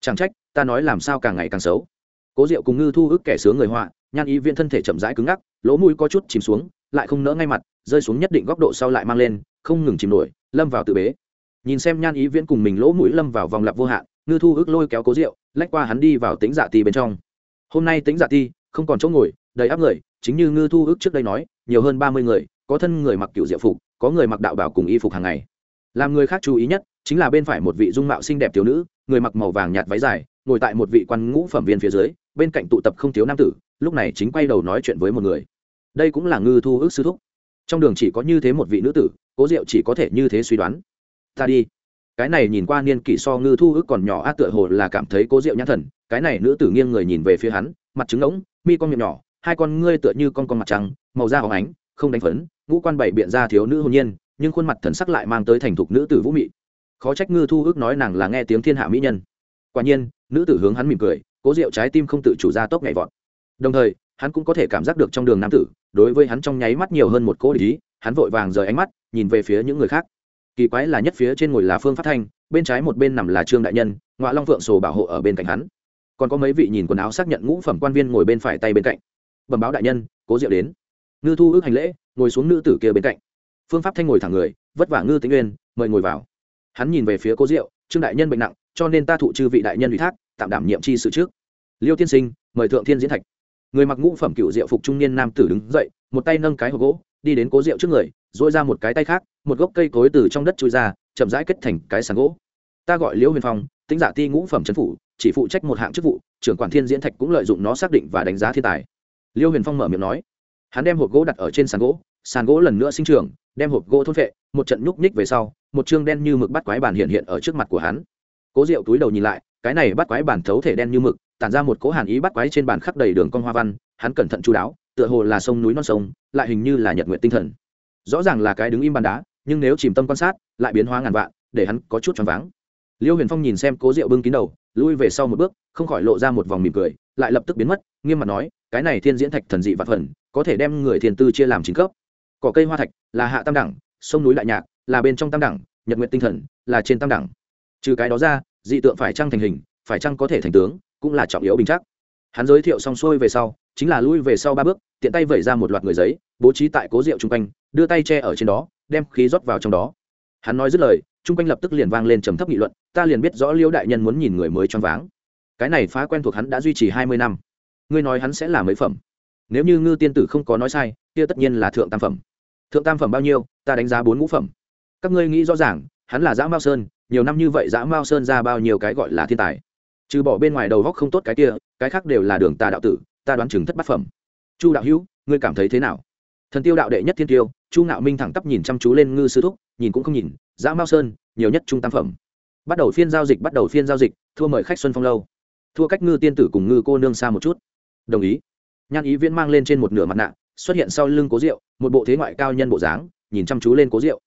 Chẳng trách, ta nói làm sao càng ngày càng xấu. Cố diệu cùng ngư thu ức kẻ sướng người họa, nhan ý viên thân thể chậm rãi cứng ngắc, lỗ mũi có chút chìm xuống, lại không nỡ ngay mặt, rơi xuống nhất định góc độ sau lại mang lên, không ngừng chìm nổi, lâm vào tự bế. Nhìn xem nhan ý viễn cùng mình lỗ mũi lâm vào vòng lặp vô hạn ngư thu ước lôi kéo cố rượu, lách qua hắn đi vào tính dạ ti bên trong. Hôm nay tính dạ ti, không còn chỗ ngồi, đầy áp người, chính như ngư thu ước trước đây nói, nhiều hơn ba mươi người, có thân người mặc cựu diệu phục, có người mặc đạo bảo cùng y phục hàng ngày. Làm người khác chú ý nhất, chính là bên phải một vị dung mạo xinh đẹp thiếu nữ, người mặc màu vàng nhạt váy dài, ngồi tại một vị quan ngũ phẩm viên phía dưới, bên cạnh tụ tập không thiếu nam tử, lúc này chính quay đầu nói chuyện với một người. Đây cũng là ngư thu ước sư thúc. Trong đường chỉ có như thế một vị nữ tử, cố diệu chỉ có thể như thế suy đoán. Ta đi cái này nhìn qua niên kỷ so ngư thu ước còn nhỏ a tựa hồ là cảm thấy cố diệu nhãn thần. Cái này nữ tử nghiêng người nhìn về phía hắn, mặt trứng ngỗng mi con miệng nhỏ, hai con ngươi tựa như con con mặt trắng màu da hóng ánh, không đánh phấn, ngũ quan bảy biện ra thiếu nữ hồn nhiên, nhưng khuôn mặt thần sắc lại mang tới thành thục nữ tử vũ mị. Khó trách ngư thu ước nói nàng là nghe tiếng thiên hạ mỹ nhân. Quả nhiên, nữ tử hướng hắn mỉm cười, cố diệu trái tim không tự chủ ra tốc nhảy vọt. Đồng thời, hắn cũng có thể cảm giác được trong đường nam tử, đối với hắn trong nháy mắt nhiều hơn một cố ý, hắn vội vàng rời ánh mắt, nhìn về phía những người khác kỳ quái là nhất phía trên ngồi là phương phát thanh, bên trái một bên nằm là trương đại nhân ngoạ long phượng sổ bảo hộ ở bên cạnh hắn. Còn có mấy vị nhìn quần áo xác nhận ngũ phẩm quan viên ngồi bên phải tay bên cạnh. Bẩm báo đại nhân, cố diệu đến. Ngư thu ước hành lễ, ngồi xuống nữ tử kia bên cạnh. Phương pháp thanh ngồi thẳng người, vất vả ngư tĩnh uyên, mời ngồi vào. Hắn nhìn về phía cố diệu, trương đại nhân bệnh nặng, cho nên ta thụ chư vị đại nhân ủy thác, tạm đảm nhiệm chi sự trước. Liêu tiên sinh, mời thượng thiên diễn thạch. Người mặc ngũ phẩm cựu diệu phục trung niên nam tử đứng dậy, một tay nâng cái hộp gỗ đi đến cố rượu trước người dỗi ra một cái tay khác, một gốc cây cối từ trong đất trôi ra, chậm rãi kết thành cái sàn gỗ. Ta gọi liễu huyền phong, tính giả ti ngũ phẩm trấn phủ, chỉ phụ trách một hạng chức vụ, trưởng quản thiên diễn thạch cũng lợi dụng nó xác định và đánh giá thiên tài. Liêu huyền phong mở miệng nói. Hắn đem hộp gỗ đặt ở trên sàn gỗ sàn gỗ lần nữa sinh trưởng, đem hộp gỗ thốt vệ một trận nhúc nhích về sau, một chương đen như mực bắt quái bản hiện hiện ở trước mặt của hắn. Cố rượu túi đầu nhìn lại, cái này bắt quái bản thấu thể đen như mực, tản ra một cố hàn ý bắt quái trên bàn khắc đầy đường con hoa văn, hắn cẩn thận chú đáo tựa hồ là sông núi non sông, lại hình như là nhật nguyện tinh thần. Rõ ràng là cái đứng im bàn đá, nhưng nếu chìm tâm quan sát, lại biến hóa ngàn vạn, để hắn có chút choáng váng. Liêu huyền phong nhìn xem cố diệu bưng kín đầu, lui về sau một bước, không khỏi lộ ra một vòng mỉm cười, lại lập tức biến mất, nghiêm mặt nói, cái này thiên diễn thạch thần dị vạn phần, có thể đem người thiên tư chia làm chín cấp. Cỏ cây hoa thạch, là hạ tam đẳng, sông núi đại nhạc, là bên trong tam đẳng, nhật nguyện tinh thần, là trên tam đẳng. Trừ cái đó ra, dị tượng phải trăng thành hình, phải chăng có thể thành tướng, cũng là trọng yếu bình chắc hắn giới thiệu xong xuôi về sau, chính là lui về sau ba bước, tiện tay vẩy ra một loạt người giấy, bố trí tại cố rượu chung quanh, đưa tay che ở trên đó, đem khí rót vào trong đó. Hắn nói dứt lời, chung quanh lập tức liền vang lên trầm thấp nghị luận, ta liền biết rõ liễu đại nhân muốn nhìn người mới choáng váng. Cái này phá quen thuộc hắn đã duy trì hai mươi năm. Ngươi nói hắn sẽ là mấy phẩm? Nếu như ngư tiên tử không có nói sai, kia tất nhiên là thượng tam phẩm. Thượng tam phẩm bao nhiêu, ta đánh giá bốn ngũ phẩm. Các ngươi nghĩ rõ ràng, hắn là dã mao sơn, nhiều năm như vậy dã mao sơn ra bao nhiêu cái gọi là thiên tài? Trừ bỏ bên ngoài đầu góc không tốt cái kia, cái khác đều là đường tà đạo tử, ta đoán chừng thất bát phẩm. Chu đạo hữu, ngươi cảm thấy thế nào? Thần tiêu đạo đệ nhất thiên tiêu, chu ngạo minh thẳng tắp nhìn chăm chú lên ngư sư thúc, nhìn cũng không nhìn, dã mao sơn, nhiều nhất trung tam phẩm. Bắt đầu phiên giao dịch, bắt đầu phiên giao dịch, thua mời khách xuân phong lâu. Thua cách ngư tiên tử cùng ngư cô nương xa một chút. Đồng ý. Nhan ý viễn mang lên trên một nửa mặt nạ, xuất hiện sau lưng cố rượu một bộ thế ngoại cao nhân bộ dáng, nhìn chăm chú lên cố rượu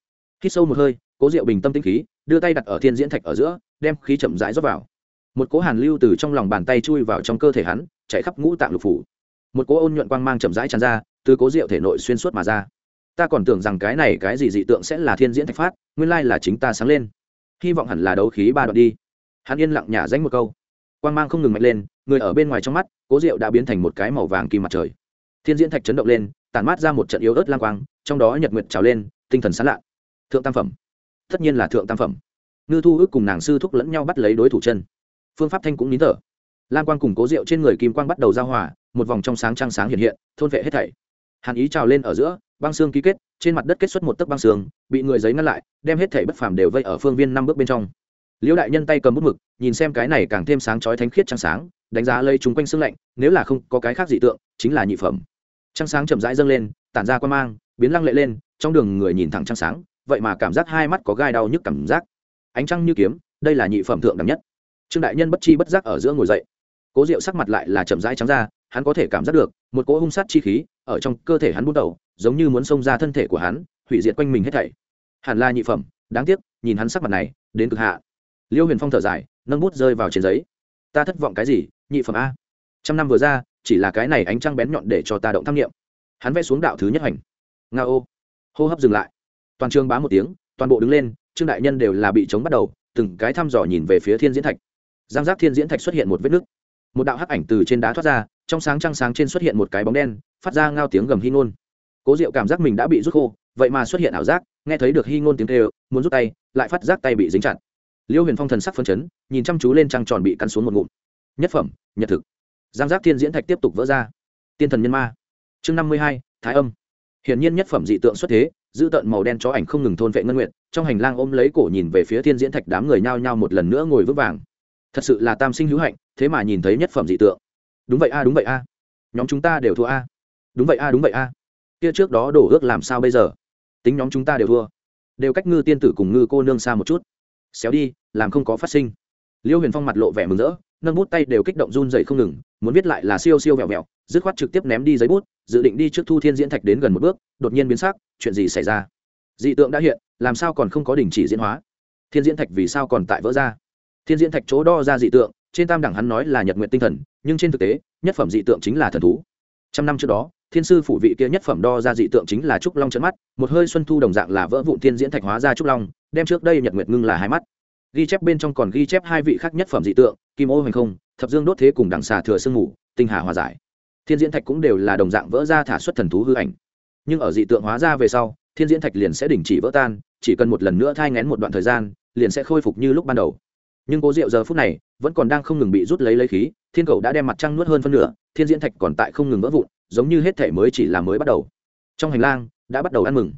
hít sâu một hơi, cố rượu bình tâm tĩnh khí, đưa tay đặt ở thiên diễn thạch ở giữa, đem khí chậm rãi rót vào một cỗ hàn lưu từ trong lòng bàn tay chui vào trong cơ thể hắn, chạy khắp ngũ tạng lục phủ. Một cỗ ôn nhuận quang mang chậm rãi tràn ra, từ cố rượu thể nội xuyên suốt mà ra. Ta còn tưởng rằng cái này cái gì dị tượng sẽ là thiên diễn thạch phát, nguyên lai là chính ta sáng lên. Hy vọng hẳn là đấu khí ba đoạn đi. Hắn yên lặng nhả danh một câu. Quang mang không ngừng mạnh lên, người ở bên ngoài trong mắt, cố rượu đã biến thành một cái màu vàng kim mặt trời. Thiên diễn thạch chấn động lên, tản mát ra một trận yếu ớt lang quang, trong đó nhật nguyệt trào lên, tinh thần sán lạ. Thượng tam phẩm. Tất nhiên là thượng tam phẩm. Ngư thu ước cùng nàng sư thúc lẫn nhau bắt lấy đối thủ chân phương pháp thanh cũng nín thở. Lan quang cùng cố rượu trên người kim quang bắt đầu giao hòa, một vòng trong sáng trăng sáng hiện hiện, thôn vệ hết thảy. Hàn ý trào lên ở giữa, băng xương ký kết, trên mặt đất kết xuất một tấc băng xương, bị người giấy ngăn lại, đem hết thảy bất phàm đều vây ở phương viên năm bước bên trong. Liễu đại nhân tay cầm bút mực, nhìn xem cái này càng thêm sáng chói thánh khiết trăng sáng, đánh giá lây chúng quanh xương lạnh, nếu là không có cái khác dị tượng, chính là nhị phẩm. Trăng sáng chậm rãi dâng lên, tản ra quan mang, biến lăng lệ lên, trong đường người nhìn thẳng trăng sáng, vậy mà cảm giác hai mắt có gai đau nhức cảm giác. Ánh trăng như kiếm, đây là nhị phẩm thượng đẳng nhất trương đại nhân bất chi bất giác ở giữa ngồi dậy. Cố diệu sắc mặt lại là chậm rãi trắng ra, hắn có thể cảm giác được, một cỗ hung sát chi khí ở trong cơ thể hắn bút đầu, giống như muốn xông ra thân thể của hắn, hủy diệt quanh mình hết thảy. Hẳn là nhị phẩm, đáng tiếc, nhìn hắn sắc mặt này, đến cực hạ. Liêu huyền phong thở dài, nâng bút rơi vào trên giấy. Ta thất vọng cái gì, nhị phẩm a? Trăm năm vừa ra, chỉ là cái này ánh trăng bén nhọn để cho ta động tham nghiệm hắn vẽ xuống đạo thứ nhất hành. Nga ô. Hô hấp dừng lại. Toàn trường bá một tiếng, toàn bộ đứng lên, trương đại nhân đều là bị chống bắt đầu, từng cái thăm dò nhìn về phía thiên diễn thạch giang giác thiên diễn thạch xuất hiện một vết nứt. Một đạo hắc ảnh từ trên đá thoát ra, trong sáng trăng sáng trên xuất hiện một cái bóng đen, phát ra ngao tiếng gầm hy ngôn. Cố diệu cảm giác mình đã bị rút khô, vậy mà xuất hiện ảo giác, nghe thấy được hy ngôn tiếng kêu, muốn rút tay, lại phát giác tay bị dính chặt. Liêu huyền phong thần sắc phân chấn, nhìn chăm chú lên trăng tròn bị cắn xuống một ngụm. Nhất phẩm, nhật thực. Giang giác thiên diễn thạch tiếp tục vỡ ra. Tiên thần nhân ma. Chương năm mươi hai, thái âm. Hiển nhiên nhất phẩm dị tượng xuất thế, giữ tợn màu đen chó ảnh không ngừng thôn vệ ngân nguyện trong hành lang ôm lấy cổ nhìn về phía thiên diễn thạch đám người nhao nhao một lần nữa ngồi vững vàng thật sự là tam sinh hữu hạnh, thế mà nhìn thấy nhất phẩm dị tượng. Đúng vậy a, đúng vậy a. Nhóm chúng ta đều thua a. Đúng vậy a, đúng vậy a. Kia trước đó đổ ước làm sao bây giờ? Tính nhóm chúng ta đều thua. Đều cách ngư tiên tử cùng ngư cô nương xa một chút. Xéo đi, làm không có phát sinh. Liêu huyền phong mặt lộ vẻ mừng rỡ, nâng bút tay đều kích động run dậy không ngừng, muốn viết lại là siêu siêu vẹo vẹo, dứt khoát trực tiếp ném đi giấy bút, dự định đi trước thu thiên diễn thạch đến gần một bước, đột nhiên biến sắc, chuyện gì xảy ra? Dị tượng đã hiện, làm sao còn không có đình chỉ diễn hóa? Thiên diễn thạch vì sao còn tại vỡ ra? Thiên diễn thạch chỗ đo ra dị tượng trên tam đẳng hắn nói là nhật nguyện tinh thần nhưng trên thực tế nhất phẩm dị tượng chính là thần thú. Trăm năm trước đó thiên sư phủ vị kia nhất phẩm đo ra dị tượng chính là trúc long trận mắt một hơi xuân thu đồng dạng là vỡ vụn thiên diễn thạch hóa ra trúc long đem trước đây nhật nguyệt ngưng là hai mắt. Ghi chép bên trong còn ghi chép hai vị khác nhất phẩm dị tượng kim ô hoành không thập dương đốt thế cùng đằng xà thừa sương ngủ, tinh hà hòa giải. Thiên diễn thạch cũng đều là đồng dạng vỡ ra thả xuất thần thú hư ảnh. Nhưng ở dị tượng hóa ra về sau thiên diễn thạch liền sẽ đình chỉ vỡ tan chỉ cần một lần nữa thai ngén một đoạn thời gian liền sẽ khôi phục như lúc ban đầu nhưng cố diệu giờ phút này vẫn còn đang không ngừng bị rút lấy lấy khí, thiên cầu đã đem mặt trăng nuốt hơn phân nửa, thiên diễn thạch còn tại không ngừng vỡ vụn, giống như hết thể mới chỉ là mới bắt đầu. Trong hành lang đã bắt đầu ăn mừng.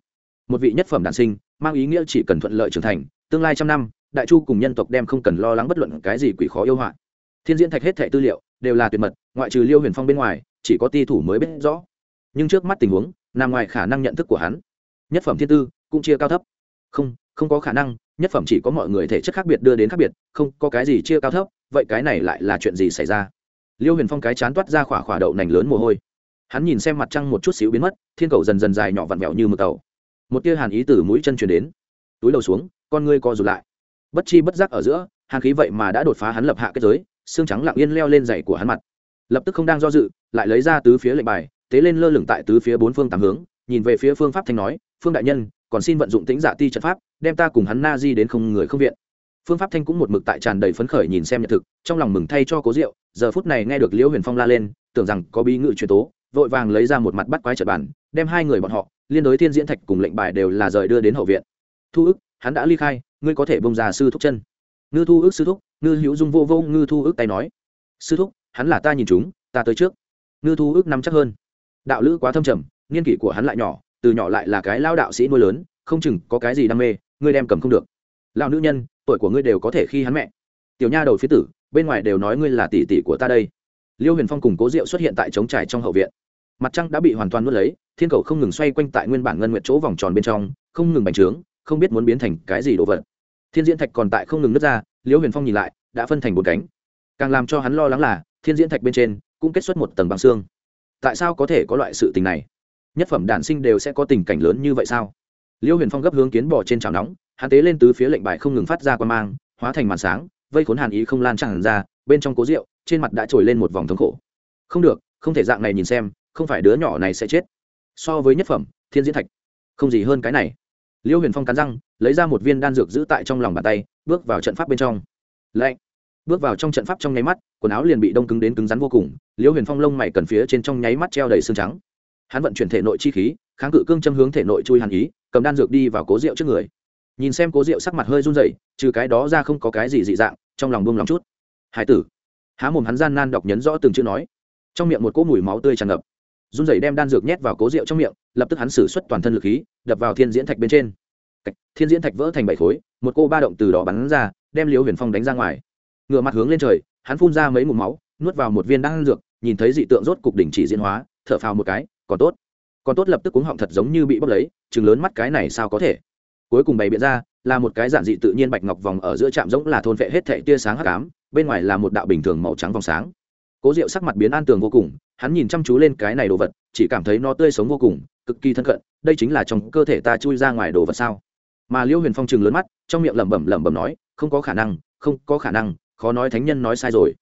Một vị nhất phẩm đản sinh, mang ý nghĩa chỉ cần thuận lợi trưởng thành, tương lai trăm năm, đại chu cùng nhân tộc đem không cần lo lắng bất luận cái gì quỷ khó yêu họa thiên diễn thạch hết thẻ tư liệu đều là tuyệt mật, ngoại trừ liêu huyền phong bên ngoài, chỉ có ti thủ mới biết rõ. Nhưng trước mắt tình huống, nằm ngoài khả năng nhận thức của hắn. Nhất phẩm thiên tư cũng chia cao thấp. Không không có khả năng nhất phẩm chỉ có mọi người thể chất khác biệt đưa đến khác biệt, không có cái gì chia cao thấp, vậy cái này lại là chuyện gì xảy ra? Liêu huyền phong cái chán toát ra khỏa khỏa đậu nành lớn mồ hôi. Hắn nhìn xem mặt trăng một chút xíu biến mất, thiên cầu dần dần dài nhỏ vặn vẹo như mực tàu. Một tia hàn ý từ mũi chân chuyển đến. Túi đầu xuống, con ngươi co rụt lại. Bất chi bất giác ở giữa, hàn khí vậy mà đã đột phá hắn lập hạ kết giới, xương trắng lặng yên leo lên dày của hắn mặt. Lập tức không đang do dự, lại lấy ra tứ phía lệnh bài tế lên lơ lửng tại tứ phía bốn phương tám hướng, nhìn về phía phương pháp thanh nói, phương đại nhân còn xin vận dụng tính giả ti trận pháp, đem ta cùng hắn na di đến không người không viện. Phương pháp thanh cũng một mực tại tràn đầy phấn khởi nhìn xem nhật thực, trong lòng mừng thay cho cố diệu giờ phút này nghe được liễu huyền phong la lên, tưởng rằng có bí ngự truyền tố, vội vàng lấy ra một mặt bắt quái trật bản đem hai người bọn họ, liên đối thiên diễn thạch cùng lệnh bài đều là rời đưa đến hậu viện. Thu ức, hắn đã ly khai, ngươi có thể bông ra sư thúc chân. Ngư thu ức sư thúc, ngư hữu dung vô vô ngư thu ức tay nói. Sư thúc, hắn là ta nhìn chúng, ta tới trước. Ngư thu ức nắm chắc hơn. Đạo lữ quá thâm trầm niên kỷ của hắn lại nhỏ từ nhỏ lại là cái lao đạo sĩ nuôi lớn, không chừng có cái gì đam mê, ngươi đem cầm không được. Lão nữ nhân, tuổi của ngươi đều có thể khi hắn mẹ. Tiểu nha đầu phía tử, bên ngoài đều nói ngươi là tỷ tỷ của ta đây. Liêu huyền phong cùng cố diệu xuất hiện tại trống trải trong hậu viện. Mặt trăng đã bị hoàn toàn nuốt lấy, thiên cầu không ngừng xoay quanh tại nguyên bản ngân nguyện chỗ vòng tròn bên trong, không ngừng bành trướng, không biết muốn biến thành cái gì đồ vật. Thiên diễn thạch còn tại không ngừng nứt ra, liêu huyền phong nhìn lại, đã phân thành bốn cánh. Càng làm cho hắn lo lắng là, thiên diễn thạch bên trên cũng kết xuất một tầng bằng xương. Tại sao có thể có loại sự tình này? Nhất phẩm đản sinh đều sẽ có tình cảnh lớn như vậy sao? Liêu huyền phong gấp hướng kiến bỏ trên chảo nóng, hắn tế lên tứ phía lệnh bài không ngừng phát ra quan mang, hóa thành màn sáng, vây khốn hàn ý không lan tràn ra, bên trong cố rượu, trên mặt đã trồi lên một vòng thống khổ. Không được, không thể dạng này nhìn xem, không phải đứa nhỏ này sẽ chết. So với nhất phẩm, thiên diễn thạch, không gì hơn cái này. Liêu huyền phong cắn răng, lấy ra một viên đan dược giữ tại trong lòng bàn tay, bước vào trận pháp bên trong. Lạnh. Bước vào trong trận pháp trong nháy mắt, quần áo liền bị đông cứng đến cứng rắn vô cùng, liêu huyền phong lông mày cần phía trên trong nháy mắt treo đầy xương trắng hắn vận chuyển thể nội chi khí, kháng cự cương châm hướng thể nội chui hàn ý, cầm đan dược đi vào cố rượu trước người. Nhìn xem cố rượu sắc mặt hơi run rẩy, trừ cái đó ra không có cái gì dị dạng, trong lòng buông lòng chút. Hải tử, há mồm hắn gian nan đọc nhấn rõ từng chữ nói. Trong miệng một cỗ mùi máu tươi tràn ngập. Run rẩy đem đan dược nhét vào cố rượu trong miệng, lập tức hắn xử suất toàn thân lực khí, đập vào thiên diễn thạch bên trên. Thiên diễn thạch vỡ thành bảy khối, một cô ba động từ đó bắn ra, đem liễu huyền phong đánh ra ngoài. Ngựa mặt hướng lên trời, hắn phun ra mấy mụm máu, nuốt vào một viên đan dược, nhìn thấy dị tượng rốt cục đỉnh chỉ diễn hóa, thở phào một cái còn tốt. Còn tốt lập tức cuống họng thật giống như bị bốc lấy chừng lớn mắt cái này sao có thể? Cuối cùng bày biện ra, là một cái giản dị tự nhiên bạch ngọc vòng ở giữa trạm giống là thôn vệ hết thệ tia sáng hắc ám, bên ngoài là một đạo bình thường màu trắng vòng sáng. Cố diệu sắc mặt biến an tường vô cùng, hắn nhìn chăm chú lên cái này đồ vật, chỉ cảm thấy nó tươi sống vô cùng, cực kỳ thân cận, đây chính là trong cơ thể ta chui ra ngoài đồ vật sao? Mà liêu huyền phong chừng lớn mắt, trong miệng lẩm bẩm lẩm bẩm nói, không có khả năng, không có khả năng, khó nói thánh nhân nói sai rồi.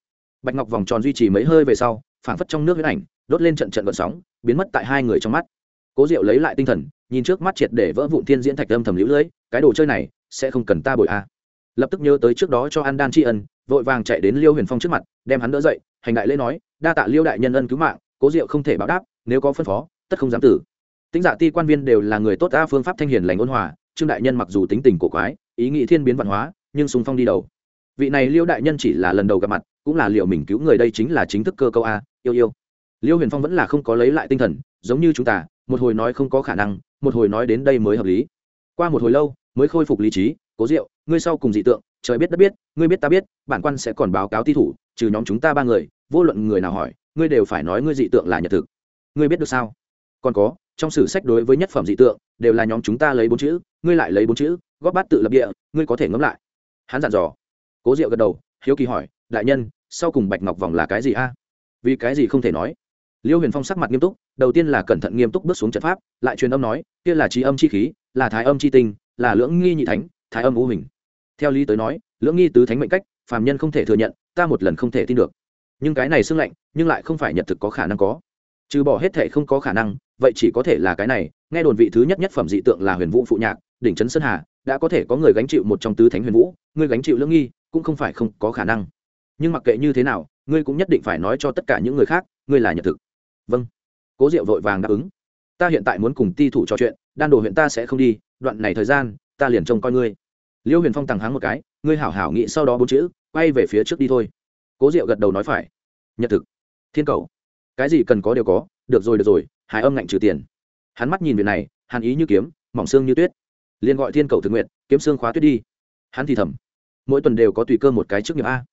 Bạch ngọc vòng tròn duy trì mấy hơi về sau, phảng phất trong nước huyết ảnh, đốt lên trận trận vận sóng biến mất tại hai người trong mắt. Cố diệu lấy lại tinh thần, nhìn trước mắt triệt để vỡ vụn thiên diễn thạch âm thầm lũ lưỡi cái đồ chơi này sẽ không cần ta bội a. À. lập tức nhớ tới trước đó cho an đan tri ân, vội vàng chạy đến liêu huyền phong trước mặt, đem hắn đỡ dậy, hành đại lễ nói, đa tạ liêu đại nhân ân cứu mạng, cố diệu không thể báo đáp, nếu có phân phó, tất không dám tử. Tính giả dạ ti quan viên đều là người tốt a phương pháp thanh hiền lành ôn hòa, trương đại nhân mặc dù tính tình cổ quái, ý nghĩ thiên biến văn hóa, nhưng sùng phong đi đầu. Vị này liêu đại nhân chỉ là lần đầu gặp mặt, cũng là liệu mình cứu người đây chính là chính thức cơ câu a, yêu yêu liêu huyền phong vẫn là không có lấy lại tinh thần, giống như chúng ta, một hồi nói không có khả năng, một hồi nói đến đây mới hợp lý. Qua một hồi lâu, mới khôi phục lý trí, cố diệu, ngươi sau cùng dị tượng, trời biết đất biết, ngươi biết ta biết, bản quan sẽ còn báo cáo ti thủ, trừ nhóm chúng ta ba người, vô luận người nào hỏi, ngươi đều phải nói ngươi dị tượng là nhật thực. Ngươi biết được sao? Còn có, trong sử sách đối với nhất phẩm dị tượng, đều là nhóm chúng ta lấy bốn chữ, ngươi lại lấy bốn chữ, góp bát tự lập địa, ngươi có thể ngẫm lại. Hắn dặn dò. Cố diệu gật đầu, hiếu kỳ hỏi, đại nhân, sau cùng bạch ngọc vòng là cái gì a? Vì cái gì không thể nói? Liêu huyền phong sắc mặt nghiêm túc, đầu tiên là cẩn thận nghiêm túc bước xuống trận pháp, lại truyền âm nói, kia là trí âm chi khí, là thái âm chi tinh, là lưỡng nghi nhị thánh, thái âm u hình theo lý tới nói, lưỡng nghi tứ thánh mệnh cách, phàm nhân không thể thừa nhận, ta một lần không thể tin được. Nhưng cái này xưng lạnh, nhưng lại không phải nhật thực có khả năng có. Trừ bỏ hết thể không có khả năng, vậy chỉ có thể là cái này, nghe đồn vị thứ nhất nhất phẩm dị tượng là huyền vũ phụ nhạc, đỉnh trấn sơn hà, đã có thể có người gánh chịu một trong tứ thánh huyền vũ ngươi gánh chịu lưỡng nghi, cũng không phải không có khả năng. Nhưng mặc kệ như thế nào, ngươi cũng nhất định phải nói cho tất cả những người khác, ngươi là nhật thực vâng. Cố diệu vội vàng đáp ứng. Ta hiện tại muốn cùng ti thủ trò chuyện, đan đồ huyện ta sẽ không đi, đoạn này thời gian, ta liền trông coi ngươi. Liêu huyền phong tằng háng một cái, ngươi hảo hảo nghĩ sau đó bốn chữ, quay về phía trước đi thôi. Cố diệu gật đầu nói phải. Nhật thực. Thiên cầu. Cái gì cần có đều có, được rồi được rồi hải âm ngạnh trừ tiền. Hắn mắt nhìn việc này, hàn ý như kiếm, mỏng xương như tuyết. Liền gọi thiên cầu thực nguyện, kiếm xương khóa tuyết đi. Hắn thì thầm. Mỗi tuần đều có tùy cơ một cái trước nghiệp a.